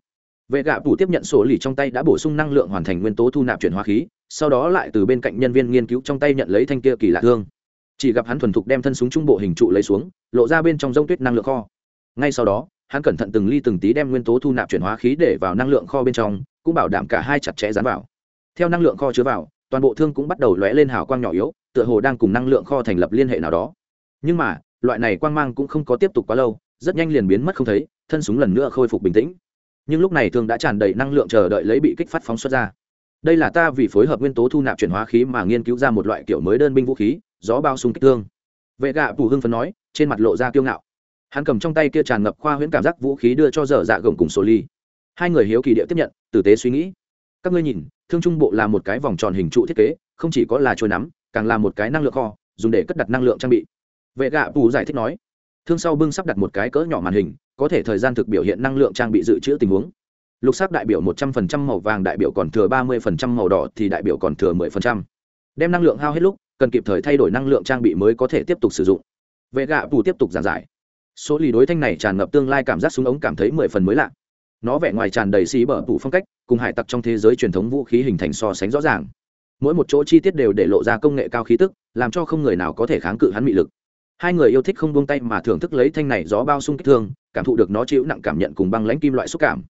Vệ gạ phủ tiếp nhận sổ lì trong tay đã bổ sung năng lượng hoàn thành nguyên tố thu nạp chuyển hóa khí sau đó lại từ bên cạnh nhân viên nghiên cứu trong tay nhận lấy thanh kia kỳ lạ thương. Chỉ gặp hắn thuần thục đem thân súng trung bộ hình trụ lấy xuống, lộ ra bên trong g tuyết năng lượng kho. Ngay sau đó, hắn cẩn thận từng ly từng tí đem nguyên tố thu nạp chuyển hóa khí để vào năng lượng kho bên trong, cũng bảo đảm cả hai chặt chẽ dán vào. Theo năng lượng kho chứa vào, toàn bộ thương cũng bắt đầu lóe lên hào quang nhỏ yếu, tựa hồ đang cùng năng lượng kho thành lập liên hệ nào đó. Nhưng mà, loại này quang mang cũng không có tiếp tục quá lâu, rất nhanh liền biến mất không thấy, thân súng lần nữa khôi phục bình tĩnh. Nhưng lúc này thương đã tràn đầy năng lượng chờ đợi lấy bị kích phát phóng xuất ra đây là ta vì phối hợp nguyên tố thu nạp chuyển hóa khí mà nghiên cứu ra một loại kiểu mới đơn binh vũ khí, gió bao súng kích thương. Vệ gạ phủ hưng phấn nói, trên mặt lộ ra kiêu ngạo. Hắn cầm trong tay kia tràn ngập khoa huyễn cảm giác vũ khí đưa cho dở dạ gồng cùng sổ ly hai người hiếu kỳ địa tiếp nhận, tử tế suy nghĩ. Các ngươi nhìn, thương trung bộ là một cái vòng tròn hình trụ thiết kế, không chỉ có là trôi nắm, càng là một cái năng lượng kho, dùng để cất đặt năng lượng trang bị. Vệ gạ bù giải thích nói, thương sau bưng sắp đặt một cái cỡ nhỏ màn hình, có thể thời gian thực biểu hiện năng lượng trang bị dự trữ tình huống lục sắc đại biểu một trăm phần trăm, màu vàng đại biểu còn thừa ba mươi phần trăm, màu đỏ thì đại biểu còn thừa mười phần trăm. Đem năng lượng hao hết lúc, cần kịp thời thay đổi năng lượng trang bị mới có thể tiếp tục sử dụng. Vệ gạ bù tiếp tục giảng giải. Số lì đối thanh này tràn ngập tương lai cảm giác súng ống cảm thấy mười phần mới lạ. Nó vẻ ngoài tràn đầy xí bở phủ phong cách, cùng hải tặc trong thế giới truyền thống vũ khí hình thành so sánh rõ ràng. Mỗi một chỗ chi tiết đều để lộ ra công nghệ cao khí tức, làm cho không người nào có thể kháng cự hắn mị lực. Hai người yêu thích không buông tay mà thưởng thức lấy thanh này gió bao sung kích thương, cảm thụ được nó chịu nặng cảm nhận cùng băng lãnh kim loại xúc cảm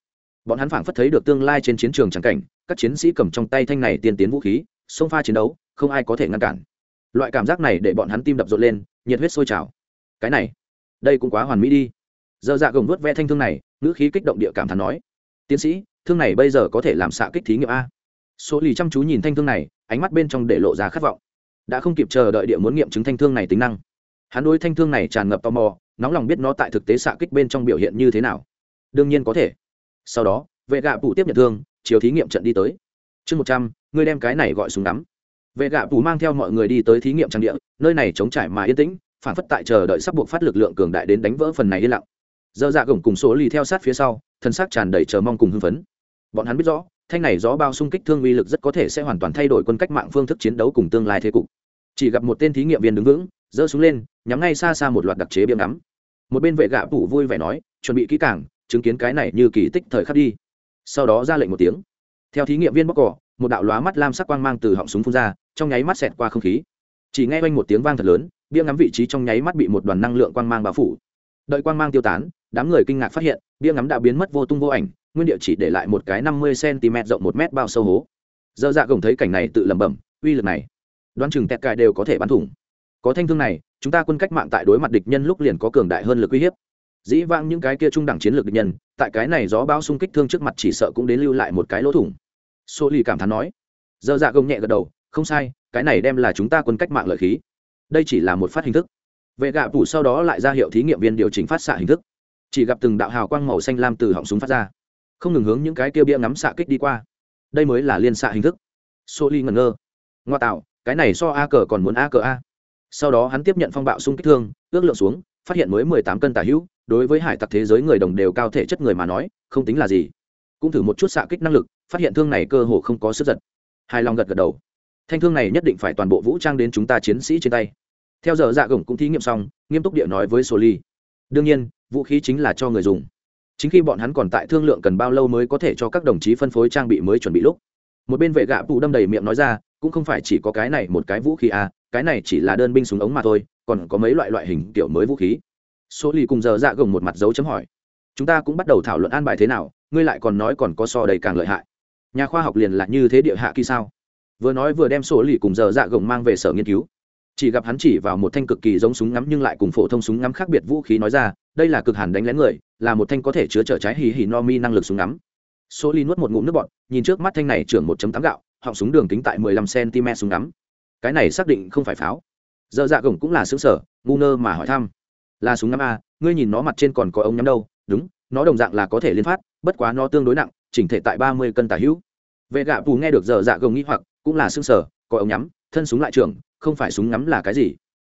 bọn hắn phảng phất thấy được tương lai trên chiến trường trắng cảnh, các chiến sĩ cầm trong tay thanh này tiên tiến vũ khí, xông pha chiến đấu, không ai có thể ngăn cản. Loại cảm giác này để bọn hắn tim đập rộn lên, nhiệt huyết sôi trào. Cái này, đây cũng quá hoàn mỹ đi. Giờ dạ gồng vớt ve thanh thương này, ngữ khí kích động địa cảm thán nói, tiến sĩ, thương này bây giờ có thể làm xạ kích thí nghiệm a? Số lì chăm chú nhìn thanh thương này, ánh mắt bên trong để lộ ra khát vọng. Đã không kịp chờ đợi địa muốn nghiệm chứng thanh thương này tính năng. Hắn đối thanh thương này tràn ngập tò mò, nóng lòng biết nó tại thực tế xạ kích bên trong biểu hiện như thế nào. Đương nhiên có thể sau đó vệ gạ phủ tiếp nhận thương, chiều thí nghiệm trận đi tới. Chương một trăm, ngươi đem cái này gọi súng đắm vệ gạ phủ mang theo mọi người đi tới thí nghiệm trang địa, nơi này chống trải mà yên tĩnh, phản phất tại chờ đợi sắp buộc phát lực lượng cường đại đến đánh vỡ phần này yên lặng. Dơ dạ gồng cùng số lì theo sát phía sau, thân xác tràn đầy chờ mong cùng hưng phấn. Bọn hắn biết rõ, thanh này gió bao xung kích thương uy lực rất có thể sẽ hoàn toàn thay đổi quân cách mạng phương thức chiến đấu cùng tương lai thế cục. Chỉ gặp một tên thí nghiệm viên đứng vững, giơ súng lên, nhắm ngay xa xa một loạt đặc chế biếm ngắm. Một bên vệ gạ phủ vui vẻ nói, chuẩn bị kỹ càng chứng kiến cái này như kỳ tích thời khắc đi. Sau đó ra lệnh một tiếng. Theo thí nghiệm viên bóc cỏ, một đạo lóa mắt lam sắc quang mang từ họng súng phun ra, trong nháy mắt xẹt qua không khí. Chỉ nghe quanh một tiếng vang thật lớn, bia ngắm vị trí trong nháy mắt bị một đoàn năng lượng quang mang bao phủ. Đợi quang mang tiêu tán, đám người kinh ngạc phát hiện, bia ngắm đã biến mất vô tung vô ảnh, nguyên địa chỉ để lại một cái năm mươi cm rộng một mét bao sâu hố. Dơ dạ gồng thấy cảnh này tự lẩm bẩm, uy lực này, đoán chừng tẹt cài đều có thể bắn thủng. Có thanh thương này, chúng ta quân cách mạng tại đối mặt địch nhân lúc liền có cường đại hơn lực uy hiếp dĩ vãng những cái kia trung đẳng chiến lược địch nhân, tại cái này gió bão xung kích thương trước mặt chỉ sợ cũng đến lưu lại một cái lỗ thủng. Số lì cảm thán nói. Dơ dạ gông nhẹ gật đầu, không sai, cái này đem là chúng ta quân cách mạng lợi khí. Đây chỉ là một phát hình thức. Vệ gạ phủ sau đó lại ra hiệu thí nghiệm viên điều chỉnh phát xạ hình thức. Chỉ gặp từng đạo hào quang màu xanh lam từ họng súng phát ra. Không ngừng hướng những cái kia bia ngắm xạ kích đi qua. Đây mới là liên xạ hình thức. Số ly ngẩn ngơ. Ngoa tạo, cái này so a cờ còn muốn a cờ a. Sau đó hắn tiếp nhận phong bạo xung kích thương, ước lượng xuống, phát hiện mới mười tám cân tả hữu đối với hải tặc thế giới người đồng đều cao thể chất người mà nói, không tính là gì. Cũng thử một chút xạ kích năng lực, phát hiện thương này cơ hồ không có sức giật. Hài lòng gật gật đầu. Thanh thương này nhất định phải toàn bộ vũ trang đến chúng ta chiến sĩ trên tay. Theo giờ dạ gồng cũng thí nghiệm xong, nghiêm túc địa nói với sô ly đương nhiên, vũ khí chính là cho người dùng. Chính khi bọn hắn còn tại thương lượng cần bao lâu mới có thể cho các đồng chí phân phối trang bị mới chuẩn bị lúc, một bên vệ gạ phụ đâm đầy miệng nói ra, cũng không phải chỉ có cái này một cái vũ khí à cái này chỉ là đơn binh súng ống mà thôi, còn có mấy loại loại hình kiểu mới vũ khí số lì cùng giờ dạ gồng một mặt dấu chấm hỏi. Chúng ta cũng bắt đầu thảo luận an bài thế nào, ngươi lại còn nói còn có so đầy càng lợi hại. Nhà khoa học liền là như thế địa hạ kỳ sao? Vừa nói vừa đem số lì cùng giờ dạ gồng mang về sở nghiên cứu. Chỉ gặp hắn chỉ vào một thanh cực kỳ giống súng ngắm nhưng lại cùng phổ thông súng ngắm khác biệt vũ khí nói ra, đây là cực hàn đánh lén người, là một thanh có thể chứa chở trái hì hì no mi năng lực súng ngắm. Số ly nuốt một ngụm nước bọt, nhìn trước mắt thanh này trưởng một tám gạo, họng súng đường kính tại mười lăm cm súng ngắm. Cái này xác định không phải pháo. Giờ dạ gồng cũng là xứ sở, ngu ngơ mà hỏi thăm là súng ngắm a, ngươi nhìn nó mặt trên còn có ống nhắm đâu, đúng, nó đồng dạng là có thể liên phát, bất quá nó tương đối nặng, chỉnh thể tại ba mươi cân tả hữu. Vệ gạ bù nghe được giờ dạ gồng nghĩ hoặc, cũng là xương sở có ống nhắm, thân súng lại trưởng, không phải súng ngắm là cái gì?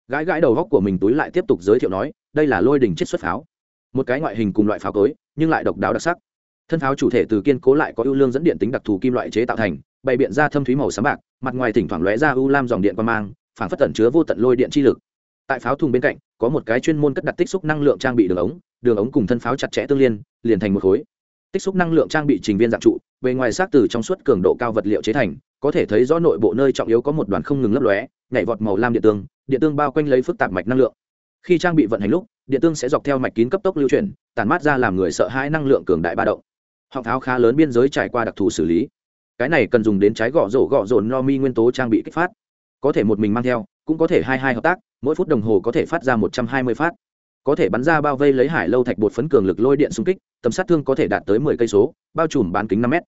Gãi gãi đầu góc của mình túi lại tiếp tục giới thiệu nói, đây là lôi đình chiết xuất pháo. Một cái ngoại hình cùng loại pháo cối, nhưng lại độc đáo đặc sắc. Thân pháo chủ thể từ kiên cố lại có ưu lương dẫn điện tính đặc thù kim loại chế tạo thành, bày biện ra thâm thúy màu sáng bạc, mặt ngoài thỉnh thoảng lóe ra ưu lam dòng điện qua mang phản phất tẩn chứa vô tận lôi điện chi lực tại pháo thùng bên cạnh, có một cái chuyên môn cất đặt tích xúc năng lượng trang bị đường ống đường ống cùng thân pháo chặt chẽ tương liên, liền thành một khối. Tích xúc năng lượng trang bị trình viên dạng trụ, bề ngoài xác từ trong suốt cường độ cao vật liệu chế thành, có thể thấy rõ nội bộ nơi trọng yếu có một đoàn không ngừng lấp lóe, nhảy vọt màu lam điện tương điện tương bao quanh lấy phức tạp mạch năng lượng. Khi trang bị vận hành lúc, điện tương sẽ dọc theo mạch kín cấp tốc lưu chuyển, tản mát ra làm người sợ hãi năng lượng cường đại ba động. Họng tháo khá lớn biên giới trải qua đặc thù xử lý. Cái này cần dùng đến trái gõ rổ gõ rồn no mi nguyên tố trang bị kích phát. Có thể một mình mang theo cũng có thể hai hai hợp tác, mỗi phút đồng hồ có thể phát ra một trăm hai mươi phát. Có thể bắn ra bao vây lấy hải lâu thạch bột phấn cường lực lôi điện xung kích, tầm sát thương có thể đạt tới mười cây số, bao trùm bán kính năm mét.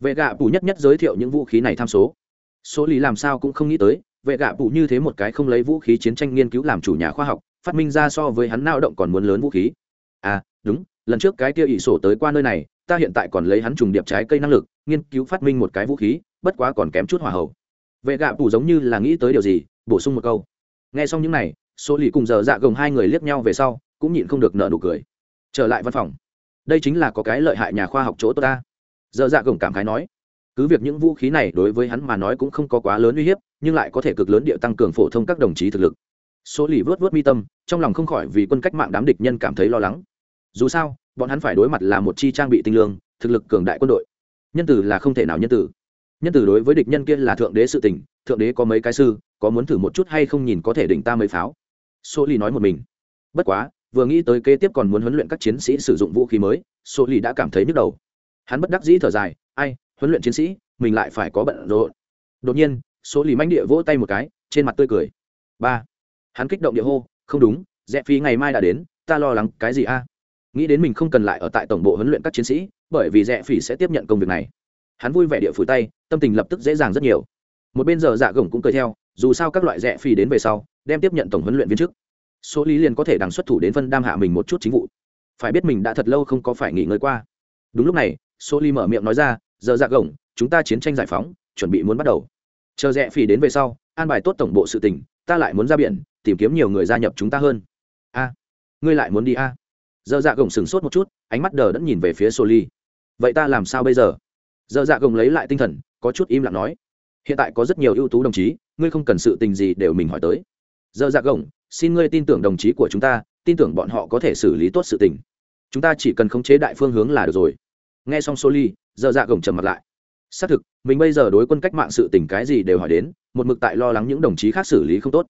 Vệ gạ bù nhất nhất giới thiệu những vũ khí này tham số. Số lý làm sao cũng không nghĩ tới, vệ gạ bù như thế một cái không lấy vũ khí chiến tranh nghiên cứu làm chủ nhà khoa học, phát minh ra so với hắn lao động còn muốn lớn vũ khí. À đúng, lần trước cái kia ỷ sổ tới qua nơi này, ta hiện tại còn lấy hắn trùng điệp trái cây năng lực, nghiên cứu phát minh một cái vũ khí, bất quá còn kém chút hỏa hậu vệ gạ bù giống như là nghĩ tới điều gì bổ sung một câu. Nghe xong những này số lì cùng giờ dạ gồng hai người liếc nhau về sau, cũng nhịn không được nợ nụ cười. Trở lại văn phòng. Đây chính là có cái lợi hại nhà khoa học chỗ tôi ta. Giờ dạ gồng cảm khái nói. Cứ việc những vũ khí này đối với hắn mà nói cũng không có quá lớn uy hiếp, nhưng lại có thể cực lớn địa tăng cường phổ thông các đồng chí thực lực. Số lì vớt vớt mi tâm, trong lòng không khỏi vì quân cách mạng đám địch nhân cảm thấy lo lắng. Dù sao, bọn hắn phải đối mặt là một chi trang bị tinh lương, thực lực cường đại quân đội. Nhân tử là không thể nào nhân tử nhân từ đối với địch nhân kia là thượng đế sự tình, thượng đế có mấy cái sư, có muốn thử một chút hay không nhìn có thể đỉnh ta mấy pháo. Số ly nói một mình. Bất quá, vừa nghĩ tới kế tiếp còn muốn huấn luyện các chiến sĩ sử dụng vũ khí mới số ly đã cảm thấy nhức đầu. Hắn bất đắc dĩ thở dài, ai, huấn luyện chiến sĩ, mình lại phải có bận rộn. Đột nhiên số ly manh địa vỗ tay một cái, trên mặt tươi cười. Ba. Hắn kích động địa hô, không đúng rẽ phí ngày mai đã đến, ta lo lắng cái gì a? Nghĩ đến mình không cần lại ở tại tổng bộ huấn luyện các chiến sĩ, bởi vì rẽ phỉ sẽ tiếp nhận công việc này hắn vui vẻ địa phủi tay, tâm tình lập tức dễ dàng rất nhiều. Một bên giờ dạ gồng cũng cười theo, dù sao các loại rẽ phi đến về sau, đem tiếp nhận tổng huấn luyện viên chức số lý liền có thể đằng xuất thủ đến phân đam hạ mình một chút chính vụ. Phải biết mình đã thật lâu không có phải nghỉ ngơi qua. Đúng lúc này, số lý mở miệng nói ra, giờ dạ gồng, chúng ta chiến tranh giải phóng, chuẩn bị muốn bắt đầu. Chờ rẽ phi đến về sau, an bài tốt tổng bộ sự tình, ta lại muốn ra biển, tìm kiếm nhiều người gia nhập chúng ta hơn. A, ngươi lại muốn đi a? Giờ dạ gồng sửng sốt một chút, ánh mắt đờ đẫn nhìn về phía soli vậy ta làm sao bây giờ? Dơ dạ gồng lấy lại tinh thần, có chút im lặng nói, hiện tại có rất nhiều ưu tú đồng chí, ngươi không cần sự tình gì đều mình hỏi tới. Dơ dạ gồng, xin ngươi tin tưởng đồng chí của chúng ta, tin tưởng bọn họ có thể xử lý tốt sự tình. Chúng ta chỉ cần khống chế đại phương hướng là được rồi. Nghe xong soli dơ dạ gồng trầm mặt lại. Xác thực, mình bây giờ đối quân cách mạng sự tình cái gì đều hỏi đến, một mực tại lo lắng những đồng chí khác xử lý không tốt.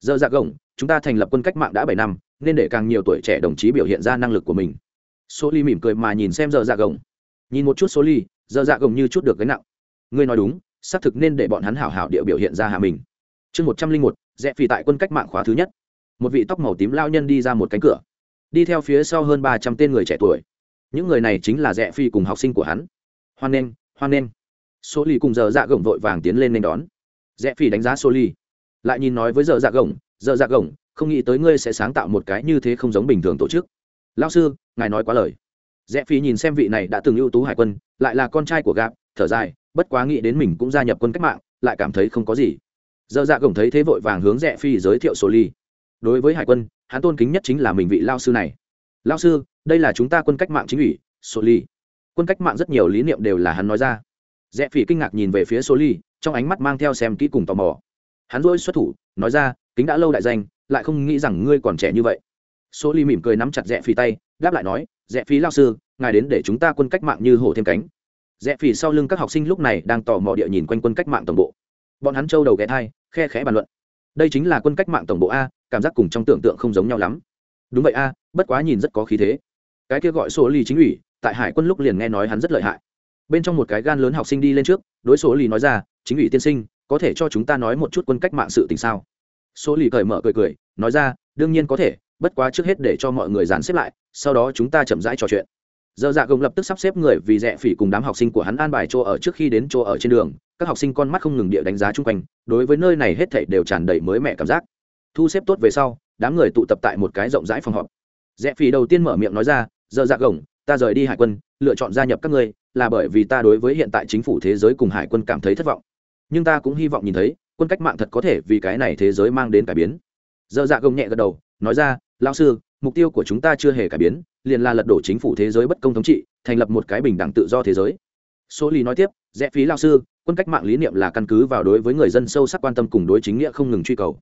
Dơ dạ gồng, chúng ta thành lập quân cách mạng đã bảy năm, nên để càng nhiều tuổi trẻ đồng chí biểu hiện ra năng lực của mình. Số ly mỉm cười mà nhìn xem giờ dạ gồng. Nhìn một chút số ly giờ dạ gồng như chút được gánh nặng. Ngươi nói đúng, xác thực nên để bọn hắn hảo hảo địa biểu hiện ra hạ mình. Chương một trăm linh một, rẽ phi tại quân cách mạng khóa thứ nhất. Một vị tóc màu tím lao nhân đi ra một cánh cửa. Đi theo phía sau hơn ba trăm tên người trẻ tuổi. Những người này chính là rẽ phi cùng học sinh của hắn. Hoan nghênh hoan nghênh. Số ly cùng giờ dạ gồng vội vàng tiến lên nên đón. Rẽ phi đánh giá số ly lại nhìn nói với giờ dạ gồng giờ dạ gồng, không nghĩ tới ngươi sẽ sáng tạo một cái như thế không giống bình thường tổ chức. Lao sư, ngài nói quá lời rẽ phi nhìn xem vị này đã từng ưu tú hải quân, lại là con trai của gạp, thở dài, bất quá nghĩ đến mình cũng gia nhập quân cách mạng, lại cảm thấy không có gì. Dơ dạ gồng thấy thế vội vàng hướng rẽ phi giới thiệu sổ ly. Đối với hải quân, hắn tôn kính nhất chính là mình vị lao sư này. Lao sư, đây là chúng ta quân cách mạng chính ủy sổ ly. Quân cách mạng rất nhiều lý niệm đều là hắn nói ra. Rẽ phi kinh ngạc nhìn về phía sổ ly, trong ánh mắt mang theo xem kỹ cùng tò mò. Hắn dỗi xuất thủ, nói ra, kính đã lâu đại danh, lại không nghĩ rằng ngươi còn trẻ như vậy số ly mỉm cười nắm chặt rẽ phì tay, đáp lại nói, rẽ phí lao sư, ngài đến để chúng ta quân cách mạng như hổ thêm cánh. Rẽ phì sau lưng các học sinh lúc này đang tò mò địa nhìn quanh quân cách mạng tổng bộ. Bọn hắn trâu đầu ghé thai, khe khẽ bàn luận. Đây chính là quân cách mạng tổng bộ a, cảm giác cùng trong tưởng tượng không giống nhau lắm. Đúng vậy a, bất quá nhìn rất có khí thế. Cái kia gọi số ly chính ủy, tại hải quân lúc liền nghe nói hắn rất lợi hại. Bên trong một cái gan lớn học sinh đi lên trước, đối số ly nói ra, chính ủy tiên sinh, có thể cho chúng ta nói một chút quân cách mạng sự tình sao? Số lì cởi mở cười cười, nói ra, đương nhiên có thể bất quá trước hết để cho mọi người dàn xếp lại, sau đó chúng ta chậm rãi trò chuyện. Giờ dạ gồng lập tức sắp xếp người vì rẽ phỉ cùng đám học sinh của hắn an bài chỗ ở trước khi đến chỗ ở trên đường. Các học sinh con mắt không ngừng địa đánh giá chung quanh, đối với nơi này hết thảy đều tràn đầy mới mẻ cảm giác. Thu xếp tốt về sau, đám người tụ tập tại một cái rộng rãi phòng họp. Rẽ phỉ đầu tiên mở miệng nói ra, giờ dạ gồng, ta rời đi hải quân, lựa chọn gia nhập các ngươi, là bởi vì ta đối với hiện tại chính phủ thế giới cùng hải quân cảm thấy thất vọng. Nhưng ta cũng hy vọng nhìn thấy, quân cách mạng thật có thể vì cái này thế giới mang đến cải biến. Dơ dạ gồng nhẹ gật đầu, nói ra lao sư, mục tiêu của chúng ta chưa hề cải biến, liền là lật đổ chính phủ thế giới bất công thống trị, thành lập một cái bình đẳng tự do thế giới. Số lý nói tiếp, rẽ phí lao sư, quân cách mạng lý niệm là căn cứ vào đối với người dân sâu sắc quan tâm cùng đối chính nghĩa không ngừng truy cầu.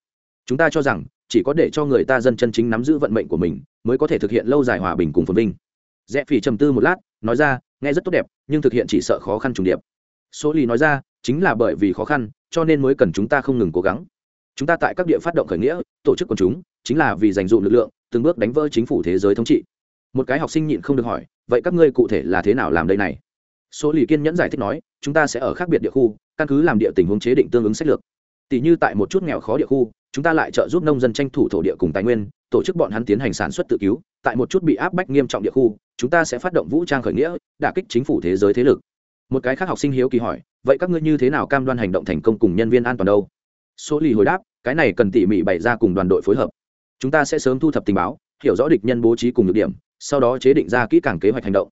Chúng ta cho rằng, chỉ có để cho người ta dân chân chính nắm giữ vận mệnh của mình, mới có thể thực hiện lâu dài hòa bình cùng phồn vinh. Rẽ phỉ trầm tư một lát, nói ra, nghe rất tốt đẹp, nhưng thực hiện chỉ sợ khó khăn trùng điệp. Số lý nói ra, chính là bởi vì khó khăn, cho nên mới cần chúng ta không ngừng cố gắng chúng ta tại các địa phát động khởi nghĩa, tổ chức quần chúng, chính là vì dành dụ lực lượng, từng bước đánh vỡ chính phủ thế giới thống trị. Một cái học sinh nhịn không được hỏi, vậy các ngươi cụ thể là thế nào làm đây này? Số lì kiên nhẫn giải thích nói, chúng ta sẽ ở khác biệt địa khu, căn cứ làm địa tình huống chế định tương ứng sách lược. Tỷ như tại một chút nghèo khó địa khu, chúng ta lại trợ giúp nông dân tranh thủ thổ địa cùng tài nguyên, tổ chức bọn hắn tiến hành sản xuất tự cứu. Tại một chút bị áp bách nghiêm trọng địa khu, chúng ta sẽ phát động vũ trang khởi nghĩa, đả kích chính phủ thế giới thế lực. Một cái khác học sinh hiếu kỳ hỏi, vậy các ngươi như thế nào cam đoan hành động thành công cùng nhân viên an toàn đâu? Số lì hồi đáp, cái này cần tỉ mỉ bày ra cùng đoàn đội phối hợp. Chúng ta sẽ sớm thu thập tình báo, hiểu rõ địch nhân bố trí cùng nhược điểm, sau đó chế định ra kỹ càng kế hoạch hành động.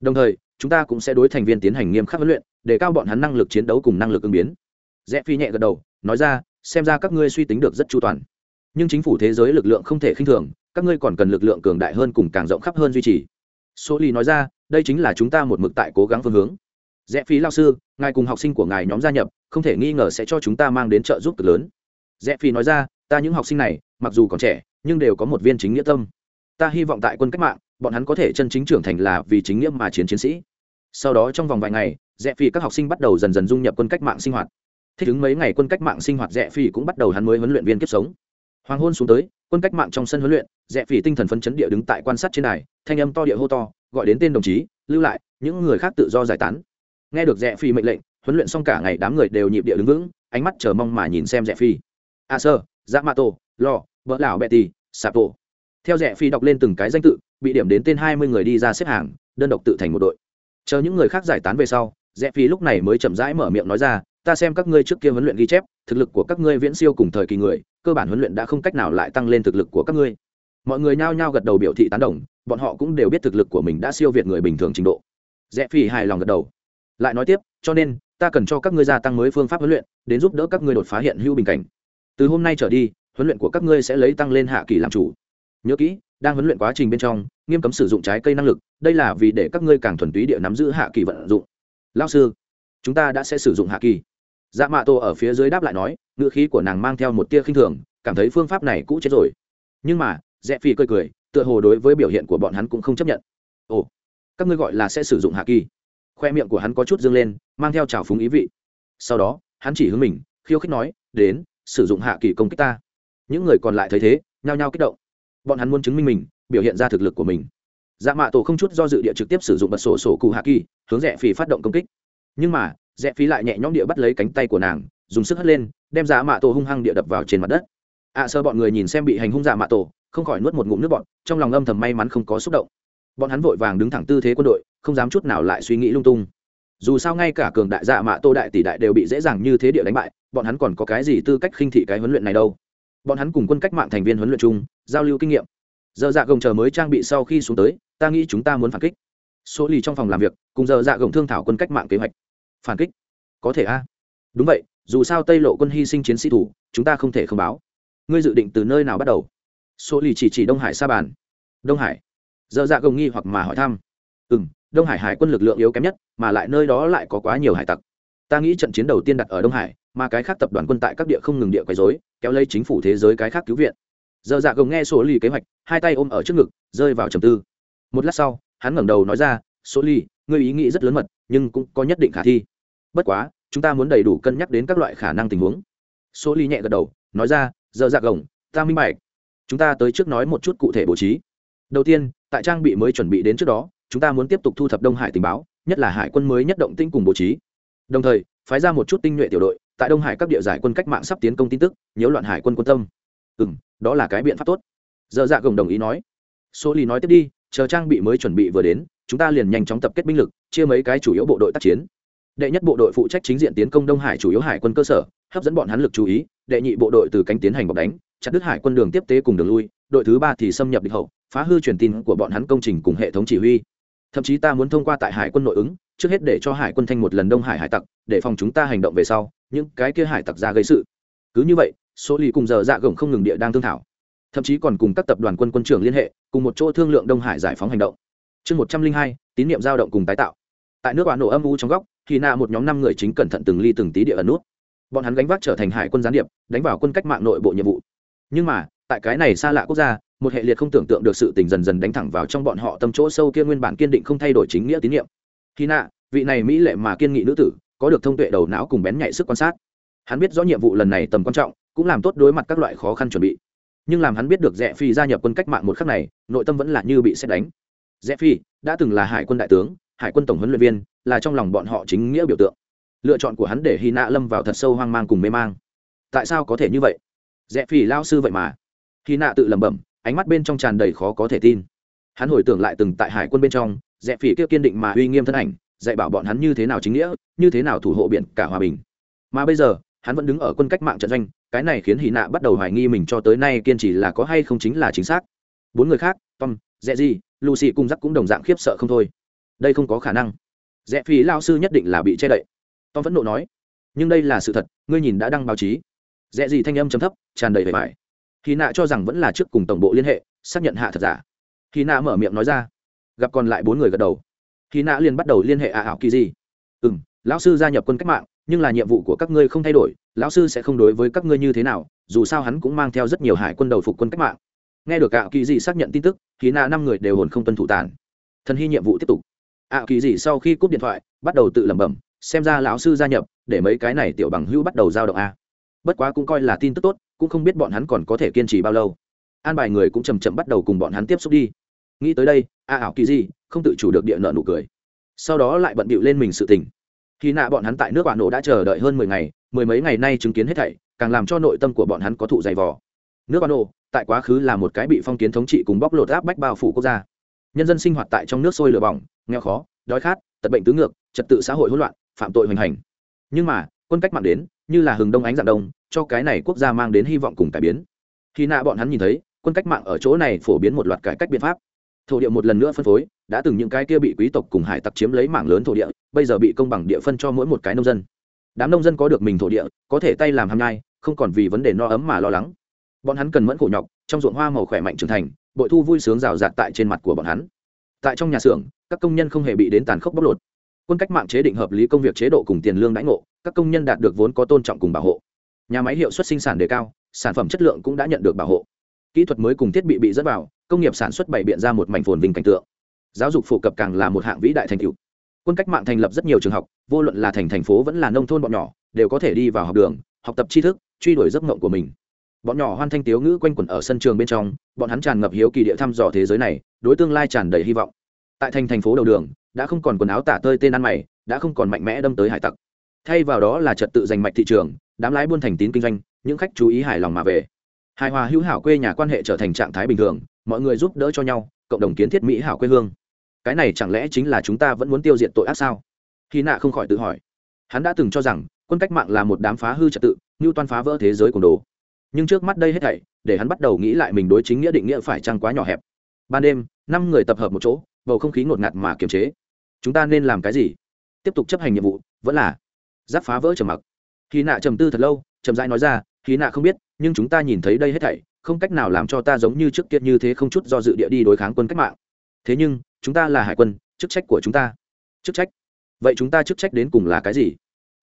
Đồng thời, chúng ta cũng sẽ đối thành viên tiến hành nghiêm khắc huấn luyện, để cao bọn hắn năng lực chiến đấu cùng năng lực ứng biến. Rẽ phi nhẹ gật đầu, nói ra, xem ra các ngươi suy tính được rất chu toàn. Nhưng chính phủ thế giới lực lượng không thể khinh thường, các ngươi còn cần lực lượng cường đại hơn cùng càng rộng khắp hơn duy trì. Số ly nói ra, đây chính là chúng ta một mực tại cố gắng phương hướng rẽ phí lao sư, ngài cùng học sinh của ngài nhóm gia nhập, không thể nghi ngờ sẽ cho chúng ta mang đến trợ giúp cực lớn. Rẽ phí nói ra, ta những học sinh này, mặc dù còn trẻ, nhưng đều có một viên chính nghĩa tâm. Ta hy vọng tại quân cách mạng, bọn hắn có thể chân chính trưởng thành là vì chính nghĩa mà chiến chiến sĩ. Sau đó trong vòng vài ngày, rẽ phí các học sinh bắt đầu dần dần dung nhập quân cách mạng sinh hoạt. Thích ứng mấy ngày quân cách mạng sinh hoạt, rẽ phí cũng bắt đầu hắn mới huấn luyện viên kiếp sống. Hoàng hôn xuống tới, quân cách mạng trong sân huấn luyện, rẽ phí tinh thần phấn chấn địa đứng tại quan sát trên đài, thanh âm to địa hô to, gọi đến tên đồng chí, lưu lại, những người khác tự do giải tán nghe được rẽ phi mệnh lệnh, huấn luyện xong cả ngày đám người đều nhịp địa đứng vững, ánh mắt chờ mong mà nhìn xem rẽ phi. A sơ dạ ma tô lo vợ lão bẹ tì sapo. Theo rẽ phi đọc lên từng cái danh tự, bị điểm đến tên hai mươi người đi ra xếp hàng, đơn độc tự thành một đội. Chờ những người khác giải tán về sau, rẽ phi lúc này mới chậm rãi mở miệng nói ra, ta xem các ngươi trước kia huấn luyện ghi chép, thực lực của các ngươi viễn siêu cùng thời kỳ người, cơ bản huấn luyện đã không cách nào lại tăng lên thực lực của các ngươi. Mọi người nhao nhao gật đầu biểu thị tán đồng, bọn họ cũng đều biết thực lực của mình đã siêu việt người bình thường trình độ. Rẽ phi hài lòng gật đầu lại nói tiếp, cho nên, ta cần cho các ngươi gia tăng mới phương pháp huấn luyện, đến giúp đỡ các ngươi đột phá hiện hữu bình cảnh. Từ hôm nay trở đi, huấn luyện của các ngươi sẽ lấy tăng lên hạ kỳ làm chủ. Nhớ kỹ, đang huấn luyện quá trình bên trong, nghiêm cấm sử dụng trái cây năng lực, đây là vì để các ngươi càng thuần túy địa nắm giữ hạ kỳ vận dụng. Lao sư, chúng ta đã sẽ sử dụng hạ kỳ. Dạ mạ tô ở phía dưới đáp lại nói, ngữ khí của nàng mang theo một tia khinh thường, cảm thấy phương pháp này cũ chết rồi. Nhưng mà rẽ phi cười cười, tựa hồ đối với biểu hiện của bọn hắn cũng không chấp nhận. Ồ, các ngươi gọi là sẽ sử dụng hạ kỳ khoe miệng của hắn có chút dương lên, mang theo trào phúng ý vị. Sau đó, hắn chỉ hướng mình, khiêu khích nói, đến, sử dụng hạ kỳ công kích ta. Những người còn lại thấy thế, nhao nhao kích động. Bọn hắn muốn chứng minh mình, biểu hiện ra thực lực của mình. Dạ mạ tổ không chút do dự địa trực tiếp sử dụng bật sổ sổ cụ hạ kỳ, hướng rẽ phỉ phát động công kích. Nhưng mà dạ rẽ phí lại nhẹ nhõm địa bắt lấy cánh tay của nàng, dùng sức hất lên, đem dạ mạ tổ hung hăng địa đập vào trên mặt đất. À, Ạ sơ bọn người nhìn xem bị hành hung dạ mạ tổ, không khỏi nuốt một ngụm nước bọn trong lòng âm thầm may mắn không có xúc động bọn hắn vội vàng đứng thẳng tư thế quân đội, không dám chút nào lại suy nghĩ lung tung. Dù sao ngay cả cường đại dạ mạ tô đại tỷ đại đều bị dễ dàng như thế địa đánh bại, bọn hắn còn có cái gì tư cách khinh thị cái huấn luyện này đâu? Bọn hắn cùng quân cách mạng thành viên huấn luyện chung, giao lưu kinh nghiệm. Giờ dạ gồng chờ mới trang bị sau khi xuống tới, ta nghĩ chúng ta muốn phản kích. Số lì trong phòng làm việc, cùng giờ dạ gồng thương thảo quân cách mạng kế hoạch. Phản kích? Có thể a. Đúng vậy, dù sao tây lộ quân hy sinh chiến sĩ thủ, chúng ta không thể không báo. Ngươi dự định từ nơi nào bắt đầu? Số lì chỉ chỉ đông hải sa bàn. Đông hải? Dơ dạ gồng nghi hoặc mà hỏi thăm. Ừ m đông hải hải quân lực lượng yếu kém nhất mà lại nơi đó lại có quá nhiều hải tặc. Ta nghĩ trận chiến đầu tiên đặt ở đông hải mà cái khác tập đoàn quân tại các địa không ngừng địa quấy dối kéo lấy chính phủ thế giới cái khác cứu viện. Dơ dạ gồng nghe số ly kế hoạch hai tay ôm ở trước ngực rơi vào trầm tư. Một lát sau hắn ngẩng đầu nói ra số ly, ngươi ý nghĩ rất lớn mật nhưng cũng có nhất định khả thi. Bất quá chúng ta muốn đầy đủ cân nhắc đến các loại khả năng tình huống. Số ly nhẹ gật đầu nói ra dơ dạ gồng ta minh bạch. Chúng ta tới trước nói một chút cụ thể bố trí. Đầu tiên tại trang bị mới chuẩn bị đến trước đó, chúng ta muốn tiếp tục thu thập đông hải tình báo, nhất là hải quân mới nhất động tinh cùng bố trí. Đồng thời, phái ra một chút tinh nhuệ tiểu đội, tại đông hải các địa giải quân cách mạng sắp tiến công tin tức, nhiễu loạn hải quân quân tâm. Ừ m đó là cái biện pháp tốt. Dơ dạ gồng đồng ý nói. Số lì nói tiếp đi, chờ trang bị mới chuẩn bị vừa đến, chúng ta liền nhanh chóng tập kết binh lực, chia mấy cái chủ yếu bộ đội tác chiến. Đệ nhất bộ đội phụ trách chính diện tiến công đông hải chủ yếu hải quân cơ sở, hấp dẫn bọn hắn lực chú ý, đệ nhị bộ đội từ cánh tiến hành bọc đánh, chặt đứt hải quân đường tiếp tế cùng đường lui đội thứ ba thì xâm nhập địch hậu, phá hư truyền tin của bọn hắn công trình cùng hệ thống chỉ huy. Thậm chí ta muốn thông qua tại hải quân nội ứng, trước hết để cho hải quân thanh một lần đông hải hải tặc, để phòng chúng ta hành động về sau, những cái kia hải tặc ra gây sự. Cứ như vậy, số lì cùng giờ dạ gồng không ngừng địa đang thương thảo. Thậm chí còn cùng các tập đoàn quân quân trưởng liên hệ, cùng một chỗ thương lượng đông hải giải phóng hành động. Chương một trăm linh hai, tín nhiệm giao động cùng tái tạo. Tại nước bạn nổ âm u trong góc, thì nạ một nhóm năm người chính cẩn thận từng ly từng tí địa ẩn nút. Bọn hắn gánh vác trở thành hải quân gián điệp, đánh vào quân cách mạng nội bộ nhiệm vụ. Nhưng mà tại cái này xa lạ quốc gia, một hệ liệt không tưởng tượng được sự tình dần dần đánh thẳng vào trong bọn họ tâm chỗ sâu kia nguyên bản kiên định không thay đổi chính nghĩa tín nhiệm. Khi nạ, vị này mỹ lệ mà kiên nghị nữ tử, có được thông tuệ đầu não cùng bén nhạy sức quan sát. Hắn biết rõ nhiệm vụ lần này tầm quan trọng, cũng làm tốt đối mặt các loại khó khăn chuẩn bị. Nhưng làm hắn biết được rẽ phi gia nhập quân cách mạng một khắc này, nội tâm vẫn là như bị xét đánh. Rẽ phi đã từng là hải quân đại tướng, hải quân tổng huấn luyện viên, là trong lòng bọn họ chính nghĩa biểu tượng. Lựa chọn của hắn để hy nạ lâm vào thật sâu hoang mang cùng mê mang. Tại sao có thể như vậy? Rẽ phi lao sư vậy mà hy nạ tự lẩm bẩm, ánh mắt bên trong tràn đầy khó có thể tin. Hắn hồi tưởng lại từng tại hải quân bên trong Dẹp phỉ kia kiên định mà uy nghiêm thân ảnh, dạy bảo bọn hắn như thế nào chính nghĩa, như thế nào thủ hộ biển cả hòa bình. Mà bây giờ, hắn vẫn đứng ở quân cách mạng trận doanh, cái này khiến hy nạ bắt đầu hoài nghi mình cho tới nay kiên trì là có hay không chính là chính xác. Bốn người khác, tom dẹ gì lucy cung giắc cũng đồng dạng khiếp sợ không thôi. Đây không có khả năng. Dẹ Phỉ lao sư nhất định là bị che đậy. Tom vẫn nộ nói, nhưng đây là sự thật, ngươi nhìn đã đăng báo chí. Dẹ gì thanh âm chấm thấp, tràn đầy vẻ vải hy nạ cho rằng vẫn là trước cùng tổng bộ liên hệ, xác nhận hạ thật giả. Hy nạ mở miệng nói ra. Gặp còn lại bốn người gật đầu. Hy nạ liền bắt đầu liên hệ ả ảo kỳ gì ừ m lão sư gia nhập quân cách mạng, nhưng là nhiệm vụ của các ngươi không thay đổi, lão sư sẽ không đối với các ngươi như thế nào, dù sao hắn cũng mang theo rất nhiều hải quân đầu phục quân cách mạng. Nghe được ảo kỳ dị xác nhận tin tức hy nạ năm người đều hồn không tuân thủ tàn. Thần hy nhiệm vụ tiếp tục. Ảo kỳ dị sau khi cúp điện thoại, bắt đầu tự lẩm bẩm, xem ra lão sư gia nhập, để mấy cái này tiểu bằng hữu bắt đầu giao động a bất quá cũng coi là tin tức tốt, cũng không biết bọn hắn còn có thể kiên trì bao lâu. An bài người cũng chầm chậm bắt đầu cùng bọn hắn tiếp xúc đi. Nghĩ tới đây, a ảo kỳ gì không tự chủ được địa nợ nụ cười. Sau đó lại bận bịu lên mình sự tình. Khi nạ bọn hắn tại nước bạn nổ đã chờ đợi hơn mười ngày, mười mấy ngày nay chứng kiến hết thảy, càng làm cho nội tâm của bọn hắn có thụ dày vò. Nước bạn nổ, tại quá khứ là một cái bị phong kiến thống trị cùng bóc lột áp bách bao phủ quốc gia. Nhân dân sinh hoạt tại trong nước sôi lửa bỏng, nghèo khó, đói khát, tật bệnh tứ ngược, trật tự xã hội hỗn loạn, phạm tội hoành hành. Nhưng mà, quân cách mạng đến như là hừng đông ánh dạng đông, cho cái này quốc gia mang đến hy vọng cùng cải biến. Khi nạ bọn hắn nhìn thấy, quân cách mạng ở chỗ này phổ biến một loạt cải cách biện pháp. Thổ địa một lần nữa phân phối, đã từng những cái kia bị quý tộc cùng hải tặc chiếm lấy mảng lớn thổ địa, bây giờ bị công bằng địa phân cho mỗi một cái nông dân. Đám nông dân có được mình thổ địa, có thể tay làm hàm nhai, không còn vì vấn đề no ấm mà lo lắng. Bọn hắn cần mẫn khổ nhọc, trong ruộng hoa màu khỏe mạnh trưởng thành, bội thu vui sướng rào rạt tại trên mặt của bọn hắn. Tại trong nhà xưởng, các công nhân không hề bị đến tàn khốc bóc lột. Quân cách mạng chế định hợp lý công việc chế độ cùng tiền lương đãi ngộ các công nhân đạt được vốn có tôn trọng cùng bảo hộ. Nhà máy hiệu suất sinh sản đề cao, sản phẩm chất lượng cũng đã nhận được bảo hộ. Kỹ thuật mới cùng thiết bị bị dẫn vào, công nghiệp sản xuất bày biện ra một mảnh phồn vinh cảnh tượng. Giáo dục phổ cập càng là một hạng vĩ đại thành tựu. Quân cách mạng thành lập rất nhiều trường học, vô luận là thành thành phố vẫn là nông thôn bọn nhỏ, đều có thể đi vào học đường, học tập tri thức, truy đuổi giấc mộng của mình. Bọn nhỏ hoan thanh tiếu ngữ quanh quẩn ở sân trường bên trong, bọn hắn tràn ngập hiếu kỳ địa thăm dò thế giới này, đối tương lai tràn đầy hy vọng. Tại thành thành phố đầu đường, đã không còn quần áo tả tơi tên ăn mày, đã không còn mạnh mẽ đâm tới hải tặc thay vào đó là trật tự giành mạch thị trường, đám lái buôn thành tín kinh doanh, những khách chú ý hài lòng mà về. Hài hòa hữu hảo quê nhà quan hệ trở thành trạng thái bình thường, mọi người giúp đỡ cho nhau, cộng đồng kiến thiết mỹ hảo quê hương. Cái này chẳng lẽ chính là chúng ta vẫn muốn tiêu diệt tội ác sao? Khi nạ không khỏi tự hỏi. Hắn đã từng cho rằng, quân cách mạng là một đám phá hư trật tự, như toan phá vỡ thế giới cổng đồ. Nhưng trước mắt đây hết thảy, để hắn bắt đầu nghĩ lại mình đối chính nghĩa định nghĩa phải chăng quá nhỏ hẹp. Ban đêm, năm người tập hợp một chỗ, bầu không khí ngột ngạt mà kiềm chế. Chúng ta nên làm cái gì? Tiếp tục chấp hành nhiệm vụ, vẫn là giáp phá vỡ trầm mặc. Khi nạ trầm tư thật lâu trầm rãi nói ra khi nạ không biết, nhưng chúng ta nhìn thấy đây hết thảy, không cách nào làm cho ta giống như trước kia như thế không chút do dự địa đi đối kháng quân cách mạng. Thế nhưng, chúng ta là hải quân, chức trách của chúng ta. Chức trách? Vậy chúng ta chức trách đến cùng là cái gì?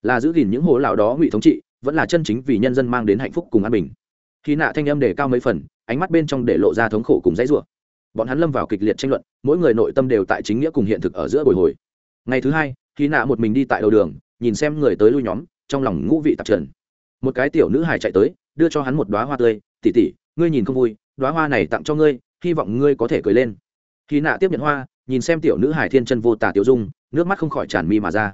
Là giữ gìn những hồ lão đó ngụy thống trị, vẫn là chân chính vì nhân dân mang đến hạnh phúc cùng an bình. Khi nạ thanh âm để cao mấy phần, ánh mắt bên trong để lộ ra thống khổ cùng dãy rủa. Bọn hắn lâm vào kịch liệt tranh luận, mỗi người nội tâm đều tại chính nghĩa cùng hiện thực ở giữa bồi hồi. Ngày thứ hai khi nạ một mình đi tại đầu đường nhìn xem người tới lui nhóm, trong lòng ngũ vị tạp trần. Một cái tiểu nữ hải chạy tới, đưa cho hắn một đoá hoa tươi tỉ tỉ ngươi nhìn không vui đoá hoa này tặng cho ngươi, hy vọng ngươi có thể cười lên. Khi nạ tiếp nhận hoa, nhìn xem tiểu nữ hải thiên chân vô tả tiểu dung, nước mắt không khỏi tràn mi mà ra.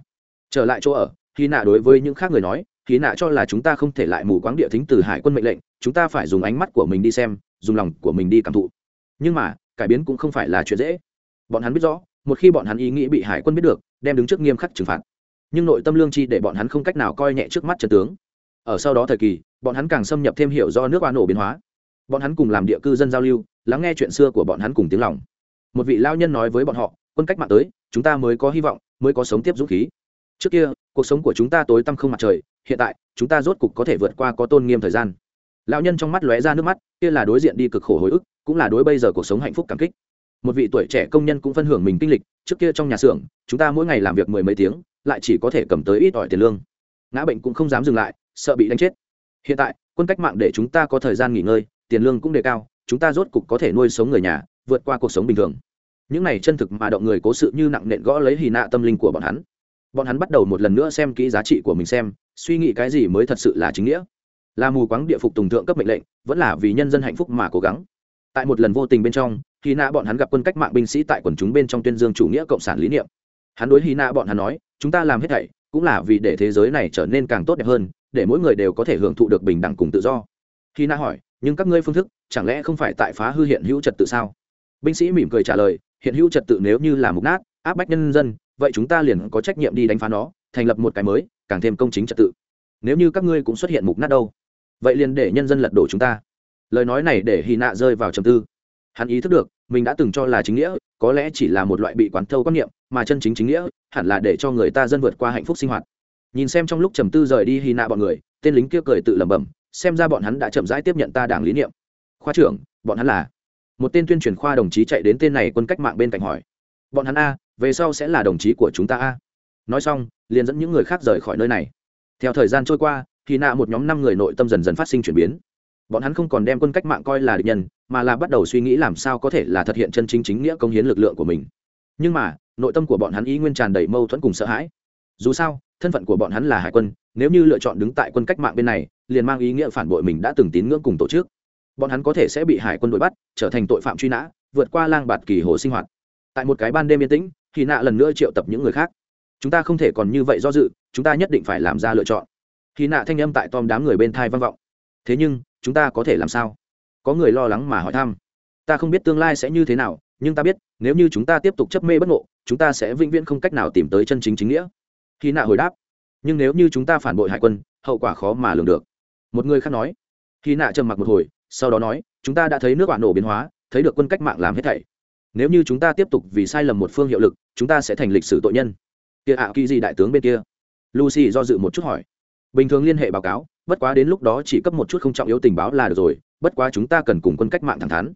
Trở lại chỗ ở, khi nạ đối với những khác người nói, khi nạ cho là chúng ta không thể lại mù quáng địa thính từ hải quân mệnh lệnh, chúng ta phải dùng ánh mắt của mình đi xem, dùng lòng của mình đi cảm thụ. Nhưng mà, cải biến cũng không phải là chuyện dễ. Bọn hắn biết rõ, một khi bọn hắn ý nghĩ bị hải quân biết được, đem đứng trước nghiêm khắc trừng phạt nhưng nội tâm lương chi để bọn hắn không cách nào coi nhẹ trước mắt trận tướng. Ở sau đó thời kỳ, bọn hắn càng xâm nhập thêm hiểu do nước oan nổ biến hóa. Bọn hắn cùng làm địa cư dân giao lưu, lắng nghe chuyện xưa của bọn hắn cùng tiếng lòng. Một vị lao nhân nói với bọn họ, quân cách mạng tới, chúng ta mới có hy vọng, mới có sống tiếp dũng khí. Trước kia, cuộc sống của chúng ta tối tăm không mặt trời, hiện tại, chúng ta rốt cục có thể vượt qua có tôn nghiêm thời gian. Lão nhân trong mắt lóe ra nước mắt, kia là đối diện đi cực khổ hồi ức, cũng là đối bây giờ cuộc sống hạnh phúc cảm kích một vị tuổi trẻ công nhân cũng phân hưởng mình kinh lịch, trước kia trong nhà xưởng, chúng ta mỗi ngày làm việc mười mấy tiếng, lại chỉ có thể cầm tới ít ỏi tiền lương. Ngã bệnh cũng không dám dừng lại, sợ bị đánh chết. Hiện tại, quân cách mạng để chúng ta có thời gian nghỉ ngơi, tiền lương cũng đề cao, chúng ta rốt cục có thể nuôi sống người nhà, vượt qua cuộc sống bình thường. Những này chân thực mà động người cố sự như nặng nện gõ lấy hì nạ tâm linh của bọn hắn. Bọn hắn bắt đầu một lần nữa xem kỹ giá trị của mình xem, suy nghĩ cái gì mới thật sự là chính nghĩa. Là mù quáng địa phục tùng thượng cấp mệnh lệnh, vẫn là vì nhân dân hạnh phúc mà cố gắng. Tại một lần vô tình bên trong hy nạ bọn hắn gặp quân cách mạng binh sĩ tại quần chúng bên trong tuyên dương chủ nghĩa cộng sản lý niệm. Hắn đối hy nạ bọn hắn nói, chúng ta làm hết thảy cũng là vì để thế giới này trở nên càng tốt đẹp hơn, để mỗi người đều có thể hưởng thụ được bình đẳng cùng tự do. Hy nạ hỏi, nhưng các ngươi phương thức, chẳng lẽ không phải tại phá hư hiện hữu trật tự sao? Binh sĩ mỉm cười trả lời, hiện hữu trật tự nếu như là mục nát, áp bách nhân dân, vậy chúng ta liền có trách nhiệm đi đánh phá nó, thành lập một cái mới, càng thêm công chính trật tự. Nếu như các ngươi cũng xuất hiện mục nát đâu, vậy liền để nhân dân lật đổ chúng ta. Lời nói này để hy nạ rơi vào trầm tư. Hắn ý thức được mình đã từng cho là chính nghĩa, có lẽ chỉ là một loại bị quán thâu quan niệm, mà chân chính chính nghĩa hẳn là để cho người ta dân vượt qua hạnh phúc sinh hoạt. Nhìn xem trong lúc trầm tư rời đi hy nạ bọn người, tên lính kia cười tự lẩm bẩm, xem ra bọn hắn đã chậm rãi tiếp nhận ta đảng lý niệm. Khoa trưởng, bọn hắn là? Một tên tuyên truyền khoa đồng chí chạy đến tên này quân cách mạng bên cạnh hỏi. Bọn hắn a, về sau sẽ là đồng chí của chúng ta a. Nói xong, liền dẫn những người khác rời khỏi nơi này. Theo thời gian trôi qua thì nạ một nhóm năm người nội tâm dần dần phát sinh chuyển biến bọn hắn không còn đem quân cách mạng coi là địch nhân, mà là bắt đầu suy nghĩ làm sao có thể là thực hiện chân chính chính nghĩa công hiến lực lượng của mình. Nhưng mà, nội tâm của bọn hắn ý nguyên tràn đầy mâu thuẫn cùng sợ hãi. Dù sao, thân phận của bọn hắn là hải quân, nếu như lựa chọn đứng tại quân cách mạng bên này, liền mang ý nghĩa phản bội mình đã từng tín ngưỡng cùng tổ chức. Bọn hắn có thể sẽ bị hải quân đuổi bắt, trở thành tội phạm truy nã, vượt qua lang bạt kỳ hồ sinh hoạt. Tại một cái ban đêm yên tĩnh, thì nạ lần nữa triệu tập những người khác. Chúng ta không thể còn như vậy do dự, chúng ta nhất định phải làm ra lựa chọn. Khi nạ thanh âm tại tom đám người bên thai vang vọng. Thế nhưng chúng ta có thể làm sao? Có người lo lắng mà hỏi thăm. Ta không biết tương lai sẽ như thế nào, nhưng ta biết, nếu như chúng ta tiếp tục chấp mê bất ngộ, chúng ta sẽ vĩnh viễn không cách nào tìm tới chân chính chính nghĩa. Khi nạ hồi đáp, nhưng nếu như chúng ta phản bội hải quân, hậu quả khó mà lường được. Một người khác nói. Khi nạ trầm mặc một hồi, sau đó nói, chúng ta đã thấy nước bạn nổ biến hóa, thấy được quân cách mạng làm hết thảy. Nếu như chúng ta tiếp tục vì sai lầm một phương hiệu lực, chúng ta sẽ thành lịch sử tội nhân. Kia ạ kỳ gì đại tướng bên kia. Lucy do dự một chút hỏi. Bình thường liên hệ báo cáo bất quá đến lúc đó chỉ cấp một chút không trọng yếu tình báo là được rồi, bất quá chúng ta cần cùng quân cách mạng thẳng thắn.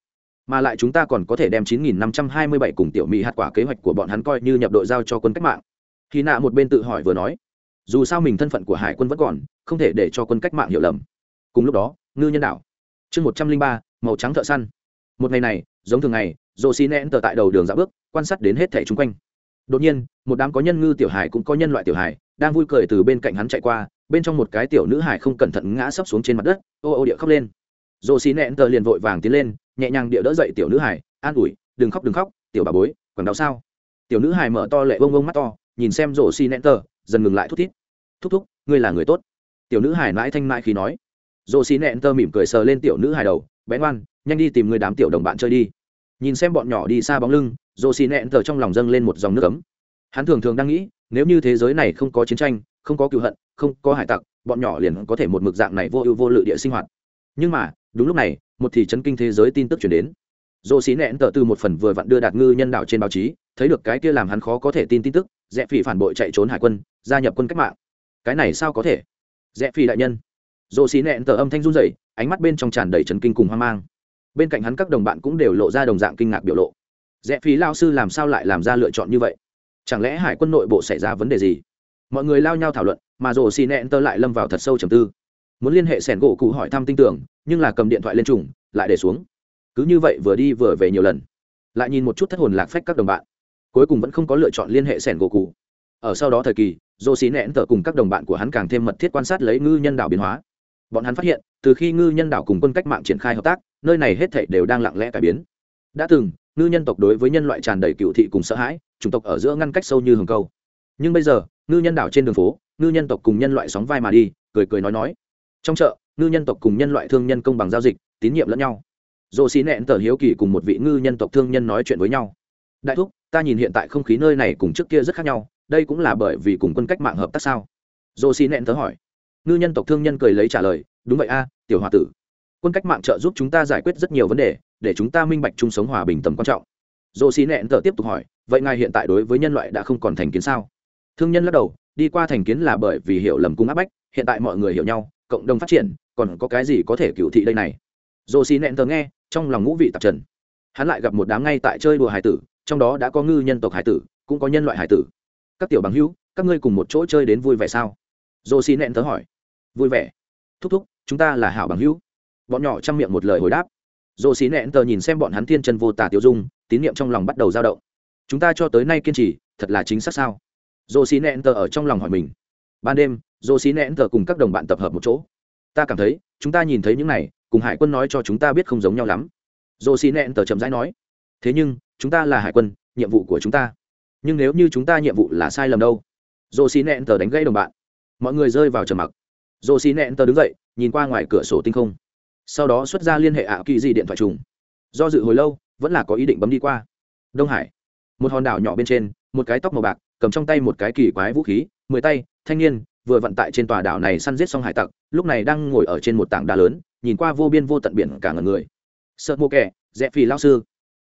Mà lại chúng ta còn có thể đem 9.527 cùng tiểu mỹ hạt quả kế hoạch của bọn hắn coi như nhập đội giao cho quân cách mạng. Khi nạ một bên tự hỏi vừa nói, dù sao mình thân phận của hải quân vẫn còn, không thể để cho quân cách mạng hiểu lầm. Cùng lúc đó, ngư nhân đảo. Chương một trăm linh ba, màu trắng thợ săn. Một ngày này, giống thường ngày rồ xi nén tờ tại đầu đường dạo bước, quan sát đến hết thẻ chung quanh. Đột nhiên, một đám có nhân ngư tiểu hải cũng có nhân loại tiểu hải đang vui cười từ bên cạnh hắn chạy qua bên trong một cái tiểu nữ hải không cẩn thận ngã sấp xuống trên mặt đất, ô ô địa khóc lên. Dồ xì nẹn tờ liền vội vàng tiến lên, nhẹ nhàng địa đỡ dậy tiểu nữ hải an ủi, đừng khóc đừng khóc, tiểu bà bối còn đau sao? Tiểu nữ hải mở to lệ bông bông mắt to, nhìn xem rồ xi nén tờ, dần ngừng lại thút thít. Thúc thúc, ngươi là người tốt. Tiểu nữ hải mãi thanh mãi khi nói. Rồ xi nén tờ mỉm cười sờ lên tiểu nữ hải đầu, bé ngoan, nhanh đi tìm người đám tiểu đồng bạn chơi đi. Nhìn xem bọn nhỏ đi xa bóng lưng, rồ xì nẹn tờ trong lòng dâng lên một dòng nước ấm. Hắn thường thường đang nghĩ, nếu như thế giới này không có chiến tranh không có cựu hận, không có hải tặc, bọn nhỏ liền có thể một mực dạng này vô ưu vô lự địa sinh hoạt. Nhưng mà, đúng lúc này, một thị trấn kinh thế giới tin tức chuyển đến. Rồ xí nẹn tờ từ một phần vừa vặn đưa đạt ngư nhân đạo trên báo chí, thấy được cái kia làm hắn khó có thể tin tin tức, rẽ phỉ phản bội chạy trốn hải quân, gia nhập quân cách mạng. Cái này sao có thể? Rẽ phỉ đại nhân. Rồ xí nẹn tờ âm thanh run rẩy, ánh mắt bên trong tràn đầy trấn kinh cùng hoang mang. Bên cạnh hắn các đồng bạn cũng đều lộ ra đồng dạng kinh ngạc biểu lộ. Rẽ phí lao sư làm sao lại làm ra lựa chọn như vậy? Chẳng lẽ hải quân nội bộ xảy ra vấn đề gì? Mọi người lao nhau thảo luận, mà rồ xì nẹn tơ lại lâm vào thật sâu trầm tư. Muốn liên hệ sẻn gỗ cụ hỏi thăm tin tưởng, nhưng là cầm điện thoại lên trùng, lại để xuống. Cứ như vậy vừa đi vừa về nhiều lần. Lại nhìn một chút thất hồn lạc phách các đồng bạn. Cuối cùng vẫn không có lựa chọn liên hệ sẻn gỗ cụ. Ở sau đó thời kỳ dô xì nẹn tơ cùng các đồng bạn của hắn càng thêm mật thiết quan sát lấy ngư nhân đạo biến hóa. Bọn hắn phát hiện, từ khi ngư nhân đảo cùng quân cách mạng triển khai hợp tác, nơi này hết thảy đều đang lặng lẽ cải biến. Đã từng, ngư nhân tộc đối với nhân loại tràn đầy cựu thị cùng sợ hãi, chủng tộc ở giữa ngăn cách sâu như hồng câu. Nhưng bây giờ ngư nhân đảo trên đường phố, ngư nhân tộc cùng nhân loại sóng vai mà đi, cười cười nói nói. Trong chợ, ngư nhân tộc cùng nhân loại thương nhân công bằng giao dịch, tín nhiệm lẫn nhau. Dồ xí nẹn tờ hiếu kỳ cùng một vị ngư nhân tộc thương nhân nói chuyện với nhau. Đại thúc, ta nhìn hiện tại không khí nơi này cùng trước kia rất khác nhau, đây cũng là bởi vì cùng quân cách mạng hợp tác sao? Dồ xí nẹn tớ hỏi. Ngư nhân tộc thương nhân cười lấy trả lời, đúng vậy a, tiểu hòa tử. Quân cách mạng trợ giúp chúng ta giải quyết rất nhiều vấn đề, để chúng ta minh bạch chung sống hòa bình tầm quan trọng. Dồ xí nẹn tờ tiếp tục hỏi, vậy ngài hiện tại đối với nhân loại đã không còn thành kiến sao? Thương nhân lắc đầu, đi qua thành kiến là bởi vì hiểu lầm cung áp bách, hiện tại mọi người hiểu nhau, cộng đồng phát triển, còn có cái gì có thể cựu thị đây này? Dồ xì nẹn tờ nghe, trong lòng ngũ vị tạp trần. Hắn lại gặp một đám ngay tại chơi đùa hải tử, trong đó đã có ngư nhân tộc hải tử, cũng có nhân loại hải tử. Các tiểu bằng hữu, các ngươi cùng một chỗ chơi đến vui vẻ sao? Dồ xì nẹn tớ hỏi. Vui vẻ. Thúc thúc, chúng ta là hảo bằng hữu. Bọn nhỏ chăm miệng một lời hồi đáp. Dồ xí nẹn tờ nhìn xem bọn hắn thiên chân vô tà tiêu dung, tín nhiệm trong lòng bắt đầu dao động. Chúng ta cho tới nay kiên trì, thật là chính xác sao? Dồ xí nẹn tờ ở trong lòng hỏi mình. Ban đêm dồ xí nẹn tờ cùng các đồng bạn tập hợp một chỗ. Ta cảm thấy, chúng ta nhìn thấy những này, cùng hải quân nói cho chúng ta biết không giống nhau lắm. Dồ xí nẹn tờ chậm rãi nói. Thế nhưng, chúng ta là hải quân, nhiệm vụ của chúng ta. Nhưng nếu như chúng ta nhiệm vụ là sai lầm đâu? Dồ xí nẹn tờ đánh gãy đồng bạn. Mọi người rơi vào trầm mặc. Dồ xí nẹn tờ đứng dậy, nhìn qua ngoài cửa sổ tinh không. Sau đó xuất ra liên hệ ảo kỳ di điện thoại trùng. Do dự hồi lâu, vẫn là có ý định bấm đi qua. Đông hải. Một hòn đảo nhỏ bên trên, một cái tóc màu bạc cầm trong tay một cái kỳ quái vũ khí, mười tay, thanh niên, vừa vận tại trên tòa đảo này săn giết xong hải tặc, lúc này đang ngồi ở trên một tảng đá lớn, nhìn qua vô biên vô tận biển cả ngần người. Sợ mô kẻ, rẽ phì lao sư.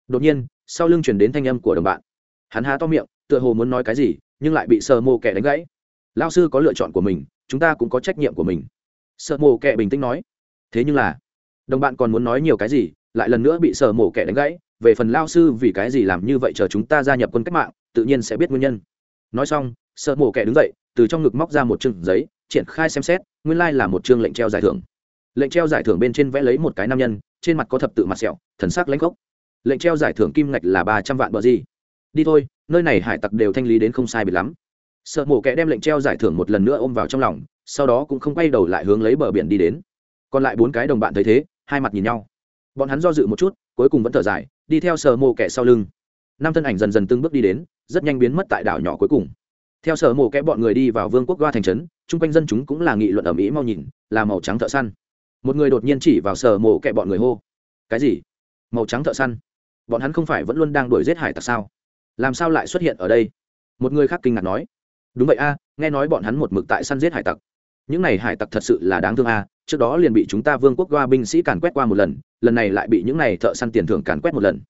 Đột nhiên, sau lưng chuyển đến thanh âm của đồng bạn. Hắn há to miệng, tựa hồ muốn nói cái gì, nhưng lại bị sợ mô kẻ đánh gãy. Lao sư có lựa chọn của mình, chúng ta cũng có trách nhiệm của mình. Sợ mô kẻ bình tĩnh nói. Thế nhưng là, đồng bạn còn muốn nói nhiều cái gì, lại lần nữa bị sợ mổ kẻ đánh gãy. Về phần lao sư vì cái gì làm như vậy chờ chúng ta gia nhập quân cách mạng, tự nhiên sẽ biết nguyên nhân nói xong, sợ mổ kẻ đứng dậy, từ trong ngực móc ra một chương giấy, triển khai xem xét, nguyên lai là một chương lệnh treo giải thưởng. Lệnh treo giải thưởng bên trên vẽ lấy một cái nam nhân, trên mặt có thập tự mặt sẹo, thần sắc lãnh gốc lệnh treo giải thưởng kim ngạch là ba trăm vạn bờ gì? Đi thôi, nơi này hải tặc đều thanh lý đến không sai bị lắm. Sợ mổ kẻ đem lệnh treo giải thưởng một lần nữa ôm vào trong lòng, sau đó cũng không quay đầu lại hướng lấy bờ biển đi đến. Còn lại bốn cái đồng bạn thấy thế, hai mặt nhìn nhau. Bọn hắn do dự một chút, cuối cùng vẫn thở dài, đi theo sợ mổ kẻ sau lưng năm thân ảnh dần dần từng bước đi đến, rất nhanh biến mất tại đảo nhỏ cuối cùng. Theo sở mộ kẽ bọn người đi vào vương quốc ga thành trấn, chung quanh dân chúng cũng là nghị luận ở mỹ mau nhìn, là màu trắng thợ săn. Một người đột nhiên chỉ vào sở mộ kẽ bọn người hô, cái gì? Màu trắng thợ săn? Bọn hắn không phải vẫn luôn đang đuổi giết hải tặc sao? Làm sao lại xuất hiện ở đây? Một người khác kinh ngạc nói, đúng vậy a, nghe nói bọn hắn một mực tại săn giết hải tặc. Những này hải tặc thật sự là đáng thương a, trước đó liền bị chúng ta vương quốc ga binh sĩ càn quét qua một lần lần này lại bị những này thợ săn tiền thưởng càn quét một lần.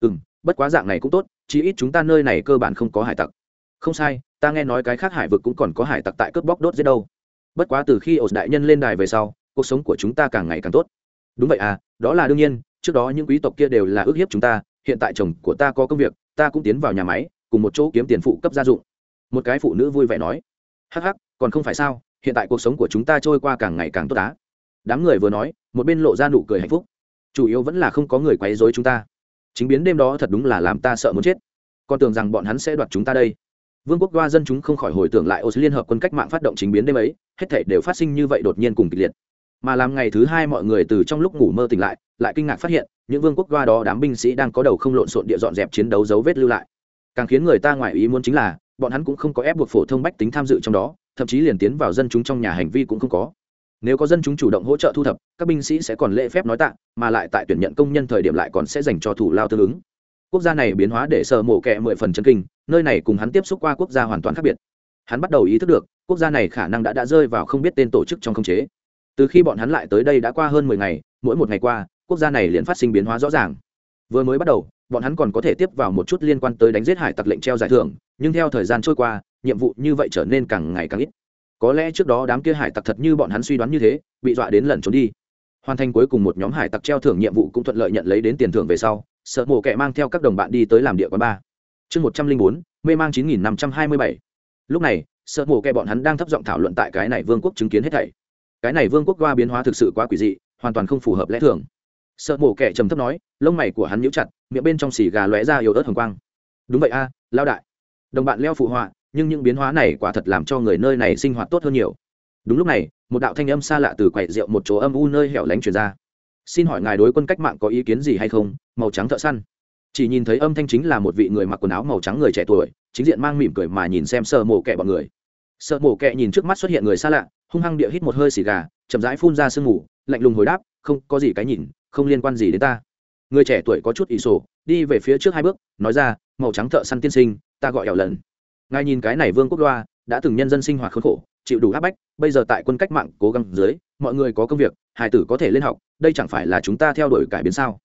Ừ m bất quá dạng này cũng tốt, chí ít chúng ta nơi này cơ bản không có hải tặc. Không sai, ta nghe nói cái khác hải vực cũng còn có hải tặc tại cướp bóc đốt giết đâu. Bất quá từ khi ổ đại nhân lên đài về sau, cuộc sống của chúng ta càng ngày càng tốt. Đúng vậy à đó là đương nhiên, trước đó những quý tộc kia đều là ước hiếp chúng ta, hiện tại chồng của ta có công việc, ta cũng tiến vào nhà máy, cùng một chỗ kiếm tiền phụ cấp gia dụng. Một cái phụ nữ vui vẻ nói, hắc hắc, còn không phải sao, hiện tại cuộc sống của chúng ta trôi qua càng ngày càng tốt á. Đám người vừa nói, một bên lộ ra nụ cười hạnh phúc. Chủ yếu vẫn là không có người quấy rối chúng ta chính biến đêm đó thật đúng là làm ta sợ muốn chết. Con tưởng rằng bọn hắn sẽ đoạt chúng ta đây. Vương quốc đoa dân chúng không khỏi hồi tưởng lại ô liên hợp quân cách mạng phát động chính biến đêm ấy, hết thể đều phát sinh như vậy đột nhiên cùng kịch liệt. Mà làm ngày thứ hai mọi người từ trong lúc ngủ mơ tỉnh lại lại kinh ngạc phát hiện, những vương quốc đoa đó đám binh sĩ đang có đầu không lộn xộn địa dọn dẹp chiến đấu dấu vết lưu lại. Càng khiến người ta ngoại ý muốn chính là, bọn hắn cũng không có ép buộc phổ thông bách tính tham dự trong đó, thậm chí liền tiến vào dân chúng trong nhà hành vi cũng không có nếu có dân chúng chủ động hỗ trợ thu thập, các binh sĩ sẽ còn lễ phép nói tạ, mà lại tại tuyển nhận công nhân thời điểm lại còn sẽ dành cho thủ lao tương ứng. Quốc gia này biến hóa để sợ mổ kẹ mười phần chân kinh, nơi này cùng hắn tiếp xúc qua quốc gia hoàn toàn khác biệt. Hắn bắt đầu ý thức được, quốc gia này khả năng đã đã rơi vào không biết tên tổ chức trong không chế. Từ khi bọn hắn lại tới đây đã qua hơn mười ngày, mỗi một ngày qua, quốc gia này liền phát sinh biến hóa rõ ràng. Vừa mới bắt đầu, bọn hắn còn có thể tiếp vào một chút liên quan tới đánh giết hải tặc lệnh treo giải thưởng, nhưng theo thời gian trôi qua, nhiệm vụ như vậy trở nên càng ngày càng ít có lẽ trước đó đám kia hải tặc thật như bọn hắn suy đoán như thế, bị dọa đến lần trốn đi. Hoàn thành cuối cùng một nhóm hải tặc treo thưởng nhiệm vụ cũng thuận lợi nhận lấy đến tiền thưởng về sau, sợ mổ kẻ mang theo các đồng bạn đi tới làm địa quán ba chương một trăm linh bốn, mê mang chín nghìn năm trăm hai mươi bảy. Lúc này, sợ mổ kẻ bọn hắn đang thấp giọng thảo luận tại cái này vương quốc chứng kiến hết thảy. Cái này vương quốc qua biến hóa thực sự quá quỷ dị, hoàn toàn không phù hợp lẽ thường. Sợ mổ kẻ trầm thấp nói, lông mày của hắn nhíu chặt, miệng bên trong xì gà lóe ra yếu ớt hồng quang. Đúng vậy a lao đại. Đồng bạn leo phụ họa nhưng những biến hóa này quả thật làm cho người nơi này sinh hoạt tốt hơn nhiều. Đúng lúc này, một đạo thanh âm xa lạ từ quầy rượu một chỗ âm u nơi hẻo lánh truyền ra. Xin hỏi ngài đối quân cách mạng có ý kiến gì hay không? Màu trắng thợ săn. Chỉ nhìn thấy âm thanh chính là một vị người mặc quần áo màu trắng người trẻ tuổi, chính diện mang mỉm cười mà nhìn xem sợ mổ kẹ bọn người. Sợ mổ kẹ nhìn trước mắt xuất hiện người xa lạ, hung hăng địa hít một hơi xì gà, chậm rãi phun ra sương mù, lạnh lùng hồi đáp, không, có gì cái nhìn, không liên quan gì đến ta. Người trẻ tuổi có chút ý sổ, đi về phía trước hai bước, nói ra, màu trắng thợ săn tiên sinh, ta gọi ẻo lần ngài nhìn cái này vương quốc loa, đã từng nhân dân sinh hoạt khốn khổ, chịu đủ áp bách, bây giờ tại quân cách mạng cố gắng dưới, mọi người có công việc hải tử có thể lên học, đây chẳng phải là chúng ta theo đuổi cải biến sao?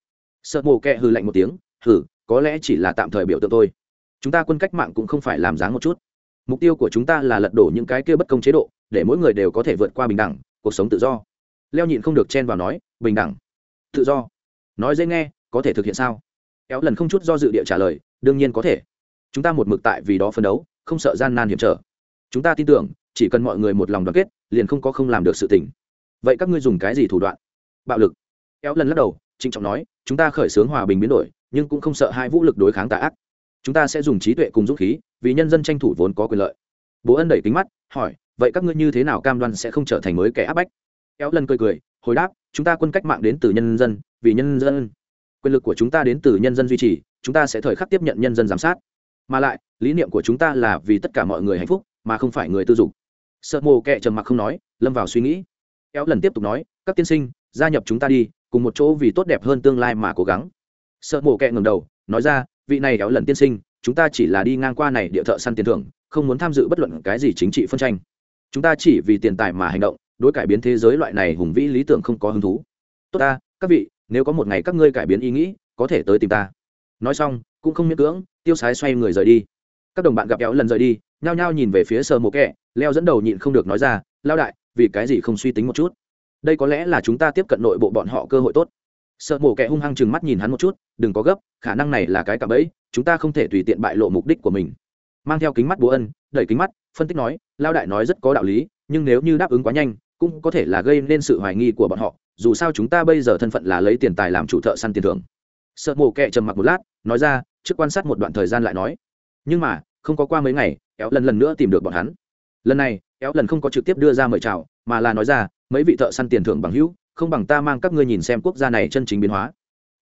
Sợ mồ kẹ hừ lạnh một tiếng, hừ, có lẽ chỉ là tạm thời biểu tượng thôi. Chúng ta quân cách mạng cũng không phải làm dáng một chút. Mục tiêu của chúng ta là lật đổ những cái kia bất công chế độ, để mỗi người đều có thể vượt qua bình đẳng, cuộc sống tự do. Leo nhịn không được chen vào nói, bình đẳng, tự do. Nói dễ nghe, có thể thực hiện sao? Kéo lần không chút do dự địa trả lời, đương nhiên có thể. Chúng ta một mực tại vì đó phấn đấu không sợ gian nan hiểm trở. Chúng ta tin tưởng, chỉ cần mọi người một lòng đoàn kết, liền không có không làm được sự tình. Vậy các ngươi dùng cái gì thủ đoạn? Bạo lực. Éo lần lắc đầu, trịnh trọng nói, chúng ta khởi xướng hòa bình biến đổi, nhưng cũng không sợ hai vũ lực đối kháng tà ác. Chúng ta sẽ dùng trí tuệ cùng dũng khí, vì nhân dân tranh thủ vốn có quyền lợi. Bố ân đẩy kính mắt, hỏi, vậy các ngươi như thế nào cam đoan sẽ không trở thành mới kẻ áp bách? Éo lần cười cười, hồi đáp, chúng ta quân cách mạng đến từ nhân dân, vì nhân dân. Quyền lực của chúng ta đến từ nhân dân duy trì, chúng ta sẽ thời khắc tiếp nhận nhân dân giám sát mà lại, lý niệm của chúng ta là vì tất cả mọi người hạnh phúc, mà không phải người tư dục. Sợ mồ kệ trầm mặc không nói, lâm vào suy nghĩ. Kéo lần tiếp tục nói, các tiên sinh, gia nhập chúng ta đi, cùng một chỗ vì tốt đẹp hơn tương lai mà cố gắng. Sợ mồ kệ ngầm đầu, nói ra, vị này kéo lần tiên sinh, chúng ta chỉ là đi ngang qua này địa thợ săn tiền thưởng, không muốn tham dự bất luận cái gì chính trị phân tranh. Chúng ta chỉ vì tiền tài mà hành động, đối cải biến thế giới loại này hùng vĩ lý tưởng không có hứng thú. Tốt ta, các vị, nếu có một ngày các ngươi cải biến ý nghĩ, có thể tới tìm ta. Nói xong cũng không miễn cưỡng, tiêu sái xoay người rời đi. Các đồng bạn gặp kéo lần rời đi, nhao nhao nhìn về phía sờ mộ kẹ, leo dẫn đầu nhịn không được nói ra lao đại, vì cái gì không suy tính một chút? Đây có lẽ là chúng ta tiếp cận nội bộ bọn họ cơ hội tốt. Sợ mổ kẻ hung hăng chừng mắt nhìn hắn một chút, đừng có gấp, khả năng này là cái cạm bẫy, chúng ta không thể tùy tiện bại lộ mục đích của mình. Mang theo kính mắt bố ân, đẩy kính mắt, phân tích nói lao đại nói rất có đạo lý, nhưng nếu như đáp ứng quá nhanh, cũng có thể là gây nên sự hoài nghi của bọn họ, dù sao chúng ta bây giờ thân phận là lấy tiền tài làm chủ thợ săn tiền thưởng. Sợ mổ kẻ trầm mặc một lát, nói ra trước quan sát một đoạn thời gian lại nói. Nhưng mà, không có qua mấy ngày, éo lần lần nữa tìm được bọn hắn. Lần này, éo lần không có trực tiếp đưa ra mời chào, mà là nói ra, mấy vị thợ săn tiền thưởng bằng hữu, không bằng ta mang các ngươi nhìn xem quốc gia này chân chính biến hóa.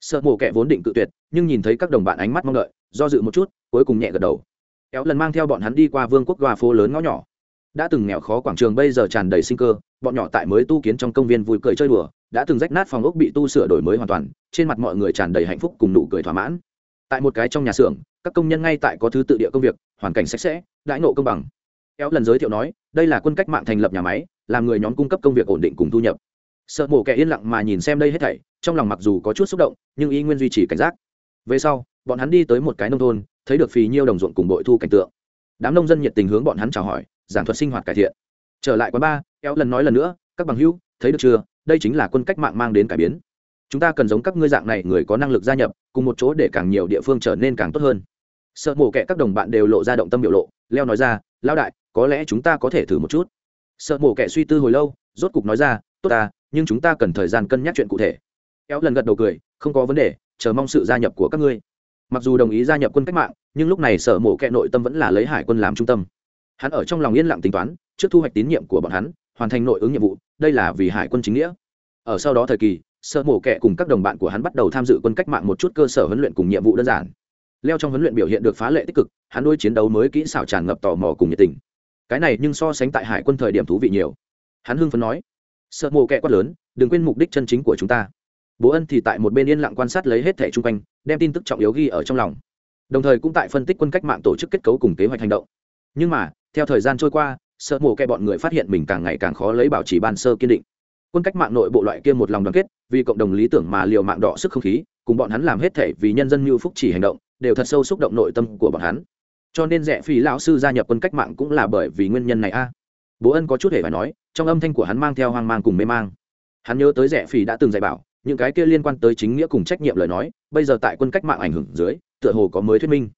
Sợ mổ kẻ vốn định cự tuyệt, nhưng nhìn thấy các đồng bạn ánh mắt mong đợi, do dự một chút, cuối cùng nhẹ gật đầu. Éo lần mang theo bọn hắn đi qua vương quốc gòa phố lớn ngõ nhỏ. Đã từng nghèo khó quảng trường bây giờ tràn đầy sinh cơ, bọn nhỏ tại mới tu kiến trong công viên vui cười chơi đùa, đã từng rách nát phòng ốc bị tu sửa đổi mới hoàn toàn, trên mặt mọi người tràn đầy hạnh phúc cùng nụ cười thỏa mãn tại một cái trong nhà xưởng, các công nhân ngay tại có thứ tự địa công việc, hoàn cảnh sạch sẽ, đãi nộ công bằng. Kéo lần giới thiệu nói, đây là quân cách mạng thành lập nhà máy, làm người nhóm cung cấp công việc ổn định cùng thu nhập. Sợ mổ kẻ yên lặng mà nhìn xem đây hết thảy, trong lòng mặc dù có chút xúc động, nhưng y nguyên duy trì cảnh giác. Về sau, bọn hắn đi tới một cái nông thôn, thấy được phì nhiêu đồng ruộng cùng bội thu cảnh tượng. Đám nông dân nhiệt tình hướng bọn hắn chào hỏi, giảng thuật sinh hoạt cải thiện. Trở lại quán ba kéo lần nói lần nữa, các bằng hữu, thấy được chưa? Đây chính là quân cách mạng mang đến cải biến. Chúng ta cần giống các ngươi dạng này người có năng lực gia nhập cùng một chỗ để càng nhiều địa phương trở nên càng tốt hơn. Sợ mổ kẹ các đồng bạn đều lộ ra động tâm biểu lộ, leo nói ra lao đại, có lẽ chúng ta có thể thử một chút. Sợ mổ kẹ suy tư hồi lâu, rốt cục nói ra, tốt ta, nhưng chúng ta cần thời gian cân nhắc chuyện cụ thể. Kéo lần gật đầu cười, không có vấn đề, chờ mong sự gia nhập của các ngươi. Mặc dù đồng ý gia nhập quân cách mạng, nhưng lúc này sở mổ kẹ nội tâm vẫn là lấy hải quân làm trung tâm. Hắn ở trong lòng yên lặng tính toán, trước thu hoạch tín nhiệm của bọn hắn, hoàn thành nội ứng nhiệm vụ, đây là vì hải quân chính nghĩa. Ở sau đó thời kỳ Sợ mổ kẹ cùng các đồng bạn của hắn bắt đầu tham dự quân cách mạng một chút cơ sở huấn luyện cùng nhiệm vụ đơn giản. Leo trong huấn luyện biểu hiện được phá lệ tích cực, hắn đôi chiến đấu mới kỹ xảo tràn ngập tò mò cùng nhiệt tình. Cái này nhưng so sánh tại hải quân thời điểm thú vị nhiều. Hắn hưng phấn nói, sợ mộ kẹ quát lớn, đừng quên mục đích chân chính của chúng ta. Bố ân thì tại một bên yên lặng quan sát lấy hết thẻ chung quanh, đem tin tức trọng yếu ghi ở trong lòng. Đồng thời cũng tại phân tích quân cách mạng tổ chức kết cấu cùng kế hoạch hành động. Nhưng mà, theo thời gian trôi qua, sợ mộ kẹ bọn người phát hiện mình càng ngày càng khó lấy bảo trì ban sơ kiên định quân cách mạng nội bộ loại kia một lòng đoàn kết, vì cộng đồng lý tưởng mà liều mạng đỏ sức không khí, cùng bọn hắn làm hết thể vì nhân dân mưu phúc chỉ hành động, đều thật sâu xúc động nội tâm của bọn hắn. Cho nên rẻ phí lão sư gia nhập quân cách mạng cũng là bởi vì nguyên nhân này a. Bố ân có chút hề phải nói, trong âm thanh của hắn mang theo hoang mang cùng mê mang. Hắn nhớ tới rẻ phí đã từng dạy bảo, những cái kia liên quan tới chính nghĩa cùng trách nhiệm lời nói, bây giờ tại quân cách mạng ảnh hưởng dưới, tựa hồ có mới thuyết minh.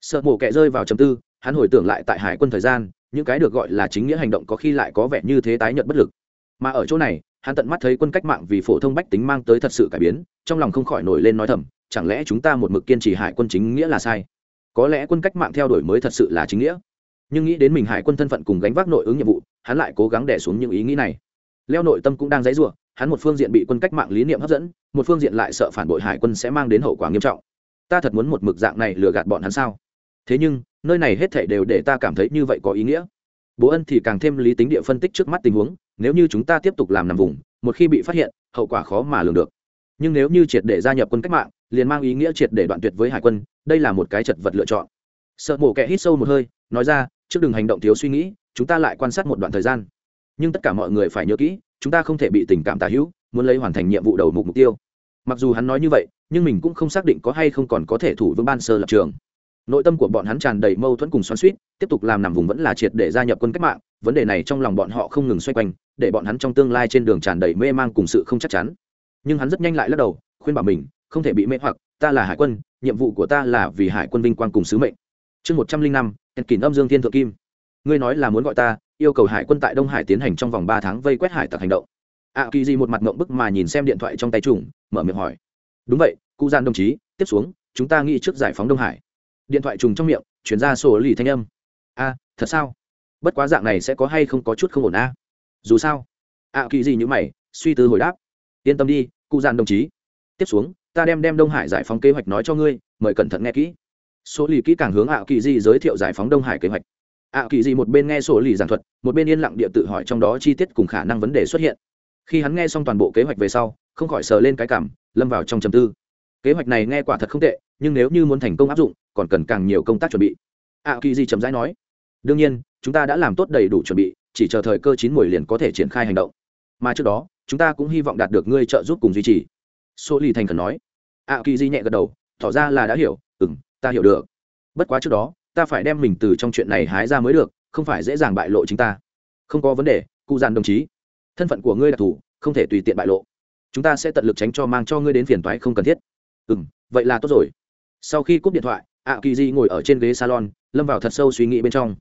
Sợ mổ kẹ rơi vào chầm tư, hắn hồi tưởng lại tại hải quân thời gian, những cái được gọi là chính nghĩa hành động có khi lại có vẻ như thế tái nhận bất lực mà ở chỗ này, hắn tận mắt thấy quân cách mạng vì phổ thông bách tính mang tới thật sự cải biến, trong lòng không khỏi nổi lên nói thầm, chẳng lẽ chúng ta một mực kiên trì hải quân chính nghĩa là sai? Có lẽ quân cách mạng theo đuổi mới thật sự là chính nghĩa. Nhưng nghĩ đến mình hải quân thân phận cùng gánh vác nội ứng nhiệm vụ, hắn lại cố gắng đẻ xuống những ý nghĩ này. Leo nội tâm cũng đang dãy rủa, hắn một phương diện bị quân cách mạng lý niệm hấp dẫn, một phương diện lại sợ phản bội hải quân sẽ mang đến hậu quả nghiêm trọng. Ta thật muốn một mực dạng này lừa gạt bọn hắn sao? Thế nhưng, nơi này hết thể đều để ta cảm thấy như vậy có ý nghĩa bố ân thì càng thêm lý tính địa phân tích trước mắt tình huống, nếu như chúng ta tiếp tục làm nằm vùng, một khi bị phát hiện, hậu quả khó mà lường được. Nhưng nếu như triệt để gia nhập quân cách mạng, liền mang ý nghĩa triệt để đoạn tuyệt với hải quân, đây là một cái chật vật lựa chọn. Sợ mổ kẻ hít sâu một hơi, nói ra, trước đừng hành động thiếu suy nghĩ, chúng ta lại quan sát một đoạn thời gian. Nhưng tất cả mọi người phải nhớ kỹ, chúng ta không thể bị tình cảm tà hữu, muốn lấy hoàn thành nhiệm vụ đầu mục mục tiêu. Mặc dù hắn nói như vậy, nhưng mình cũng không xác định có hay không còn có thể thủ vững ban sơ lập trường nội tâm của bọn hắn tràn đầy mâu thuẫn cùng xoắn suýt tiếp tục làm nằm vùng vẫn là triệt để gia nhập quân cách mạng, vấn đề này trong lòng bọn họ không ngừng xoay quanh, để bọn hắn trong tương lai trên đường tràn đầy mê mang cùng sự không chắc chắn. Nhưng hắn rất nhanh lại lắc đầu, khuyên bảo mình, không thể bị mê hoặc, ta là hải quân, nhiệm vụ của ta là vì hải quân vinh quang cùng sứ mệnh. Chương một trăm linh năm kỷ âm dương thiên thượng kim. Ngươi nói là muốn gọi ta, yêu cầu hải quân tại đông hải tiến hành trong vòng ba tháng vây quét hải tặc hành động. Ạ kỳ di một mặt mộng bức mà nhìn xem điện thoại trong tay trùng, mở miệng hỏi. Đúng vậy, cụ gian đồng chí, tiếp xuống, chúng ta nghĩ trước giải phóng đông hải điện thoại trùng trong miệng, chuyển ra sổ lì thanh âm. A, thật sao? Bất quá dạng này sẽ có hay không có chút không ổn a? Dù sao, ạ kỳ gì như mày, suy tư hồi đáp. Yên tâm đi, cụ dàn đồng chí. Tiếp xuống, ta đem đem đông hải giải phóng kế hoạch nói cho ngươi, mời cẩn thận nghe kỹ. Số lì kỹ càng hướng ạ kỳ di giới thiệu giải phóng đông hải kế hoạch. Ạ kỳ di một bên nghe số lì giảng thuật, một bên yên lặng địa tự hỏi trong đó chi tiết cùng khả năng vấn đề xuất hiện. Khi hắn nghe xong toàn bộ kế hoạch về sau, không khỏi sờ lên cái cảm, lâm vào trong trầm tư. Kế hoạch này nghe quả thật không tệ, nhưng nếu như muốn thành công áp dụng còn cần càng nhiều công tác chuẩn bị. Ạ kỳ di chấm rãi nói, đương nhiên, chúng ta đã làm tốt đầy đủ chuẩn bị, chỉ chờ thời cơ chín mùi liền có thể triển khai hành động. Mà trước đó, chúng ta cũng hy vọng đạt được ngươi trợ giúp cùng duy trì. Số lì thành khẩn nói. Ạ kỳ di nhẹ gật đầu, tỏ ra là đã hiểu ừ m ta hiểu được. Bất quá trước đó, ta phải đem mình từ trong chuyện này hái ra mới được, không phải dễ dàng bại lộ chính ta. Không có vấn đề, cụ giàn đồng chí. Thân phận của ngươi đặc thù không thể tùy tiện bại lộ. Chúng ta sẽ tận lực tránh cho mang cho ngươi đến phiền toái không cần thiết. Ừ m vậy là tốt rồi. Sau khi cúp điện thoại ạ kỳ di ngồi ở trên ghế salon, lâm vào thật sâu suy nghĩ bên trong.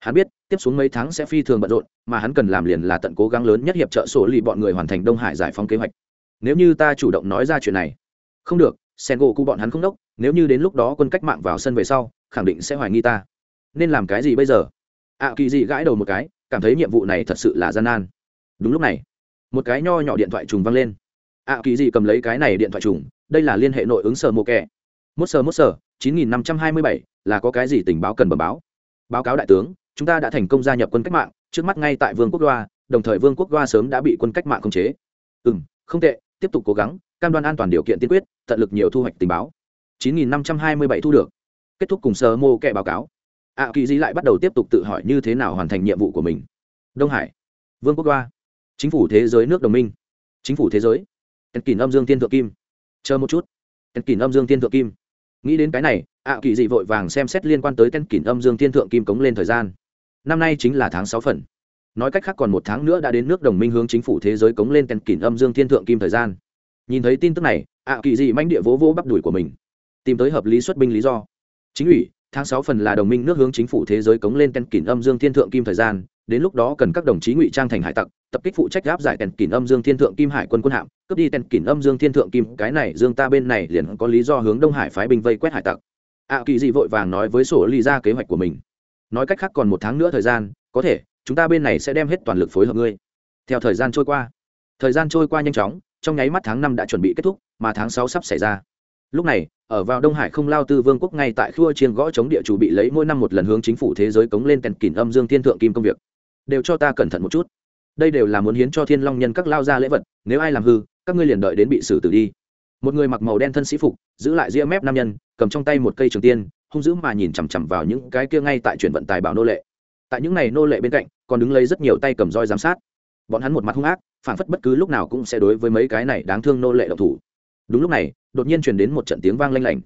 Hắn biết, tiếp xuống mấy tháng sẽ phi thường bận rộn, mà hắn cần làm liền là tận cố gắng lớn nhất hiệp trợ sổ lì bọn người hoàn thành đông hải giải phóng kế hoạch. Nếu như ta chủ động nói ra chuyện này, không được sen gỗ cụ bọn hắn không đốc, nếu như đến lúc đó quân cách mạng vào sân về sau, khẳng định sẽ hoài nghi ta. Nên làm cái gì bây giờ? Ạ kỳ dị gãi đầu một cái, cảm thấy nhiệm vụ này thật sự là gian nan. Đúng lúc này, một cái nho nhỏ điện thoại trùng văng lên. Ạ kỳ dị cầm lấy cái này điện thoại trùng, đây là liên hệ nội ứng sở mô kẻ mốt sờ mốt sờ chín nghìn năm trăm hai mươi bảy, là có cái gì tình báo cần bẩm báo? Báo cáo đại tướng, chúng ta đã thành công gia nhập quân cách mạng, trước mắt ngay tại vương quốc đoa đồng thời vương quốc đoa sớm đã bị quân cách mạng khống chế. Ừ m không tệ, tiếp tục cố gắng, cam đoan an toàn điều kiện tiên quyết, tận lực nhiều thu hoạch tình báo. Chín nghìn năm trăm hai mươi bảy thu được. Kết thúc cùng sơ mô kệ báo cáo. Ạ kỳ di lại bắt đầu tiếp tục tự hỏi như thế nào hoàn thành nhiệm vụ của mình. Đông hải, vương quốc đoa chính phủ thế giới nước đồng minh, chính phủ thế giới. Tần kỷ âm dương tiên thượng kim. Chờ một chút. Tần kỷ âm dương tiên thượng kim nghĩ đến cái này, ạ kỳ dị vội vàng xem xét liên quan tới tên kỷ âm dương thiên thượng kim cống lên thời gian. Năm nay chính là tháng sáu phần. Nói cách khác còn một tháng nữa đã đến nước đồng minh hướng chính phủ thế giới cống lên tên kỷ âm dương thiên thượng kim thời gian. Nhìn thấy tin tức này, ạ kỳ dị manh địa vỗ vỗ bắp đùi của mình. Tìm tới hợp lý xuất binh lý do. Chính ủy, tháng sáu phần là đồng minh nước hướng chính phủ thế giới cống lên tên kỷ âm dương thiên thượng kim thời gian đến lúc đó cần các đồng chí ngụy trang thành hải tặc, tập kích phụ trách gáp giải tèn kỷ âm dương thiên thượng kim hải quân quân hạm. Cướp đi tèn kỷ âm dương thiên thượng kim, cái này dương ta bên này liền có lý do hướng đông hải phái binh vây quét hải tặc. Ạ kỳ dị vội vàng nói với sổ ly ra kế hoạch của mình. Nói cách khác còn một tháng nữa thời gian, có thể, chúng ta bên này sẽ đem hết toàn lực phối hợp ngươi. Theo thời gian trôi qua, thời gian trôi qua nhanh chóng, trong nháy mắt tháng năm đã chuẩn bị kết thúc, mà tháng sáu sắp xảy ra. Lúc này, ở vào đông hải không lao tư vương quốc ngay tại khua chiên gõ chống địa chủ bị lấy mỗi năm một lần hướng chính phủ thế giới cống lên tèn kỷ âm dương thiên thượng kim công việc đều cho ta cẩn thận một chút. Đây đều là muốn hiến cho thiên long nhân các lao ra lễ vật, nếu ai làm hư, các ngươi liền đợi đến bị xử tử đi. Một người mặc màu đen thân sĩ phục, giữ lại ria mép nam nhân, cầm trong tay một cây trường tiên, hung dữ mà nhìn chằm chằm vào những cái kia ngay tại chuyển vận tài bảo nô lệ. Tại những này nô lệ bên cạnh, còn đứng lấy rất nhiều tay cầm roi giám sát. Bọn hắn một mặt hung ác, phản phất bất cứ lúc nào cũng sẽ đối với mấy cái này đáng thương nô lệ độc thủ. Đúng lúc này, đột nhiên truyền đến một trận tiếng vang lanh lảnh.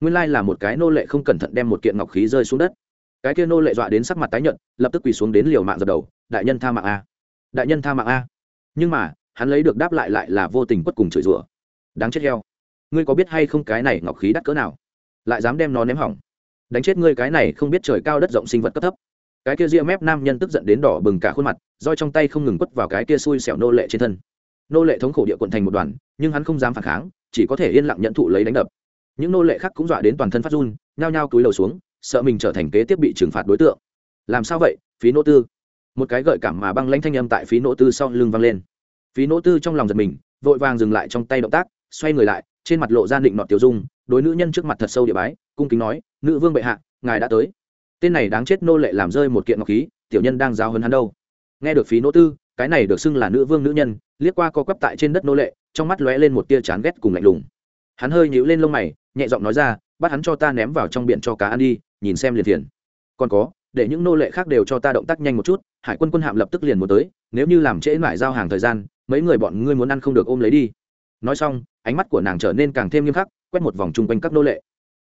Nguyên lai là một cái nô lệ không cẩn thận đem một kiện ngọc khí rơi xuống đất cái kia nô lệ dọa đến sắc mặt tái nhợt, lập tức quỳ xuống đến liều mạng dập đầu, đại nhân tha mạng a! Đại nhân tha mạng a! Nhưng mà, hắn lấy được đáp lại lại là vô tình quất cùng chửi rủa. Đáng chết heo! Ngươi có biết hay không cái này ngọc khí đắt cỡ nào? Lại dám đem nó ném hỏng. Đánh chết ngươi cái này không biết trời cao đất rộng sinh vật cấp thấp. Cái kia ria mép nam nhân tức giận đến đỏ bừng cả khuôn mặt, roi trong tay không ngừng quất vào cái kia xui xẻo nô lệ trên thân. Nô lệ thống khổ địa quận thành một đoàn, nhưng hắn không dám phản kháng, chỉ có thể yên lặng nhận thụ lấy đánh đập. Những nô lệ khác cũng dọa đến toàn thân phát run, nhao nhao cúi đầu xuống sợ mình trở thành kế tiếp bị trừng phạt đối tượng. Làm sao vậy? Phí nô tư. Một cái gợi cảm mà băng lãnh thanh âm tại phí nô tư sau lưng vang lên. Phí nô tư trong lòng giật mình, vội vàng dừng lại trong tay động tác, xoay người lại, trên mặt lộ ra định nọ tiểu dung, đối nữ nhân trước mặt thật sâu địa bái, cung kính nói, nữ vương bệ hạ, ngài đã tới. Tên này đáng chết nô lệ làm rơi một kiện ngọc khí, tiểu nhân đang giáo hấn hắn đâu. Nghe được phí nô tư, cái này được xưng là nữ vương nữ nhân, liếc qua co quắp tại trên đất nô lệ, trong mắt lóe lên một tia chán ghét cùng lạnh lùng. Hắn hơi nhíu lên lông mày, nhẹ giọng nói ra, bắt hắn cho ta ném vào trong biển cho cá ăn đi nhìn xem liền thiền còn có, để những nô lệ khác đều cho ta động tác nhanh một chút, hải quân quân hạm lập tức liền muốn tới, nếu như làm trễ mãi giao hàng thời gian, mấy người bọn ngươi muốn ăn không được ôm lấy đi. Nói xong, ánh mắt của nàng trở nên càng thêm nghiêm khắc, quét một vòng chung quanh các nô lệ.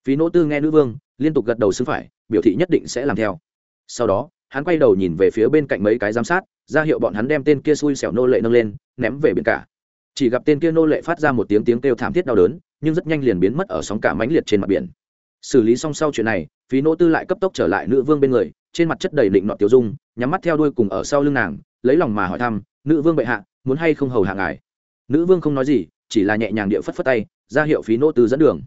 Phí nỗ tư nghe nữ vương, liên tục gật đầu xứng phải, biểu thị nhất định sẽ làm theo. Sau đó, hắn quay đầu nhìn về phía bên cạnh mấy cái giám sát, ra hiệu bọn hắn đem tên kia xui xẻo nô lệ nâng lên, ném về biển cả. Chỉ gặp tên kia nô lệ phát ra một tiếng tiếng kêu thảm thiết đau đớn, nhưng rất nhanh liền biến mất ở sóng cả mãnh liệt trên mặt biển xử lý xong sau chuyện này, phí nỗ tư lại cấp tốc trở lại nữ vương bên người, trên mặt chất đầy định nọ tiểu dung, nhắm mắt theo đuôi cùng ở sau lưng nàng, lấy lòng mà hỏi thăm, nữ vương bệ hạ, muốn hay không hầu hạ ngài? Nữ vương không nói gì, chỉ là nhẹ nhàng địa phất phất tay, ra hiệu phí nỗ tư dẫn đường.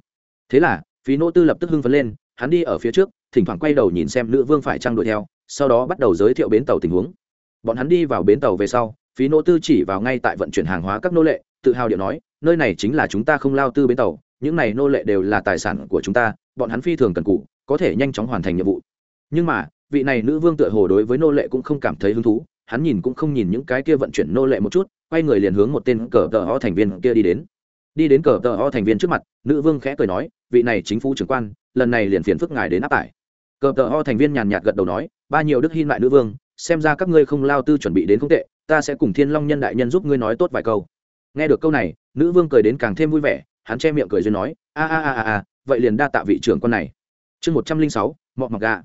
Thế là, phí nỗ tư lập tức hưng phấn lên, hắn đi ở phía trước, thỉnh thoảng quay đầu nhìn xem nữ vương phải trăng đuổi theo, sau đó bắt đầu giới thiệu bến tàu tình huống. Bọn hắn đi vào bến tàu về sau, phí nỗ tư chỉ vào ngay tại vận chuyển hàng hóa các nô lệ, tự hào điệu nói, nơi này chính là chúng ta không lao tư bến tàu, những này nô lệ đều là tài sản của chúng ta bọn hắn phi thường cần cụ có thể nhanh chóng hoàn thành nhiệm vụ. Nhưng mà, vị này nữ vương tựa hồ đối với nô lệ cũng không cảm thấy hứng thú, hắn nhìn cũng không nhìn những cái kia vận chuyển nô lệ một chút, quay người liền hướng một tên cờ tờ ho thành viên kia đi đến. Đi đến cờ tờ ho thành viên trước mặt, nữ vương khẽ cười nói, vị này chính phủ trưởng quan, lần này liền phiền phức ngài đến áp tải. Cờ tờ ho thành viên nhàn nhạt gật đầu nói, ba nhiều đức hin lại nữ vương, xem ra các ngươi không lao tư chuẩn bị đến không tệ, ta sẽ cùng thiên long nhân đại nhân giúp ngươi nói tốt vài câu. Nghe được câu này, nữ vương cười đến càng thêm vui vẻ, hắn che miệng cười duyên nói, a a a a a vậy liền đa tạ vị trưởng con này. Chương một trăm linh sáu, mọ mặc gà.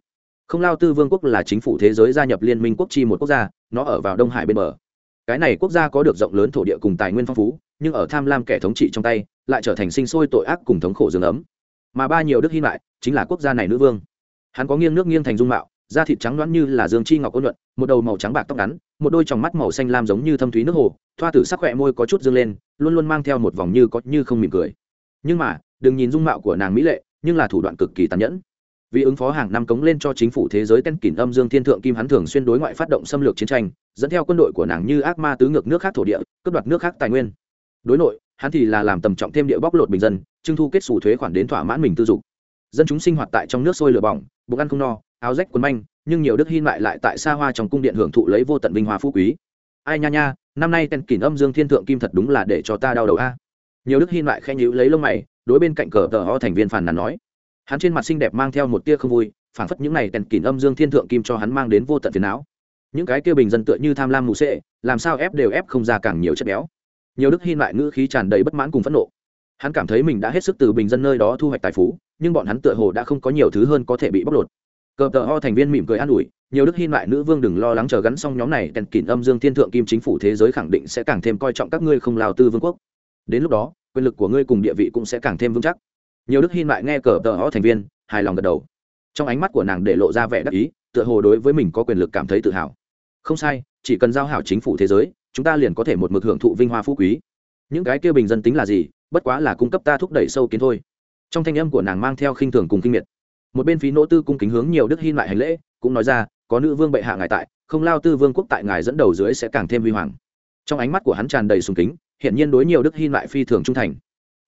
Không lao tư vương quốc là chính phủ thế giới gia nhập liên minh quốc chi một quốc gia, nó ở vào đông hải bên bờ. Cái này quốc gia có được rộng lớn thổ địa cùng tài nguyên phong phú, nhưng ở tham lam kẻ thống trị trong tay, lại trở thành sinh sôi tội ác cùng thống khổ dương ấm. Mà ba nhiều đức hy lại, chính là quốc gia này nữ vương. Hắn có nghiêng nước nghiêng thành dung mạo, da thịt trắng đoán như là dương chi ngọc ôn nhuận, một đầu màu trắng bạc tóc ngắn, một đôi tròng mắt màu xanh lam giống như thâm thúy nước hồ, thoa tử sắc khỏe môi có chút dương lên, luôn luôn mang theo một vòng như có như không mỉm cười. Nhưng mà đừng nhìn dung mạo của nàng mỹ lệ, nhưng là thủ đoạn cực kỳ tàn nhẫn. Vì ứng phó hàng năm cống lên cho chính phủ thế giới tên kỷ âm dương thiên thượng kim hắn thường xuyên đối ngoại phát động xâm lược chiến tranh, dẫn theo quân đội của nàng như ác ma tứ ngược nước khác thổ địa, cướp đoạt nước khác tài nguyên. Đối nội, hắn thì là làm tầm trọng thêm địa bóc lột bình dân, trưng thu kết xù thuế khoản đến thỏa mãn mình tư dục. Dân chúng sinh hoạt tại trong nước sôi lửa bỏng, bụng ăn không no, áo rách quần manh, nhưng nhiều đức hy lại lại tại xa hoa trong cung điện hưởng thụ lấy vô tận vinh hoa phú quý. Ai nha nha, năm nay tên kỷ âm dương thiên thượng kim thật đúng là để cho ta đau đầu a. Nhiều đức hy lại khen nhữ lấy lông mày đối bên cạnh cờ tờ ho thành viên phản nàn nói. Hắn trên mặt xinh đẹp mang theo một tia không vui, phảng phất những này tèn kỷ âm dương thiên thượng kim cho hắn mang đến vô tận phiền não. Những cái kia bình dân tựa như tham lam mù sệ, làm sao ép đều ép không ra càng nhiều chất béo. Nhiều đức hin lại ngữ khí tràn đầy bất mãn cùng phẫn nộ. Hắn cảm thấy mình đã hết sức từ bình dân nơi đó thu hoạch tài phú, nhưng bọn hắn tựa hồ đã không có nhiều thứ hơn có thể bị bóc lột. Cờ tờ ho thành viên mỉm cười an ủi, nhiều đức hin lại nữ vương đừng lo lắng chờ gắn xong nhóm này tèn kỷ âm dương thiên thượng kim chính phủ thế giới khẳng định sẽ càng thêm coi trọng các ngươi không lao tư vương quốc. Đến lúc đó quyền lực của ngươi cùng địa vị cũng sẽ càng thêm vững chắc. Nhiều đức hin lại nghe cờ tờ ho thành viên, hài lòng gật đầu. Trong ánh mắt của nàng để lộ ra vẻ đắc ý, tựa hồ đối với mình có quyền lực cảm thấy tự hào. Không sai, chỉ cần giao hảo chính phủ thế giới, chúng ta liền có thể một mực hưởng thụ vinh hoa phú quý. Những cái kia bình dân tính là gì? Bất quá là cung cấp ta thúc đẩy sâu kiến thôi. Trong thanh âm của nàng mang theo khinh thường cùng kinh miệt. Một bên phí nỗ tư cung kính hướng nhiều đức hin lại hành lễ, cũng nói ra, có nữ vương bệ hạ ngài tại, không lao tư vương quốc tại ngài dẫn đầu dưới sẽ càng thêm huy hoàng. Trong ánh mắt của hắn tràn đầy sùng kính hiện nhiên đối nhiều đức hy lại phi thường trung thành.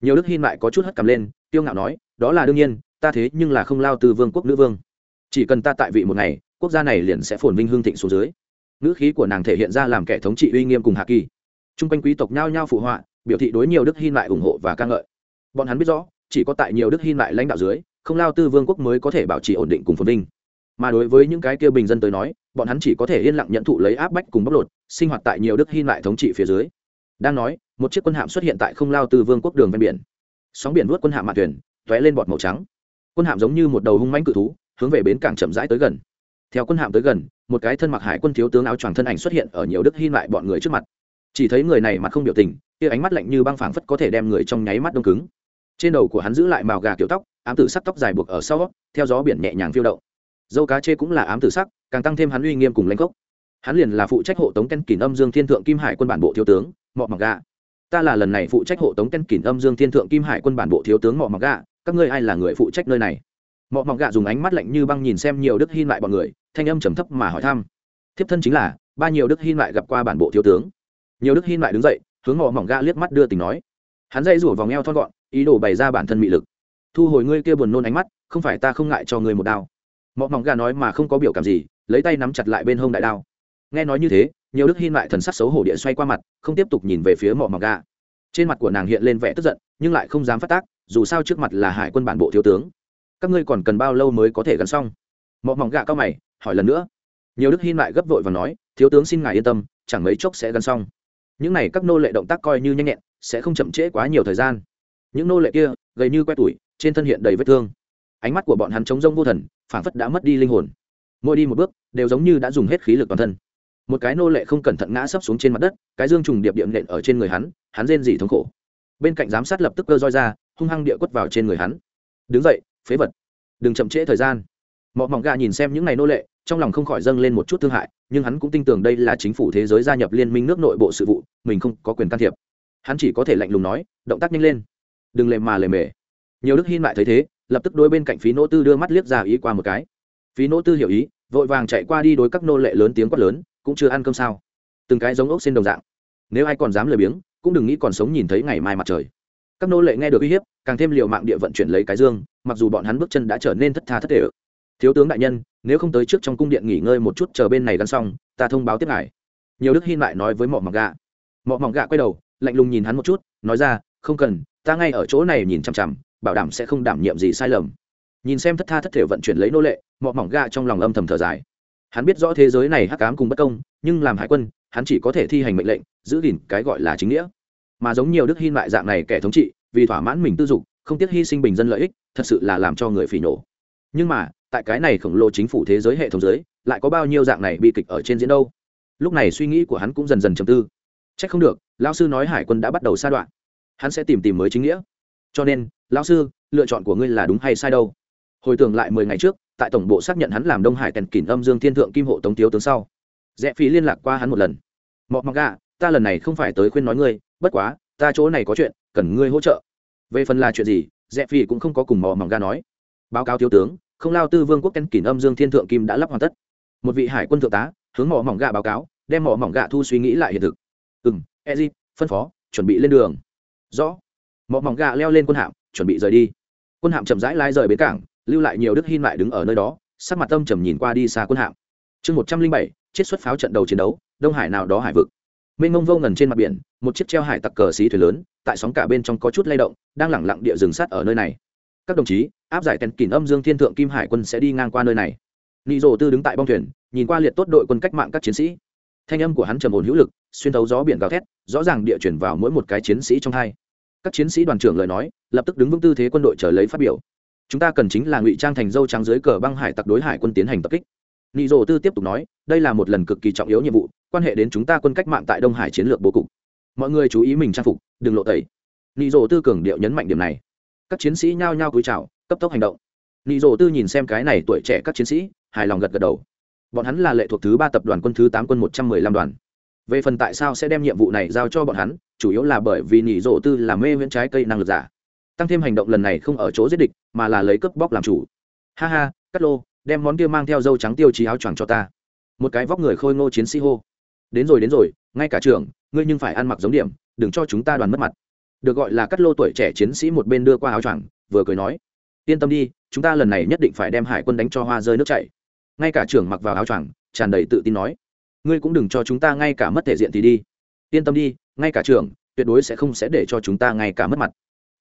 Nhiều đức hy lại có chút hất cầm lên tiêu ngạo nói, đó là đương nhiên, ta thế nhưng là không lao từ vương quốc nữ vương. Chỉ cần ta tại vị một ngày, quốc gia này liền sẽ phồn vinh hương thịnh xuống dưới. Ngữ khí của nàng thể hiện ra làm kẻ thống trị uy nghiêm cùng hạ kỳ. T r u n g quanh quý tộc nhao nhao phụ họa, biểu thị đối nhiều đức hy lại ủng hộ và ca ngợi. Bọn hắn biết rõ, chỉ có tại nhiều đức hy lại lãnh đạo dưới, không lao tư vương quốc mới có thể bảo trì ổn định cùng phồn vinh. Mà đối với những cái kia bình dân tới nói, bọn hắn chỉ có thể yên lặng nhận thụ lấy áp bách cùng bóc lột, sinh hoạt tại nhiều đức hy lại thống trị phía dưới đang nói, một chiếc quân hạm xuất hiện tại không lao từ vương quốc đường ven biển. Sóng biển vuốt quân hạm mạn thuyền, tóe lên bọt màu trắng. Quân hạm giống như một đầu hung mãnh cự thú, hướng về bến cảng chậm rãi tới gần. Theo quân hạm tới gần, một cái thân mặc hải quân thiếu tướng áo choàng thân ảnh xuất hiện ở nhiều đức hy lại bọn người trước mặt. Chỉ thấy người này mặt không biểu tình, kia ánh mắt lạnh như băng phảng phất có thể đem người trong nháy mắt đông cứng. Trên đầu của hắn giữ lại màu gà kiểu tóc, ám tử sắc tóc dài buộc ở sau, theo gió biển nhẹ nhàng phiêu động. Dâu cá chê cũng là ám tử sắc, càng tăng thêm hắn uy nghiêm cùng lãnh cốc hắn liền là phụ trách hộ tống ken kỷ âm dương thiên thượng kim hải quân bản bộ thiếu tướng, mọ mặc gà. Ta là lần này phụ trách hộ tống ken kỷ âm dương thiên thượng kim hải quân bản bộ thiếu tướng mọ mặc gà. Các ngươi ai là người phụ trách nơi này? Mọ mọc gạ dùng ánh mắt lạnh như băng nhìn xem nhiều đức hin lại bọn người, thanh âm trầm thấp mà hỏi thăm. Thiếp thân chính là, ba nhiều đức hin lại gặp qua bản bộ thiếu tướng. Nhiều đức hin lại đứng dậy, hướng mọ mỏng gạ liếc mắt đưa tình nói. Hắn dây rủa vòng eo thon gọn, ý đồ bày ra bản thân mị lực. Thu hồi ngươi kia buồn nôn ánh mắt, không phải ta không ngại cho ngươi một đao. Mọ mỏng gà nói mà không có biểu cảm gì, lấy tay nắm chặt lại bên hông đại đao nghe nói như thế, nhiều đức hin lại thần sắc xấu hổ địa xoay qua mặt, không tiếp tục nhìn về phía mỏ mỏng gà. Trên mặt của nàng hiện lên vẻ tức giận, nhưng lại không dám phát tác, dù sao trước mặt là hải quân bản bộ thiếu tướng. Các ngươi còn cần bao lâu mới có thể gắn xong? Mỏ mỏng gà cao mày, hỏi lần nữa. Nhiều đức hin lại gấp vội và nói, thiếu tướng xin ngài yên tâm, chẳng mấy chốc sẽ gắn xong. Những này các nô lệ động tác coi như nhanh nhẹn, sẽ không chậm trễ quá nhiều thời gian. Những nô lệ kia, gầy như que tuổi, trên thân hiện đầy vết thương. Ánh mắt của bọn hắn trống rông vô thần phản phất đã mất đi linh hồn. Mỗi đi một bước, đều giống như đã dùng hết khí lực toàn thân một cái nô lệ không cẩn thận ngã sấp xuống trên mặt đất, cái dương trùng điệp điệm nện ở trên người hắn hắn rên dỉ thống khổ. Bên cạnh giám sát lập tức cơ roi ra, hung hăng địa quất vào trên người hắn. Đứng dậy, phế vật. Đừng chậm trễ thời gian. Mọi mỏng gà nhìn xem những ngày nô lệ, trong lòng không khỏi dâng lên một chút thương hại, nhưng hắn cũng tin tưởng đây là chính phủ thế giới gia nhập liên minh nước nội bộ sự vụ, mình không có quyền can thiệp. Hắn chỉ có thể lạnh lùng nói, động tác nhanh lên. Đừng lề mà lề mề. Nhiều đức hin lại thấy thế, lập tức đôi bên cạnh phí nỗ tư đưa mắt liếc ra ý qua một cái. Phí nỗ tư hiểu ý, vội vàng chạy qua đi đối các nô lệ lớn tiếng quát lớn cũng chưa ăn cơm sao? Từng cái giống ốc xin đồng dạng. Nếu ai còn dám lười biếng, cũng đừng nghĩ còn sống nhìn thấy ngày mai mặt trời. Các nô lệ nghe được uy hiếp, càng thêm liều mạng địa vận chuyển lấy cái dương, mặc dù bọn hắn bước chân đã trở nên thất tha thất thể thiếu tướng đại nhân, nếu không tới trước trong cung điện nghỉ ngơi một chút chờ bên này gắn xong, ta thông báo tiếp ngài. Nhiều đức hin lại nói với mọ mỏng gạ. Mọ mỏng gạ quay đầu, lạnh lùng nhìn hắn một chút, nói ra, không cần, ta ngay ở chỗ này nhìn chằm chằm, bảo đảm sẽ không đảm nhiệm gì sai lầm. Nhìn xem thất tha thất thể vận chuyển lấy nô lệ, mọ mỏng gạ trong lòng âm thầm thở dài hắn biết rõ thế giới này hắc cám cùng bất công, nhưng làm hải quân, hắn chỉ có thể thi hành mệnh lệnh, giữ gìn cái gọi là chính nghĩa. Mà giống nhiều đức hy lại dạng này kẻ thống trị, vì thỏa mãn mình tư dục, không tiếc hy sinh bình dân lợi ích, thật sự là làm cho người phỉ nổ nhưng mà, tại cái này khổng lồ chính phủ thế giới hệ thống giới, lại có bao nhiêu dạng này bi kịch ở trên diễn đâu? Lúc này suy nghĩ của hắn cũng dần dần chầm tư. C h ắ c không được lao sư nói hải quân đã bắt đầu sa đoạn. Hắn sẽ tìm tìm mới chính nghĩa. Cho nên lao sư, lựa chọn của ngươi là đúng hay sai đâu? Hồi tưởng lại mười ngày trước tại tổng bộ xác nhận hắn làm đông hải tèn kỷ âm dương thiên thượng kim hộ tống Thiếu tướng sau. Rẽ phí liên lạc qua hắn một lần. Mọc mặc gà, ta lần này không phải tới khuyên nói ngươi, bất quá, ta chỗ này có chuyện, cần ngươi hỗ trợ. Về phần là chuyện gì, rẽ phi cũng không có cùng mò mỏng ga nói. Báo cáo thiếu tướng, không lao tư vương quốc tèn kỷ âm dương thiên thượng kim đã lắp hoàn tất. Một vị hải quân thượng tá, hướng mỏ mỏng gà báo cáo, đem mỏ mỏng gà thu suy nghĩ lại hiện thực. Ừ n ezit phân phó, chuẩn bị lên đường. Rõ. Mọ mỏng gà leo lên quân hạm, chuẩn bị rời đi. Quân hạm chậm rãi lai rời bến cảng lưu lại nhiều đức hin lại đứng ở nơi đó, sắc mặt tâm trầm nhìn qua đi xa quân hạm. Chương một trăm linh bảy, chiết xuất pháo trận đầu chiến đấu, đông hải nào đó hải vực. Mênh mông vô ngần trên mặt biển, một chiếc treo hải tặc cờ xí thuyền lớn, tại sóng cả bên trong có chút lay động, đang lẳng lặng địa rừng sắt ở nơi này. Các đồng chí, áp giải tèn kỷ âm dương thiên thượng kim hải quân sẽ đi ngang qua nơi này. Nị rồ tư đứng tại bong thuyền, nhìn qua liệt tốt đội quân cách mạng các chiến sĩ. Thanh âm của hắn trầm ổn hữu lực, xuyên thấu gió biển gào thét, rõ ràng địa chuyển vào mỗi một cái chiến sĩ trong hai. Các chiến sĩ đoàn trưởng lời nói, lập tức đứng vững tư thế quân đội chờ lấy phát biểu chúng ta cần chính là ngụy trang thành dâu trắng dưới cờ băng hải tặc đối hải quân tiến hành tập kích. Nị rồ tư tiếp tục nói, đây là một lần cực kỳ trọng yếu nhiệm vụ, quan hệ đến chúng ta quân cách mạng tại đông hải chiến lược bố cục. Mọi người chú ý mình trang phục, đừng lộ tẩy. Nị rồ tư cường điệu nhấn mạnh điểm này. Các chiến sĩ nhao nhao cúi chào, cấp tốc hành động. Nị rồ tư nhìn xem cái này tuổi trẻ các chiến sĩ, hài lòng gật gật đầu. Bọn hắn là lệ thuộc thứ ba tập đoàn quân thứ tám quân một trăm mười lăm đoàn. Về phần tại sao sẽ đem nhiệm vụ này giao cho bọn hắn, chủ yếu là bởi vì nị rồ tư là mê viễn trái cây năng lực giả tăng thêm hành động lần này không ở chỗ giết địch, mà là lấy cướp bóc làm chủ. Ha ha cắt lô, đem món kia mang theo dâu trắng tiêu chí áo choàng cho ta. Một cái vóc người khôi ngô chiến sĩ hô. Đến rồi đến rồi, ngay cả trường ngươi nhưng phải ăn mặc giống điểm, đừng cho chúng ta đoàn mất mặt. Được gọi là cắt lô tuổi trẻ chiến sĩ một bên đưa qua áo choàng, vừa cười nói. Yên tâm đi, chúng ta lần này nhất định phải đem hải quân đánh cho hoa rơi nước chảy. Ngay cả trưởng mặc vào áo choàng, tràn đầy tự tin nói. Ngươi cũng đừng cho chúng ta ngay cả mất thể diện thì đi. Yên tâm đi, ngay cả trưởng, tuyệt đối sẽ không sẽ để cho chúng ta ngay cả mất mặt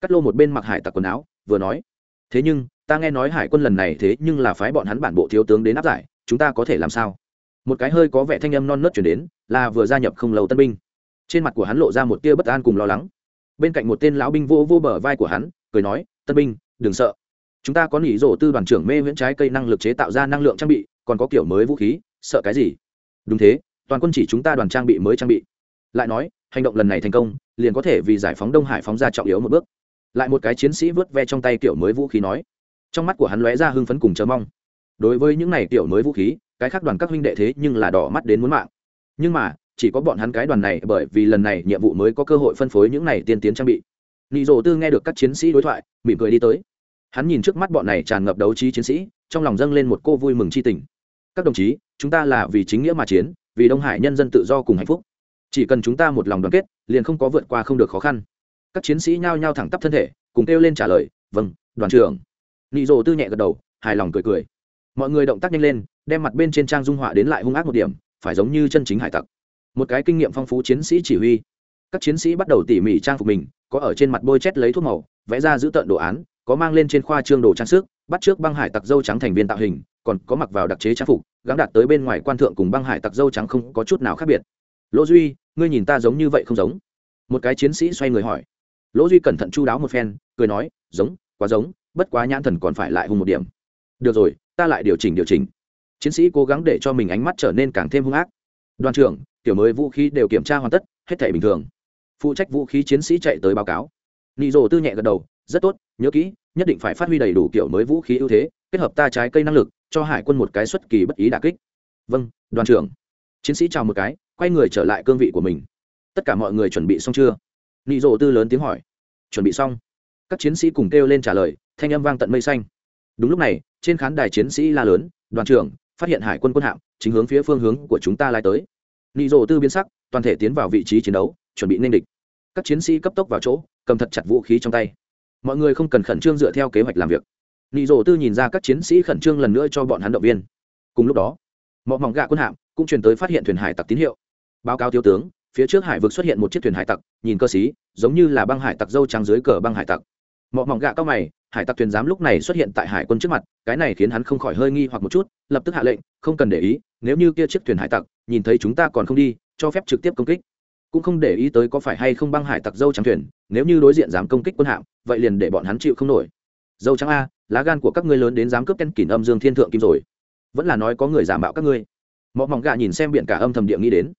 cắt lô một bên mặc hải tặc quần áo, vừa nói, thế nhưng, ta nghe nói hải quân lần này thế nhưng là phái bọn hắn bản bộ thiếu tướng đến áp giải, chúng ta có thể làm sao? Một cái hơi có vẻ thanh âm non nớt chuyển đến, là vừa gia nhập không lâu tân binh. Trên mặt của hắn lộ ra một tia bất an cùng lo lắng. Bên cạnh một tên lão binh vô vô bờ vai của hắn, cười nói, tân binh, đừng sợ. Chúng ta có nỉ rổ tư đoàn trưởng mê viễn trái cây năng lực chế tạo ra năng lượng trang bị, còn có kiểu mới vũ khí, sợ cái gì? Đúng thế, toàn quân chỉ chúng ta đoàn trang bị mới trang bị. Lại nói, hành động lần này thành công, liền có thể vì giải phóng đông hải phóng ra trọng yếu một bước lại một cái chiến sĩ vớt ve trong tay kiểu mới vũ khí nói. Trong mắt của hắn lóe ra hưng phấn cùng chờ mong. Đối với những này kiểu mới vũ khí, cái khác đoàn các huynh đệ thế nhưng là đỏ mắt đến muốn mạng. Nhưng mà, chỉ có bọn hắn cái đoàn này bởi vì lần này nhiệm vụ mới có cơ hội phân phối những này tiên tiến trang bị. Nị rổ tư nghe được các chiến sĩ đối thoại, mỉm cười đi tới. Hắn nhìn trước mắt bọn này tràn ngập đấu trí chiến sĩ, trong lòng dâng lên một cô vui mừng c h i tình. Các đồng chí, chúng ta là vì chính nghĩa mà chiến, vì đông hải nhân dân tự do cùng hạnh phúc. Chỉ cần chúng ta một lòng đoàn kết, liền không có vượt qua không được khó khăn các chiến sĩ nhao nhao thẳng tắp thân thể, cùng kêu lên trả lời vâng đoàn trưởng. Nị rồ tư nhẹ gật đầu, hài lòng cười cười. Mọi người động tác nhanh lên, đem mặt bên trên trang dung họa đến lại hung ác một điểm, phải giống như chân chính hải tặc. Một cái kinh nghiệm phong phú chiến sĩ chỉ huy. Các chiến sĩ bắt đầu tỉ mỉ trang phục mình, có ở trên mặt bôi chét lấy thuốc màu, vẽ ra giữ tợn đồ án, có mang lên trên khoa trương đồ trang sức, bắt trước băng hải tặc dâu trắng thành viên tạo hình, còn có mặc vào đặc chế trang phục, gắn đặt tới bên ngoài quan thượng cùng băng hải tặc dâu trắng không có chút nào khác biệt. Lỗ duy, ngươi nhìn ta giống như vậy không giống? Một cái chiến sĩ xoay người hỏi lỗ duy cẩn thận chu đáo một phen, cười nói, giống, quá giống, bất quá nhãn thần còn phải lại hung một điểm. Được rồi, ta lại điều chỉnh điều chỉnh. Chiến sĩ cố gắng để cho mình ánh mắt trở nên càng thêm hung ác. Đoàn trưởng, tiểu mới vũ khí đều kiểm tra hoàn tất, hết thể bình thường. Phụ trách vũ khí chiến sĩ chạy tới báo cáo. Nị rồ tư nhẹ gật đầu, rất tốt, nhớ kỹ, nhất định phải phát huy đầy đủ kiểu mới vũ khí ưu thế, kết hợp ta trái cây năng lực, cho hải quân một cái xuất kỳ bất ý đà kích. Vâng đoàn trưởng. Chiến sĩ chào một cái, quay người trở lại cương vị của mình. Tất cả mọi người chuẩn bị xong chưa? Nị rộ tư lớn tiếng hỏi. Chuẩn bị xong. Các chiến sĩ cùng kêu lên trả lời, thanh âm vang tận mây xanh. Đúng lúc này, trên khán đài chiến sĩ la lớn, đoàn trưởng, phát hiện hải quân quân hạm, chính hướng phía phương hướng của chúng ta lai tới. Nị rộ tư biến sắc, toàn thể tiến vào vị trí chiến đấu, chuẩn bị nên địch. Các chiến sĩ cấp tốc vào chỗ, cầm thật chặt vũ khí trong tay. Mọi người không cần khẩn trương dựa theo kế hoạch làm việc. Nị rộ tư nhìn ra các chiến sĩ khẩn trương lần nữa cho bọn hắn động viên. Cùng lúc đó mọi mỏng gạ quân hạm cũng truyền tới phát hiện thuyền hải tặc tín hiệu. Báo cáo thiếu tướng phía trước hải vực xuất hiện một chiếc thuyền hải tặc, nhìn cơ sĩ giống như là băng hải tặc dâu trắng dưới cờ băng hải tặc. Mọ mỏng gạ cao mày, hải tặc thuyền giám lúc này xuất hiện tại hải quân trước mặt, cái này khiến hắn không khỏi hơi nghi hoặc một chút, lập tức hạ lệnh, không cần để ý, nếu như kia chiếc thuyền hải tặc, nhìn thấy chúng ta còn không đi, cho phép trực tiếp công kích. Cũng không để ý tới có phải hay không băng hải tặc dâu trắng thuyền, nếu như đối diện dám công kích quân hạm, vậy liền để bọn hắn chịu không nổi. Dâu trắng a, lá gan của các ngươi lớn đến dám cướp ken kỷ âm dương thiên thượng kim rồi. Vẫn là nói có người giả mạo các ngươi. Mọ mỏng gạ nhìn xem biển cả âm thầm địa nghĩ đến.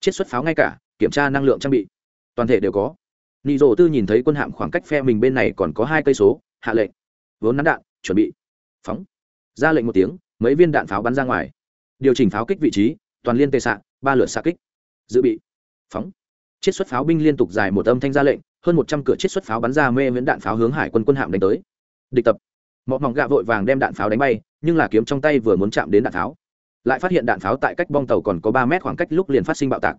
Chiết xuất pháo ngay cả kiểm tra năng lượng trang bị. Toàn thể đều có. Nị rổ tư nhìn thấy quân hạm khoảng cách phe mình bên này còn có hai cây số, hạ lệnh. Vốn nắn đạn, chuẩn bị. Phóng. Ra lệnh một tiếng, mấy viên đạn pháo bắn ra ngoài. Điều chỉnh pháo kích vị trí, toàn liên tê xạ ba lửa xạ kích. Dự bị. Phóng. Chiết xuất pháo binh liên tục dài một âm thanh ra lệnh, hơn một trăm cửa chiết xuất pháo bắn ra mê miễn đạn pháo hướng hải quân quân hạm đánh tới. Địch tập. Mọi mỏng gạ vội vàng đem đạn pháo đánh bay, nhưng là kiếm trong tay vừa muốn chạm đến đạn pháo. Lại phát hiện đạn pháo tại cách bong tàu còn có ba mét khoảng cách lúc liền phát sinh bạo tạc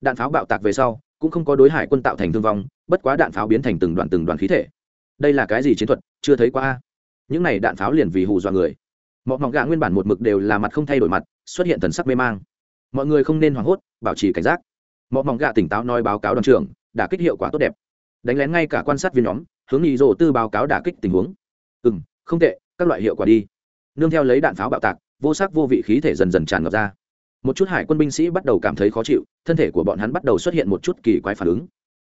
đạn pháo bạo tạc về sau, cũng không có đối hải quân tạo thành thương vong, bất quá đạn pháo biến thành từng đoàn từng đoàn khí thể. Đây là cái gì chiến thuật, chưa thấy qua những này đạn pháo liền vì hù dọa người. Mọi mỏng gạ nguyên bản một mực đều là mặt không thay đổi mặt, xuất hiện thần sắc mê mang. Mọi người không nên hoảng hốt, bảo trì cảnh giác. Mọi mỏng gạ tỉnh táo nói báo cáo đoàn trưởng đã kích hiệu quả tốt đẹp. Đánh lén ngay cả quan sát viên nhóm, hướng nghị rộ tư báo cáo đả kích tình huống. Ừ n không tệ, các loại hiệu quả đi. Nương theo lấy đạn pháo bạo tạc, vô sắc vô vị khí thể dần dần tràn ngập ra một chút hải quân binh sĩ bắt đầu cảm thấy khó chịu, thân thể của bọn hắn bắt đầu xuất hiện một chút kỳ quái phản ứng.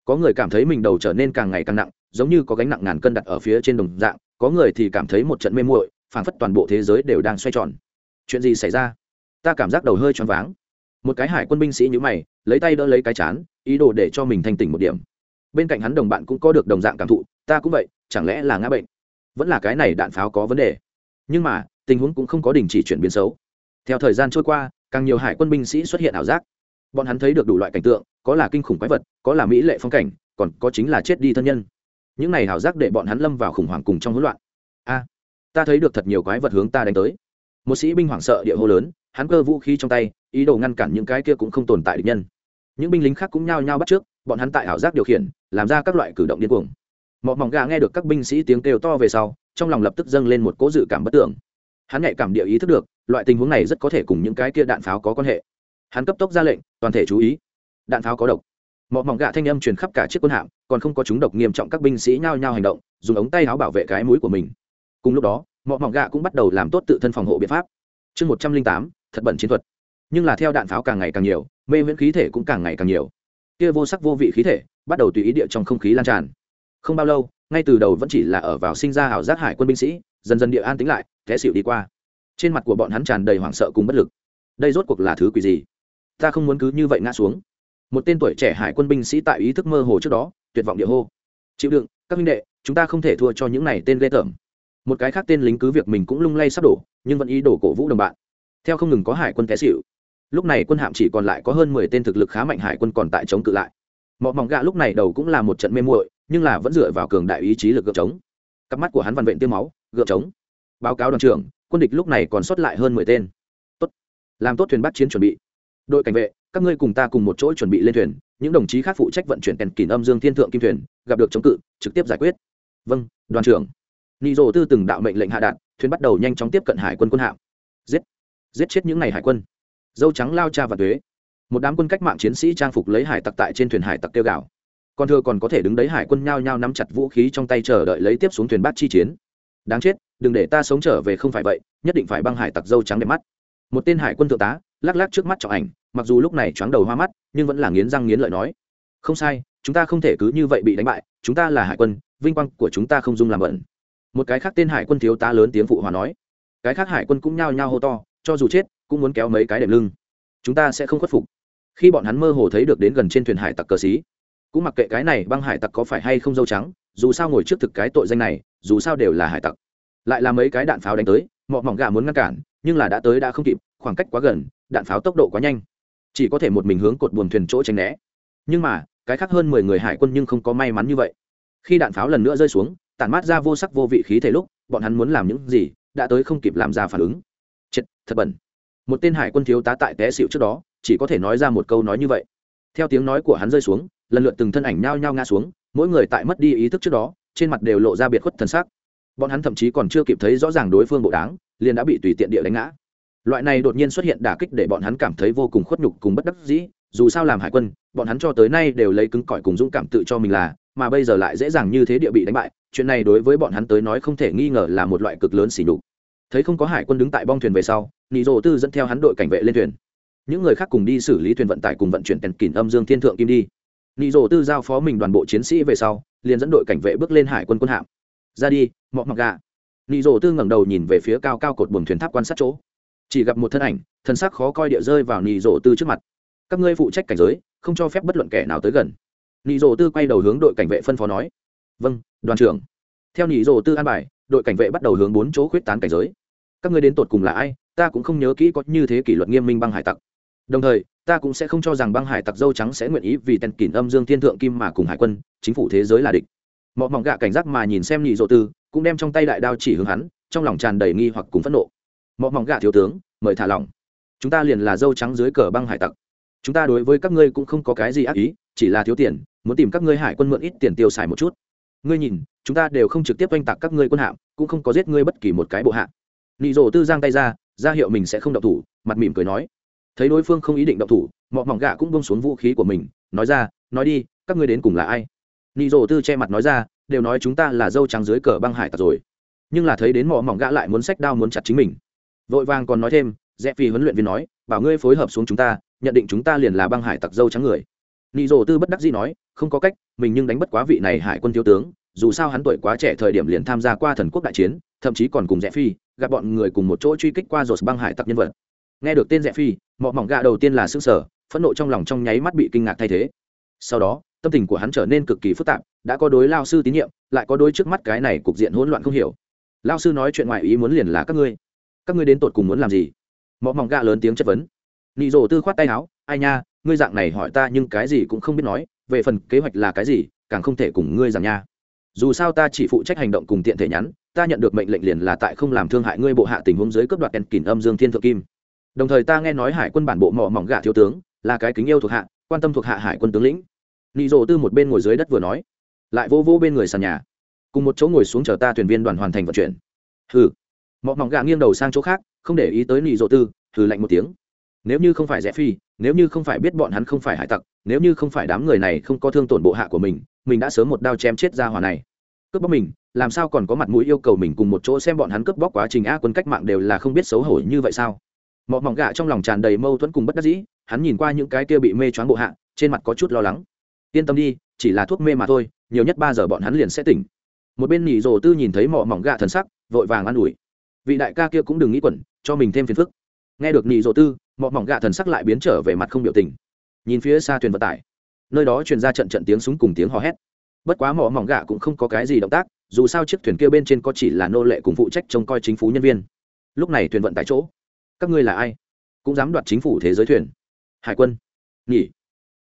Có người cảm thấy mình đầu trở nên càng ngày càng nặng, giống như có gánh nặng ngàn cân đặt ở phía trên đồng dạng, có người thì cảm thấy một trận mê muội, phảng phất toàn bộ thế giới đều đang xoay tròn. Chuyện gì xảy ra? Ta cảm giác đầu hơi choáng váng. Một cái hải quân binh sĩ nhữ mày, lấy tay đỡ lấy cái chán, ý đồ để cho mình thanh tỉnh một điểm. Bên cạnh hắn đồng bạn cũng có được đồng dạng cảm thụ, ta cũng vậy, chẳng lẽ là ngã bệnh? Vẫn là cái này đạn pháo có vấn đề. Nhưng mà, tình huống cũng không có đình chỉ chuyển biến xấu. Theo thời gian trôi qua càng nhiều hải quân binh sĩ xuất hiện ảo giác. Bọn hắn thấy được đủ loại cảnh tượng, có là kinh khủng quái vật, có là mỹ lệ phong cảnh, còn có chính là chết đi thân nhân. Những này ảo giác để bọn hắn lâm vào khủng hoảng cùng trong hỗn loạn. A, ta thấy được thật nhiều quái vật hướng ta đánh tới. Một sĩ binh hoảng sợ địa hô lớn, hắn cơ vũ khí trong tay, ý đồ ngăn cản những cái kia cũng không tồn tại địch nhân. Những binh lính khác cũng nhao nhao bắt trước, bọn hắn tại ảo giác điều khiển, làm ra các loại cử động điên cuồng. Mọ mỏng gà nghe được các binh sĩ tiếng kêu to về sau, trong lòng lập tức dâng lên một cố dự cảm bất tưởng hắn nhạy cảm địa ý thức được, loại tình huống này rất có thể cùng những cái kia đạn pháo có quan hệ. Hắn cấp tốc ra lệnh, toàn thể chú ý. Đạn pháo có độc. Mọ mỏng gạ thanh âm truyền khắp cả chiếc quân hạm, còn không có chúng độc nghiêm trọng các binh sĩ nhao nhao hành động, dùng ống tay áo bảo vệ cái mũi của mình. Cùng lúc đó, mọ mỏng gạ cũng bắt đầu làm tốt tự thân phòng hộ biện pháp. Chương một trăm linh tám, thật bẩn chiến thuật. Nhưng là theo đạn pháo càng ngày càng nhiều, mê viễn khí thể cũng càng ngày càng nhiều. Kia vô sắc vô vị khí thể bắt đầu tùy ý địa trong không khí lan tràn. Không bao lâu, ngay từ đầu vẫn chỉ là ở vào sinh ra ảo giác hải quân binh sĩ dần dần địa an tính lại, té xịu đi qua. Trên mặt của bọn hắn tràn đầy hoảng sợ cùng bất lực. Đây rốt cuộc là thứ quỷ gì? Ta không muốn cứ như vậy ngã xuống. Một tên tuổi trẻ hải quân binh sĩ tại ý thức mơ hồ trước đó, tuyệt vọng địa hô. Chịu đựng, các minh đệ, chúng ta không thể thua cho những này tên ghê tởm. Một cái khác tên lính cứ việc mình cũng lung lay sắp đổ, nhưng vẫn ý đổ cổ vũ đồng bạn. Theo không ngừng có hải quân té xịu lúc này quân hạm chỉ còn lại có hơn mười tên thực lực khá mạnh hải quân còn tại chống cự lại. Mọ mỏng gạ lúc này đầu cũng là một trận mê muội, nhưng là vẫn dựa vào cường đại ý chí lực gợp chống. Cặp mắt của hắn vằn vện tiêm máu gượng chống báo cáo đoàn trưởng, quân địch lúc này còn sót lại hơn mười tên. Tốt. Làm tốt thuyền bắt chiến chuẩn bị. Đội cảnh vệ, các ngươi cùng ta cùng một chỗ chuẩn bị lên thuyền, những đồng chí khác phụ trách vận chuyển kèn kìm âm dương thiên thượng kim thuyền, gặp được chống cự, trực tiếp giải quyết. Vâng đoàn trưởng. Nị rồ tư từng đạo mệnh lệnh hạ đạn thuyền bắt đầu nhanh chóng tiếp cận hải quân quân hạm. Giết. Giết chết những ngày hải quân. Dâu trắng lao cha và thuế một đám quân cách mạng chiến sĩ trang phục lấy hải tặc tại trên thuyền hải tặc kêu gạo còn thưa còn có thể đứng đấy hải quân nhao nhao nắm chặt vũ khí trong tay chờ đợi lấy tiếp xuống thuyền bát chi chiến đáng chết, đừng để ta sống trở về không phải vậy, nhất định phải băng hải tặc dâu trắng đẹp mắt. Một tên hải quân thượng tá, lắc lắc trước mắt trọng ảnh, mặc dù lúc này choáng đầu hoa mắt, nhưng vẫn là nghiến răng nghiến lợi nói, không sai, chúng ta không thể cứ như vậy bị đánh bại, chúng ta là hải quân, vinh quang của chúng ta không dung làm bẩn. Một cái khác tên hải quân thiếu tá lớn tiếng phụ hòa nói, cái khác hải quân cũng nhao nhao hô to, cho dù chết, cũng muốn kéo mấy cái đệm lưng. Chúng ta sẽ không khuất phục. Khi bọn hắn mơ hồ thấy được đến gần trên thuyền hải tặc cờ xí, cũng mặc kệ cái này băng hải tặc có phải hay không dâu trắng dù sao ngồi trước thực cái tội danh này, dù sao đều là hải tặc. Lại là mấy cái đạn pháo đánh tới, mọ mỏng gà muốn ngăn cản, nhưng là đã tới đã không kịp, khoảng cách quá gần, đạn pháo tốc độ quá nhanh. Chỉ có thể một mình hướng cột buồm thuyền chỗ tránh né. Nhưng mà, cái khác hơn mười người hải quân nhưng không có may mắn như vậy. Khi đạn pháo lần nữa rơi xuống, tản mát ra vô sắc vô vị khí thể lúc, bọn hắn muốn làm những gì, đã tới không kịp làm ra phản ứng. Chết, thật bẩn. Một tên hải quân thiếu tá tại té xịu trước đó, chỉ có thể nói ra một câu nói như vậy. Theo tiếng nói của hắn rơi xuống, lần lượt từng thân ảnh nhao nhao ngã xuống mỗi người tại mất đi ý thức trước đó, trên mặt đều lộ ra biệt khuất thần sắc bọn hắn thậm chí còn chưa kịp thấy rõ ràng đối phương bộ đáng, liền đã bị tùy tiện địa đánh ngã. Loại này đột nhiên xuất hiện đả kích để bọn hắn cảm thấy vô cùng khuất nhục cùng bất đắc dĩ, dù sao làm hải quân, bọn hắn cho tới nay đều lấy cứng cỏi cùng dũng cảm tự cho mình là, mà bây giờ lại dễ dàng như thế địa bị đánh bại, chuyện này đối với bọn hắn tới nói không thể nghi ngờ là một loại cực lớn xỉ nhục. Thấy không có hải quân đứng tại bong thuyền về sau, nị rồ tư dẫn theo hắn đội cảnh vệ lên thuyền. Những người khác cùng đi xử lý thuyền vận tải cùng vận chuyển tèn kỉn âm dương thiên thượng kim đi nị rổ tư giao phó mình đoàn bộ chiến sĩ về sau, liền dẫn đội cảnh vệ bước lên hải quân quân hạm. Ra đi, mọ mặc gà. Nị rổ tư ngẩng đầu nhìn về phía cao cao cột buồng thuyền tháp quan sát chỗ. Chỉ gặp một thân ảnh, thân xác khó coi địa rơi vào nị rổ tư trước mặt. Các ngươi phụ trách cảnh giới, không cho phép bất luận kẻ nào tới gần. Nị rổ tư quay đầu hướng đội cảnh vệ phân phó nói. Vâng đoàn trưởng. Theo nị rổ tư an bài, đội cảnh vệ bắt đầu hướng bốn chỗ khuyết tán cảnh giới. Các ngươi đến tột cùng là ai, ta cũng không nhớ kỹ có như thế kỷ luật nghiêm minh băng hải tặc. Đồng thời ta cũng sẽ không cho rằng băng hải tặc dâu trắng sẽ nguyện ý vì tên kỷ âm dương thiên thượng kim mà cùng hải quân, chính phủ thế giới là địch. Mọi mỏng gạ cảnh giác mà nhìn xem nhị dỗ tư, cũng đem trong tay đại đao chỉ hướng hắn, trong lòng tràn đầy nghi hoặc cùng phẫn nộ. Mọi mỏng gạ thiếu tướng, mời thả lỏng. Chúng ta liền là dâu trắng dưới cờ băng hải tặc. Chúng ta đối với các ngươi cũng không có cái gì ác ý, chỉ là thiếu tiền, muốn tìm các ngươi hải quân mượn ít tiền tiêu xài một chút. Ngươi nhìn, chúng ta đều không trực tiếp oanh tạc các ngươi quân hạm, cũng không có giết ngươi bất kỳ một cái bộ hạng nị rồ tư giang tay ra ra hiệu mình sẽ không động thủ, mặt mỉm cười nói thấy đối phương không ý định động thủ, mọ mỏng gạ cũng bông xuống vũ khí của mình, nói ra, nói đi, các ngươi đến cùng là ai? Nị rổ tư che mặt nói ra, đều nói chúng ta là dâu trắng dưới cờ băng hải tặc rồi. Nhưng là thấy đến mọ mỏng gã lại muốn sách đao muốn chặt chính mình. Vội vàng còn nói thêm, rẽ phi huấn luyện viên nói, bảo ngươi phối hợp xuống chúng ta, nhận định chúng ta liền là băng hải tặc dâu trắng người. Nị rổ tư bất đắc dĩ nói, không có cách, mình nhưng đánh bất quá vị này hải quân thiếu tướng, dù sao hắn tuổi quá trẻ thời điểm liền tham gia qua thần quốc đại chiến, thậm chí còn cùng rẽ phi, gặp bọn người cùng một chỗ truy kích qua rột băng hải tặc nhân vật. Nghe được tên rẽ phi mọ mỏng gạ đầu tiên là xương sở phẫn nộ trong lòng trong nháy mắt bị kinh ngạc thay thế. Sau đó, tâm tình của hắn trở nên cực kỳ phức tạp, đã có đối lao sư tín nhiệm, lại có đối trước mắt cái này cục diện hỗn loạn không hiểu. Lao sư nói chuyện ngoài ý muốn liền là các ngươi. Các ngươi đến tột cùng muốn làm gì? Mọ mỏng gạ lớn tiếng chất vấn. Nị rồ tư khoát tay áo, ai nha, ngươi dạng này hỏi ta nhưng cái gì cũng không biết nói, về phần kế hoạch là cái gì, càng không thể cùng ngươi giảng nha. Dù sao ta chỉ phụ trách hành động cùng tiện thể nhắn, ta nhận được mệnh lệnh liền là tại không làm thương hại ngươi bộ hạ tình huống dưới cướp đoạt đèn kìm âm dương thiên thượng kim đồng thời ta nghe nói hải quân bản bộ mỏ mỏng gạ thiếu tướng, là cái kính yêu thuộc hạ, quan tâm thuộc hạ hải quân tướng lĩnh. Nị rồ tư một bên ngồi dưới đất vừa nói, lại vô vô bên người sàn nhà. Cùng một chỗ ngồi xuống chờ ta thuyền viên đoàn hoàn thành vận chuyển. Hừ. Mỏ mỏng gạ nghiêng đầu sang chỗ khác, không để ý tới nị rồ tư, hừ lạnh một tiếng. Nếu như không phải rẽ phi, nếu như không phải biết bọn hắn không phải hải tặc, nếu như không phải đám người này không có thương tổn bộ hạ của mình mình đã sớm một đao chém chết ra hỏa này. Cướp bóc mình, làm sao còn có mặt mũi yêu cầu mình cùng một chỗ xem bọn hắn cướp bóc quá trình a quân cách mạng đều là không biết xấu hổ như vậy sao? Mọ mỏng gạ trong lòng tràn đầy mâu thuẫn cùng bất đắc dĩ, hắn nhìn qua những cái kia bị mê choáng bộ hạ, trên mặt có chút lo lắng. Yên tâm đi, chỉ là thuốc mê mà thôi, nhiều nhất ba giờ bọn hắn liền sẽ tỉnh. Một bên nhị rồ tư nhìn thấy mọ mỏng gạ thần sắc, vội vàng an ủi. Vị đại ca kia cũng đừng nghĩ quẩn, cho mình thêm phiền phức. Nghe được nhị rồ tư, mọ mỏng gạ thần sắc lại biến trở về mặt không biểu tình. Nhìn phía xa thuyền vận tải, nơi đó truyền ra trận trận tiếng súng cùng tiếng hò hét. Bất quá mỏ mỏng gạ cũng không có cái gì động tác, dù sao chiếc thuyền kia bên trên có chỉ là nô lệ cùng phụ trách trông coi chính phủ nhân viên. Lúc này thuyền vận tại chỗ các ngươi là ai? Cũng dám đoạt chính phủ thế giới thuyền. Hải quân, nghỉ.